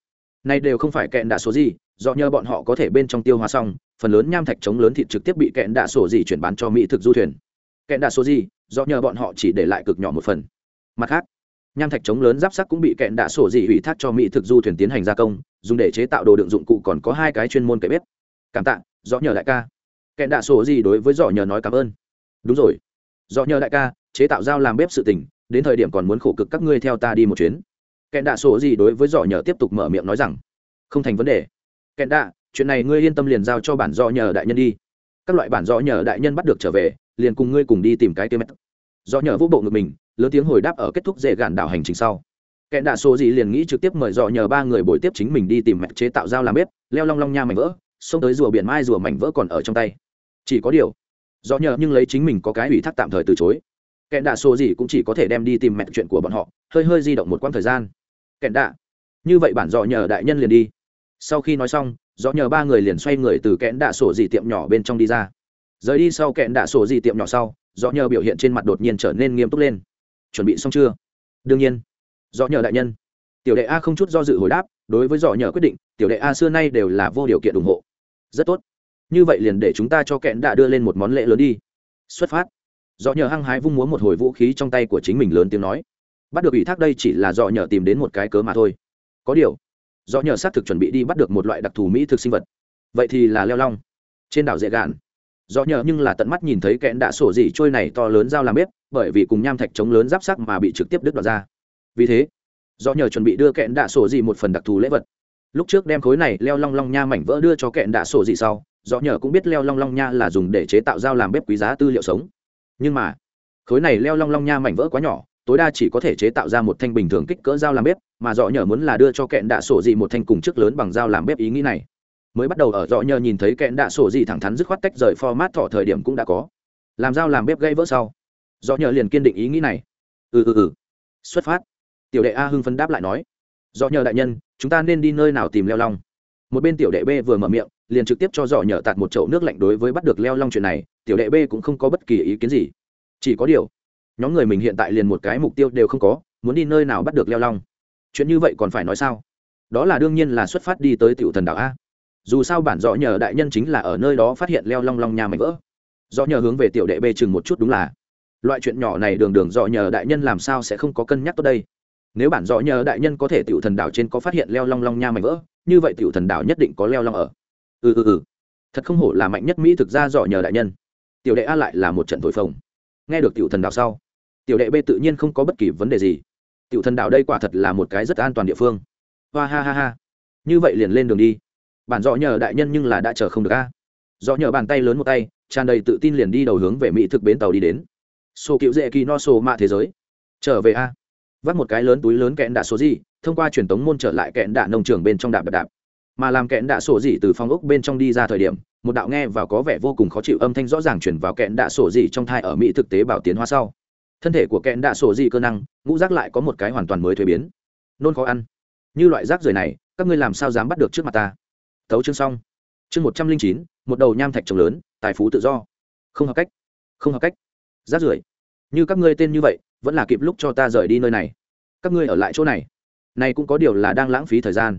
này đều không phải kẹn đạ số gì, do nhờ bọn họ có thể bên trong tiêu hóa xong, phần lớn nham thạch chống lớn thịt trực tiếp bị kẹn đạ sổ gì chuyển bán cho mỹ thực du thuyền. Kẹn đạ số gì, do nhờ bọn họ chỉ để lại cực nhỏ một phần. Mặt khác, nham thạch chống lớn giáp sắc cũng bị kẹn đạ sổ gì ủy thác cho mỹ thực du thuyền tiến hành gia công, dùng để chế tạo đồ đựng dụng cụ còn có hai cái chuyên môn cậy bếp. Cảm tạ, do nhờ đại ca. Kẹn đạ sổ gì đối với dọ nhờ nói cảm ơn. Đúng rồi. Do nhờ đại ca, chế tạo dao làm bếp sự tình, đến thời điểm còn muốn khổ cực các ngươi theo ta đi một chuyến kẹn đạ sổ gì đối với dọ nhờ tiếp tục mở miệng nói rằng, không thành vấn đề. Kẹn đạ, chuyện này ngươi yên tâm liền giao cho bản giỏ nhờ đại nhân đi. Các loại bản giỏ nhờ đại nhân bắt được trở về, liền cùng ngươi cùng đi tìm cái tiêu mét do nhờ vũ bộ ngực mình, lớn tiếng hồi đáp ở kết thúc dễ gạn đảo hành trình sau. Kẹn đạ số gì liền nghĩ trực tiếp mời dọ nhờ ba người buổi tiếp chính mình đi tìm mẹ chế tạo dao làm bếp, leo long long nha mảnh vỡ, xông tới rùa biển mai rùa mảnh vỡ còn ở trong tay. Chỉ có điều do nhờ nhưng lấy chính mình có cái ủy thác tạm thời từ chối. Kẹn đạ số gì cũng chỉ có thể đem đi tìm mẹ chuyện của bọn họ, hơi hơi di động một quãng thời gian kẹn đạ. Như vậy bản dọ nhờ đại nhân liền đi. Sau khi nói xong, dọ nhờ ba người liền xoay người từ kẽn đạ sổ dì tiệm nhỏ bên trong đi ra. Rời đi sau kẹn đạ sổ dì tiệm nhỏ sau, dọ nhờ biểu hiện trên mặt đột nhiên trở nên nghiêm túc lên. Chuẩn bị xong chưa? Đương nhiên. Dọ nhờ đại nhân. Tiểu đệ a không chút do dự hồi đáp, đối với dọ nhờ quyết định, tiểu đệ a xưa nay đều là vô điều kiện ủng hộ. Rất tốt. Như vậy liền để chúng ta cho kẹn đạ đưa lên một món lễ lớn đi. Xuất phát. Dọ nhờ hăng hái vung múa một hồi vũ khí trong tay của chính mình lớn tiếng nói bắt được ủy thác đây chỉ là do nhờ tìm đến một cái cớ mà thôi. Có điều, do nhờ xác thực chuẩn bị đi bắt được một loại đặc thù mỹ thực sinh vật. Vậy thì là leo long. Trên đảo dễ gạn. Do nhờ nhưng là tận mắt nhìn thấy kẽn đã sổ dị trôi này to lớn dao làm bếp, bởi vì cùng nham thạch chống lớn giáp sắc mà bị trực tiếp đứt đoạt ra. Vì thế, do nhờ chuẩn bị đưa kẽn đã sổ dị một phần đặc thù lễ vật. Lúc trước đem khối này leo long long nha mảnh vỡ đưa cho kẽn đã sổ dị sau, do nhờ cũng biết leo long long nha là dùng để chế tạo dao làm bếp quý giá tư liệu sống. Nhưng mà, khối này leo long long nha mảnh vỡ quá nhỏ tối đa chỉ có thể chế tạo ra một thanh bình thường kích cỡ dao làm bếp, mà dọ nhờ muốn là đưa cho kẹn đạ sổ dị một thanh cùng chức lớn bằng dao làm bếp ý nghĩ này. Mới bắt đầu ở dọ nhờ nhìn thấy kẹn đạ sổ dị thẳng thắn dứt khoát tách rời format thọ thời điểm cũng đã có. Làm dao làm bếp gây vỡ sau dọ nhờ liền kiên định ý nghĩ này. Ừ ừ ừ. Xuất phát. Tiểu đệ a hưng phấn đáp lại nói dọ nhờ đại nhân, chúng ta nên đi nơi nào tìm leo long? Một bên tiểu đệ b vừa mở miệng, liền trực tiếp cho dọ nhờ tạt một chậu nước lạnh đối với bắt được leo long chuyện này, tiểu đệ b cũng không có bất kỳ ý kiến gì. Chỉ có điều nhóm người mình hiện tại liền một cái mục tiêu đều không có, muốn đi nơi nào bắt được leo long. Chuyện như vậy còn phải nói sao? Đó là đương nhiên là xuất phát đi tới tiểu thần đảo a. Dù sao bản dọ nhờ đại nhân chính là ở nơi đó phát hiện leo long long nhà mảnh vỡ. Dọ nhờ hướng về tiểu đệ bê chừng một chút đúng là. Loại chuyện nhỏ này đường đường dọ nhờ đại nhân làm sao sẽ không có cân nhắc tốt đây? Nếu bản dọ nhờ đại nhân có thể tiểu thần đảo trên có phát hiện leo long long nha mảnh vỡ, như vậy tiểu thần đảo nhất định có leo long ở. Ừ ừ ừ. Thật không hổ là mạnh nhất mỹ thực ra dọ nhờ đại nhân. Tiểu đệ a lại là một trận thổi phồng. Nghe được tiểu thần đảo sau tiểu đệ b tự nhiên không có bất kỳ vấn đề gì. Tiểu thần đảo đây quả thật là một cái rất an toàn địa phương. Hoa ha ha ha. Như vậy liền lên đường đi. Bản dọ nhờ đại nhân nhưng là đã chờ không được a. Dọ nhờ bàn tay lớn một tay, tràn đầy tự tin liền đi đầu hướng về mỹ thực bến tàu đi đến. Sô cựu dễ kỳ no sô mạ thế giới. Trở về a. Vắt một cái lớn túi lớn kẽn đạ số gì, thông qua truyền tống môn trở lại kẽn đạ nông trường bên trong đạp đạp đạp. Mà làm kẽn đạ sổ gì từ phòng ốc bên trong đi ra thời điểm, một đạo nghe và có vẻ vô cùng khó chịu âm thanh rõ ràng chuyển vào kẽn đạ sổ gì trong thai ở mỹ thực tế bảo tiến hóa sau thân thể của kẽn đạ sổ gì cơ năng, ngũ rác lại có một cái hoàn toàn mới thuế biến. Nôn khó ăn. Như loại rác rưởi này, các ngươi làm sao dám bắt được trước mặt ta? Thấu chương xong. Chương một trăm linh chín, một đầu nham thạch trồng lớn, tài phú tự do. Không hợp cách. Không hợp cách. Rác rưởi. Như các ngươi tên như vậy, vẫn là kịp lúc cho ta rời đi nơi này. Các ngươi ở lại chỗ này. Này cũng có điều là đang lãng phí thời gian.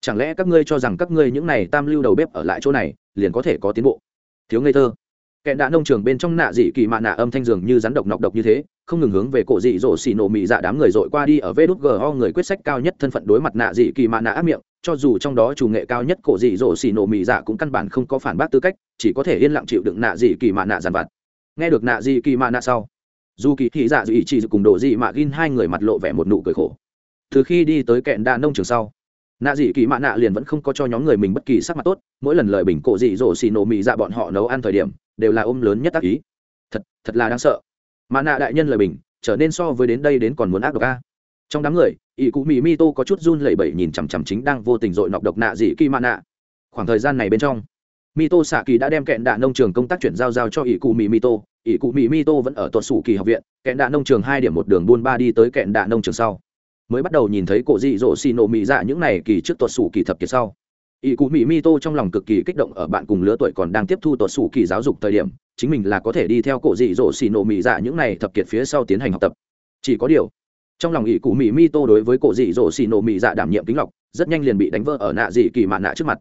Chẳng lẽ các ngươi cho rằng các ngươi những này tam lưu đầu bếp ở lại chỗ này, liền có thể có tiến bộ? Thiếu ngây thơ kẹn đã nông trường bên trong nạ dị kỳ mạ nạ âm thanh dường như rắn độc nọc độc như thế, không ngừng hướng về cổ dị dỗ xì nổ mị dạ đám người dội qua đi ở vê đút gho người quyết sách cao nhất thân phận đối mặt nạ dị kỳ mạ nạ áp miệng, cho dù trong đó chủ nghệ cao nhất cổ dị dỗ xì nổ mị dạ cũng căn bản không có phản bác tư cách, chỉ có thể yên lặng chịu đựng nạ dị kỳ mạ nạ giàn vặt. Nghe được nạ dị kỳ mạ nạ sau dù kỳ thị dạ dị chỉ cùng đồ dị mạ gin hai người mặt lộ vẻ một nụ cười khổ. Từ khi đi tới kẹn đa nông trường sau nạ dị kỳ mạ nạ liền vẫn không có cho nhóm người mình bất kỳ sắc mặt tốt, mỗi lần lời bình cổ dị dỗ xì nổ mị dạ bọn họ nấu ăn thời điểm, đều là ôm lớn nhất tác ý. Thật thật là đáng sợ. Mạ nạ đại nhân lời bình, trở nên so với đến đây đến còn muốn ác độc a. Trong đám người, ỷ cụ mị mi tô có chút run lẩy bẩy nhìn chằm chằm chính đang vô tình dội nọc độc nạ dị kỳ mạ nạ. Khoảng thời gian này bên trong, mi tô xạ kỳ đã đem kẹn đạ nông trường công tác chuyển giao giao cho ỷ cụ mị mi tô. Ỷ cụ mị mi tô vẫn ở tuột sủ kỳ học viện, kẹn đạ nông trường hai điểm một đường buôn ba đi tới kẹn đạ nông trường sau mới bắt đầu nhìn thấy cổ dị dỗ xì nổ mỹ dạ những này kỳ trước tuột sủ kỳ thập kiệt sau. Ỷ cụ mỹ mi tô trong lòng cực kỳ kích động ở bạn cùng lứa tuổi còn đang tiếp thu tuột sủ kỳ giáo dục thời điểm, chính mình là có thể đi theo cổ dị dỗ xì nổ mỹ dạ những này thập kiệt phía sau tiến hành học tập. Chỉ có điều, trong lòng ỷ cụ mỹ mi tô đối với cổ dị dỗ xì nổ mỹ dạ đảm nhiệm kính lọc, rất nhanh liền bị đánh vỡ ở nạ dị kỳ mạn nạ trước mặt.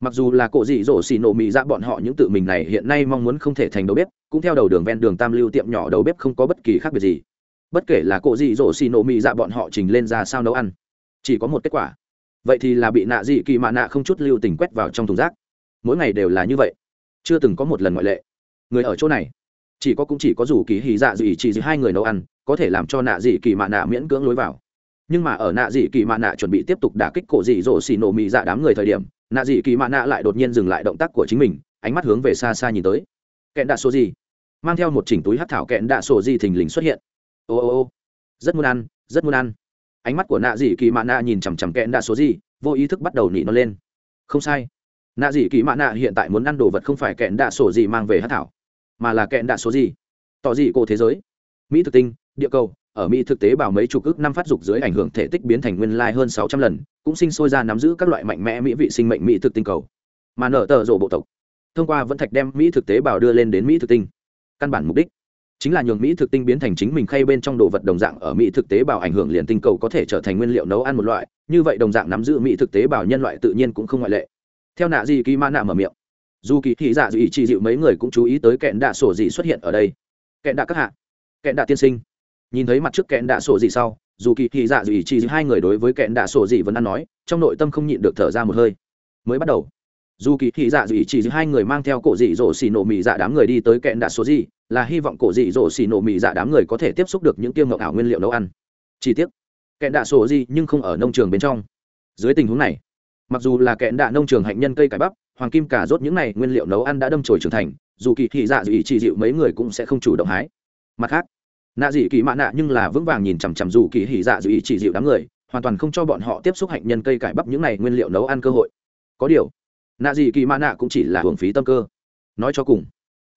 Mặc dù là cổ dị dỗ xì nổ mỹ dạ bọn họ những tự mình này hiện nay mong muốn không thể thành đầu bếp, cũng theo đầu đường ven đường tam lưu tiệm nhỏ đầu bếp không có bất kỳ khác biệt gì bất kể là cổ dị dỗ xì nổ mị dạ bọn họ trình lên ra sao nấu ăn, chỉ có một kết quả. Vậy thì là bị nạ dị kỳ mạ nạ không chút lưu tình quét vào trong thùng rác. Mỗi ngày đều là như vậy. Chưa từng có một lần ngoại lệ. Người ở chỗ này, chỉ có cũng chỉ có dù kỳ hì dạ dị chỉ hai người nấu ăn, có thể làm cho nạ dị kỳ mạ nạ miễn cưỡng lối vào. Nhưng mà ở nạ dị kỳ mạ nạ chuẩn bị tiếp tục đả kích cổ dị dỗ xì nổ mị dạ đám người thời điểm, nạ dị kỳ mạ nạ lại đột nhiên dừng lại động tác của chính mình, ánh mắt hướng về xa xa nhìn tới. Kẹn đạ số gì? Mang theo một chỉnh túi hát thảo kẹn đạ sổ gì thình lình xuất hiện ô ô ô. Rất muốn ăn, rất muốn ăn. Ánh mắt của nạ dị kỳ mạ nạ nhìn chằm chằm kẹn đạ số gì, vô ý thức bắt đầu nỉ nó lên. Không sai. Nạ dị kỳ mạ nạ hiện tại muốn ăn đồ vật không phải kẹn đạ sổ gì mang về hát thảo, mà là kẹn đạ số gì. Tỏ dị cổ thế giới. Mỹ thực tinh, địa cầu, ở mỹ thực tế bảo mấy chục ước năm phát dục dưới ảnh hưởng thể tích biến thành nguyên lai hơn sáu trăm lần, cũng sinh sôi ra nắm giữ các loại mạnh mẽ mỹ vị sinh mệnh mỹ thực tinh cầu. Mà nở tờ rộ bộ tộc, thông qua vẫn thạch đem mỹ thực tế bảo đưa lên đến mỹ thực tinh. Căn bản mục đích chính là nhường mỹ thực tinh biến thành chính mình khay bên trong đồ vật đồng dạng, ở mỹ thực tế bào ảnh hưởng liền tinh cầu có thể trở thành nguyên liệu nấu ăn một loại, như vậy đồng dạng nắm giữ mỹ thực tế bào nhân loại tự nhiên cũng không ngoại lệ. Theo nạ gì kỳ ma nạ mở miệng, dù kỳ thị dạ dị ý chỉ dịu mấy người cũng chú ý tới kẹn đạ sổ dị xuất hiện ở đây. Kẹn đạ các hạ, kẹn đạ tiên sinh. Nhìn thấy mặt trước kẹn đạ sổ dị sau, dù kỳ thị dạ dị ý chỉ dịu hai người đối với kẹn đạ sổ dị vẫn ăn nói, trong nội tâm không nhịn được thở ra một hơi. Mới bắt đầu dù kỳ thị dạ dị chỉ hai người mang theo cổ dị dỗ xì nổ mì dạ đám người đi tới kẹn đạ số gì, là hy vọng cổ dị dỗ xì nổ mì dạ đám người có thể tiếp xúc được những tiêu ngọc ảo nguyên liệu nấu ăn. Chi tiết kẹn đạ số gì nhưng không ở nông trường bên trong. Dưới tình huống này, mặc dù là kẹn đạ nông trường hạnh nhân cây cải bắp, hoàng kim cả rốt những này nguyên liệu nấu ăn đã đâm chồi trưởng thành, dù kỳ thị dạ dị chỉ dịu mấy người cũng sẽ không chủ động hái. Mặt khác, nạ dị kỳ mạ nạ nhưng là vững vàng nhìn chằm chằm dù kỳ thị dạ dị chỉ dịu đám người, hoàn toàn không cho bọn họ tiếp xúc hạnh nhân cây cải bắp những này nguyên liệu nấu ăn cơ hội. Có điều nạ gì kỳ mã nạ cũng chỉ là hưởng phí tâm cơ. Nói cho cùng,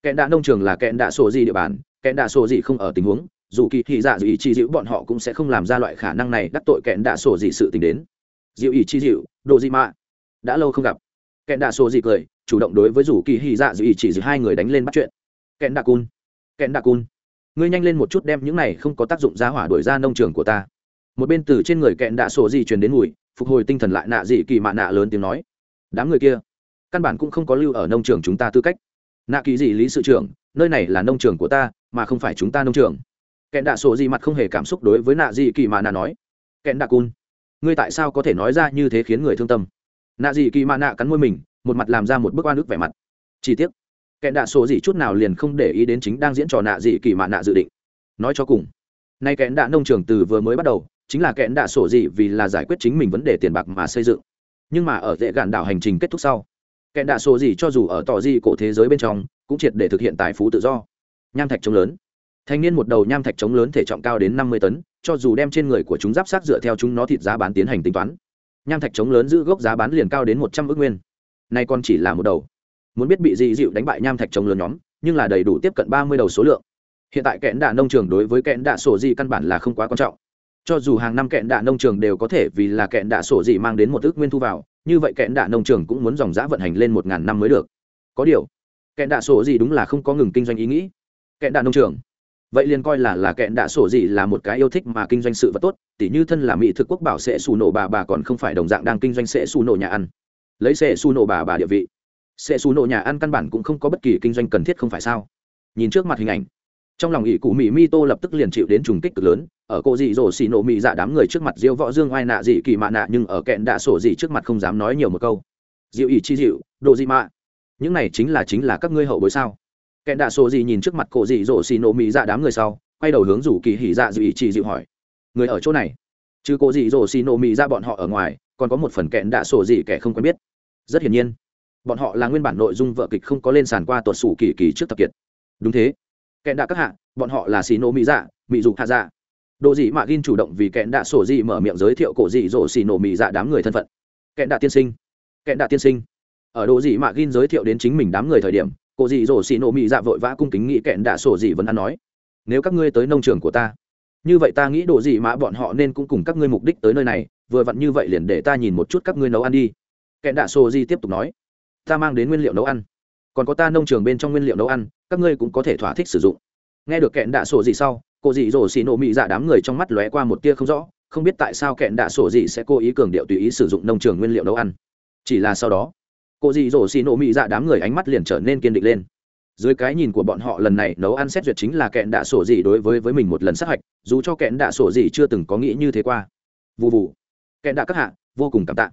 kẹn đạ nông trường là kẹn đạ sổ gì địa bàn, kẹn đạ sổ gì không ở tình huống, dù kỳ thị dạ dù ý chi dịu bọn họ cũng sẽ không làm ra loại khả năng này đắc tội kẹn đạ sổ gì sự tình đến. Dịu ý chi dịu, đồ gì mạ đã lâu không gặp. Kẹn đạ sổ gì cười, chủ động đối với dù kỳ thị dạ dù ý chỉ dịu hai người đánh lên bắt chuyện. Kẹn đạ cun, kẹn đạ cun. Ngươi nhanh lên một chút đem những này không có tác dụng ra hỏa đổi ra nông trường của ta. Một bên từ trên người kẹn đạ sổ gì truyền đến mùi, phục hồi tinh thần lại nạ dị kỳ mạ nạ lớn tiếng nói đám người kia. Căn bản cũng không có lưu ở nông trường chúng ta tư cách. Nạ kỳ dị lý sự trưởng, nơi này là nông trường của ta, mà không phải chúng ta nông trường. Kẹn đạ sổ gì mặt không hề cảm xúc đối với nạ dị kỳ mà nạ nói. Kẹn đạ cun, ngươi tại sao có thể nói ra như thế khiến người thương tâm? Nạ dị kỳ mà nạ cắn môi mình, một mặt làm ra một bức oan ức vẻ mặt. Chi tiết kẹn đạ sổ gì chút nào liền không để ý đến chính đang diễn trò nạ dị kỳ mà nạ dự định. Nói cho cùng, nay kẹn đạ nông trường từ vừa mới bắt đầu, chính là kẹn đạ sổ gì vì là giải quyết chính mình vấn đề tiền bạc mà xây dựng nhưng mà ở dễ gạn đảo hành trình kết thúc sau kẹn đạ sổ gì cho dù ở tỏ gì cổ thế giới bên trong, cũng triệt để thực hiện tài phú tự do. Nham thạch trống lớn. Thanh niên một đầu nham thạch trống lớn thể trọng cao đến năm mươi tấn, cho dù đem trên người của chúng giáp sát dựa theo chúng nó thịt giá bán tiến hành tính toán. Nham thạch trống lớn giữ gốc giá bán liền cao đến một trăm ước nguyên. Nay còn chỉ là một đầu. Muốn biết bị dị dịu đánh bại nham thạch trống lớn nhóm, nhưng là đầy đủ tiếp cận ba mươi đầu số lượng. Hiện tại kẽn đạ nông trường đối với kẽn đạ sổ gì căn bản là không quá quan trọng cho dù hàng năm kẹn đạ nông trường đều có thể vì là kẹn đạ sổ dị mang đến một ước nguyên thu vào, như vậy kẹn đạ nông trường cũng muốn dòng giã vận hành lên một ngàn năm mới được. Có điều, kẹn đạ sổ dị đúng là không có ngừng kinh doanh ý nghĩ. Kẹn đạ nông trường. Vậy liền coi là là kẹn đạ sổ dị là một cái yêu thích mà kinh doanh sự vật tốt, tỉ như thân là mỹ thực quốc bảo sẽ xù nổ bà bà còn không phải đồng dạng đang kinh doanh sẽ xù nổ nhà ăn. Lấy sẽ xù nổ bà bà địa vị. Sẽ xù nổ nhà ăn căn bản cũng không có bất kỳ kinh doanh cần thiết không phải sao? Nhìn trước mặt hình ảnh trong lòng ỷ cụ mỹ mi tô lập tức liền chịu đến trùng kích cực lớn, ở cô dị dỗ xì nổ mỹ dạ đám người trước mặt diêu võ dương oai nạ dị kỳ mạ nạ nhưng ở kẹn đạ sổ dị trước mặt không dám nói nhiều một câu. Diệu ỷ chi dịu, đồ dị mạ. Những này chính là chính là các ngươi hậu bối sao? Kẹn đạ sổ dị nhìn trước mặt cô dị dỗ xì nổ mỹ dạ đám người sau, quay đầu hướng rủ kỳ hỉ dạ dị ỷ chi dịu hỏi. Người ở chỗ này? Chứ cô dị dỗ xì nổ mỹ dạ bọn họ ở ngoài, còn có một phần kẹn đạ sổ dị kẻ không quen biết. Rất hiển nhiên, bọn họ là nguyên bản nội dung vợ kịch không có lên sàn qua tuột sủ kỳ kỳ trước tập kiệt. Đúng thế kẹn đạ các hạ, bọn họ là xì nổ mỹ dạ mỹ dục hạ dạ. Đồ dị mạ gin chủ động vì kẹn đạ sổ dị mở miệng giới thiệu cổ dị dỗ xì nổ mỹ dạ đám người thân phận. Kẹn đạ tiên sinh. Kẹn đạ tiên sinh. Ở đồ dị mạ gin giới thiệu đến chính mình đám người thời điểm, cổ dị dỗ xì nổ mỹ dạ vội vã cung kính nghĩ kẹn đạ sổ dị vẫn ăn nói, nếu các ngươi tới nông trường của ta, như vậy ta nghĩ đồ dị mạ bọn họ nên cũng cùng các ngươi mục đích tới nơi này, vừa vặn như vậy liền để ta nhìn một chút các ngươi nấu ăn đi. Kẹn đạ sổ dị tiếp tục nói, ta mang đến nguyên liệu nấu ăn còn có ta nông trường bên trong nguyên liệu nấu ăn, các ngươi cũng có thể thỏa thích sử dụng. Nghe được kẹn đạ sổ gì sau, cô dị dỗ xì nổ mị dạ đám người trong mắt lóe qua một tia không rõ, không biết tại sao kẹn đạ sổ gì sẽ cố ý cường điệu tùy ý sử dụng nông trường nguyên liệu nấu ăn. Chỉ là sau đó, cô dị dỗ xì nổ mị dạ đám người ánh mắt liền trở nên kiên định lên. Dưới cái nhìn của bọn họ lần này nấu ăn xét duyệt chính là kẹn đạ sổ gì đối với với mình một lần sát hạch, dù cho kẹn đạ sổ gì chưa từng có nghĩ như thế qua. Vụ vụ kẹn đạ các hạ, vô cùng cảm tạ.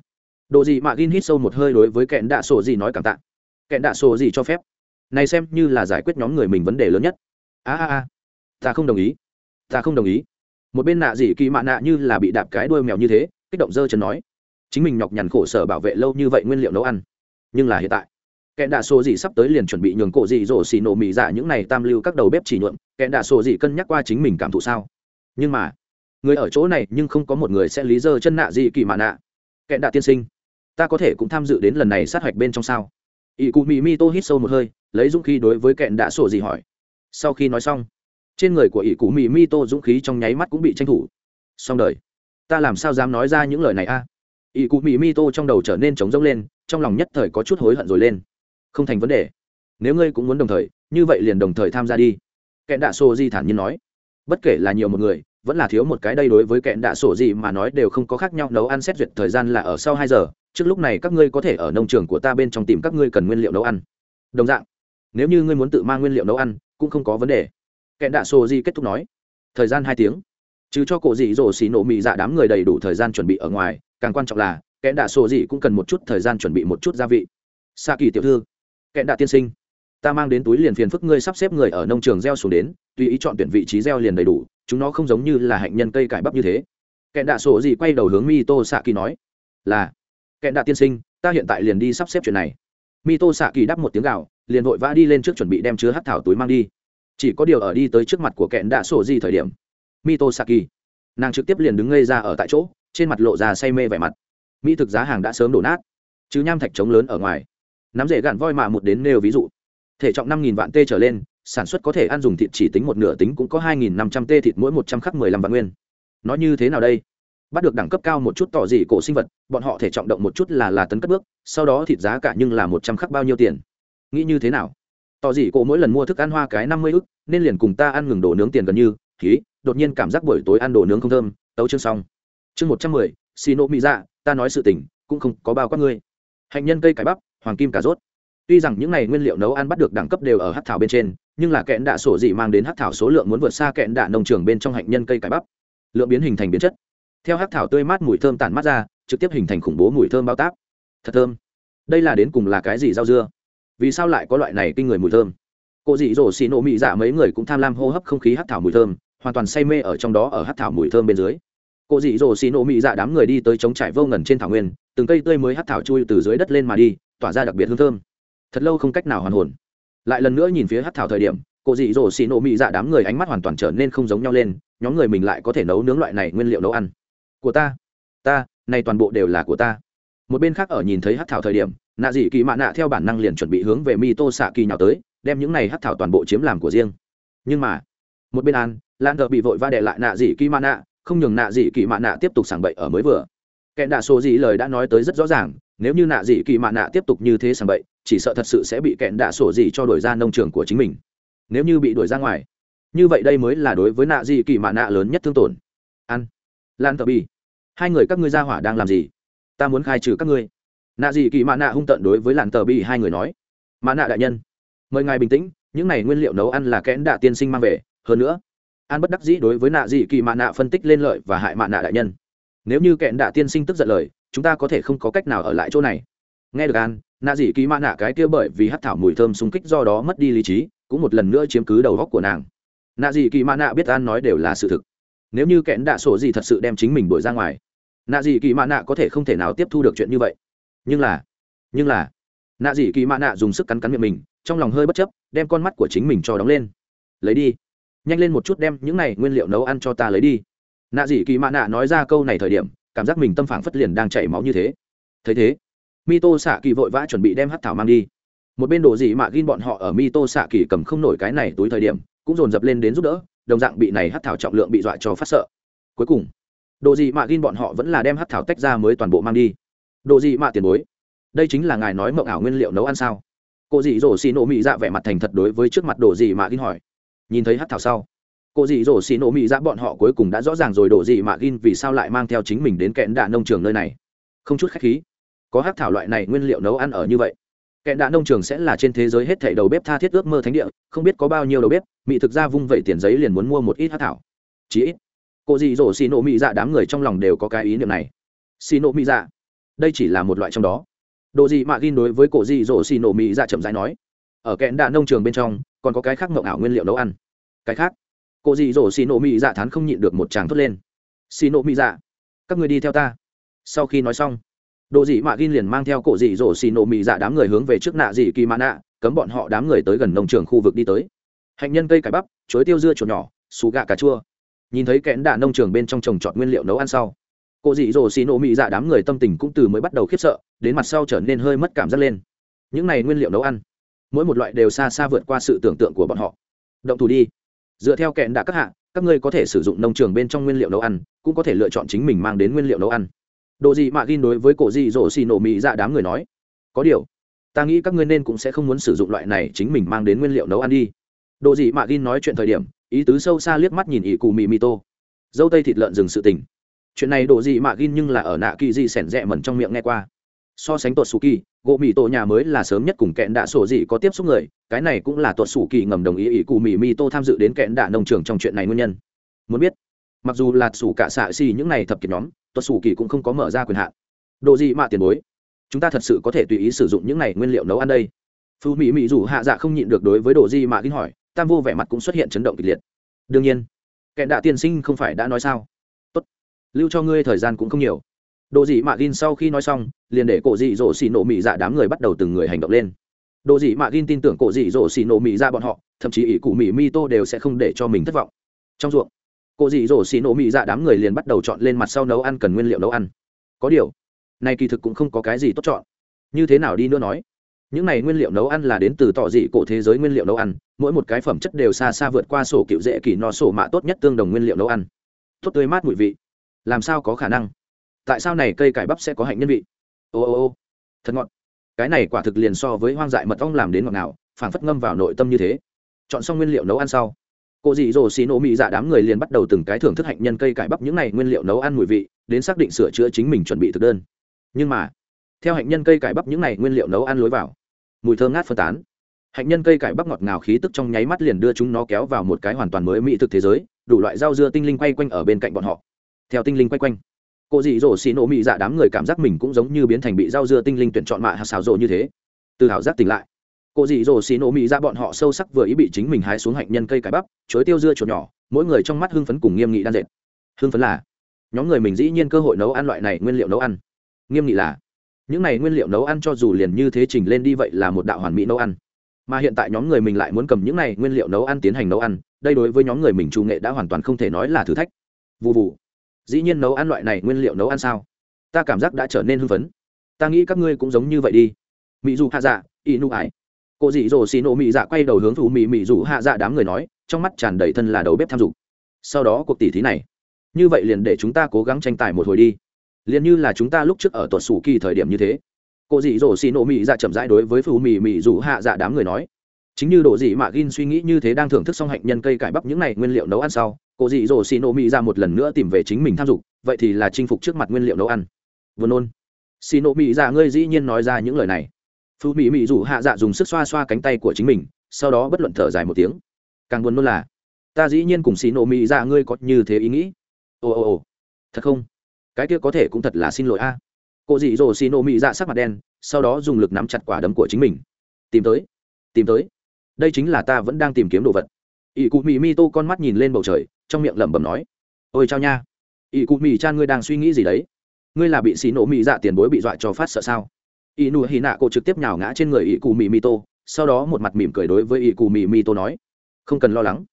Đồ gì mà gin hít sâu một hơi đối với kẹn đạ sổ gì nói cảm tạ kẹn đạ sổ gì cho phép? Này xem như là giải quyết nhóm người mình vấn đề lớn nhất. A a a. Ta không đồng ý. Ta không đồng ý. Một bên nạ dị kỳ mạ nạ như là bị đạp cái đuôi mèo như thế, kích động dơ chân nói. Chính mình nhọc nhằn khổ sở bảo vệ lâu như vậy nguyên liệu nấu ăn. Nhưng là hiện tại, kẻ đạ số gì sắp tới liền chuẩn bị nhường cổ dị rổ xì nổ mì dạ những này tam lưu các đầu bếp chỉ nhuộm. Kẻ đạ số gì cân nhắc qua chính mình cảm thụ sao? Nhưng mà, người ở chỗ này nhưng không có một người sẽ lý dơ chân nạ dị kỳ mạ nạ. Kẻ đạ tiên sinh, ta có thể cũng tham dự đến lần này sát hạch bên trong sao? Ỷ cụ mị mi tô hít sâu một hơi, lấy dũng khí đối với kẹn đạ sổ gì hỏi. Sau khi nói xong, trên người của ỷ cụ mị mi tô dũng khí trong nháy mắt cũng bị tranh thủ. Xong đời. Ta làm sao dám nói ra những lời này a? À? ỷ cụ mị mi tô trong đầu trở nên trống rỗng lên, trong lòng nhất thời có chút hối hận rồi lên. Không thành vấn đề. Nếu ngươi cũng muốn đồng thời, như vậy liền đồng thời tham gia đi. Kẹn đạ sổ di thản nhiên nói. Bất kể là nhiều một người, vẫn là thiếu một cái đây đối với kẹn đạ sổ gì mà nói đều không có khác nhau nấu ăn xét duyệt thời gian là ở sau hai giờ trước lúc này các ngươi có thể ở nông trường của ta bên trong tìm các ngươi cần nguyên liệu nấu ăn. Đồng dạng, nếu như ngươi muốn tự mang nguyên liệu nấu ăn, cũng không có vấn đề. Kẹn đạ sô gì kết thúc nói. Thời gian hai tiếng. Chứ cho cổ dị dỗ xì nổ mị dạ đám người đầy đủ thời gian chuẩn bị ở ngoài, càng quan trọng là, kẹn đạ sô gì cũng cần một chút thời gian chuẩn bị một chút gia vị. Sa kỳ tiểu thư, kẹn đạ tiên sinh, ta mang đến túi liền phiền phức ngươi sắp xếp người ở nông trường gieo xuống đến, tùy ý chọn tuyển vị trí gieo liền đầy đủ, chúng nó không giống như là hạnh nhân cây cải bắp như thế. Kẹn đạ sổ gì quay đầu hướng mi tô xạ kỳ nói, là kẹn đạ tiên sinh, ta hiện tại liền đi sắp xếp chuyện này. Mi tô xạ kỳ đắp một tiếng gạo liền vội vã đi lên trước chuẩn bị đem chứa hát thảo túi mang đi. Chỉ có điều ở đi tới trước mặt của kẹn đạ sổ gì thời điểm mi tô xạ kỳ, nàng trực tiếp liền đứng ngây ra ở tại chỗ, trên mặt lộ ra say mê vẻ mặt. Mỹ thực giá hàng đã sớm đổ nát, chứ nham thạch trống lớn ở ngoài. Nắm rễ gạn voi mạ một đến nêu ví dụ. Thể trọng năm nghìn vạn tê trở lên, sản xuất có thể ăn dùng thịt chỉ tính một nửa tính cũng có hai nghìn năm trăm tê thịt mỗi một trăm khắc mười lăm vạn nguyên. Nó như thế nào đây? Bắt được đẳng cấp cao một chút tỏ dị cổ sinh vật, bọn họ thể trọng động một chút là là tấn cất bước, sau đó thịt giá cả nhưng là một trăm khắc bao nhiêu tiền. Nghĩ như thế nào? Tỏ dị cổ mỗi lần mua thức ăn hoa cái năm mươi ức, nên liền cùng ta ăn ngừng đồ nướng tiền gần như khí đột nhiên cảm giác buổi tối ăn đồ nướng không thơm, tấu chương xong. Chương một trăm mười xì nộ mỹ dạ ta nói sự tình, cũng không có bao quát ngươi. Hạnh nhân cây cải bắp, hoàng kim cà rốt. Tuy rằng những này nguyên liệu nấu ăn bắt được đẳng cấp đều ở hát thảo bên trên, nhưng là kẽn đạ sổ dị mang đến hát thảo số lượng muốn vượt xa kẽn đạ nông trường bên trong hạnh nhân cây cải bắp. Lượng biến hình thành biến chất theo hắc thảo tươi mát mùi thơm tản mát ra, trực tiếp hình thành khủng bố mùi thơm bao tác thật thơm. Đây là đến cùng là cái gì rau dưa? Vì sao lại có loại này kinh người mùi thơm? Cô dị dỗ xì nổ mị dạ mấy người cũng tham lam hô hấp không khí hắc thảo mùi thơm, hoàn toàn say mê ở trong đó ở hắc thảo mùi thơm bên dưới. Cô dị dỗ xì nổ mị dạ đám người đi tới chống trải vô ngần trên thảo nguyên, từng cây tươi mới hắc thảo chui từ dưới đất lên mà đi, tỏa ra đặc biệt hương thơm. Thật lâu không cách nào hoàn hồn. Lại lần nữa nhìn phía hắc thảo thời điểm, cô dị dỗ xì nổ mị dạ đám người ánh mắt hoàn toàn trở nên không giống nhau lên, nhóm người mình lại có thể nấu nướng loại này nguyên liệu nấu ăn của ta. Ta, này toàn bộ đều là của ta. Một bên khác ở nhìn thấy hát thảo thời điểm, nạ dị kỳ mạ nạ theo bản năng liền chuẩn bị hướng về mi tô xạ kỳ nhào tới, đem những này hát thảo toàn bộ chiếm làm của riêng. Nhưng mà, một bên an, lan thợ bị vội va đệ lại nạ dị kỳ mạ nạ, không nhường nạ dị kỳ mạ nạ tiếp tục sảng bậy ở mới vừa. Kẻ đạ số dị lời đã nói tới rất rõ ràng, nếu như nạ dị kỳ mạ nạ tiếp tục như thế sảng bậy, chỉ sợ thật sự sẽ bị kẹn đạ sổ dị cho đổi ra nông trường của chính mình. Nếu như bị đuổi ra ngoài, như vậy đây mới là đối với nạ dị kỳ mạ nạ lớn nhất thương tổn. Ăn lan thợ bị hai người các ngươi ra hỏa đang làm gì? Ta muốn khai trừ các ngươi. Nạ dị kỳ mạ nạ hung tận đối với làn tờ bị hai người nói. Mạ nạ đại nhân, mời ngài bình tĩnh, những này nguyên liệu nấu ăn là kẽn đạ tiên sinh mang về. Hơn nữa an bất đắc dĩ đối với nạ dị kỳ mạ nạ phân tích lên lợi và hại mạ nạ đại nhân. Nếu như kẽn đạ tiên sinh tức giận lời, chúng ta có thể không có cách nào ở lại chỗ này. Nghe được an nạ dị kỳ mạ nạ cái kia bởi vì hát thảo mùi thơm xung kích do đó mất đi lý trí, cũng một lần nữa chiếm cứ đầu góc của nàng. Nạ dị kỳ mạ nạ biết an nói đều là sự thực nếu như kẽn đạ sổ gì thật sự đem chính mình đuổi ra ngoài, nạ dị kỳ mạ nạ có thể không thể nào tiếp thu được chuyện như vậy. Nhưng là nhưng là, nạ dị kỳ mạ nạ dùng sức cắn cắn miệng mình, trong lòng hơi bất chấp, đem con mắt của chính mình cho đóng lên. Lấy đi. Nhanh lên một chút đem những này nguyên liệu nấu ăn cho ta lấy đi. Nạ dị kỳ mạ nạ nói ra câu này thời điểm, cảm giác mình tâm phản phất liền đang chảy máu như thế. Thấy thế mi tô xạ kỳ vội vã chuẩn bị đem hát thảo mang đi. Một bên đồ dị mạ gin bọn họ ở mi tô xạ kỳ cầm không nổi cái này túi thời điểm, cũng dồn dập lên đến giúp đỡ đồng dạng bị này hắc thảo trọng lượng bị dọa cho phát sợ. Cuối cùng, đồ dị mạ gin bọn họ vẫn là đem hắc thảo tách ra mới toàn bộ mang đi. Đồ dị mạ tiền bối, đây chính là ngài nói mộng ảo nguyên liệu nấu ăn sao? Cô dị dỗ xì nổ mị dạ vẻ mặt thành thật đối với trước mặt đồ dị mạ gin hỏi. Nhìn thấy hát thảo sau, cô dị dỗ xì nổ mị dạ bọn họ cuối cùng đã rõ ràng rồi đồ dị mạ gin vì sao lại mang theo chính mình đến kẽn đạ nông trường nơi này. Không chút khách khí, có hát thảo loại này nguyên liệu nấu ăn ở như vậy kẹn đạ nông trường sẽ là trên thế giới hết thảy đầu bếp tha thiết ước mơ thánh địa, không biết có bao nhiêu đầu bếp, mỹ thực ra vung vẩy tiền giấy liền muốn mua một ít hát thảo. Chí ít, cô dị dỗ xì nổ mỹ dạ đám người trong lòng đều có cái ý niệm này. Xì nổ mỹ dạ đây chỉ là một loại trong đó. Độ gì mạ ghi đối với cổ dị dỗ xì nổ mỹ dạ chậm rãi nói. Ở kẹn đạ nông trường bên trong, còn có cái khác mộng ảo nguyên liệu nấu ăn. Cái khác Cổ dị dỗ xì nổ mỹ dạ thán không nhịn được một tràng thốt lên. Xì nổ mỹ dạ các người đi theo ta. Sau khi nói xong độ dị mạ gin liền mang theo cổ dị dỗ xì nổ mị dạ đám người hướng về trước nạ dị kỳ mạ nạ, cấm bọn họ đám người tới gần nông trường khu vực đi tới. Hạnh nhân cây cải bắp, chuối tiêu dưa chuột nhỏ xù gà cà chua. Nhìn thấy kẽn đạ nông trường bên trong trồng trọt nguyên liệu nấu ăn sau cô dị dỗ xì nổ mị dạ đám người tâm tình cũng từ mới bắt đầu khiếp sợ, đến mặt sau trở nên hơi mất cảm giác lên. Những này nguyên liệu nấu ăn, mỗi một loại đều xa xa vượt qua sự tưởng tượng của bọn họ. Động thủ đi. Dựa theo kẽn đạ các hạ, các ngươi có thể sử dụng nông trường bên trong nguyên liệu nấu ăn, cũng có thể lựa chọn chính mình mang đến nguyên liệu nấu ăn đồ gì mạ gin đối với cổ dị dỗ xì nổ mỹ dạ đám người nói. Có điều, ta nghĩ các ngươi nên cũng sẽ không muốn sử dụng loại này chính mình mang đến nguyên liệu nấu ăn đi. Đồ gì mạ gin nói chuyện thời điểm, ý tứ sâu xa liếc mắt nhìn ỷ cù mì mì tô. Dâu tây thịt lợn dừng sự tình. Chuyện này đồ gì mạ gin nhưng là ở nạ kỳ dị sẻn rẽ mẩn trong miệng nghe qua. So sánh tuột sù kỳ, gỗ mì tô nhà mới là sớm nhất cùng kẹn đạ sổ dị có tiếp xúc người, cái này cũng là tuột sù kỳ ngầm đồng ý ỷ cù mì mì tô tham dự đến kẹn đạ nông trường trong chuyện này nguyên nhân. Muốn biết, mặc dù là sủ cả xạ xì những này thập kiệt nhóm tuột xù kỳ cũng không có mở ra quyền hạn. Đồ gì mà tiền bối? Chúng ta thật sự có thể tùy ý sử dụng những này nguyên liệu nấu ăn đây. Phù mỹ mỹ dù hạ dạ không nhịn được đối với đồ gì mà kính hỏi, tam vô vẻ mặt cũng xuất hiện chấn động kịch liệt. Đương nhiên, kẻ đạ tiên sinh không phải đã nói sao? Tốt, lưu cho ngươi thời gian cũng không nhiều. Đồ dị mạ gin sau khi nói xong, liền để cổ dị dỗ xì nổ mị dạ đám người bắt đầu từng người hành động lên. Đồ dị mạ gin tin tưởng cổ dị dỗ xì nổ mị dạ bọn họ, thậm chí ỷ cụ mị mi tô đều sẽ không để cho mình thất vọng. Trong ruộng cô dị dỗ xì nổ mị dạ đám người liền bắt đầu chọn lên mặt sau nấu ăn cần nguyên liệu nấu ăn. Có điều, này kỳ thực cũng không có cái gì tốt chọn. Như thế nào đi nữa nói? Những này nguyên liệu nấu ăn là đến từ tỏ dị cổ thế giới nguyên liệu nấu ăn, mỗi một cái phẩm chất đều xa xa vượt qua sổ cựu dễ kỳ no sổ mạ tốt nhất tương đồng nguyên liệu nấu ăn. Tốt tươi mát mùi vị. Làm sao có khả năng? Tại sao này cây cải bắp sẽ có hạnh nhân vị? Ô ô ô. Thật ngọt. Cái này quả thực liền so với hoang dại mật ong làm đến ngọt nào phảng phất ngâm vào nội tâm như thế. Chọn xong nguyên liệu nấu ăn sau cô dị dỗ xì nổ mị dạ đám người liền bắt đầu từng cái thưởng thức hạnh nhân cây cải bắp những này nguyên liệu nấu ăn mùi vị, đến xác định sửa chữa chính mình chuẩn bị thực đơn. Nhưng mà, theo hạnh nhân cây cải bắp những này nguyên liệu nấu ăn lối vào, mùi thơm ngát phân tán. Hạnh nhân cây cải bắp ngọt ngào khí tức trong nháy mắt liền đưa chúng nó kéo vào một cái hoàn toàn mới mỹ thực thế giới, đủ loại rau dưa tinh linh quay quanh ở bên cạnh bọn họ. Theo tinh linh quay quanh, cô dị dỗ xì nổ mị dạ đám người cảm giác mình cũng giống như biến thành bị rau dưa tinh linh tuyển chọn mạ hạt xào rộ như thế. Từ hảo giác tỉnh lại cô dì dồ xì nổ mỹ ra bọn họ sâu sắc vừa ý bị chính mình hái xuống hạnh nhân cây cải bắp chối tiêu dưa chuột nhỏ, mỗi người trong mắt hưng phấn cùng nghiêm nghị đan dệt. Hưng phấn là, nhóm người mình dĩ nhiên cơ hội nấu ăn loại này nguyên liệu nấu ăn. Nghiêm nghị là, những này nguyên liệu nấu ăn cho dù liền như thế trình lên đi vậy là một đạo hoàn mỹ nấu ăn. Mà hiện tại nhóm người mình lại muốn cầm những này nguyên liệu nấu ăn tiến hành nấu ăn, đây đối với nhóm người mình chủ nghệ đã hoàn toàn không thể nói là thử thách. Vụ vụ dĩ nhiên nấu ăn loại này nguyên liệu nấu ăn sao? Ta cảm giác đã trở nên hưng phấn. Ta nghĩ các ngươi cũng giống như vậy đi. Mỹ dù hạ dạ y nu ải cô dị dỗ xì nổ mỹ dạ quay đầu hướng thủ mỹ mỹ rủ hạ dạ đám người nói, trong mắt tràn đầy thân là đầu bếp tham dục. Sau đó cuộc tỉ thí này. Như vậy liền để chúng ta cố gắng tranh tài một hồi đi. Liền như là chúng ta lúc trước ở tuột sủ kỳ thời điểm như thế. Cô dị dỗ xì nổ mỹ dạ chậm rãi đối với phù mỹ mỹ rủ hạ dạ đám người nói. Chính như độ dị mạ gin suy nghĩ như thế đang thưởng thức xong hạnh nhân cây cải bắp những này nguyên liệu nấu ăn sau, cô dị dỗ xì nổ mỹ ra một lần nữa tìm về chính mình tham dục, vậy thì là chinh phục trước mặt nguyên liệu nấu ăn. Vừa nôn. Xì nổ mỹ dạ ngươi dĩ nhiên nói ra những lời này phù mỹ mỹ dù hạ dạ dùng sức xoa xoa cánh tay của chính mình, sau đó bất luận thở dài một tiếng. Càng buồn nôn là, ta dĩ nhiên cùng xì nổ mỹ dạ ngươi có như thế ý nghĩ. Ồ ồ ồ. Thật không? Cái kia có thể cũng thật là xin lỗi a. Cô dị dỗ xì nổ mỹ dạ sắc mặt đen, sau đó dùng lực nắm chặt quả đấm của chính mình. Tìm tới tìm tới. Đây chính là ta vẫn đang tìm kiếm đồ vật. Ỷ cụ mỹ mi tô con mắt nhìn lên bầu trời, trong miệng lẩm bẩm nói. Ôi chao nha. Ỷ cụ mỹ cha ngươi đang suy nghĩ gì đấy? Ngươi là bị xì nổ mỹ dạ tiền bối bị dọa cho phát sợ sao? Ỷ nụ hì nạ cô trực tiếp nhào ngã trên người ỷ cụ mì mi tô, sau đó một mặt mỉm cười đối với ỷ cụ mì mi tô nói, không cần lo lắng.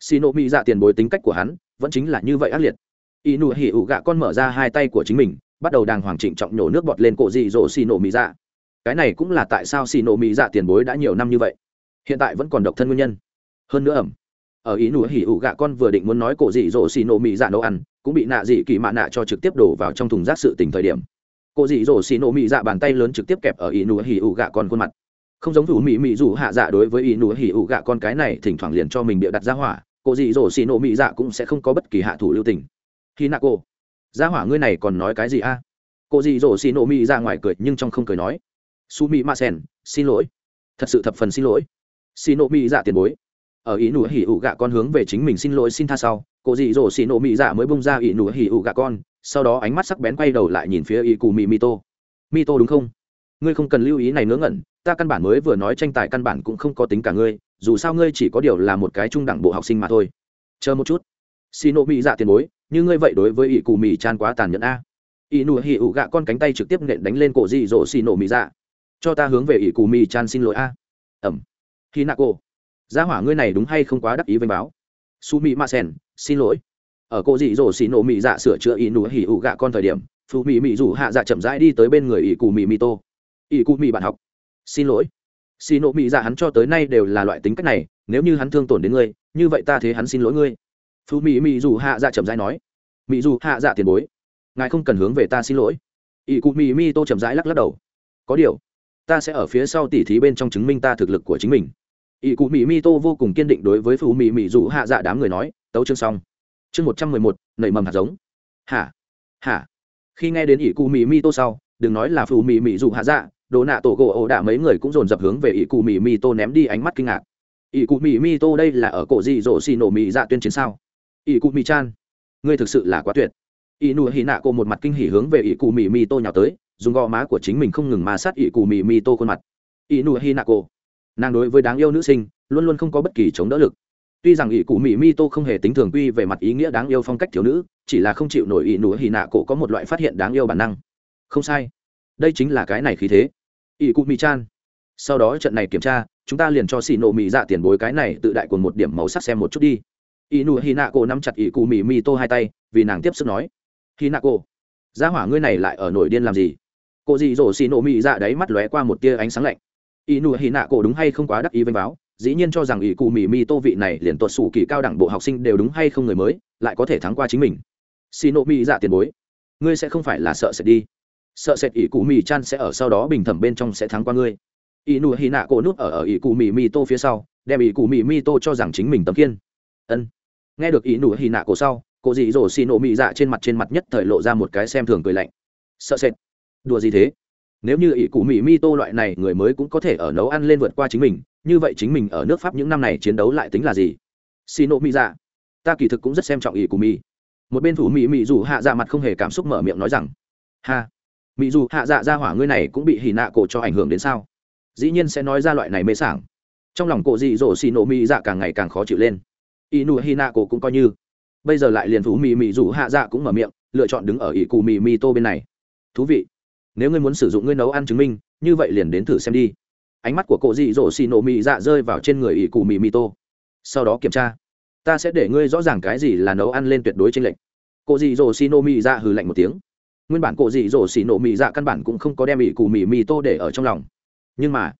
Xì nộ mỹ dạ tiền bối tính cách của hắn vẫn chính là như vậy ác liệt. Ỷ nụ hì ủ gạ con mở ra hai tay của chính mình, bắt đầu đàng hoàng trịnh trọng nhổ nước bọt lên cổ dị dỗ xì nộ mỹ dạ. Cái này cũng là tại sao xì nộ mỹ dạ tiền bối đã nhiều năm như vậy. Hiện tại vẫn còn độc thân nguyên nhân. Hơn nữa ẩm, ở ý nụ hỉ ủ gạ con vừa định muốn nói cổ dị dỗ xì nổ mị dạ nấu ăn, cũng bị nạ dị kỳ mạ nạ cho trực tiếp đổ vào trong thùng rác sự tình thời điểm. Cô dị dỗ xì nổ mị dạ bàn tay lớn trực tiếp kẹp ở ỷ nụ hỉ ủ gạ con khuôn mặt. Không giống thủ mỹ mị dù hạ dạ đối với ỷ nụ hỉ ủ gạ con cái này, thỉnh thoảng liền cho mình bịa đặt ra hỏa. Cô dị dỗ xì nổ mị dạ cũng sẽ không có bất kỳ hạ thủ lưu tình. Khi nạ cô ra hỏa ngươi này còn nói cái gì a? À? cổ dị dỗ xì nổ mị dạ ngoài cười nhưng trong không cười nói. Su mị ma sen xin lỗi. Thật sự thập phần xin lỗi. Xì nổ mị dạ tiền bối. Ở ý nụ hỉ ủ gạ con hướng về chính mình xin lỗi xin tha sau, cô dị dỗ xì nổ mị dạ mới bung ra ý nụ hỉ ủ gạ con sau đó ánh mắt sắc bén quay đầu lại nhìn phía y cù mỹ mito mito đúng không? Ngươi không cần lưu ý này ngớ ngẩn, ta căn bản mới vừa nói tranh tài căn bản cũng không có tính cả ngươi, dù sao ngươi chỉ có điều là một cái trung đẳng bộ học sinh mà thôi. Chờ một chút. Xin ô mỹ dạ tiền bối, như ngươi vậy đối với ỷ cù mì chan quá tàn nhẫn a. Ỷ nụ hỉ ủ gạ con cánh tay trực tiếp nện đánh lên cổ dị dỗ xì nộ mỹ dạ. Cho ta hướng về ỷ cù mì chan xin lỗi a. Ẩm. Khi nạ cô gia hỏa ngươi này đúng hay không quá đắc ý với báo. Su mỹ ma sen, xin lỗi ở cô dị dỗ xì nổ mỹ dạ sửa chữa ý nụ hỉ ủ gạ con thời điểm phụ mỹ mỹ rủ hạ dạ chậm rãi đi tới bên người ỷ cụ mỹ mỹ tô. Ỷ cụ mỹ bạn học, xin lỗi. Xì nổ mỹ dạ hắn cho tới nay đều là loại tính cách này, nếu như hắn thương tổn đến ngươi, như vậy ta thế hắn xin lỗi ngươi. Phụ mỹ mỹ dù hạ dạ chậm rãi nói mỹ dù hạ dạ tiền bối, ngài không cần hướng về ta xin lỗi. Ỷ cụ mỹ mỹ tô chậm rãi lắc lắc đầu, có điều, ta sẽ ở phía sau tỉ thí bên trong chứng minh ta thực lực của chính mình. Ỷ cụ mỹ mỹ tô vô cùng kiên định đối với phụ mỹ mỹ dù hạ dạ đám người nói, tấu chương xong chương một trăm mười một, nảy mầm hạt giống. Hả? Hả? Khi nghe đến ỷ cụ mì mi tô sau, đừng nói là phù mì mì dù hạ dạ đồ nạ tổ gỗ ổ đạ mấy người cũng dồn dập hướng về ỷ cụ mì mi tô ném đi ánh mắt kinh ngạc. Ỷ cụ mì mi tô đây là ở cổ gì dỗ xì nổ mì dạ tuyên chiến sao? Ỷ cụ mì chan, ngươi thực sự là quá tuyệt. Ỷ nụ hì nạ cô một mặt kinh hỉ hướng về ỷ cụ mì mi tô nhào tới, dùng gò má của chính mình không ngừng ma sát ỷ cụ mì mi tô khuôn mặt. Ỷ nụ hì nạ cô nàng đối với đáng yêu nữ sinh, luôn luôn không có bất kỳ chống đỡ lực tuy rằng ỷ cụ mỹ mi tô không hề tính thường quy về mặt ý nghĩa đáng yêu phong cách thiếu nữ, chỉ là không chịu nổi ỷ nụ hì nạ cổ có một loại phát hiện đáng yêu bản năng. Không sai. Đây chính là cái này khí thế. Ỷ cụ mỹ chan. Sau đó trận này kiểm tra, chúng ta liền cho xì nộ mỹ dạ tiền bối cái này tự đại cùng một điểm màu sắc xem một chút đi. Ỷ nụ hì nạ cổ nắm chặt ỷ cụ mỹ mi tô hai tay, vì nàng tiếp sức nói. Hì nạ cổ, gia hỏa ngươi này lại ở nổi điên làm gì? Cô dị dỗ xì nộ mỹ dạ đấy mắt lóe qua một tia ánh sáng lạnh. Ỷ nụ hì nạ cổ đúng hay không quá đắc ý vênh báo dĩ nhiên cho rằng ỷ cụ mỹ mi tô vị này liền tuột sủ kỳ cao đẳng bộ học sinh đều đúng hay không người mới, lại có thể thắng qua chính mình. Xì nổ mỹ dạ tiền bối, ngươi sẽ không phải là sợ sệt đi. Sợ sệt ỷ cụ mỹ chan sẽ ở sau đó bình thẩm bên trong sẽ thắng qua ngươi. Ỷ nụ hy nạ cổ nút ở ở ỷ cụ mỹ mi tô phía sau, đem ỷ cụ mỹ mi tô cho rằng chính mình tấm kiên ân. Nghe được ỷ nụ hy nạ cổ sau cổ dị dỗ xì nổ mỹ dạ trên mặt trên mặt nhất thời lộ ra một cái xem thường cười lạnh. Sợ sệt? Đùa gì thế? Nếu như ỷ cụ mỹ mi tô loại này người mới cũng có thể ở nấu ăn lên vượt qua chính mình như vậy chính mình ở nước pháp những năm này chiến đấu lại tính là gì? Xì nổ mỹ dạ ta kỳ thực cũng rất xem trọng ý của mỹ một bên thủ mỹ mỹ dù hạ dạ mặt không hề cảm xúc mở miệng nói rằng, ha mỹ dù hạ dạ ra hỏa ngươi này cũng bị hì nạ cổ cho ảnh hưởng đến sao? Dĩ nhiên sẽ nói ra loại này mê sảng. Trong lòng cổ dị dỗ xì nổ mỹ dạ càng ngày càng khó chịu lên. Y nụ hì nạ cổ cũng coi như. Bây giờ lại liền thủ mỹ mỹ dù hạ dạ cũng mở miệng, lựa chọn đứng ở ý cụ mỹ mỹ tô bên này. Thú vị, nếu ngươi muốn sử dụng ngươi nấu ăn chứng minh, như vậy liền đến thử xem đi ánh mắt của cổ dị dỗ xì nổ mì dạ rơi vào trên người ỷ cụ mì mì tô. Sau đó kiểm tra, ta sẽ để ngươi rõ ràng cái gì là nấu ăn lên tuyệt đối trên lệnh cổ dị dỗ xì nổ mì dạ hừ lạnh một tiếng. Nguyên bản cổ dị dỗ xì nổ mì dạ căn bản cũng không có đem ỷ cụ mì mì tô để ở trong lòng. Nhưng mà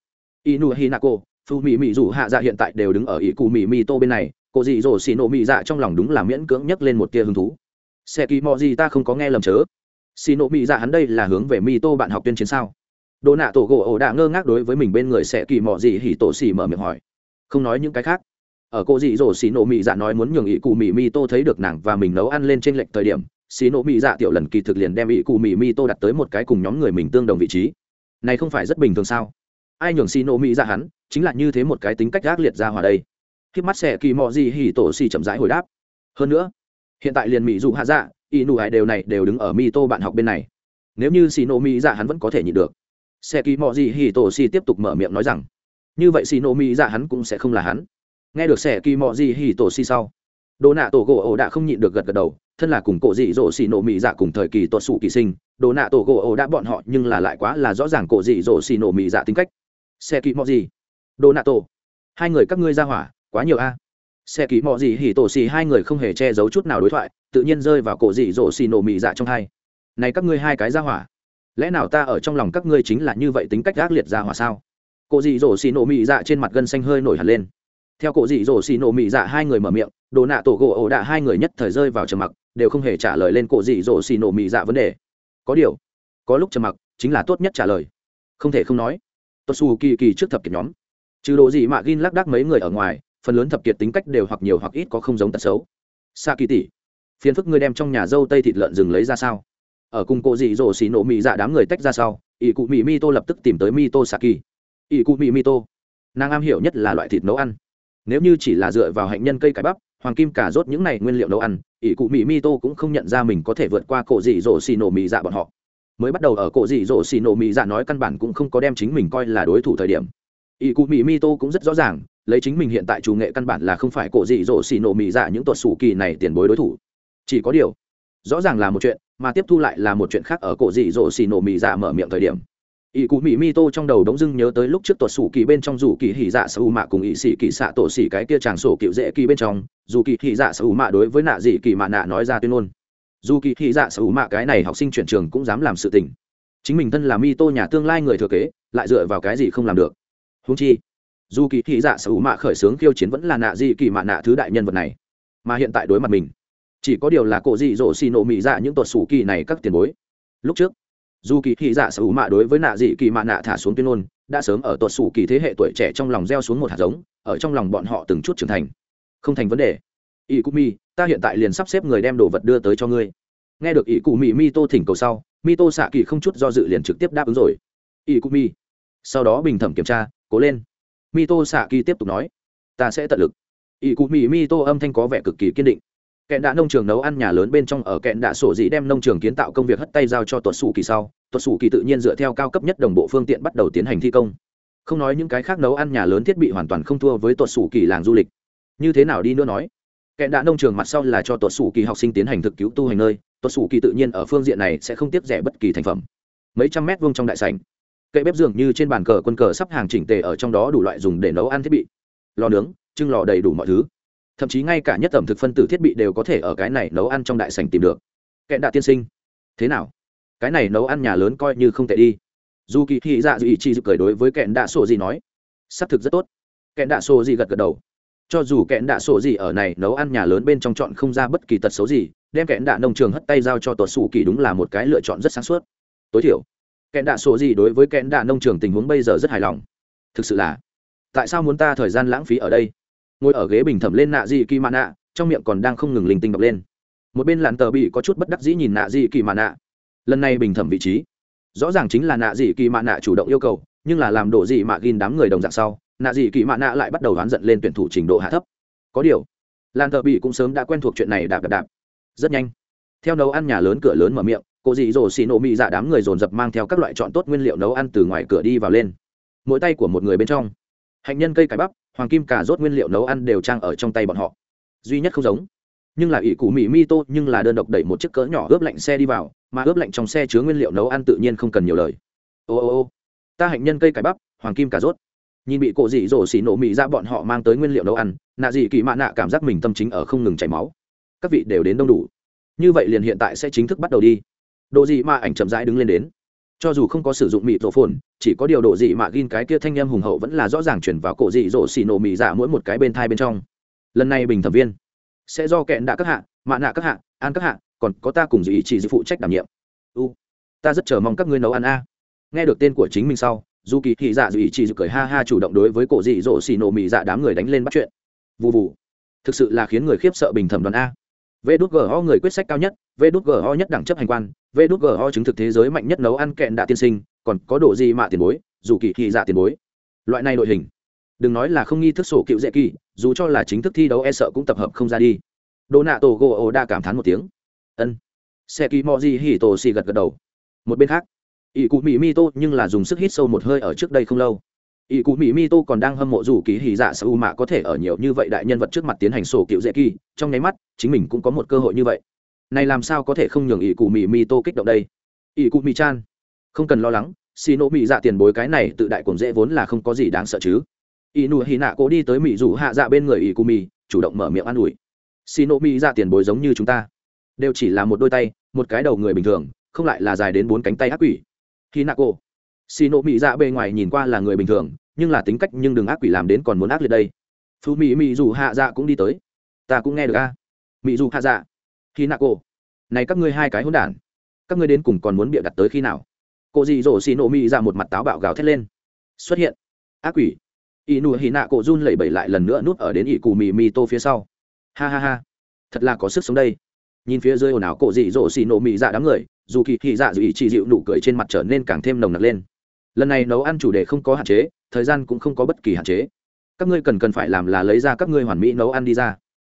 inu hinako phu mì mì dù hạ dạ hiện tại đều đứng ở ỷ cụ mì mì tô bên này. Cổ dị dỗ xì nổ mì dạ trong lòng đúng là miễn cưỡng nhấc lên một tia hứng thú. Xe kỳ mò gì ta không có nghe lầm chớ. Xì nổ mì dạ hắn đây là hướng về mì tô bạn học tuyên chiến sao? Đồ nạ tổ gỗ ổ đã ngơ ngác đối với mình bên người sẽ kỳ mò gì hỉ tổ xỉ mở miệng hỏi. Không nói những cái khác. Ở cô dị dỗ xỉ nổ mị dạ nói muốn nhường ỷ cụ mị mi tô thấy được nàng và mình nấu ăn lên trên lệnh thời điểm, xì nổ mị dạ tiểu lần kỳ thực liền đem ỷ cụ mị mi tô đặt tới một cái cùng nhóm người mình tương đồng vị trí. Này không phải rất bình thường sao? Ai nhường xì nổ mị dạ hắn, chính là như thế một cái tính cách gác liệt ra hòa đây. Khi mắt sẽ kỳ mò gì hỉ tổ xì chậm rãi hồi đáp. Hơn nữa, hiện tại liền mỹ dụ hạ dạ y nụ hải đều này đều đứng ở mi tô bạn học bên này. Nếu như xì nổ mị dạ hắn vẫn có thể nhịn được xe kỳ mò gì hỉ tổ xì tiếp tục mở miệng nói rằng, như vậy xì nổ mỹ dạ hắn cũng sẽ không là hắn. Nghe được xe kỳ mò gì hỉ tổ xì sau, đồ nạ tổ gỗ ổ đã không nhịn được gật gật đầu, thân là cùng cổ dị dỗ xì nổ mỹ dạ cùng thời kỳ tuột sủ kỳ sinh, đồ nạ tổ gỗ ổ đã bọn họ nhưng là lại quá là rõ ràng cổ dị dỗ xì nổ mỹ dạ tính cách. Xe kỳ mò gì? Đồ nạ tổ, hai người các ngươi ra hỏa, quá nhiều a. Xe kỳ mò gì hỉ tổ xì? Hai người không hề che giấu chút nào đối thoại, tự nhiên rơi vào cổ dị dỗ xì nổ mỹ dạ trong hai. Này các ngươi hai cái ra hỏa lẽ nào ta ở trong lòng các ngươi chính là như vậy tính cách ác liệt ra hỏa sao? Cụ dị dỗ xì nổ mị dạ trên mặt gân xanh hơi nổi hẳn lên. Theo cụ dị dỗ xì nổ mị dạ hai người mở miệng, đồ nạ tổ gỗ ổ đạ hai người nhất thời rơi vào trầm mặc, đều không hề trả lời lên cụ dị dỗ xì nổ mị dạ vấn đề. Có điều, có lúc trầm mặc chính là tốt nhất trả lời. Không thể không nói tốt xù kỳ kỳ trước thập kiệt nhóm, trừ đồ dị mạ gin lác đác mấy người ở ngoài, phần lớn thập kiệt tính cách đều hoặc nhiều hoặc ít có không giống tật xấu. Sa kỳ tỷ, phiền phức ngươi đem trong nhà dâu tây thịt lợn rừng lấy ra sao? Ở cùng cô dị dỗ xì nổ mỹ dạ đám người tách ra sau, ỷ cụ mỹ mi tô lập tức tìm tới mi tô xạ kỳ ỷ cụ mỹ mi tô, nàng am hiểu nhất là loại thịt nấu ăn. Nếu như chỉ là dựa vào hạnh nhân cây cải bắp, hoàng kim cà rốt những này nguyên liệu nấu ăn, ỷ cụ mỹ mi tô cũng không nhận ra mình có thể vượt qua cổ dị dỗ xì nổ mì dạ bọn họ. Mới bắt đầu ở cổ dị dỗ xì nổ mì dạ nói căn bản cũng không có đem chính mình coi là đối thủ thời điểm. Ỷ cụ mỹ mi tô cũng rất rõ ràng, lấy chính mình hiện tại chủ nghệ căn bản là không phải cổ dị dỗ xì nổ mỹ dạ những tuột sủ kỳ này tiền bối đối thủ. Chỉ có điều rõ ràng là một chuyện, mà tiếp thu lại là một chuyện khác ở cổ dị dỗ xì nổ mì dạ mở miệng thời điểm. Ỷ cụ mỹ mi tô trong đầu đống dưng nhớ tới lúc trước tuột sủ kỳ bên trong dù kỳ hỉ dạ sở hữu mạ cùng ỷ sĩ kỳ xạ tổ xỉ cái kia chàng sổ cựu dễ kỳ bên trong, dù kỳ hỉ dạ sở hữu mạ đối với nạ dị kỳ mạ nạ nói ra tuyên ngôn. Dù kỳ hỉ dạ sở hữu mạ cái này học sinh chuyển trường cũng dám làm sự tình. Chính mình thân là mi tô nhà tương lai người thừa kế, lại dựa vào cái gì không làm được? Húng chi, dù kỳ hỉ dạ sở hữu mạ khởi xướng khiêu chiến vẫn là nạ dị kỳ mạ nạ thứ đại nhân vật này. Mà hiện tại đối mặt mình chỉ có điều là cổ dị dỗ xì nổ mỹ dạ những tuột sủ kỳ này các tiền bối. Lúc trước, dù kỳ thị dạ sở hữu mạ đối với nạ dị kỳ mạ nạ thả xuống tuyên ngôn, đã sớm ở tuột sủ kỳ thế hệ tuổi trẻ trong lòng gieo xuống một hạt giống, ở trong lòng bọn họ từng chút trưởng thành. Không thành vấn đề. Ỷ cụ mi ta hiện tại liền sắp xếp người đem đồ vật đưa tới cho ngươi. Nghe được ỷ cụ mi mi tô thỉnh cầu sau mi tô xạ kỳ không chút do dự liền trực tiếp đáp ứng rồi. Ỷ cụ mi sau đó bình thẩm kiểm tra, cố lên. Mi tô xạ kỳ tiếp tục nói, ta sẽ tận lực. Ỷ cụ mi mi tô âm thanh có vẻ cực kỳ kiên định kẹn đạ nông trường nấu ăn nhà lớn bên trong ở kẹn đạ sổ dị đem nông trường kiến tạo công việc hất tay giao cho tuột sủ kỳ sau. Tuột sủ kỳ tự nhiên dựa theo cao cấp nhất đồng bộ phương tiện bắt đầu tiến hành thi công. Không nói những cái khác nấu ăn nhà lớn thiết bị hoàn toàn không thua với tuột sủ kỳ làng du lịch. Như thế nào đi nữa nói? Kẹn đạ nông trường mặt sau là cho tuột sủ kỳ học sinh tiến hành thực cứu tu hành nơi. Tuột sủ kỳ tự nhiên ở phương diện này sẽ không tiếp rẻ bất kỳ thành phẩm. Mấy trăm mét vuông trong đại sảnh. Cậy bếp dường như trên bàn cờ quân cờ sắp hàng chỉnh tề ở trong đó đủ loại dùng để nấu ăn thiết bị. Lò nướng, trưng lò đầy đủ mọi thứ thậm chí ngay cả nhất ẩm thực phân tử thiết bị đều có thể ở cái này nấu ăn trong đại sành tìm được. Kẹn đạ tiên sinh, thế nào? Cái này nấu ăn nhà lớn coi như không tệ đi. Dù kỳ thị dạ dù ý chi dự cười đối với kẹn đạ sổ gì nói, xác thực rất tốt. Kẹn đạ sổ gì gật gật đầu. Cho dù kẹn đạ sổ gì ở này nấu ăn nhà lớn bên trong chọn không ra bất kỳ tật xấu gì, đem kẹn đạ nông trường hất tay giao cho tuột xù kỳ đúng là một cái lựa chọn rất sáng suốt. Tối thiểu, kẹn đạ sổ gì đối với kẹn đạ nông trường tình huống bây giờ rất hài lòng. Thực sự là, tại sao muốn ta thời gian lãng phí ở đây? Ngồi ở ghế bình thẩm lên nạ dị kỳ mạ nạ, trong miệng còn đang không ngừng linh tinh đọc lên. Một bên lặn tờ bị có chút bất đắc dĩ nhìn nạ dị kỳ mạ nạ. Lần này bình thẩm vị trí, rõ ràng chính là nạ dị kỳ mạ nạ chủ động yêu cầu, nhưng là làm đổ dị mạ ghin đám người đồng dạng sau, nạ dị kỳ mạ nạ lại bắt đầu đoán giận lên tuyển thủ trình độ hạ thấp. Có điều lan tờ bị cũng sớm đã quen thuộc chuyện này đạp đạp đạp. Rất nhanh, theo nấu ăn nhà lớn cửa lớn mở miệng, cô dị dỗ xì nổ mị dạ đám người dồn dập mang theo các loại chọn tốt nguyên liệu nấu ăn từ ngoài cửa đi vào lên. Mỗi tay của một người bên trong, hạnh nhân cây cải bắp hoàng kim cà rốt nguyên liệu nấu ăn đều trang ở trong tay bọn họ. Duy nhất không giống. Nhưng là ỷ cụ mỹ mi tô, nhưng là đơn độc đẩy một chiếc cỡ nhỏ ướp lạnh xe đi vào, mà ướp lạnh trong xe chứa nguyên liệu nấu ăn tự nhiên không cần nhiều lời. Ô ô ô. Ta hạnh nhân cây cải bắp, hoàng kim cà rốt. Nhìn bị cổ dị dỗ xỉ nổ mỹ ra bọn họ mang tới nguyên liệu nấu ăn, nạ dị kỳ mạ nạ cảm giác mình tâm chính ở không ngừng chảy máu. Các vị đều đến đông đủ. Như vậy liền hiện tại sẽ chính thức bắt đầu đi. Độ dị mạ ảnh chậm rãi đứng lên đến cho dù không có sử dụng mịt rổ phồn, chỉ có điều độ dị mạ gin cái kia thanh em hùng hậu vẫn là rõ ràng chuyển vào cổ dị rổ xì nổ mị dạ mỗi một cái bên thai bên trong. Lần này bình thẩm viên, sẽ do kẹn đã các hạ, mạ nạ các hạ, an các hạ, còn có ta cùng dị chỉ dị phụ trách đảm nhiệm. U, ta rất chờ mong các ngươi nấu ăn a. Nghe được tên của chính mình sau dù kỳ thị dạ dị chỉ dị cười ha ha chủ động đối với cổ dị rổ xì nổ mị dạ đám người đánh lên bắt chuyện. Vụ vụ thực sự là khiến người khiếp sợ bình thẩm đoàn a. Vê đút gho người quyết sách cao nhất, vê đút gho nhất đẳng chấp hành quan vê đút ho chứng thực thế giới mạnh nhất nấu ăn kẹn đạ tiên sinh, còn có độ gì mạ tiền bối, dù kỳ thị dạ tiền bối. Loại này đội hình. Đừng nói là không nghi thức sổ cựu dễ kỳ, dù cho là chính thức thi đấu e sợ cũng tập hợp không ra đi. Đồ nạ tổ gỗ ồ đa cảm thán một tiếng. Ân. Xe kỳ mò gì hỉ tổ xì gật gật đầu. Một bên khác, ỷ cụ mỹ mi tô nhưng là dùng sức hít sâu một hơi ở trước đây không lâu. Ỷ cụ mỹ mi tô còn đang hâm mộ dù kỳ hỉ dạ sa u mạ có thể ở nhiều như vậy đại nhân vật trước mặt tiến hành sổ cựu dễ kỳ, trong nháy mắt, chính mình cũng có một cơ hội như vậy này làm sao có thể không nhường ỷ cụ mỹ mi tô kích động đây? Ỷ cụ mỹ chan, không cần lo lắng, xì nộ mỹ dạ tiền bối cái này tự đại cũng dễ vốn là không có gì đáng sợ chứ. Ỷ nụ hì nạ cố đi tới mỹ rủ hạ dạ bên người ỷ cụ mỹ chủ động mở miệng an ủi. Xì nộ mỹ dạ tiền bối giống như chúng ta, đều chỉ là một đôi tay, một cái đầu người bình thường, không lại là dài đến bốn cánh tay ác quỷ. Hì nạ cô xì nộ mỹ dạ bề ngoài nhìn qua là người bình thường, nhưng là tính cách nhưng đừng ác quỷ làm đến còn muốn ác liệt đây. Phú mỹ mỹ dù hạ dạ cũng đi tới. Ta cũng nghe được a. Mỹ dù hạ dạ khi nạ cô này các ngươi hai cái hỗn đản, các ngươi đến cùng còn muốn bịa đặt tới khi nào? Cô dị dỗ xì nổ mỹ ra một mặt táo bạo gào thét lên. Xuất hiện. Ác quỷ. Y nụ hì nạ cổ run lẩy bẩy lại lần nữa núp ở đến ỷ cù mì mì tô phía sau. Ha ha ha. Thật là có sức sống đây. Nhìn phía dưới ồn ào cổ dị dỗ xì nổ mì dạ đám người, dù kỳ thị dạ dù ý chỉ dịu nụ cười trên mặt trở nên càng thêm nồng nặc lên. Lần này nấu ăn chủ đề không có hạn chế, thời gian cũng không có bất kỳ hạn chế. Các ngươi cần cần phải làm là lấy ra các ngươi hoàn mỹ nấu ăn đi ra.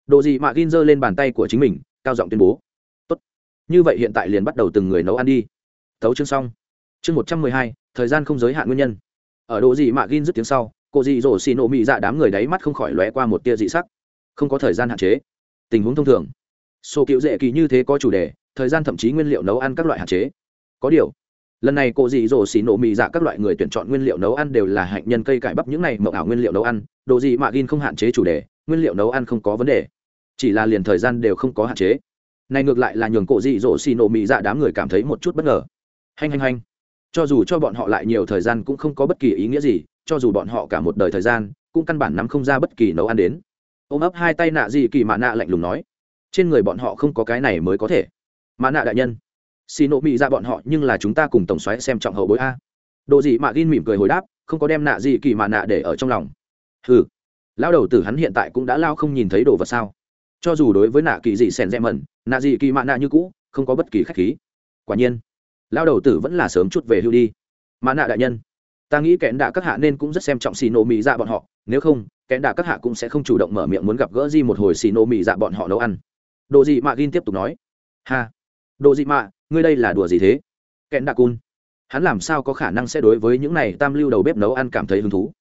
Đồ gì mà gin giơ lên bàn tay của chính mình cao giọng tuyên bố. Tốt. Như vậy hiện tại liền bắt đầu từng người nấu ăn đi. Thấu chương xong. Chương một trăm mười hai, thời gian không giới hạn nguyên nhân. Ở độ gì mà gin dứt tiếng sau, cô dị dỗ xì nổ mị dạ đám người đáy mắt không khỏi lóe qua một tia dị sắc. Không có thời gian hạn chế. Tình huống thông thường. Sổ cựu dễ kỳ như thế có chủ đề, thời gian thậm chí nguyên liệu nấu ăn các loại hạn chế. Có điều, lần này cô dị dỗ xì nổ mị dạ các loại người tuyển chọn nguyên liệu nấu ăn đều là hạnh nhân cây cải bắp những này mậu ảo nguyên liệu nấu ăn đồ gì mà gin không hạn chế chủ đề, nguyên liệu nấu ăn không có vấn đề chỉ là liền thời gian đều không có hạn chế. Này ngược lại là nhường cổ dị dỗ xì nổ mị dạ đám người cảm thấy một chút bất ngờ. Hành hành hành cho dù cho bọn họ lại nhiều thời gian cũng không có bất kỳ ý nghĩa gì, cho dù bọn họ cả một đời thời gian, cũng căn bản nắm không ra bất kỳ nấu ăn đến. Ôm ấp hai tay nạ gì kỳ mạ nạ lạnh lùng nói, trên người bọn họ không có cái này mới có thể. Mạ nạ đại nhân, xì nộ mị ra bọn họ nhưng là chúng ta cùng tổng xoáy xem trọng hậu bối a. Độ gì mạ gin mỉm cười hồi đáp, không có đem nạ gì kỳ mạ nạ để ở trong lòng. Ừ lao đầu tử hắn hiện tại cũng đã lao không nhìn thấy đồ vật sao? Cho dù đối với nạ kỳ dị sèn rẽ mẩn, nạ dị kỳ mạ nạ như cũ, không có bất kỳ khách khí. Quả nhiên, lao đầu tử vẫn là sớm chút về hưu đi. Mạ nạ đại nhân, ta nghĩ kẽn đạ các hạ nên cũng rất xem trọng xì nổ mì dạ bọn họ, nếu không, kẽn đạ các hạ cũng sẽ không chủ động mở miệng muốn gặp gỡ di một hồi xì nổ mì dạ bọn họ nấu ăn. Đồ dị mạ gin tiếp tục nói. Ha, đồ dị mạ, ngươi đây là đùa gì thế? Kẽn đạ cun, hắn làm sao có khả năng sẽ đối với những này tam lưu đầu bếp nấu ăn cảm thấy hứng thú?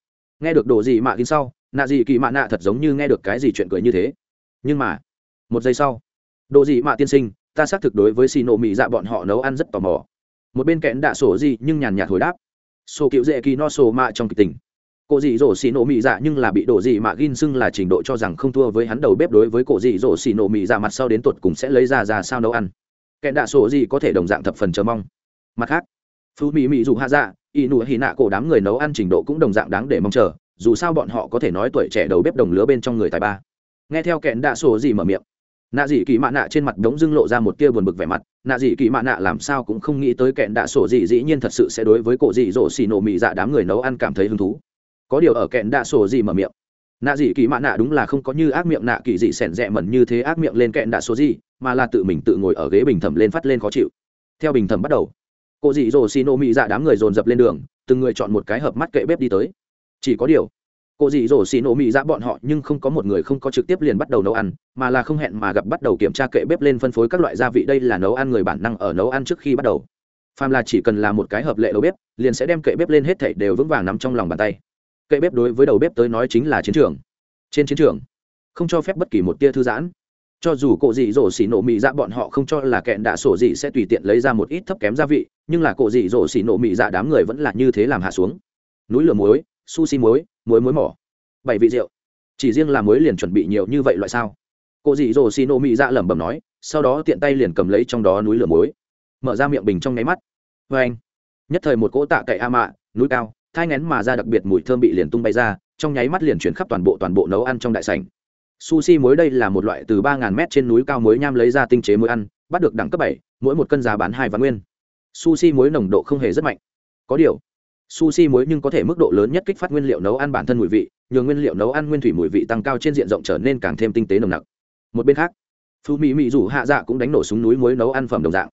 Nghe được đồ dị mạ gin sau, nạ dị kỳ mạ nạ thật giống như nghe được cái gì chuyện cười như thế nhưng mà, một giây sau đồ dị mạ tiên sinh, ta xác thực đối với xì nổ mì dạ bọn họ nấu ăn rất tò mò. Một bên kẽn đạ sổ gì nhưng nhàn nhạt hồi đáp. Sổ cựu dễ kỳ no sổ mạ trong kịch tình. Cổ dị dỗ xì nổ mị dạ nhưng là bị đổ dị mạ gin xưng là trình độ cho rằng không thua với hắn đầu bếp đối với cổ dị dỗ xì nổ mị dạ mặt sau đến tuột cùng sẽ lấy ra ra sao nấu ăn. Kẽn đạ sổ gì có thể đồng dạng thập phần chờ mong. Mặt khác, phú mỹ mỹ dù hạ dạ y nụ hì nạ cổ đám người nấu ăn trình độ cũng đồng dạng đáng để mong chờ, dù sao bọn họ có thể nói tuổi trẻ đầu bếp đồng lứa bên trong người tài ba nghe theo kẹn đạ sổ gì mở miệng. Nạ dị kỳ mạ nạ trên mặt đống dưng lộ ra một tia buồn bực vẻ mặt. Nạ dị kỳ mạ nạ làm sao cũng không nghĩ tới kẹn đạ sổ dị dĩ nhiên thật sự sẽ đối với cổ dị dỗ xì nổ mị dạ đám người nấu ăn cảm thấy hứng thú. Có điều ở kẹn đạ sổ dị mở miệng. Nạ dị kỳ mạ nạ đúng là không có như ác miệng nạ kỳ dị sẻn rẽ mẩn như thế ác miệng lên kẹn đạ sổ dị mà là tự mình tự ngồi ở ghế bình thẩm lên phát lên khó chịu. Theo bình thẩm bắt đầu, cổ dị dỗ xì nổ mị dạ đám người dồn dập lên đường, từng người chọn một cái hợp mắt kệ bếp đi tới. Chỉ có điều cô dì dỗ xì nổ mì ra bọn họ nhưng không có một người không có trực tiếp liền bắt đầu nấu ăn, mà là không hẹn mà gặp bắt đầu kiểm tra kệ bếp lên phân phối các loại gia vị. Đây là nấu ăn người bản năng ở nấu ăn trước khi bắt đầu. Phàm là chỉ cần là một cái hợp lệ đầu bếp, liền sẽ đem kệ bếp lên hết thảy đều vững vàng nắm trong lòng bàn tay. Kệ bếp đối với đầu bếp tới nói chính là chiến trường. Trên chiến trường, không cho phép bất kỳ một tia thư giãn. Cho dù cộ dị dỗ xỉ nổ mị dạ bọn họ không cho là kẹn đạ sổ dị sẽ tùy tiện lấy ra một ít thấp kém gia vị, nhưng là cộ dị dỗ xỉ nổ mị dạ đám người vẫn là như thế làm hạ xuống. Núi lửa muối, sushi muối muối muối mỏ. Bảy vị rượu. Chỉ riêng là muối liền chuẩn bị nhiều như vậy loại sao? Cô dị dỗ xì nổ mị dạ lẩm bẩm nói, sau đó tiện tay liền cầm lấy trong đó núi lửa muối. Mở ra miệng bình trong nháy mắt. Vê anh. Nhất thời một cỗ tạ cậy a mạ, núi cao, thai ngén mà ra đặc biệt mùi thơm bị liền tung bay ra, trong nháy mắt liền chuyển khắp toàn bộ toàn bộ nấu ăn trong đại sảnh. Sushi muối đây là một loại từ ba ngàn mét trên núi cao muối nham lấy ra tinh chế muối ăn, bắt được đẳng cấp bảy, mỗi một cân giá bán hai vạn nguyên. Sushi muối nồng độ không hề rất mạnh. Có điều sushi muối nhưng có thể mức độ lớn nhất kích phát nguyên liệu nấu ăn bản thân mùi vị nhường nguyên liệu nấu ăn nguyên thủy mùi vị tăng cao trên diện rộng trở nên càng thêm tinh tế nồng nặc. Một bên khác phú mỹ mỹ rủ hạ dạ cũng đánh nổ súng núi muối nấu ăn phẩm đồng dạng.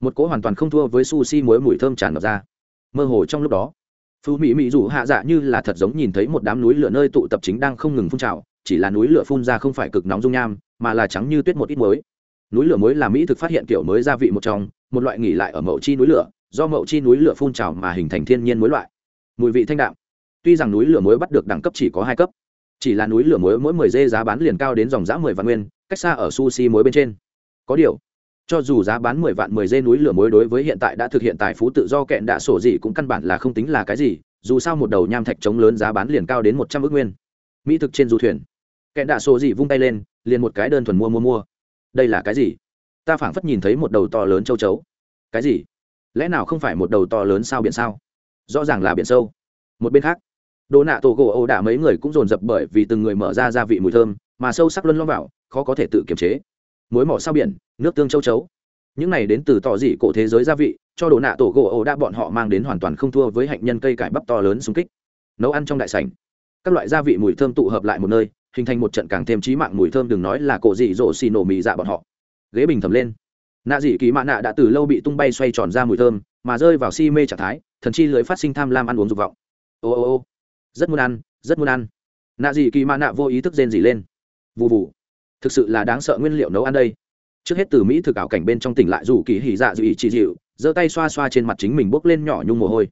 Một cỗ hoàn toàn không thua với sushi muối mùi thơm tràn ngập ra. Mơ hồ trong lúc đó phú mỹ mỹ rủ hạ dạ như là thật giống nhìn thấy một đám núi lửa nơi tụ tập chính đang không ngừng phun trào, chỉ là núi lửa phun ra không phải cực nóng dung nham, mà là trắng như tuyết một ít muối. Núi lửa muối là mỹ thực phát hiện kiểu mới gia vị một trong, một loại nghỉ lại ở mậu chi núi lửa do mậu chi núi lửa phun trào mà hình thành thiên nhiên muối loại. Mùi vị thanh đạm. Tuy rằng núi lửa muối bắt được đẳng cấp chỉ có hai cấp, chỉ là núi lửa muối mỗi mười dê giá bán liền cao đến dòng giá mười vạn nguyên, cách xa ở sushi muối bên trên. Có điều, cho dù giá bán mười vạn mười dê núi lửa muối đối với hiện tại đã thực hiện tài phú tự do kẹn đạ sổ gì cũng căn bản là không tính là cái gì, dù sao một đầu nham thạch trống lớn giá bán liền cao đến một trăm ước nguyên. Mỹ thực trên du thuyền. Kẹn đạ sổ gì vung tay lên, liền một cái đơn thuần mua mua mua. Đây là cái gì? Ta phảng phất nhìn thấy một đầu to lớn châu chấu. Cái gì? Lẽ nào không phải một đầu to lớn sao biển sao? Rõ ràng là biển sâu. Một bên khác đồ nạ tổ gỗ ồ đả mấy người cũng dồn dập bởi vì từng người mở ra gia vị mùi thơm, mà sâu sắc luân lo vào, khó có thể tự kiềm chế. Muối mỏ sao biển, nước tương châu chấu. Những này đến từ tỏ dị cổ thế giới gia vị, cho đồ nạ tổ gỗ ồ đã bọn họ mang đến hoàn toàn không thua với hạnh nhân cây cải bắp to lớn xung kích. Nấu ăn trong đại sảnh. Các loại gia vị mùi thơm tụ hợp lại một nơi, hình thành một trận càng thêm trí mạng mùi thơm đừng nói là cổ dị dỗ xì nổ mì dạ bọn họ. Ghế bình thầm lên nạ dị kỳ mạ nạ đã từ lâu bị tung bay xoay tròn ra mùi thơm, mà rơi vào si mê trạng thái, thần chi lưới phát sinh tham lam ăn uống dục vọng. Ô ô ô, rất muốn ăn, rất muốn ăn. Nạ dị kỳ mạ nạ vô ý thức rên dỉ lên. Vụ vụ thực sự là đáng sợ nguyên liệu nấu ăn đây. Trước hết từ mỹ thực ảo cảnh bên trong tỉnh lại dù kỳ hỉ dạ dù ý dịu, giơ tay xoa xoa trên mặt chính mình bốc lên nhỏ nhung mồ hôi.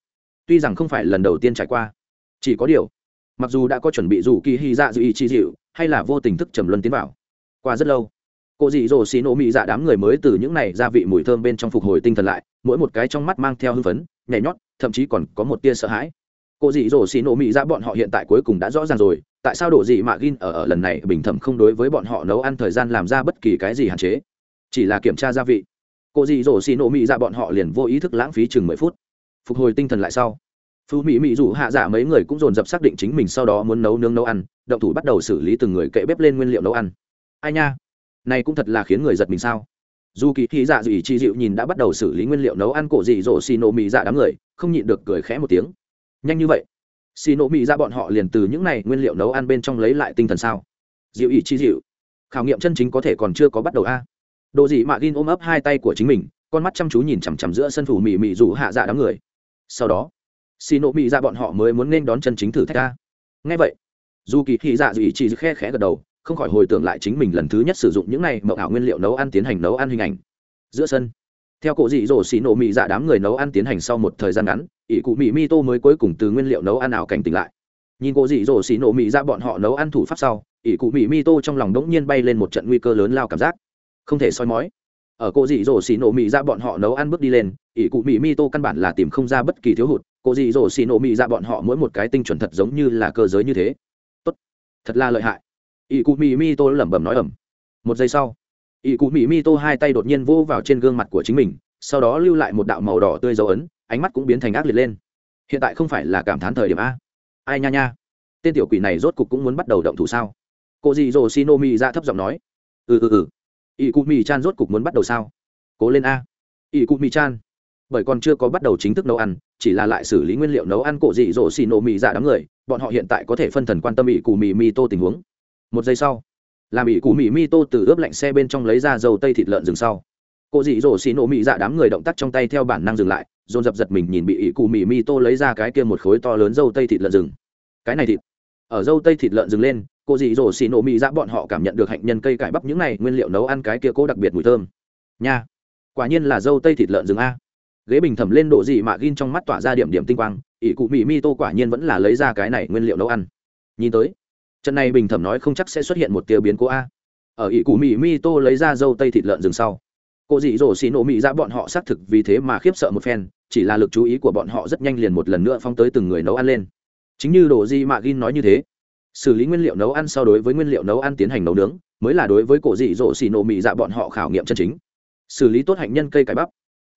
Tuy rằng không phải lần đầu tiên trải qua, chỉ có điều, mặc dù đã có chuẩn bị dù kỳ hy dạ dự ý chi dịu, hay là vô tình thức trầm luân tiến vào, qua rất lâu cô dị dỗ xì nổ mị dạ đám người mới từ những này gia vị mùi thơm bên trong phục hồi tinh thần lại, mỗi một cái trong mắt mang theo hưng phấn nhảy nhót, thậm chí còn có một tia sợ hãi. Cô dị dỗ xì nổ mị dạ bọn họ hiện tại cuối cùng đã rõ ràng rồi, tại sao độ dị mạ gin ở ở lần này bình thẩm không đối với bọn họ nấu ăn thời gian làm ra bất kỳ cái gì hạn chế? Chỉ là kiểm tra gia vị. Cô dị dỗ xì nổ mị dạ bọn họ liền vô ý thức lãng phí chừng mười phút. Phục hồi tinh thần lại sau, phú mỹ mỹ rủ hạ giả mấy người cũng dồn dập xác định chính mình sau đó muốn nấu nướng nấu ăn, động thủ bắt đầu xử lý từng người kệ bếp lên nguyên liệu nấu ăn. Ai nha? Này cũng thật là khiến người giật mình sao? Dù kỳ thị dạ dị chi dịu nhìn đã bắt đầu xử lý nguyên liệu nấu ăn cổ dị dỗ xì nổ mị dạ đám người, không nhịn được cười khẽ một tiếng. Nhanh như vậy? Xì nổ mị dạ bọn họ liền từ những này nguyên liệu nấu ăn bên trong lấy lại tinh thần sao? Dịu ý chi dịu. Khảo nghiệm chân chính có thể còn chưa có bắt đầu a. Đồ dị mạ gin ôm ấp hai tay của chính mình, con mắt chăm chú nhìn chằm chằm giữa sân phủ mị mị rủ hạ dạ đám người. Sau đó xì nổ mị dạ bọn họ mới muốn nên đón chân chính thử thách a. Ngay vậy, dù kỳ thị dạ dị chi khe khẽ gật đầu không khỏi hồi tưởng lại chính mình lần thứ nhất sử dụng những này mậu ảo nguyên liệu nấu ăn tiến hành nấu ăn hình ảnh. Giữa sân, theo cổ dị dỗ xì nổ mị dạ đám người nấu ăn tiến hành sau một thời gian ngắn, ỷ cụ mị mi tô mới cuối cùng từ nguyên liệu nấu ăn ảo cảnh tỉnh lại. Nhìn cổ dị dỗ xì nổ mị dạ bọn họ nấu ăn thủ pháp sau, ỷ cụ mị mi tô trong lòng đống nhiên bay lên một trận nguy cơ lớn lao cảm giác. Không thể soi mói. Ở cổ dị dỗ xì nổ mị dạ bọn họ nấu ăn bước đi lên, ỷ cụ mị mi tô căn bản là tìm không ra bất kỳ thiếu hụt. Cổ dị dỗ xì nổ mị dạ bọn họ mỗi một cái tinh chuẩn thật giống như là cơ giới như thế. Tốt. Thật là lợi hại ỷ cụ mị mi tô lẩm bẩm nói ẩm một giây sau ỷ cụ mị mi tô hai tay đột nhiên vô vào trên gương mặt của chính mình, sau đó lưu lại một đạo màu đỏ tươi dấu ấn, ánh mắt cũng biến thành ác liệt lên. Hiện tại không phải là cảm thán thời điểm a. Ai nha nha. Tên tiểu quỷ này rốt cục cũng muốn bắt đầu động thủ sao? Cô dì dồ xin ô mi ra thấp giọng nói. Ừ ừ ừ. Ỷ cụ mì chan rốt cục muốn bắt đầu sao? Cố lên a. Ỷ cụ mì chan. Bởi còn chưa có bắt đầu chính thức nấu ăn, chỉ là lại xử lý nguyên liệu nấu ăn cổ dị dỗ xì nổ mì dạ đám người, bọn họ hiện tại có thể phân thần quan tâm ỷ cụ mì mi tô tình huống một giây sau, làm ỷ cụ mỹ mi tô từ ướp lạnh xe bên trong lấy ra dầu tây thịt lợn rừng sau. Cô dị dỗ xì nổ mỹ dạ đám người động tác trong tay theo bản năng dừng lại, dồn dập giật mình nhìn bị ỷ cụ mỹ mi tô lấy ra cái kia một khối to lớn dâu tây thịt lợn rừng. Cái này thịt. Ở dâu tây thịt lợn rừng lên, cô dị dỗ xì nổ mỹ dạ bọn họ cảm nhận được hạnh nhân cây cải bắp những này nguyên liệu nấu ăn cái kia cố đặc biệt mùi thơm. Nha, quả nhiên là dâu tây thịt lợn rừng a. Ghế bình thẩm lên độ dị mạ gin trong mắt tỏa ra điểm điểm tinh quang, ỷ cụ mỹ mi tô quả nhiên vẫn là lấy ra cái này nguyên liệu nấu ăn. Nhìn tới trận này bình thẩm nói không chắc sẽ xuất hiện một tiêu biến cố a. Ở ỷ cụ mì mi tô lấy ra dâu tây thịt lợn rừng sau, cô dị dỗ xì nổ mỹ ra bọn họ xác thực vì thế mà khiếp sợ một phen, chỉ là lực chú ý của bọn họ rất nhanh liền một lần nữa phong tới từng người nấu ăn lên. Chính như đồ di mạ gin nói như thế, xử lý nguyên liệu nấu ăn so đối với nguyên liệu nấu ăn tiến hành nấu nướng, mới là đối với cổ dị dỗ xì nổ mỹ dạ bọn họ khảo nghiệm chân chính. Xử lý tốt hạnh nhân cây cải bắp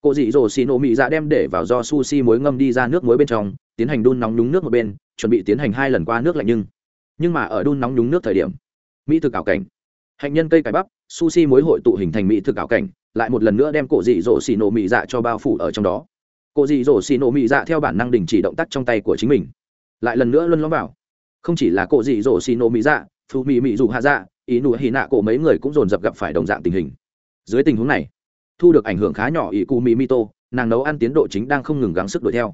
cổ dị dỗ xì nổ mỹ dạ đem để vào do sushi muối ngâm đi ra nước muối bên trong, tiến hành đun nóng nhúng nước một bên, chuẩn bị tiến hành hai lần qua nước lạnh nhưng nhưng mà ở đun nóng nhúng nước thời điểm, mỹ thực ảo cảnh. Hạnh nhân cây cải bắp, sushi muối hội tụ hình thành mỹ thực ảo cảnh, lại một lần nữa đem cổ dị dỗ xì nổ mỹ dạ cho bao phủ ở trong đó. Cổ dị dỗ xì nổ mỹ dạ theo bản năng đình chỉ động tác trong tay của chính mình, lại lần nữa luân lõm vào. Không chỉ là cổ dị dỗ xì nổ mỹ dạ phù mỹ mỹ dù hạ dạ ý nụ hì nạ cổ mấy người cũng dồn dập gặp phải đồng dạng tình hình. Dưới tình huống này, thu được ảnh hưởng khá nhỏ ý cu mì mito nàng nấu ăn tiến độ chính đang không ngừng gắng sức đuổi theo.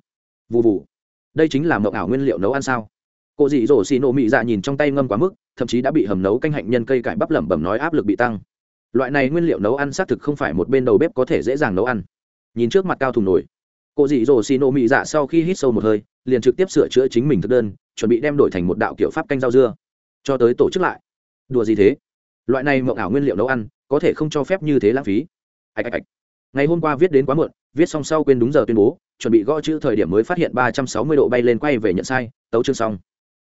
Vụ vụ đây chính là mộng ảo nguyên liệu nấu ăn sao? Cô dị dỗ xì nổ mị dạ nhìn trong tay ngâm quá mức, thậm chí đã bị hầm nấu canh hạnh nhân cây cải bắp lẩm bẩm nói áp lực bị tăng. Loại này nguyên liệu nấu ăn xác thực không phải một bên đầu bếp có thể dễ dàng nấu ăn. Nhìn trước mặt cao thùng nổi cô dị dỗ xì nổ mị dạ sau khi hít sâu một hơi, liền trực tiếp sửa chữa chính mình thực đơn, chuẩn bị đem đổi thành một đạo kiểu pháp canh rau dưa. Cho tới tổ chức lại. Đùa gì thế? Loại này mộng ảo nguyên liệu nấu ăn, có thể không cho phép như thế lãng phí. Ạch ạch ạch. Ngày hôm qua viết đến quá muộn, viết xong sau quên đúng giờ tuyên bố, chuẩn bị gõ chữ thời điểm mới phát hiện ba trăm sáu mươi độ bay lên quay về nhận sai, tấu chương xong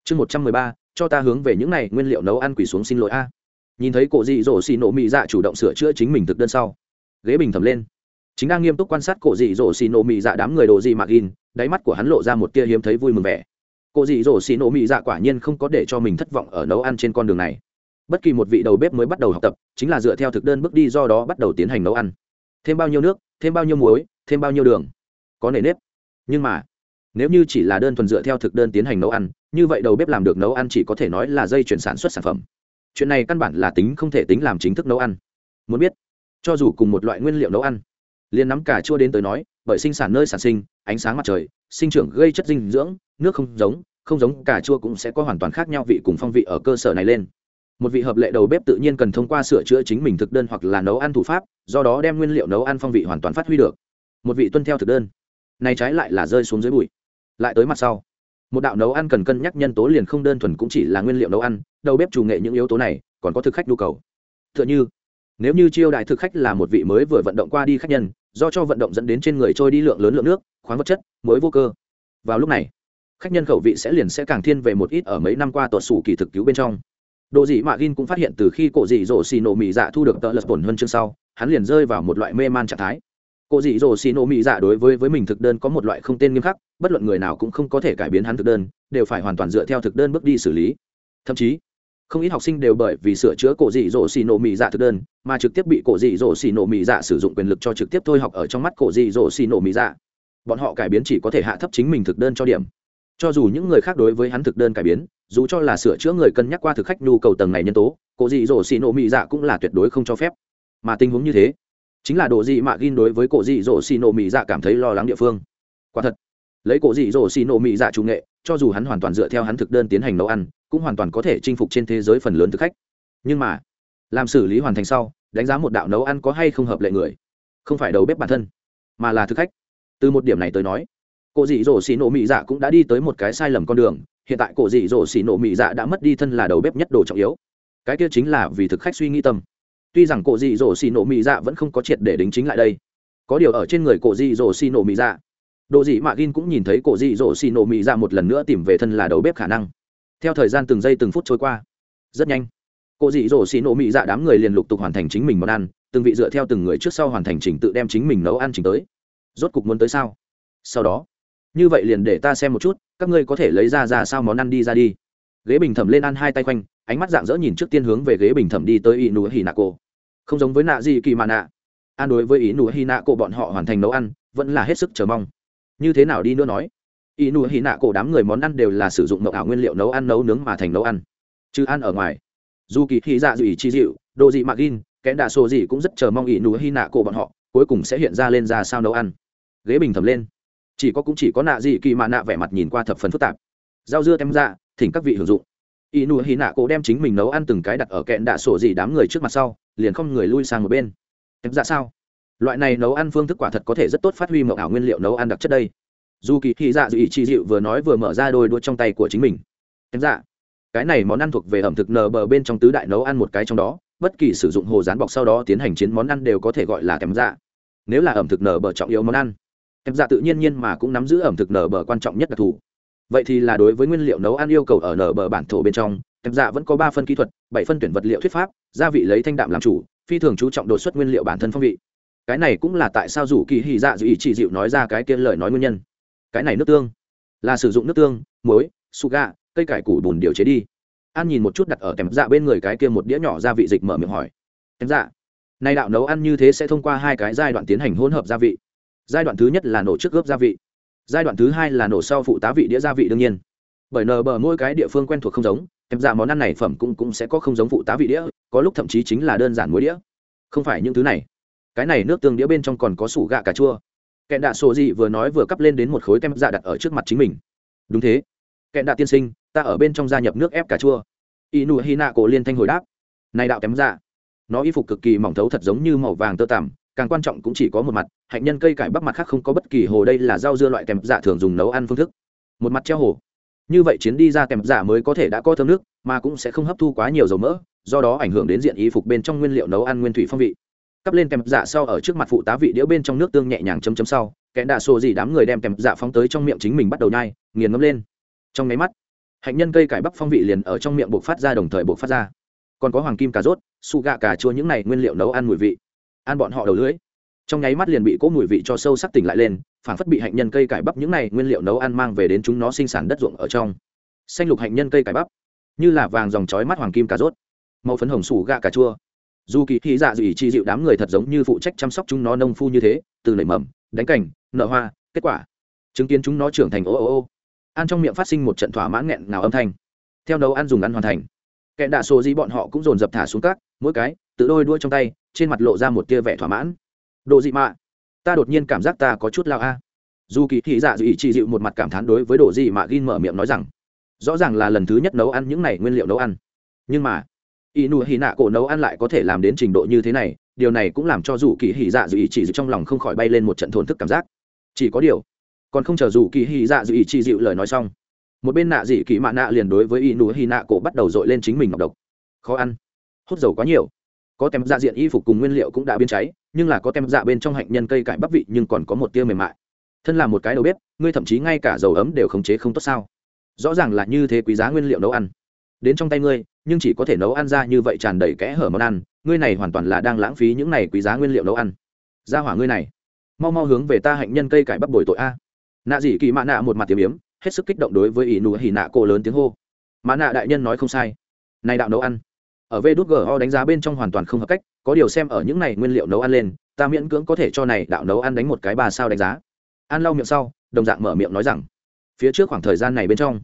chương một trăm mười ba, cho ta hướng về những này nguyên liệu nấu ăn quỷ xuống xin lỗi a. Nhìn thấy cổ dị dỗ xì nổ mị dạ chủ động sửa chữa chính mình thực đơn sau, ghế bình thầm lên. Chính đang nghiêm túc quan sát cổ dị dỗ xì nổ mị dạ đám người đồ dị mạc in, đáy mắt của hắn lộ ra một tia hiếm thấy vui mừng vẻ. Cổ dị dỗ xì nổ mị dạ quả nhiên không có để cho mình thất vọng ở nấu ăn trên con đường này. Bất kỳ một vị đầu bếp mới bắt đầu học tập, chính là dựa theo thực đơn bước đi do đó bắt đầu tiến hành nấu ăn. Thêm bao nhiêu nước, thêm bao nhiêu muối, thêm bao nhiêu đường, có nề nếp. Nhưng mà, nếu như chỉ là đơn thuần dựa theo thực đơn tiến hành nấu ăn như vậy đầu bếp làm được nấu ăn chỉ có thể nói là dây chuyển sản xuất sản phẩm. Chuyện này căn bản là tính không thể tính làm chính thức nấu ăn. Muốn biết, cho dù cùng một loại nguyên liệu nấu ăn, liền nắm cà chua đến tới nói, bởi sinh sản nơi sản sinh, ánh sáng mặt trời, sinh trưởng gây chất dinh dưỡng, nước không giống không giống cà chua cũng sẽ có hoàn toàn khác nhau vị cùng phong vị ở cơ sở này lên. Một vị hợp lệ đầu bếp tự nhiên cần thông qua sửa chữa chính mình thực đơn hoặc là nấu ăn thủ pháp, do đó đem nguyên liệu nấu ăn phong vị hoàn toàn phát huy được. Một vị tuân theo thực đơn, này trái lại là rơi xuống dưới bụi. Lại tới mặt sau một đạo nấu ăn cần cân nhắc nhân tố liền không đơn thuần cũng chỉ là nguyên liệu nấu ăn, đầu bếp chủ nghệ những yếu tố này còn có thực khách nhu cầu. T h ư ợ n h ư nếu như chiêu đại thực khách là một vị mới vừa vận động qua đi khách nhân, do cho vận động dẫn đến trên người trôi đi lượng lớn lượng nước, khoáng vật chất mới vô cơ. Vào lúc này, khách nhân khẩu vị sẽ liền sẽ càng thiên về một ít ở mấy năm qua tuột sủ kỳ thực cứu bên trong. Độ dị mạ gin cũng phát hiện từ khi cổ dị dỗ xì nổ mị dạ thu được tợ lật bổn hơn chương sau, hắn liền rơi vào một loại mê man trạng thái. Cổ dị dỗ xì nổ mỹ dạ đối với với mình thực đơn có một loại không tên nghiêm khắc, bất luận người nào cũng không có thể cải biến hắn thực đơn, đều phải hoàn toàn dựa theo thực đơn bước đi xử lý. Thậm chí, không ít học sinh đều bởi vì sửa chữa cổ dị dỗ xì nổ mỹ dạ thực đơn, mà trực tiếp bị cổ dị dỗ xì nổ mỹ dạ sử dụng quyền lực cho trực tiếp thôi học ở trong mắt cổ dị dỗ xì nổ mỹ dạ. Bọn họ cải biến chỉ có thể hạ thấp chính mình thực đơn cho điểm. Cho dù những người khác đối với hắn thực đơn cải biến, dù cho là sửa chữa người cân nhắc qua thực khách nhu cầu tầng này nhân tố cổ dị dỗ xì nổ mỹ dạ cũng là tuyệt đối không cho phép. Mà tình huống như thế chính là đồ gì mạ gin đối với cổ dị dỗ xì nổ mỹ dạ cảm thấy lo lắng địa phương. Quả thật, lấy cổ dị dỗ xì nổ mỹ dạ chủ nghệ, cho dù hắn hoàn toàn dựa theo hắn thực đơn tiến hành nấu ăn, cũng hoàn toàn có thể chinh phục trên thế giới phần lớn thực khách. Nhưng mà, làm xử lý hoàn thành sau, đánh giá một đạo nấu ăn có hay không hợp lệ người, không phải đầu bếp bản thân, mà là thực khách. Từ một điểm này tới nói, cổ dị dỗ xì nổ mỹ dạ cũng đã đi tới một cái sai lầm con đường, hiện tại cổ dị dỗ xì nổ mỹ dạ đã mất đi thân là đầu bếp nhất đồ trọng yếu. Cái kia chính là vì thực khách suy nghĩ tâm tuy rằng cổ dị dỗ xì nổ mỹ dạ vẫn không có triệt để đính chính lại đây, có điều ở trên người cổ dị dỗ xì nổ mỹ dạ độ dị mạ gin cũng nhìn thấy cổ dị dỗ xì nổ mỹ dạ một lần nữa tìm về thân là đầu bếp khả năng. Theo thời gian từng giây từng phút trôi qua, rất nhanh, cổ dị dỗ xì nổ mỹ dạ đám người liền lục tục hoàn thành chính mình món ăn, từng vị dựa theo từng người trước sau hoàn thành trình tự đem chính mình nấu ăn trình tới. Rốt cục muốn tới sao? Sau đó, như vậy liền để ta xem một chút, các ngươi có thể lấy ra ra sao món ăn đi ra đi ghế bình thẩm lên ăn hai tay quanh, ánh mắt dạng dỡ nhìn trước tiên hướng về ghế bình thẩm đi tới ỷ nụ hì nạ cổ không giống với nạ gì kỳ mà nạ. An đối với ỷ nụ hì nạ cổ bọn họ hoàn thành nấu ăn, vẫn là hết sức chờ mong. Như thế nào đi nữa nói? Ỷ nụ hì nạ cổ đám người món ăn đều là sử dụng mậu ảo nguyên liệu nấu ăn nấu nướng mà thành nấu ăn. Chứ ăn ở ngoài dù kỳ hy dạ dù ý chi dịu đồ dị mạc gin kẽn đạ sổ gì cũng rất chờ mong ỷ nụ hì nạ cổ bọn họ cuối cùng sẽ hiện ra lên ra sao nấu ăn. Ghế bình thẩm lên. Chỉ có cũng chỉ có nạ dị kỳ mà nạ vẻ mặt nhìn qua thập phần phức tạp. Rau dưa tem ra thỉnh các vị hưởng dụng. Y nụ hy nạ cổ đem chính mình nấu ăn từng cái đặt ở kẹn đạ sổ gì đám người trước mặt sau, liền không người lui sang một bên. Em dạ sao? Loại này nấu ăn phương thức quả thật có thể rất tốt phát huy mậu ảo nguyên liệu nấu ăn đặc chất đây. Dù kỳ hy dạ dù ý chị dịu vừa nói vừa mở ra đôi đua trong tay của chính mình. Em dạ cái này món ăn thuộc về ẩm thực nờ bờ bên trong tứ đại nấu ăn một cái trong đó, bất kỳ sử dụng hồ rán bọc sau đó tiến hành chiến món ăn đều có thể gọi là em dạ. Nếu là ẩm thực nở bờ trọng yếu món ăn, em dạ tự nhiên nhiên mà cũng nắm giữ ẩm thực nở bờ quan trọng nhất đặc thù vậy thì là đối với nguyên liệu nấu ăn yêu cầu ở nở bờ bản thổ bên trong em dạ vẫn có ba phân kỹ thuật bảy phân tuyển vật liệu thuyết pháp gia vị lấy thanh đạm làm chủ phi thường chú trọng đột xuất nguyên liệu bản thân phong vị. Cái này cũng là tại sao rủ kỳ hy dạ dù ý chỉ dịu nói ra cái kia lời nói nguyên nhân. Cái này nước tương là sử dụng nước tương muối su ga, cây cải củ bùn điều chế đi. An nhìn một chút đặt ở tèm dạ bên người cái kia một đĩa nhỏ gia vị dịch mở miệng hỏi. Tèm dạ nay đạo nấu ăn như thế sẽ thông qua hai cái giai đoạn tiến hành hỗn hợp gia vị. Giai đoạn thứ nhất là nổ trước gớp gia vị giai đoạn thứ hai là nổ sau phụ tá vị đĩa gia vị đương nhiên. Bởi nờ bờ mỗi cái địa phương quen thuộc không giống, kèm dạ món ăn này phẩm cũng cũng sẽ có không giống phụ tá vị đĩa, có lúc thậm chí chính là đơn giản muối đĩa. Không phải những thứ này. Cái này nước tương đĩa bên trong còn có sủ gạ cà chua. Kẹn đạ sổ gì vừa nói vừa cắp lên đến một khối kem dạ đặt ở trước mặt chính mình. Đúng thế. Kẹn đạ tiên sinh, ta ở bên trong gia nhập nước ép cà chua. Inu hina cổ liên thanh hồi đáp. Này đạo kém dạ. Nó y phục cực kỳ mỏng thấu thật giống như màu vàng tơ tằm càng quan trọng cũng chỉ có một mặt, hạnh nhân cây cải bắp mặt khác không có bất kỳ hồ đây là rau dưa loại kèm dạ thường dùng nấu ăn phương thức. Một mặt treo hồ. Như vậy chiến đi ra kèm dạ mới có thể đã có thơm nước, mà cũng sẽ không hấp thu quá nhiều dầu mỡ, do đó ảnh hưởng đến diện y phục bên trong nguyên liệu nấu ăn nguyên thủy phong vị. Cắp lên kèm dạ sau ở trước mặt phụ tá vị đĩa bên trong nước tương nhẹ nhàng chấm chấm sau kẽ đạ xô gì đám người đem kèm dạ phóng tới trong miệng chính mình bắt đầu nhai, nghiền ngấm lên. Trong máy mắt, hạnh nhân cây cải bắp phong vị liền ở trong miệng buộc phát ra, đồng thời buộc phát ra. Còn có hoàng kim cà rốt, su gạ cà chua những này nguyên liệu nấu ăn mùi vị. An bọn họ đầu lưỡi. Trong nháy mắt liền bị cỗ mùi vị cho sâu sắc tỉnh lại lên phản phất bị hạnh nhân cây cải bắp những này nguyên liệu nấu ăn mang về đến chúng nó sinh sản đất ruộng ở trong. Xanh lục hạnh nhân cây cải bắp, như là vàng dòng chói mắt hoàng kim cà rốt, màu phấn hồng sủ gạ cà chua. Dù kỳ thị dạ dị chi dịu đám người thật giống như phụ trách chăm sóc chúng nó nông phu như thế, từ nảy mầm, đánh cành, nở hoa, kết quả, chứng kiến chúng nó trưởng thành ô ô ô. Ăn trong miệng phát sinh một trận thỏa mãn nghẹn ngào âm thanh. Theo nấu ăn dùng ăn hoàn thành. Kẻ đạ số gì bọn họ cũng dồn dập thả xuống cát, mỗi cái, tự đôi đuôi trong tay trên mặt lộ ra một tia vẻ thỏa mãn. Đồ dị mạ, ta đột nhiên cảm giác ta có chút lao a. Dù kỳ thị dạ dù ý chỉ dịu một mặt cảm thán đối với đồ dị mạ gin mở miệng nói rằng, rõ ràng là lần thứ nhất nấu ăn những này nguyên liệu nấu ăn. Nhưng mà y nụ hì nạ cổ nấu ăn lại có thể làm đến trình độ như thế này, điều này cũng làm cho dù kỳ hì dạ dù ý chỉ dịu trong lòng không khỏi bay lên một trận thổn thức cảm giác. Chỉ có điều, còn không chờ dù kỳ hì dạ dù ý chỉ dịu lời nói xong, một bên nạ dị kỳ mạ nạ liền đối với y nụ hì nạ cổ bắt đầu dội lên chính mình ngọc độc. Khó ăn, hút dầu quá nhiều có tem dạ diện y phục cùng nguyên liệu cũng đã biến cháy, nhưng là có tem dạ bên trong hạnh nhân cây cải bắp vị nhưng còn có một tia mềm mại. Thân là một cái đầu bếp, ngươi thậm chí ngay cả dầu ấm đều khống chế không tốt sao? Rõ ràng là như thế quý giá nguyên liệu nấu ăn. Đến trong tay ngươi, nhưng chỉ có thể nấu ăn ra như vậy tràn đầy kẽ hở món ăn, ngươi này hoàn toàn là đang lãng phí những này quý giá nguyên liệu nấu ăn. Ra hỏa ngươi này, mau mau hướng về ta hạnh nhân cây cải bắp bồi tội a. Nạ dị kỳ mạ nạ một mặt tiềm yếm, hết sức kích động đối với ỷ nụ hỉ nạ cô lớn tiếng hô. Mã nạ đại nhân nói không sai. Này đạo nấu ăn ở vê đút O đánh giá bên trong hoàn toàn không hợp cách, có điều xem ở những này nguyên liệu nấu ăn lên, ta miễn cưỡng có thể cho này đạo nấu ăn đánh một cái ba sao đánh giá. An lau miệng sau, đồng dạng mở miệng nói rằng, phía trước khoảng thời gian này bên trong,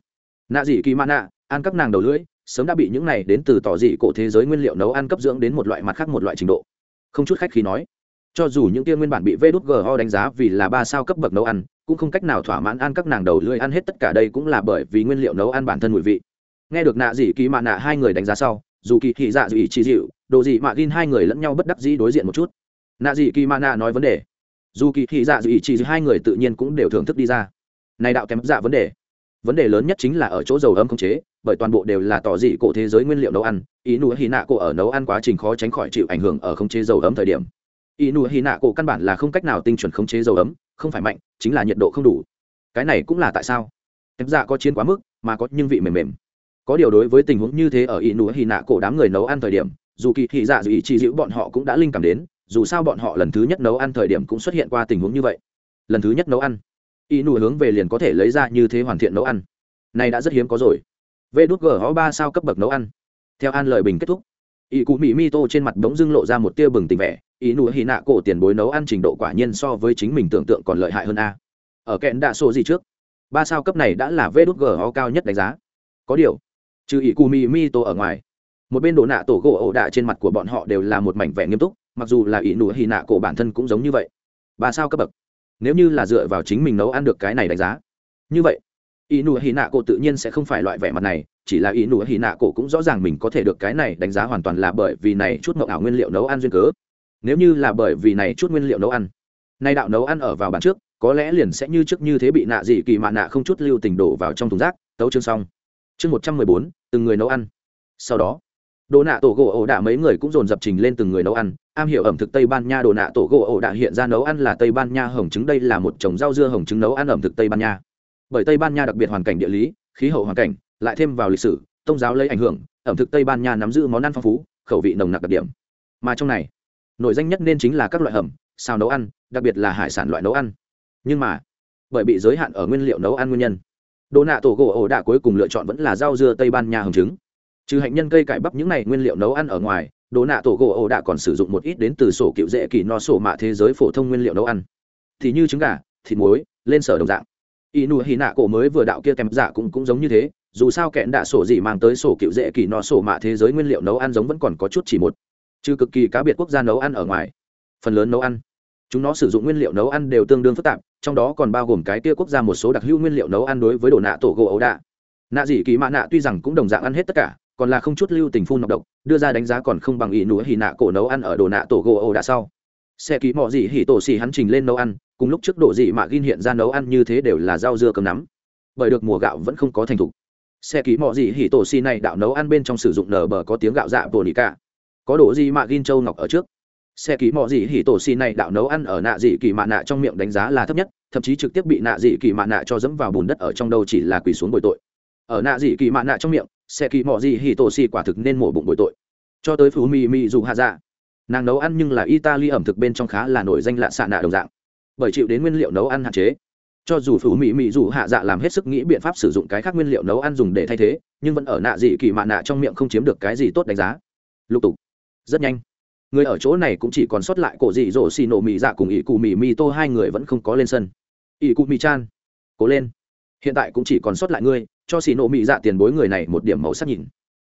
nạ dị kỳ mã nạ, ăn các nàng đầu lưỡi, sớm đã bị những này đến từ tỏ dị cổ thế giới nguyên liệu nấu ăn cấp dưỡng đến một loại mặt khác một loại trình độ. Không chút khách khí nói, cho dù những kia nguyên bản bị vê đút go đánh giá vì là ba sao cấp bậc nấu ăn, cũng không cách nào thỏa mãn ăn các nàng đầu lưỡi ăn hết tất cả đây cũng là bởi vì nguyên liệu nấu ăn bản thân mùi vị. Nghe được nạ dị kỳ mạ nạ hai người đánh giá sau dù kỳ thị dạ dù ý chí dịu, đồ dị mạ gin hai người lẫn nhau bất đắc dĩ đối diện một chút. Nạ dị kỳ mạ nạ nói vấn đề. Dù kỳ thị dạ dù ý dịu hai người tự nhiên cũng đều thưởng thức đi ra. Này đạo kém dạ vấn đề. Vấn đề lớn nhất chính là ở chỗ dầu âm không chế, bởi toàn bộ đều là tỏ dị cổ thế giới nguyên liệu nấu ăn, ý nụ hy nạ cổ ở nấu ăn quá trình khó tránh khỏi chịu ảnh hưởng ở không chế dầu ấm thời điểm. Ý nụ hy nạ cổ căn bản là không cách nào tinh chuẩn không chế dầu ấm, không phải mạnh, chính là nhiệt độ không đủ. Cái này cũng là tại sao? Em dạ có chiến quá mức, mà có nhưng vị mềm mềm có điều đối với tình huống như thế ở ỷ nụ hy nạ cổ đám người nấu ăn thời điểm, dù kỳ thị dạ dù ý chi dịu bọn họ cũng đã linh cảm đến, dù sao bọn họ lần thứ nhất nấu ăn thời điểm cũng xuất hiện qua tình huống như vậy. Lần thứ nhất nấu ăn. Ý nụ hướng về liền có thể lấy ra như thế hoàn thiện nấu ăn. Này đã rất hiếm có rồi. Vê đút g ho ba sao cấp bậc nấu ăn. Theo an lời bình kết thúc ý cụ mỹ mi tô trên mặt bỗng dưng lộ ra một tia bừng tình vẻ ý nụ hy nạ cổ tiền bối nấu ăn trình độ quả nhiên so với chính mình tưởng tượng còn lợi hại hơn a. Ở kẹn đạ sổ gì trước? Ba sao cấp này đã là vê đút g ho cao nhất đánh giá. Có điều trừ ỷ cù mì mi tổ ở ngoài, một bên đồ nạ tổ gỗ ổ đạ trên mặt của bọn họ đều là một mảnh vẻ nghiêm túc, mặc dù là ỷ nụ hì nạ cổ bản thân cũng giống như vậy. Bà sao cấp bậc? Nếu như là dựa vào chính mình nấu ăn được cái này đánh giá. Như vậy, ỷ nụ hì nạ cổ tự nhiên sẽ không phải loại vẻ mặt này, chỉ là ỷ nụ hì nạ cổ cũng rõ ràng mình có thể được cái này đánh giá hoàn toàn là bởi vì này chút mậu ảo nguyên liệu nấu ăn duyên cớ. Nếu như là bởi vì này chút nguyên liệu nấu ăn, nay đạo nấu ăn ở vào bàn trước, có lẽ liền sẽ như trước như thế bị nạ gì kỳ mạ nạ không chút lưu tình đổ vào trong thùng rác, tấu chương xong chương một trăm mười bốn, từng người nấu ăn. Sau đó, đồ nạ tổ gỗ ổ đạ mấy người cũng dồn dập trình lên từng người nấu ăn. Am hiểu ẩm thực tây ban nha đồ nạ tổ gỗ ổ đạ hiện ra nấu ăn là tây ban nha hồng trứng. Đây là một trồng rau dưa hồng trứng nấu ăn ẩm thực tây ban nha. Bởi tây ban nha đặc biệt hoàn cảnh địa lý, khí hậu hoàn cảnh, lại thêm vào lịch sử, tôn giáo lấy ảnh hưởng, ẩm thực tây ban nha nắm giữ món ăn phong phú, khẩu vị nồng nặc đặc điểm. Mà trong này, nổi danh nhất nên chính là các loại hầm xào nấu ăn, đặc biệt là hải sản loại nấu ăn. Nhưng mà, bởi bị giới hạn ở nguyên liệu nấu ăn nguyên nhân đồ nạ tổ gỗ ổ đạ cuối cùng lựa chọn vẫn là rau dưa tây ban nha hồng trứng. Trừ hạnh nhân cây cải bắp những này nguyên liệu nấu ăn ở ngoài, đồ nạ tổ gỗ ổ đạ còn sử dụng một ít đến từ sổ cựu dễ kỳ no sổ mạ thế giới phổ thông nguyên liệu nấu ăn. Thì như trứng gà, thịt muối, lên sở đồng dạng. Y nụ hì nạ cổ mới vừa đạo kia kèm giả dạ cũng cũng giống như thế, dù sao kẽn đạ sổ gì mang tới sổ cựu dễ kỳ no sổ mạ thế giới nguyên liệu nấu ăn giống vẫn còn có chút chỉ một. Trừ cực kỳ cá biệt quốc gia nấu ăn ở ngoài. Phần lớn nấu ăn, chúng nó sử dụng nguyên liệu nấu ăn đều tương đương phức tạp trong đó còn bao gồm cái kia quốc gia một số đặc hữu nguyên liệu nấu ăn đối với đồ nạ tổ gỗ ấu đạ. Nạ dị kỳ mạ nạ tuy rằng cũng đồng dạng ăn hết tất cả, còn là không chút lưu tình phun nọc độc, đưa ra đánh giá còn không bằng ý núa hì nạ cổ nấu ăn ở đồ nạ tổ gỗ ấu đạ sau. Xe ký mọ dị hì tổ xì hắn trình lên nấu ăn, cùng lúc trước độ dị mạ ghi hiện ra nấu ăn như thế đều là rau dưa cầm nắm. Bởi được mùa gạo vẫn không có thành thục. Xe ký mọ dị hì tổ xì này đạo nấu ăn bên trong sử dụng nở bờ có tiếng gạo dạ bồ nỉ cả. Có độ dị mạ ghi châu ngọc ở trước xe ký mọ dị hì tổ xì này đạo nấu ăn ở nạ dị kỳ mạ nạ trong miệng đánh giá là thấp nhất, thậm chí trực tiếp bị nạ dị kỳ mạ nạ cho dẫm vào bùn đất ở trong đâu chỉ là quỳ xuống bồi tội. Ở nạ dị kỳ mạ nạ trong miệng, xe kỳ mọ dị hì tổ xì quả thực nên mổ bụng bồi tội. Cho tới phú mì mì dù hạ dạ. Nàng nấu ăn nhưng là italy ẩm thực bên trong khá là nổi danh lạ xạ nạ đồng dạng. Bởi chịu đến nguyên liệu nấu ăn hạn chế. Cho dù phú mỹ mỹ dù hạ dạ làm hết sức nghĩ biện pháp sử dụng cái khác nguyên liệu nấu ăn dùng để thay thế, nhưng vẫn ở nạ dị kỳ mạ nạ trong miệng không chiếm được cái gì tốt đánh giá. Lục tục. Rất nhanh người ở chỗ này cũng chỉ còn sót lại cổ dị dỗ xì nổ mì dạ cùng ỷ cụ mì mi tô, hai người vẫn không có lên sân. Ỷ cụ mì chan, cố lên. Hiện tại cũng chỉ còn sót lại ngươi, cho xì nổ mì dạ tiền bối người này một điểm màu sắc nhìn.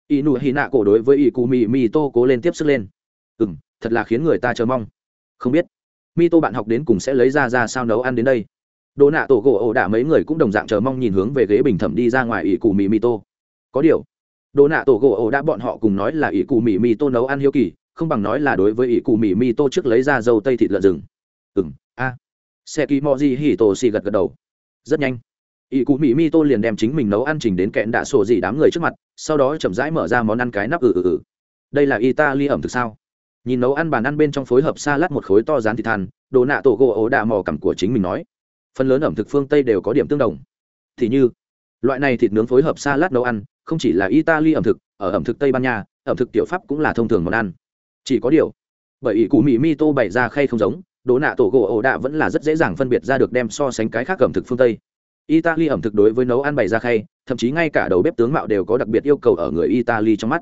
Ỷ nụ hì nạ cổ đối với ỷ cụ mì mi tô cố lên tiếp sức lên. Ừ m thật là khiến người ta chờ mong. Không biết mi tô bạn học đến cùng sẽ lấy ra ra sao nấu ăn đến đây. Đồ nạ tổ gỗ ổ đả mấy người cũng đồng dạng chờ mong nhìn hướng về ghế bình thẩm đi ra ngoài ỷ cụ mì mi tô. Có điều, đồ nạ tổ gỗ ổ đã bọn họ cùng nói là ỷ cụ mì mi tô nấu ăn hiếu kỳ không bằng nói là đối với ỷ cụ mì mi tô trước lấy ra dâu tây thịt lợn rừng. Ừng a. Xe kỳ mò gì hỉ tổ xì gật gật đầu. Rất nhanh. Ỷ cụ mỹ mi tô liền đem chính mình nấu ăn trình đến kẹn đạ sổ gì đám người trước mặt, sau đó chậm rãi mở ra món ăn cái nắp ừ ừ ừ. Đây là italy ẩm thực sao? Nhìn nấu ăn bàn ăn bên trong phối hợp xa lát một khối to rán thịt than, đồ nạ tổ gỗ ố đạ mò cằm của chính mình nói. Phần lớn ẩm thực phương tây đều có điểm tương đồng. Thì như, loại này thịt nướng phối hợp xa lát nấu ăn, không chỉ là italy ẩm thực, ở ẩm thực tây ban nha, ẩm thực tiểu pháp cũng là thông thường món ăn chỉ có điều, bởi ỷ cụ mỹ mi tô bày ra khay không giống, đố nạ tổ gỗ ổ đạ vẫn là rất dễ dàng phân biệt ra được đem so sánh cái khác ẩm thực phương tây. Italy ẩm thực đối với nấu ăn bày ra khay, thậm chí ngay cả đầu bếp tướng mạo đều có đặc biệt yêu cầu ở người italy trong mắt.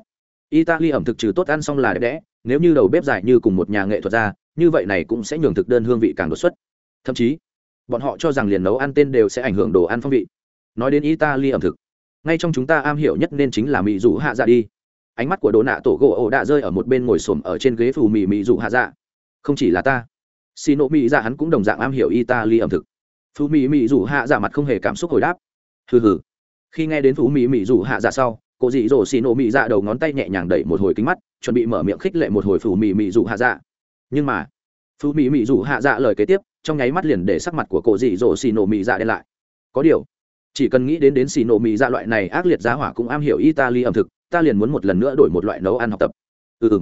Italy ẩm thực trừ tốt ăn xong là đẹp đẽ, nếu như đầu bếp dài như cùng một nhà nghệ thuật ra, như vậy này cũng sẽ nhường thực đơn hương vị càng đột xuất. Thậm chí, bọn họ cho rằng liền nấu ăn tên đều sẽ ảnh hưởng đồ ăn phong vị. Nói đến italy ẩm thực, ngay trong chúng ta am hiểu nhất nên chính là mỹ rủ hạ dạ đi ánh mắt của đồ nạ tổ gỗ ổ đã rơi ở một bên ngồi xổm ở trên ghế phù mì mì dù hạ dạ. Không chỉ là ta, xì nộ mì dạ hắn cũng đồng dạng am hiểu italy ẩm thực. Phù mì mì dù hạ dạ mặt không hề cảm xúc hồi đáp. Hừ hừ. Khi nghe đến phù mì mì dù hạ dạ sau, cô dị dỗ xì nộ mị dạ đầu ngón tay nhẹ nhàng đẩy một hồi kính mắt, chuẩn bị mở miệng khích lệ một hồi phù mị mị dù hạ dạ. Nhưng mà, phù mị mị dù hạ dạ lời kế tiếp, trong nháy mắt liền để sắc mặt của cô dị dỗ xì nộ mị dạ đen lại. Có điều, chỉ cần nghĩ đến đến xì nộ mị dạ loại này ác liệt giá hỏa cũng am hiểu italy ẩm thực ta liền muốn một lần nữa đổi một loại nấu ăn học tập. Ừ ừ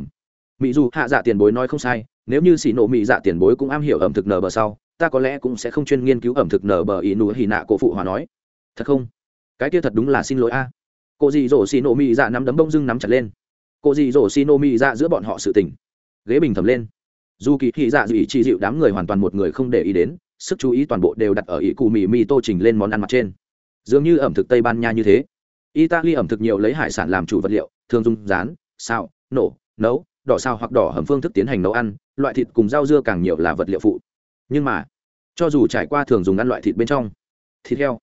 mỹ dù hạ dạ tiền bối nói không sai, nếu như xì nộ mỹ dạ tiền bối cũng am hiểu ẩm thực nở bờ sau, ta có lẽ cũng sẽ không chuyên nghiên cứu ẩm thực nở bờ ý nụ hì nạ cổ phụ hòa nói. Thật không? Cái kia thật đúng là xin lỗi a. Cô dì dỗ xì nổ mỹ dạ nắm đấm bông dưng nắm chặt lên. Cô dì dỗ xì nổ mỹ dạ giữa bọn họ sự tỉnh ghế bình thầm lên. Dù kỳ thị dạ dù ý chi dịu đám người hoàn toàn một người không để ý đến, sức chú ý toàn bộ đều đặt ở ý cụ mì mì tô trình lên món ăn mặt trên. Dường như ẩm thực tây ban nha như thế italy ẩm thực nhiều lấy hải sản làm chủ vật liệu, thường dùng rán, xào, nổ, nấu, đỏ xào hoặc đỏ hầm phương thức tiến hành nấu ăn, loại thịt cùng rau dưa càng nhiều là vật liệu phụ. Nhưng mà, cho dù trải qua thường dùng ăn loại thịt bên trong, thịt heo,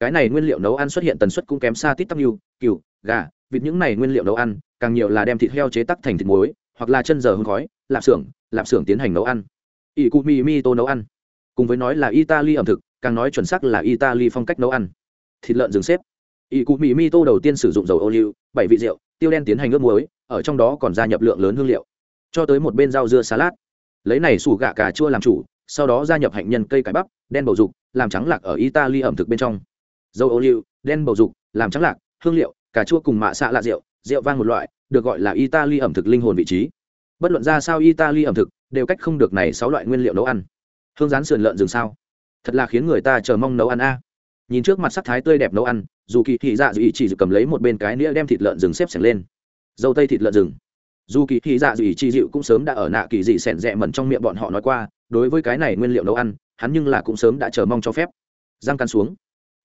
cái này nguyên liệu nấu ăn xuất hiện tần suất cũng kém xa tít tắc nhu cừu, gà, vịt những này nguyên liệu nấu ăn, càng nhiều là đem thịt heo chế tắc thành thịt muối, hoặc là chân giờ hương khói, lạp xưởng lạp xưởng tiến hành nấu ăn. Ỷ cụ mi mi tô nấu ăn. Cùng với nói là italy ẩm thực, càng nói chuẩn xác là italy phong cách nấu ăn. Thịt lợn rừng xếp ỷ cụ mỹ mi tô đầu tiên sử dụng dầu ô liu, bảy vị rượu, tiêu đen tiến hành ướp muối, ở trong đó còn gia nhập lượng lớn hương liệu. Cho tới một bên rau dưa salad. Lấy này sủ gạ cà chua làm chủ, sau đó gia nhập hạnh nhân cây cải bắp, đen bầu dục, làm trắng lạc ở italy ẩm thực bên trong. Dầu ô liu, đen bầu dục, làm trắng lạc, hương liệu, cà chua cùng mạ xạ lạ rượu rượu vang một loại, được gọi là italy ẩm thực linh hồn vị trí. Bất luận ra sao italy ẩm thực, đều cách không được này sáu loại nguyên liệu nấu ăn. Hương rán sườn lợn rừng sao? Thật là khiến người ta chờ mong nấu ăn a. Nhìn trước mặt sắc thái tươi đẹp nấu ăn dù kỳ thị dạ dù ý chỉ cầm lấy một bên cái nĩa đem thịt lợn rừng xếp sẻng lên. Dâu tây thịt lợn rừng. Dù kỳ thị dạ dù ý chi dịu cũng sớm đã ở nạ kỳ dị sẻn rẽ mẩn trong miệng bọn họ nói qua, đối với cái này nguyên liệu nấu ăn, hắn nhưng là cũng sớm đã chờ mong cho phép. Răng căn xuống.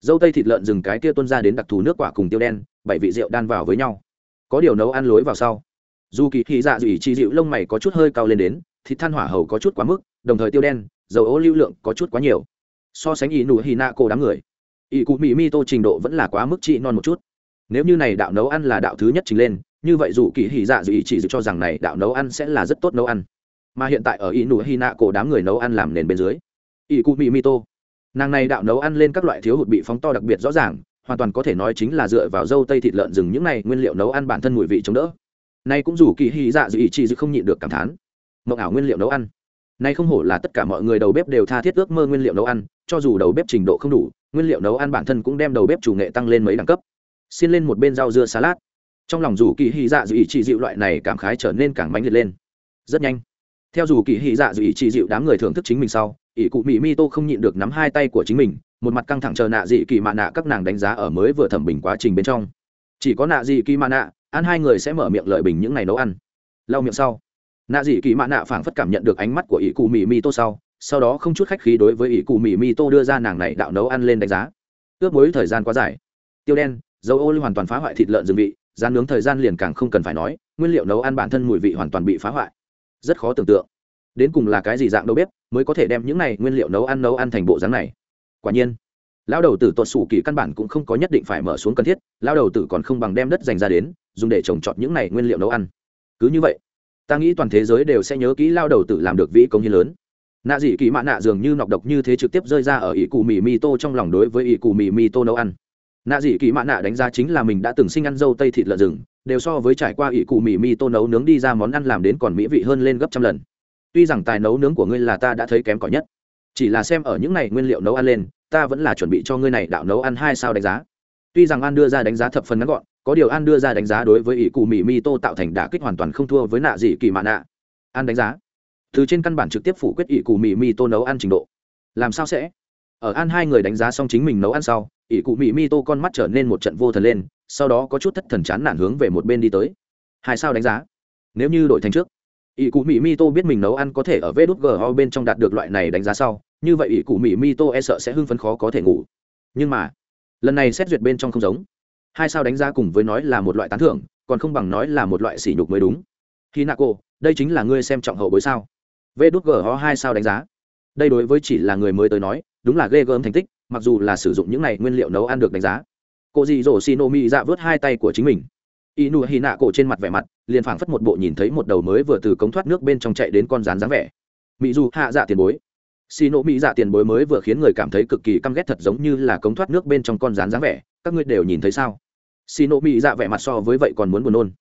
Dâu tây thịt lợn rừng cái kia tuân ra đến đặc thù nước quả cùng tiêu đen, bảy vị rượu đan vào với nhau. Có điều nấu ăn lối vào sau. Dù kỳ thị dạ dù chỉ dịu lông mày có chút hơi cao lên đến, thịt than hỏa hầu có chút quá mức, đồng thời tiêu đen, dầu ô lưu lượng có chút quá nhiều. So sánh ý nụ hy nạ cô đám người ỷ cụ mỹ mi tô trình độ vẫn là quá mức trị non một chút. Nếu như này đạo nấu ăn là đạo thứ nhất trình lên, như vậy dù kỳ hỉ dạ dù ý chỉ cho rằng này đạo nấu ăn sẽ là rất tốt nấu ăn. Mà hiện tại ở ý nụ hy nạ cổ đám người nấu ăn làm nền bên dưới. Ỷ cụ mỹ mi tô. Nàng này đạo nấu ăn lên các loại thiếu hụt bị phóng to đặc biệt rõ ràng, hoàn toàn có thể nói chính là dựa vào dâu tây thịt lợn rừng những này nguyên liệu nấu ăn bản thân mùi vị chống đỡ. Nay cũng dù kỳ hy dạ dù ý chỉ dự không nhịn được cảm thán. Mộng ảo nguyên liệu nấu ăn. Nay không hổ là tất cả mọi người đầu bếp đều tha thiết ước mơ nguyên liệu nấu ăn, cho dù đầu bếp trình độ không đủ nguyên liệu nấu ăn bản thân cũng đem đầu bếp chủ nghệ tăng lên mấy đẳng cấp. Xin lên một bên rau dưa salad. Trong lòng dù kỳ hy dạ dù ý chị dịu loại này cảm khái trở nên càng mãnh liệt lên. Rất nhanh, theo dù kỳ hy dạ dù ý chị dịu đám người thưởng thức chính mình sau, ỷ cụ mỹ mi tô không nhịn được nắm hai tay của chính mình, một mặt căng thẳng chờ nạ dị kỳ mạ nạ các nàng đánh giá ở mới vừa thẩm bình quá trình bên trong. Chỉ có nạ dị kỳ mạ nạ, ăn hai người sẽ mở miệng lợi bình những ngày nấu ăn. Lau miệng sau, nạ dị kỳ mạ nạ phảng phất cảm nhận được ánh mắt của ỷ cụ mỹ mi tô sau sau đó không chút khách khí đối với ỷ cụ mỹ mi tô đưa ra nàng này đạo nấu ăn lên đánh giá. Ước mối thời gian quá dài. Tiêu đen, dầu ô lưu hoàn toàn phá hoại thịt lợn rừng vị gian nướng thời gian liền càng không cần phải nói, nguyên liệu nấu ăn bản thân mùi vị hoàn toàn bị phá hoại. Rất khó tưởng tượng. Đến cùng là cái gì dạng đâu bếp mới có thể đem những này nguyên liệu nấu ăn nấu ăn thành bộ dáng này? Quả nhiên, lão đầu tử tuột sủ kỳ căn bản cũng không có nhất định phải mở xuống cần thiết, lão đầu tử còn không bằng đem đất dành ra đến, dùng để trồng trọt những này nguyên liệu nấu ăn. Cứ như vậy, ta nghĩ toàn thế giới đều sẽ nhớ kỹ lao đầu tử làm được vĩ công hiến lớn nạ dị kỳ mạ nạ dường như nọc độc như thế trực tiếp rơi ra ở ỷ cụ mì mi tô trong lòng đối với ỷ cụ mì mi tô nấu ăn. Nạ dị kỳ mạ nạ đánh giá chính là mình đã từng sinh ăn dâu tây thịt lợn rừng, đều so với trải qua ỷ cụ mì mi tô nấu nướng đi ra món ăn làm đến còn mỹ vị hơn lên gấp trăm lần. Tuy rằng tài nấu nướng của ngươi là ta đã thấy kém cỏi nhất, chỉ là xem ở những này nguyên liệu nấu ăn lên, ta vẫn là chuẩn bị cho ngươi này đạo nấu ăn hai sao đánh giá. Tuy rằng an đưa ra đánh giá thập phần ngắn gọn, có điều an đưa ra đánh giá đối với ỷ cụ mì mi tô tạo thành đả kích hoàn toàn không thua với nạ dị kỳ mạ nạ. An đánh giá từ trên căn bản trực tiếp phủ quyết ỷ cụ mỹ mi tô nấu ăn trình độ. Làm sao sẽ? Ở an hai người đánh giá xong chính mình nấu ăn sau, ỷ cụ mỹ mi tô con mắt trở nên một trận vô thần lên, sau đó có chút thất thần chán nản hướng về một bên đi tới. Hai sao đánh giá? Nếu như đổi thành trước, ỷ cụ mỹ mi tô biết mình nấu ăn có thể ở vê đút gho bên trong đạt được loại này đánh giá sau, như vậy ỷ cụ mỹ mi tô e sợ sẽ hưng phấn khó có thể ngủ. Nhưng mà, lần này xét duyệt bên trong không giống. Hai sao đánh giá cùng với nói là một loại tán thưởng, còn không bằng nói là một loại sỉ nhục mới đúng. Khi nạ cô đây chính là ngươi xem trọng hậu bối sao? Vê đút gho hai sao đánh giá. Đây đối với chỉ là người mới tới nói, đúng là ghê gớm thành tích, mặc dù là sử dụng những này nguyên liệu nấu ăn được đánh giá. Cô dì dỗ xì nô mi dạ vớt hai tay của chính mình. Y nụ hy nạ cổ trên mặt vẻ mặt, liền phảng phất một bộ nhìn thấy một đầu mới vừa từ cống thoát nước bên trong chạy đến con rán dáng vẻ. Mỹ dù hạ dạ tiền bối. Xì nộ mỹ dạ tiền bối mới vừa khiến người cảm thấy cực kỳ căm ghét thật giống như là cống thoát nước bên trong con rán dáng vẻ, các ngươi đều nhìn thấy sao? Xì nộ mỹ dạ vẻ mặt so với vậy còn muốn buồn nôn.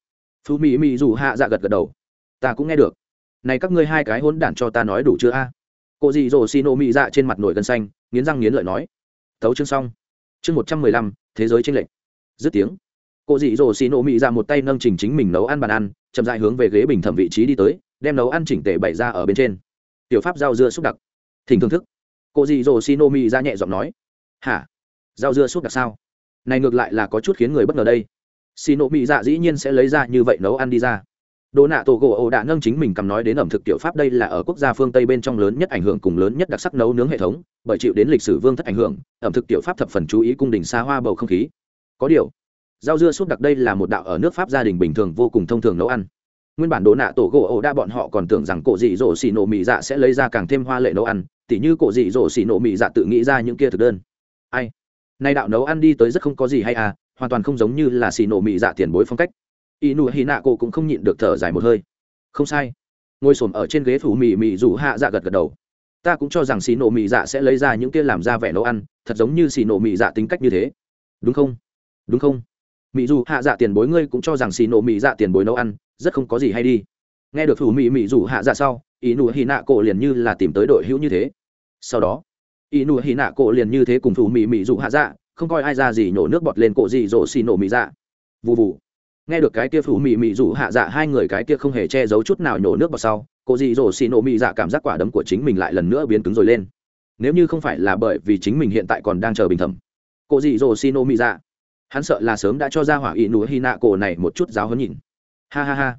Phú mỹ mỹ dù hạ dạ gật gật đầu. Ta cũng nghe được này các ngươi hai cái hỗn đản cho ta nói đủ chưa a? Cô dì dỗ xì nộ mỹ dạ trên mặt nổi gân xanh, nghiến răng nghiến lợi nói. Thấu chương xong. Chương một trăm mười lăm, thế giới tranh lệch. Dứt tiếng. Cô dị dỗ xì nộ mỹ dạ một tay nâng chỉnh chính mình nấu ăn bàn ăn, chậm dại hướng về ghế bình thẩm vị trí đi tới, đem nấu ăn chỉnh tề bày ra ở bên trên. Tiểu pháp rau dưa xúc đặc. Thỉnh thưởng thức. Cô dị dỗ xì nộ mỹ dạ nhẹ giọng nói. Hả? Rau dưa xúc đặc sao? Này ngược lại là có chút khiến người bất ngờ đây. Xì nộ mỹ dạ dĩ nhiên sẽ lấy ra như vậy nấu ăn đi ra đồ nạ tổ gỗ ổ đã nâng chính mình cầm nói đến ẩm thực tiểu pháp đây là ở quốc gia phương tây bên trong lớn nhất ảnh hưởng cùng lớn nhất đặc sắc nấu nướng hệ thống, bởi chịu đến lịch sử vương thất ảnh hưởng, ẩm thực tiểu pháp thập phần chú ý cung đình xa hoa bầu không khí. Có điều, rau dưa súp đặc đây là một đạo ở nước pháp gia đình bình thường vô cùng thông thường nấu ăn. Nguyên bản đồ nạ tổ gỗ ổ đã bọn họ còn tưởng rằng cổ dị dỗ xì nổ mị dạ sẽ lấy ra càng thêm hoa lệ nấu ăn, tỉ như cổ dị dỗ xì nổ mị dạ tự nghĩ ra những kia thực đơn. Ai? Nay đạo nấu ăn đi tới rất không có gì hay à hoàn toàn không giống như là xì nổ mị dạ tiền bối phong cách y nụ hy nạ cổ cũng không nhịn được thở dài một hơi. Không sai. Ngồi s ở trên ghế phủ mì mì rủ hạ dạ gật gật đầu. Ta cũng cho rằng xì nổ mì dạ sẽ lấy ra những kia làm ra vẻ nấu ăn, thật giống như xì nổ mì dạ tính cách như thế. Đúng không? Đúng không? Mỹ dù hạ dạ tiền bối ngươi cũng cho rằng xì nổ mì dạ tiền bối nấu ăn, rất không có gì hay đi. Nghe được phủ mỹ mỹ dù hạ dạ sau, ý nụ hy nạ cổ liền như là tìm tới đội hữu như thế. Sau đó, ý nụ hy nạ cổ liền như thế cùng phủ mỹ mỹ dù hạ dạ không coi ai ra gì nhổ nước bọt lên cổ gì rổ xì nổ mỹ dạ. Vụ vụ nghe được cái kia phủ mị mị rủ hạ dạ hai người cái kia không hề che giấu chút nào nhổ nước vào sau, cô dị dỗ xì nổ mị dạ cảm giác quả đấm của chính mình lại lần nữa biến cứng rồi lên. Nếu như không phải là bởi vì chính mình hiện tại còn đang chờ bình thẩm, cô dị dỗ xì nổ mị dạ hắn sợ là sớm đã cho ra hỏa ỵ nụ hy nạ cổ này một chút giáo hấn nhìn. Ha ha ha,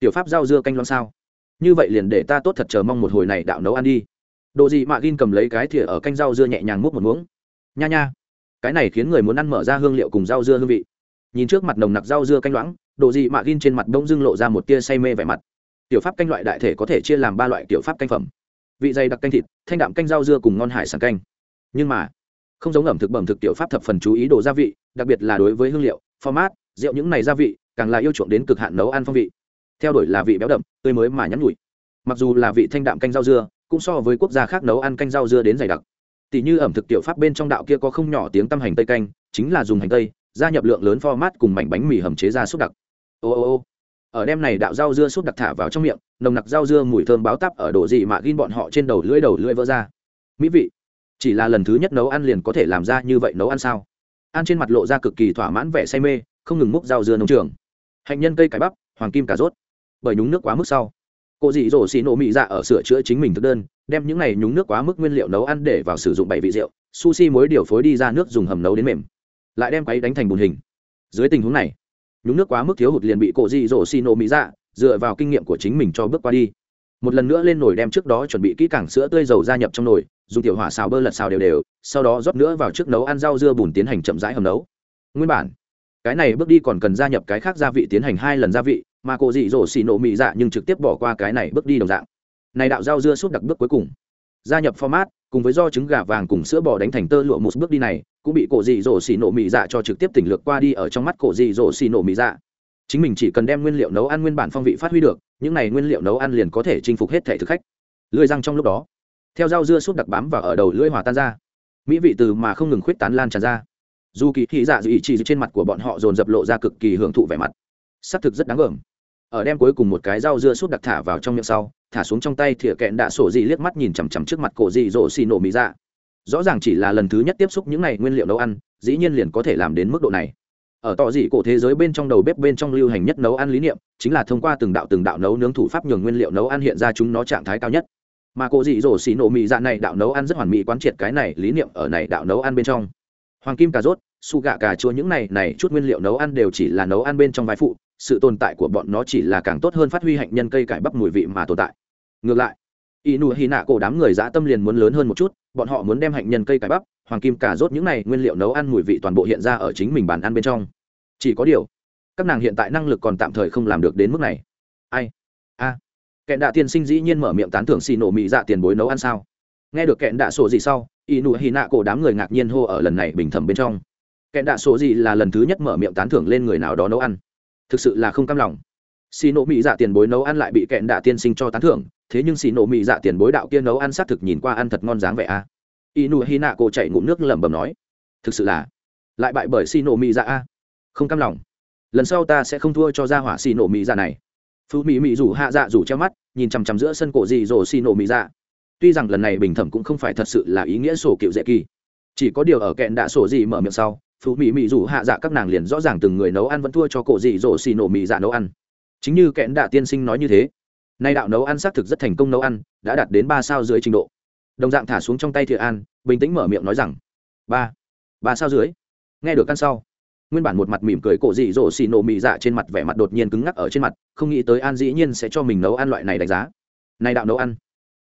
tiểu pháp rau dưa canh loan sao? Như vậy liền để ta tốt thật chờ mong một hồi này đạo nấu ăn đi. Độ gì mạ gin cầm lấy cái thìa ở canh rau dưa nhẹ nhàng múc một muỗng. Nha nha, cái này khiến người muốn ăn mở ra hương liệu cùng rau dưa hương vị nhìn trước mặt nồng nặc rau dưa canh loãng độ gì mạ gin trên mặt đông dưng lộ ra một tia say mê vẻ mặt. Tiểu pháp canh loại đại thể có thể chia làm ba loại tiểu pháp canh phẩm. Vị dày đặc canh thịt, thanh đạm canh rau dưa cùng ngon hải sản canh. Nhưng mà, không giống ẩm thực bẩm thực tiểu pháp thập phần chú ý đồ gia vị, đặc biệt là đối với hương liệu, format, rượu những này gia vị, càng là yêu chuộng đến cực hạn nấu ăn phong vị. Theo đuổi là vị béo đậm, tươi mới mà nhắn nhủi. Mặc dù là vị thanh đạm canh rau dưa, cũng so với quốc gia khác nấu ăn canh rau dưa đến dày đặc. Tỷ như ẩm thực tiểu pháp bên trong đạo kia có không nhỏ tiếng tăm hành tây canh, chính là dùng hành tây gia nhập lượng lớn format cùng mảnh bánh mì hầm chế ra súp đặc. Ô ô ô. Ở đêm này đạo rau dưa súp đặc thả vào trong miệng, nồng nặc rau dưa mùi thơm báo tắp ở độ gì mà gin bọn họ trên đầu lưỡi đầu lưỡi vỡ ra. Mỹ vị. Chỉ là lần thứ nhất nấu ăn liền có thể làm ra như vậy nấu ăn sao? Ăn trên mặt lộ ra cực kỳ thỏa mãn vẻ say mê, không ngừng múc rau dưa nông trường. Hạnh nhân cây cải bắp, hoàng kim cà rốt. Bởi nhúng nước quá mức sau. Cô dị dỗ xì nổ mị dạ ở sửa chữa chính mình thực đơn, đem những này nhúng nước quá mức nguyên liệu nấu ăn để vào sử dụng bảy vị rượu, sushi mối điều phối đi ra nước dùng hầm nấu đến mềm lại đem quấy đánh thành bùn hình. Dưới tình huống này, nhúng nước quá mức thiếu hụt liền bị cô dị dỗ xì nổ mị dạ dựa vào kinh nghiệm của chính mình cho bước qua đi. Một lần nữa lên nồi đem trước đó chuẩn bị kỹ càng sữa tươi dầu gia nhập trong nồi, dùng tiểu hỏa xào bơ lật xào đều đều, sau đó rót nữa vào trước nấu ăn rau dưa bùn tiến hành chậm rãi hầm nấu. Nguyên bản, cái này bước đi còn cần gia nhập cái khác gia vị tiến hành hai lần gia vị, mà cô dị dỗ xì nổ mị dạ nhưng trực tiếp bỏ qua cái này bước đi đồng dạng. Này đạo rau dưa suốt đặc bước cuối cùng gia nhập format, cùng với do trứng gà vàng cùng sữa bò đánh thành tơ lụa một bước đi này, cũng bị cổ dị dỗ xì nổ mì dạ cho trực tiếp tỉnh lược qua đi ở trong mắt cổ dị dỗ xì nổ mì dạ. Chính mình chỉ cần đem nguyên liệu nấu ăn nguyên bản phong vị phát huy được, những này nguyên liệu nấu ăn liền có thể chinh phục hết thể thực khách. Lưỡi răng trong lúc đó, theo rau dưa súp đặc bám và ở đầu lưỡi hòa tan ra. Mỹ vị từ mà không ngừng khuyết tán lan tràn ra. Dù kỳ thị dạ dị chỉ trên mặt của bọn họ dồn dập lộ ra cực kỳ hưởng thụ vẻ mặt. Xác thực rất đáng gờm ở đem cuối cùng một cái rau dưa súp đặc thả vào trong miệng sau thả xuống trong tay thìa kẹn đạ sổ dị liếc mắt nhìn chằm chằm trước mặt cổ dị dỗ xì nổ mỹ dạ. Rõ ràng chỉ là lần thứ nhất tiếp xúc những này nguyên liệu nấu ăn, dĩ nhiên liền có thể làm đến mức độ này. Ở tọ dị cổ thế giới bên trong đầu bếp bên trong lưu hành nhất nấu ăn lý niệm, chính là thông qua từng đạo từng đạo nấu nướng thủ pháp nhường nguyên liệu nấu ăn hiện ra chúng nó trạng thái cao nhất. Mà cổ dị dỗ xì nổ mỹ dạ này đạo nấu ăn rất hoàn mỹ quán triệt cái này lý niệm ở này đạo nấu ăn bên trong. Hoàng kim cà rốt, su gạ cà chua những này này chút nguyên liệu nấu ăn đều chỉ là nấu ăn bên trong vai phụ, sự tồn tại của bọn nó chỉ là càng tốt hơn phát huy hạnh nhân cây cải bắp mùi vị mà tồn tại ngược lại y nụ hy nạ cổ đám người dã tâm liền muốn lớn hơn một chút, bọn họ muốn đem hạnh nhân cây cải bắp, hoàng kim cà rốt những này nguyên liệu nấu ăn mùi vị toàn bộ hiện ra ở chính mình bàn ăn bên trong. Chỉ có điều, các nàng hiện tại năng lực còn tạm thời không làm được đến mức này. Ai? A. À. kẹn đạ tiên sinh dĩ nhiên mở miệng tán thưởng xì nổ mị dạ tiền bối nấu ăn sao? Nghe được kẹn đạ sổ gì sau y nụ hy nạ cổ đám người ngạc nhiên hô ở lần này bình thẩm bên trong. Kẹn đạ sổ gì là lần thứ nhất mở miệng tán thưởng lên người nào đó nấu ăn. Thực sự là không cam lòng xì nổ mỹ dạ tiền bối nấu ăn lại bị kẹn đạ tiên sinh cho tán thưởng, thế nhưng xì nổ mỹ dạ tiền bối đạo kia nấu ăn xác thực nhìn qua ăn thật ngon dáng vẻ a. À. inu hi nạ cổ chạy ngụm nước lẩm bẩm nói, thực sự là, lại bại bởi xì nổ mỹ dạ a. Không cam lòng. Lần sau ta sẽ không thua cho ra hỏa xì nổ mỹ dạ này. Phú mỹ mỹ rủ hạ dạ rủ che mắt, nhìn chằm chằm giữa sân cổ gì rồi xì nổ mỹ dạ. Tuy rằng lần này bình thẩm cũng không phải thật sự là ý nghĩa sổ cựu dễ kỳ, chỉ có điều ở kẹn đạ sổ gì mở miệng sau, phú mỹ mỹ rủ hạ dạ các nàng liền rõ ràng từng người nấu ăn vẫn thua cho cổ gì rổ xì nổ mỹ dạ nấu ăn chính như kẽn đạ tiên sinh nói như thế, nay đạo nấu ăn xác thực rất thành công nấu ăn, đã đạt đến ba sao dưới trình độ. Đồng dạng thả xuống trong tay thiện an, bình tĩnh mở miệng nói rằng, ba ba sao dưới nghe được căn sau. Nguyên bản một mặt mỉm cười cổ dị dỗ xì nổ mị dạ trên mặt vẻ mặt đột nhiên cứng ngắc ở trên mặt, không nghĩ tới an dĩ nhiên sẽ cho mình nấu ăn loại này đánh giá. Nay đạo nấu ăn,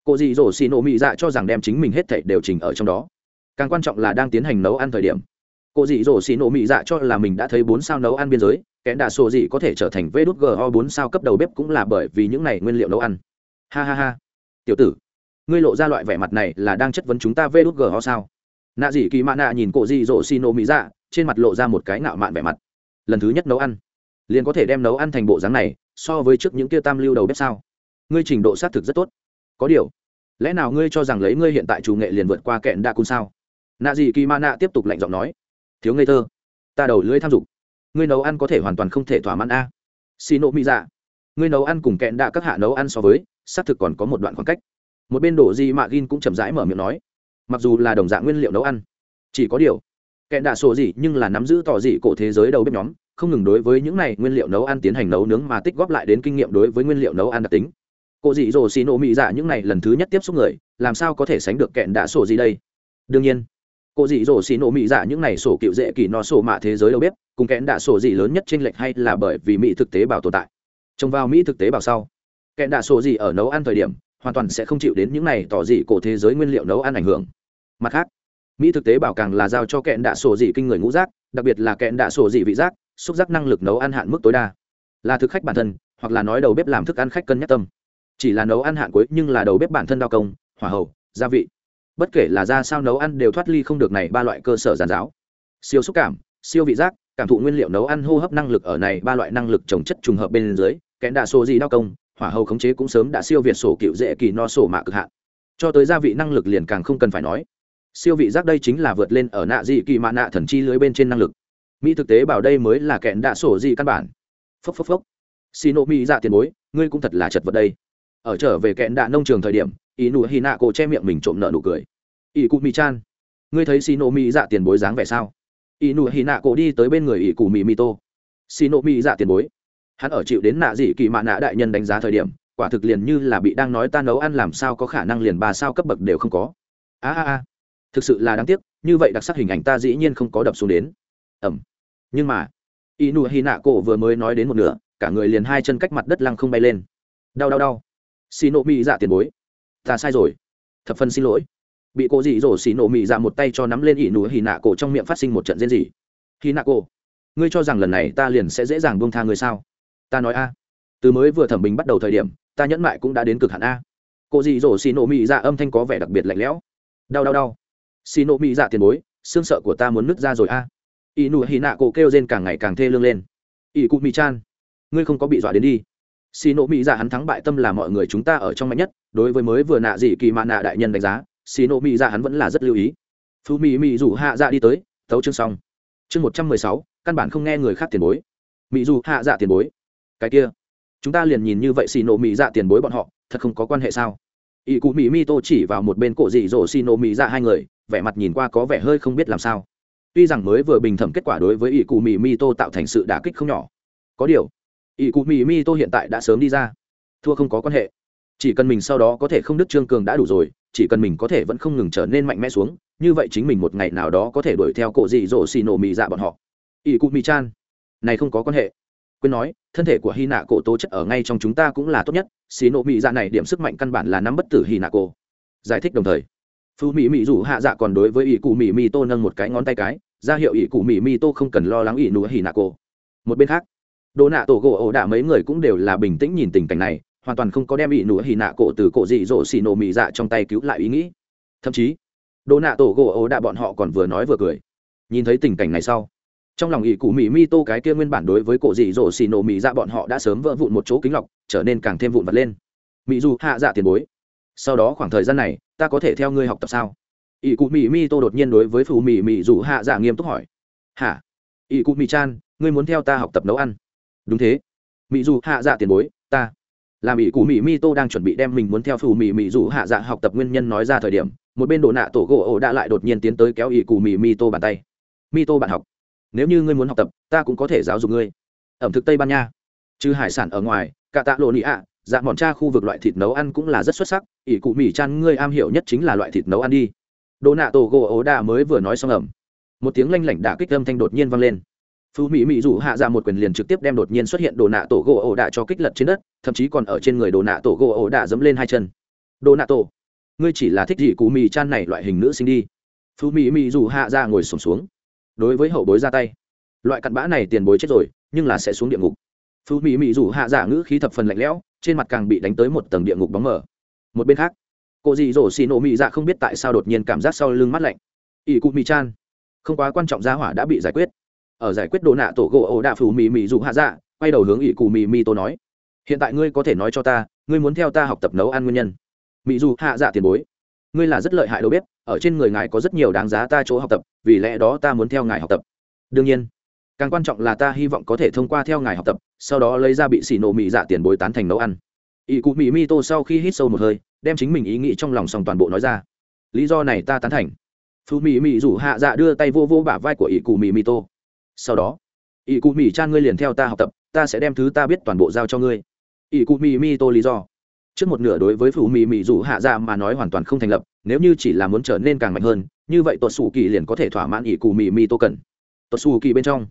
cổ dị dỗ xì nổ mị dạ cho rằng đem chính mình hết thảy đều chỉnh ở trong đó. Càng quan trọng là đang tiến hành nấu ăn thời điểm, cổ dị dỗ xì nổ mị dạ cho là mình đã thấy bốn sao nấu ăn biên giới kẻ đạ sổ gì có thể trở thành vê đút go bốn sao cấp đầu bếp cũng là bởi vì những này nguyên liệu nấu ăn. Ha ha ha. Tiểu tử, ngươi lộ ra loại vẻ mặt này là đang chất vấn chúng ta vê đút go sao? Nạ dị kỳ mạ nạ nhìn cổ dị dỗ xì nổ mỹ dạ trên mặt lộ ra một cái ngạo mạn vẻ mặt. Lần thứ nhất nấu ăn, liền có thể đem nấu ăn thành bộ dáng này, so với trước những kia tam lưu đầu bếp sao? Ngươi trình độ xác thực rất tốt. Có điều, lẽ nào ngươi cho rằng lấy ngươi hiện tại chủ nghệ liền vượt qua kẹn đa cun sao? Nạ dị kỳ mạ nạ tiếp tục lạnh giọng nói, thiếu ngây thơ, ta đầu lưới tham dục ngươi nấu ăn có thể hoàn toàn không thể thỏa mãn a. Xì nộ mỹ dạ. Ngươi nấu ăn cùng kẹn đạ các hạ nấu ăn so với, xác thực còn có một đoạn khoảng cách. Một bên đổ di mạ gin cũng chậm rãi mở miệng nói. Mặc dù là đồng dạng nguyên liệu nấu ăn, chỉ có điều, kẹn đạ sổ gì nhưng là nắm giữ tỏ dị cổ thế giới đầu bếp nhóm, không ngừng đối với những này nguyên liệu nấu ăn tiến hành nấu nướng mà tích góp lại đến kinh nghiệm đối với nguyên liệu nấu ăn đặc tính. Cô dị dỗ xì nộ mỹ dạ những này lần thứ nhất tiếp xúc người, làm sao có thể sánh được kẹn đạ sổ gì đây? Đương nhiên cô dị dỗ xì nổ mỹ dạ những này sổ cựu dễ kỳ no sổ mạ thế giới đâu biết cùng kẽn đạ sổ gì lớn nhất trên lệch hay là bởi vì mỹ thực tế bảo tồn tại. Trông vào mỹ thực tế bảo sau, kẽn đạ sổ gì ở nấu ăn thời điểm, hoàn toàn sẽ không chịu đến những này tỏ dị cổ thế giới nguyên liệu nấu ăn ảnh hưởng. Mặt khác, mỹ thực tế bảo càng là giao cho kẽn đạ sổ dị kinh người ngũ giác, đặc biệt là kẽn đạ sổ dị vị giác, xúc giác năng lực nấu ăn hạn mức tối đa. Là thực khách bản thân, hoặc là nói đầu bếp làm thức ăn khách cân nhắc tâm. Chỉ là nấu ăn hạn cuối nhưng là đầu bếp bản thân đao công, hỏa hậu gia vị. Bất kể là ra sao nấu ăn đều thoát ly không được này ba loại cơ sở giàn giáo. Siêu xúc cảm, siêu vị giác cảm thụ nguyên liệu nấu ăn hô hấp năng lực ở này, ba loại năng lực trồng chất trùng hợp bên dưới kẽn đạ sổ gì đao công, hỏa hầu khống chế cũng sớm đã siêu việt sổ cựu dễ kỳ no sổ mạ cực hạn. Cho tới gia vị năng lực liền càng không cần phải nói. Siêu vị giác đây chính là vượt lên ở nạ dị kỳ mạ nạ thần chi lưới bên trên năng lực. Mỹ thực tế bảo đây mới là kẽn đạ sổ gì căn bản. Phốc phốc phốc. Xin nộ mỹ dạ tiền bối, ngươi cũng thật là chật vật đây. Ở trở về kẽn đạ nông trường thời điểm ý nụ hy nạ cổ che miệng mình trộm nợ nụ cười. Ý cụ mỹ chan ngươi thấy xì nộ mỹ dạ tiền bối dáng vẻ sao? Ỷ nụ hì nạ cổ đi tới bên người ỷ cụ mì mì tô. Xì nộ mì dạ tiền bối. Hắn ở chịu đến nạ dị kỳ mạ nạ đại nhân đánh giá thời điểm, quả thực liền như là bị đang nói ta nấu ăn làm sao có khả năng liền ba sao cấp bậc đều không có. A a a. Thực sự là đáng tiếc, như vậy đặc sắc hình ảnh ta dĩ nhiên không có đập xuống đến. Ẩm nhưng mà y nụ hy nạ cổ vừa mới nói đến một nửa, cả người liền hai chân cách mặt đất lăng không bay lên. Đau đau đau. Xì nộ mỹ dạ tiền bối. Ta sai rồi. Thập phân xin lỗi bị cô dị dỗ xì nổ mị dạ một tay cho nắm lên ỷ nụ hì nạ cổ trong miệng phát sinh một trận diễn gì hì nạ cổ, ngươi cho rằng lần này ta liền sẽ dễ dàng buông tha ngươi sao? Ta nói a, từ mới vừa thẩm bình bắt đầu thời điểm, ta nhẫn mại cũng đã đến cực hạn a. Cô dị dỗ xì nổ mị dạ âm thanh có vẻ đặc biệt lạnh lẽo. Đau đau đau. Xì nổ mị dạ tiền bối, xương sợ của ta muốn nứt ra rồi a. Ỷ nụ hì nạ cổ kêu rên càng ngày càng thê lương lên. Ỷ cụ mị chan, ngươi không có bị dọa đến đi. Xì nổ mỹ dạ hắn thắng bại tâm là mọi người chúng ta ở trong mạnh nhất, đối với mới vừa nạ dị kỳ mạ nạ đại nhân đánh giá xì nộ mỹ dạ hắn vẫn là rất lưu ý. Phú mỹ mỹ dù hạ dạ đi tới tấu chương xong. Chương một trăm mười sáu, căn bản không nghe người khác tiền bối. Mỹ dù hạ dạ tiền bối. Cái kia. Chúng ta liền nhìn như vậy xì nộ mỹ dạ tiền bối bọn họ, thật không có quan hệ sao? Ỷ cụ mỹ mi tô chỉ vào một bên cổ dị dỗ xì nộ mỹ dạ hai người, vẻ mặt nhìn qua có vẻ hơi không biết làm sao. Tuy rằng mới vừa bình thẩm kết quả đối với ỷ cụ mỹ mi tô tạo thành sự đả kích không nhỏ. Có điều, ỷ cụ mỹ mi tô hiện tại đã sớm đi ra. Thua không có quan hệ. Chỉ cần mình sau đó có thể không đứt trương cường đã đủ rồi chỉ cần mình có thể vẫn không ngừng trở nên mạnh mẽ xuống, như vậy chính mình một ngày nào đó có thể đuổi theo cổ dị dỗ xì nổ mì dạ bọn họ. Ỷ cụ mì chan. Này không có quan hệ. Quên nói, thân thể của hy nạ cổ tố chất ở ngay trong chúng ta cũng là tốt nhất, xì nổ mì dạ này điểm sức mạnh căn bản là nắm bất tử hy nạ cổ. Giải thích đồng thời. Phú mỹ mỹ dù hạ dạ còn đối với ỷ cụ mỹ mi tô nâng một cái ngón tay cái, ra hiệu ỷ cụ mỹ mi tô không cần lo lắng ỷ nụ hy nạ cổ. Một bên khác, đồ nạ tổ gỗ ổ đạ mấy người cũng đều là bình tĩnh nhìn tình cảnh này hoàn toàn không có đem ỷ nụ hì nạ cổ từ cổ dị dỗ xì nổ mị dạ trong tay cứu lại ý nghĩ. Thậm chí đồ nạ tổ gỗ ố đạ bọn họ còn vừa nói vừa cười. Nhìn thấy tình cảnh này sau, trong lòng ỷ cụ mỹ mi tô cái kia nguyên bản đối với cổ dị dỗ xì nổ mị dạ bọn họ đã sớm vỡ vụn một chỗ kính lọc, trở nên càng thêm vụn vặt lên. Mỹ dù hạ dạ tiền bối, sau đó khoảng thời gian này, ta có thể theo ngươi học tập sao? Ỷ cụ mỹ mi tô đột nhiên đối với phù mỹ mỹ dù hạ dạ nghiêm túc hỏi. Hả? Ỷ cụ mỹ chan, ngươi muốn theo ta học tập nấu ăn? Đúng thế. Mỹ dù hạ dạ tiền bối, ta làm ỷ cụ mỹ mi tô đang chuẩn bị đem mình muốn theo phù mỹ mỹ dù hạ dạ học tập nguyên nhân nói ra thời điểm, một bên đồ nạ tổ gỗ ổ đã lại đột nhiên tiến tới kéo ỷ cụ mỹ mi tô bàn tay. Mi tô bạn học, nếu như ngươi muốn học tập, ta cũng có thể giáo dục ngươi. Ẩm thực tây ban nha. Trừ hải sản ở ngoài, cả tạ lộ nị ạ dạ mòn cha khu vực loại thịt nấu ăn cũng là rất xuất sắc ỷ cụ mỹ chan ngươi am hiểu nhất chính là loại thịt nấu ăn đi. Đồ nạ tổ gỗ ố đà mới vừa nói xong ẩm, một tiếng lanh lảnh đả kích âm thanh đột nhiên vang lên phú mỹ mỹ dù hạ ra một quyền liền trực tiếp đem đột nhiên xuất hiện đồ nạ tổ gỗ ổ đạ cho kích lật trên đất thậm chí còn ở trên người đồ nạ tổ gỗ ổ đạ dẫm lên hai chân. Đồ nạ tổ ngươi chỉ là thích gì cú mì chan này loại hình nữ sinh đi. Phú mỹ mỹ dù hạ ra ngồi sùng xuống, xuống đối với hậu bối ra tay loại cặn bã này tiền bối chết rồi nhưng là sẽ xuống địa ngục. Phú mỹ mỹ dù hạ giả ngữ khí thập phần lạnh lẽo trên mặt càng bị đánh tới một tầng địa ngục bóng mờ. Một bên khác cô dì dỗ xì nổ mỹ dạ không biết tại sao đột nhiên cảm giác sau lưng mắt lạnh. Ỷ cụ mỹ chan không quá quan trọng gia hỏa đã bị giải quyết ở giải quyết đồ nạ tổ gỗ ổ đạ phù mỹ mỹ dù hạ dạ quay đầu hướng ỷ cụ mỹ mỹ tô nói, hiện tại ngươi có thể nói cho ta, ngươi muốn theo ta học tập nấu ăn nguyên nhân. Mỹ dù hạ dạ tiền bối, ngươi là rất lợi hại đâu biết ở trên người ngài có rất nhiều đáng giá ta chỗ học tập, vì lẽ đó ta muốn theo ngài học tập. Đương nhiên, càng quan trọng là ta hy vọng có thể thông qua theo ngài học tập, sau đó lấy ra bị xì nổ mỹ dạ tiền bối tán thành nấu ăn. Ỷ cụ mỹ mi tô sau khi hít sâu một hơi, đem chính mình ý nghĩ trong lòng xong toàn bộ nói ra. Lý do này ta tán thành. Phú mỹ mỹ rủ hạ dạ đưa tay vô vô bả vai của ỷ cụ mỹ mi tô sau đó, ỷ cụ mỹ chan ngươi liền theo ta học tập, ta sẽ đem thứ ta biết toàn bộ giao cho ngươi. Ỷ cụ mỹ mi tô lý do. Trước một nửa đối với phụ mỹ mỹ dù hạ dạ mà nói hoàn toàn không thành lập, nếu như chỉ là muốn trở nên càng mạnh hơn, như vậy tuột xù kỳ liền có thể thỏa mãn ỷ cụ mỹ mi tô cần. Tuột xù kỳ bên trong,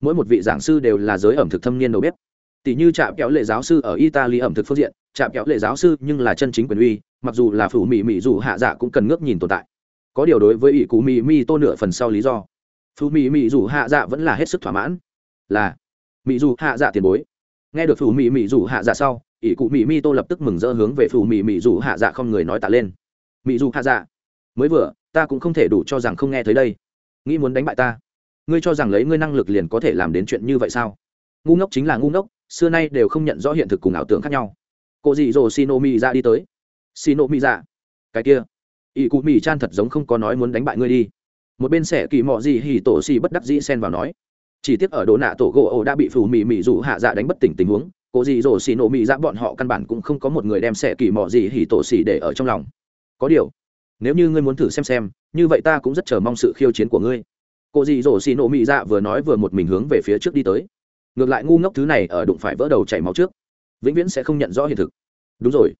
mỗi một vị giảng sư đều là giới ẩm thực thâm niên đầu bếp. Tỷ như trạm kéo lệ giáo sư ở italy ẩm thực phương diện, trạm kéo lệ giáo sư nhưng là chân chính quyền uy, mặc dù là phủ mỹ mỹ dù hạ dạ cũng cần ngước nhìn tồn tại. Có điều đối với ỷ cụ mỹ mi tô nửa phần sau lý do phủ mỹ mỹ dù hạ dạ vẫn là hết sức thỏa mãn. Là, mỹ dù hạ dạ tiền bối. Nghe được phủ mỹ mỹ dù hạ dạ sau, ỷ cụ mỹ Mi tô lập tức mừng rỡ hướng về phủ mỹ mỹ dù hạ dạ không người nói tạ lên. Mỹ dù hạ dạ mới vừa, ta cũng không thể đủ cho rằng không nghe thấy đây. Nghĩ muốn đánh bại ta. Ngươi cho rằng lấy ngươi năng lực liền có thể làm đến chuyện như vậy sao? Ngu ngốc chính là ngu ngốc, xưa nay đều không nhận rõ hiện thực cùng ảo tưởng khác nhau. Cô dị dỗ xin ô mi ra dạ đi tới. Xin ô mi ra dạ, cái kia. Ỷ cụ mỹ chan thật giống không có nói muốn đánh bại ngươi đi một bên sẽ kỳ mọ gì hì tổ xì bất đắc dĩ xen vào nói, chỉ tiếc ở đồ nạ tổ gỗ ổ đã bị phù mì mì dụ hạ dạ đánh bất tỉnh tình huống, cô dì dỗ xì nổ mì dạ bọn họ căn bản cũng không có một người đem sẽ kỳ mọ gì hì tổ xì để ở trong lòng. Có điều, nếu như ngươi muốn thử xem xem, như vậy ta cũng rất chờ mong sự khiêu chiến của ngươi. Cô dì dỗ xì nổ mì dạ vừa nói vừa một mình hướng về phía trước đi tới. Ngược lại ngu ngốc thứ này ở đụng phải vỡ đầu chảy máu trước, vĩnh viễn sẽ không nhận rõ hiện thực. Đúng rồi,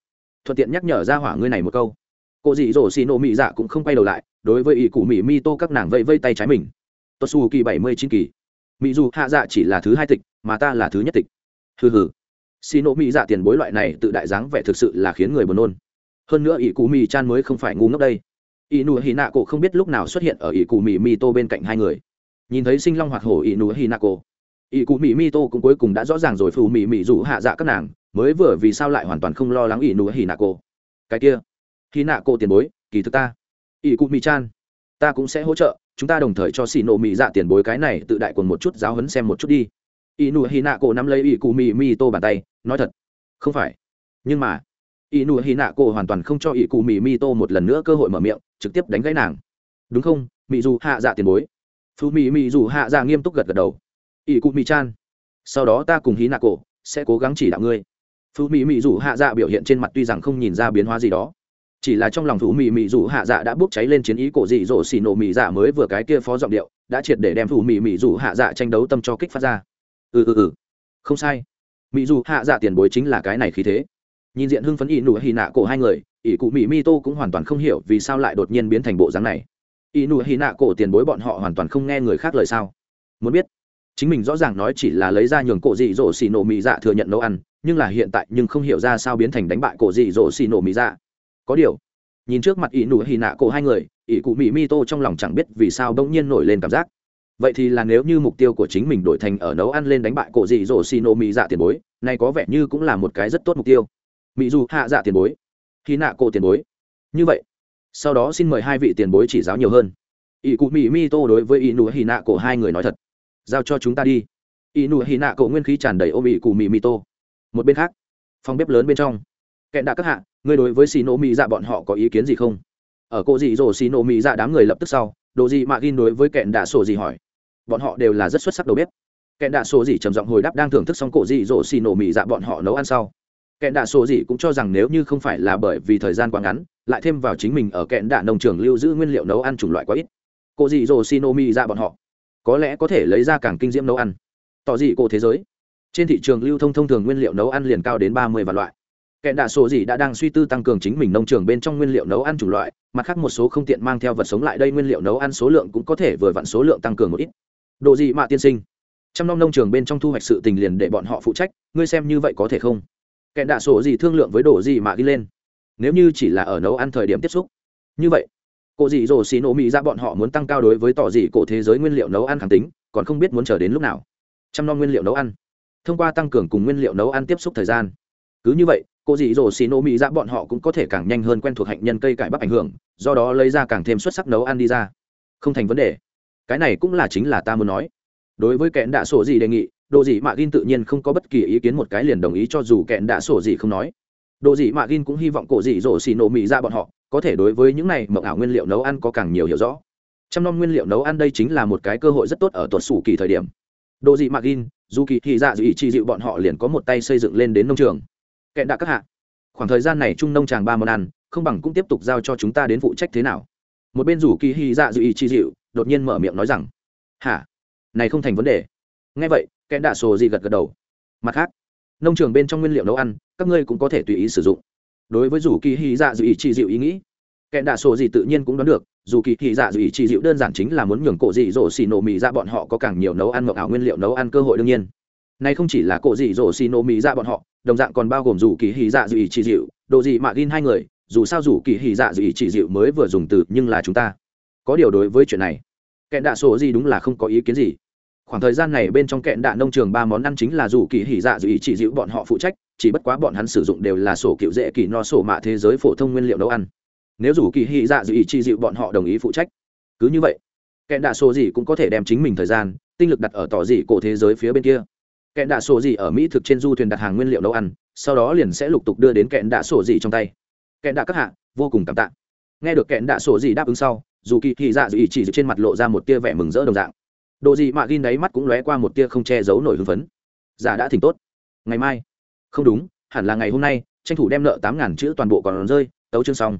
thuận tiện nhắc nhở ra hỏa ngươi này một câu. Cô dì dỗ xì nổ mị dạ cũng không quay đầu lại đối với ý cụ mỹ mi tô các nàng vây vây tay trái mình. Tốt su kỳ bảy mươi chín kỳ. Mỹ dù hạ dạ chỉ là thứ hai tịch, mà ta là thứ nhất tịch. Hừ hừ. Xì nộ mỹ dạ tiền bối loại này tự đại dáng vẻ thực sự là khiến người buồn nôn. Hơn nữa ý cụ mỹ chan mới không phải ngu ngốc đây. Ý nụ hì nạ cổ không biết lúc nào xuất hiện ở ý cụ mỹ mi tô bên cạnh hai người. Nhìn thấy sinh long hoạt hổ ý nụ hì nạ cổ ý cụ mỹ mi tô cũng cuối cùng đã rõ ràng rồi phù mỹ mỹ dù hạ dạ các nàng, mới vừa vì sao lại hoàn toàn không lo lắng ỷ nụ hì nạ cổ. Cái kia, hì nạ cổ tiền bối, kỳ thực ta ỷ cụ mỹ chan. Ta cũng sẽ hỗ trợ, chúng ta đồng thời cho xì nổ mỹ dạ tiền bối cái này tự đại quần một chút giáo hấn xem một chút đi. Ỷ nụ hì nạ cổ nắm lấy ỷ cụ mỹ mi tô bàn tay, nói thật, không phải. Nhưng mà, ỷ nụ hì nạ cô hoàn toàn không cho ỷ cụ mỹ mi tô một lần nữa cơ hội mở miệng, trực tiếp đánh gãy nàng. Đúng không mỹ dù hạ dạ tiền bối? Phú mỹ mỹ dù hạ dạ nghiêm túc gật gật đầu. Ỷ cụ mỹ chan, sau đó ta cùng hí nạ cổ sẽ cố gắng chỉ đạo ngươi. Phú mỹ mỹ dù hạ dạ biểu hiện trên mặt tuy rằng không nhìn ra biến hóa gì đó chỉ là trong lòng thủ mì mì dù hạ dạ đã bốc cháy lên chiến ý cổ dị dỗ xì nổ mì dạ mới vừa cái kia phó giọng điệu, đã triệt để đem thủ mì mì dù hạ dạ tranh đấu tâm cho kích phát ra. Ừ ừ ừ. Không sai. Mì dù hạ dạ tiền bối chính là cái này khí thế. Nhìn diện hưng phấn ỷ nụ hì nạ cổ hai người, ỷ cụ mỹ mi tô cũng hoàn toàn không hiểu vì sao lại đột nhiên biến thành bộ dáng này. Ỷ nụ hì nạ cổ tiền bối bọn họ hoàn toàn không nghe người khác lời sao? Muốn biết. Chính mình rõ ràng nói chỉ là lấy ra nhường cổ dị dỗ xì nổ mì dạ thừa nhận nấu ăn, nhưng là hiện tại nhưng không hiểu ra sao biến thành đánh bại cổ dị dỗ xì nổ mì dạ có điều. Nhìn trước mặt ỷ nụ hì nạ cổ hai người, ỷ cụ mỹ mi tô trong lòng chẳng biết vì sao bỗng nhiên nổi lên cảm giác. Vậy thì là nếu như mục tiêu của chính mình đổi thành ở nấu ăn lên đánh bại cổ dị dỗ xì nổ mỹ dạ tiền bối, này có vẻ như cũng là một cái rất tốt mục tiêu. Mỹ dù hạ dạ tiền bối. Khi nạ cổ tiền bối. Như vậy, sau đó xin mời hai vị tiền bối chỉ giáo nhiều hơn. Ỷ cụ mỹ mi tô đối với ỷ nụ hì nạ cổ hai người nói thật. Giao cho chúng ta đi. Ỷ nụ hì nạ cổ nguyên khí tràn đầy ôm ỷ cụ mỹ mi tô. Một bên khác, phòng bếp lớn bên trong. Kẹn đạ các hạ người đối với xì nổ mỹ dạ bọn họ có ý kiến gì không? Ở cô dị dỗ xì nổ mỹ dạ đám người lập tức sau, đồ dị mạ gin đối với kẹn đạ sổ dị hỏi. Bọn họ đều là rất xuất sắc đầu bếp. Kẹn đạ sổ dị trầm giọng hồi đáp đang thưởng thức xong cổ dị dỗ xì nổ mỹ dạ bọn họ nấu ăn sau. Kẹn đạ sổ dị cũng cho rằng nếu như không phải là bởi vì thời gian quá ngắn, lại thêm vào chính mình ở kẹn đạ nông trường lưu giữ nguyên liệu nấu ăn chủng loại quá ít. Cổ dị dỗ xì nổ mỹ dạ bọn họ có lẽ có thể lấy ra càng kinh diễm nấu ăn. Tỏ dị cổ thế giới? Trên thị trường lưu thông thông thường nguyên liệu nấu ăn liền cao đến ba mươi vạn loại kẻ đạ sổ gì đã đang suy tư tăng cường chính mình nông trường bên trong nguyên liệu nấu ăn chủng loại, mặt khác một số không tiện mang theo vật sống lại đây nguyên liệu nấu ăn số lượng cũng có thể vừa vặn số lượng tăng cường một ít. Độ gì mà tiên sinh? Trong năm nông trường bên trong thu hoạch sự tình liền để bọn họ phụ trách, ngươi xem như vậy có thể không? Kẻ đạ sổ gì thương lượng với đồ gì mà ghi lên? Nếu như chỉ là ở nấu ăn thời điểm tiếp xúc. Như vậy, cổ dị dỗ xì nổ mỹ ra bọn họ muốn tăng cao đối với tỏ dị cổ thế giới nguyên liệu nấu ăn khẳng tính, còn không biết muốn chờ đến lúc nào. Chăm nom nguyên liệu nấu ăn. Thông qua tăng cường cùng nguyên liệu nấu ăn tiếp xúc thời gian. Cứ như vậy cô dị dỗ xì nổ mỹ ra bọn họ cũng có thể càng nhanh hơn quen thuộc hạnh nhân cây cải bắp ảnh hưởng, do đó lấy ra càng thêm xuất sắc nấu ăn đi ra. Không thành vấn đề. Cái này cũng là chính là ta muốn nói. Đối với kẽn đạ sổ gì đề nghị đồ dị mạ gin tự nhiên không có bất kỳ ý kiến một cái liền đồng ý cho dù kẽn đạ sổ gì không nói. Đồ dị mạ gin cũng hy vọng cổ dị dỗ xì nổ mỹ ra bọn họ có thể đối với những này mộng ảo nguyên liệu nấu ăn có càng nhiều hiểu rõ. Trăm năm nguyên liệu nấu ăn đây chính là một cái cơ hội rất tốt ở tuột sủ kỳ thời điểm. Đồ dị mạ gin, dù kỳ thị dạ dị chỉ dịu bọn họ liền có một tay xây dựng lên đến nông trường kẹn đạ các hạ. Khoảng thời gian này trung nông tràng ba món ăn, không bằng cũng tiếp tục giao cho chúng ta đến phụ trách thế nào. Một bên rủ kỳ hy dạ dự ý chi dịu, đột nhiên mở miệng nói rằng, hả? Này không thành vấn đề. Ngay vậy, kẹn đạ sổ gì gật gật đầu. Mặt khác, nông trường bên trong nguyên liệu nấu ăn, các ngươi cũng có thể tùy ý sử dụng. Đối với rủ kỳ hy dạ dự ý chi dịu ý nghĩ, kẹn đạ sổ gì tự nhiên cũng đoán được, dù kỳ hy dạ dự ý chi dịu đơn giản chính là muốn nhường cổ dị dỗ xì nổ mì ra bọn họ có càng nhiều nấu ăn mộng ảo nguyên liệu nấu ăn cơ hội đương nhiên này không chỉ là cổ dị dỗ xì nổ mỹ dạ bọn họ, đồng dạng còn bao gồm dù kỳ hì dạ dù ý chỉ dịu, đồ gì mà gin hai người, dù sao dù kỳ hì dạ dù ý chỉ dịu mới vừa dùng từ, nhưng là chúng ta có điều đối với chuyện này. Kẹn đạ sổ gì đúng là không có ý kiến gì. Khoảng thời gian này bên trong kẹn đạ nông trường ba món ăn chính là dù kỳ hỉ dạ dù ý chỉ dịu bọn họ phụ trách, chỉ bất quá bọn hắn sử dụng đều là sổ cựu dễ kỳ no sổ mạ thế giới phổ thông nguyên liệu nấu ăn. Nếu dù kỳ hỉ dạ dù ý chỉ dịu bọn họ đồng ý phụ trách, cứ như vậy, kẹn đạ sổ gì cũng có thể đem chính mình thời gian, tinh lực đặt ở tỏ dị cổ thế giới phía bên kia kẹn đạ sổ gì ở mỹ thực trên du thuyền đặt hàng nguyên liệu nấu ăn, sau đó liền sẽ lục tục đưa đến kẹn đạ sổ gì trong tay. Kẹn đạ các hạ, vô cùng cảm tạ. Nghe được kẹn đạ sổ gì đáp ứng sau, dù kỳ thị dạ dù ý chỉ trên mặt lộ ra một tia vẻ mừng rỡ đồng dạng. Độ gì mà ghi đáy mắt cũng lóe qua một tia không che giấu nổi hưng phấn. Giả đã thỉnh tốt. Ngày mai. Không đúng, hẳn là ngày hôm nay, tranh thủ đem nợ tám ngàn chữ toàn bộ còn rơi, tấu chương xong.